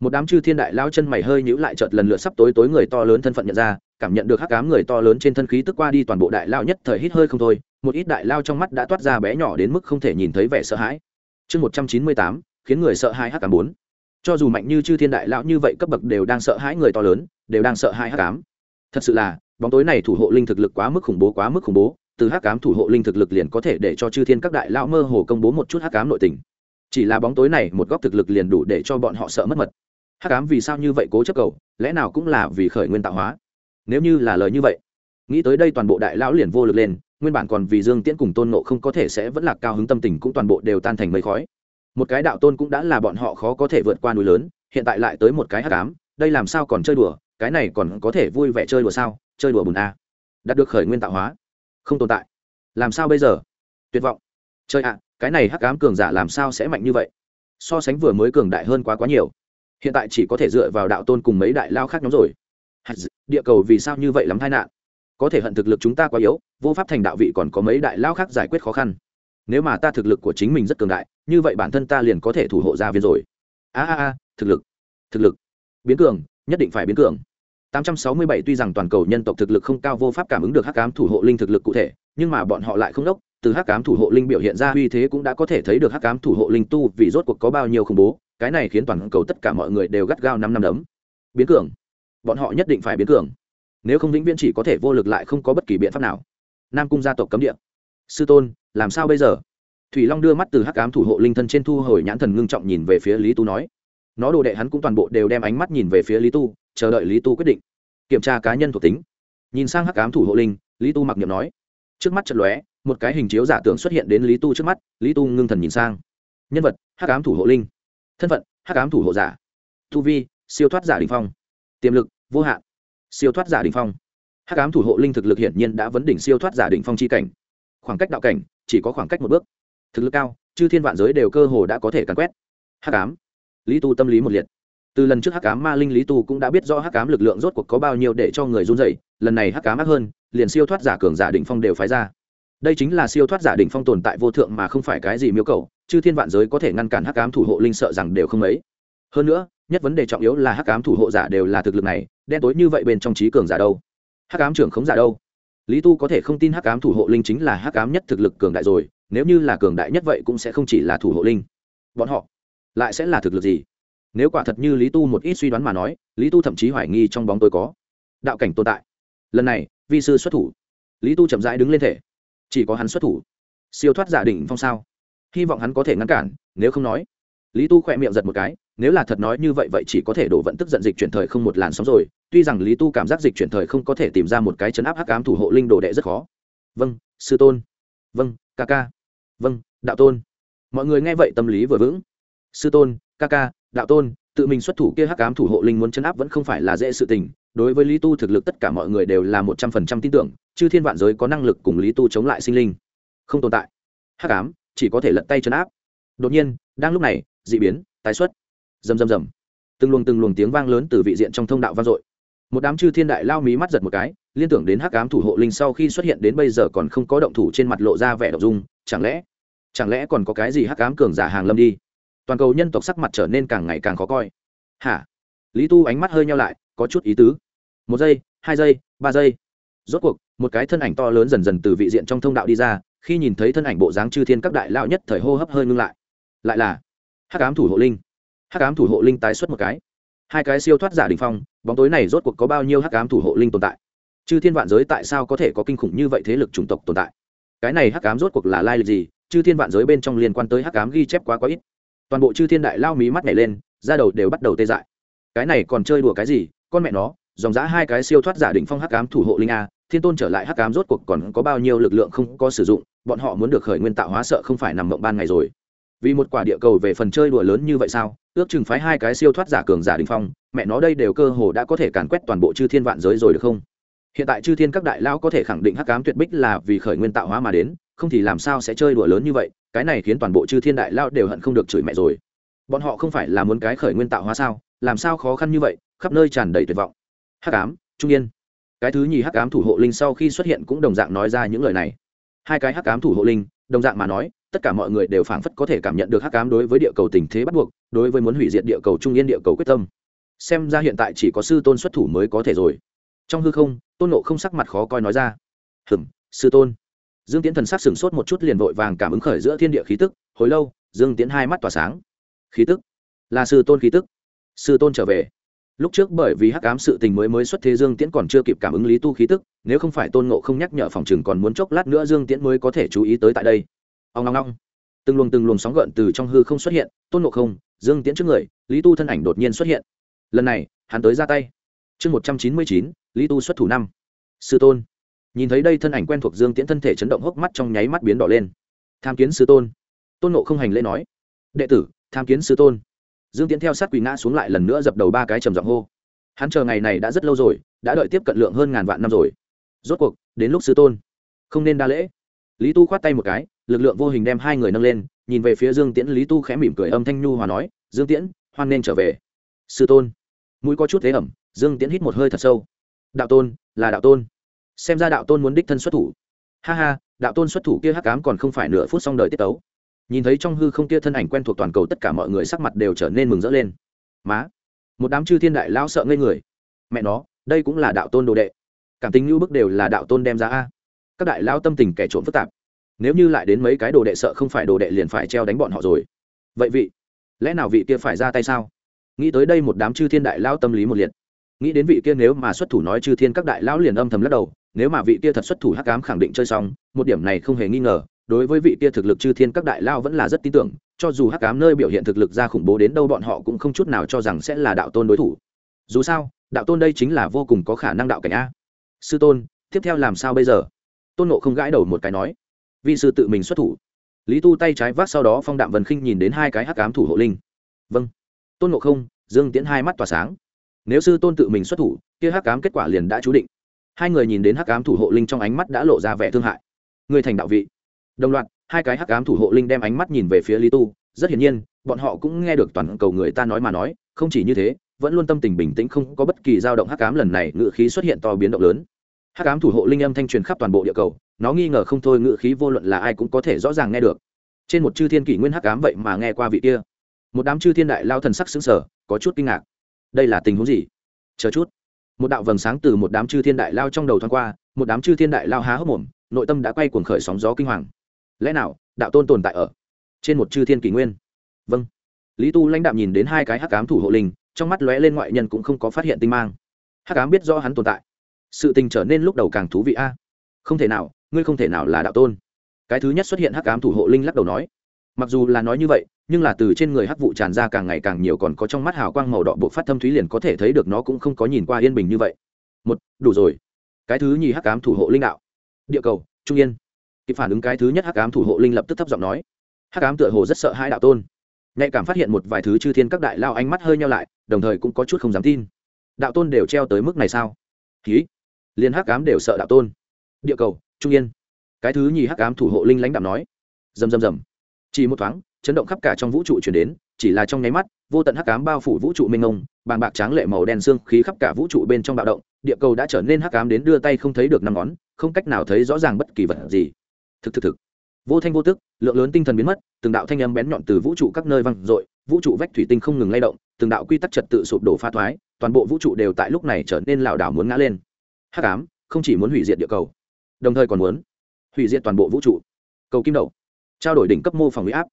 Một đám chư thiên đại lao chân mày hơi nhữ lại chợt lần lượt sắp tối tối người to lớn thân phận nhận ra cảm nhận được hắc cám người to lớn trên thân khí tức qua đi toàn bộ đại lao nhất thời hít hơi không thôi một ít đại lao trong mắt đã toát ra bé nhỏ đến mức không thể nhìn thấy vẻ sợ hãi chương một trăm chín mươi tám, khiến người sợ hãi hắc tám bốn. Cho dù mạnh như chư thiên đại lão như vậy cấp bậc đều đang sợ hãi người to lớn, đều đang sợ hãi hắc tám. Thật sự là, bóng tối này thủ hộ linh thực lực quá mức khủng bố, quá mức khủng bố. Từ hắc tám thủ hộ linh thực lực liền có thể để cho chư thiên các đại lão mơ hồ công bố một chút hắc tám nội tình. Chỉ là bóng tối này một góc thực lực liền đủ để cho bọn họ sợ mất mật. Hắc tám vì sao như vậy cố chấp cầu, lẽ nào cũng là vì khởi nguyên tạo hóa? Nếu như là lời như vậy, nghĩ tới đây toàn bộ đại lão liền vô lực lên nguyên bản còn vì dương tiễn cùng tôn nộ không có thể sẽ vẫn là cao hứng tâm tình cũng toàn bộ đều tan thành mây khói. Một cái đạo tôn cũng đã là bọn họ khó có thể vượt qua núi lớn, hiện tại lại tới một cái hắc ám, đây làm sao còn chơi đùa, cái này còn có thể vui vẻ chơi đùa sao? Chơi đùa bùn a. À. đạt được khởi nguyên tạo hóa. Không tồn tại. Làm sao bây giờ? Tuyệt vọng. Chơi ạ, cái này hắc ám cường giả làm sao sẽ mạnh như vậy? So sánh vừa mới cường đại hơn quá quá nhiều. Hiện tại chỉ có thể dựa vào đạo tôn cùng mấy đại lao khác nhóm rồi. Địa cầu vì sao như vậy lắm tai nạn? Có thể hận thực lực chúng ta quá yếu, vô pháp thành đạo vị còn có mấy đại lao khác giải quyết khó khăn. Nếu mà ta thực lực của chính mình rất cường đại, như vậy bản thân ta liền có thể thủ hộ gia viên rồi. A a a, thực lực thực lực. Biến cường, nhất định phải biến cường. 867 tuy rằng toàn cầu nhân tộc thực lực không cao vô pháp cảm ứng được hắc ám thủ hộ linh thực lực cụ thể, nhưng mà bọn họ lại không đốc, từ hắc ám thủ hộ linh biểu hiện ra uy thế cũng đã có thể thấy được hắc ám thủ hộ linh tu vì rốt cuộc có bao nhiêu khủng bố, cái này khiến toàn cầu tất cả mọi người đều gắt gao năm năm đấm. Biến cường. Bọn họ nhất định phải biến cường nếu không vĩnh viễn chỉ có thể vô lực lại không có bất kỳ biện pháp nào. Nam cung gia tộc cấm địa. Sư tôn, làm sao bây giờ? Thủy long đưa mắt từ hắc ám thủ hộ linh thân trên thu hồi nhãn thần ngưng trọng nhìn về phía lý tu nói. Nó đồ đệ hắn cũng toàn bộ đều đem ánh mắt nhìn về phía lý tu, chờ đợi lý tu quyết định. Kiểm tra cá nhân thuộc tính. Nhìn sang hắc ám thủ hộ linh, lý tu mặc niệm nói. Trước mắt chật lóe, một cái hình chiếu giả tưởng xuất hiện đến lý tu trước mắt, lý tu ngưng thần nhìn sang. Nhân vật, hắc ám thủ hộ linh. Thân phận, hắc ám thủ hộ giả. Tu vi, siêu thoát giả đình phong. Tiềm lực, vô hạn siêu thoát giả đỉnh phong. Hắc ám thủ hộ linh thực lực hiển nhiên đã vấn đỉnh siêu thoát giả đỉnh phong c h i cảnh. Khoảng cách đạo cảnh, chỉ có khoảng cách một bước. Thực lực cao, chư thiên vạn giới đều cơ hồ đã có thể càn quét. Hắc ám. Lý tu tâm lý một liệt. Từ lần trước hắc ám ma linh lý tu cũng đã biết rõ hắc ám lực lượng rốt cuộc có bao nhiêu để cho người run dậy lần này hắc ám ác hơn, liền siêu thoát giả cường giả đỉnh phong đều phái ra. Đây chính là siêu thoát giả đỉnh phong tồn tại vô thượng mà không phải cái gì miêu cầu, chư thiên vạn giới có thể ngăn cản hắc ám thủ hộ linh sợ rằng đều không ấy hơn nữa, nhất vấn đề trọng yếu là hắc ám thủ hộ giả đều là thực lực này đen tối như vậy bên trong trí cường giả đâu? Hắc ám trưởng khống giả đâu? Lý tu có thể không tin hắc ám thủ hộ linh chính là hắc ám nhất thực lực cường đại rồi, nếu như là cường đại nhất vậy cũng sẽ không chỉ là thủ hộ linh. Bọn họ lại sẽ là thực lực gì? Nếu quả thật như lý tu một ít suy đoán mà nói, lý tu thậm chí hoài nghi trong bóng tôi có đạo cảnh tồn tại. Lần này, vi sư xuất thủ. Lý tu chậm rãi đứng lên thể. Chỉ có hắn xuất thủ. Siêu thoát giả đỉnh phong sao? Hy vọng hắn có thể ngăn cản, nếu không nói. Lý tu khỏe miệng giật một cái nếu là thật nói như vậy vậy chỉ có thể đổ vận tức giận dịch chuyển thời không một làn sóng rồi. Tuy rằng lý tu cảm giác dịch chuyển thời không có thể tìm ra một cái chấn áp hắc ám thủ hộ linh đồ đệ rất khó. Vâng sư tôn. Vâng ca ca. Vâng đạo tôn. Mọi người nghe vậy tâm lý vừa vững. Sư tôn, ca ca, đạo tôn, tự mình xuất thủ kia hắc ám thủ hộ linh muốn chấn áp vẫn không phải là dễ sự tình. Đối với lý tu thực lực tất cả mọi người đều là một trăm phần trăm tin tưởng chứ thiên vạn giới có năng lực cùng lý tu chống lại sinh linh. Không tồn tại. Hắc ám chỉ có thể lật tay chấn áp. Đột nhiên, đang lúc này d ị biến, tái xuất rầm rầm rầm. Từng luồng từng luồng tiếng vang lớn từ vị diện trong thông đạo vang dội. Một đám chư thiên đại lao mí mắt giật một cái, liên tưởng đến hắc ám thủ hộ linh sau khi xuất hiện đến bây giờ còn không có động thủ trên mặt lộ ra vẻ đ ộ n g dung, chẳng lẽ chẳng lẽ còn có cái gì hắc ám cường giả hàng lâm đi? Toàn cầu nhân tộc sắc mặt trở nên càng ngày càng khó coi. Hả? Lý tu ánh mắt hơi nhau lại, có chút ý tứ. Một giây, hai giây, ba giây. Rốt cuộc, một cái thân ảnh to lớn dần dần từ vị diện trong thông đạo đi ra, khi nhìn thấy thân ảnh bộ dáng chư thiên các đại lao nhất thời hô hấp hơi ngưng lại. Lại là hắc ám thủ hộ linh hắc ám thủ hộ linh tái xuất một cái. Hai cái siêu thoát giả đình phong, bóng tối này rốt cuộc có bao nhiêu hắc ám thủ hộ linh tồn tại? Chư thiên vạn giới tại sao có thể có kinh khủng như vậy thế lực chủng tộc tồn tại? Cái này hắc ám rốt cuộc là lai lịch gì? Chư thiên vạn giới bên trong liên quan tới hắc ám ghi chép quá quá ít. Toàn bộ chư thiên đại lao mí mắt nhảy lên ra đầu đều bắt đầu tê dại. Cái này còn chơi đùa cái gì? Con mẹ nó, dòng giã hai cái siêu thoát giả đỉnh phong hắc ám thủ hộ linh a, thiên tôn trở lại hắc ám rốt cuộc còn có bao nhiêu lực lượng không có sử dụng, bọn họ muốn được khởi nguyên tạo hóa sợ không phải nằm mộng ban ngày rồi vì một quả địa cầu về phần chơi đùa lớn như vậy sao? Ước chừng phái hai cái siêu thoát giả cường giả đình phong, mẹ nó đây đều cơ hồ đã có thể càn quét toàn bộ chư thiên vạn giới rồi được không? Hiện tại chư thiên các đại lão có thể khẳng định hắc cám tuyệt bích là vì khởi nguyên tạo hóa mà đến, không thì làm sao sẽ chơi đùa lớn như vậy? Cái này khiến toàn bộ chư thiên đại lão đều hận không được chửi mẹ rồi. Bọn họ không phải là muốn cái khởi nguyên tạo hóa sao? Làm sao khó khăn như vậy? Khắp nơi tràn đầy tuyệt vọng. Hắc cám trung yên. Cái thứ nhì hắc cám thủ hộ linh sau khi xuất hiện cũng đồng dạng nói ra những lời này. Hai cái hắc cám thủ hộ linh, đồng dạng mà nói tất cả mọi người đều phảng phất có thể cảm nhận được hắc ám đối với địa cầu tình thế bắt buộc, đối với muốn hủy diệt địa cầu, trung yên địa cầu quyết tâm. Xem ra hiện tại chỉ có sư tôn xuất thủ mới có thể rồi. Trong hư không, tôn nộ không sắc mặt khó coi nói ra. Hừm, sư tôn. Dương tiễn thần sắc sửng sốt một chút liền vội vàng cảm ứng khởi giữa thiên địa khí tức, hồi lâu, dương tiễn hai mắt tỏa sáng. Khí tức? Là sư tôn khí tức. Sư tôn trở về. Lúc trước bởi vì hắc ám sự tình mới mới xuất thế dương tiễn còn chưa kịp cảm ứng lý tu khí tức, nếu không phải tôn ngộ không nhắc nhở phòng chừng còn muốn chốc lát nữa dương tiễn mới có thể chú ý tới tại đây ông long long từng luồng từng luồng sóng gợn từ trong hư không xuất hiện, tôn nộ không, dương tiễn trước người, lý tu thân ảnh đột nhiên xuất hiện. Lần này, hắn tới ra tay. Chương một trăm chín mươi chín, lý tu xuất thủ năm. Sư tôn. Nhìn thấy đây thân ảnh quen thuộc dương tiễn thân thể chấn động hốc mắt trong nháy mắt biến đỏ lên. Tham kiến sư tôn. Tôn nộ không hành lễ nói. Đệ tử, tham kiến sư tôn. Dương tiễn theo sát quỳ ngã xuống lại lần nữa dập đầu ba cái trầm giọng hô. Hắn chờ ngày này đã rất lâu rồi, đã đợi tiếp cận lượng hơn ngàn vạn năm rồi. Rốt cuộc, đến lúc sư tôn. Không nên đa lễ. Lý tu khoát tay một cái lực lượng vô hình đem hai người nâng lên, nhìn về phía dương tiễn, lý tu khẽ mỉm cười âm thanh nhu hòa nói, dương tiễn, hoan nên trở về. Sư tôn. Mũi có chút thế ẩm, dương tiễn hít một hơi thật sâu. Đạo tôn, là đạo tôn. Xem ra đạo tôn muốn đích thân xuất thủ. Ha ha, đạo tôn xuất thủ kia hắc cám còn không phải nửa phút xong đời tiết tấu. Nhìn thấy trong hư không kia thân ảnh quen thuộc toàn cầu tất cả mọi người sắc mặt đều trở nên mừng rỡ lên. Má, một đám chư thiên đại lão sợ ngây người. Mẹ nó, đây cũng là đạo tôn đồ đệ. Cảm tính như bức đều là đạo tôn đem ra a. Các đại lão tâm tình kẻ trộm phức tạp nếu như lại đến mấy cái đồ đệ sợ không phải đồ đệ liền phải treo đánh bọn họ rồi. Vậy vị, lẽ nào vị kia phải ra tay sao? Nghĩ tới đây một đám chư thiên đại lão tâm lý một liệt. Nghĩ đến vị kia nếu mà xuất thủ nói chư thiên các đại lão liền âm thầm lắc đầu, nếu mà vị kia thật xuất thủ hắc cám khẳng định chơi xong, một điểm này không hề nghi ngờ, đối với vị kia thực lực chư thiên các đại lao vẫn là rất tin tưởng, cho dù hắc cám nơi biểu hiện thực lực ra khủng bố đến đâu bọn họ cũng không chút nào cho rằng sẽ là đạo tôn đối thủ. Dù sao, đạo tôn đây chính là vô cùng có khả năng đạo cảnh a. Sư tôn, tiếp theo làm sao bây giờ? Tôn nộ không gãi đầu một cái nói vị sư tự mình xuất thủ. Lý tu tay trái vác sau đó phong đạm vần khinh nhìn đến hai cái hắc ám thủ hộ linh. Vâng. Tôn ngộ không, dương tiễn hai mắt tỏa sáng. Nếu sư tôn tự mình xuất thủ, kia hắc ám kết quả liền đã chú định. Hai người nhìn đến hắc ám thủ hộ linh trong ánh mắt đã lộ ra vẻ thương hại. Người thành đạo vị. Đồng loạt, hai cái hắc ám thủ hộ linh đem ánh mắt nhìn về phía lý tu. Rất hiển nhiên, bọn họ cũng nghe được toàn cầu người ta nói mà nói, không chỉ như thế, vẫn luôn tâm tình bình tĩnh không có bất kỳ dao động hắc ám lần này, ngự khí xuất hiện to biến động lớn. Hắc ám thủ hộ linh âm thanh truyền khắp toàn bộ địa cầu nó nghi ngờ không thôi ngự khí vô luận là ai cũng có thể rõ ràng nghe được. Trên một chư thiên kỷ nguyên hắc ám vậy mà nghe qua vị kia. Một đám chư thiên đại lao thần sắc xứng sở có chút kinh ngạc. Đây là tình huống gì? Chờ chút. Một đạo vầng sáng từ một đám chư thiên đại lao trong đầu thoáng qua, một đám chư thiên đại lao há hốc mồm, nội tâm đã quay cuồng khởi sóng gió kinh hoàng. Lẽ nào, đạo tôn tồn tại ở trên một chư thiên kỷ nguyên? Vâng. Lý tu lãnh đạo nhìn đến hai cái hắc ám thủ hộ linh, trong mắt lóe lên ngoại nhân cũng không có phát hiện tinh mang. Hắc ám biết rõ hắn tồn tại. Sự tình trở nên lúc đầu càng thú vị a. Không thể nào ngươi không thể nào là đạo tôn. Cái thứ nhất xuất hiện hắc ám thủ hộ linh lắc đầu nói. Mặc dù là nói như vậy, nhưng là từ trên người hắc vụ tràn ra càng ngày càng nhiều còn có trong mắt hào quang màu đỏ buộc phát thâm thúy liền có thể thấy được nó cũng không có nhìn qua yên bình như vậy. Một, đủ rồi. Cái thứ nhì hắc ám thủ hộ linh đạo. Địa cầu, trung yên. Kịp phản ứng cái thứ nhất hắc ám thủ hộ linh lập tức thấp giọng nói. Hắc ám tựa hồ rất sợ hai đạo tôn. Nhạy cảm phát hiện một vài thứ chư thiên các đại lao ánh mắt hơi nhau lại, đồng thời cũng có chút không dám tin. Đạo tôn đều treo tới mức này sao? Ký liền hắc ám đều sợ đạo tôn. Địa cầu trung yên. Cái thứ nhì hắc ám thủ hộ linh lãnh đạm nói. Rầm rầm rầm. Chỉ một thoáng, chấn động khắp cả trong vũ trụ chuyển đến, chỉ là trong nháy mắt, vô tận hắc ám bao phủ vũ trụ mênh mông, bàng bạc tráng lệ màu đen xương khí khắp cả vũ trụ bên trong bạo động, địa cầu đã trở nên hắc ám đến đưa tay không thấy được năm ngón, không cách nào thấy rõ ràng bất kỳ vật gì. Thực thực thực. Vô thanh vô tức, lượng lớn tinh thần biến mất, từng đạo thanh âm bén nhọn từ vũ trụ các nơi văng dội, vũ trụ vách thủy tinh không ngừng lay động, từng đạo quy tắc trật tự sụp đổ pha thoái, toàn bộ vũ trụ đều tại lúc này trở nên lảo đảo muốn ngã lên. Hắc ám không chỉ muốn hủy diệt địa cầu đồng thời còn muốn hủy diệt toàn bộ vũ trụ. Cầu kim đậu trao đổi đỉnh cấp mô phỏng huy áp.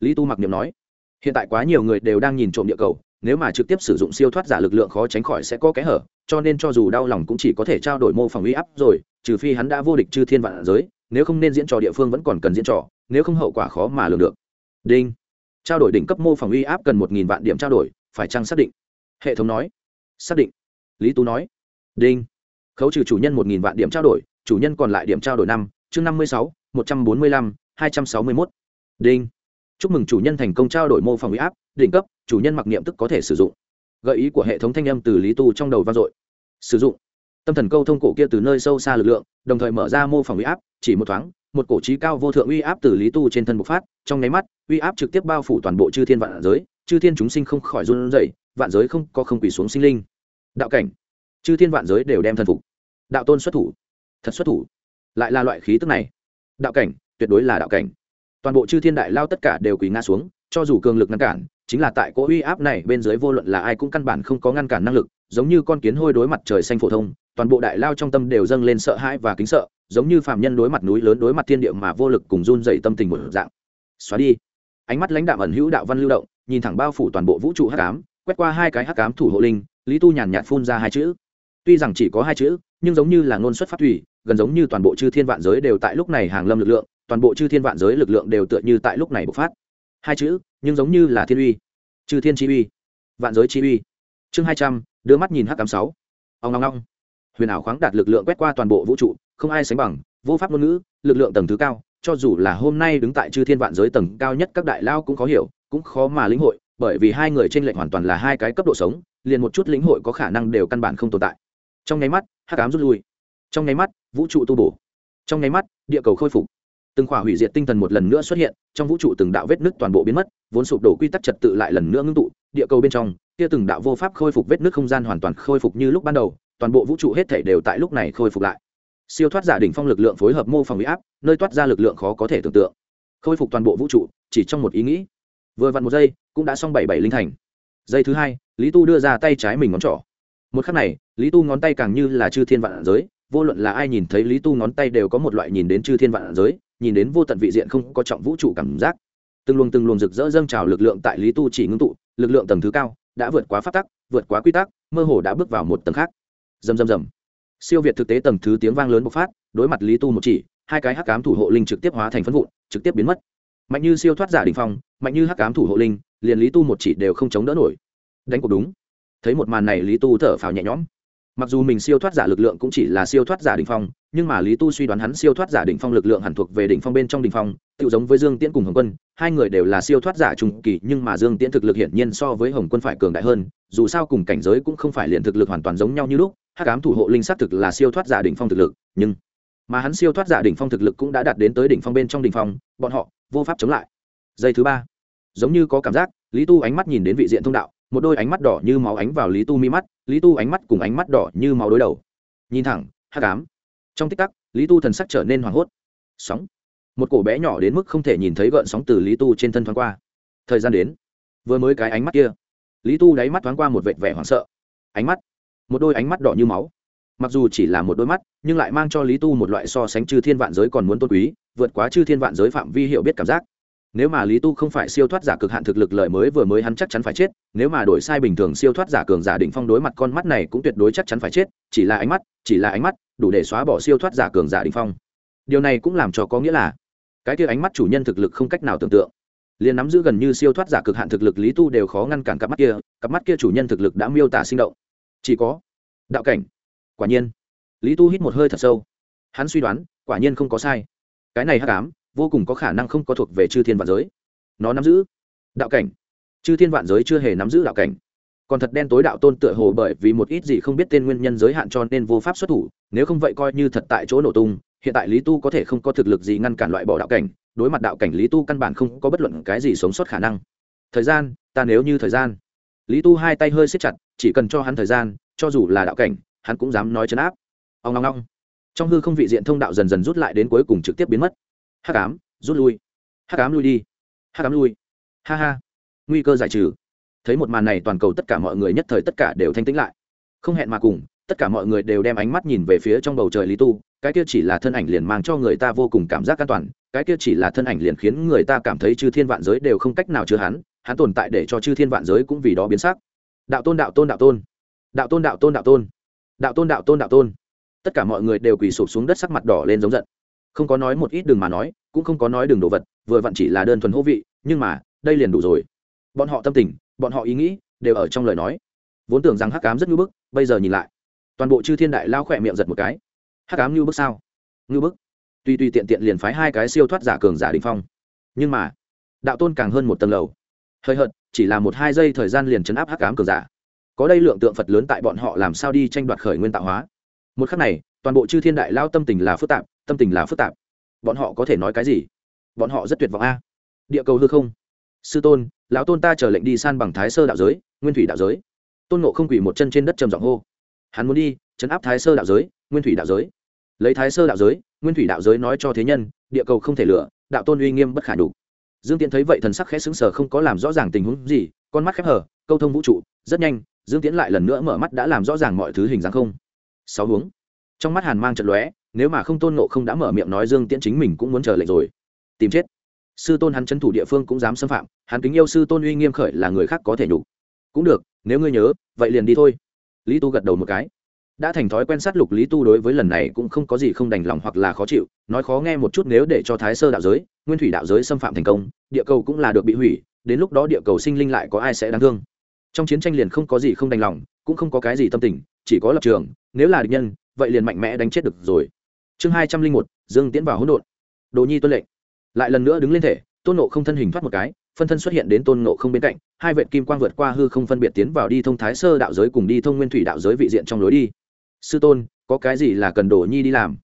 Lý tu mặc niệm nói, hiện tại quá nhiều người đều đang nhìn trộm địa cầu, nếu mà trực tiếp sử dụng siêu thoát giả lực lượng khó tránh khỏi sẽ có kẽ hở, cho nên cho dù đau lòng cũng chỉ có thể trao đổi mô phỏng uy áp rồi, trừ phi hắn đã vô địch chư thiên vạn giới, nếu không nên diễn trò địa phương vẫn còn cần diễn trò, nếu không hậu quả khó mà lường được. Đinh. Trao đổi đỉnh cấp mô phỏng uy áp cần một nghìn vạn điểm trao đổi, phải chăng xác định? Hệ thống nói. Xác định. Lý tú nói. Đinh. Khấu trừ chủ nhân một nghìn vạn điểm trao đổi chủ nhân còn lại điểm trao đổi năm, chương năm mươi sáu, một trăm bốn mươi lăm, hai trăm sáu mươi mốt. Đinh. Chúc mừng chủ nhân thành công trao đổi mô phỏng uy áp, đỉnh cấp, chủ nhân mặc niệm tức có thể sử dụng. Gợi ý của hệ thống thanh âm từ lý tu trong đầu vang dội. Sử dụng. Tâm thần câu thông cổ kia từ nơi sâu xa lực lượng, đồng thời mở ra mô phỏng uy áp, chỉ một thoáng, một cổ trí cao vô thượng uy áp từ lý tu trên thân bộc phát, trong nháy mắt uy áp trực tiếp bao phủ toàn bộ chư thiên vạn giới, chư thiên chúng sinh không khỏi run rẩy, vạn giới không có không quỳ xuống sinh linh. Đạo cảnh. Chư thiên vạn giới đều đem thần phục. Đạo tôn xuất thủ thật xuất thủ. Lại là loại khí tức này. Đạo cảnh, tuyệt đối là đạo cảnh. Toàn bộ chư thiên đại lao tất cả đều quỳ ngã xuống, cho dù cường lực ngăn cản, chính là tại cỗ uy áp này bên dưới vô luận là ai cũng căn bản không có ngăn cản năng lực, giống như con kiến hôi đối mặt trời xanh phổ thông, toàn bộ đại lao trong tâm đều dâng lên sợ hãi và kính sợ, giống như phàm nhân đối mặt núi lớn đối mặt thiên địa mà vô lực cùng run dày tâm tình một dạng. Xóa đi. Ánh mắt lãnh đạo ẩn hữu đạo văn lưu động, nhìn thẳng bao phủ toàn bộ vũ trụ hắc ám, quét qua hai cái hắc ám thủ hộ linh, lý tu nhàn nhạt phun ra hai chữ tuy rằng chỉ có hai chữ, nhưng giống như là ngôn xuất phát thủy, gần giống như toàn bộ chư thiên vạn giới đều tại lúc này hàng lâm lực lượng, toàn bộ chư thiên vạn giới lực lượng đều tựa như tại lúc này bộc phát. Hai chữ, nhưng giống như là thiên uy. Chư thiên chi uy. Vạn giới chi uy. Chương hai trăm, đưa mắt nhìn h tám sáu. Ông ngong ngong huyền ảo khoáng đạt lực lượng quét qua toàn bộ vũ trụ, không ai sánh bằng, vô pháp ngôn ngữ, lực lượng tầng thứ cao, cho dù là hôm nay đứng tại chư thiên vạn giới tầng cao nhất các đại lao cũng khó hiểu, cũng khó mà lĩnh hội, bởi vì hai người trên lệnh hoàn toàn là hai cái cấp độ sống, liền một chút lĩnh hội có khả năng đều căn bản không tồn tại trong nháy mắt, hắc ám rút lui. Trong nháy mắt, vũ trụ tu bổ. Trong nháy mắt, địa cầu khôi phục. Từng khỏa hủy diệt tinh thần một lần nữa xuất hiện, trong vũ trụ từng đạo vết nứt toàn bộ biến mất, vốn sụp đổ quy tắc trật tự lại lần nữa ngưng tụ, địa cầu bên trong, kia từng đạo vô pháp khôi phục vết nứt không gian hoàn toàn khôi phục như lúc ban đầu, toàn bộ vũ trụ hết thể đều tại lúc này khôi phục lại. Siêu thoát giả đỉnh phong lực lượng phối hợp mô phỏng huy áp, nơi toát ra lực lượng khó có thể tưởng tượng. Khôi phục toàn bộ vũ trụ, chỉ trong một ý nghĩ. Vừa vặn một giây, cũng đã xong bảy bảy linh thành. Giây thứ hai, lý tu đưa ra tay trái mình ngón trỏ một khắc này, lý tu ngón tay càng như là chư thiên vạn giới, vô luận là ai nhìn thấy lý tu ngón tay đều có một loại nhìn đến chư thiên vạn giới, nhìn đến vô tận vị diện không có trọng vũ trụ cảm giác. Từng luồng từng luồng rực rỡ dâng trào lực lượng tại lý tu chỉ ngưng tụ, lực lượng tầng thứ cao, đã vượt quá phát tắc, vượt quá quy tắc, mơ hồ đã bước vào một tầng khác. Dầm dầm dầm siêu việt thực tế tầng thứ tiếng vang lớn bộc phát, đối mặt lý tu một chỉ, hai cái hắc cám thủ hộ linh trực tiếp hóa thành phân vụn, trực tiếp biến mất. Mạnh như siêu thoát giả đình phong, mạnh như hắc cám thủ hộ linh, liền lý tu một chỉ đều không chống đỡ nổi. Đánh cuộc đúng thấy một màn này lý tu thở phào nhẹ nhõm. Mặc dù mình siêu thoát giả lực lượng cũng chỉ là siêu thoát giả đ ỉ n h phong, nhưng mà lý tu suy đoán hắn siêu thoát giả đ ỉ n h phong lực lượng hẳn thuộc về đ ỉ n h phong bên trong đ ỉ n h phong tự giống với dương tiễn cùng hồng quân, hai người đều là siêu thoát giả trung kỳ, nhưng mà dương tiễn thực lực hiển nhiên so với hồng quân phải cường đại hơn, dù sao cùng cảnh giới cũng không phải liền thực lực hoàn toàn giống nhau như lúc hát cám thủ hộ linh xác thực là siêu thoát giả đ ỉ n h phong thực lực, nhưng mà hắn siêu thoát giả đ ỉ n h phong thực lực cũng đã đạt đến tới đỉnh phong bên trong đ ỉ n h phong, bọn họ vô pháp chống lại. Giây thứ ba, giống như có cảm giác, lý tu ánh mắt nhìn đến vị diện thông đạo một đôi ánh mắt đỏ như máu ánh vào lý tu mi mắt, lý tu ánh mắt cùng ánh mắt đỏ như máu đối đầu. Nhìn thẳng, hắc ám. Trong tích tắc, lý tu thần sắc trở nên hoảng hốt. Sóng. Một cổ bé nhỏ đến mức không thể nhìn thấy gợn sóng từ lý tu trên thân thoáng qua. Thời gian đến. Vừa mới cái ánh mắt kia, lý tu đáy mắt thoáng qua một vệt vẻ hoảng sợ. Ánh mắt. Một đôi ánh mắt đỏ như máu. Mặc dù chỉ là một đôi mắt, nhưng lại mang cho lý tu một loại so sánh chư thiên vạn giới còn muốn tôn quý, vượt quá chư thiên vạn giới phạm vi hiểu biết cảm giác nếu mà lý tu không phải siêu thoát giả cực hạn thực lực lời mới vừa mới hắn chắc chắn phải chết, nếu mà đổi sai bình thường siêu thoát giả cường giả định phong đối mặt con mắt này cũng tuyệt đối chắc chắn phải chết, chỉ là ánh mắt, chỉ là ánh mắt, đủ để xóa bỏ siêu thoát giả cường giả định phong. Điều này cũng làm cho có nghĩa là, cái kia ánh mắt chủ nhân thực lực không cách nào tưởng tượng. Liền nắm giữ gần như siêu thoát giả cực hạn thực lực lý tu đều khó ngăn cản cặp mắt kia, cặp mắt kia chủ nhân thực lực đã miêu tả sinh động. Chỉ có đạo cảnh. Quả nhiên, lý tu hít một hơi thật sâu. Hắn suy đoán, quả nhiên không có sai. Cái này hắc ám vô cùng có khả năng không có thuộc về chư thiên vạn giới. Nó nắm giữ đạo cảnh. Chư thiên vạn giới chưa hề nắm giữ đạo cảnh. Còn thật đen tối đạo tôn tựa hồ bởi vì một ít gì không biết tên nguyên nhân giới hạn cho nên vô pháp xuất thủ, nếu không vậy coi như thật tại chỗ nổ tung, hiện tại lý tu có thể không có thực lực gì ngăn cản loại bỏ đạo cảnh, đối mặt đạo cảnh lý tu căn bản không có bất luận cái gì sống sót khả năng. Thời gian, ta nếu như thời gian. Lý tu hai tay hơi siết chặt, chỉ cần cho hắn thời gian, cho dù là đạo cảnh, hắn cũng dám nói chấn áp. Ông ngong ngong trong hư không vị diện thông đạo dần dần rút lại đến cuối cùng trực tiếp biến mất hắc ám, rút lui. Hắc ám lui đi. Hắc ám lui. Ha ha. Nguy cơ giải trừ. Thấy một màn này, toàn cầu tất cả mọi người, nhất thời tất cả đều thanh tĩnh lại. Không hẹn mà cùng, tất cả mọi người đều đem ánh mắt nhìn về phía trong bầu trời lý tu. Cái kia chỉ là thân ảnh liền mang cho người ta vô cùng cảm giác an toàn. Cái kia chỉ là thân ảnh liền khiến người ta cảm thấy chư thiên vạn giới đều không cách nào chứa hắn. Hắn tồn tại để cho chư thiên vạn giới cũng vì đó biến sắc. Đạo tôn đạo tôn đạo tôn. Đạo tôn đạo tôn đạo tôn. Đạo tôn đạo tôn đạo tôn. Tất cả mọi người đều quỳ sụp xuống đất, sắc mặt đỏ lên giống giận không có nói một ít đừng mà nói, cũng không có nói đừng đồ vật, vừa vặn chỉ là đơn thuần hô vị, nhưng mà, đây liền đủ rồi. Bọn họ tâm tình, bọn họ ý nghĩ, đều ở trong lời nói. Vốn tưởng rằng hắc cám rất ngưu bức, bây giờ nhìn lại. Toàn bộ chư thiên đại lao khỏe miệng giật một cái. Hắc cám ngưu bức sao? Ngưu bức. Tuy tuy tiện tiện liền phái hai cái siêu thoát giả cường giả đình phong. Nhưng mà, đạo tôn càng hơn một tầng lầu. Hơi hợt, chỉ là một hai giây thời gian liền chấn áp hắc cám cường giả. Có đây lượng tượng phật lớn tại bọn họ làm sao đi tranh đoạt khởi nguyên tạo hóa. Một khắc này, toàn bộ chư thiên đại lao tâm tình là phức tạp tâm tình là phức tạp. Bọn họ có thể nói cái gì? Bọn họ rất tuyệt vọng a. Địa cầu hư không. Sư tôn lão tôn ta chờ lệnh đi san bằng thái sơ đạo giới nguyên thủy đạo giới. Tôn nộ không quỷ một chân trên đất trầm giọng hô. Hắn muốn đi chấn áp thái sơ đạo giới nguyên thủy đạo giới. Lấy thái sơ đạo giới nguyên thủy đạo giới nói cho thế nhân địa cầu không thể lựa, đạo tôn uy nghiêm bất khả đủ dương tiễn thấy vậy thần sắc khẽ sững sờ không có làm rõ ràng tình huống gì con mắt khép hờ câu thông vũ trụ rất nhanh dương tiễn lại lần nữa mở mắt đã làm rõ ràng mọi thứ hình dáng không. Sáu hướng trong mắt hàn mang trận lóe nếu mà không tôn nộ không đã mở miệng nói dương tiễn chính mình cũng muốn chờ lệnh rồi. Tìm chết. Sư tôn hắn trấn thủ địa phương cũng dám xâm phạm, hắn kính yêu sư tôn uy nghiêm khởi là người khác có thể nhục. Cũng được, nếu ngươi nhớ, vậy liền đi thôi. Lý tu gật đầu một cái. Đã thành thói quen sát lục lý tu đối với lần này cũng không có gì không đành lòng hoặc là khó chịu, nói khó nghe một chút nếu để cho thái sơ đạo giới, nguyên thủy đạo giới xâm phạm thành công, địa cầu cũng là được bị hủy, đến lúc đó địa cầu sinh linh lại có ai sẽ đáng thương. Trong chiến tranh liền không có gì không đành lòng, cũng không có cái gì tâm tình, chỉ có lập trường, nếu là địch nhân, vậy liền mạnh mẽ đánh chết được rồi chương hai trăm linh một, dương tiến vào hỗn độn. Đồ nhi tuân lệnh. Lại lần nữa đứng lên thể, tôn nộ không thân hình thoát một cái, phân thân xuất hiện đến tôn nộ không bên cạnh, hai vệ kim quang vượt qua hư không phân biệt tiến vào đi thông thái sơ đạo giới cùng đi thông nguyên thủy đạo giới vị diện trong lối đi. Sư tôn, có cái gì là cần đồ nhi đi làm?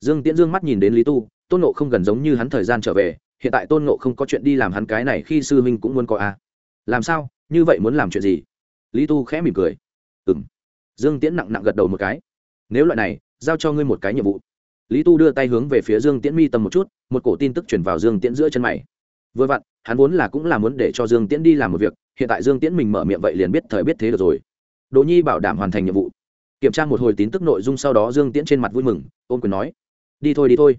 Dương tiễn dương mắt nhìn đến lý tu, tôn nộ không gần giống như hắn thời gian trở về, hiện tại tôn nộ không có chuyện đi làm hắn cái này khi sư minh cũng muốn có a làm sao? Như vậy muốn làm chuyện gì? Lý tu khẽ mỉm cười. Ừ m dương tiễn nặng nặng gật đầu một cái. Nếu loại này, giao cho ngươi một cái nhiệm vụ lý tu đưa tay hướng về phía dương tiễn mi tâm một chút, một cổ tin tức chuyển vào dương tiễn giữa chân mày. Vừa vặn, hắn vốn là cũng là muốn để cho dương tiễn đi làm một việc, hiện tại dương tiễn mình mở miệng vậy liền biết thời biết thế được rồi. Đỗ nhi bảo đảm hoàn thành nhiệm vụ. Kiểm tra một hồi tin tức nội dung sau đó dương tiễn trên mặt vui mừng ôm quyền nói, đi thôi đi thôi.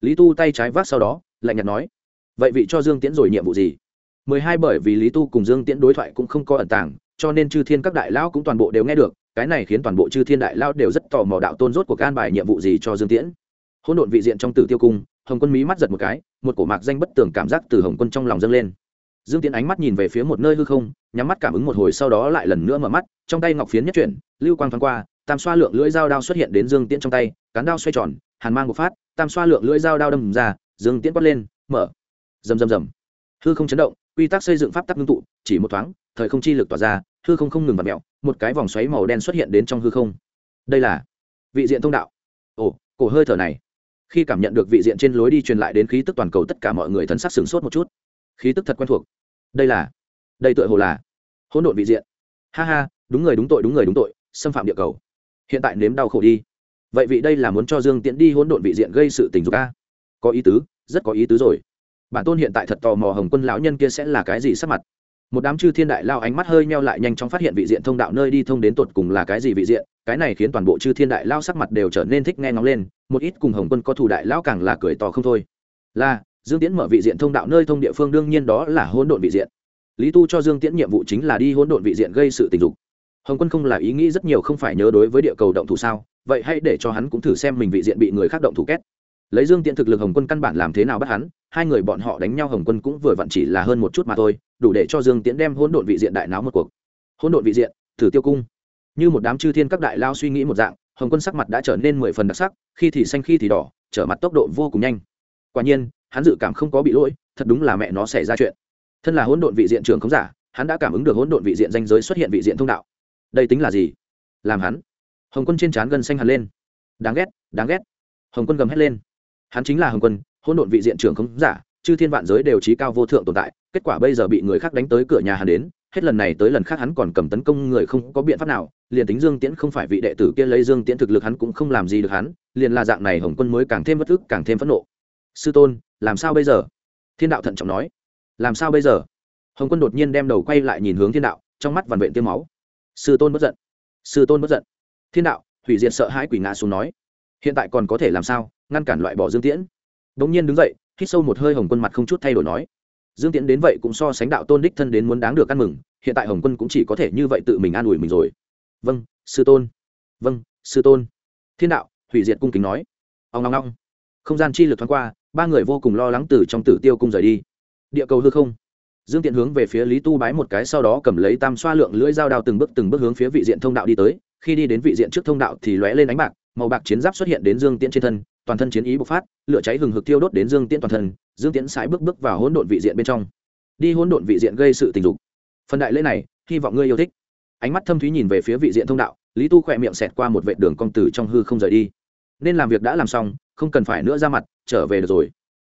Lý tu tay trái vác sau đó, lạnh nhạt nói, vậy vị cho dương tiễn rồi nhiệm vụ gì? Mười hai bởi vì lý tu cùng dương tiễn đối thoại cũng không có ẩn tàng, cho nên chư thiên các đại lão cũng toàn bộ đều nghe được, cái này khiến toàn bộ chư thiên đại lão đều rất tò mò đạo tôn rốt của can bài nhiệm vụ gì cho dương tiễn hỗn độn vị diện trong tử tiêu cung, hồng quân mí mắt giật một cái, một cổ mạc danh bất tường cảm giác từ hồng quân trong lòng dâng lên. Dương tiễn ánh mắt nhìn về phía một nơi hư không, nhắm mắt cảm ứng một hồi sau đó lại lần nữa mở mắt, trong tay ngọc phiến nhất chuyển, lưu quang thoáng qua, tam xoa lượng lưỡi dao đao xuất hiện đến dương tiễn trong tay, cán đao xoay tròn, hàn mang một phát, tam xoa lượng lưỡi dao đao đâm ra, dương tiễn quát lên, mở. Rầm rầm rầm. Hư không chấn động, quy tắc xây dựng pháp tắc ngưng tụ, chỉ một thoáng, thời không chi lực tỏa ra, hư không không ngừng vặt mẹo, một cái vòng xoáy màu đen xuất hiện đến trong hư không. Đây là vị diện thông đạo. Ồ, cổ hơi thở này khi cảm nhận được vị diện trên lối đi truyền lại đến khí tức toàn cầu tất cả mọi người thần sắc sửng sốt một chút. Khí tức thật quen thuộc. Đây là, đây tựa hồ là hỗn độn vị diện. Ha ha, đúng người đúng tội, đúng người đúng tội, xâm phạm địa cầu. Hiện tại nếm đau khổ đi. Vậy vị đây là muốn cho dương tiễn đi hỗn độn vị diện gây sự tình dục a? Có ý tứ, rất có ý tứ rồi. Bản tôn hiện tại thật tò mò hồng quân lão nhân kia sẽ là cái gì sắc mặt. Một đám chư thiên đại lao ánh mắt hơi meo lại nhanh chóng phát hiện vị diện thông đạo nơi đi thông đến tột cùng là cái gì vị diện cái này khiến toàn bộ chư thiên đại lao sắc mặt đều trở nên thích nghe ngóng lên, một ít cùng hồng quân có thủ đại lao càng là cười to không thôi. Là, dương tiễn mở vị diện thông đạo nơi thông địa phương, đương nhiên đó là hỗn độn vị diện. Lý tu cho dương tiễn nhiệm vụ chính là đi hỗn độn vị diện gây sự tình dục. Hồng quân không là ý nghĩ rất nhiều không phải nhớ đối với địa cầu động thủ sao? Vậy hãy để cho hắn cũng thử xem mình vị diện bị người khác động thủ két lấy dương tiễn thực lực hồng quân căn bản làm thế nào bắt hắn, hai người bọn họ đánh nhau hồng quân cũng vừa vặn chỉ là hơn một chút mà thôi, đủ để cho dương tiễn đem hỗn độn vị diện đại náo một cuộc. Hỗn độn vị diện, thử tiêu cung như một đám chư thiên các đại lao suy nghĩ một dạng, hồng quân sắc mặt đã trở nên mười phần đặc sắc, khi thì xanh, khi thì đỏ, trở mặt tốc độ vô cùng nhanh. Quả nhiên, hắn dự cảm không có bị lỗi, thật đúng là mẹ nó xảy ra chuyện. Thân là hỗn độn vị diện trường không giả, hắn đã cảm ứng được hỗn độn vị diện danh giới xuất hiện vị diện thông đạo. Đây tính là gì? Làm hắn. Hồng quân trên trán gân xanh hẳn lên. Đáng ghét đáng ghét. Hồng quân gầm hét lên. Hắn chính là hồng quân, hỗn độn vị diện trường không giả, chư thiên vạn giới đều trí cao vô thượng tồn tại, kết quả bây giờ bị người khác đánh tới cửa nhà hắn đến hết lần này tới lần khác hắn còn cầm tấn công người không có biện pháp nào, liền tính dương tiễn không phải vị đệ tử kia lấy dương tiễn thực lực hắn cũng không làm gì được hắn, liền là dạng này hồng quân mới càng thêm bất thức càng thêm phẫn nộ. Sư tôn, làm sao bây giờ? Thiên đạo thận trọng nói. Làm sao bây giờ? Hồng quân đột nhiên đem đầu quay lại nhìn hướng thiên đạo, trong mắt vằn vện tiêm máu. Sư tôn bất giận. Sư tôn bất giận. Thiên đạo, hủy diệt sợ hãi quỷ ngã xuống nói. Hiện tại còn có thể làm sao, ngăn cản loại bỏ dương tiễn? Đ ỗ n g nhiên đứng dậy, hít sâu một hơi hồng quân mặt không chút thay đổi nói dương tiễn đến vậy cũng so sánh đạo tôn đích thân đến muốn đáng được ăn mừng, hiện tại hồng quân cũng chỉ có thể như vậy tự mình an ủi mình rồi. Vâng sư tôn. Vâng sư tôn. Thiên đạo, hủy diệt cung kính nói. Ông long long không gian chi lực thoáng qua, ba người vô cùng lo lắng từ trong tử tiêu cung rời đi. Địa cầu hư không. Dương tiện hướng về phía lý tu bái một cái, sau đó cầm lấy tam xoa lượng lưỡi dao đao từng bước từng bước hướng phía vị diện thông đạo đi tới. Khi đi đến vị diện trước thông đạo thì lóe lên ánh bạc màu bạc chiến giáp xuất hiện đến dương tiễn trên thân, toàn thân chiến ý bộc phát, lửa cháy hừng hực thiêu đốt đến dương tiễn toàn thân, dương tiễn sải bước bước vào hỗn độn vị diện bên trong. Đi hỗn độn vị diện gây sự tình dục. Phần đại lễ này, hy vọng ngươi yêu thích. Ánh mắt thâm thúy nhìn về phía vị diện thông đạo, lý tu khỏe miệng xẹt qua một vệ đường cong tử trong hư không rời đi. Nên làm việc đã làm xong, không cần phải nữa ra mặt, trở về được rồi.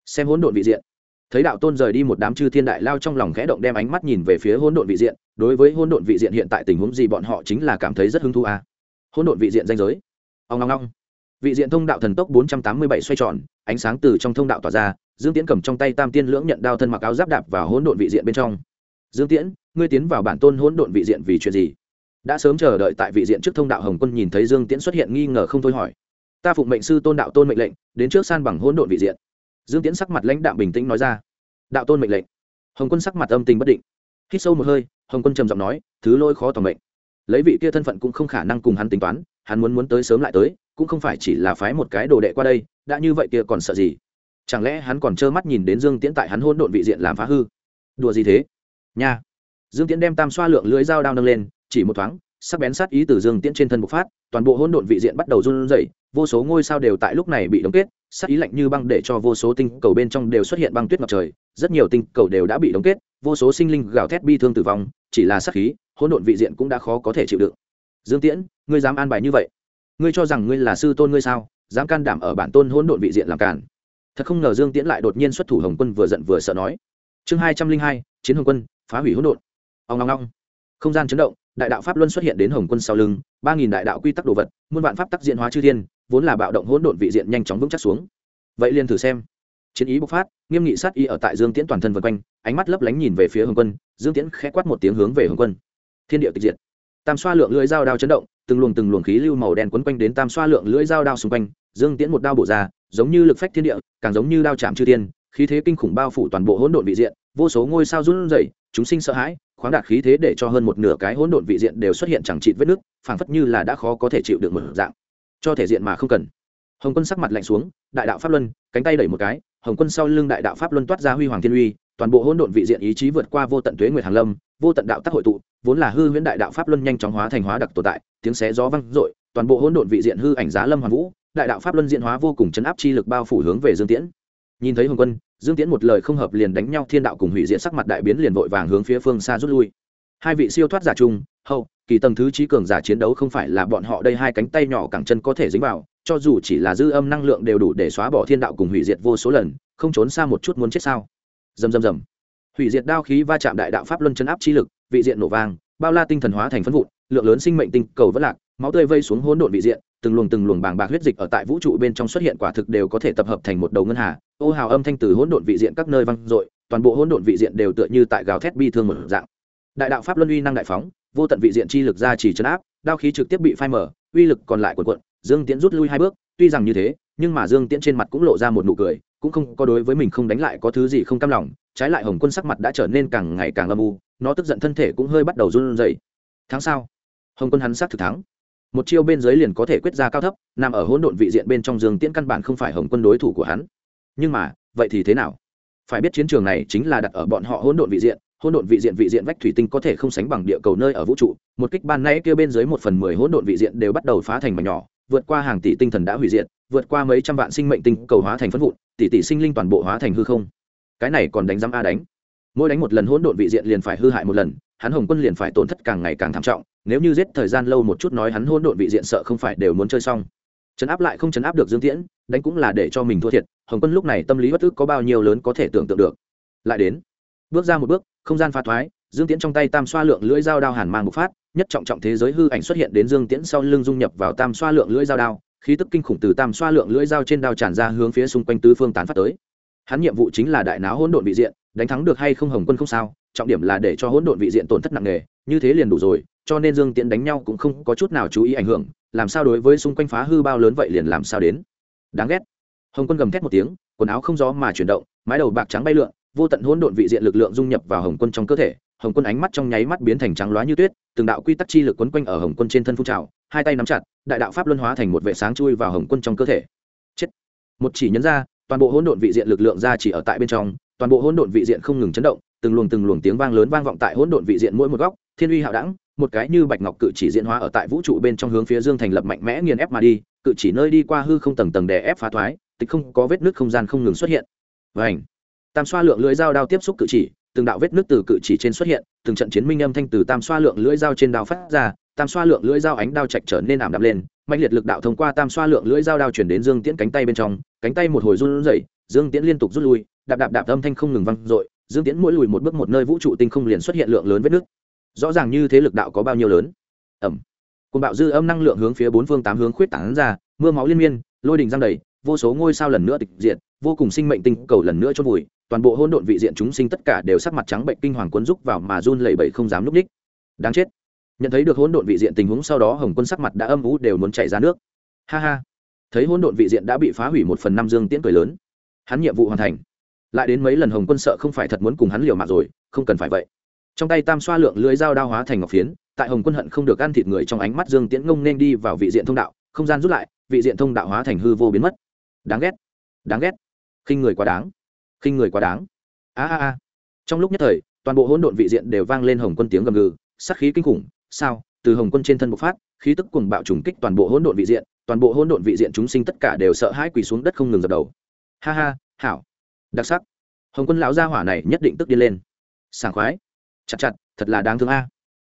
Xem hỗn độn vị diện. Thấy đạo tôn rời đi một đám chư thiên đại lao trong lòng khẽ động đem ánh mắt nhìn về phía hỗn độn vị diện, đối với hỗn độn vị diện hiện tại tình huống gì bọn họ chính là cảm thấy rất hứng thú à. hỗn độn vị diện danh giới ông ngong ngong vị diện thông đạo thần tốc 487 xoay tròn, ánh sáng từ trong thông đạo tỏa ra, dương tiễn cầm trong tay tam tiên lưỡng nhận đao thân mặc áo giáp đạp vào hỗn độn vị diện bên trong. Dương tiễn, ngươi tiến vào bản tôn hỗn độn vị diện vì chuyện gì? Đã sớm chờ đợi tại vị diện trước thông đạo hồng quân nhìn thấy dương tiễn xuất hiện nghi ngờ không thôi hỏi. Ta phụng mệnh sư tôn đạo tôn mệnh lệnh, đến trước san bằng hỗn độn vị diện. Dương tiễn sắc mặt lãnh đạm bình tĩnh nói ra. Đạo tôn mệnh lệnh. Hồng quân sắc mặt âm tình bất định. Hít sâu một hơi, hồng quân trầm giọng nói, thứ lôi khó tỏ mệnh. Lấy vị kia thân phận cũng không khả năng cùng hắn tính toán hắn muốn muốn tới sớm lại tới, cũng không phải chỉ là phái một cái đồ đệ qua đây, đã như vậy kia còn sợ gì? Chẳng lẽ hắn còn trơ mắt nhìn đến dương tiễn tại hắn hôn độn vị diện làm phá hư? Đùa gì thế? Nha! Dương tiễn đem tam xoa lượng lưới dao đao nâng lên, chỉ một thoáng, sắc bén sát ý từ dương tiễn trên thân bộc phát, toàn bộ hôn độn vị diện bắt đầu run rẩy, vô số ngôi sao đều tại lúc này bị đóng kết, sát ý lạnh như băng để cho vô số tinh cầu bên trong đều xuất hiện băng tuyết ngập trời, rất nhiều tinh cầu đều đã bị đóng kết, vô số sinh linh gào thét bi thương tử vong, chỉ là sát khí, hỗn độn vị diện cũng đã khó có thể chịu đựng. Dương tiễn ngươi dám an bài như vậy? Ngươi cho rằng ngươi là sư tôn ngươi sao? Dám can đảm ở bản tôn hỗn độn vị diện làm cản thật không ngờ dương tiễn lại đột nhiên xuất thủ hồng quân vừa giận vừa sợ nói. Chương hai trăm linh hai, chiến hồng quân, phá hủy hỗn độn. Ông long long không gian chấn động, đại đạo pháp luân xuất hiện đến hồng quân sau lưng, ba nghìn đại đạo quy tắc đồ vật, muôn vạn pháp tắc diện hóa chư thiên, vốn là bạo động hỗn độn vị diện nhanh chóng vững chắc xuống. Vậy liền thử xem. Chiến ý bộc phát, nghiêm nghị sát y ở tại dương tiễn toàn thân vân quanh, ánh mắt lấp lánh nhìn về phía hồng quân, dương tiễn khẽ quát một tiếng hướng về hồng quân. Thiên địa tịch diệt. Tam xoa lượng lưỡi dao đao chấn động từng luồng từng luồng khí lưu màu đen quấn quanh đến tam xoa lượng lưỡi dao đao xung quanh, dương tiễn một đao bổ ra, giống như lực phách thiên địa, càng giống như đao chạm chư tiên khí thế kinh khủng bao phủ toàn bộ hỗn độn vị diện, vô số ngôi sao run rẩy, chúng sinh sợ hãi, khoáng đạt khí thế để cho hơn một nửa cái hỗn độn vị diện đều xuất hiện chẳng trị vết nước phảng phất như là đã khó có thể chịu được một dạng. Cho thể diện mà không cần. Hồng quân sắc mặt lạnh xuống, đại đạo pháp luân, cánh tay đẩy một cái, hồng quân sau lưng đại đạo pháp luân toát ra huy hoàng thiên uy, toàn bộ hỗn độn vị diện ý chí vượt qua vô tận tuế nguyệt hàng lâm, vô tận đạo tác hội tụ, vốn là hư huyễn đại đạo pháp luân nhanh chóng hóa thành hóa đặc tồn tại tiếng xé gió vang dội, toàn bộ hỗn độn vị diện hư ảnh giá lâm hoàn vũ, đại đạo pháp luân diện hóa vô cùng chấn áp chi lực bao phủ hướng về dương tiễn. Nhìn thấy hồng quân, dương tiễn một lời không hợp liền đánh nhau thiên đạo cùng hủy diện sắc mặt đại biến liền vội vàng hướng phía phương xa rút lui. Hai vị siêu thoát giả chung hậu, kỳ tầng thứ trí cường giả chiến đấu không phải là bọn họ đây hai cánh tay nhỏ cẳng chân có thể dính vào, cho dù chỉ là dư âm năng lượng đều đủ để xóa bỏ thiên đạo cùng hủy diệt vô số lần, không trốn xa một chút muốn chết sao? Dầm dầm dầm hủy diệt đao khí va chạm đại đạo pháp luân chấn áp chi lực, vị diện nổ vang, bao la tinh thần hóa thành phân vụn lượng lớn sinh mệnh tinh cầu vất lạc, máu tươi vây xuống hỗn độn vị diện, từng luồng từng luồng bàng bạc huyết dịch ở tại vũ trụ bên trong xuất hiện quả thực đều có thể tập hợp thành một đầu ngân hà. Ô hào âm thanh từ hỗn độn vị diện các nơi vang dội, toàn bộ hỗn độn vị diện đều tựa như tại gào thét bi thương một dạng. Đại đạo pháp luân uy năng đại phóng, vô tận vị diện chi lực ra chỉ chấn áp, đao khí trực tiếp bị phai mở uy lực còn lại của quận dương tiễn rút lui hai bước, tuy rằng như thế, nhưng mà dương tiễn trên mặt cũng lộ ra một nụ cười, cũng không có đối với mình không đánh lại có thứ gì không cam lòng, trái lại hồng quân sắc mặt đã trở nên càng ngày càng âm u, nó tức giận thân thể cũng hơi bắt đầu run rẩy. Tháng sau hồng quân hắn sát thực thắng. Một chiêu bên dưới liền có thể quyết ra cao thấp, nằm ở hỗn độn vị diện bên trong dương tiễn căn bản không phải hồng quân đối thủ của hắn. Nhưng mà, vậy thì thế nào? Phải biết chiến trường này chính là đặt ở bọn họ hỗn độn vị diện, hỗn độn vị diện vị diện vách thủy tinh có thể không sánh bằng địa cầu nơi ở vũ trụ. Một kích ban nay kia bên dưới một phần mười hỗn độn vị diện đều bắt đầu phá thành mảnh nhỏ, vượt qua hàng tỷ tinh thần đã hủy diệt, vượt qua mấy trăm vạn sinh mệnh tinh cầu hóa thành phân vụn, tỷ tỷ sinh linh toàn bộ hóa thành hư không. Cái này còn đánh giam a đánh. Mỗi đánh một lần hỗn độn vị diện liền phải hư hại một lần, hắn hồng quân liền phải tổn thất càng ngày càng thảm trọng nếu như giết thời gian lâu một chút nói hắn hỗn độn vị diện sợ không phải đều muốn chơi xong. Chấn áp lại không chấn áp được dương tiễn, đánh cũng là để cho mình thua thiệt, hồng quân lúc này tâm lý bất ức có bao nhiêu lớn có thể tưởng tượng được. Lại đến, bước ra một bước, không gian pha thoái, dương tiễn trong tay tam xoa lượng lưỡi dao đao hàn mang bộc phát, nhất trọng trọng thế giới hư ảnh xuất hiện đến dương tiễn sau lưng dung nhập vào tam xoa lượng lưỡi dao đao, khí tức kinh khủng từ tam xoa lượng lưỡi dao trên đao tràn ra hướng phía xung quanh tứ phương tán phát tới. Hắn nhiệm vụ chính là đại náo hỗn độn vị diện, đánh thắng được hay không hồng quân không sao trọng điểm là để cho hỗn độn vị diện tổn thất nặng nề, như thế liền đủ rồi, cho nên dương tiễn đánh nhau cũng không có chút nào chú ý ảnh hưởng, làm sao đối với xung quanh phá hư bao lớn vậy liền làm sao đến. Đáng ghét. Hồng quân gầm thét một tiếng, quần áo không gió mà chuyển động, mái đầu bạc trắng bay lượn, vô tận hỗn độn vị diện lực lượng dung nhập vào hồng quân trong cơ thể, hồng quân ánh mắt trong nháy mắt biến thành trắng loá như tuyết, từng đạo quy tắc chi lực quấn quanh ở hồng quân trên thân phun trào, hai tay nắm chặt, đại đạo pháp luân hóa thành một vệ sáng chui vào hồng quân trong cơ thể. Chết. Một chỉ nhấn ra, toàn bộ hỗn độn vị diện lực lượng ra chỉ ở tại bên trong, toàn bộ hỗn độn vị diện không ngừng chấn động từng luồng từng luồng tiếng vang lớn vang vọng tại hỗn độn vị diện mỗi một góc, thiên uy hạo đẳng, một cái như bạch ngọc cự chỉ diễn hóa ở tại vũ trụ bên trong hướng phía dương thành lập mạnh mẽ nghiền ép mà đi, cự chỉ nơi đi qua hư không tầng tầng đè ép phá thoái, tịch không có vết nước không gian không ngừng xuất hiện. Vảnh tam xoa lượng lưỡi dao đao tiếp xúc cự chỉ, từng đạo vết nước từ cự chỉ trên xuất hiện, từng trận chiến minh âm thanh từ tam xoa lượng lưỡi dao trên đao phát ra, tam xoa lượng lưỡi dao ánh đao chạch trở nên ảm đạm lên mạnh liệt lực đạo thông qua tam xoa lượng lưỡi dao đao chuyển đến dương tiễn cánh tay bên trong, cánh tay một hồi run rẩy, dương tiễn liên tục rút lui, đạp đạp đạp âm thanh không ngừng vang dội dương tiễn mỗi lùi một bước một nơi vũ trụ tinh không liền xuất hiện lượng lớn vết nước rõ ràng như thế lực đạo có bao nhiêu lớn? Ẩm. Cùng bạo dư âm năng lượng hướng phía bốn phương tám hướng khuyết tảng ra, mưa máu liên miên, lôi đình giang đầy, vô số ngôi sao lần nữa tịch diện vô cùng sinh mệnh tinh cầu lần nữa chôn vùi, toàn bộ hỗn độn vị diện chúng sinh tất cả đều sắc mặt trắng bệnh kinh hoàng cuốn rúc vào mà run lẩy bẩy không dám núp ních đáng chết. Nhận thấy được hỗn độn vị diện tình huống sau đó hồng quân sắc mặt đã âm ú đều muốn chạy ra nước. Ha ha. Thấy hỗn độn vị diện đã bị phá hủy một phần năm dương tiễn cười lớn. Hắn nhiệm vụ hoàn thành lại đến mấy lần hồng quân sợ không phải thật muốn cùng hắn liều mạng rồi, không cần phải vậy. Trong tay tam xoa lượng lưới dao đao hóa thành ngọc phiến, tại hồng quân hận không được ăn thịt người trong ánh mắt dương tiễn ngông nên đi vào vị diện thông đạo, không gian rút lại, vị diện thông đạo hóa thành hư vô biến mất. Đáng ghét đáng ghét. Khinh người quá đáng, khinh người quá đáng. A a a. Trong lúc nhất thời, toàn bộ hỗn độn vị diện đều vang lên hồng quân tiếng gầm gừ, sát khí kinh khủng, sao? Từ hồng quân trên thân bộc phát, khí tức cuồng bạo trùng kích toàn bộ hỗn độn vị diện, toàn bộ hỗn độn vị diện chúng sinh tất cả đều sợ hãi quỳ xuống đất không ngừng dập đầu. Ha ha, hảo đặc sắc. Hồng quân lão gia hỏa này nhất định tức điên lên. Sảng khoái. Chặt chặt, thật là đáng thương a.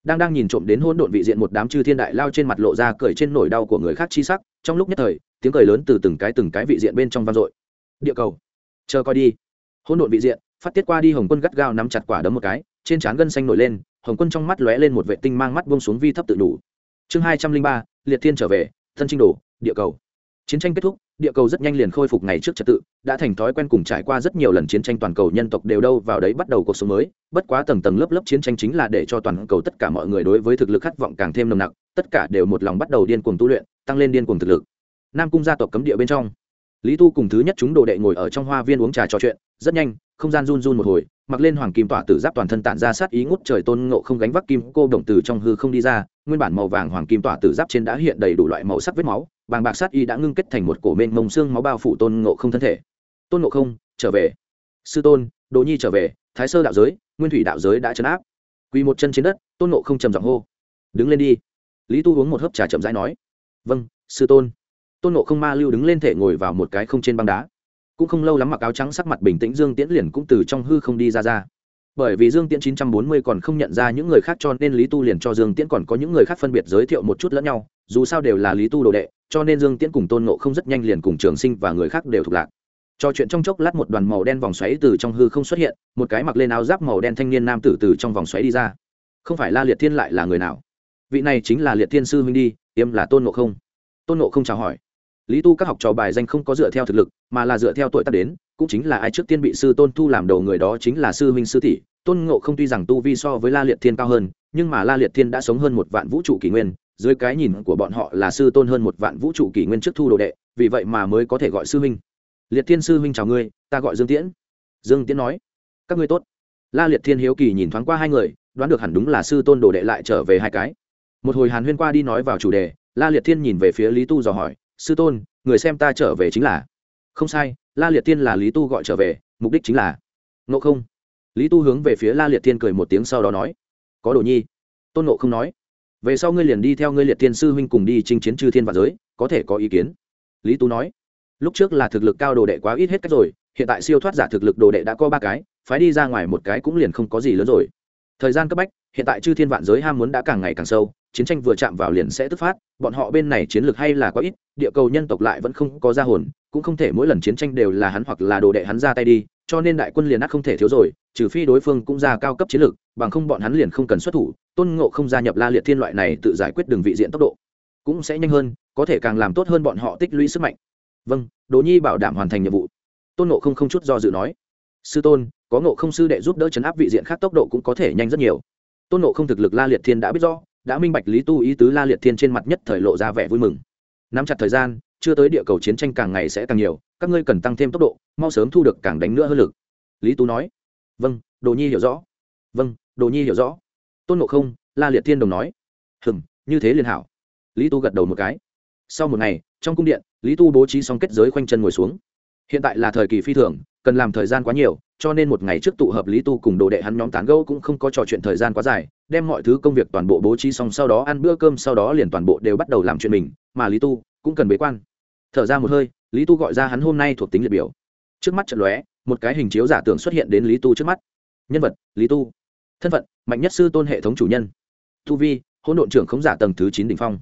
Đang đang nhìn trộm đến hỗn độn vị diện một đám chư thiên đại lao trên mặt lộ ra cười trên nỗi đau của người khác chi sắc, trong lúc nhất thời, tiếng cười lớn từ từng cái từng cái vị diện bên trong vang dội. Địa cầu. Chờ coi đi. Hỗn độn vị diện, phát tiết qua đi hồng quân gắt gao nắm chặt quả đấm một cái, trên trán gân xanh nổi lên, hồng quân trong mắt lóe lên một vệ tinh mang mắt buông xuống vi thấp tự đủ. Chương hai trăm linh ba, liệt thiên trở về, thân trinh đồ, địa cầu chiến tranh kết thúc, địa cầu rất nhanh liền khôi phục ngày trước trật tự, đã thành thói quen cùng trải qua rất nhiều lần chiến tranh toàn cầu nhân tộc đều đâu vào đấy bắt đầu cuộc sống mới, bất quá tầng tầng lớp lớp chiến tranh chính là để cho toàn cầu tất cả mọi người đối với thực lực khát vọng càng thêm nồng nặc, tất cả đều một lòng bắt đầu điên cuồng tu luyện, tăng lên điên cuồng thực lực. Nam cung gia tộc cấm địa bên trong, lý tu cùng thứ nhất chúng đồ đệ ngồi ở trong hoa viên uống trà trò chuyện, rất nhanh, không gian run run một hồi, mặc lên hoàng kim tỏa tử giáp toàn thân tản ra sát ý ngút trời tôn ngộ không gánh vác kim cô động từ trong hư không đi ra, nguyên bản màu vàng hoàng kim tỏa tử giáp trên đã hiện đầy đủ loại màu sắc vết máu bàng bạc sát y đã ngưng kết thành một cổ mênh mông xương máu bao phủ tôn ngộ không thân thể. Tôn ngộ không, trở về. Sư tôn đồ nhi trở về, thái sơ đạo giới, nguyên thủy đạo giới đã chấn áp. Quỳ một chân trên đất, tôn ngộ không trầm giọng hô. Đứng lên đi. Lý tu uống một hớp trà chậm rãi nói. Vâng sư tôn. Tôn ngộ không ma lưu đứng lên thể ngồi vào một cái không trên băng đá. Cũng không lâu lắm mặc áo trắng sắc mặt bình tĩnh dương tiễn liền cũng từ trong hư không đi ra ra. Bởi vì dương tiễn 940 còn không nhận ra những người khác cho nên lý tu liền cho dương tiễn còn có những người khác phân biệt giới thiệu một chút lẫn nhau dù sao đều là lý tu đồ đệ, cho nên dương tiễn cùng tôn nộ không rất nhanh liền cùng trường sinh và người khác đều thuộc lạc. Trò chuyện trong chốc lát một đoàn màu đen vòng xoáy từ trong hư không xuất hiện, một cái mặc lên áo giáp màu đen thanh niên nam tử từ trong vòng xoáy đi ra. Không phải la liệt thiên lại là người nào? Vị này chính là liệt thiên sư huynh đi, yếm là tôn nộ không. Tôn nộ không chào hỏi. Lý tu các học trò bài danh không có dựa theo thực lực, mà là dựa theo tuổi tác đến, cũng chính là ai trước tiên bị sư tôn thu làm đầu người đó chính là sư huynh sư tỷ. Tôn ngộ không tuy rằng tu vi so với la liệt thiên cao hơn, nhưng mà la liệt thiên đã sống hơn một vạn vũ trụ kỷ nguyên dưới cái nhìn của bọn họ là sư tôn hơn một vạn vũ trụ kỷ nguyên trước thu đồ đệ, vì vậy mà mới có thể gọi sư huynh. Liệt thiên sư huynh chào ngươi, ta gọi dương tiễn. Dương tiễn nói, các ngươi tốt. La liệt thiên hiếu kỳ nhìn thoáng qua hai người, đoán được hẳn đúng là sư tôn đồ đệ lại trở về hai cái. Một hồi hàn huyên qua đi nói vào chủ đề, la liệt thiên nhìn về phía lý tu dò hỏi, sư tôn, người xem ta trở về chính là. Không sai, la liệt thiên là lý tu gọi trở về, mục đích chính là. Ngộ không? Lý tu hướng về phía la liệt thiên cười một tiếng sau đó nói, có đồ nhi. Tôn ngộ không nói về sau ngươi liền đi theo ngươi liệt thiên sư huynh cùng đi chinh chiến chư thiên và giới, có thể có ý kiến. Lý tu nói. Lúc trước là thực lực cao đồ đệ quá ít hết cách rồi, hiện tại siêu thoát giả thực lực đồ đệ đã có ba cái, phái đi ra ngoài một cái cũng liền không có gì lớn rồi. Thời gian cấp bách, hiện tại chư thiên vạn giới ham muốn đã càng ngày càng sâu, chiến tranh vừa chạm vào liền sẽ tức phát, bọn họ bên này chiến lược hay là quá ít, địa cầu nhân tộc lại vẫn không có ra hồn, cũng không thể mỗi lần chiến tranh đều là hắn hoặc là đồ đệ hắn ra tay đi, cho nên đại quân liền ác không thể thiếu rồi, trừ phi đối phương cũng ra cao cấp chiến lược bằng không bọn hắn liền không cần xuất thủ, tôn ngộ không gia nhập la liệt thiên loại này tự giải quyết đường vị diện tốc độ, cũng sẽ nhanh hơn, có thể càng làm tốt hơn bọn họ tích lũy sức mạnh. Vâng đỗ nhi bảo đảm hoàn thành nhiệm vụ. Tôn ngộ không không chút do dự nói, sư tôn, có ngộ không sư đệ giúp đỡ chấn áp vị diện khác tốc độ cũng có thể nhanh rất nhiều. Tôn ngộ không thực lực la liệt thiên đã biết rõ, đã minh bạch lý tu ý tứ la liệt thiên trên mặt nhất thời lộ ra vẻ vui mừng. Nắm chặt thời gian, chưa tới địa cầu chiến tranh càng ngày sẽ càng nhiều, các ngươi cần tăng thêm tốc độ, mau sớm thu được càng đánh nữa hơn lực. Lý tú nói vâng đồ nhi hiểu rõ. Vâng đồ nhi hiểu rõ. Tôn ngộ không, la liệt thiên đồng nói. Hừng như thế liền hảo. Lý tu gật đầu một cái. Sau một ngày, trong cung điện, lý tu bố trí xong kết giới khoanh chân ngồi xuống. Hiện tại là thời kỳ phi thường, cần làm thời gian quá nhiều, cho nên một ngày trước tụ hợp lý tu cùng đồ đệ hắn nhóm tán gẫu cũng không có trò chuyện thời gian quá dài, đem mọi thứ công việc toàn bộ bố trí xong sau đó ăn bữa cơm sau đó liền toàn bộ đều bắt đầu làm chuyện mình, mà lý tu cũng cần bế quan. Thở ra một hơi, lý tu gọi ra hắn hôm nay thuộc tính liệt biểu. Trước mắt trận lóe, một cái hình chiếu giả tưởng xuất hiện đến lý tu trước mắt. Nhân vật, lý tu thân phận, mạnh nhất sư tôn hệ thống chủ nhân. Tu vi, hỗn độn trưởng khống giả tầng thứ chín đ ỉ n h phong.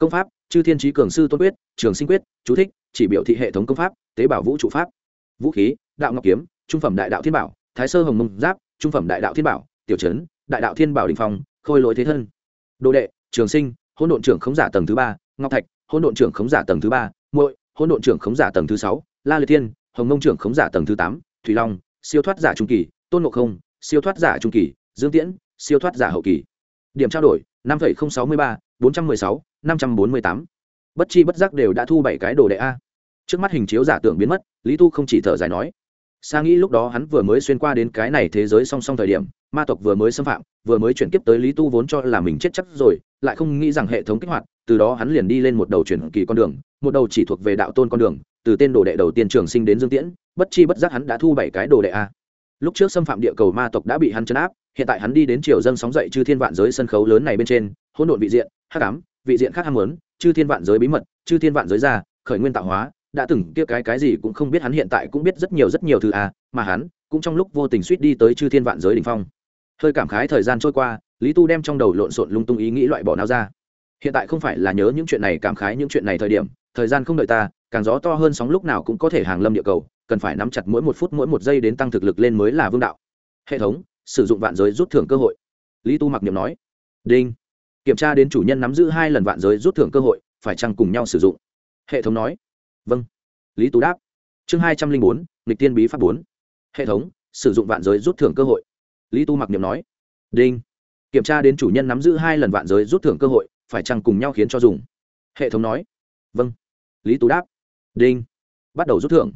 Công pháp, chư thiên trí cường sư tôn quyết, trường sinh quyết, chú thích, chỉ biểu thị hệ thống công pháp, tế bảo vũ trụ pháp. Vũ khí, đạo ngọc kiếm, trung phẩm đại đạo thiên bảo, thái sơ hồng mông giáp, trung phẩm đại đạo thiên bảo, tiểu trấn đại đạo thiên bảo đình phong, khôi lỗi thế thân. Đồ đệ, trường sinh, hỗn độn trưởng khống giả tầng thứ ba, ngọc thạch, hỗn độn trưởng khống giả tầng thứ ba, muội, hỗn độn trưởng khống giả tầng thứ sáu, la liệt thiên, hồng mông trưởng khống giả tầng thứ tám, thủy long, siêu thoát giả trung kỳ, tôn ngộ không, siêu thoát giả trung kỳ dương tiễn, siêu thoát giả hậu kỳ. Điểm trao đổi, năm sáu mươi ba, bốn trăm m ư ơ i sáu, năm trăm bốn mươi tám. Bất chi bất giác đều đã thu bảy cái đồ đệ a. Trước mắt hình chiếu giả tưởng biến mất, lý tu không chỉ thở dài nói. Sa nghĩ lúc đó hắn vừa mới xuyên qua đến cái này thế giới song song thời điểm, ma tộc vừa mới xâm phạm, vừa mới chuyển kiếp tới lý tu vốn cho là mình chết chắc rồi, lại không nghĩ rằng hệ thống kích hoạt, từ đó hắn liền đi lên một đầu chuyển kỳ con đường, một đầu chỉ thuộc về đạo tôn con đường, từ tên đồ đệ đầu tiên trường sinh đến dương tiễn, bất chi bất giác hắn đã thu bảy cái đồ đệ a lúc trước xâm phạm địa cầu ma tộc đã bị hắn chấn áp, hiện tại hắn đi đến triều dân sóng dậy chư thiên vạn giới sân khấu lớn này bên trên, hỗn độn vị diện, hắc ám, vị diện khác ham muốn, chư thiên vạn giới bí mật, chư thiên vạn giới ra, khởi nguyên tạo hóa, đã từng kia cái cái gì cũng không biết hắn hiện tại cũng biết rất nhiều rất nhiều thứ à mà hắn cũng trong lúc vô tình suýt đi tới chư thiên vạn giới đỉnh phong. Hơi cảm khái thời gian trôi qua, lý tu đem trong đầu lộn xộn lung tung ý nghĩ loại bỏ nào ra. Hiện tại không phải là nhớ những chuyện này, cảm khái những chuyện này thời điểm thời gian không đợi ta, càng gió to hơn sóng lúc nào cũng có thể hàng lâm địa cầu, cần phải nắm chặt mỗi một phút mỗi một giây đến tăng thực lực lên mới là vương đạo. Hệ thống, sử dụng vạn giới rút thưởng cơ hội. Lý tu mặc niệm nói. Đinh. Kiểm tra đến chủ nhân nắm giữ hai lần vạn giới rút thưởng cơ hội, phải chăng cùng nhau sử dụng? Hệ thống nói. Vâng. Lý tú đáp. Chương hai trăm linh bốn lịch tiên bí pháp bốn. Hệ thống, sử dụng vạn giới rút thưởng cơ hội. Lý tu mặc niệm nói. Đinh. Kiểm tra đến chủ nhân nắm giữ hai lần vạn giới rút thưởng cơ hội, phải chăng cùng nhau khiến cho dùng? Hệ thống nói. Vâng lý tú đáp. Đinh. Bắt đầu rút thưởng.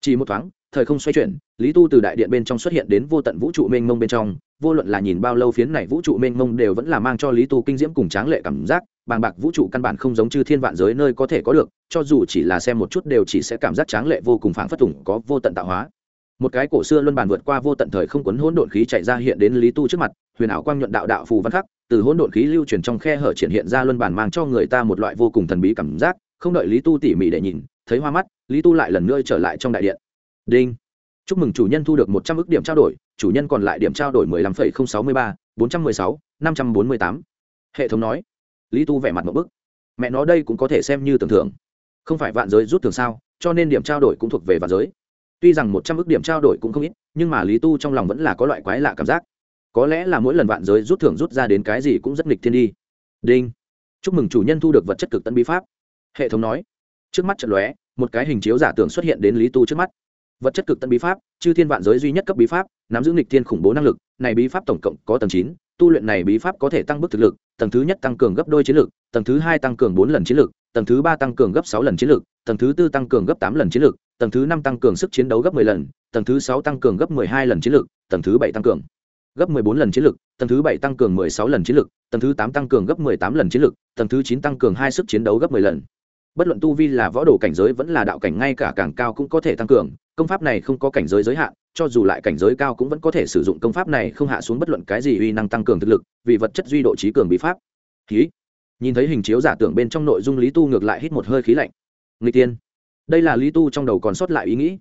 Chỉ một thoáng, thời không xoay chuyển, lý tu từ đại điện bên trong xuất hiện đến vô tận vũ trụ mênh mông bên trong. Vô luận là nhìn bao lâu phiến này vũ trụ mênh mông đều vẫn là mang cho lý tu kinh diễm cùng tráng lệ cảm giác. Bàng bạc vũ trụ căn bản không giống chư thiên vạn giới nơi có thể có được, cho dù chỉ là xem một chút đều chỉ sẽ cảm giác tráng lệ vô cùng phảng phất thủng có vô tận tạo hóa. Một cái cổ xưa luân bàn vượt qua vô tận thời không quấn hỗn độn khí chạy ra hiện đến lý tu trước mặt, huyền ảo quang nhuận đạo đạo phù văn khắc, từ hỗn độn khí lưu chuyển trong khe hở triển hiện ra luân bàn mang cho người ta một loại vô cùng thần bí cảm giác không đợi lý tu tỉ mỉ để nhìn, thấy hoa mắt, lý tu lại lần nữa trở lại trong đại điện. Đinh. Chúc mừng chủ nhân thu được một trăm ước điểm trao đổi, chủ nhân còn lại điểm trao đổi mười lăm phẩy không sáu mươi ba, bốn trăm mười sáu, năm trăm bốn mươi tám. Hệ thống nói. Lý tu vẻ mặt một bức. Mẹ nó đây cũng có thể xem như tưởng thưởng. Không phải vạn giới rút thường sao, cho nên điểm trao đổi cũng thuộc về vạn giới. Tuy rằng một trăm ước điểm trao đổi cũng không ít, nhưng mà lý tu trong lòng vẫn là có loại quái lạ cảm giác. Có lẽ là mỗi lần vạn giới rút thưởng rút ra đến cái gì cũng rất nghịch thiên đi. Đinh. Chúc mừng chủ nhân thu được vật chất cực tân bí pháp hệ thống nói trước mắt trận lóe một cái hình chiếu giả tưởng xuất hiện đến lý tu trước mắt vật chất cực tân bí pháp chư thiên vạn giới duy nhất cấp bí pháp nắm giữ nghịch thiên khủng bố năng lực này bí pháp tổng cộng có tầng chín tu luyện này bí pháp có thể tăng bức thực lực tầng thứ nhất tăng cường gấp đôi chiến lực tầng thứ hai tăng cường bốn lần chiến lực tầng thứ ba tăng cường gấp sáu lần chiến lực tầng thứ tư tăng cường gấp tám lần chiến lực tầng thứ năm tăng cường sức chiến đấu gấp mười lần tầng thứ sáu tăng cường gấp mười hai lần chiến lực tầng thứ bảy tăng cường gấp mười bốn lần chiến lực tầng thứ bảy tăng cường mười sáu lần chiến lực tầng thứ tám tăng cường gấp mười tám lần chiến lực tầng thứ chín tăng cường hai sức chiến đấu gấp mười lần bất luận tu vi là võ đồ cảnh giới vẫn là đạo cảnh, ngay cả càng cao cũng có thể tăng cường. Công pháp này không có cảnh giới giới hạn, cho dù lại cảnh giới cao cũng vẫn có thể sử dụng công pháp này không hạ xuống bất luận cái gì uy năng tăng cường thực lực, vì vật chất duy độ trí cường bí pháp. Khí nhìn thấy hình chiếu giả tưởng bên trong nội dung lý tu ngược lại hít một hơi khí lạnh. Người tiên. Đây là lý tu trong đầu còn sót lại ý nghĩ.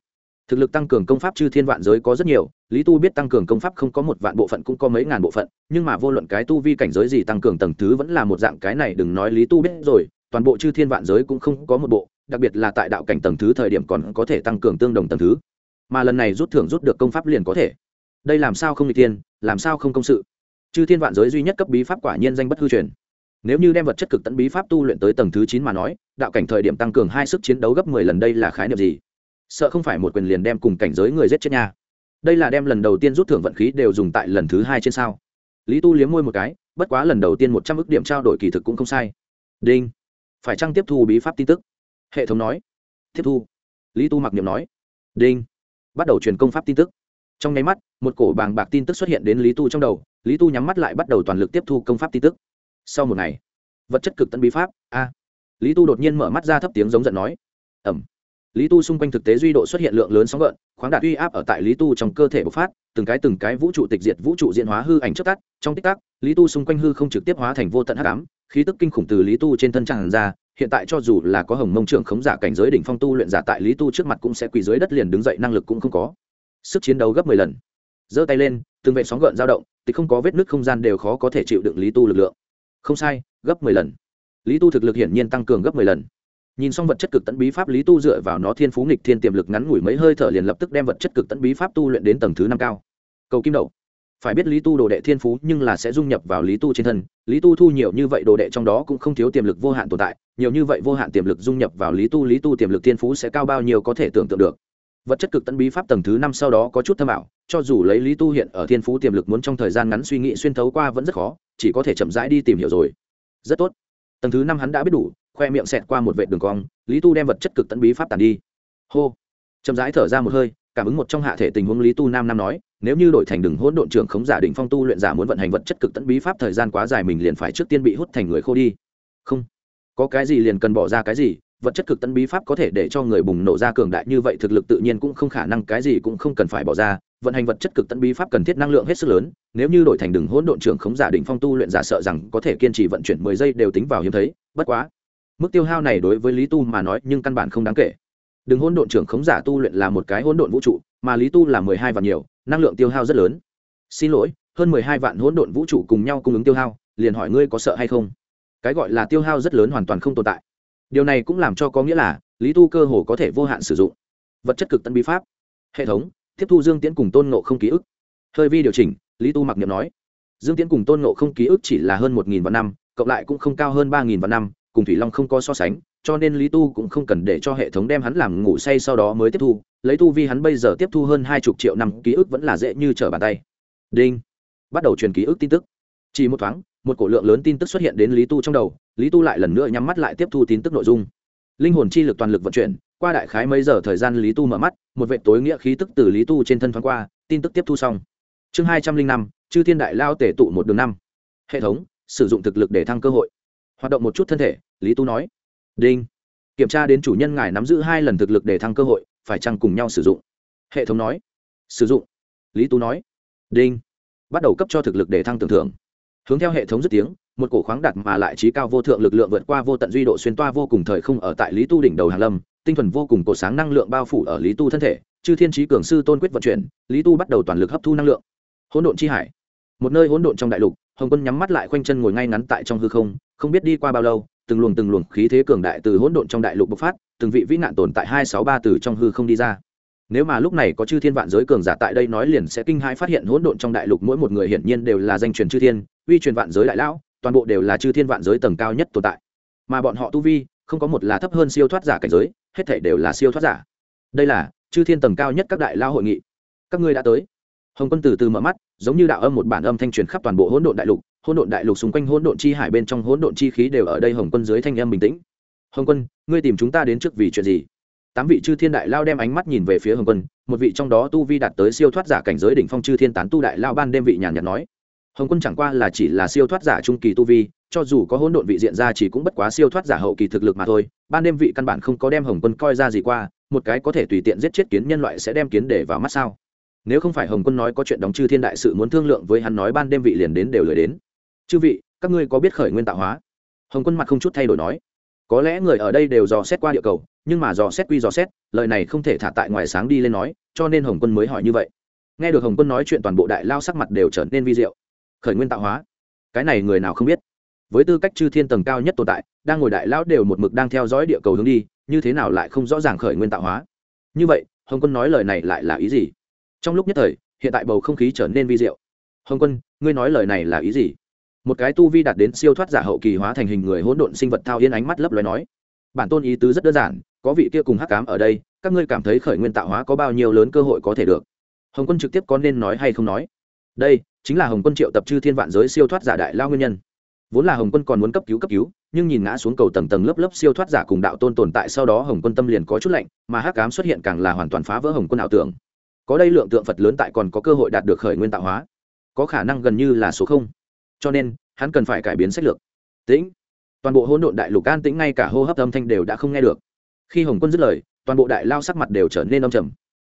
Thực lực tăng cường công pháp chư thiên vạn giới có rất nhiều, lý tu biết tăng cường công pháp không có một vạn bộ phận cũng có mấy ngàn bộ phận, nhưng mà vô luận cái tu vi cảnh giới gì tăng cường tầng thứ vẫn là một dạng cái này, đừng nói lý tu biết rồi toàn bộ chư thiên vạn giới cũng không có một bộ, đặc biệt là tại đạo cảnh tầng thứ thời điểm còn có thể tăng cường tương đồng tầng thứ. Mà lần này rút thưởng rút được công pháp liền có thể. Đây làm sao không n g tiên làm sao không công sự? Chư thiên vạn giới duy nhất cấp bí pháp quả nhiên danh bất hư truyền. Nếu như đem vật chất cực tận bí pháp tu luyện tới tầng thứ chín mà nói, đạo cảnh thời điểm tăng cường hai sức chiến đấu gấp mười lần đây là khái niệm gì? Sợ không phải một quyền liền đem cùng cảnh giới người giết chết nha. Đây là đem lần đầu tiên rút thưởng vận khí đều dùng tại lần thứ hai trên sao. Lý tu liếm môi một cái, bất quá lần đầu tiên một trăm ước điểm trao đổi kỳ thực cũng không sai. Đinh phải chăng tiếp thu bí pháp tin tức? Hệ thống nói. Tiếp thu. Lý tu mặc niệm nói. Đinh. Bắt đầu truyền công pháp tin tức. Trong nháy mắt, một cổ bàng bạc tin tức xuất hiện đến lý tu trong đầu. Lý tu nhắm mắt lại bắt đầu toàn lực tiếp thu công pháp tin tức. Sau một ngày, vật chất cực tận bí pháp, a. Lý tu đột nhiên mở mắt ra thấp tiếng giống giận nói. Ẩm. Lý tu xung quanh thực tế duy độ xuất hiện lượng lớn sóng gợn, khoáng đạt uy áp ở tại lý tu trong cơ thể bộc phát, từng cái từng cái vũ trụ tịch diệt vũ trụ diễn hóa hư ảnh trước tắt. Trong tích tắc, lý tu xung quanh hư không trực tiếp hóa thành vô tận hắc ám khí tức kinh khủng từ lý tu trên thân tràn ra, hiện tại cho dù là có hồng mông trưởng khống giả cảnh giới đỉnh phong tu luyện giả tại lý tu trước mặt cũng sẽ quỳ dưới đất liền đứng dậy, năng lực cũng không có. Sức chiến đấu gấp mười lần. Giơ tay lên, từng vệ sóng gợn dao động thì không có vết nứt không gian đều khó có thể chịu đựng lý tu lực lượng. Không sai, gấp mười lần. Lý tu thực lực hiển nhiên tăng cường gấp mười lần. Nhìn xong vật chất cực tận bí pháp, lý tu dựa vào nó thiên phú nghịch thiên tiềm lực ngắn ngủi mấy hơi thở liền lập tức đem vật chất cực tận bí pháp tu luyện đến tầng thứ năm cao. Cầu kim đậu phải biết lý tu đồ đệ thiên phú nhưng là sẽ dung nhập vào lý tu trên thân, lý tu thu nhiều như vậy đồ đệ trong đó cũng không thiếu tiềm lực vô hạn tồn tại, nhiều như vậy vô hạn tiềm lực dung nhập vào lý tu lý tu tiềm lực thiên phú sẽ cao bao nhiêu có thể tưởng tượng được. Vật chất cực tận bí pháp tầng thứ năm sau đó có chút thâm ảo, cho dù lấy lý tu hiện ở thiên phú tiềm lực muốn trong thời gian ngắn suy nghĩ xuyên thấu qua vẫn rất khó, chỉ có thể chậm rãi đi tìm hiểu rồi. Rất tốt. Tầng thứ năm hắn đã biết đủ, khoe miệng xẹt qua một vệ đường cong, lý tu đem vật chất cực tận bí pháp tàn đi. Hô. Chậm rãi thở ra một hơi cảm ứng một trong hạ thể tình huống lý tu nam nam nói, nếu như đổi thành đừng hỗn độn trưởng khống giả định phong tu luyện giả muốn vận hành vật chất cực tận bí pháp thời gian quá dài mình liền phải trước tiên bị hút thành người khô đi. Không. Có cái gì liền cần bỏ ra cái gì, vật chất cực tận bí pháp có thể để cho người bùng nổ ra cường đại như vậy thực lực tự nhiên cũng không khả năng, cái gì cũng không cần phải bỏ ra, vận hành vật chất cực tận bí pháp cần thiết năng lượng hết sức lớn, nếu như đổi thành đừng hỗn độn trưởng khống giả định phong tu luyện giả sợ rằng có thể kiên trì vận chuyển mười giây đều tính vào hiếm thấy, bất quá. Mức tiêu hao này đối với lý tu mà nói nhưng căn bản không đáng kể đừng hỗn độn trưởng khống giả tu luyện là một cái hỗn độn vũ trụ, mà lý tu là mười hai vạn nhiều, năng lượng tiêu hao rất lớn. Xin lỗi, hơn mười hai vạn hỗn độn vũ trụ cùng nhau cung ứng tiêu hao, liền hỏi ngươi có sợ hay không? Cái gọi là tiêu hao rất lớn hoàn toàn không tồn tại. Điều này cũng làm cho có nghĩa là, lý tu cơ hồ có thể vô hạn sử dụng. Vật chất cực tân bí pháp. Hệ thống, tiếp thu dương tiễn cùng tôn nộ không ký ức. Hơi vi điều chỉnh, lý tu mặc niệm nói. Dương tiễn cùng tôn nộ không ký ức chỉ là hơn một nghìn vạn năm, cộng lại cũng không cao hơn ba nghìn vạn năm, cùng thủy long không có so sánh cho nên lý tu cũng không cần để cho hệ thống đem hắn làm ngủ say sau đó mới tiếp thu. Lấy tu vi hắn bây giờ tiếp thu hơn hai chục triệu năm, ký ức vẫn là dễ như trở bàn tay. Đinh. Bắt đầu truyền ký ức tin tức. Chỉ một thoáng, một cổ lượng lớn tin tức xuất hiện đến lý tu trong đầu. Lý tu lại lần nữa nhắm mắt lại tiếp thu tin tức nội dung. Linh hồn chi lực toàn lực vận chuyển, qua đại khái mấy giờ thời gian lý tu mở mắt, một vệ tối nghĩa khí tức từ lý tu trên thân thoáng qua, tin tức tiếp thu xong. Chương hai trăm linh năm, chư thiên đại lao tể tụ một đường năm. Hệ thống, sử dụng thực lực để thăng cơ hội. Hoạt động một chút thân thể, lý tu nói đinh. Kiểm tra đến chủ nhân ngài nắm giữ hai lần thực lực để thăng cơ hội, phải chăng cùng nhau sử dụng? Hệ thống nói. Sử dụng. Lý tu nói. Đinh. Bắt đầu cấp cho thực lực để thăng tưởng thưởng. Hướng theo hệ thống dứt tiếng, một cổ khoáng đặt mà lại trí cao vô thượng lực lượng vượt qua vô tận duy độ xuyên toa vô cùng thời không ở tại lý tu đỉnh đầu hàn lâm, tinh thuần vô cùng cổ sáng năng lượng bao phủ ở lý tu thân thể, chư thiên trí cường sư tôn quyết vận chuyển, lý tu bắt đầu toàn lực hấp thu năng lượng. Hỗn độn chi hải. Một nơi hỗn độn trong đại lục, hồng quân nhắm mắt lại khoanh chân ngồi ngay ngắn tại trong hư không không biết đi qua bao lâu từng luồng từng luồng khí thế cường đại từ hỗn độn trong đại lục bộc phát, từng vị vĩ nạn tồn tại hai sáu ba từ trong hư không đi ra. Nếu mà lúc này có chư thiên vạn giới cường giả tại đây nói liền sẽ kinh hãi phát hiện hỗn độn trong đại lục mỗi một người hiển nhiên đều là danh truyền chư thiên, uy truyền vạn giới đại lão, toàn bộ đều là chư thiên vạn giới tầng cao nhất tồn tại. Mà bọn họ tu vi, không có một là thấp hơn siêu thoát giả cảnh giới, hết thể đều là siêu thoát giả. Đây là chư thiên tầng cao nhất các đại lao hội nghị. Các ngươi đã tới. Hồng quân từ từ mở mắt, giống như đạo âm một bản âm thanh truyền khắp toàn bộ hỗn độn đại lục hỗn độn đại lục xung quanh hỗn độn chi hải bên trong hỗn độn chi khí đều ở đây hồng quân dưới thanh âm bình tĩnh. Hồng quân, ngươi tìm chúng ta đến trước vì chuyện gì? Tám vị chư thiên đại lao đem ánh mắt nhìn về phía hồng quân, một vị trong đó tu vi đạt tới siêu thoát giả cảnh giới đỉnh phong chư thiên tán tu đại lao ban đêm vị nhàn nhạt nói. Hồng quân chẳng qua là chỉ là siêu thoát giả trung kỳ tu vi, cho dù có hỗn độn vị diện ra chỉ cũng bất quá siêu thoát giả hậu kỳ thực lực mà thôi. Ban đêm vị căn bản không có đem hồng quân coi ra gì qua, một cái có thể tùy tiện giết chết kiến nhân loại sẽ đem kiến để vào mắt sao? Nếu không phải hồng quân nói có chuyện đóng chư thiên đại sự muốn thương lượng với hắn nói ban đêm vị liền đến đều lười đến chư vị, các ngươi có biết khởi nguyên tạo hóa? Hồng quân mặt không chút thay đổi nói. Có lẽ người ở đây đều dò xét qua địa cầu, nhưng mà dò xét quy dò xét, lời này không thể thả tại ngoài sáng đi lên nói, cho nên hồng quân mới hỏi như vậy. Nghe được hồng quân nói chuyện toàn bộ đại lao sắc mặt đều trở nên vi diệu. Khởi nguyên tạo hóa? Cái này người nào không biết? Với tư cách chư thiên tầng cao nhất tồn tại, đang ngồi đại lão đều một mực đang theo dõi địa cầu hướng đi, như thế nào lại không rõ ràng khởi nguyên tạo hóa? Như vậy, hồng quân nói lời này lại là ý gì? Trong lúc nhất thời, hiện tại bầu không khí trở nên vi diệu. Hồng quân, ngươi nói lời này là ý gì? Một cái tu vi đạt đến siêu thoát giả hậu kỳ hóa thành hình người hỗn độn sinh vật thao yên ánh mắt lấp loài nói, bản tôn ý tứ rất đơn giản, có vị kia cùng hắc cám ở đây, các ngươi cảm thấy khởi nguyên tạo hóa có bao nhiêu lớn cơ hội có thể được? Hồng quân trực tiếp có nên nói hay không nói? Đây chính là hồng quân triệu tập chư thiên vạn giới siêu thoát giả đại lao nguyên nhân. Vốn là hồng quân còn muốn cấp cứu cấp cứu, nhưng nhìn ngã xuống cầu tầng tầng lớp lớp siêu thoát giả cùng đạo tôn tồn tại sau đó hồng quân tâm liền có chút lạnh, mà hắc cám xuất hiện càng là hoàn toàn phá vỡ hồng quân ảo tưởng. Có đây lượng tượng phật lớn tại còn có cơ hội đạt được khởi nguyên tạo hóa, có khả năng gần như là số không cho nên, hắn cần phải cải biến sách lược. Tĩnh. Toàn bộ hỗn độn đại lục an tĩnh ngay cả hô hấp âm thanh đều đã không nghe được. Khi hồng quân dứt lời, toàn bộ đại lao sắc mặt đều trở nên âm trầm.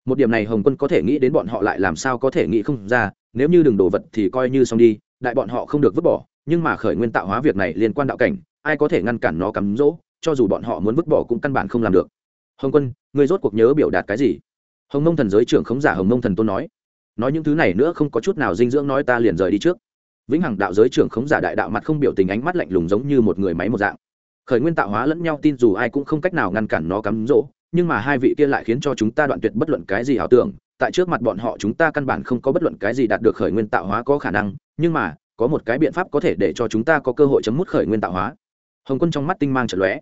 Một điểm này hồng quân có thể nghĩ đến bọn họ lại làm sao có thể nghĩ không ra, nếu như đừng đồ vật thì coi như xong đi, đại bọn họ không được vứt bỏ, nhưng mà khởi nguyên tạo hóa việc này liên quan đạo cảnh, ai có thể ngăn cản nó cắm rỗ, cho dù bọn họ muốn vứt bỏ cũng căn bản không làm được. Hồng quân người rốt cuộc nhớ biểu đạt cái gì? Hồng mông thần giới trưởng khống giả hồng mông thần tôn nói. Nói những thứ này nữa không có chút nào dinh dưỡng nói ta liền rời đi trước vĩnh hằng đạo giới trưởng khống giả đại đạo mặt không biểu tình ánh mắt lạnh lùng giống như một người máy một dạng. Khởi nguyên tạo hóa lẫn nhau tin dù ai cũng không cách nào ngăn cản nó cắm rỗ, nhưng mà hai vị kia lại khiến cho chúng ta đoạn tuyệt bất luận cái gì ảo tưởng. Tại trước mặt bọn họ chúng ta căn bản không có bất luận cái gì đạt được khởi nguyên tạo hóa có khả năng, nhưng mà, có một cái biện pháp có thể để cho chúng ta có cơ hội chấm mút khởi nguyên tạo hóa. Hồng quân trong mắt tinh mang trận lóe.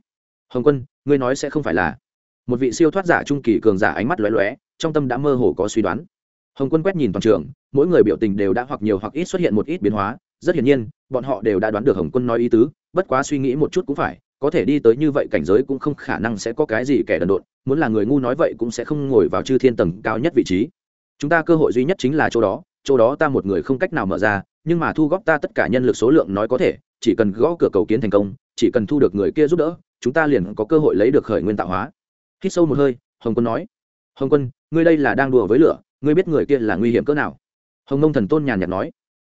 Hồng quân, ngươi nói sẽ không phải là. Một vị siêu thoát giả trung kỳ cường giả ánh mắt lóe lóe, trong tâm đã mơ hồ có suy đoán hồng quân quét nhìn toàn trường, mỗi người biểu tình đều đã hoặc nhiều hoặc ít xuất hiện một ít biến hóa. Rất hiển nhiên, bọn họ đều đã đoán được hồng quân nói ý tứ, bất quá suy nghĩ một chút cũng phải, có thể đi tới như vậy cảnh giới cũng không khả năng sẽ có cái gì kẻ đần độn, muốn là người ngu nói vậy cũng sẽ không ngồi vào chư thiên tầng cao nhất vị trí. Chúng ta cơ hội duy nhất chính là chỗ đó chỗ đó ta một người không cách nào mở ra, nhưng mà thu góp ta tất cả nhân lực số lượng nói có thể, chỉ cần gõ cửa cầu kiến thành công, chỉ cần thu được người kia giúp đỡ, chúng ta liền có cơ hội lấy được khởi nguyên tạo hóa. Hít sâu một hơi, hồng quân nói, hồng quân, ngươi đây là đang đùa với lửa ngươi biết người kia là nguy hiểm cỡ nào? Hồng nông thần tôn nhàn nhạt nói.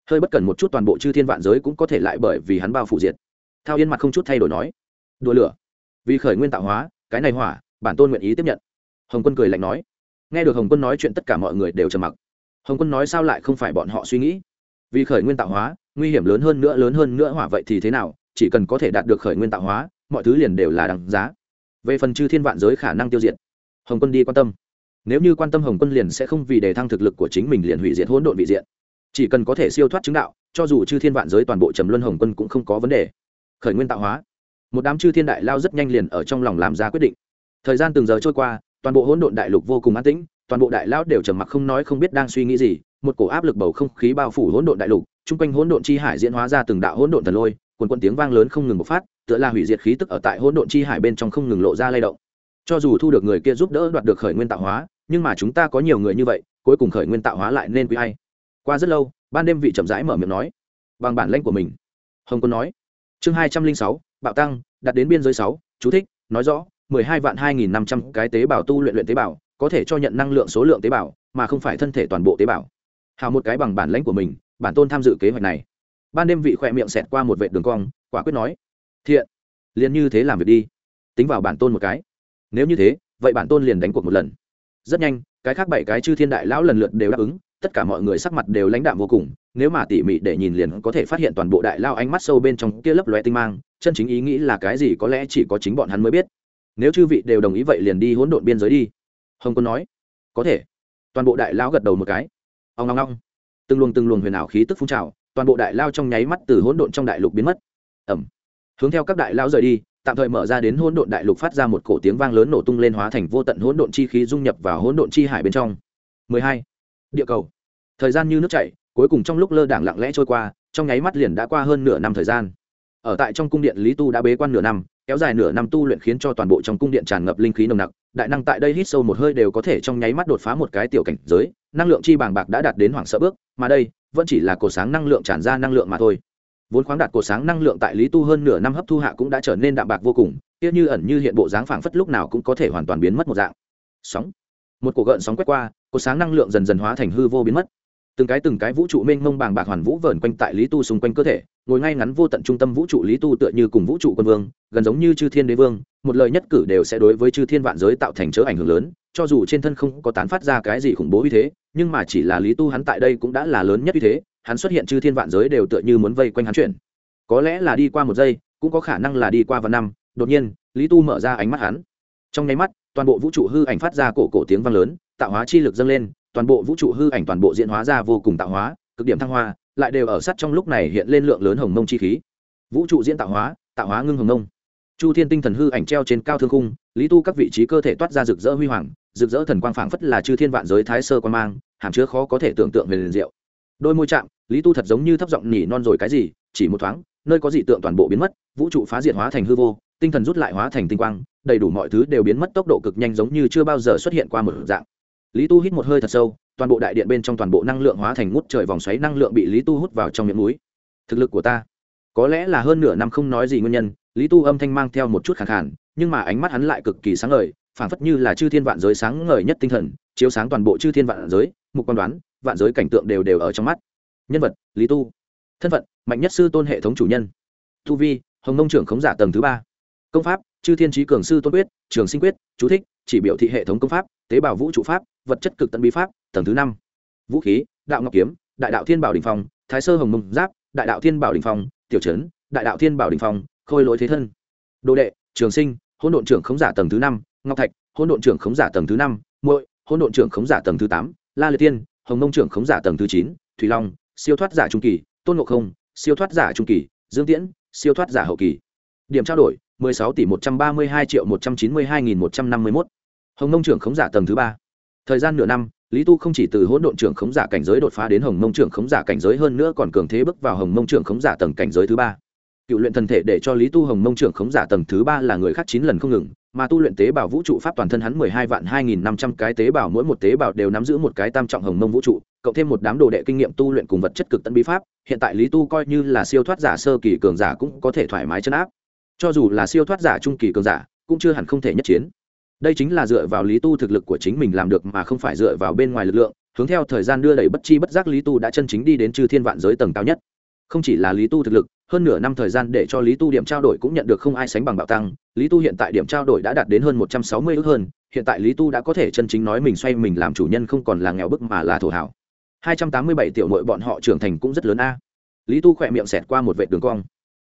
Hơi bất cần một chút toàn bộ chư thiên vạn giới cũng có thể lại bởi vì hắn bao phủ diệt. Thao yên mặt không chút thay đổi nói. Đùa lửa. Vì khởi nguyên tạo hóa, cái này hỏa, bản tôn nguyện ý tiếp nhận. Hồng quân cười lạnh nói. Nghe được hồng quân nói chuyện tất cả mọi người đều trầm mặc. Hồng quân nói sao lại không phải bọn họ suy nghĩ? Vì khởi nguyên tạo hóa, nguy hiểm lớn hơn nữa, lớn hơn nữa hỏa vậy thì thế nào? Chỉ cần có thể đạt được khởi nguyên tạo hóa, mọi thứ liền đều là đằng giá. Về phần chư thiên vạn giới khả năng tiêu diệt, hồng quân đi quan tâm nếu như quan tâm hồng quân liền sẽ không vì đề thăng thực lực của chính mình liền hủy diệt hỗn độn vị diện. Chỉ cần có thể siêu thoát chứng đạo, cho dù chư thiên vạn giới toàn bộ trầm luân hồng quân cũng không có vấn đề. Khởi nguyên tạo hóa. Một đám chư thiên đại lao rất nhanh liền ở trong lòng làm ra quyết định. Thời gian từng giờ trôi qua, toàn bộ hỗn độn đại lục vô cùng an tĩnh, toàn bộ đại lao đều trầm mặc không nói không biết đang suy nghĩ gì, một cổ áp lực bầu không khí bao phủ hỗn độn đại lục, chung quanh hỗn độn chi hải diễn hóa ra từng đạo hỗn độn thần lôi quần quần tiếng vang lớn không ngừng một phát, tựa là hủy diệt khí tức ở tại hỗn độn chi hải bên trong không ngừng lộ ra lay động. Cho dù thu được người kia giúp đỡ đoạt được khởi nguyên tạo hóa nhưng mà chúng ta có nhiều người như vậy, cuối cùng khởi nguyên tạo hóa lại nên quý hay qua rất lâu, ban đêm vị chậm rãi mở miệng nói, bằng bản lãnh của mình. Hồng quân nói, chương hai trăm linh sáu, bạo tăng, đặt đến biên giới sáu, chú thích, nói rõ, mười hai vạn hai nghìn năm trăm cái tế bào tu luyện luyện tế bào, có thể cho nhận năng lượng số lượng tế bào, mà không phải thân thể toàn bộ tế bào. Hào một cái bằng bản lãnh của mình, bản tôn tham dự kế hoạch này. Ban đêm vị khỏe miệng xẹt qua một vệ đường cong, quả quyết nói, thiện, liền như thế làm việc đi. Tính vào bản tôn một cái. Nếu như thế, vậy bản tôn liền đánh cuộc một lần rất nhanh, cái khác bảy cái chư thiên đại lão lần lượt đều đáp ứng, tất cả mọi người sắc mặt đều lãnh đạm vô cùng, nếu mà tỉ mỉ để nhìn liền có thể phát hiện toàn bộ đại lao ánh mắt sâu bên trong kia lấp lóe tinh mang, chân chính ý nghĩ là cái gì có lẽ chỉ có chính bọn hắn mới biết. Nếu chư vị đều đồng ý vậy liền đi hỗn độn biên giới đi. Hồng quân nói, có thể. Toàn bộ đại lao gật đầu một cái. Ông ngong ngong từng luồng từng luồng huyền ảo khí tức phun trào, toàn bộ đại lao trong nháy mắt từ hỗn độn trong đại lục biến mất. Ẩm. Hướng theo các đại lao rời đi tạm thời mở ra đến hỗn độn đại lục phát ra một cổ tiếng vang lớn nổ tung lên hóa thành vô tận hỗn độn chi khí dung nhập vào hỗn độn chi hải bên trong. 12. địa cầu. Thời gian như nước chảy, cuối cùng trong lúc lơ đảng lặng lẽ trôi qua, trong nháy mắt liền đã qua hơn nửa năm thời gian. Ở tại trong cung điện, lý tu đã bế quan nửa năm, kéo dài nửa năm tu luyện khiến cho toàn bộ trong cung điện tràn ngập linh khí nồng nặc, đại năng tại đây hít sâu một hơi đều có thể trong nháy mắt đột phá một cái tiểu cảnh giới, năng lượng chi bàng bạc đã đạt đến hoàng sợ bước, mà đây, vẫn chỉ là cổ sáng năng lượng tràn ra năng lượng mà thôi vốn khoáng đạt cổ sáng năng lượng tại lý tu hơn nửa năm hấp thu hạ cũng đã trở nên đạm bạc vô cùng, kia như ẩn như hiện bộ dáng phảng phất lúc nào cũng có thể hoàn toàn biến mất một dạng. Sóng. Một cuộc gợn sóng quét qua, cổ sáng năng lượng dần dần hóa thành hư vô biến mất. Từng cái từng cái vũ trụ mênh mông bàng bạc hoàn vũ vờn quanh tại lý tu xung quanh cơ thể, ngồi ngay ngắn vô tận trung tâm vũ trụ lý tu tựa như cùng vũ trụ quân vương, gần giống như chư thiên đế vương, một lời nhất cử đều sẽ đối với chư thiên vạn giới tạo thành chớ ảnh hưởng lớn, cho dù trên thân không có tán phát ra cái gì khủng bố uy thế, nhưng mà chỉ là lý tu hắn tại đây cũng đã là lớn nhất uy thế hắn xuất hiện chư thiên vạn giới đều tựa như muốn vây quanh hắn chuyển. Có lẽ là đi qua một giây, cũng có khả năng là đi qua vài năm, đột nhiên, lý tu mở ra ánh mắt hắn. Trong nháy mắt, toàn bộ vũ trụ hư ảnh phát ra cổ cổ tiếng vang lớn, tạo hóa chi lực dâng lên, toàn bộ vũ trụ hư ảnh toàn bộ diễn hóa ra vô cùng tạo hóa, cực điểm thăng hoa, lại đều ở sát trong lúc này hiện lên lượng lớn hồng mông chi khí. Vũ trụ diễn tạo hóa tạo hóa ngưng hồng mông. Chu thiên tinh thần hư ảnh treo trên cao thương khung, lý tu các vị trí cơ thể toát ra rực rỡ huy hoàng, rực rỡ thần quang phảng phất là chư thiên vạn giới thái sơ quan mang, hàm chứa khó có thể tưởng tượng về liền diệu. Đôi môi chạm lý tu thật giống như thấp giọng nỉ non rồi cái gì, chỉ một thoáng, nơi có dị tượng toàn bộ biến mất, vũ trụ phá diệt hóa thành hư vô, tinh thần rút lại hóa thành tinh quang, đầy đủ mọi thứ đều biến mất tốc độ cực nhanh giống như chưa bao giờ xuất hiện qua một dạng. Lý tu hít một hơi thật sâu, toàn bộ đại điện bên trong toàn bộ năng lượng hóa thành ngút trời vòng xoáy năng lượng bị lý tu hút vào trong miệng núi. Thực lực của ta, có lẽ là hơn nửa năm không nói gì nguyên nhân, lý tu âm thanh mang theo một chút khẳng khản nhưng mà ánh mắt hắn lại cực kỳ sáng ngời, phảng phất như là chư thiên vạn giới sáng ngời nhất tinh thần, chiếu sáng toàn bộ chư thiên vạn giới, mục quan đoán, vạn giới cảnh tượng đều đều ở trong mắt nhân vật, lý tu. Thân phận, mạnh nhất sư tôn hệ thống chủ nhân. Tu vi, hồng nông trưởng khống giả tầng thứ ba. Công pháp, chư thiên trí cường sư tôn quyết, trường sinh quyết, chú thích, chỉ biểu thị hệ thống công pháp, tế bào vũ trụ pháp, vật chất cực tân bí pháp, tầng thứ năm. Vũ khí, đạo ngọc kiếm, đại đạo thiên bảo đình phòng thái sơ hồng mông giáp, đại đạo thiên bảo đình phòng tiểu trấn đại đạo thiên bảo đình phòng khôi lỗi thế thân. Đồ đệ, trường sinh, hỗn độn trưởng khống giả tầng thứ năm, ngọc thạch, hỗn độn trưởng khống giả tầng thứ năm, muội, hỗn độn trưởng khống giả tầng thứ tám, la liệt tiên, hồng nông trưởng khống giả tầng thứ chín, thủy long siêu thoát giả trung kỳ, tôn ngộ không, siêu thoát giả trung kỳ, dương tiễn, siêu thoát giả hậu kỳ. Điểm trao đổi 16 tỷ 132 triệu 192.151. hồng nông trưởng khống giả tầng thứ ba. Thời gian nửa năm, lý tu không chỉ từ hỗn độn trưởng khống giả cảnh giới đột phá đến hồng mông trưởng khống giả cảnh giới, hơn nữa còn cường thế bước vào hồng mông trưởng khống giả tầng cảnh giới thứ ba. Cựu luyện thần thể để cho lý tu hồng mông trưởng khống giả tầng thứ ba là người khác chín lần không ngừng mà tu luyện tế bào vũ trụ pháp toàn thân hắn mười hai vạn hai nghìn năm trăm cái tế bào, mỗi một tế bào đều nắm giữ một cái tam trọng hồng mông vũ trụ, cộng thêm một đám đồ đệ kinh nghiệm tu luyện cùng vật chất cực tân bí pháp, hiện tại lý tu coi như là siêu thoát giả sơ kỳ cường giả cũng có thể thoải mái chấn áp. Cho dù là siêu thoát giả trung kỳ cường giả, cũng chưa hẳn không thể nhất chiến. Đây chính là dựa vào lý tu thực lực của chính mình làm được mà không phải dựa vào bên ngoài lực lượng, hướng theo thời gian đưa đẩy bất chi bất giác lý tu đã chân chính đi đến chư thiên vạn giới tầng cao nhất không chỉ là lý tu thực lực, hơn nửa năm thời gian để cho lý tu điểm trao đổi cũng nhận được không ai sánh bằng bạo tăng. Lý tu hiện tại điểm trao đổi đã đạt đến hơn một trăm sáu mươi ước hơn, hiện tại lý tu đã có thể chân chính nói mình xoay mình làm chủ nhân không còn là nghèo bức mà là thổ hảo. hai trăm tám mươi bảy tiểu nội bọn họ trưởng thành cũng rất lớn a. Lý tu khỏe miệng xẹt qua một vệ đường cong.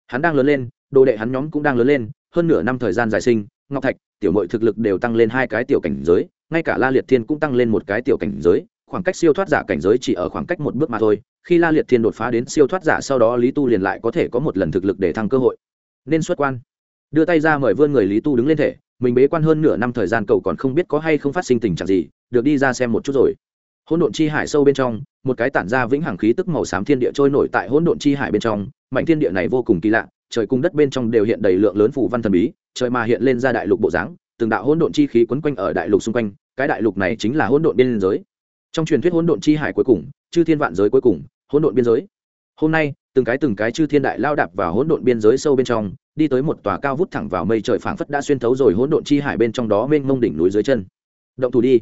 Hắn đang lớn lên, đồ đệ hắn nhóm cũng đang lớn lên, hơn nửa năm thời gian dài sinh, ngọc thạch, tiểu nội thực lực đều tăng lên hai cái tiểu cảnh giới, ngay cả la liệt thiên cũng tăng lên một cái tiểu cảnh giới khoảng cách siêu thoát giả cảnh giới chỉ ở khoảng cách một bước mà thôi, khi la liệt thiên đột phá đến siêu thoát giả sau đó lý tu liền lại có thể có một lần thực lực để thăng cơ hội. Nên xuất quan. Đưa tay ra mời vươn người lý tu đứng lên thể, mình bế quan hơn nửa năm thời gian cậu còn không biết có hay không phát sinh tình trạng gì, được đi ra xem một chút rồi. Hỗn độn chi hải sâu bên trong, một cái tản ra vĩnh hằng khí tức màu xám thiên địa trôi nổi tại hỗn độn chi hải bên trong mạnh thiên địa này vô cùng kỳ lạ, trời cung đất bên trong đều hiện đầy lượng lớn phủ văn thần bí, trời mà hiện lên ra đại lục bộ dáng, từng đạo hỗn độn chi khí quấn quanh ở đại lục xung quanh, cái đại lục này chính là hỗn độn biên giới trong truyền thuyết hỗn độn chi hải cuối cùng, chư thiên vạn giới cuối cùng, hỗn độn biên giới. Hôm nay, từng cái từng cái chư thiên đại lao đạp vào hỗn độn biên giới sâu bên trong, đi tới một tòa cao vút thẳng vào mây trời phảng phất đã xuyên thấu rồi hỗn độn chi hải bên trong đó mênh mông đỉnh núi dưới chân. Động thủ đi.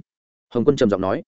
Hồng quân trầm giọng nói.